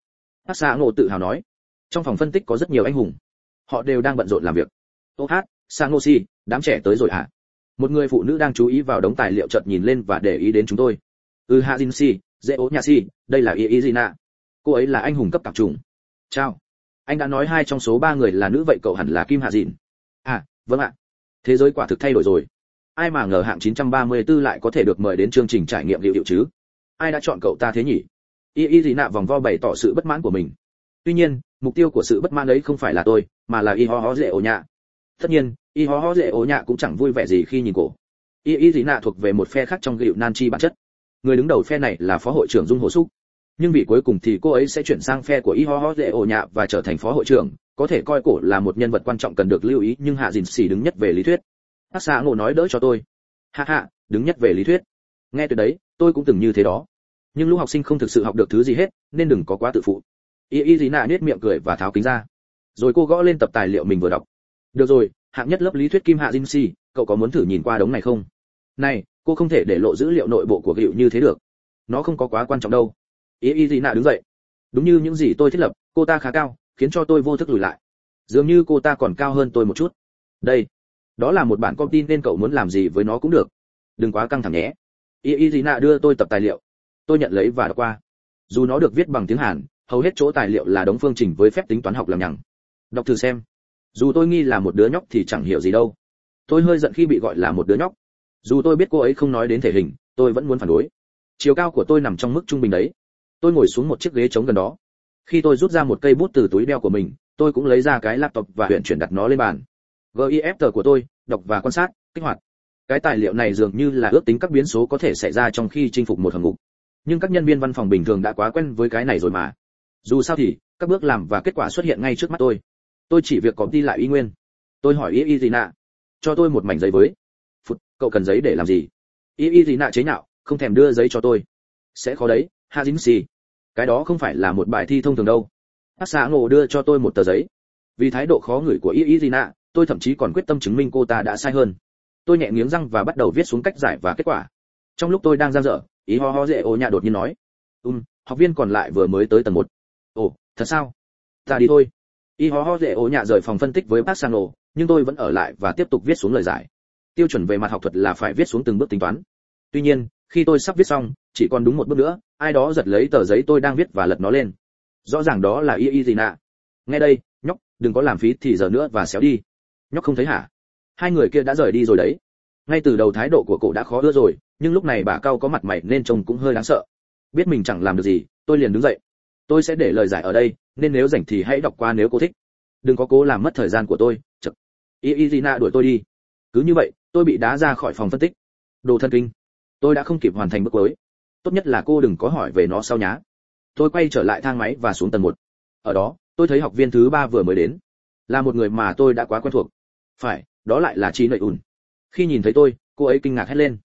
Speaker 1: Hát xa ngộ tự hào nói. Trong phòng phân tích có rất nhiều anh hùng. Họ đều đang bận rộn làm việc. Ô hát, sa ngô si, đám trẻ tới rồi hả? Một người phụ nữ đang chú ý vào đống tài liệu chợt nhìn lên và để ý đến chúng tôi. Ư hạ jin si, dễ ố nhà si, đây là y y cô ấy là anh hùng cấp tạp trùng chào. Anh đã nói hai trong số ba người là nữ vậy cậu hẳn là kim hạ dìn à vâng ạ. Thế giới quả thực thay đổi rồi ai mà ngờ hạng 934 lại có thể được mời đến chương trình trải nghiệm liệu hiệu chứ? Ai đã chọn cậu ta thế nhỉ? Y y gì nạ vòng vo bày tỏ sự bất mãn của mình. Tuy nhiên, mục tiêu của sự bất mãn ấy không phải là tôi, mà là y ho ho dễ ổ nhạ. Tất nhiên, y ho ho dễ ổ nhạ cũng chẳng vui vẻ gì khi nhìn cổ. Y y gì nạ thuộc về một phe khác trong gịu nan chi bản chất. Người đứng đầu phe này là phó hội trưởng dung hồ súc. Nhưng vì cuối cùng thì cô ấy sẽ chuyển sang phe của y ho ho dễ ổ nhạ và trở thành phó hội trưởng, có thể coi cổ là một nhân vật quan trọng cần được lưu ý nhưng hạ dìn xỉ đứng nhất về lý thuyết hắc xã ngộ nói đỡ cho tôi. Hạ hạ đứng nhất về lý thuyết. Nghe từ đấy tôi cũng từng như thế đó. Nhưng lúc học sinh không thực sự học được thứ gì hết nên đừng có quá tự phụ. Y y gì nạ nết miệng cười và tháo kính ra. Rồi cô gõ lên tập tài liệu mình vừa đọc. Được rồi hạng nhất lớp lý thuyết kim hạ Jinxi, si cậu có muốn thử nhìn qua đống này không? Này cô không thể để lộ dữ liệu nội bộ của hiệu như thế được. Nó không có quá quan trọng đâu. Y y gì nạ đứng dậy. Đúng như những gì tôi thiết lập cô ta khá cao khiến cho tôi vô thức lùi lại. Dường như cô ta còn cao hơn tôi một chút. Đây đó là một bản công tin nên cậu muốn làm gì với nó cũng được. Đừng quá căng thẳng nhé. Y y gì nạ đưa tôi tập tài liệu. Tôi nhận lấy và đọc qua. Dù nó được viết bằng tiếng hàn, hầu hết chỗ tài liệu là đống phương trình với phép tính toán học làm nhằng. Đọc thử xem. Dù tôi nghi là một đứa nhóc thì chẳng hiểu gì đâu. Tôi hơi giận khi bị gọi là một đứa nhóc. Dù tôi biết cô ấy không nói đến thể hình, tôi vẫn muốn phản đối. Chiều cao của tôi nằm trong mức trung bình đấy. Tôi ngồi xuống một chiếc ghế trống gần đó. Khi tôi rút ra một cây bút từ túi đeo của mình, tôi cũng lấy ra cái laptop và huyện chuyển đặt nó lên bàn gif tờ của tôi, đọc và quan sát, kích hoạt. Cái tài liệu này dường như là ước tính các biến số có thể xảy ra trong khi chinh phục một hầm ngục nhưng các nhân viên văn phòng bình thường đã quá quen với cái này rồi mà. Dù sao thì, các bước làm và kết quả xuất hiện ngay trước mắt tôi. Tôi chỉ việc có đi lại y nguyên. Tôi hỏi y y gì nạ. Cho tôi một mảnh giấy với. Phút cậu cần giấy để làm gì? Y y gì nạ chế nhạo, không thèm đưa giấy cho tôi. Sẽ khó đấy, ha dính xì cái đó không phải là một bài thi thông thường đâu. Hát xã ngộ đưa cho tôi một tờ giấy. Vì thái độ khó ngửi của y y gì nạ tôi thậm chí còn quyết tâm chứng minh cô ta đã sai hơn. Tôi nhẹ nghiến răng và bắt đầu viết xuống cách giải và kết quả. Trong lúc tôi đang giang dở, ý ho ho dễ ô nhà đột nhiên nói um học viên còn lại vừa mới tới tầng một. Ồ, thật sao? Ta đi thôi. Y ho ho dễ ô nhà rời phòng phân tích với bác sang nhưng tôi vẫn ở lại và tiếp tục viết xuống lời giải. Tiêu chuẩn về mặt học thuật là phải viết xuống từng bước tính toán. Tuy nhiên, khi tôi sắp viết xong, chỉ còn đúng một bước nữa, ai đó giật lấy tờ giấy tôi đang viết và lật nó lên. Rõ ràng đó là y y gì nạ. Nghe đây, nhóc, đừng có làm phí thì giờ nữa và xéo đi nhóc không thấy hả? Hai người kia đã rời đi rồi đấy. Ngay từ đầu thái độ của cổ đã khó ưa rồi, nhưng lúc này bà cao có mặt mày nên trông cũng hơi đáng sợ. Biết mình chẳng làm được gì, tôi liền đứng dậy. Tôi sẽ để lời giải ở đây, nên nếu rảnh thì hãy đọc qua nếu cô thích. Đừng có cố làm mất thời gian của tôi chật y y zina đuổi tôi đi. Cứ như vậy, tôi bị đá ra khỏi phòng phân tích. Đồ thân kinh. Tôi đã không kịp hoàn thành bước cuối. Tốt nhất là cô đừng có hỏi về nó sau nhá. Tôi quay trở lại thang máy và xuống tầng một. Ở đó, tôi thấy học viên thứ ba vừa mới đến. Là một người mà tôi đã quá quen thuộc phải, đó lại là trí nợi ùn. Khi nhìn thấy tôi, cô ấy kinh ngạc hét lên.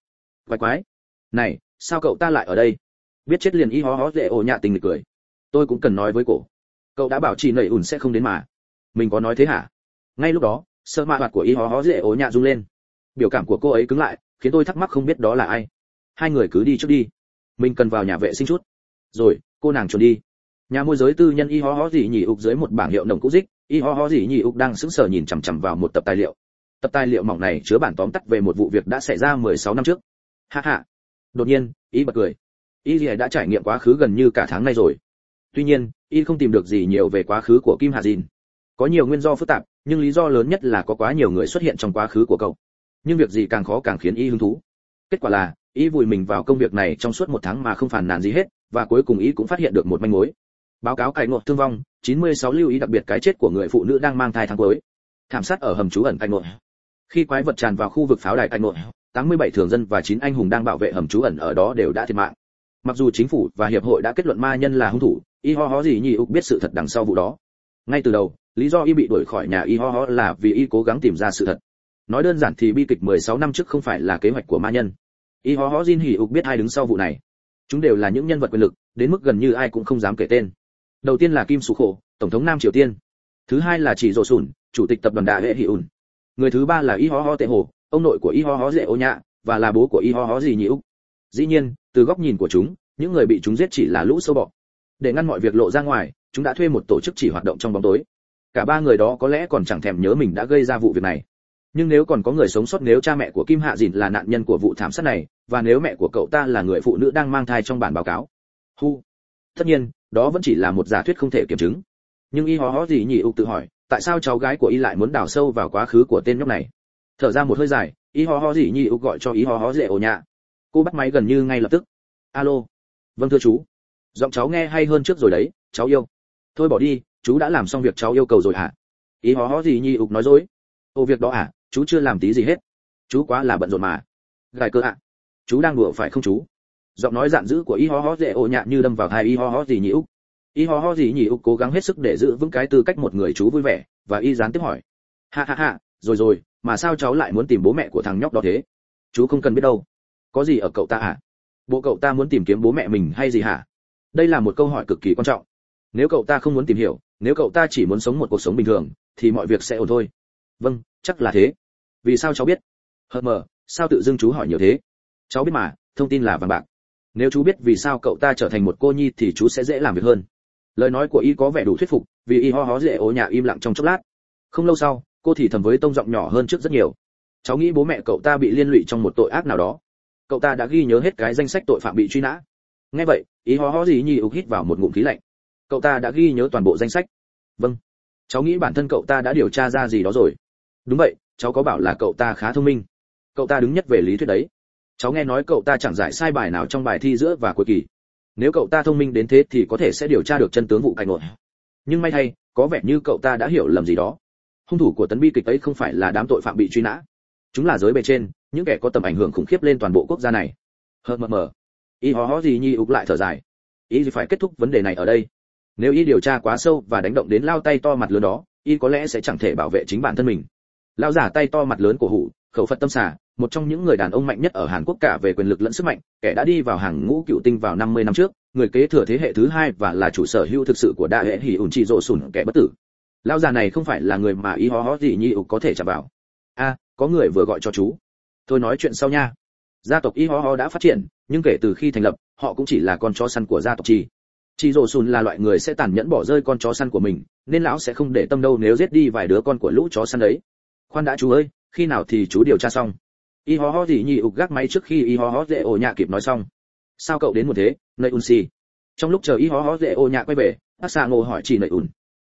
Speaker 1: Quái quái. Này, sao cậu ta lại ở đây? Biết chết liền y hó hó dễ ồ nhạ tình cười. Tôi cũng cần nói với cổ. Cậu đã bảo chị nẩy ủn sẽ không đến mà. Mình có nói thế hả? Ngay lúc đó, sơ mạ mặt của y hó hó dễ ồ nhạ rung lên. Biểu cảm của cô ấy cứng lại, khiến tôi thắc mắc không biết đó là ai. Hai người cứ đi trước đi. Mình cần vào nhà vệ sinh chút. Rồi, cô nàng trốn đi. Nhà môi giới tư nhân y ho ho gì nhỉ ục dưới một bảng hiệu nồng cũ dích y ho ho gì nhỉ ục đang sững sờ nhìn chằm chằm vào một tập tài liệu. Tập tài liệu mỏng này chứa bản tóm tắt về một vụ việc đã xảy ra 16 năm trước. Ha ha. Đột nhiên, y bật cười. Y gì đã trải nghiệm quá khứ gần như cả tháng nay rồi. Tuy nhiên, y không tìm được gì nhiều về quá khứ của kim hà dìn. Có nhiều nguyên do phức tạp, nhưng lý do lớn nhất là có quá nhiều người xuất hiện trong quá khứ của cậu. Nhưng việc gì càng khó càng khiến y hứng thú. Kết quả là, y vùi mình vào công việc này trong suốt một tháng mà không phản nàn gì hết, và cuối cùng y cũng phát hiện được một manh mối báo cáo cải ngộ thương vong 96 lưu ý đặc biệt cái chết của người phụ nữ đang mang thai tháng cuối. Thảm sát ở hầm trú ẩn cài nội khi quái vật tràn vào khu vực pháo đài cài nội 87 thường dân và 9 anh hùng đang bảo vệ hầm trú ẩn ở đó đều đã thiệt mạng. Mặc dù chính phủ và hiệp hội đã kết luận ma nhân là hung thủ, y ho ho gì nhị ục biết sự thật đằng sau vụ đó. Ngay từ đầu, lý do y bị đuổi khỏi nhà y ho ho là vì y cố gắng tìm ra sự thật. Nói đơn giản thì bi kịch 16 năm trước không phải là kế hoạch của ma nhân. Y ho ho jin hỉ ục biết ai đứng sau vụ này. Chúng đều là những nhân vật quyền lực, đến mức gần như ai cũng không dám kể tên đầu tiên là kim sủ khổ, tổng thống nam triều tiên. Thứ hai là chỉ Rổ sùn, chủ tịch tập đoàn đại hệ Hỷ ùn. Người thứ ba là y ho ho tệ hồ, ông nội của y ho ho dễ ô nhạ và là bố của y ho ho gì nhị úc. Dĩ nhiên, từ góc nhìn của chúng, những người bị chúng giết chỉ là lũ sâu bọ. Để ngăn mọi việc lộ ra ngoài, chúng đã thuê một tổ chức chỉ hoạt động trong bóng tối. Cả ba người đó có lẽ còn chẳng thèm nhớ mình đã gây ra vụ việc này. Nhưng nếu còn có người sống sót nếu cha mẹ của kim hạ dìn là nạn nhân của vụ thảm sát này, và nếu mẹ của cậu ta là người phụ nữ đang mang thai trong bản báo cáo. Hu. Tất nhiên đó vẫn chỉ là một giả thuyết không thể kiểm chứng. Nhưng y hó hó gì nhỉ ục tự hỏi, tại sao cháu gái của y lại muốn đào sâu vào quá khứ của tên nhóc này? Thở ra một hơi dài, y hó hó gì nhỉ ục gọi cho y hó hó dễ ổ nhạ. Cô bắt máy gần như ngay lập tức. Alo. Vâng thưa chú. Giọng cháu nghe hay hơn trước rồi đấy, cháu yêu. Thôi bỏ đi, chú đã làm xong việc cháu yêu cầu rồi hả? Ý hó hó gì nhi ục nói dối. Ô việc đó à chú chưa làm tí gì hết. Chú quá là bận rộn mà. Gài cơ ạ. Chú đang đùa phải không chú? Giọng nói dạn dữ của y ho ho dễ ổ nhạ như đâm vào hai y ho ho gì nhỉ úc. Y ho ho gì nhỉ úc cố gắng hết sức để giữ vững cái tư cách một người chú vui vẻ, và y gián tiếp hỏi. Ha ha ha, rồi rồi, mà sao cháu lại muốn tìm bố mẹ của thằng nhóc đó thế? Chú không cần biết đâu. Có gì ở cậu ta à bộ cậu ta muốn tìm kiếm bố mẹ mình hay gì hả? Đây là một câu hỏi cực kỳ quan trọng. Nếu cậu ta không muốn tìm hiểu, nếu cậu ta chỉ muốn sống một cuộc sống bình thường, thì mọi việc sẽ ổn thôi. Vâng chắc là thế. Vì sao cháu biết? Hờ mờ, sao tự dưng chú hỏi nhiều thế? Cháu biết mà, thông tin là vàng bạc nếu chú biết vì sao cậu ta trở thành một cô nhi thì chú sẽ dễ làm việc hơn. Lời nói của y có vẻ đủ thuyết phục, vì y ho hó dễ ố nhà im lặng trong chốc lát. Không lâu sau, cô thì thầm với tông giọng nhỏ hơn trước rất nhiều. Cháu nghĩ bố mẹ cậu ta bị liên lụy trong một tội ác nào đó. Cậu ta đã ghi nhớ hết cái danh sách tội phạm bị truy nã. Nghe vậy ý ho ho gì nhi ục hít vào một ngụm khí lạnh. Cậu ta đã ghi nhớ toàn bộ danh sách. Vâng. Cháu nghĩ bản thân cậu ta đã điều tra ra gì đó rồi. Đúng vậy, cháu có bảo là cậu ta khá thông minh. Cậu ta đứng nhất về lý thuyết đấy cháu nghe nói cậu ta chẳng giải sai bài nào trong bài thi giữa và cuối kỳ. Nếu cậu ta thông minh đến thế thì có thể sẽ điều tra được chân tướng vụ cạnh nội nhưng may thay, có vẻ như cậu ta đã hiểu lầm gì đó. Hung thủ của tấn bi kịch ấy không phải là đám tội phạm bị truy nã. Chúng là giới bề trên, những kẻ có tầm ảnh hưởng khủng khiếp lên toàn bộ quốc gia này. Hờ mờ mờ. Y hó hó gì nhi ục lại thở dài. Y phải kết thúc vấn đề này ở đây. Nếu y điều tra quá sâu và đánh động đến lao tay to mặt lớn đó, y có lẽ sẽ chẳng thể bảo vệ chính bản thân mình. Lao giả tay to mặt lớn của hủ, khẩu phật tâm xả một trong những người đàn ông mạnh nhất ở hàn quốc cả về quyền lực lẫn sức mạnh, kẻ đã đi vào hàng ngũ cựu tinh vào 50 năm trước, người kế thừa thế hệ thứ hai và là chủ sở hữu thực sự của đại hệ hỉ ủn trị rộ sùn kẻ bất tử. Lão già này không phải là người mà y hó hó gì nhi có thể chạm vào. A, có người vừa gọi cho chú. Tôi nói chuyện sau nha. Gia tộc y ho ho đã phát triển, nhưng kể từ khi thành lập, họ cũng chỉ là con chó săn của gia tộc chi. Chị rồ sùn là loại người sẽ tàn nhẫn bỏ rơi con chó săn của mình, nên lão sẽ không để tâm đâu nếu giết đi vài đứa con của lũ chó săn đấy. Khoan đã chú ơi, khi nào thì chú điều tra xong? Y ho ho gì nhị ục gác máy trước khi y ho ho dễ ổ nhạ kịp nói xong. Sao cậu đến một thế? Nơi un xì. Trong lúc chờ y ho ho dễ ổ nhạ quay về, bác xạ ngộ hỏi chị nơi un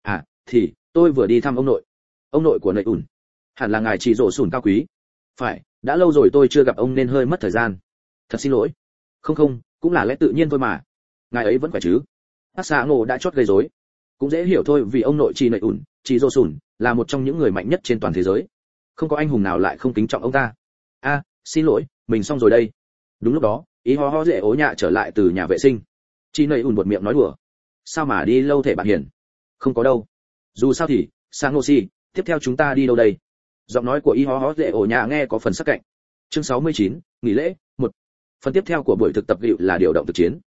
Speaker 1: à thì, tôi vừa đi thăm ông nội. Ông nội của nơi un hẳn là ngài chị rổ sùn cao quý. Phải, đã lâu rồi tôi chưa gặp ông nên hơi mất thời gian. Thật xin lỗi. Không không, cũng là lẽ tự nhiên thôi mà. Ngài ấy vẫn khỏe chứ? Hát xạ ngộ đã chót gây rối. Cũng dễ hiểu thôi vì ông nội chị nơi un chị rổ sùn là một trong những người mạnh nhất trên toàn thế giới. Không có anh hùng nào lại không kính trọng ông ta a xin lỗi mình xong rồi đây. Đúng lúc đó ý ho ho dễ ố nhạ trở lại từ nhà vệ sinh. Chị nầy ủn một miệng nói đùa. Sao mà đi lâu thể bạn hiền? Không có đâu. Dù sao thì sang ngô si tiếp theo chúng ta đi đâu đây? Giọng nói của y ho ho dễ ổ nhà nghe có phần sắc cạnh. Chương 69, nghỉ lễ một. Phần tiếp theo của buổi thực tập liệu là điều động thực chiến.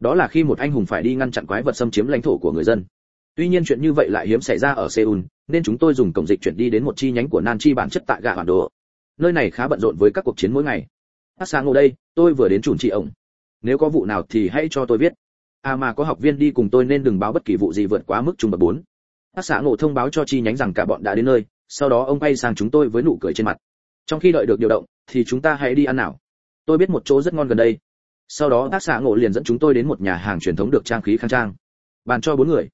Speaker 1: Đó là khi một anh hùng phải đi ngăn chặn quái vật xâm chiếm lãnh thổ của người dân. Tuy nhiên chuyện như vậy lại hiếm xảy ra ở seoul nên chúng tôi dùng cổng dịch chuyển đi đến một chi nhánh của nan chi bản chất tại gà bản đồ nơi này khá bận rộn với các cuộc chiến mỗi ngày. Hát sáng ngồi đây, tôi vừa đến chủn chị ổng. Nếu có vụ nào thì hãy cho tôi biết à mà có học viên đi cùng tôi nên đừng báo bất kỳ vụ gì vượt quá mức trung bậc bốn. Hát xã ngộ thông báo cho chi nhánh rằng cả bọn đã đến nơi, sau đó ông quay sang chúng tôi với nụ cười trên mặt. Trong khi đợi được điều động, thì chúng ta hãy đi ăn nào. Tôi biết một chỗ rất ngon gần đây. Sau đó tác xã ngộ liền dẫn chúng tôi đến một nhà hàng truyền thống được trang khí khang trang. Bàn cho bốn người.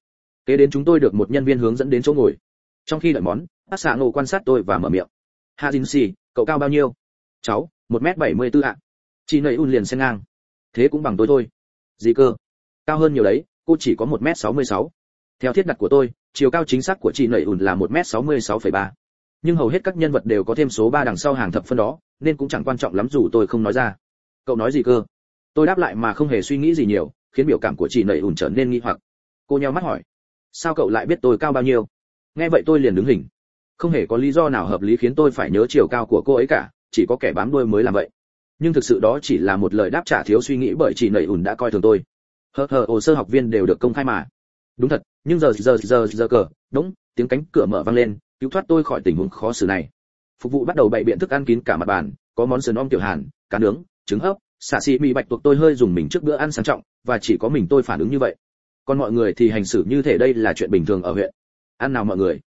Speaker 1: Kế đến chúng tôi được một nhân viên hướng dẫn đến chỗ ngồi. Trong khi đợi món tác xã ngộ quan sát tôi và mở miệng. Ha jin si cậu cao bao nhiêu? Cháu, một m bảy mươi tư ạ. Chị nầy un liền xen ngang. Thế cũng bằng tôi thôi. Gì cơ? Cao hơn nhiều đấy, cô chỉ có một m sáu mươi sáu. Theo thiết đặt của tôi, chiều cao chính xác của chị nầy un là một m sáu mươi sáu phẩy ba. Nhưng hầu hết các nhân vật đều có thêm số ba đằng sau hàng thập phân đó, nên cũng chẳng quan trọng lắm dù tôi không nói ra. Cậu nói gì cơ? Tôi đáp lại mà không hề suy nghĩ gì nhiều, khiến biểu cảm của chị nầy ủn trở nên nghi hoặc. Cô nheo mắt hỏi, sao cậu lại biết tôi cao bao nhiêu? Nghe vậy tôi liền đứng hình không hề có lý do nào hợp lý khiến tôi phải nhớ chiều cao của cô ấy cả, chỉ có kẻ bám đuôi mới làm vậy. Nhưng thực sự đó chỉ là một lời đáp trả thiếu suy nghĩ bởi chị nẩy ủn đã coi thường tôi. Hờ hờ hồ sơ học viên đều được công khai mà. Đúng thật, nhưng giờ giờ giờ giờ cờ, đúng, tiếng cánh cửa mở vang lên, cứu thoát tôi khỏi tình huống khó xử này. Phục vụ bắt đầu bày biện thức ăn kín cả mặt bàn, có món sườn om tiểu hàn, cá nướng, trứng hấp xạ xị mì bạch tuộc tôi hơi dùng mình trước bữa ăn sang trọng, và chỉ có mình tôi phản ứng như vậy. Còn mọi người thì hành xử như thể đây là chuyện bình thường ở huyện. Ăn nào mọi người?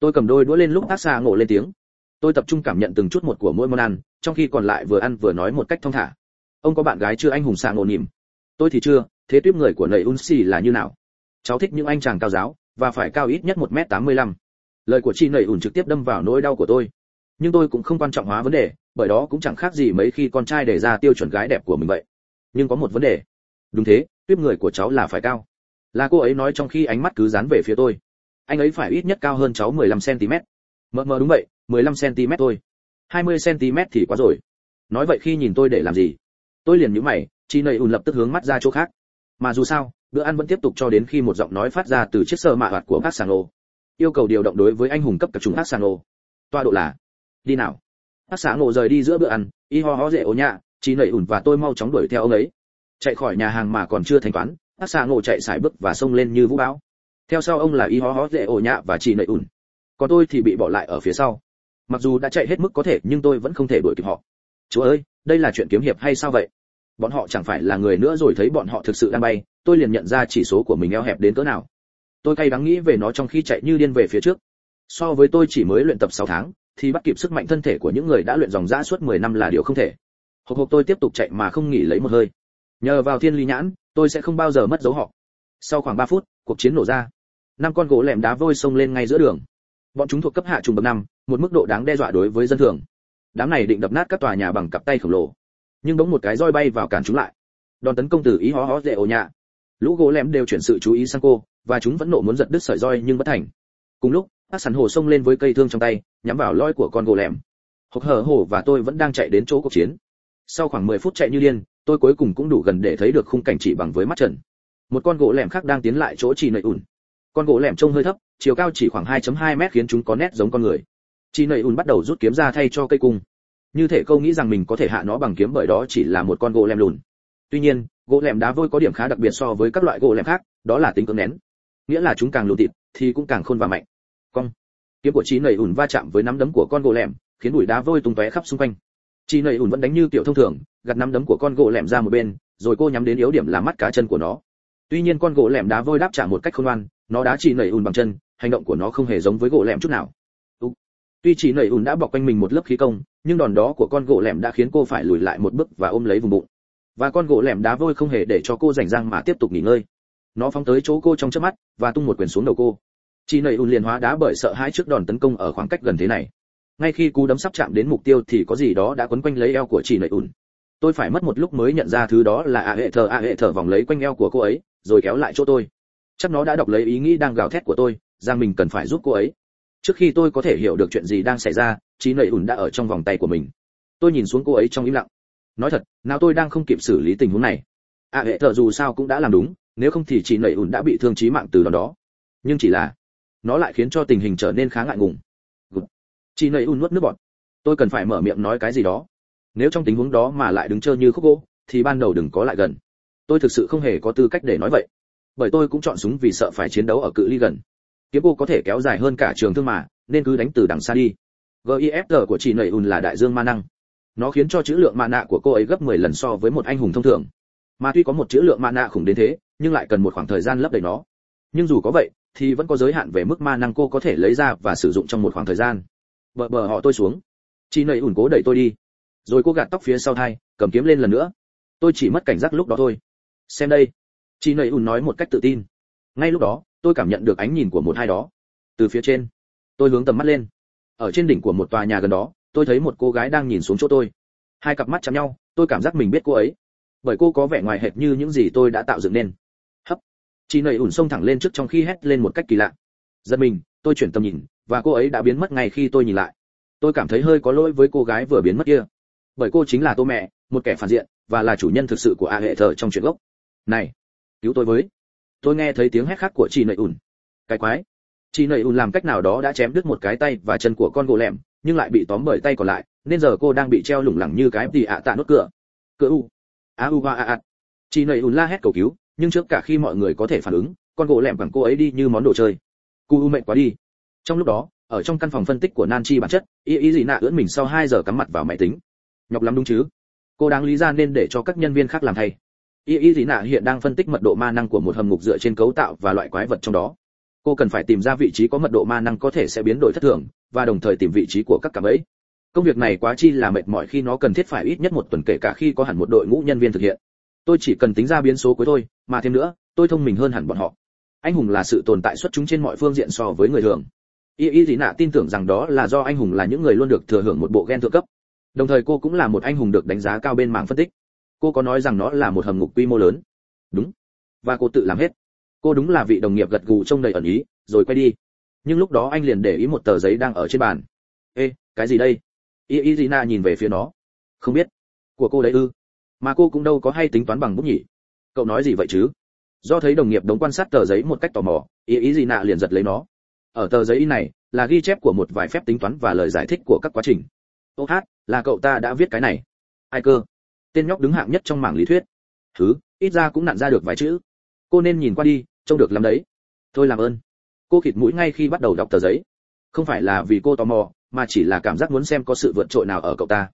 Speaker 1: Tôi cầm đôi đũa lên lúc tác xa ngộ lên tiếng. Tôi tập trung cảm nhận từng chút một của mỗi món ăn, trong khi còn lại vừa ăn vừa nói một cách thong thả. Ông có bạn gái chưa anh hùng xa ngộ nỉm? Tôi thì chưa, thế tuyếp người của nầy un xì là như nào? Cháu thích những anh chàng cao giáo, và phải cao ít nhất một m tám mươi lăm. Lời của chị nầy ủn trực tiếp đâm vào nỗi đau của tôi. Nhưng tôi cũng không quan trọng hóa vấn đề, bởi đó cũng chẳng khác gì mấy khi con trai đề ra tiêu chuẩn gái đẹp của mình vậy. Nhưng có một vấn đề. Đúng thế, tuyếp người của cháu là phải cao. Là cô ấy nói trong khi ánh mắt cứ dán về phía tôi anh ấy phải ít nhất cao hơn cháu 15 cm. Mờ mờ đúng vậy 15 cm thôi. 20 cm thì quá rồi. Nói vậy khi nhìn tôi để làm gì? Tôi liền nhíu mày Chi nầy ùn lập tức hướng mắt ra chỗ khác. Mà dù sao, bữa ăn vẫn tiếp tục cho đến khi một giọng nói phát ra từ chiếc sơ mạ hoạt của bác sàng lô yêu cầu điều động đối với anh hùng cấp các chúng bác sàng lô toa độ là, đi nào. Bác sàng lô rời đi giữa bữa ăn, y ho ho dễ ố nhạ Chi nầy ùn và tôi mau chóng đuổi theo ông ấy. Chạy khỏi nhà hàng mà còn chưa thanh toán bác sàng lô chạy sải bước và xông lên như vũ bão theo sau ông là y ho ho dễ ổ nhạ và chị nầy ùn còn tôi thì bị bỏ lại ở phía sau. Mặc dù đã chạy hết mức có thể, nhưng tôi vẫn không thể đuổi kịp họ. Chúa ơi, đây là chuyện kiếm hiệp hay sao vậy? Bọn họ chẳng phải là người nữa rồi thấy bọn họ thực sự đang bay, tôi liền nhận ra chỉ số của mình eo hẹp đến cỡ nào. Tôi cay đắng nghĩ về nó trong khi chạy như điên về phía trước. So với tôi chỉ mới luyện tập 6 tháng, thì bắt kịp sức mạnh thân thể của những người đã luyện dòng dã suốt 10 năm là điều không thể. Hộp hộp tôi tiếp tục chạy mà không nghỉ lấy một hơi. Nhờ vào thiên ly nhãn, tôi sẽ không bao giờ mất dấu họ. Sau khoảng 3 phút, cuộc chiến nổ ra năm con gỗ lẻm đá vôi xông lên ngay giữa đường. Bọn chúng thuộc cấp hạ trùng bậc năm, một mức độ đáng đe dọa đối với dân thường. Đám này định đập nát các tòa nhà bằng cặp tay khổng lồ. Nhưng bỗng một cái roi bay vào cản chúng lại. Đòn tấn công từ ý hó hó dễ ổ nhạ. Lũ gỗ lẻm đều chuyển sự chú ý sang cô, và chúng vẫn nộ muốn giật đứt sợi roi nhưng bất thành. Cùng lúc, các sắn hồ xông lên với cây thương trong tay, nhắm vào lõi của con gỗ lẻm. Hộc hở hổ và tôi vẫn đang chạy đến chỗ cuộc chiến. Sau khoảng 10 phút chạy như điên, tôi cuối cùng cũng đủ gần để thấy được khung cảnh chỉ bằng với mắt trần. Một con gỗ lẻm khác đang tiến lại chỗ chỉ nầy ủn con gỗ lẻm trông hơi thấp, chiều cao chỉ khoảng 2.2 mét khiến chúng có nét giống con người. Chị nầy ùn bắt đầu rút kiếm ra thay cho cây cung. Như thể câu nghĩ rằng mình có thể hạ nó bằng kiếm bởi đó chỉ là một con gỗ lem lùn. Tuy nhiên, gỗ lem đá vôi có điểm khá đặc biệt so với các loại gỗ lem khác, đó là tính cứng nén. Nghĩa là chúng càng lùn thịt, thì cũng càng khôn và mạnh. Cong. Kiếm của chị nầy ùn va chạm với nắm đấm của con gỗ lem khiến bụi đá vôi tung tóe khắp xung quanh. Chị nầy ùn vẫn đánh như kiểu thông thường, gạt nắm đấm của con gỗ lem ra một bên, rồi cô nhắm đến yếu điểm là mắt cá chân của nó tuy nhiên con gỗ lẻm đá vôi đáp trả một cách khôn ngoan, nó đá chỉ nảy ủn bằng chân, hành động của nó không hề giống với gỗ lẻm chút nào. Tuy chỉ nảy ủn đã bọc quanh mình một lớp khí công, nhưng đòn đó của con gỗ lẻm đã khiến cô phải lùi lại một bước và ôm lấy vùng bụng. Và con gỗ lẻm đá vôi không hề để cho cô rảnh rang mà tiếp tục nghỉ ngơi. Nó phóng tới chỗ cô trong chớp mắt, và tung một quyền xuống đầu cô. Chị nầy ùn liền hóa đá bởi sợ hãi trước đòn tấn công ở khoảng cách gần thế này. Ngay khi cú đấm sắp chạm đến mục tiêu thì có gì đó đã quấn quanh lấy eo của chị nầy ùn. Tôi phải mất một lúc mới nhận ra thứ đó là a hệ thờ a hệ thờ vòng lấy quanh eo của cô ấy rồi kéo lại chỗ tôi. Chắc nó đã đọc lấy ý nghĩ đang gào thét của tôi rằng mình cần phải giúp cô ấy. Trước khi tôi có thể hiểu được chuyện gì đang xảy ra trí nầy ủn đã ở trong vòng tay của mình. Tôi nhìn xuống cô ấy trong im lặng. Nói thật, nào tôi đang không kịp xử lý tình huống này. À hệ thợ dù sao cũng đã làm đúng, nếu không thì chị nầy ủn đã bị thương chí mạng từ đó đó. Nhưng chỉ là, nó lại khiến cho tình hình trở nên khá ngại ngùng. Chị nầy ủn nuốt nước bọt. Tôi cần phải mở miệng nói cái gì đó. Nếu trong tình huống đó mà lại đứng chơi như khúc gỗ, thì ban đầu đừng có lại gần tôi thực sự không hề có tư cách để nói vậy. Bởi tôi cũng chọn súng vì sợ phải chiến đấu ở cự ly gần. Kiếm cô có thể kéo dài hơn cả trường thương mà, nên cứ đánh từ đằng xa đi. Gifr của chị nầy ùn là đại dương ma năng. Nó khiến cho chữ lượng mạ nạ của cô ấy gấp 10 lần so với một anh hùng thông thường. Mà tuy có một chữ lượng mạ nạ khủng đến thế, nhưng lại cần một khoảng thời gian lấp đầy nó. Nhưng dù có vậy, thì vẫn có giới hạn về mức ma năng cô có thể lấy ra và sử dụng trong một khoảng thời gian. Bờ bờ họ tôi xuống. Chị nầy ùn cố đẩy tôi đi. Rồi cô gạt tóc phía sau thai, cầm kiếm lên lần nữa. Tôi chỉ mất cảnh giác lúc đó thôi xem đây. Chị nầy ùn nói một cách tự tin. Ngay lúc đó, tôi cảm nhận được ánh nhìn của một hai đó. Từ phía trên, tôi hướng tầm mắt lên. Ở trên đỉnh của một tòa nhà gần đó, tôi thấy một cô gái đang nhìn xuống chỗ tôi. Hai cặp mắt chạm nhau, tôi cảm giác mình biết cô ấy. Bởi cô có vẻ ngoài hệt như những gì tôi đã tạo dựng nên. Hấp. Chị nầy ủn xông thẳng lên trước trong khi hét lên một cách kỳ lạ. Giật mình, tôi chuyển tầm nhìn, và cô ấy đã biến mất ngay khi tôi nhìn lại. Tôi cảm thấy hơi có lỗi với cô gái vừa biến mất kia. Bởi cô chính là tô mẹ, một kẻ phản diện, và là chủ nhân thực sự của a hệ thờ trong chuyện gốc này, cứu tôi với. Tôi nghe thấy tiếng hét khác của chị nầy ùn. Cái quái. Chị nầy ùn làm cách nào đó đã chém đứt một cái tay và chân của con gỗ lẻm nhưng lại bị tóm bởi tay còn lại, nên giờ cô đang bị treo lủng lẳng như cái tì ạ tạ nốt cửa. Cửa u. A u a a a. Chị nầy ùn la hét cầu cứu, nhưng trước cả khi mọi người có thể phản ứng, con gỗ lẻm bằng cô ấy đi như món đồ chơi. Cu u mệt quá đi. Trong lúc đó, ở trong căn phòng phân tích của nan chi bản chất, y y dị nạ ưỡn mình sau 2 giờ cắm mặt vào máy tính. Nhọc lắm đúng chứ? Cô đáng lý ra nên để cho các nhân viên khác làm thay y y dị nạ hiện đang phân tích mật độ ma năng của một hầm ngục dựa trên cấu tạo và loại quái vật trong đó. Cô cần phải tìm ra vị trí có mật độ ma năng có thể sẽ biến đổi thất thường, và đồng thời tìm vị trí của các cảm ấy công việc này quá chi là mệt mỏi khi nó cần thiết phải ít nhất một tuần kể cả khi có hẳn một đội ngũ nhân viên thực hiện. Tôi chỉ cần tính ra biến số cuối thôi, mà thêm nữa, tôi thông minh hơn hẳn bọn họ. Anh hùng là sự tồn tại xuất chúng trên mọi phương diện so với người thường. Y y dị nạ tin tưởng rằng đó là do anh hùng là những người luôn được thừa hưởng một bộ gen thượng cấp. Đồng thời cô cũng là một anh hùng được đánh giá cao bên mảng phân tích cô có nói rằng nó là một hầm ngục quy mô lớn. Đúng. Và cô tự làm hết. Cô đúng là vị đồng nghiệp gật gù trông đầy ẩn ý, rồi quay đi. Nhưng lúc đó anh liền để ý một tờ giấy đang ở trên bàn. Ê, cái gì đây? Y y dị nhìn về phía nó. Không biết. Của cô đấy ư? Mà cô cũng đâu có hay tính toán bằng bút nhỉ? Cậu nói gì vậy chứ? Do thấy đồng nghiệp đống quan sát tờ giấy một cách tò mò, y y gì liền giật lấy nó. Ở tờ giấy này là ghi chép của một vài phép tính toán và lời giải thích của các quá trình. Ô hát, là cậu ta đã viết cái này. Ai cơ? Tên nhóc đứng hạng nhất trong mảng lý thuyết. Thứ, ít ra cũng nặn ra được vài chữ. Cô nên nhìn qua đi, trông được lắm đấy. Thôi làm ơn. Cô khịt mũi ngay khi bắt đầu đọc tờ giấy. Không phải là vì cô tò mò, mà chỉ là cảm giác muốn xem có sự vượt trội nào ở cậu ta.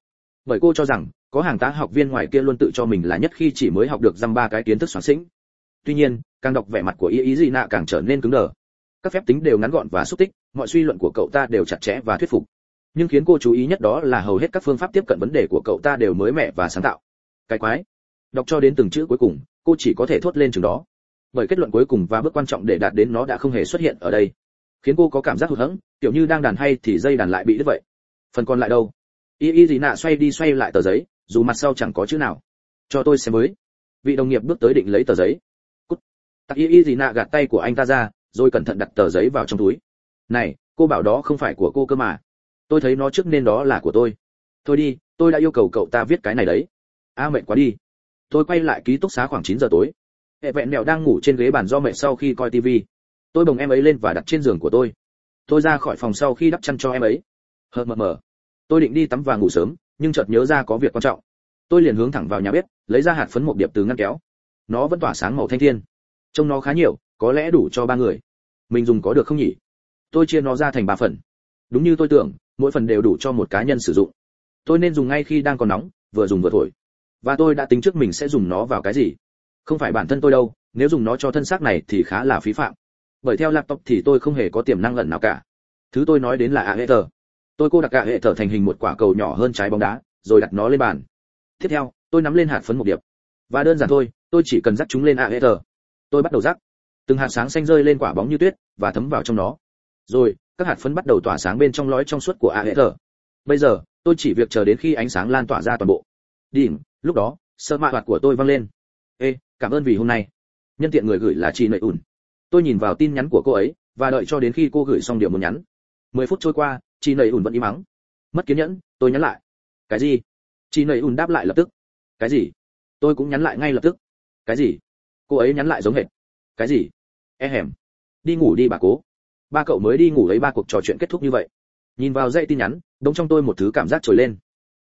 Speaker 1: Bởi cô cho rằng, có hàng tá học viên ngoài kia luôn tự cho mình là nhất khi chỉ mới học được dăm ba cái kiến thức soạn sinh. tuy nhiên, càng đọc vẻ mặt của ý ý gì nạ càng trở nên cứng đờ. Các phép tính đều ngắn gọn và xúc tích, mọi suy luận của cậu ta đều chặt chẽ và thuyết phục. Nhưng khiến cô chú ý nhất đó là hầu hết các phương pháp tiếp cận vấn đề của cậu ta đều mới mẻ và sáng tạo cái quái. Đọc cho đến từng chữ cuối cùng, cô chỉ có thể thốt lên chừng đó. Bởi kết luận cuối cùng và bước quan trọng để đạt đến nó đã không hề xuất hiện ở đây. Khiến cô có cảm giác hụt hẫng, kiểu như đang đàn hay thì dây đàn lại bị đứt vậy. Phần còn lại đâu? Y y gì nạ xoay đi xoay lại tờ giấy, dù mặt sau chẳng có chữ nào. Cho tôi xem mới vị đồng nghiệp bước tới định lấy tờ giấy. Cút. Tặc y y gì nạ gạt tay của anh ta ra, rồi cẩn thận đặt tờ giấy vào trong túi. Này, cô bảo đó không phải của cô cơ mà. Tôi thấy nó trước nên đó là của tôi. Thôi đi, tôi đã yêu cầu cậu ta viết cái này đấy a à, mệt quá đi. Tôi quay lại ký túc xá khoảng 9 giờ tối. Hệ vẹn mèo đang ngủ trên ghế bàn do mệt sau khi coi tivi tôi bồng em ấy lên và đặt trên giường của tôi. Tôi ra khỏi phòng sau khi đắp chăn cho em ấy. Hờ mờ mờ. Tôi định đi tắm và ngủ sớm nhưng chợt nhớ ra có việc quan trọng. Tôi liền hướng thẳng vào nhà bếp lấy ra hạt phấn một điệp từ ngăn kéo. Nó vẫn tỏa sáng màu thanh thiên. Trông nó khá nhiều có lẽ đủ cho ba người. Mình dùng có được không nhỉ? Tôi chia nó ra thành ba phần. Đúng như tôi tưởng mỗi phần đều đủ cho một cá nhân sử dụng. Tôi nên dùng ngay khi đang còn nóng vừa dùng vừa thổi và tôi đã tính trước mình sẽ dùng nó vào cái gì? Không phải bản thân tôi đâu, nếu dùng nó cho thân xác này thì khá là phí phạm. Bởi theo laptop thì tôi không hề có tiềm năng lần nào cả. Thứ tôi nói đến là a hệ tờ tôi cô đặt cả hệ tờ thành hình một quả cầu nhỏ hơn trái bóng đá, rồi đặt nó lên bàn. Tiếp theo, tôi nắm lên hạt phấn một điệp. Và đơn giản thôi, tôi chỉ cần dắt chúng lên a hệ tờ tôi bắt đầu rắc từng hạt sáng xanh rơi lên quả bóng như tuyết, và thấm vào trong nó. Rồi, các hạt phấn bắt đầu tỏa sáng bên trong lõi trong suốt của a hệ tờ bây giờ, tôi chỉ việc chờ đến khi ánh sáng lan tỏa ra toàn bộ. Đỉnh lúc đó sơ mạ hoạt của tôi văng lên. Ê, cảm ơn vì hôm nay. Nhân tiện người gửi là chị nội ủn. Tôi nhìn vào tin nhắn của cô ấy, và đợi cho đến khi cô gửi xong điều muốn nhắn. Mười phút trôi qua, chị nầy ủn vẫn im mắng mất kiên nhẫn, tôi nhắn lại. Cái gì? Chị nầy ủn đáp lại lập tức. Cái gì? Tôi cũng nhắn lại ngay lập tức. Cái gì? Cô ấy nhắn lại giống hệt. Cái gì? E hẻm đi ngủ đi bà cố. Ba cậu mới đi ngủ lấy ba cuộc trò chuyện kết thúc như vậy. Nhìn vào dãy tin nhắn, đống trong tôi một thứ cảm giác trồi lên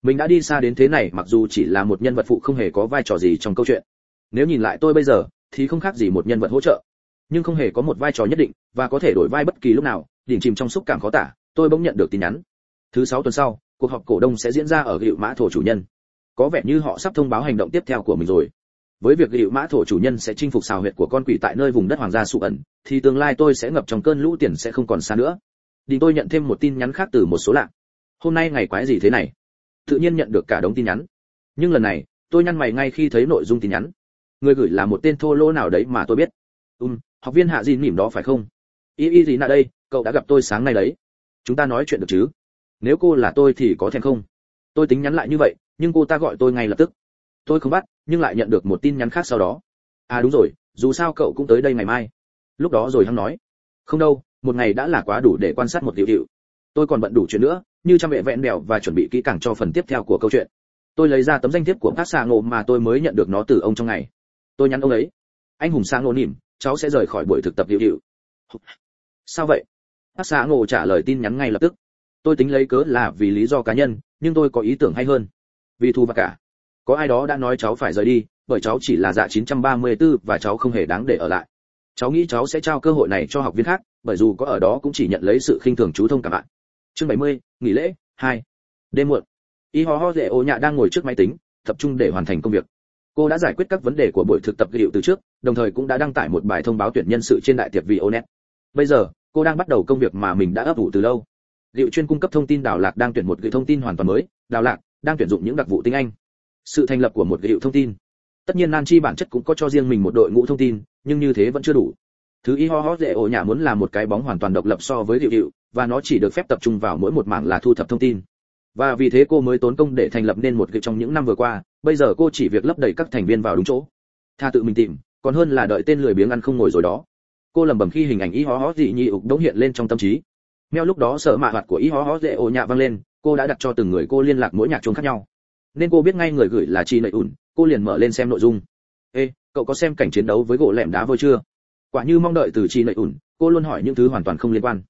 Speaker 1: mình đã đi xa đến thế này, mặc dù chỉ là một nhân vật phụ không hề có vai trò gì trong câu chuyện. Nếu nhìn lại tôi bây giờ, thì không khác gì một nhân vật hỗ trợ. Nhưng không hề có một vai trò nhất định, và có thể đổi vai bất kỳ lúc nào, đỉnh chìm trong xúc cảm khó tả, tôi bỗng nhận được tin nhắn. Thứ sáu tuần sau, cuộc họp cổ đông sẽ diễn ra ở hiệu mã thổ chủ nhân. Có vẻ như họ sắp thông báo hành động tiếp theo của mình rồi. Với việc hiệu mã thổ chủ nhân sẽ chinh phục xào huyệt của con quỷ tại nơi vùng đất hoàng gia sụ ẩn, thì tương lai tôi sẽ ngập trong cơn lũ tiền sẽ không còn xa nữa. Đình tôi nhận thêm một tin nhắn khác từ một số lạ. Hôm nay ngày quái gì thế này? Tự nhiên nhận được cả đống tin nhắn. Nhưng lần này, tôi nhăn mày ngay khi thấy nội dung tin nhắn. Người gửi là một tên thô lỗ nào đấy mà tôi biết. Ừm, học viên hạ gì nỉm đó phải không? Y y gì nạ đây, cậu đã gặp tôi sáng nay đấy. Chúng ta nói chuyện được chứ? Nếu cô là tôi thì có thèm không? Tôi tính nhắn lại như vậy, nhưng cô ta gọi tôi ngay lập tức. Tôi không bắt, nhưng lại nhận được một tin nhắn khác sau đó. À đúng rồi, dù sao cậu cũng tới đây ngày mai. Lúc đó rồi hắn nói. Không đâu, một ngày đã là quá đủ để quan sát một điều hiệu tôi còn bận đủ chuyện nữa như trang vệ vẹn đèo và chuẩn bị kỹ càng cho phần tiếp theo của câu chuyện. Tôi lấy ra tấm danh thiếp của các xà ngộ mà tôi mới nhận được nó từ ông trong ngày. Tôi nhắn ông ấy. Anh hùng sang ngộ nỉm, cháu sẽ rời khỏi buổi thực tập hiệu hiệu sao vậy? Các xà ngộ trả lời tin nhắn ngay lập tức. Tôi tính lấy cớ là vì lý do cá nhân, nhưng tôi có ý tưởng hay hơn. Vì thu và cả. Có ai đó đã nói cháu phải rời đi, bởi cháu chỉ là dạ 934 và cháu không hề đáng để ở lại. Cháu nghĩ cháu sẽ trao cơ hội này cho học viên khác, bởi dù có ở đó cũng chỉ nhận lấy sự khinh thường chú thông cả bạn chương 70, nghỉ lễ 2. đêm muộn. Y ho ho dễ ô nhạ đang ngồi trước máy tính tập trung để hoàn thành công việc. Cô đã giải quyết các vấn đề của buổi thực tập ghi từ trước đồng thời cũng đã đăng tải một bài thông báo tuyển nhân sự trên đại tiệp vị onet bây giờ cô đang bắt đầu công việc mà mình đã ấp ủ từ lâu. Liệu chuyên cung cấp thông tin đào lạc đang tuyển một gửi thông tin hoàn toàn mới. Đào lạc đang tuyển dụng những đặc vụ tiếng anh. Sự thành lập của một hiệu thông tin. Tất nhiên nan chi bản chất cũng có cho riêng mình một đội ngũ thông tin nhưng như thế vẫn chưa đủ. Thứ y ho ho dễ ổ nhà muốn là một cái bóng hoàn toàn độc lập so với liệu hiệu và nó chỉ được phép tập trung vào mỗi một mảng là thu thập thông tin. Và vì thế cô mới tốn công để thành lập nên một cái trong những năm vừa qua, bây giờ cô chỉ việc lấp đầy các thành viên vào đúng chỗ. Tha tự mình tìm, còn hơn là đợi tên lười biếng ăn không ngồi rồi đó. Cô lẩm bẩm khi hình ảnh y hó hó dị nhị ục đống hiện lên trong tâm trí. Meo lúc đó sợ mạ hoạt của y hó hó dễ ồ nhạ vang lên, cô đã đặt cho từng người cô liên lạc mỗi nhạc chuông khác nhau. Nên cô biết ngay người gửi là chi nợ ủn, cô liền mở lên xem nội dung. Ê, cậu có xem cảnh chiến đấu với gỗ lẻm đá vôi chưa? Quả như mong đợi từ chi nợ ủn, cô luôn hỏi những thứ hoàn toàn không liên quan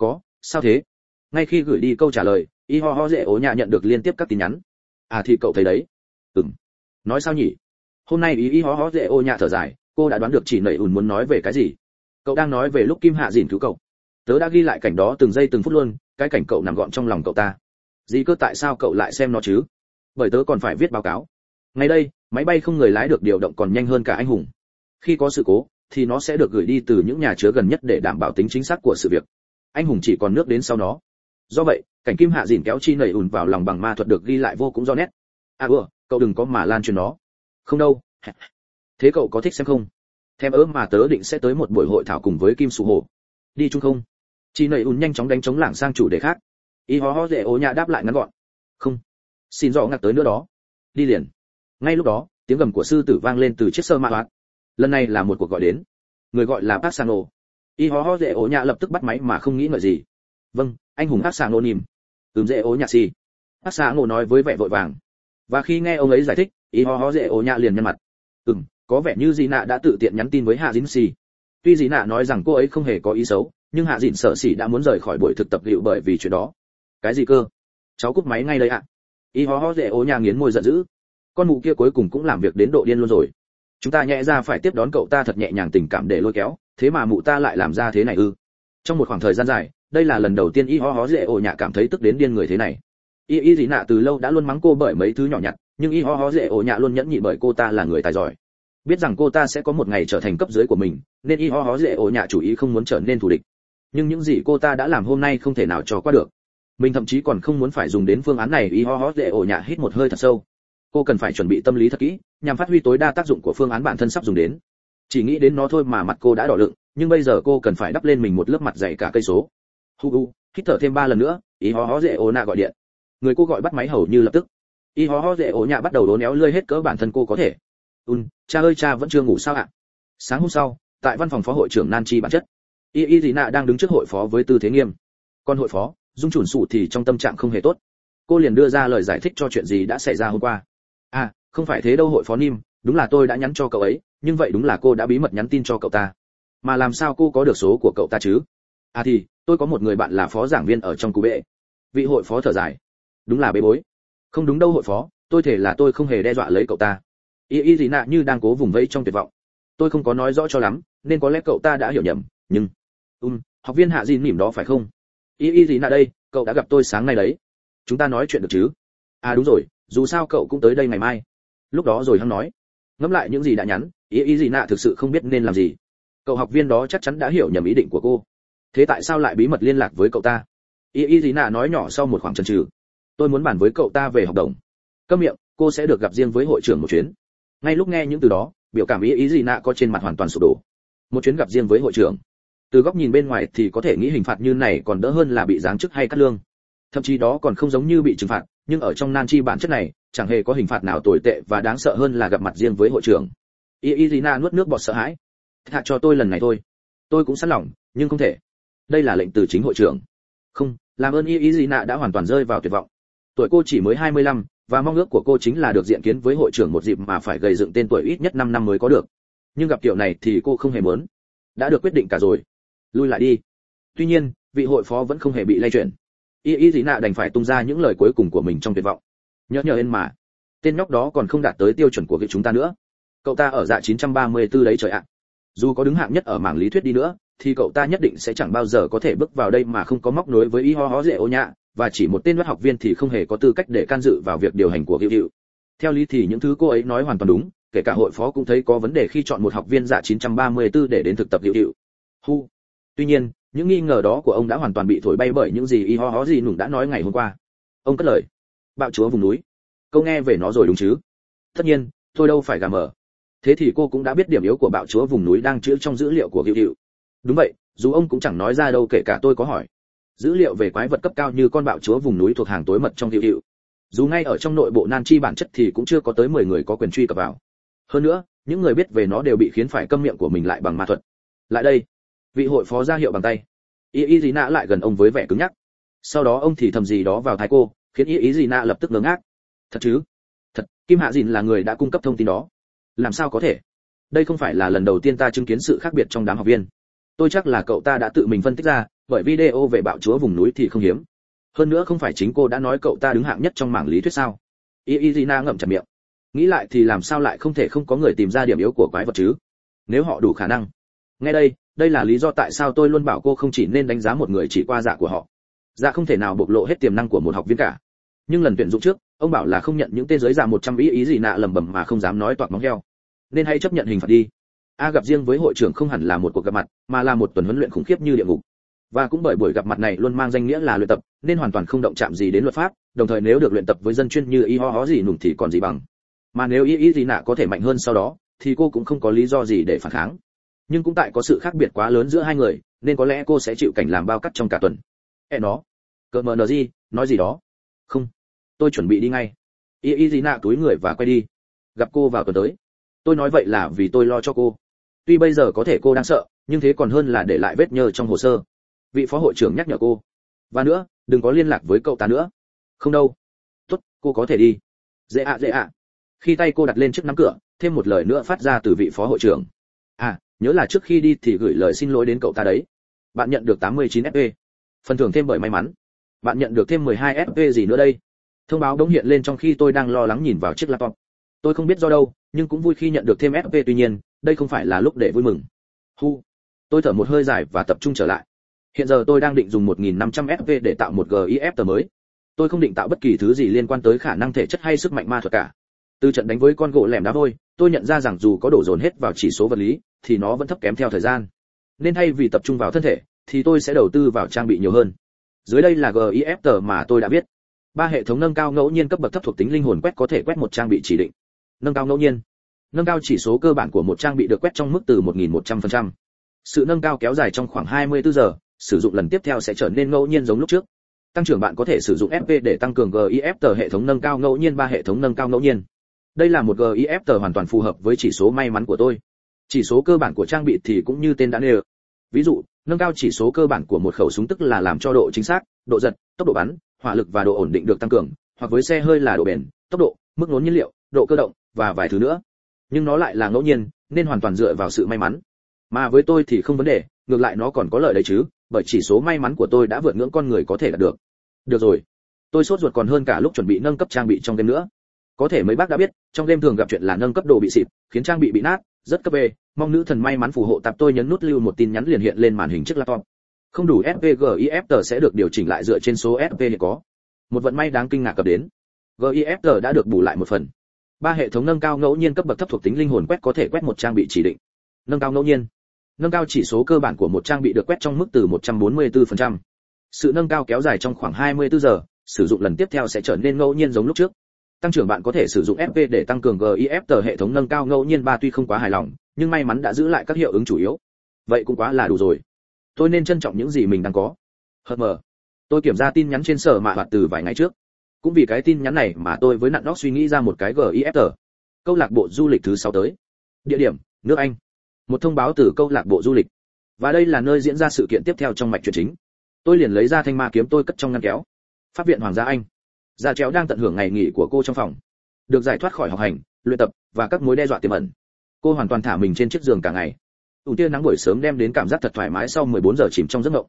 Speaker 1: có, sao thế? Ngay khi gửi đi câu trả lời, y ho ho dễ ố nhà nhận được liên tiếp các tin nhắn. À thì cậu thấy đấy. Ừm. Nói sao nhỉ? Hôm nay ý y ho ho dễ ô nhà thở dài, cô đã đoán được chỉ nảy ùn muốn nói về cái gì. Cậu đang nói về lúc kim hạ dìn cứu cậu. Tớ đã ghi lại cảnh đó từng giây từng phút luôn, cái cảnh cậu nằm gọn trong lòng cậu ta. Gì cơ tại sao cậu lại xem nó chứ? Bởi tớ còn phải viết báo cáo. Ngay đây, máy bay không người lái được điều động còn nhanh hơn cả anh hùng. Khi có sự cố, thì nó sẽ được gửi đi từ những nhà chứa gần nhất để đảm bảo tính chính xác của sự việc anh hùng chỉ còn nước đến sau nó. Do vậy, cảnh kim hạ dìn kéo chi nảy ùn vào lòng bằng ma thuật được ghi lại vô cùng rõ nét. À ưa cậu đừng có mà lan truyền nó. Không đâu. Thế cậu có thích xem không? Thêm ớ mà tớ định sẽ tới một buổi hội thảo cùng với kim Sủ hồ đi chung không? Chi nảy ùn nhanh chóng đánh chống lảng sang chủ đề khác. Y ho ho dễ ố nhã đáp lại ngắn gọn. Không. Xin rõ ngặt tới nữa đó. Đi liền. Ngay lúc đó, tiếng gầm của sư tử vang lên từ chiếc sơ mạ hoạt lần này là một cuộc gọi đến. Người gọi là bác sano y ho ho dễ ố nhạ lập tức bắt máy mà không nghĩ ngợi gì. Vâng anh hùng bác ngộ nìm. Ừm, dễ ố nhã hát bác ngộ nói với vẻ vội vàng. Và khi nghe ông ấy giải thích, y ho ho dễ ố nhạ liền nhăn mặt. Ừm, có vẻ như dì nạ đã tự tiện nhắn tin với hạ dính si tuy dì nạ nói rằng cô ấy không hề có ý xấu, nhưng hạ dịn sợ xỉ đã muốn rời khỏi buổi thực tập liệu bởi vì chuyện đó. Cái gì cơ? Cháu cúp máy ngay đây ạ. Y ho ho dễ ố nhà nghiến môi giận dữ. Con mụ kia cuối cùng cũng làm việc đến độ điên luôn rồi. Chúng ta nhẹ ra phải tiếp đón cậu ta thật nhẹ nhàng tình cảm để lôi kéo thế mà mụ ta lại làm ra thế này ư? Trong một khoảng thời gian dài, đây là lần đầu tiên y ho ho dễ ổ nhạ cảm thấy tức đến điên người thế này. Y y gì nạ từ lâu đã luôn mắng cô bởi mấy thứ nhỏ nhặt, nhưng y ho ho dễ ổ nhạ luôn nhẫn nhị bởi cô ta là người tài giỏi. Biết rằng cô ta sẽ có một ngày trở thành cấp dưới của mình, nên y ho ho dễ ổ nhạ chủ ý không muốn trở nên thù địch. Nhưng những gì cô ta đã làm hôm nay không thể nào cho qua được. Mình thậm chí còn không muốn phải dùng đến phương án này, y ho ho dễ ổ nhạ hít một hơi thật sâu. Cô cần phải chuẩn bị tâm lý thật kỹ, nhằm phát huy tối đa tác dụng của phương án bản thân sắp dùng đến chỉ nghĩ đến nó thôi mà mặt cô đã đỏ lựng, nhưng bây giờ cô cần phải đắp lên mình một lớp mặt dày cả cây số. Hu hu, hít thở thêm ba lần nữa y ho ho dễ ố nạ gọi điện. Người cô gọi bắt máy hầu như lập tức. Y ho ho dễ ố nhạ bắt đầu đố néo lơi hết cỡ bản thân cô có thể. Un cha ơi cha vẫn chưa ngủ sao ạ? Sáng hôm sau, tại văn phòng phó hội trưởng nan chi bản chất y y dị nạ đang đứng trước hội phó với tư thế nghiêm. Còn hội phó, dung chuẩn sụ thì trong tâm trạng không hề tốt. Cô liền đưa ra lời giải thích cho chuyện gì đã xảy ra hôm qua. À không phải thế đâu hội phó nim đúng là tôi đã nhắn cho cậu ấy, nhưng vậy đúng là cô đã bí mật nhắn tin cho cậu ta. Mà làm sao cô có được số của cậu ta chứ? À thì, tôi có một người bạn là phó giảng viên ở trong cụ bệ vị hội phó thở dài. Đúng là bê bối. Không đúng đâu hội phó, tôi thể là tôi không hề đe dọa lấy cậu ta. Y y gì nạ như đang cố vùng vẫy trong tuyệt vọng. Tôi không có nói rõ cho lắm, nên có lẽ cậu ta đã hiểu nhầm, nhưng um học viên hạ dìn mỉm đó phải không? Y y gì nạ đây, cậu đã gặp tôi sáng nay đấy. Chúng ta nói chuyện được chứ? À đúng rồi, dù sao cậu cũng tới đây ngày mai. Lúc đó rồi hắn nói ngẫm lại những gì đã nhắn, ý ý gì nạ thực sự không biết nên làm gì. Cậu học viên đó chắc chắn đã hiểu nhầm ý định của cô. Thế tại sao lại bí mật liên lạc với cậu ta? Ý ý gì nạ nói nhỏ sau một khoảng chần chừ. Tôi muốn bàn với cậu ta về học đồng. Câm miệng, cô sẽ được gặp riêng với hội trưởng một chuyến. Ngay lúc nghe những từ đó, biểu cảm ý ý gì nạ có trên mặt hoàn toàn sụp đổ. Một chuyến gặp riêng với hội trưởng. Từ góc nhìn bên ngoài thì có thể nghĩ hình phạt như này còn đỡ hơn là bị giáng chức hay cắt lương. Thậm chí đó còn không giống như bị trừng phạt nhưng ở trong nan chi bản chất này chẳng hề có hình phạt nào tồi tệ và đáng sợ hơn là gặp mặt riêng với hội trưởng. Y irina nuốt nước bọt sợ hãi. Hạ cho tôi lần này thôi. Tôi cũng sẵn lòng nhưng không thể. Đây là lệnh từ chính hội trưởng. Không làm ơn y irina đã hoàn toàn rơi vào tuyệt vọng. Tuổi cô chỉ mới 25, và mong ước của cô chính là được diện kiến với hội trưởng một dịp mà phải gây dựng tên tuổi ít nhất 5 năm mới có được. Nhưng gặp kiểu này thì cô không hề muốn. Đã được quyết định cả rồi. Lui lại đi. Tuy nhiên vị hội phó vẫn không hề bị lay chuyển y y dị nạ đành phải tung ra những lời cuối cùng của mình trong tuyệt vọng. Nhớ nhờ lên mà tên nhóc đó còn không đạt tới tiêu chuẩn của việc chúng ta nữa. Cậu ta ở dạ 934 đấy trời ạ. Dù có đứng hạng nhất ở mảng lý thuyết đi nữa, thì cậu ta nhất định sẽ chẳng bao giờ có thể bước vào đây mà không có móc nối với y ho ho dễ ô nhạ, và chỉ một tên lớp học viên thì không hề có tư cách để can dự vào việc điều hành của hiệu hiệu theo lý thì những thứ cô ấy nói hoàn toàn đúng, kể cả hội phó cũng thấy có vấn đề khi chọn một học viên dạ 934 để đến thực tập hiệu hiệu hu. Tuy nhiên những nghi ngờ đó của ông đã hoàn toàn bị thổi bay bởi những gì y ho ho gì nùng đã nói ngày hôm qua. Ông cất lời. Bạo chúa vùng núi. Câu nghe về nó rồi đúng chứ? Tất nhiên, tôi đâu phải gà mờ. Thế thì cô cũng đã biết điểm yếu của bạo chúa vùng núi đang chứa trong dữ liệu của hiệu hiệu đúng vậy, dù ông cũng chẳng nói ra đâu kể cả tôi có hỏi. Dữ liệu về quái vật cấp cao như con bạo chúa vùng núi thuộc hàng tối mật trong hiệu hiệu dù ngay ở trong nội bộ nan chi bản chất thì cũng chưa có tới 10 người có quyền truy cập vào. Hơn nữa, những người biết về nó đều bị khiến phải câm miệng của mình lại bằng ma thuật. Lại đây vị hội phó ra hiệu bằng tay. Y y gì nạ lại gần ông với vẻ cứng nhắc. Sau đó ông thì thầm gì đó vào thái cô, khiến y y gì nạ lập tức ngớ ngác. Thật chứ? Thật, kim hạ dìn là người đã cung cấp thông tin đó. Làm sao có thể? Đây không phải là lần đầu tiên ta chứng kiến sự khác biệt trong đám học viên. Tôi chắc là cậu ta đã tự mình phân tích ra, bởi video về bạo chúa vùng núi thì không hiếm. Hơn nữa không phải chính cô đã nói cậu ta đứng hạng nhất trong mảng lý thuyết sao? Y y gina ngậm chặt miệng. Nghĩ lại thì làm sao lại không thể không có người tìm ra điểm yếu của quái vật chứ? Nếu họ đủ khả năng. Nghe đây đây là lý do tại sao tôi luôn bảo cô không chỉ nên đánh giá một người chỉ qua dạ của họ. Dạ không thể nào bộc lộ hết tiềm năng của một học viên cả. Nhưng lần tuyển dụng trước, ông bảo là không nhận những tên giới dạ một trăm ý ý gì nạ lầm bầm mà không dám nói toạc móng heo. Nên hãy chấp nhận hình phạt đi. A gặp riêng với hội trưởng không hẳn là một cuộc gặp mặt, mà là một tuần huấn luyện khủng khiếp như địa ngục. Và cũng bởi buổi gặp mặt này luôn mang danh nghĩa là luyện tập, nên hoàn toàn không động chạm gì đến luật pháp, đồng thời nếu được luyện tập với dân chuyên như y ho hó gì nùng thì còn gì bằng. Mà nếu y y gì nạ có thể mạnh hơn sau đó, thì cô cũng không có lý do gì để phản kháng nhưng cũng tại có sự khác biệt quá lớn giữa hai người, nên có lẽ cô sẽ chịu cảnh làm bao cắt trong cả tuần. E nó, cờ mờ nờ gì, nói gì đó. Không, tôi chuẩn bị đi ngay. Y y gì nạ túi người và quay đi. Gặp cô vào tuần tới. Tôi nói vậy là vì tôi lo cho cô. Tuy bây giờ có thể cô đang sợ, nhưng thế còn hơn là để lại vết nhơ trong hồ sơ. Vị phó hội trưởng nhắc nhở cô. Và nữa, đừng có liên lạc với cậu ta nữa. Không đâu. Tốt, cô có thể đi. Dễ ạ dễ ạ. Khi tay cô đặt lên trước nắm cửa, thêm một lời nữa phát ra từ vị phó hội trưởng. À nhớ là trước khi đi thì gửi lời xin lỗi đến cậu ta đấy. Bạn nhận được 89 fp phần thưởng thêm bởi may mắn. Bạn nhận được thêm 12 fp gì nữa đây? Thông báo đống hiện lên trong khi tôi đang lo lắng nhìn vào chiếc laptop. Tôi không biết do đâu, nhưng cũng vui khi nhận được thêm fp tuy nhiên, đây không phải là lúc để vui mừng. Hu. Tôi thở một hơi dài và tập trung trở lại. Hiện giờ tôi đang định dùng 1.500 fp để tạo một gif tờ mới. Tôi không định tạo bất kỳ thứ gì liên quan tới khả năng thể chất hay sức mạnh ma thuật cả. Từ trận đánh với con gỗ lẻm đá vôi, tôi nhận ra rằng dù có đổ dồn hết vào chỉ số vật lý thì nó vẫn thấp kém theo thời gian. Nên thay vì tập trung vào thân thể, thì tôi sẽ đầu tư vào trang bị nhiều hơn. Dưới đây là gif mà tôi đã viết. Ba hệ thống nâng cao ngẫu nhiên cấp bậc thấp thuộc tính linh hồn quét có thể quét một trang bị chỉ định. Nâng cao ngẫu nhiên. Nâng cao chỉ số cơ bản của một trang bị được quét trong mức từ 1.100%. sự nâng cao kéo dài trong khoảng 24 giờ, sử dụng lần tiếp theo sẽ trở nên ngẫu nhiên giống lúc trước. Tăng trưởng bạn có thể sử dụng fp để tăng cường gif tờ hệ thống nâng cao ngẫu nhiên ba hệ thống nâng cao ngẫu nhiên. Đây là một gif tờ hoàn toàn phù hợp với chỉ số may mắn của tôi chỉ số cơ bản của trang bị thì cũng như tên đã nêu. Ví dụ, nâng cao chỉ số cơ bản của một khẩu súng tức là làm cho độ chính xác, độ giật, tốc độ bắn, hỏa lực và độ ổn định được tăng cường, hoặc với xe hơi là độ bền, tốc độ, mức nốn nhiên liệu, độ cơ động, và vài thứ nữa. Nhưng nó lại là ngẫu nhiên, nên hoàn toàn dựa vào sự may mắn. Mà với tôi thì không vấn đề, ngược lại nó còn có lợi đấy chứ, bởi chỉ số may mắn của tôi đã vượt ngưỡng con người có thể đạt được. Được rồi, tôi sốt ruột còn hơn cả lúc chuẩn bị nâng cấp trang bị trong game nữa. Có thể mấy bác đã biết, trong game thường gặp chuyện là nâng cấp đồ bị xịt, khiến trang bị bị nát rất cấp bê, mong nữ thần may mắn phù hộ tạp tôi nhấn nút lưu một tin nhắn liền hiện lên màn hình trước laptop. Không đủ fpgif sẽ được điều chỉnh lại dựa trên số fp hiện có. Một vận may đáng kinh ngạc cập đến. GIFT đã được bù lại một phần. Ba hệ thống nâng cao ngẫu nhiên cấp bậc thấp thuộc tính linh hồn quét có thể quét một trang bị chỉ định. Nâng cao ngẫu nhiên. Nâng cao chỉ số cơ bản của một trang bị được quét trong mức từ 144%. sự nâng cao kéo dài trong khoảng 24 giờ sử dụng lần tiếp theo sẽ trở nên ngẫu nhiên giống lúc trước tăng trưởng bạn có thể sử dụng fp để tăng cường gif tờ hệ thống nâng cao, ngẫu nhiên ba tuy không quá hài lòng, nhưng may mắn đã giữ lại các hiệu ứng chủ yếu. Vậy cũng quá là đủ rồi. Tôi nên trân trọng những gì mình đang có. Hờ mờ. Tôi kiểm tra tin nhắn trên sở mạ hoạt từ vài ngày trước. Cũng vì cái tin nhắn này mà tôi với nặn nóc suy nghĩ ra một cái gif tờ. Câu lạc bộ du lịch thứ 6 tới. Địa điểm, nước anh. Một thông báo từ câu lạc bộ du lịch. Và đây là nơi diễn ra sự kiện tiếp theo trong mạch truyện chính. Tôi liền lấy ra thanh ma kiếm tôi cất trong ngăn kéo. Pháp viện hoàng gia anh gia chéo đang tận hưởng ngày nghỉ của cô trong phòng được giải thoát khỏi học hành, luyện tập, và các mối đe dọa tiềm ẩn cô hoàn toàn thả mình trên chiếc giường cả ngày ủ tia nắng buổi sớm đem đến cảm giác thật thoải mái sau 14 giờ chìm trong giấc ngủ.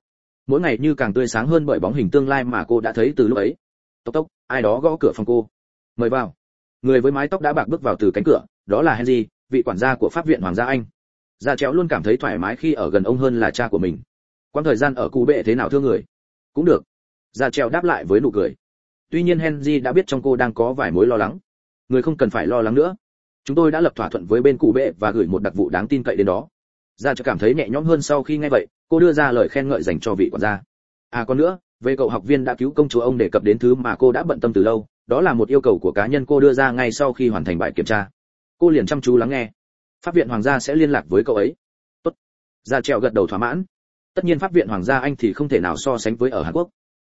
Speaker 1: mỗi ngày như càng tươi sáng hơn bởi bóng hình tương lai mà cô đã thấy từ lúc ấy tốc tốc, ai đó gõ cửa phòng cô mời vào người với mái tóc đã bạc bước vào từ cánh cửa, đó là henry, vị quản gia của pháp viện hoàng gia anh Gia Chéo luôn cảm thấy thoải mái khi ở gần ông hơn là cha của mình. Quãng thời gian ở cụ bệ thế nào thưa người? Cũng được. Gia Chéo đáp lại với nụ cười. Tuy nhiên Henry đã biết trong cô đang có vài mối lo lắng. Người không cần phải lo lắng nữa. Chúng tôi đã lập thỏa thuận với bên cụ bệ và gửi một đặc vụ đáng tin cậy đến đó. Gia cho cảm thấy nhẹ nhõm hơn sau khi nghe vậy, cô đưa ra lời khen ngợi dành cho vị quản gia. À còn nữa, về cậu học viên đã cứu công chúa ông đề cập đến thứ mà cô đã bận tâm từ lâu, đó là một yêu cầu của cá nhân cô đưa ra ngay sau khi hoàn thành bài kiểm tra. Cô liền chăm chú lắng nghe. Pháp viện hoàng gia sẽ liên lạc với cậu ấy Tốt. gia trèo gật đầu thỏa mãn tất nhiên pháp viện hoàng gia anh thì không thể nào so sánh với ở hàn quốc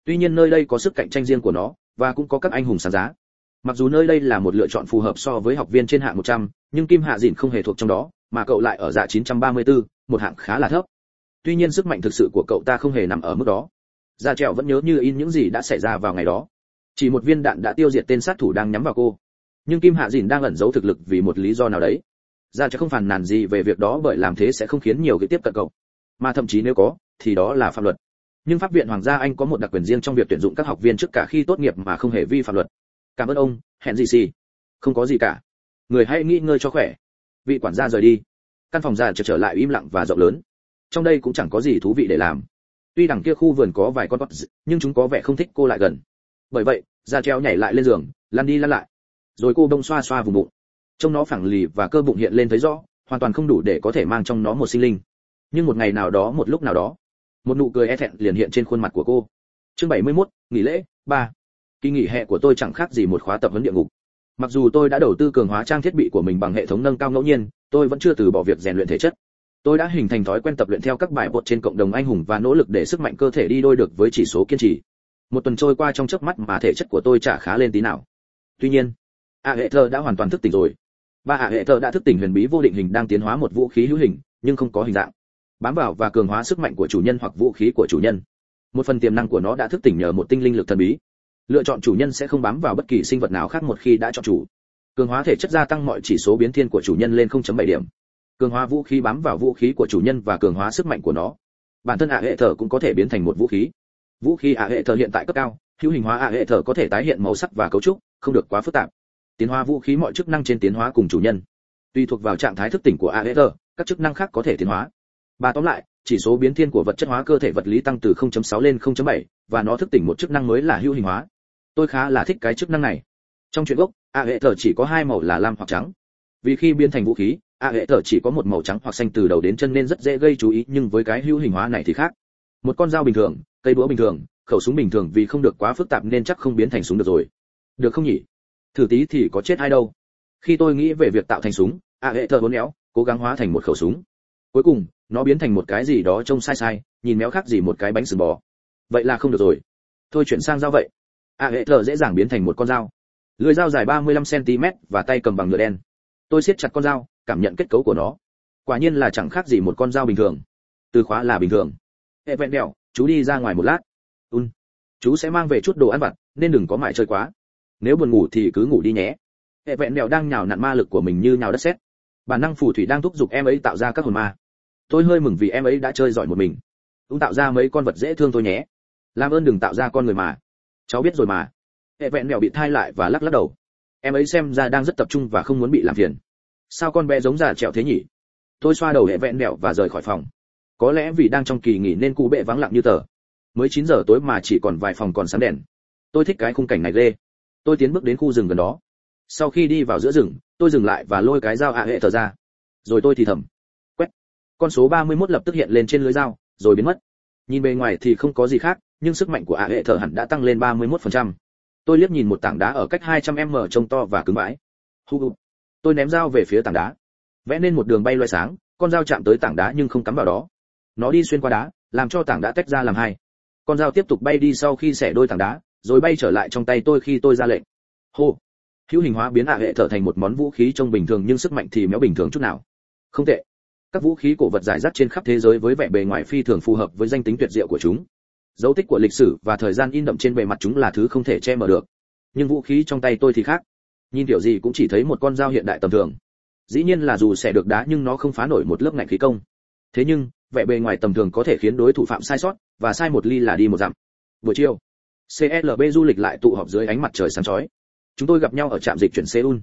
Speaker 1: tuy nhiên nơi đây có sức cạnh tranh riêng của nó và cũng có các anh hùng sáng giá. Mặc dù nơi đây là một lựa chọn phù hợp so với học viên trên hạng 100, nhưng kim hạ dìn không hề thuộc trong đó mà cậu lại ở dạ 934, một hạng khá là thấp. Tuy nhiên sức mạnh thực sự của cậu ta không hề nằm ở mức đó. Gia trèo vẫn nhớ như in những gì đã xảy ra vào ngày đó. Chỉ một viên đạn đã tiêu diệt tên sát thủ đang nhắm vào cô. Nhưng kim hạ dìn đang ẩn giấu thực lực vì một lý do nào đấy. Gia trèo không phàn nàn gì về việc đó bởi làm thế sẽ không khiến nhiều cái tiếp cận cậu. Mà thậm chí nếu có thì đó là pháp luật nhưng pháp viện hoàng gia anh có một đặc quyền riêng trong việc tuyển dụng các học viên trước cả khi tốt nghiệp mà không hề vi phạm luật. Cảm ơn ông, hẹn gì xì. Không có gì cả. Người hãy nghĩ ngơi cho khỏe. Vị quản gia rời đi. Căn phòng già trở trở lại im lặng và rộng lớn. Trong đây cũng chẳng có gì thú vị để làm. Tuy đằng kia khu vườn có vài con vật nhưng chúng có vẻ không thích cô lại gần. Bởi vậy ra treo nhảy lại lên giường, lăn đi lăn lại. Rồi cô bông xoa xoa vùng bụng. Trông nó phẳng lì và cơ bụng hiện lên thấy rõ, hoàn toàn không đủ để có thể mang trong nó một sinh linh. Nhưng một ngày nào đó, một lúc nào đó một nụ cười e thẹn liền hiện trên khuôn mặt của cô. Chương 71, nghỉ lễ ba. Kỳ nghỉ hè của tôi chẳng khác gì một khóa tập huấn địa ngục. Mặc dù tôi đã đầu tư cường hóa trang thiết bị của mình bằng hệ thống nâng cao ngẫu nhiên tôi vẫn chưa từ bỏ việc rèn luyện thể chất. Tôi đã hình thành thói quen tập luyện theo các bài bột trên cộng đồng anh hùng và nỗ lực để sức mạnh cơ thể đi đôi được với chỉ số kiên trì. Một tuần trôi qua trong chớp mắt mà thể chất của tôi chả khá lên tí nào. Tuy nhiên a hệ thơ đã hoàn toàn thức tỉnh rồi. Ba hạ hệ thờ đã thức tỉnh huyền bí vô định hình đang tiến hóa một vũ khí hữu hình nhưng không có hình dạng bám vào và cường hóa sức mạnh của chủ nhân hoặc vũ khí của chủ nhân. Một phần tiềm năng của nó đã thức tỉnh nhờ một tinh linh lực thần bí. Lựa chọn chủ nhân sẽ không bám vào bất kỳ sinh vật nào khác một khi đã chọn chủ. Cường hóa thể chất gia tăng mọi chỉ số biến thiên của chủ nhân lên 0.7 điểm. Cường hóa vũ khí bám vào vũ khí của chủ nhân và cường hóa sức mạnh của nó. Bản thân ạ hệ thờ cũng có thể biến thành một vũ khí. Vũ khí ạ hệ thờ hiện tại cấp cao hữu hình hóa ạ hệ thờ có thể tái hiện màu sắc và cấu trúc không được quá phức tạp. Tiến hóa vũ khí mọi chức năng trên tiến hóa cùng chủ nhân. Tùy thuộc vào trạng thái thức tỉnh của ả hệ thở, các chức năng khác có thể tiến hóa. Bà tóm lại, chỉ số biến thiên của vật chất hóa cơ thể vật lý tăng từ 0.6 lên 0.7 và nó thức tỉnh một chức năng mới là hữu hình hóa. Tôi khá là thích cái chức năng này. Trong truyện gốc, AER chỉ có hai màu là lam hoặc trắng. Vì khi biến thành vũ khí, a hệ thở chỉ có một màu trắng hoặc xanh từ đầu đến chân nên rất dễ gây chú ý, nhưng với cái hữu hình hóa này thì khác. Một con dao bình thường, cây đũa bình thường, khẩu súng bình thường vì không được quá phức tạp nên chắc không biến thành súng được rồi. Được không nhỉ? thử tí thì có chết ai đâu khi tôi nghĩ về việc tạo thành súng a hệ thở bốn éo cố gắng hóa thành một khẩu súng cuối cùng, nó biến thành một cái gì đó trông sai sai, nhìn méo khác gì một cái bánh sừng bò. Vậy là không được rồi. Thôi chuyển sang dao vậy. A hệ thờ dễ dàng biến thành một con dao. Lưỡi dao dài 35 cm và tay cầm bằng nhựa đen. Tôi siết chặt con dao, cảm nhận kết cấu của nó. Quả nhiên là chẳng khác gì một con dao bình thường. Từ khóa là bình thường. Hệ vẹn đèo chú đi ra ngoài một lát. Un chú sẽ mang về chút đồ ăn vặt, nên đừng có mải chơi quá. Nếu buồn ngủ thì cứ ngủ đi nhé. Hệ vẹn đèo đang nhào nặn ma lực của mình như nhào đất sét bản năng phù thủy đang thúc giục em ấy tạo ra các hồn ma. Tôi hơi mừng vì em ấy đã chơi giỏi một mình. Cũng tạo ra mấy con vật dễ thương tôi nhé. Làm ơn đừng tạo ra con người mà. Cháu biết rồi mà. Hệ vẹn mèo bị thai lại và lắc lắc đầu. Em ấy xem ra đang rất tập trung và không muốn bị làm phiền. Sao con bé giống già trẹo thế nhỉ? Tôi xoa đầu hệ vẹn mèo và rời khỏi phòng. Có lẽ vì đang trong kỳ nghỉ nên cụ bệ vắng lặng như tờ. Mới chín giờ tối mà chỉ còn vài phòng còn sáng đèn. Tôi thích cái khung cảnh này ghê. Tôi tiến bước đến khu rừng gần đó. Sau khi đi vào giữa rừng tôi dừng lại và lôi cái dao ạ hệ thở ra. Rồi tôi thì thầm. Quét. Con số 31 lập tức hiện lên trên lưới dao, rồi biến mất. Nhìn bề ngoài thì không có gì khác, nhưng sức mạnh của ạ hệ thở hẳn đã tăng lên 31%. tôi liếc nhìn một tảng đá ở cách 200 m trông to và cứng bãi. Hu tôi ném dao về phía tảng đá. Vẽ nên một đường bay loay sáng, con dao chạm tới tảng đá nhưng không cắm vào đó. Nó đi xuyên qua đá, làm cho tảng đá tách ra làm hai. Con dao tiếp tục bay đi sau khi xẻ đôi tảng đá, rồi bay trở lại trong tay tôi khi tôi ra lệnh. Hô hữu hình hóa biến hạ hệ thở thành một món vũ khí trông bình thường nhưng sức mạnh thì méo bình thường chút nào. Không tệ. Các vũ khí cổ vật giải rác trên khắp thế giới với vẻ bề ngoài phi thường phù hợp với danh tính tuyệt diệu của chúng. Dấu tích của lịch sử và thời gian in đậm trên bề mặt chúng là thứ không thể che mờ được. Nhưng vũ khí trong tay tôi thì khác. Nhìn kiểu gì cũng chỉ thấy một con dao hiện đại tầm thường. Dĩ nhiên là dù sẽ được đá nhưng nó không phá nổi một lớp ngạnh khí công. Thế nhưng, vẻ bề ngoài tầm thường có thể khiến đối thủ phạm sai sót, và sai một ly là đi một dặm. Buổi chiều CLB du lịch lại tụ họp dưới ánh mặt trời sáng chói. Chúng tôi gặp nhau ở trạm dịch chuyển Seoul.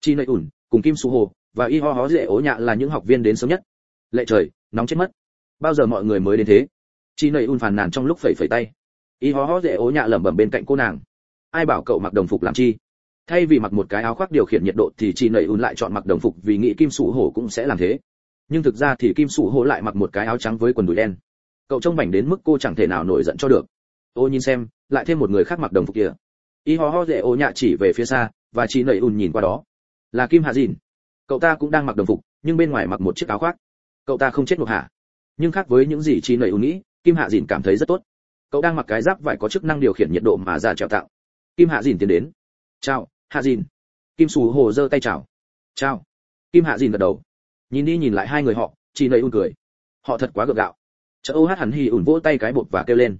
Speaker 1: Chi Nội ủn, cùng Kim Su Hồ và Y Ho Hó Dễ Ố Nhạ là những học viên đến sớm nhất. lệ trời nóng chết mất. Bao giờ mọi người mới đến thế? Chi Nội un phàn nàn trong lúc phẩy phẩy tay. Y Ho hó dễ ố nhạ lẩm bẩm bên cạnh cô nàng. Ai bảo cậu mặc đồng phục làm chi? Thay vì mặc một cái áo khoác điều khiển nhiệt độ thì Chi Nội un lại chọn mặc đồng phục vì nghĩ kim Su Hồ cũng sẽ làm thế. Nhưng thực ra thì kim sủ Hồ lại mặc một cái áo trắng với quần đùi đen. Cậu trông mảnh đến mức cô chẳng thể nào nổi giận cho được. Ô nhìn xem lại thêm một người khác mặc đồng phục kìa y ho ho dễ ô nhạ chỉ về phía xa, và chị nẩy ùn nhìn qua đó. Là kim hạ dìn. Cậu ta cũng đang mặc đồng phục, nhưng bên ngoài mặc một chiếc áo khoác. Cậu ta không chết một hả? Nhưng khác với những gì chị nẩy ùn nghĩ, kim hạ dìn cảm thấy rất tốt. Cậu đang mặc cái giáp vải có chức năng điều khiển nhiệt độ mà già trèo tạo. Kim hạ dìn tiến đến. Chào, hạ dìn. Kim Sù hồ giơ tay chào. Chào. Kim hạ dìn gật đầu. Nhìn đi nhìn lại hai người họ, chị nẩy ùn cười. Họ thật quá gượng gạo. Chợ ô hát hẳn hì ùn vỗ tay cái bột và kêu lên.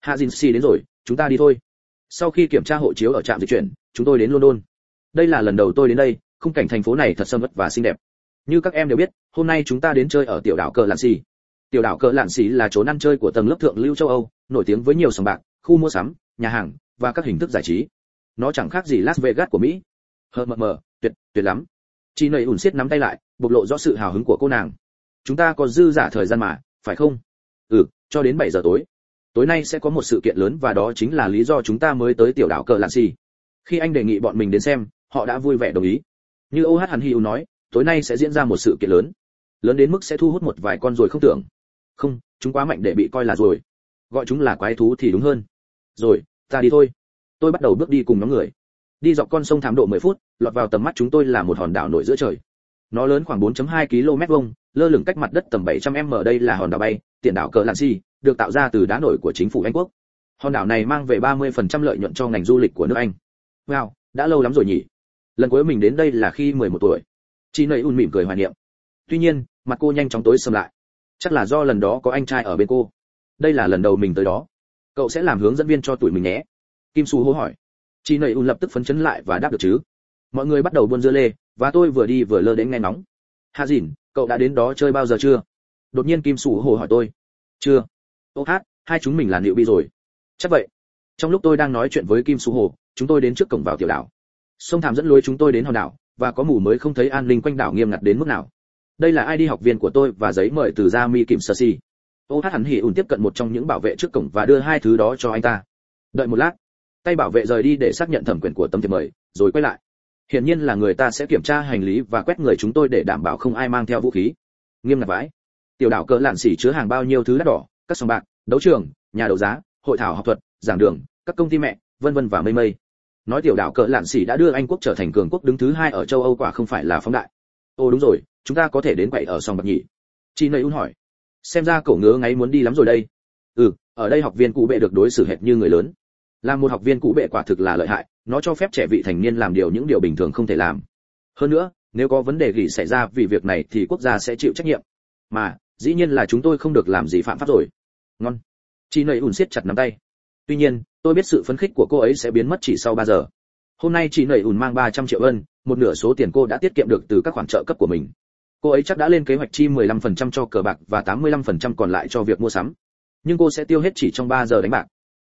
Speaker 1: Hạ dìn xì đến rồi, chúng ta đi thôi sau khi kiểm tra hộ chiếu ở trạm di chuyển, chúng tôi đến london. Đây là lần đầu tôi đến đây, khung cảnh thành phố này thật sâm uất và xinh đẹp. Như các em đều biết, hôm nay chúng ta đến chơi ở tiểu đảo cờ lạn xì. Tiểu đảo cờ lạn xì là chỗ ăn chơi của tầng lớp thượng lưu châu âu, nổi tiếng với nhiều sòng bạc, khu mua sắm, nhà hàng và các hình thức giải trí. Nó chẳng khác gì las vegas của mỹ. Hờ mờ mờ, tuyệt tuyệt lắm. Chị nầy ủn xiết nắm tay lại, bộc lộ rõ sự hào hứng của cô nàng. Chúng ta có dư giả thời gian mà, phải không? Ừ cho đến bảy giờ tối tối nay sẽ có một sự kiện lớn và đó chính là lý do chúng ta mới tới tiểu đảo cờ lạn xì. Khi anh đề nghị bọn mình đến xem, họ đã vui vẻ đồng ý. Như ô hát hàn hi nói, tối nay sẽ diễn ra một sự kiện lớn. Lớn đến mức sẽ thu hút một vài con rồi không tưởng. Không, chúng quá mạnh để bị coi là rồi gọi chúng là quái thú thì đúng hơn. Rồi, ta đi thôi. Tôi bắt đầu bước đi cùng nhóm người. Đi dọc con sông thảm độ 10 phút, lọt vào tầm mắt chúng tôi là một hòn đảo nổi giữa trời. Nó lớn khoảng 4.2 km vuông, lơ lửng cách mặt đất tầm 700 m đây là hòn đảo bay, tiền đảo cờ lạn xì được tạo ra từ đá nổi của chính phủ anh quốc. Hòn đảo này mang về 30% lợi nhuận cho ngành du lịch của nước anh. Wow, đã lâu lắm rồi nhỉ. Lần cuối mình đến đây là khi 11 tuổi. Chi nầy un mỉm cười hoài niệm. Tuy nhiên, mặt cô nhanh chóng tối sầm lại. Chắc là do lần đó có anh trai ở bên cô. Đây là lần đầu mình tới đó. Cậu sẽ làm hướng dẫn viên cho tuổi mình nhé. Kim su hô hỏi. Chi nầy un lập tức phấn chấn lại và đáp được chứ. Mọi người bắt đầu buôn dưa lê, và tôi vừa đi vừa lơ đến nghe nóng Hà dìn cậu đã đến đó chơi bao giờ chưa? Đột nhiên kim su hồ hỏi tôi. Chưa ô hát, hai chúng mình là liệu bi rồi. Chắc vậy. Trong lúc tôi đang nói chuyện với kim su hồ, chúng tôi đến trước cổng vào tiểu đảo. Sông thảm dẫn lối chúng tôi đến hòn đảo, và có mù mới không thấy an ninh quanh đảo nghiêm ngặt đến mức nào. Đây là id học viên của tôi và giấy mời từ gia mi kiểm sơ si. Ô hát hẳn hỉ ùn tiếp cận một trong những bảo vệ trước cổng và đưa hai thứ đó cho anh ta. Đợi một lát. Tay bảo vệ rời đi để xác nhận thẩm quyền của tấm thiệp mời, rồi quay lại. Hiển nhiên là người ta sẽ kiểm tra hành lý và quét người chúng tôi để đảm bảo không ai mang theo vũ khí. Nghiêm ngặt vãi. Tiểu đảo cỡ lạn xỉ chứa hàng bao nhiêu thứ đắt đỏ các sòng bạc, đấu trường, nhà đấu giá, hội thảo học thuật, giảng đường, các công ty mẹ, vân vân và mây mây. Nói tiểu đảo cỡ lạn xỉ đã đưa anh quốc trở thành cường quốc đứng thứ hai ở châu âu quả không phải là phóng đại. Ô đúng rồi, chúng ta có thể đến quậy ở sòng bạc nhỉ? Chi nầy un hỏi. Xem ra cậu ngứa ngáy muốn đi lắm rồi đây. Ừ ở đây học viên cụ bệ được đối xử hệt như người lớn. Là một học viên cụ bệ quả thực là lợi hại, nó cho phép trẻ vị thành niên làm điều những điều bình thường không thể làm. Hơn nữa, nếu có vấn đề gì xảy ra vì việc này thì quốc gia sẽ chịu trách nhiệm. Mà, dĩ nhiên là chúng tôi không được làm gì phạm pháp rồi ngon. Chị nầy ùn siết chặt nắm tay. Tuy nhiên, tôi biết sự phấn khích của cô ấy sẽ biến mất chỉ sau ba giờ. Hôm nay chị nầy ùn mang 300 triệu ân, một nửa số tiền cô đã tiết kiệm được từ các khoản trợ cấp của mình. Cô ấy chắc đã lên kế hoạch chi 15% cho cờ bạc và 85% còn lại cho việc mua sắm. Nhưng cô sẽ tiêu hết chỉ trong 3 giờ đánh bạc.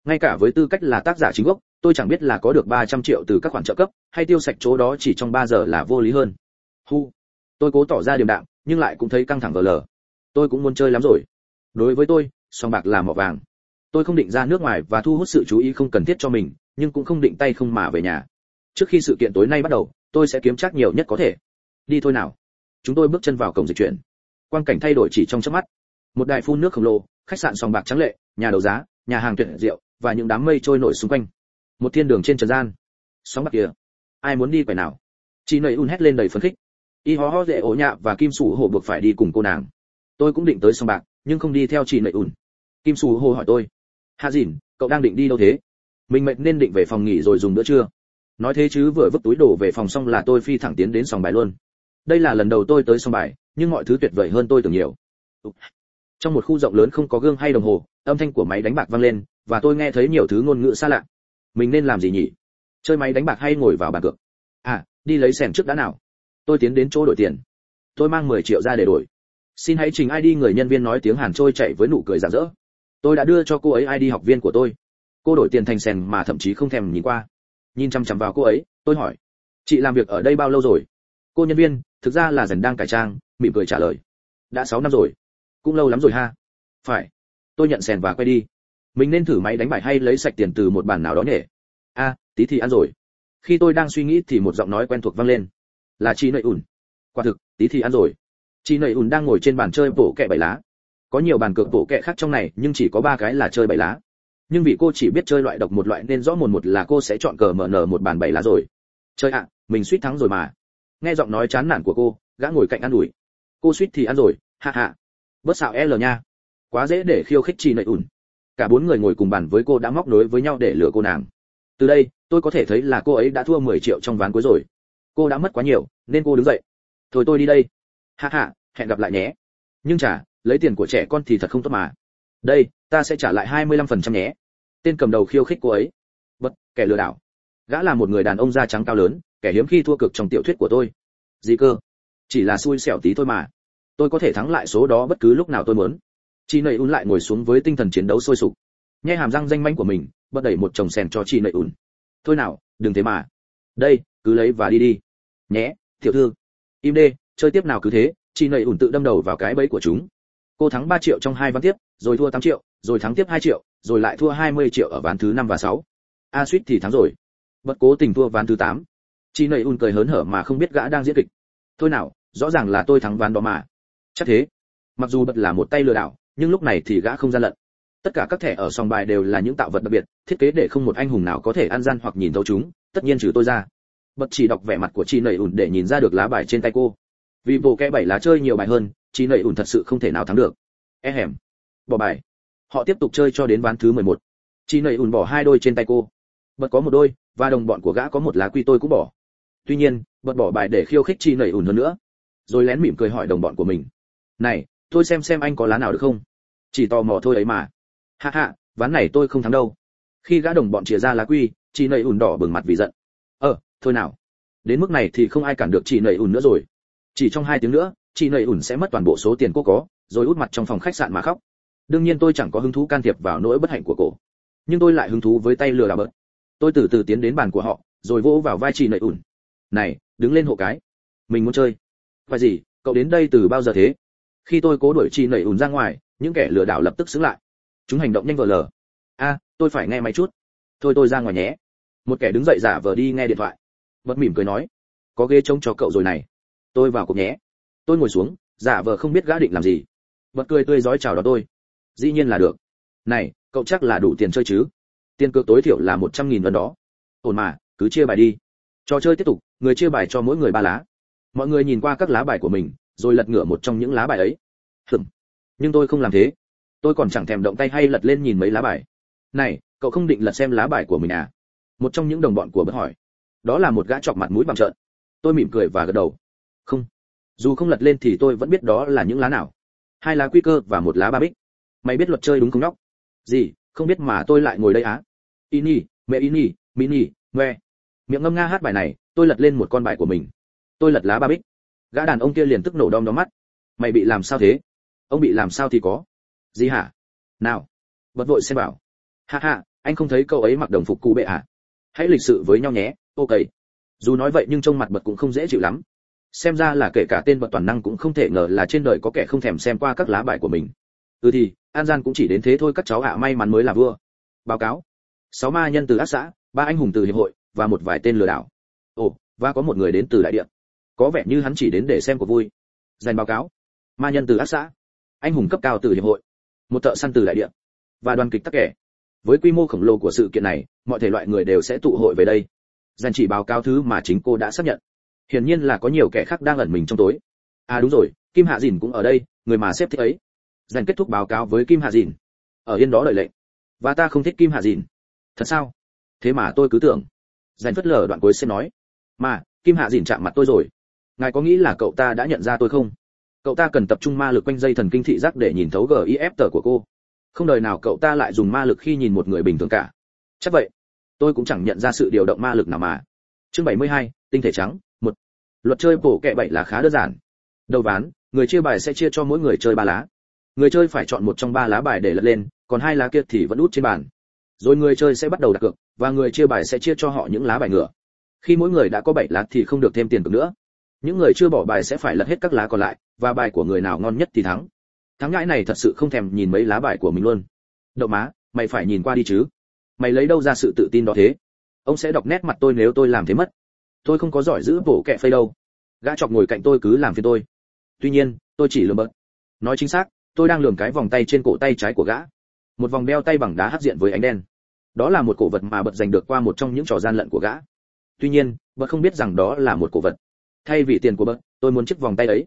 Speaker 1: Ngay cả với tư cách là tác giả chính gốc, tôi chẳng biết là có được 300 triệu từ các khoản trợ cấp, hay tiêu sạch chỗ đó chỉ trong 3 giờ là vô lý hơn. Hu. Tôi cố tỏ ra điềm đạm, nhưng lại cũng thấy căng thẳng vờ lờ. Tôi cũng muốn chơi lắm rồi. Đối với tôi song bạc là mỏ vàng. Tôi không định ra nước ngoài và thu hút sự chú ý không cần thiết cho mình, nhưng cũng không định tay không mà về nhà. Trước khi sự kiện tối nay bắt đầu, tôi sẽ kiếm chắc nhiều nhất có thể. Đi thôi nào. Chúng tôi bước chân vào cổng dịch chuyển. Quang cảnh thay đổi chỉ trong chớp mắt. Một đại phun nước khổng lồ, khách sạn sòng bạc trắng lệ, nhà đấu giá, nhà hàng tuyệt rượu và những đám mây trôi nổi xung quanh. Một thiên đường trên trần gian. Sóng bạc kia ai muốn đi phải nào? Chị nầy un hét lên đầy phấn khích. Y ho ho dễ ổ nhạ và kim sủ hổ buộc phải đi cùng cô nàng. Tôi cũng định tới sòng bạc nhưng không đi theo chị nệ ùn. Kim sủ hổ hỏi tôi, hạ dìn, cậu đang định đi đâu thế? Mình mệt nên định về phòng nghỉ rồi dùng bữa trưa. Nói thế chứ vừa vứt túi đồ về phòng xong là tôi phi thẳng tiến đến sòng bài luôn. Đây là lần đầu tôi tới sòng bài, nhưng mọi thứ tuyệt vời hơn tôi tưởng nhiều. Trong một khu rộng lớn không có gương hay đồng hồ, âm thanh của máy đánh bạc vang lên, và tôi nghe thấy nhiều thứ ngôn ngữ xa lạ. Mình nên làm gì nhỉ? Chơi máy đánh bạc hay ngồi vào bàn cược? À đi lấy sẻng trước đã nào. Tôi tiến đến chỗ đổi tiền. Tôi mang 10 triệu ra để đổi xin hãy trình id người nhân viên nói tiếng hàn trôi chạy với nụ cười rạng rỡ. Tôi đã đưa cho cô ấy id học viên của tôi. Cô đổi tiền thành sèn mà thậm chí không thèm nhìn qua. Nhìn chăm chăm vào cô ấy, tôi hỏi, chị làm việc ở đây bao lâu rồi? Cô nhân viên, thực ra là dần đang cải trang, mỉm cười trả lời, đã 6 năm rồi. Cũng lâu lắm rồi ha. Phải. Tôi nhận sèn và quay đi. Mình nên thử máy đánh bài hay lấy sạch tiền từ một bản nào đó nhỉ? A, tí thì ăn rồi. Khi tôi đang suy nghĩ thì một giọng nói quen thuộc vang lên. Là chị nội ủn. Quả thực, tí thì ăn rồi chị nầy ủn đang ngồi trên bàn chơi bổ kẹ bảy lá. Có nhiều bàn cược bổ kẹ khác trong này, nhưng chỉ có ba cái là chơi bảy lá. Nhưng vì cô chỉ biết chơi loại độc một loại nên rõ mồn một là cô sẽ chọn cờ mở nở một bàn bảy lá rồi. Chơi ạ, mình suýt thắng rồi mà. Nghe giọng nói chán nản của cô, gã ngồi cạnh ăn đuổi cô suýt thì ăn rồi hạ hạ bớt xạo l nha. Quá dễ để khiêu khích chị nầy ủn cả bốn người ngồi cùng bàn với cô đã móc nối với nhau để lừa cô nàng. Từ đây, tôi có thể thấy là cô ấy đã thua 10 triệu trong ván cuối rồi. Cô đã mất quá nhiều, nên cô đứng dậy. Thôi tôi đi đây. Hạ hạ hẹn gặp lại nhé. Nhưng chả, lấy tiền của trẻ con thì thật không tốt mà. Đây, ta sẽ trả lại 25% nhé. Tên cầm đầu khiêu khích cô ấy. Bất, kẻ lừa đảo. Gã là một người đàn ông da trắng cao lớn, kẻ hiếm khi thua cực trong tiểu thuyết của tôi. Gì cơ? Chỉ là xui xẻo tí thôi mà. Tôi có thể thắng lại số đó bất cứ lúc nào tôi muốn. Chị nầy un lại ngồi xuống với tinh thần chiến đấu sôi sục. Nghe hàm răng danh manh của mình, bật đẩy một chồng sèn cho chị nầy un. Thôi nào, đừng thế mà. Đây, cứ lấy và đi đi. Nhé, tiểu thư. Im đê chơi tiếp nào cứ thế chị nầy ủn tự đâm đầu vào cái bẫy của chúng. Cô thắng 3 triệu trong hai ván tiếp, rồi thua 8 triệu, rồi thắng tiếp 2 triệu, rồi lại thua 20 triệu ở ván thứ 5 và 6. a suýt thì thắng rồi. Bất cố tình thua ván thứ 8. chị nầy ủn cười hớn hở mà không biết gã đang diễn kịch. Thôi nào, rõ ràng là tôi thắng ván đó mà. Chắc thế. Mặc dù bật là một tay lừa đảo, nhưng lúc này thì gã không gian lận. Tất cả các thẻ ở sòng bài đều là những tạo vật đặc biệt, thiết kế để không một anh hùng nào có thể ăn gian hoặc nhìn thấu chúng, tất nhiên trừ tôi ra. Bật chỉ đọc vẻ mặt của chị nầy ủn để nhìn ra được lá bài trên tay cô vì bộ kẽ bảy lá chơi nhiều bài hơn chị nầy ủn thật sự không thể nào thắng được. E hẻm. Bỏ bài. Họ tiếp tục chơi cho đến ván thứ 11. chị nầy ủn bỏ hai đôi trên tay cô. Bật có một đôi, và đồng bọn của gã có một lá quy tôi cũng bỏ. Tuy nhiên, bật bỏ bài để khiêu khích chị nầy ủn hơn nữa. Rồi lén mỉm cười hỏi đồng bọn của mình. Này, tôi xem xem anh có lá nào được không? Chỉ tò mò thôi ấy mà. Hạ hạ ván này tôi không thắng đâu. Khi gã đồng bọn chìa ra lá quy chị nầy ủn đỏ bừng mặt vì giận. Ờ thôi nào. Đến mức này thì không ai cản được chị nầy ủn nữa rồi chỉ trong hai tiếng nữa, chị nầy ủn sẽ mất toàn bộ số tiền cô có, rồi út mặt trong phòng khách sạn mà khóc. Đương nhiên tôi chẳng có hứng thú can thiệp vào nỗi bất hạnh của cô. Nhưng tôi lại hứng thú với tay lừa đảo bớt. Tôi từ từ tiến đến bàn của họ, rồi vỗ vào vai chị nầy ủn. Này, đứng lên hộ cái. Mình muốn chơi. Phải gì, cậu đến đây từ bao giờ thế? Khi tôi cố đuổi chị nầy ủn ra ngoài, những kẻ lừa đảo lập tức xứng lại. Chúng hành động nhanh vờ lờ. A, tôi phải nghe máy chút. Thôi, tôi ra ngoài nhé. Một kẻ đứng dậy giả vờ đi nghe điện thoại. Bật mỉm cười nói, có ghế trống cho cậu rồi này tôi vào cuộc nhé. Tôi ngồi xuống, giả vờ không biết gã định làm gì. Bật cười tươi rói chào đó tôi. Dĩ nhiên là được. Này, cậu chắc là đủ tiền chơi chứ? Tiền cược tối thiểu là một trăm nghìn lần đó. Ổn mà, cứ chia bài đi. Trò chơi tiếp tục, người chia bài cho mỗi người ba lá. Mọi người nhìn qua các lá bài của mình, rồi lật ngửa một trong những lá bài ấy. Hừm nhưng tôi không làm thế. Tôi còn chẳng thèm động tay hay lật lên nhìn mấy lá bài. Này, cậu không định lật xem lá bài của mình à? Một trong những đồng bọn của bất hỏi. Đó là một gã chọc mặt mũi bằng trợn. Tôi mỉm cười và gật đầu không. Dù không lật lên thì tôi vẫn biết đó là những lá nào. Hai lá quy cơ và một lá ba bích. Mày biết luật chơi đúng không nhóc? Gì, không biết mà tôi lại ngồi đây á? Ini mẹ ini, mini, ngoe. Miệng ngâm nga hát bài này, tôi lật lên một con bài của mình. Tôi lật lá ba bích. Gã đàn ông kia liền tức nổ đom đóm mắt. Mày bị làm sao thế? Ông bị làm sao thì có? Gì hả? Nào, bật vội xem bảo ha ha, anh không thấy cậu ấy mặc đồng phục cụ bệ à hãy lịch sự với nhau nhé, ok. Dù nói vậy nhưng trông mặt bật cũng không dễ chịu lắm xem ra là kể cả tên bậc toàn năng cũng không thể ngờ là trên đời có kẻ không thèm xem qua các lá bài của mình. Ừ thì, an gian cũng chỉ đến thế thôi các cháu ạ, may mắn mới là vua. Báo cáo. Sáu ma nhân từ ác xã, ba anh hùng từ hiệp hội, và một vài tên lừa đảo. Ồ, và có một người đến từ đại điện có vẻ như hắn chỉ đến để xem cuộc vui. Dành báo cáo. Ma nhân từ ác xã. Anh hùng cấp cao từ hiệp hội. Một thợ săn từ đại điện và đoàn kịch tắc kẻ với quy mô khổng lồ của sự kiện này, mọi thể loại người đều sẽ tụ hội về đây. Dành chỉ báo cáo thứ mà chính cô đã xác nhận hiển nhiên là có nhiều kẻ khác đang ẩn mình trong tối. À đúng rồi kim hạ dìn cũng ở đây người mà xếp thích ấy. Dành kết thúc báo cáo với kim hạ dìn. Ở yên đó đợi lệnh. Và ta không thích kim hạ dìn. Thật sao? Thế mà tôi cứ tưởng. Dành phất lờ đoạn cuối sẽ nói. Mà kim hạ dìn chạm mặt tôi rồi. Ngài có nghĩ là cậu ta đã nhận ra tôi không? Cậu ta cần tập trung ma lực quanh dây thần kinh thị giác để nhìn thấu gif tờ của cô. Không đời nào cậu ta lại dùng ma lực khi nhìn một người bình thường cả. Chắc vậy tôi cũng chẳng nhận ra sự điều động ma lực nào mà. Chương 72, tinh thể trắng luật chơi bổ kẹ bảy là khá đơn giản. Đầu ván, người chia bài sẽ chia cho mỗi người chơi ba lá. Người chơi phải chọn một trong ba lá bài để lật lên, còn hai lá kia thì vẫn út trên bàn. Rồi người chơi sẽ bắt đầu đặt cược, và người chia bài sẽ chia cho họ những lá bài ngựa khi mỗi người đã có bảy lá thì không được thêm tiền cược nữa. Những người chưa bỏ bài sẽ phải lật hết các lá còn lại, và bài của người nào ngon nhất thì thắng. Thắng ngãi này thật sự không thèm nhìn mấy lá bài của mình luôn. Đậu má, mày phải nhìn qua đi chứ. Mày lấy đâu ra sự tự tin đó thế? Ông sẽ đọc nét mặt tôi nếu tôi làm thế mất tôi không có giỏi giữ bổ kẹ phây đâu. Gã chọc ngồi cạnh tôi cứ làm phiền tôi. Tuy nhiên, tôi chỉ lừa bớt nói chính xác, tôi đang lườm cái vòng tay trên cổ tay trái của gã. Một vòng đeo tay bằng đá hấp diện với ánh đen. Đó là một cổ vật mà bật giành được qua một trong những trò gian lận của gã. Tuy nhiên bật không biết rằng đó là một cổ vật. Thay vì tiền của bật tôi muốn chiếc vòng tay ấy.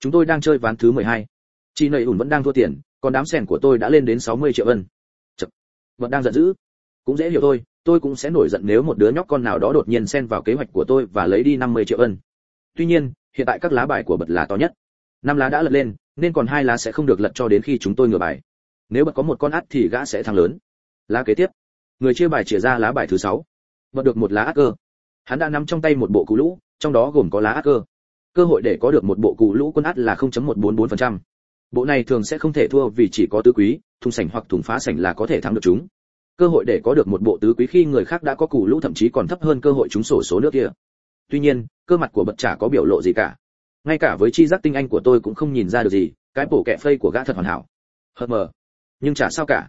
Speaker 1: Chúng tôi đang chơi ván thứ 12. chị nầy ủn vẫn đang thua tiền, còn đám sèn của tôi đã lên đến 60 triệu ân Chật. bật đang giận dữ. Cũng dễ hiểu thôi tôi cũng sẽ nổi giận nếu một đứa nhóc con nào đó đột nhiên xen vào kế hoạch của tôi và lấy đi 50 triệu ân. Tuy nhiên, hiện tại các lá bài của bật là to nhất. Năm lá đã lật lên, nên còn hai lá sẽ không được lật cho đến khi chúng tôi ngửa bài. Nếu bật có một con át thì gã sẽ thắng lớn. Lá kế tiếp. Người chia bài chia ra lá bài thứ sáu. Bật được một lá ác cơ. Hắn đã nắm trong tay một bộ cú lũ, trong đó gồm có lá ác cơ. Cơ hội để có được một bộ cú lũ quân át là 0.144%. bộ này thường sẽ không thể thua vì chỉ có tứ quý, thùng sảnh hoặc thùng phá sảnh là có thể thắng được chúng cơ hội để có được một bộ tứ quý khi người khác đã có củ lũ thậm chí còn thấp hơn cơ hội chúng sổ số nước kia. Tuy nhiên, cơ mặt của bật chả có biểu lộ gì cả. Ngay cả với chi giác tinh anh của tôi cũng không nhìn ra được gì, cái bổ kẹ phây của gã thật hoàn hảo. Hờ mờ. Nhưng chả sao cả.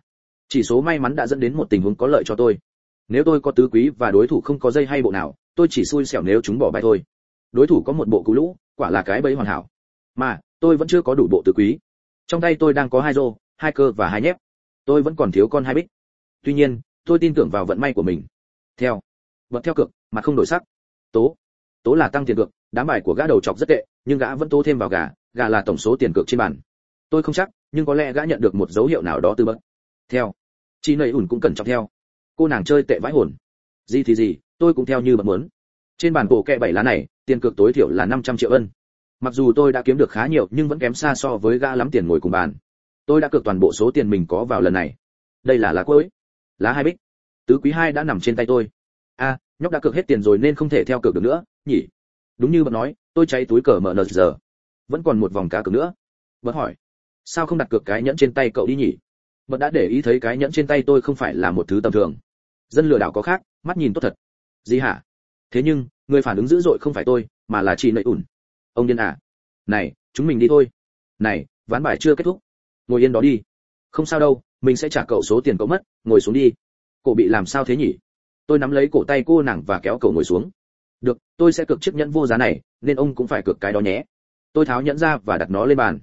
Speaker 1: Chỉ số may mắn đã dẫn đến một tình huống có lợi cho tôi. Nếu tôi có tứ quý và đối thủ không có dây hay bộ nào, tôi chỉ xui xẻo nếu chúng bỏ bài thôi. Đối thủ có một bộ cú lũ, quả là cái bẫy hoàn hảo. Mà, tôi vẫn chưa có đủ bộ tứ quý. Trong tay tôi đang có hai rô, hai cơ và hai nhép. Tôi vẫn còn thiếu con hai bích tuy nhiên, tôi tin tưởng vào vận may của mình. Theo. Vật theo cược, mà không đổi sắc. Tố. Tố là tăng tiền cược, đám bài của gã đầu chọc rất tệ, nhưng gã vẫn tố thêm vào gà gà là tổng số tiền cược trên bàn. Tôi không chắc, nhưng có lẽ gã nhận được một dấu hiệu nào đó từ bậc theo. Chị nầy ủn cũng cần trọng theo. Cô nàng chơi tệ vãi hồn. Gì thì gì, tôi cũng theo như bậc muốn. Trên bàn bộ kẹ bảy lá này, tiền cược tối thiểu là 500 triệu ân. Mặc dù tôi đã kiếm được khá nhiều, nhưng vẫn kém xa so với gã lắm tiền ngồi cùng bàn. Tôi đã cược toàn bộ số tiền mình có vào lần này. Đây là lá cuối lá hai bích. Tứ quý hai đã nằm trên tay tôi. A, nhóc đã cược hết tiền rồi nên không thể theo cược được nữa, nhỉ? Đúng như bạn nói, tôi cháy túi cờ mở nờ giờ. Vẫn còn một vòng cá cược nữa. Bật hỏi, sao không đặt cược cái nhẫn trên tay cậu đi nhỉ? Bật đã để ý thấy cái nhẫn trên tay tôi không phải là một thứ tầm thường. Dân lừa đảo có khác, mắt nhìn tốt thật. Gì hả? Thế nhưng, người phản ứng dữ dội không phải tôi, mà là chị nậy ủn. Ông điên à? Này, chúng mình đi thôi. Này, ván bài chưa kết thúc. Ngồi yên đó đi. Không sao đâu mình sẽ trả cậu số tiền cậu mất, ngồi xuống đi. Cổ bị làm sao thế nhỉ? Tôi nắm lấy cổ tay cô nàng và kéo cậu ngồi xuống. Được, tôi sẽ cược chiếc nhẫn vô giá này, nên ông cũng phải cược cái đó nhé. Tôi tháo nhẫn ra và đặt nó lên bàn.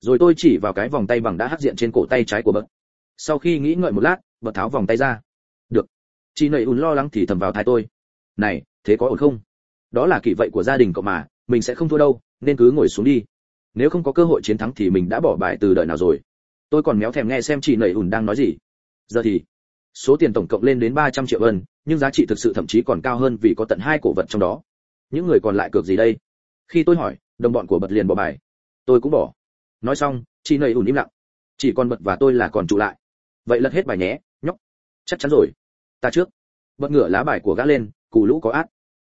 Speaker 1: Rồi tôi chỉ vào cái vòng tay bằng đã hắc diện trên cổ tay trái của bậc. Sau khi nghĩ ngợi một lát, bậc tháo vòng tay ra. Được. Chị nầy ùn lo lắng thì thầm vào tai tôi. Này, thế có ổn không? Đó là kỷ vậy của gia đình cậu mà, mình sẽ không thua đâu, nên cứ ngồi xuống đi. Nếu không có cơ hội chiến thắng thì mình đã bỏ bài từ đợi nào rồi? Tôi còn méo thèm nghe xem chị nầy ùn đang nói gì. Giờ thì, số tiền tổng cộng lên đến 300 triệu ân, nhưng giá trị thực sự thậm chí còn cao hơn vì có tận hai cổ vật trong đó. Những người còn lại cược gì đây? Khi tôi hỏi, đồng bọn của bật liền bỏ bài. Tôi cũng bỏ. Nói xong, chị nầy ùn im lặng. Chỉ còn bật và tôi là còn trụ lại. Vậy lật hết bài nhé, nhóc. Chắc chắn rồi. Ta trước. Bật ngửa lá bài của gã lên, cù lũ có át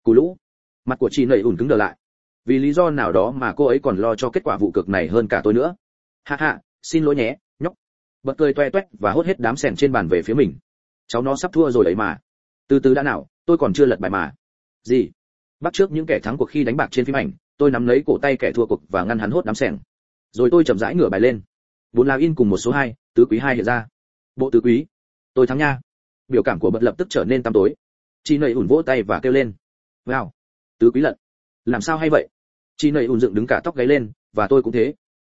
Speaker 1: cù lũ. Mặt của chị nầy ùn cứng đờ lại. Vì lý do nào đó mà cô ấy còn lo cho kết quả vụ cực này hơn cả tôi nữa. Hạ hạ xin lỗi nhé bật cười toe toét và hốt hết đám sèn trên bàn về phía mình. Cháu nó sắp thua rồi đấy mà. Từ từ đã nào, tôi còn chưa lật bài mà. Gì? Bắt trước những kẻ thắng cuộc khi đánh bạc trên phim ảnh, tôi nắm lấy cổ tay kẻ thua cuộc và ngăn hắn hốt đám sèn. Rồi tôi chậm rãi ngửa bài lên. Bốn lá in cùng một số hai, tứ quý hai hiện ra. Bộ tứ quý. Tôi thắng nha. Biểu cảm của bật lập tức trở nên tăm tối. Chị nầy ủn vỗ tay và kêu lên. Wow. Tứ quý lận. Làm sao hay vậy? Chị nầy ủn dựng đứng cả tóc gáy lên, và tôi cũng thế.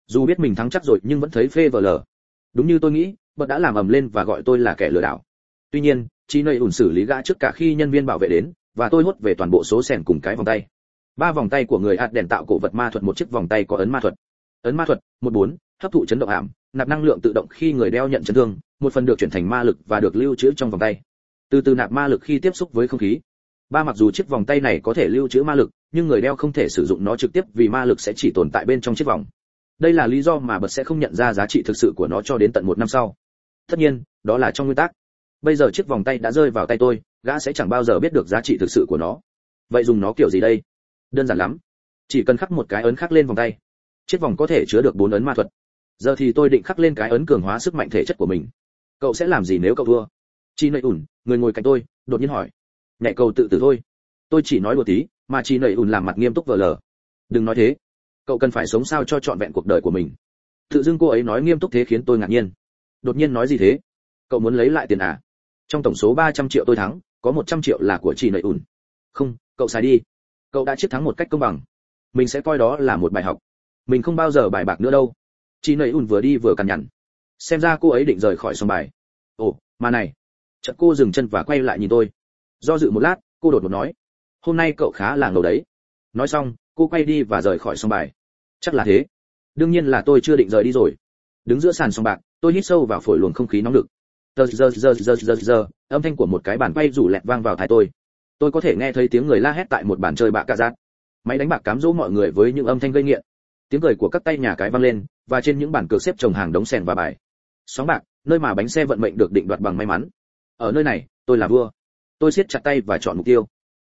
Speaker 1: Dù biết mình thắng chắc rồi nhưng vẫn thấy phê vờ lờ đúng như tôi nghĩ bật đã làm ầm lên và gọi tôi là kẻ lừa đảo. Tuy nhiên chị nầy ủn xử lý gã trước cả khi nhân viên bảo vệ đến, và tôi hốt về toàn bộ số sèn cùng cái vòng tay. Ba vòng tay của người hạt đèn tạo cổ vật ma thuật, một chiếc vòng tay có ấn ma thuật. Ấn ma thuật, một bốn, hấp thụ chấn động ảm nạp năng lượng tự động khi người đeo nhận chấn thương, một phần được chuyển thành ma lực và được lưu trữ trong vòng tay. Từ từ nạp ma lực khi tiếp xúc với không khí. Ba mặc dù chiếc vòng tay này có thể lưu trữ ma lực, nhưng người đeo không thể sử dụng nó trực tiếp vì ma lực sẽ chỉ tồn tại bên trong chiếc vòng đây là lý do mà bật sẽ không nhận ra giá trị thực sự của nó cho đến tận một năm sau. Tất nhiên, đó là trong nguyên tắc. Bây giờ chiếc vòng tay đã rơi vào tay tôi, gã sẽ chẳng bao giờ biết được giá trị thực sự của nó. Vậy dùng nó kiểu gì đây? Đơn giản lắm. Chỉ cần khắc một cái ấn khắc lên vòng tay. Chiếc vòng có thể chứa được bốn ấn ma thuật. Giờ thì tôi định khắc lên cái ấn cường hóa sức mạnh thể chất của mình. Cậu sẽ làm gì nếu cậu thua? Chi nầy ủn, người ngồi cạnh tôi, đột nhiên hỏi. Nhẹ cầu tự tử thôi. Tôi chỉ nói đùa tí, mà chi nầy ủn làm mặt nghiêm túc vờ lờ. Đừng nói thế cậu cần phải sống sao cho trọn vẹn cuộc đời của mình? Tự dưng cô ấy nói nghiêm túc thế khiến tôi ngạc nhiên. Đột nhiên nói gì thế? Cậu muốn lấy lại tiền à? Trong tổng số 300 triệu tôi thắng, có 100 triệu là của chị nợ ủn. Không, cậu xài đi. Cậu đã chiếc thắng một cách công bằng. Mình sẽ coi đó là một bài học. Mình không bao giờ bài bạc nữa đâu. Chị nợ ủn vừa đi vừa cằn nhằn. Xem ra cô ấy định rời khỏi sòng bài. Ồ, mà này. Chợt cô dừng chân và quay lại nhìn tôi. Do dự một lát, cô đột ngột nói. Hôm nay cậu khá là ngầu đấy. Nói xong, cô quay đi và rời khỏi sòng bài chắc là thế. Đương nhiên là tôi chưa định rời đi rồi. Đứng giữa sàn sòng bạc, tôi hít sâu vào phổi luồng không khí nóng lực giờ giờ giờ giờ giờ giờ, âm thanh của một cái bàn quay rủ lẹt vang vào tai tôi. Tôi có thể nghe thấy tiếng người la hét tại một bàn chơi bạc cà giác. máy đánh bạc cám dỗ mọi người với những âm thanh gây nghiện. Tiếng cười của các tay nhà cái vang lên, và trên những bàn cược xếp chồng hàng đống sèn và bài. Sóng bạc, nơi mà bánh xe vận mệnh được định đoạt bằng may mắn. Ở nơi này, tôi là vua. Tôi siết chặt tay và chọn mục tiêu.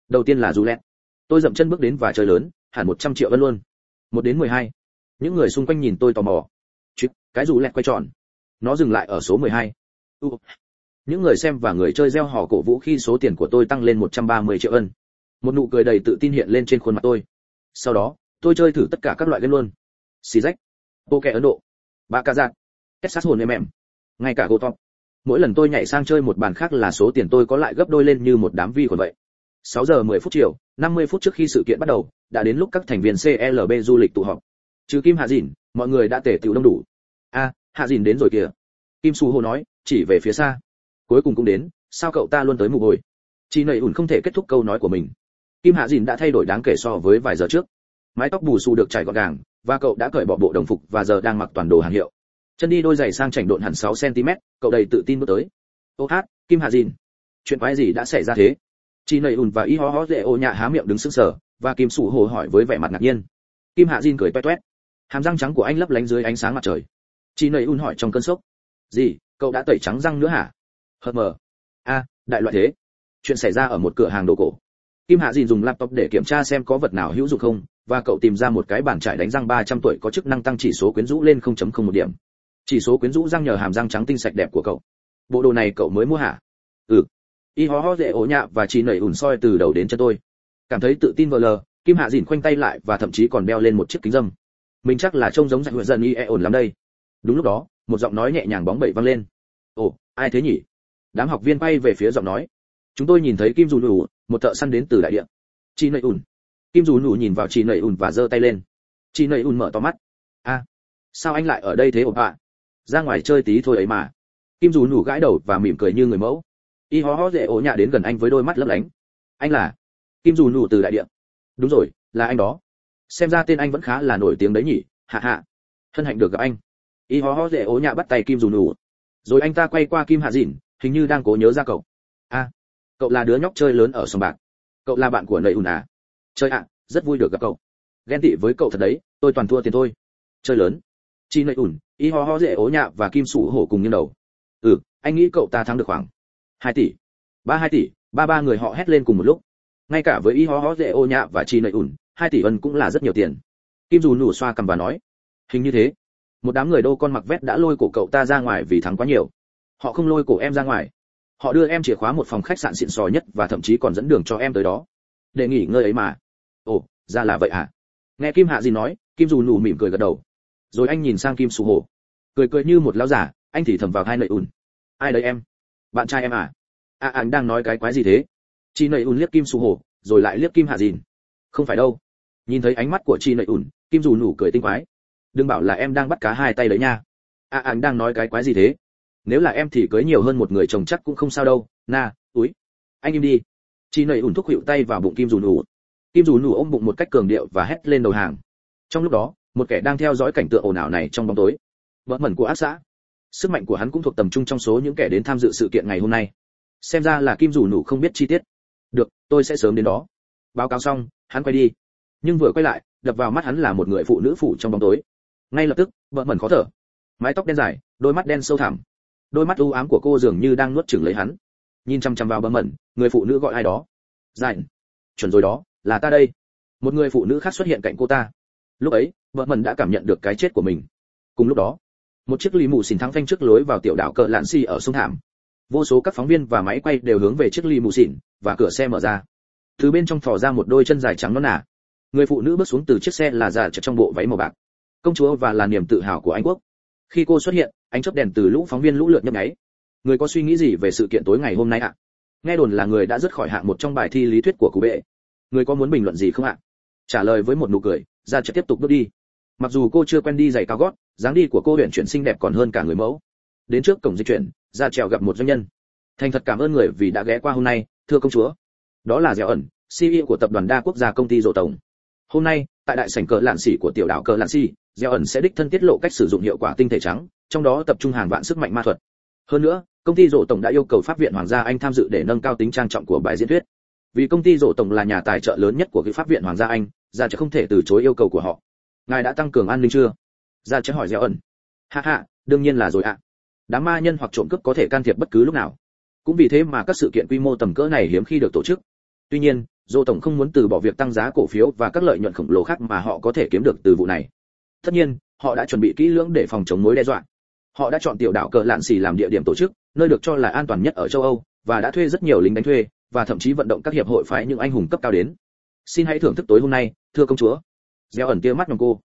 Speaker 1: Đầu tiên là du lẹt tôi dậm chân bước đến và chơi lớn, hẳn 100 triệu vân luôn một đến 12. những người xung quanh nhìn tôi tò mò. Chuyện, cái dù lẹt quay tròn. Nó dừng lại ở số 12. hai. những người xem và người chơi reo hò cổ vũ khi số tiền của tôi tăng lên 130 triệu ân. Một nụ cười đầy tự tin hiện lên trên khuôn mặt tôi. Sau đó tôi chơi thử tất cả các loại game luôn. Xì rách bộ kẻ ấn độ ba ca giạt texas hồn em em ngay cả gô top mỗi lần tôi nhảy sang chơi một bàn khác là số tiền tôi có lại gấp đôi lên như một đám vi khuẩn vậy. 6 giờ 10 phút chiều 50 phút trước khi sự kiện bắt đầu đã đến lúc các thành viên CLB du lịch tụ họp. Trừ kim hạ Dĩn, mọi người đã tề tựu đông đủ. A hạ Dĩn đến rồi kìa. Kim su hồ nói chỉ về phía xa. Cuối cùng cũng đến sao cậu ta luôn tới mù hồi? Chi nầy ủn không thể kết thúc câu nói của mình. Kim hạ Dĩn đã thay đổi đáng kể so với vài giờ trước. Mái tóc bù xù được trải gọn gàng và cậu đã cởi bỏ bộ đồng phục và giờ đang mặc toàn đồ hàng hiệu. Chân đi đôi giày sang chảnh độn hẳn 6 cm cậu đầy tự tin bước tới. Ô hát kim hạ Dĩn. chuyện quái gì đã xảy ra thế? Chi nầy ủn và y ho ho dễ ô nhạ há miệng đứng sững sờ và kim sủ hồ hỏi với vẻ mặt ngạc nhiên. Kim hạ diên cười toét toét. Hàm răng trắng của anh lấp lánh dưới ánh sáng mặt trời. Chị nầy ùn hỏi trong cơn sốc. Gì, cậu đã tẩy trắng răng nữa hả? Hờ mờ. A, đại loại thế. Chuyện xảy ra ở một cửa hàng đồ cổ. Kim hạ dìn dùng laptop để kiểm tra xem có vật nào hữu dụng không, và cậu tìm ra một cái bàn trải đánh răng 300 tuổi có chức năng tăng chỉ số quyến rũ lên 0.01 điểm. Chỉ số quyến rũ răng nhờ hàm răng trắng tinh sạch đẹp của cậu. Bộ đồ này cậu mới mua hả? Ừ. Y ho ho dễ ổ nhạ và chỉ nảy ủn soi từ đầu đến chân tôi cảm thấy tự tin vờ lờ, kim hạ dìn khoanh tay lại và thậm chí còn đeo lên một chiếc kính dâm. Mình chắc là trông giống dạng huyện dần y e ổn lắm đây. Đúng lúc đó, một giọng nói nhẹ nhàng bóng bẩy vang lên. Ồ, ai thế nhỉ? Đám học viên bay về phía giọng nói. Chúng tôi nhìn thấy kim dù nụ, một thợ săn đến từ đại địa. Chị nầy ùn. Kim dù nụ nhìn vào chị nầy ùn và giơ tay lên. Chị nầy ùn mở to mắt. A, sao anh lại ở đây thế ổn ạ? Ra ngoài chơi tí thôi ấy mà. Kim dù nụ gãi đầu và mỉm cười như người mẫu. Y ho ho dễ ổ nhạ đến gần anh với đôi mắt lấp lánh. Anh là kim dù nụ từ đại địa. Đúng rồi, là anh đó. Xem ra tên anh vẫn khá là nổi tiếng đấy nhỉ, hạ hạ. Hân hạnh được gặp anh. Y ho ho dễ ố nhạ bắt tay kim dù nụ. Rồi anh ta quay qua kim hạ dìn, hình như đang cố nhớ ra cậu. A, cậu là đứa nhóc chơi lớn ở sông bạc. Cậu là bạn của nầy ùn à? Chơi ạ, rất vui được gặp cậu. Ghen tị với cậu thật đấy, tôi toàn thua tiền thôi. Chơi lớn. Chi nầy ùn y ho ho dễ ố nhạ và kim sủ hổ cùng như đầu. Ừ anh nghĩ cậu ta thắng được khoảng hai tỷ. Ba hai tỷ, ba ba người họ hét lên cùng một lúc ngay cả với y ho ho dễ ô nhạ và chi nợ ủn, hai tỷ ân cũng là rất nhiều tiền. Kim dù nủ xoa cầm và nói, hình như thế. Một đám người đô con mặc vét đã lôi cổ cậu ta ra ngoài vì thắng quá nhiều. Họ không lôi cổ em ra ngoài. Họ đưa em chìa khóa một phòng khách sạn xịn sò nhất và thậm chí còn dẫn đường cho em tới đó. Để nghỉ ngơi ấy mà. Ồ, ra là vậy à nghe kim hạ gì nói, kim dù nủ mỉm cười gật đầu. Rồi anh nhìn sang kim sù hồ. Cười cười như một lão giả anh thì thầm vào hai nợ ùn ai đấy em? Bạn trai em à? À anh đang nói cái quái gì thế? Chi nầy ùn liếc kim su hổ rồi lại liếc kim hạ dìn. Không phải đâu. Nhìn thấy ánh mắt của chi nầy ùn kim dù nủ cười tinh quái. Đừng bảo là em đang bắt cá hai tay đấy nha. À anh đang nói cái quái gì thế? Nếu là em thì cưới nhiều hơn một người chồng chắc cũng không sao đâu. Na túi anh im đi. Chi nầy ùn thúc hiệu tay vào bụng kim dù nủ kim dù nủ ôm bụng một cách cường điệu và hét lên đầu hàng. Trong lúc đó, một kẻ đang theo dõi cảnh tượng ồn ào này trong bóng tối. Vợ mẩn của ác xã. Sức mạnh của hắn cũng thuộc tầm trung trong số những kẻ đến tham dự sự kiện ngày hôm nay. Xem ra là kim dù nủ không biết chi tiết được, tôi sẽ sớm đến đó. Báo cáo xong, hắn quay đi. Nhưng vừa quay lại, đập vào mắt hắn là một người phụ nữ phụ trong bóng tối. Ngay lập tức, vợ mẩn khó thở. Mái tóc đen dài, đôi mắt đen sâu thẳm. Đôi mắt u ám của cô dường như đang nuốt chửng lấy hắn. Nhìn chăm chăm vào bờ mẩn, người phụ nữ gọi ai đó? Dài chuẩn rồi đó, là ta đây. Một người phụ nữ khác xuất hiện cạnh cô ta. Lúc ấy, vợ mẩn đã cảm nhận được cái chết của mình. Cùng lúc đó, một chiếc lì mù xìn thắng phanh trước lối vào tiểu đảo cờ lạn xì ở sông thảm. Vô số các phóng viên và máy quay đều hướng về chiếc lì mù xìn và cửa xe mở ra. Từ bên trong thò ra một đôi chân dài trắng nõn nả người phụ nữ bước xuống từ chiếc xe là già chợt trong bộ váy màu bạc. Công chúa và là niềm tự hào của anh quốc. Khi cô xuất hiện, ánh chớp đèn từ lũ phóng viên lũ lượt nhấp nháy. Người có suy nghĩ gì về sự kiện tối ngày hôm nay ạ? Nghe đồn là người đã rớt khỏi hạng một trong bài thi lý thuyết của cụ bệ. Người có muốn bình luận gì không ạ? Trả lời với một nụ cười, ra chợt tiếp tục bước đi. Mặc dù cô chưa quen đi giày cao gót, dáng đi của cô huyện chuyển xinh đẹp còn hơn cả người mẫu. Đến trước cổng di chuyển, ra trèo gặp một doanh nhân. Thành thật cảm ơn người vì đã ghé qua hôm nay thưa công chúa. Đó là dẻo ẩn ceo của tập đoàn đa quốc gia công ty rộ tổng. Hôm nay, tại đại sảnh cờ lạn xỉ của tiểu đảo cờ lạn xỉ, dẻo ẩn sẽ đích thân tiết lộ cách sử dụng hiệu quả tinh thể trắng, trong đó tập trung hàng vạn sức mạnh ma thuật. Hơn nữa, công ty rộ tổng đã yêu cầu pháp viện hoàng gia anh tham dự để nâng cao tính trang trọng của bài diễn thuyết. Vì công ty rộ tổng là nhà tài trợ lớn nhất của cái pháp viện hoàng gia anh ra chứ không thể từ chối yêu cầu của họ. Ngài đã tăng cường an ninh chưa? Ra chứ hỏi dẻo ẩn. Hạ hạ đương nhiên là rồi ạ. Đám ma nhân hoặc trộm cướp có thể can thiệp bất cứ lúc nào cũng vì thế mà các sự kiện quy mô tầm cỡ này hiếm khi được tổ chức. Tuy nhiên dô tổng không muốn từ bỏ việc tăng giá cổ phiếu và các lợi nhuận khổng lồ khác mà họ có thể kiếm được từ vụ này. Tất nhiên, họ đã chuẩn bị kỹ lưỡng để phòng chống mối đe dọa. Họ đã chọn tiểu đảo cờ lạn xì làm địa điểm tổ chức, nơi được cho là an toàn nhất ở châu âu, và đã thuê rất nhiều lính đánh thuê, và thậm chí vận động các hiệp hội phái những anh hùng cấp cao đến. Xin hãy thưởng thức tối hôm nay, thưa công chúa. Gieo ẩn tia mắt lòng cô.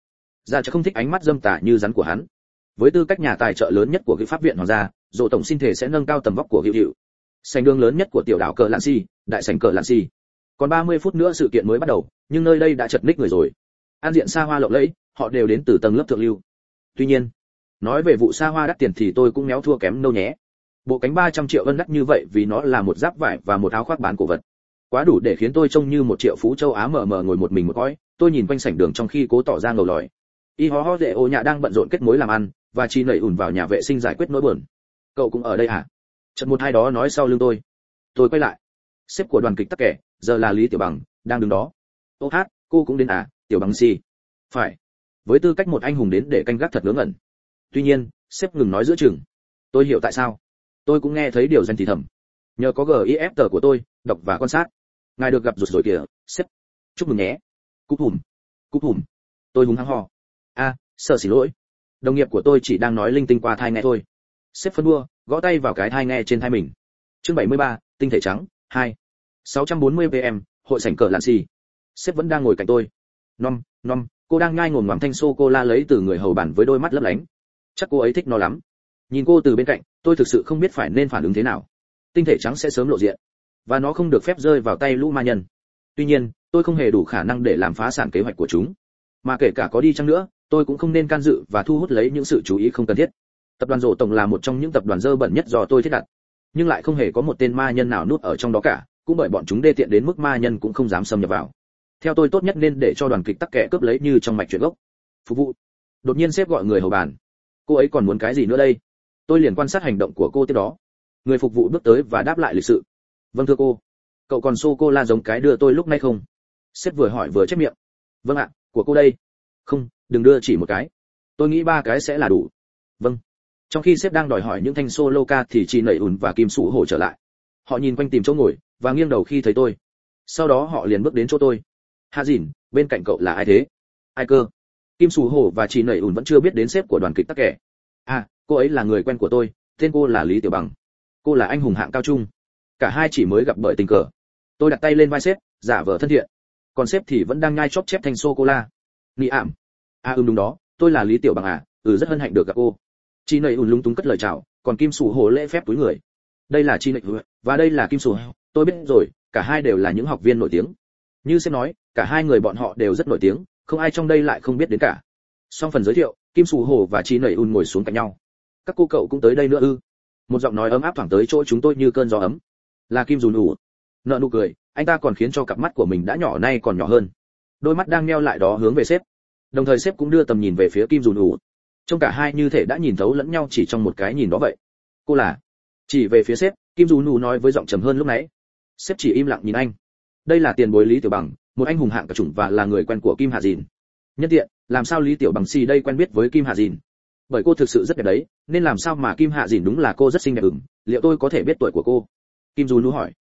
Speaker 1: Ra chắc không thích ánh mắt dâm tà như rắn của hắn. Với tư cách nhà tài trợ lớn nhất của cái pháp viện hoàng gia dỗ tổng xin thể sẽ nâng cao tầm vóc của hiệu hiệu sành đường lớn nhất của tiểu đảo cờ lạn si đại sành cờ lạn si còn 30 phút nữa sự kiện mới bắt đầu, nhưng nơi đây đã chật ních người rồi. An diện xa hoa lộng lẫy, họ đều đến từ tầng lớp thượng lưu. Tuy nhiên, nói về vụ xa hoa đắt tiền thì tôi cũng méo thua kém đâu nhé. Bộ cánh 300 triệu ân đắt như vậy vì nó là một giáp vải và một áo khoác bán cổ vật. Quá đủ để khiến tôi trông như một triệu phú châu á mờ mờ ngồi một mình một cõi, tôi nhìn quanh sảnh đường trong khi cố tỏ ra ngầu lòi. Y ho ho dễ ô nhà đang bận rộn kết mối làm ăn, và chi nảy ủn vào nhà vệ sinh giải quyết nỗi buồn. Cậu cũng ở đây à? Chợt một hai đó nói sau lưng tôi. Tôi quay lại. Sếp của đoàn kịch tắc kẻ giờ là lý tiểu bằng đang đứng đó. Ô hát cô cũng đến à tiểu bằng si phải. Với tư cách một anh hùng đến để canh gác thật ngớ ngẩn tuy nhiên sếp ngừng nói giữa chừng. Tôi hiểu tại sao. Tôi cũng nghe thấy điều danh thì thầm. Nhờ có gif tờ của tôi đọc và quan sát. Ngài được gặp rụt rồi kìa sếp. Chúc mừng nhé. Cúp hùm. Cúp hùm. Tôi hùng hăng hò, a sợ xin lỗi. Đồng nghiệp của tôi chỉ đang nói linh tinh qua thai nghe thôi sếp phân đua gõ tay vào cái thai nghe trên thai mình. Chương 73, tinh thể trắng 2. 640 pm hội sảnh cờ lạn xì. Sếp vẫn đang ngồi cạnh tôi. Nom nom cô đang nhai ngồm ngoàm thanh sô cô la lấy từ người hầu bản với đôi mắt lấp lánh. Chắc cô ấy thích nó lắm. Nhìn cô từ bên cạnh tôi thực sự không biết phải nên phản ứng thế nào. Tinh thể trắng sẽ sớm lộ diện. Và nó không được phép rơi vào tay lũ ma nhân. Tuy nhiên tôi không hề đủ khả năng để làm phá sản kế hoạch của chúng. Mà kể cả có đi chăng nữa tôi cũng không nên can dự và thu hút lấy những sự chú ý không cần thiết tập đoàn Rổ tổng là một trong những tập đoàn dơ bẩn nhất do tôi thiết đặt. Nhưng lại không hề có một tên ma nhân nào núp ở trong đó cả, cũng bởi bọn chúng đê tiện đến mức ma nhân cũng không dám xâm nhập vào. Theo tôi tốt nhất nên để cho đoàn kịch tắc kẻ cướp lấy như trong mạch chuyện gốc. Phục vụ. Đột nhiên sếp gọi người hầu bàn. Cô ấy còn muốn cái gì nữa đây? Tôi liền quan sát hành động của cô tiếp đó. Người phục vụ bước tới và đáp lại lịch sự. Vâng thưa cô. Cậu còn xô cô la giống cái đưa tôi lúc nay không? Sếp vừa hỏi vừa chép miệng. Vâng ạ, của cô đây. Không, đừng đưa chỉ một cái. Tôi nghĩ ba cái sẽ là đủ. Vâng trong khi sếp đang đòi hỏi những thanh solo ca thì chị nẩy ủn và kim sủ hổ trở lại. Họ nhìn quanh tìm chỗ ngồi và nghiêng đầu khi thấy tôi. Sau đó họ liền bước đến chỗ tôi. Hạ dìn, bên cạnh cậu là ai thế? Ai cơ? Kim sủ hổ và chị nẩy ủn vẫn chưa biết đến sếp của đoàn kịch tắc kẻ à cô ấy là người quen của tôi, tên cô là lý tiểu bằng. Cô là anh hùng hạng cao trung. Cả hai chỉ mới gặp bởi tình cờ. Tôi đặt tay lên vai sếp, giả vờ thân thiện. Còn sếp thì vẫn đang nhai chóp chép thành sô cô la. Nị ảm. À ừm đúng đó, tôi là lý tiểu bằng à. Ừ rất hân hạnh được gặp cô chị nầy ùn lúng túng cất lời chào, còn kim sủ hồ lễ phép túi người. Đây là chi nầy và đây là kim sủ tôi biết rồi, cả hai đều là những học viên nổi tiếng. Như sếp nói, cả hai người bọn họ đều rất nổi tiếng, không ai trong đây lại không biết đến cả. Xong phần giới thiệu, kim sủ hồ và chi nầy ùn ngồi xuống cạnh nhau. Các cô cậu cũng tới đây nữa ư? Một giọng nói ấm áp thoảng tới chỗ chúng tôi như cơn gió ấm. Là kim dù nụ. Nợ nụ cười, anh ta còn khiến cho cặp mắt của mình đã nhỏ nay còn nhỏ hơn. Đôi mắt đang neo lại đó hướng về sếp. Đồng thời sếp cũng đưa tầm nhìn về phía kim dù nụ trong cả hai như thể đã nhìn thấu lẫn nhau chỉ trong một cái nhìn đó vậy. Cô là? Chỉ về phía sếp, kim dù nu nói với giọng trầm hơn lúc nãy. Sếp chỉ im lặng nhìn anh. Đây là tiền bối lý tiểu bằng, một anh hùng hạng cả chủng và là người quen của kim hà dìn. Nhất tiện, làm sao lý tiểu bằng si đây quen biết với kim hà dìn? Bởi cô thực sự rất đẹp đấy, nên làm sao mà kim hạ dìn đúng là cô rất xinh đẹp ửng? Liệu tôi có thể biết tuổi của cô? Kim du nu hỏi.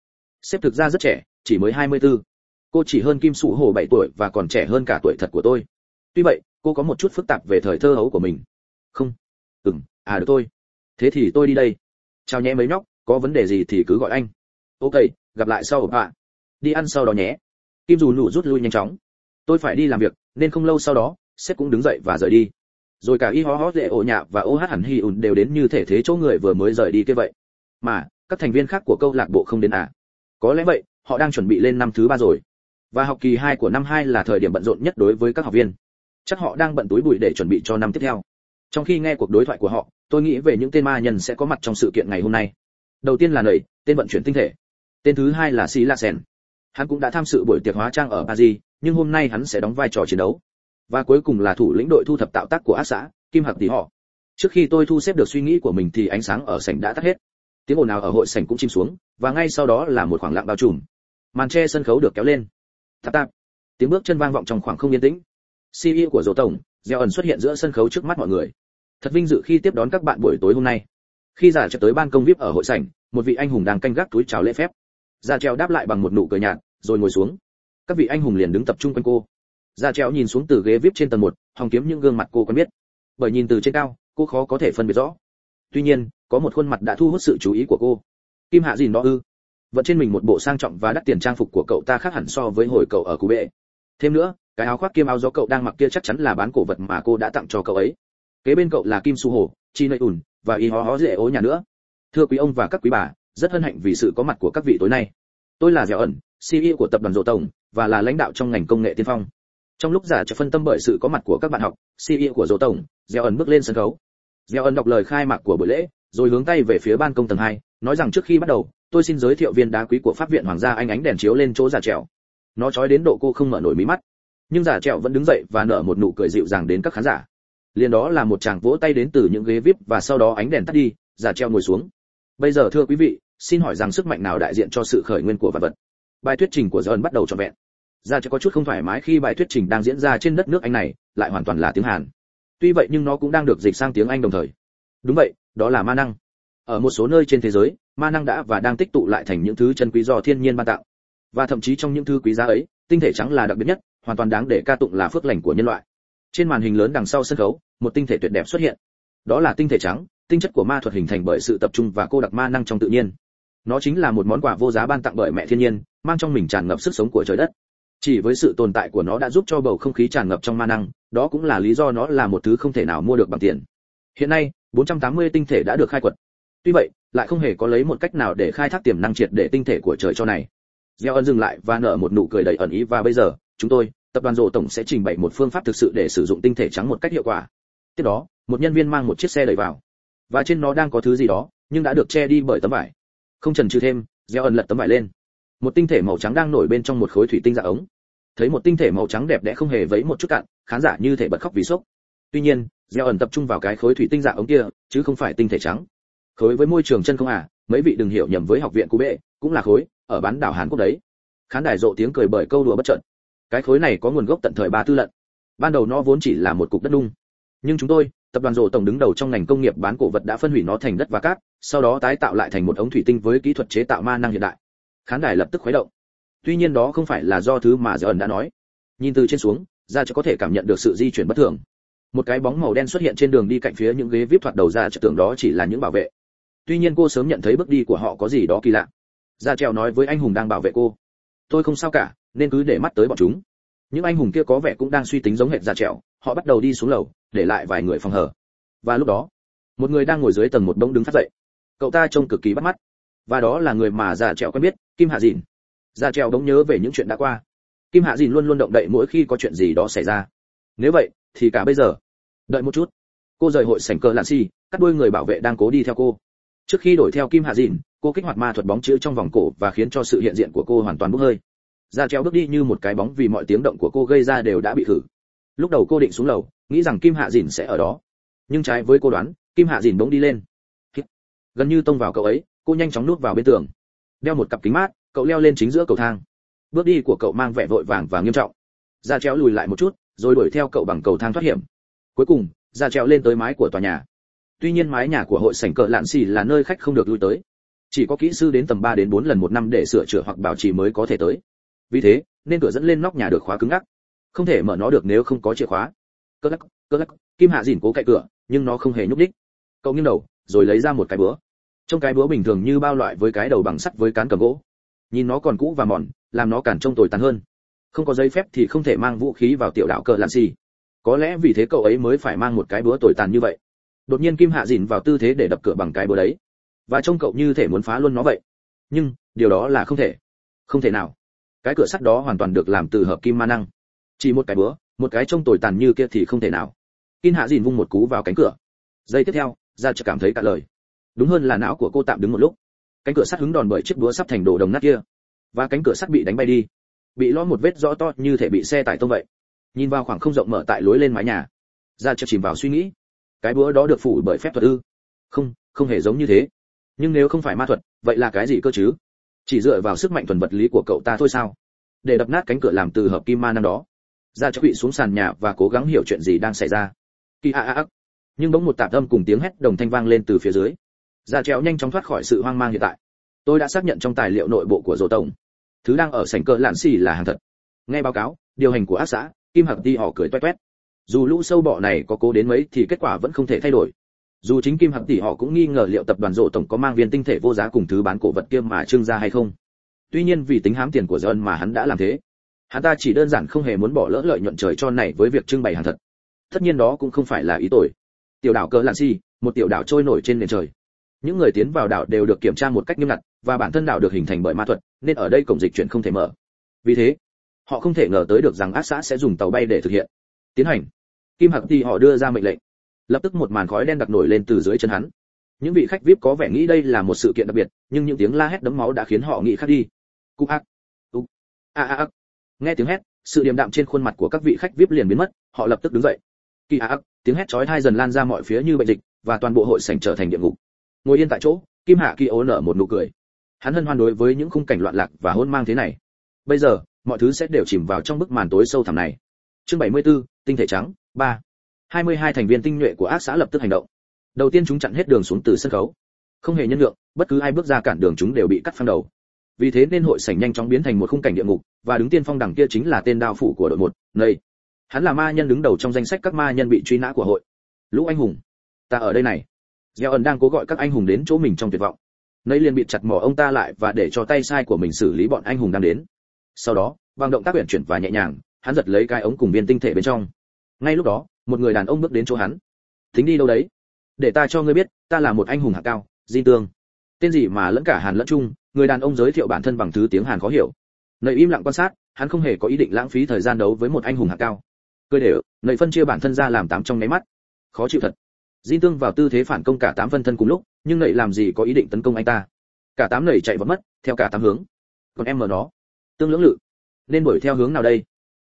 Speaker 1: Sếp thực ra rất trẻ, chỉ mới 24. cô chỉ hơn kim sụ hồ 7 tuổi và còn trẻ hơn cả tuổi thật của tôi. Tuy vậy, cô có một chút phức tạp về thời thơ hấu của mình không. Ừm à được tôi thế thì tôi đi đây. Chào nhé mấy nhóc, có vấn đề gì thì cứ gọi anh. Ok, gặp lại sau, ạ. Đi ăn sau đó nhé. Kim dù nụ rút lui nhanh chóng. Tôi phải đi làm việc, nên không lâu sau đó, sếp cũng đứng dậy và rời đi. Rồi cả y hó hó dễ ổ nhạ và ô hát hẳn hi ùn đều đến như thể thế chỗ người vừa mới rời đi kia vậy. Mà, các thành viên khác của câu lạc bộ không đến à có lẽ vậy, họ đang chuẩn bị lên năm thứ ba rồi. Và học kỳ 2 của năm 2 là thời điểm bận rộn nhất đối với các học viên. Chắc họ đang bận túi bụi để chuẩn bị cho năm tiếp theo trong khi nghe cuộc đối thoại của họ, tôi nghĩ về những tên ma nhân sẽ có mặt trong sự kiện ngày hôm nay. Đầu tiên là nầy tên vận chuyển tinh thể. Tên thứ hai là xí la sen hắn cũng đã tham dự buổi tiệc hóa trang ở paris, nhưng hôm nay hắn sẽ đóng vai trò chiến đấu. Và cuối cùng là thủ lĩnh đội thu thập tạo tác của ác xã, kim hạc tỷ họ. Trước khi tôi thu xếp được suy nghĩ của mình thì ánh sáng ở sảnh đã tắt hết. Tiếng ồn nào ở hội sảnh cũng chìm xuống, và ngay sau đó là một khoảng lặng bao trùm. Màn che sân khấu được kéo lên. Tạp tạp tiếng bước chân vang vọng trong khoảng không yên tĩnh. Ceo của dỗ tổng gieo ẩn xuất hiện giữa sân khấu trước mắt mọi người. Thật vinh dự khi tiếp đón các bạn buổi tối hôm nay. Khi giả trở tới ban công vip ở hội sảnh, một vị anh hùng đang canh gác túi chào lễ phép. Ra treo đáp lại bằng một nụ cười nhạt, rồi ngồi xuống. Các vị anh hùng liền đứng tập trung quanh cô. Ra treo nhìn xuống từ ghế vip trên tầng một, hòng kiếm những gương mặt cô quen biết. Bởi nhìn từ trên cao, cô khó có thể phân biệt rõ. Tuy nhiên, có một khuôn mặt đã thu hút sự chú ý của cô. Kim hạ dìn đó ư? Vẫn trên mình một bộ sang trọng và đắt tiền trang phục của cậu ta khác hẳn so với hồi cậu ở cú bệ. Thêm nữa cái áo khoác kim áo gió cậu đang mặc kia chắc chắn là bán cổ vật mà cô đã tặng cho cậu ấy. Kế bên cậu là kim su hồ chi nơi ùn và y ho ho dễ ố nhà nữa. Thưa quý ông và các quý bà rất hân hạnh vì sự có mặt của các vị tối nay. Tôi là dẻo ẩn ceo của tập đoàn rộ tổng và là lãnh đạo trong ngành công nghệ tiên phong. Trong lúc giả cho phân tâm bởi sự có mặt của các bạn học ceo của rộ tổng dẻo ẩn bước lên sân khấu. Dẻo ẩn đọc lời khai mạc của buổi lễ rồi hướng tay về phía ban công tầng 2, nói rằng trước khi bắt đầu tôi xin giới thiệu viên đá quý của pháp viện hoàng gia anh ánh đèn chiếu lên chỗ giả trèo. Nó trói đến độ cô không mở nổi mí mắt nhưng giả trèo vẫn đứng dậy và nở một nụ cười dịu dàng đến các khán giả. Liền đó là một chàng vỗ tay đến từ những ghế vip và sau đó ánh đèn tắt đi giả treo ngồi xuống. Bây giờ thưa quý vị, xin hỏi rằng sức mạnh nào đại diện cho sự khởi nguyên của vật vật? Bài thuyết trình của John bắt đầu trọn vẹn. Ra cho có chút không thoải mái khi bài thuyết trình đang diễn ra trên đất nước anh này, lại hoàn toàn là tiếng hàn. Tuy vậy nhưng nó cũng đang được dịch sang tiếng anh đồng thời. Đúng vậy, đó là ma năng. Ở một số nơi trên thế giới, ma năng đã và đang tích tụ lại thành những thứ chân quý do thiên nhiên ban tặng. Và thậm chí trong những thứ quý giá ấy, tinh thể trắng là đặc biệt nhất hoàn toàn đáng để ca tụng là phước lành của nhân loại. Trên màn hình lớn đằng sau sân khấu, một tinh thể tuyệt đẹp xuất hiện. Đó là tinh thể trắng, tinh chất của ma thuật hình thành bởi sự tập trung và cô đặc ma năng trong tự nhiên. Nó chính là một món quà vô giá ban tặng bởi mẹ thiên nhiên, mang trong mình tràn ngập sức sống của trời đất. Chỉ với sự tồn tại của nó đã giúp cho bầu không khí tràn ngập trong ma năng, đó cũng là lý do nó là một thứ không thể nào mua được bằng tiền. Hiện nay 480 tinh thể đã được khai quật. Tuy vậy, lại không hề có lấy một cách nào để khai thác tiềm năng triệt để tinh thể của trời cho này. Gieo ân dừng lại và nở một nụ cười đầy ẩn ý và bây giờ, chúng tôi tập đoàn rộ tổng sẽ trình bày một phương pháp thực sự để sử dụng tinh thể trắng một cách hiệu quả. Tiếp đó, một nhân viên mang một chiếc xe đẩy vào. Và trên nó đang có thứ gì đó, nhưng đã được che đi bởi tấm vải. Không chần chừ thêm, gieo ẩn lật tấm vải lên. Một tinh thể màu trắng đang nổi bên trong một khối thủy tinh dạ ống. Thấy một tinh thể màu trắng đẹp đẽ không hề vấy một chút cạn, khán giả như thể bật khóc vì sốc. Tuy nhiên, gieo ẩn tập trung vào cái khối thủy tinh dạ ống kia, chứ không phải tinh thể trắng. Khối với môi trường chân không à mấy vị đừng hiểu nhầm với học viện cú bệ, cũng là khối, ở bán đảo hàn quốc đấy. Khán đài rộ tiếng cười bởi câu đùa bất trận cái khối này có nguồn gốc tận thời ba tư lận. Ban đầu nó vốn chỉ là một cục đất nung nhưng chúng tôi, tập đoàn rộ tổng đứng đầu trong ngành công nghiệp bán cổ vật đã phân hủy nó thành đất và cát, sau đó tái tạo lại thành một ống thủy tinh với kỹ thuật chế tạo ma năng hiện đại. Khán đài lập tức khuấy động. Tuy nhiên đó không phải là do thứ mà giờ ẩn đã nói. Nhìn từ trên xuống ra cho có thể cảm nhận được sự di chuyển bất thường. Một cái bóng màu đen xuất hiện trên đường đi cạnh phía những ghế vip thoạt đầu ra cho tưởng đó chỉ là những bảo vệ. Tuy nhiên cô sớm nhận thấy bước đi của họ có gì đó kỳ lạ. Ra treo nói với anh hùng đang bảo vệ cô. Tôi không sao cả nên cứ để mắt tới bọn chúng. Những anh hùng kia có vẻ cũng đang suy tính giống hệt ra trẹo họ bắt đầu đi xuống lầu, để lại vài người phòng hở và lúc đó, một người đang ngồi dưới tầng một đông đứng phát dậy. Cậu ta trông cực kỳ bắt mắt. Và đó là người mà già trẹo quen biết, kim hạ dìn. Già trẹo đống nhớ về những chuyện đã qua. Kim hạ dìn luôn luôn động đậy mỗi khi có chuyện gì đó xảy ra. Nếu vậy, thì cả bây giờ, đợi một chút. Cô rời hội sảnh cờ lạn xi cắt đuôi người bảo vệ đang cố đi theo cô. Trước khi đổi theo kim hạ dìn, cô kích hoạt ma thuật bóng chữ trong vòng cổ và khiến cho sự hiện diện của cô hoàn toàn bốc hơi ra treo bước đi như một cái bóng vì mọi tiếng động của cô gây ra đều đã bị thử. Lúc đầu cô định xuống lầu, nghĩ rằng kim hạ dìn sẽ ở đó. Nhưng trái với cô đoán, kim hạ dìn bỗng đi lên. Gần như tông vào cậu ấy, cô nhanh chóng nuốt vào bên tường. Đeo một cặp kính mát, cậu leo lên chính giữa cầu thang. Bước đi của cậu mang vẻ vội vàng và nghiêm trọng. Ra treo lùi lại một chút, rồi đuổi theo cậu bằng cầu thang thoát hiểm. Cuối cùng, ra treo lên tới mái của tòa nhà. Tuy nhiên mái nhà của hội sảnh cỡ lạn xì là nơi khách không được lui tới. Chỉ có kỹ sư đến tầm 3 đến 4 lần một năm để sửa chữa hoặc bảo trì mới có thể tới vì thế, nên cửa dẫn lên nóc nhà được khóa cứng ngắc. Không thể mở nó được nếu không có chìa khóa. Cơ lắc cơ lắc, kim hạ dìn cố cậy cửa, nhưng nó không hề nhúc đích cậu nghiêng đầu, rồi lấy ra một cái búa. Trong cái búa bình thường như bao loại với cái đầu bằng sắt với cán cầm gỗ. Nhìn nó còn cũ và mòn, làm nó càng trông tồi tàn hơn. Không có giấy phép thì không thể mang vũ khí vào tiểu đảo cờ làm gì có lẽ vì thế cậu ấy mới phải mang một cái búa tồi tàn như vậy. Đột nhiên kim hạ dìn vào tư thế để đập cửa bằng cái búa đấy. Và trông cậu như thể muốn phá luôn nó vậy. Nhưng, điều đó là không thể. Không thể nào cái cửa sắt đó hoàn toàn được làm từ hợp kim ma năng. Chỉ một cái búa, một cái trông tồi tàn như kia thì không thể nào. Kim hạ dìn vung một cú vào cánh cửa. Giây tiếp theo ra chợ cảm thấy cả lời. Đúng hơn là não của cô tạm đứng một lúc. Cánh cửa sắt hứng đòn bởi chiếc búa sắp thành đồ đồng nát kia. Và cánh cửa sắt bị đánh bay đi. Bị ló một vết rõ to như thể bị xe tải tông vậy. Nhìn vào khoảng không rộng mở tại lối lên mái nhà ra chợ chìm vào suy nghĩ. Cái búa đó được phủ bởi phép thuật ư? Không không hề giống như thế. Nhưng nếu không phải ma thuật, vậy là cái gì cơ chứ? Chỉ dựa vào sức mạnh thuần vật lý của cậu ta thôi sao? Để đập nát cánh cửa làm từ hợp kim ma năm đó. Ra cho bị xuống sàn nhà và cố gắng hiểu chuyện gì đang xảy ra. Kỳ a a a. Nhưng bỗng một tạp âm cùng tiếng hét đồng thanh vang lên từ phía dưới. Ra trèo nhanh chóng thoát khỏi sự hoang mang hiện tại. Tôi đã xác nhận trong tài liệu nội bộ của dỗ tổng. Thứ đang ở sảnh cỡ lạn xì là hàng thật. Nghe báo cáo, điều hành của ác xã, kim hạc đi họ cười toét toét dù lũ sâu bọ này có cố đến mấy thì kết quả vẫn không thể thay đổi dù chính kim hạc tỷ họ cũng nghi ngờ liệu tập đoàn rộ tổng có mang viên tinh thể vô giá cùng thứ bán cổ vật kia mà trưng ra hay không. Tuy nhiên vì tính hám tiền của dân mà hắn đã làm thế. Hắn ta chỉ đơn giản không hề muốn bỏ lỡ lợi nhuận trời cho này với việc trưng bày hàng thật. Tất nhiên đó cũng không phải là ý tội tiểu đảo cơ lạn si một tiểu đảo trôi nổi trên nền trời. Những người tiến vào đảo đều được kiểm tra một cách nghiêm ngặt, và bản thân đảo được hình thành bởi ma thuật, nên ở đây cổng dịch chuyển không thể mở. Vì thế, họ không thể ngờ tới được rằng ác xã sẽ dùng tàu bay để thực hiện. Tiến hành. Kim hạc thì họ đưa ra mệnh lệnh lập tức một màn khói đen đặc nổi lên từ dưới chân hắn. Những vị khách vip có vẻ nghĩ đây là một sự kiện đặc biệt nhưng những tiếng la hét đấm máu đã khiến họ nghĩ khác đi. Cúc ác. Úc a a ác. Nghe tiếng hét sự điềm đạm trên khuôn mặt của các vị khách vip liền biến mất họ lập tức đứng dậy. Kỳ ác tiếng hét chói tai dần lan ra mọi phía như bệnh dịch và toàn bộ hội sảnh trở thành địa ngục. Ngồi yên tại chỗ kim hạ kỳ ố nở một nụ cười. Hắn hân hoan đối với những khung cảnh loạn lạc và hôn mang thế này. Bây giờ mọi thứ sẽ đều chìm vào trong bức màn tối sâu thẳm này. Chương 74, tinh thể trắng 3. 22 thành viên tinh nhuệ của ác xã lập tức hành động. Đầu tiên chúng chặn hết đường xuống từ sân khấu. Không hề nhân lượng bất cứ ai bước ra cản đường chúng đều bị cắt phăng đầu. Vì thế nên hội sảnh nhanh chóng biến thành một khung cảnh địa ngục, và đứng tiên phong đằng kia chính là tên đao phủ của đội một này hắn là ma nhân đứng đầu trong danh sách các ma nhân bị truy nã của hội. Lũ anh hùng, ta ở đây này. Gieo ẩn đang cố gọi các anh hùng đến chỗ mình trong tuyệt vọng. Nấy liền bị chặt mỏ ông ta lại và để cho tay sai của mình xử lý bọn anh hùng đang đến. Sau đó bằng động tác uyển chuyển và nhẹ nhàng, hắn giật lấy cái ống cùng viên tinh thể bên trong. Ngay lúc đó một người đàn ông bước đến chỗ hắn. Thính đi đâu đấy? Để ta cho ngươi biết, ta là một anh hùng hạng cao, di tương. Tên gì mà lẫn cả hàn lẫn Trung? người đàn ông giới thiệu bản thân bằng thứ tiếng hàn khó hiểu. Nầy im lặng quan sát, hắn không hề có ý định lãng phí thời gian đấu với một anh hùng hạng cao. Cười để nầy phân chia bản thân ra làm tám trong nháy mắt. Khó chịu thật. Di tương vào tư thế phản công cả tám phân thân cùng lúc, nhưng nầy làm gì có ý định tấn công anh ta. Cả tám nầy chạy vọt mất, theo cả tám hướng. Còn em mở nó. Tương lưỡng lự. Nên đuổi theo hướng nào đây?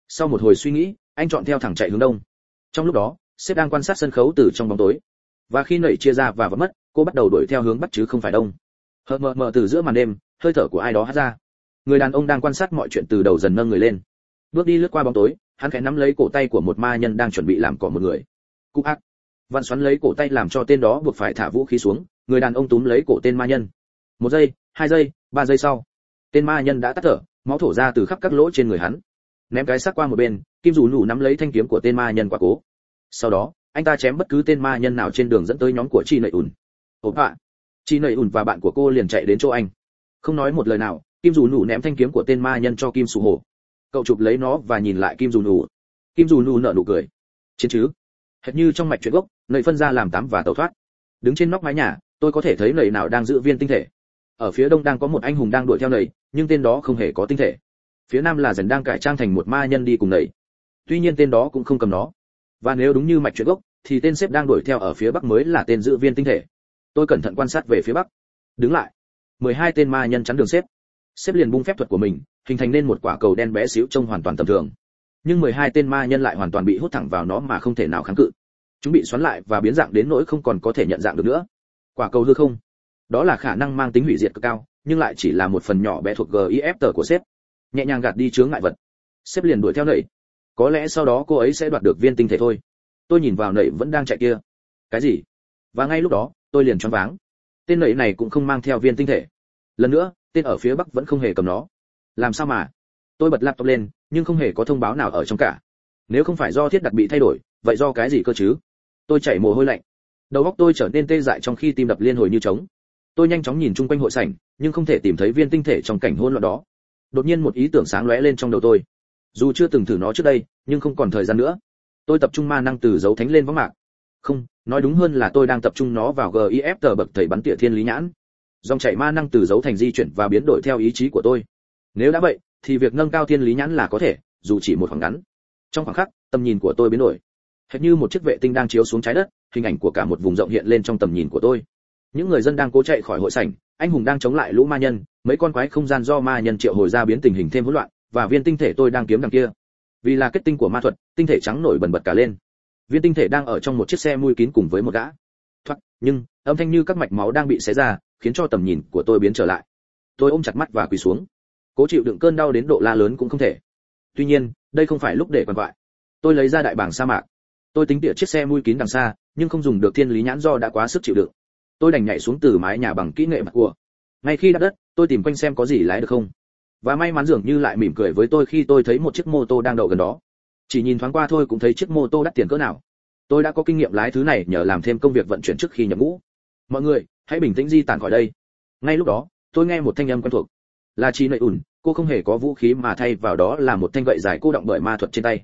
Speaker 1: Sau một hồi suy nghĩ, anh chọn theo thẳng chạy hướng đông trong lúc đó, sếp đang quan sát sân khấu từ trong bóng tối. Và khi nảy chia ra và vỡ mất, cô bắt đầu đuổi theo hướng bắc chứ không phải đông. Hờ mờ mờ từ giữa màn đêm, hơi thở của ai đó hát ra. Người đàn ông đang quan sát mọi chuyện từ đầu dần nâng người lên. Bước đi lướt qua bóng tối, hắn khẽ nắm lấy cổ tay của một ma nhân đang chuẩn bị làm cỏ một người. Cục ác. Vặn xoắn lấy cổ tay làm cho tên đó buộc phải thả vũ khí xuống, người đàn ông túm lấy cổ tên ma nhân. Một giây, hai giây, ba giây sau, tên ma nhân đã tắt thở, máu thổ ra từ khắp các lỗ trên người hắn ném cái xác qua một bên, kim dù nụ nắm lấy thanh kiếm của tên ma nhân quả cố. Sau đó, anh ta chém bất cứ tên ma nhân nào trên đường dẫn tới nhóm của chi nầy ùn. Ổn ạ. Chi nầy ùn và bạn của cô liền chạy đến chỗ anh. Không nói một lời nào, kim dù nụ ném thanh kiếm của tên ma nhân cho kim sù hồ. Cậu chụp lấy nó và nhìn lại kim dù nụ. Kim dù nụ nở nụ cười. Chiến chứ. Hệt như trong mạch chuyện gốc nầy phân ra làm tám và tẩu thoát. Đứng trên nóc mái nhà, tôi có thể thấy nầy nào đang giữ viên tinh thể. Ở phía đông đang có một anh hùng đang đuổi theo nầy nhưng tên đó không hề có tinh thể phía nam là dần đang cải trang thành một ma nhân đi cùng nầy tuy nhiên tên đó cũng không cầm nó. Và nếu đúng như mạch chuyện gốc, thì tên xếp đang đuổi theo ở phía bắc mới là tên dự viên tinh thể. Tôi cẩn thận quan sát về phía bắc. Đứng lại. 12 tên ma nhân chắn đường xếp. Xếp liền bung phép thuật của mình, hình thành nên một quả cầu đen bé xíu trông hoàn toàn tầm thường. Nhưng 12 tên ma nhân lại hoàn toàn bị hút thẳng vào nó mà không thể nào kháng cự. Chúng bị xoắn lại và biến dạng đến nỗi không còn có thể nhận dạng được nữa. Quả cầu hư không. Đó là khả năng mang tính hủy diệt cực cao, nhưng lại chỉ là một phần nhỏ bé thuộc gif tờ của sếp nhẹ nhàng gạt đi chướng ngại vật. Sếp liền đuổi theo nậy. Có lẽ sau đó cô ấy sẽ đoạt được viên tinh thể thôi. Tôi nhìn vào nậy vẫn đang chạy kia. Cái gì? Và ngay lúc đó, tôi liền choáng váng. Tên nậy này cũng không mang theo viên tinh thể. Lần nữa, tên ở phía bắc vẫn không hề cầm nó. Làm sao mà? Tôi bật laptop lên, nhưng không hề có thông báo nào ở trong cả. Nếu không phải do thiết đặt bị thay đổi, vậy do cái gì cơ chứ? Tôi chảy mồ hôi lạnh. Đầu óc tôi trở nên tê dại trong khi tim đập liên hồi như trống. Tôi nhanh chóng nhìn chung quanh hội sảnh, nhưng không thể tìm thấy viên tinh thể trong cảnh hỗn loạn đó đột nhiên một ý tưởng sáng lóe lên trong đầu tôi. Dù chưa từng thử nó trước đây, nhưng không còn thời gian nữa. Tôi tập trung ma năng từ dấu thánh lên võng mạc. Không, nói đúng hơn là tôi đang tập trung nó vào gif tờ bậc thầy bắn tỉa thiên lý nhãn. Dòng chảy ma năng từ dấu thành di chuyển và biến đổi theo ý chí của tôi. Nếu đã vậy, thì việc nâng cao thiên lý nhãn là có thể, dù chỉ một khoảng ngắn. Trong khoảng khắc, tầm nhìn của tôi biến đổi. Hệt như một chiếc vệ tinh đang chiếu xuống trái đất, hình ảnh của cả một vùng rộng hiện lên trong tầm nhìn của tôi. Những người dân đang cố chạy khỏi hội sảnh, anh hùng đang chống lại lũ ma nhân mấy con quái không gian do ma nhân triệu hồi ra biến tình hình thêm hỗn loạn, và viên tinh thể tôi đang kiếm đằng kia. Vì là kết tinh của ma thuật, tinh thể trắng nổi bần bật cả lên. Viên tinh thể đang ở trong một chiếc xe mui kín cùng với một gã. Thoát, nhưng, âm thanh như các mạch máu đang bị xé ra, khiến cho tầm nhìn của tôi biến trở lại. Tôi ôm chặt mắt và quỳ xuống. Cố chịu đựng cơn đau đến độ la lớn cũng không thể. Tuy nhiên, đây không phải lúc để quan quại. Tôi lấy ra đại bảng sa mạc. Tôi tính tỉa chiếc xe mui kín đằng xa, nhưng không dùng được thiên lý nhãn do đã quá sức chịu đựng. Tôi đành nhảy xuống từ mái nhà bằng kỹ nghệ mặt cua ngay khi đáp đất, tôi tìm quanh xem có gì lái được không. Và may mắn dường như lại mỉm cười với tôi khi tôi thấy một chiếc mô tô đang đậu gần đó. Chỉ nhìn thoáng qua thôi cũng thấy chiếc mô tô đắt tiền cỡ nào. Tôi đã có kinh nghiệm lái thứ này nhờ làm thêm công việc vận chuyển trước khi nhập ngũ. Mọi người, hãy bình tĩnh di tản khỏi đây. Ngay lúc đó, tôi nghe một thanh âm quen thuộc. Là chị nậy ủn cô không hề có vũ khí mà thay vào đó là một thanh gậy dài cô động bởi ma thuật trên tay.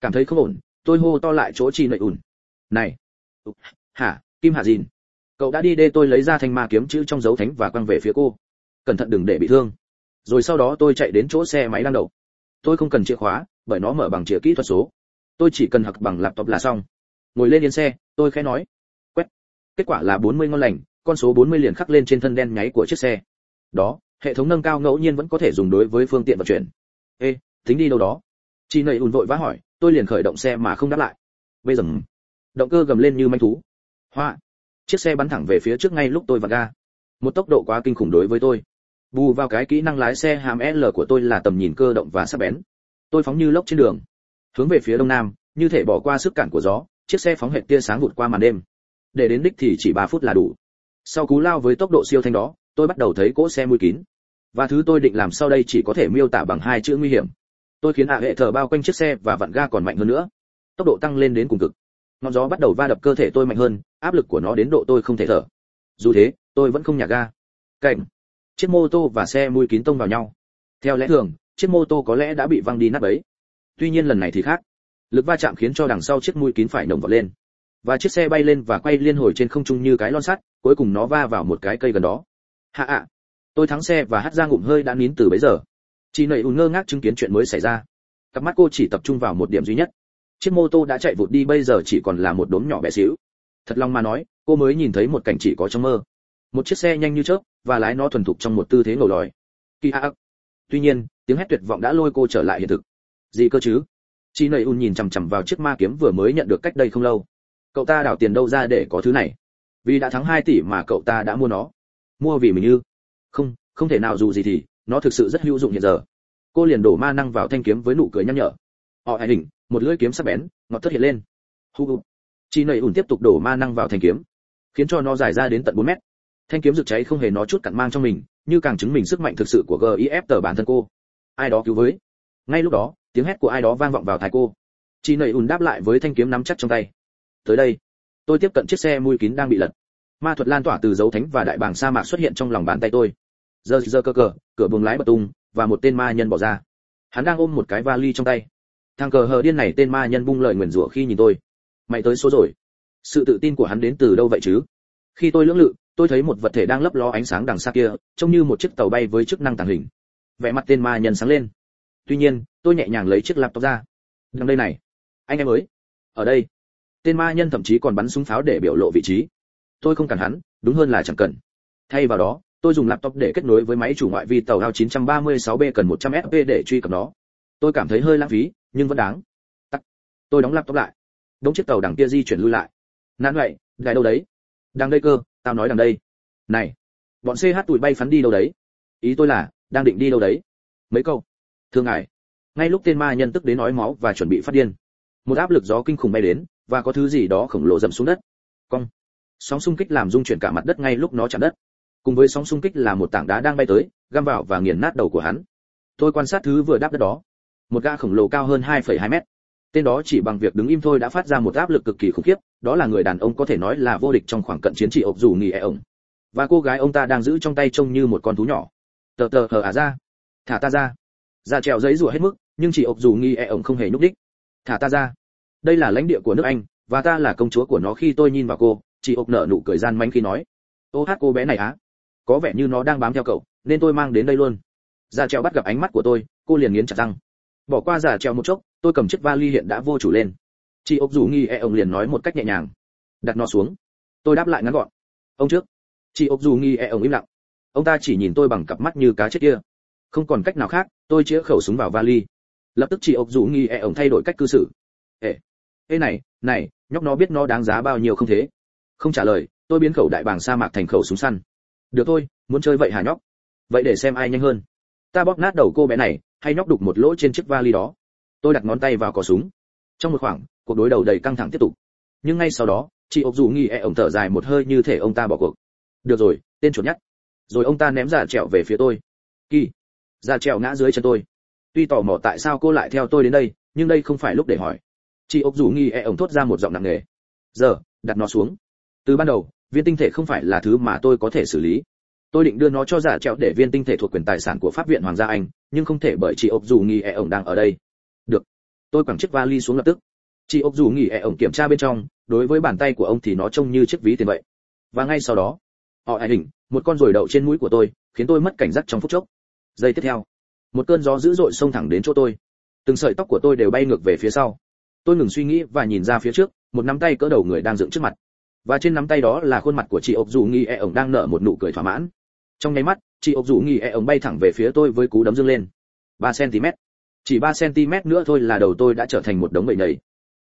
Speaker 1: Cảm thấy không ổn, tôi hô to lại chỗ chị nậy ủn này hả, kim hạ dìn cậu đã đi đê tôi lấy ra thanh ma kiếm chữ trong dấu thánh và quăng về phía cô. Cẩn thận đừng để bị thương. Rồi sau đó tôi chạy đến chỗ xe máy đang đậu. Tôi không cần chìa khóa, bởi nó mở bằng chìa kỹ thuật số. Tôi chỉ cần học bằng laptop là xong. Ngồi lên yên xe, tôi khẽ nói. Quét. Kết quả là 40 ngon lành, con số 40 liền khắc lên trên thân đen nháy của chiếc xe. Đó, hệ thống nâng cao ngẫu nhiên vẫn có thể dùng đối với phương tiện vận chuyển. Ê, tính đi đâu đó? Chị nầy ùn vội vã hỏi, tôi liền khởi động xe mà không đáp lại. Bây giờ, động cơ gầm lên như manh thú. Hoa chiếc xe bắn thẳng về phía trước ngay lúc tôi vặn ga. Một tốc độ quá kinh khủng đối với tôi. Bù vào cái kỹ năng lái xe hàm l của tôi là tầm nhìn cơ động và sắc bén. Tôi phóng như lốc trên đường. Hướng về phía đông nam, như thể bỏ qua sức cản của gió, chiếc xe phóng hệ tia sáng vụt qua màn đêm. Để đến đích thì chỉ 3 phút là đủ. Sau cú lao với tốc độ siêu thanh đó, tôi bắt đầu thấy cỗ xe mui kín. Và thứ tôi định làm sau đây chỉ có thể miêu tả bằng hai chữ nguy hiểm. Tôi khiến hạ hệ thở bao quanh chiếc xe và vặn ga còn mạnh hơn nữa. Tốc độ tăng lên đến cùng cực ngọn gió bắt đầu va đập cơ thể tôi mạnh hơn, áp lực của nó đến độ tôi không thể thở. Dù thế, tôi vẫn không nhả ga. Cảnh, chiếc mô tô và xe mui kín tông vào nhau. Theo lẽ thường, chiếc mô tô có lẽ đã bị văng đi nát ấy tuy nhiên lần này thì khác. Lực va chạm khiến cho đằng sau chiếc mui kín phải nồng vọt lên. Và chiếc xe bay lên và quay liên hồi trên không trung như cái lon sắt, cuối cùng nó va vào một cái cây gần đó. Hạ ạ. Tôi thắng xe và hắt ra ngụm hơi đã nín từ bấy giờ. Chị nầy ùn ngơ ngác chứng kiến chuyện mới xảy ra. Cặp mắt cô chỉ tập trung vào một điểm duy nhất chiếc mô tô đã chạy vụt đi, bây giờ chỉ còn là một đốm nhỏ bé xíu. Thật lòng mà nói, cô mới nhìn thấy một cảnh chỉ có trong mơ. Một chiếc xe nhanh như chớp, và lái nó thuần thục trong một tư thế ngầu lòi. Kỳ a tuy nhiên, tiếng hét tuyệt vọng đã lôi cô trở lại hiện thực. Gì cơ chứ? Chị nầy un nhìn chằm chằm vào chiếc ma kiếm vừa mới nhận được cách đây không lâu. Cậu ta đào tiền đâu ra để có thứ này? Vì đã thắng 2 tỷ mà cậu ta đã mua nó. Mua vì mình như không không thể nào dù gì thì, nó thực sự rất hữu dụng hiện giờ. Cô liền đổ ma năng vào thanh kiếm với nụ cười nhăn nhở. Họ hài hình một lưỡi kiếm sắc bén, ngọt thất hiện lên. Hu hu chị nầy ủn tiếp tục đổ ma năng vào thanh kiếm, khiến cho nó dài ra đến tận 4 mét. Thanh kiếm rực cháy không hề nó chút cặn mang trong mình, như càng chứng minh sức mạnh thực sự của gif tờ bản thân cô. Ai đó cứu với. Ngay lúc đó, tiếng hét của ai đó vang vọng vào tai cô. Chị nầy ùn đáp lại với thanh kiếm nắm chắc trong tay. Tới đây, tôi tiếp cận chiếc xe mui kín đang bị lật. Ma thuật lan tỏa từ dấu thánh và đại bàng sa mạc xuất hiện trong lòng bàn tay tôi. Giờ giờ cơ cờ cửa buồng lái bật tung, và một tên ma nhân bỏ ra. Hắn đang ôm một cái vali trong tay thằng cờ hờ điên này tên ma nhân bung lời nguyền rủa khi nhìn tôi. Mày tới số rồi. Sự tự tin của hắn đến từ đâu vậy chứ? Khi tôi lưỡng lự tôi thấy một vật thể đang lấp ló ánh sáng đằng xa kia trông như một chiếc tàu bay với chức năng tàng hình. Vẻ mặt tên ma nhân sáng lên. Tuy nhiên tôi nhẹ nhàng lấy chiếc laptop ra. Đằng đây này. Anh em ơi. Ở đây. Tên ma nhân thậm chí còn bắn súng pháo để biểu lộ vị trí. Tôi không cần hắn đúng hơn là chẳng cần. Thay vào đó tôi dùng laptop để kết nối với máy chủ ngoại vi tàu Hao 936B cần 100 SP để truy cập nó. Tôi cảm thấy hơi lãng phí, nhưng vẫn đáng. Tắt. Tôi đóng laptop lại. Đống chiếc tàu đằng kia di chuyển lui lại. nạn vậy, gài đâu đấy? Đang đây cơ, tao nói đằng đây. Này, bọn CH tụi bay phắn đi đâu đấy? Ý tôi là, đang định đi đâu đấy? Mấy câu. Thưa ngài. Ngay lúc tên ma nhân tức đến nói máu và chuẩn bị phát điên, một áp lực gió kinh khủng bay đến, và có thứ gì đó khổng lồ dầm xuống đất. Cong. Sóng xung kích làm rung chuyển cả mặt đất ngay lúc nó chạm đất cùng với sóng xung kích là một tảng đá đang bay tới găm vào và nghiền nát đầu của hắn tôi quan sát thứ vừa đáp đất đó một gã khổng lồ cao hơn 2,2 mét. Tên đó chỉ bằng việc đứng im thôi đã phát ra một áp lực cực kỳ khủng khiếp đó là người đàn ông có thể nói là vô địch trong khoảng cận chiến trị ộc dù nghỉ e ổng. Và cô gái ông ta đang giữ trong tay trông như một con thú nhỏ. Tờ tờ hờ à ra. Thả ta ra. Ra trèo giấy rủa hết mức nhưng chị ốc dù nghi e ổng không hề nhúc đích thả ta ra. Đây là lãnh địa của nước anh và ta là công chúa của nó khi tôi nhìn vào cô chị ốc nở nụ cười gian manh khi nói. Ô hát cô bé này á. Có vẻ như nó đang bám theo cậu nên tôi mang đến đây luôn. Ra trèo bắt gặp ánh mắt của tôi cô liền nghiến chặt răng bỏ qua giả treo một chốc, tôi cầm chiếc vali hiện đã vô chủ lên. Chị ốc dù nghi e ông liền nói một cách nhẹ nhàng. Đặt nó xuống. Tôi đáp lại ngắn gọn. Ông trước. Chị ốc dù nghi e ông im lặng. Ông ta chỉ nhìn tôi bằng cặp mắt như cá chết kia. Không còn cách nào khác, tôi chĩa khẩu súng vào vali. Lập tức chị ốc dù nghi e ông thay đổi cách cư xử. Ê. Ê này này, nhóc nó biết nó đáng giá bao nhiêu không thế? Không trả lời, tôi biến khẩu đại bàng sa mạc thành khẩu súng săn. Được thôi, muốn chơi vậy hả nhóc? Vậy để xem ai nhanh hơn ta bóp nát đầu cô bé này, hay nhóc đục một lỗ trên chiếc vali đó. Tôi đặt ngón tay vào cò súng. Trong một khoảng, cuộc đối đầu đầy căng thẳng tiếp tục. Nhưng ngay sau đó, chị ốc dù nghi e ổng thở dài một hơi như thể ông ta bỏ cuộc. Được rồi, tên chuột nhắt rồi ông ta ném giả trẹo về phía tôi. Kỳ. Giả trẹo ngã dưới chân tôi. Tuy tò mò tại sao cô lại theo tôi đến đây, nhưng đây không phải lúc để hỏi. Chị ốc dù nghi e ổng thốt ra một giọng nặng nề. Giờ, đặt nó xuống. Từ ban đầu, viên tinh thể không phải là thứ mà tôi có thể xử lý tôi định đưa nó cho giả trẹo để viên tinh thể thuộc quyền tài sản của pháp viện hoàng gia anh, nhưng không thể bởi chị ốc dù nghỉ e ổng đang ở đây. Được. Tôi quẳng chiếc vali xuống lập tức. Chị ốc dù nghỉ e ổng kiểm tra bên trong, đối với bàn tay của ông thì nó trông như chiếc ví tiền vậy. Và ngay sau đó, họ ai hình, một con ruồi đậu trên mũi của tôi, khiến tôi mất cảnh giác trong phút chốc. Giây tiếp theo, một cơn gió dữ dội xông thẳng đến chỗ tôi. Từng sợi tóc của tôi đều bay ngược về phía sau. Tôi ngừng suy nghĩ và nhìn ra phía trước, một nắm tay cỡ đầu người đang dựng trước mặt và trên nắm tay đó là khuôn mặt của chị ốc dù nghi e ổng đang nở một nụ cười thỏa mãn. Trong nháy mắt, chị ốc dù nghi e ổng bay thẳng về phía tôi với cú đấm dương lên. Ba cm chỉ ba cm nữa thôi là đầu tôi đã trở thành một đống bậy nầy.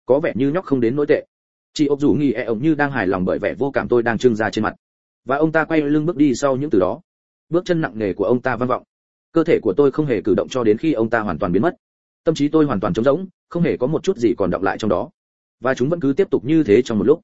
Speaker 1: Có vẻ như nhóc không đến nỗi tệ. Chị ốc dù nghi e ổng như đang hài lòng bởi vẻ vô cảm tôi đang trưng ra trên mặt. Và ông ta quay lưng bước đi sau những từ đó. Bước chân nặng nề của ông ta vang vọng. Cơ thể của tôi không hề cử động cho đến khi ông ta hoàn toàn biến mất. Tâm trí tôi hoàn toàn trống rỗng, không hề có một chút gì còn động lại trong đó. Và chúng vẫn cứ tiếp tục như thế trong một lúc.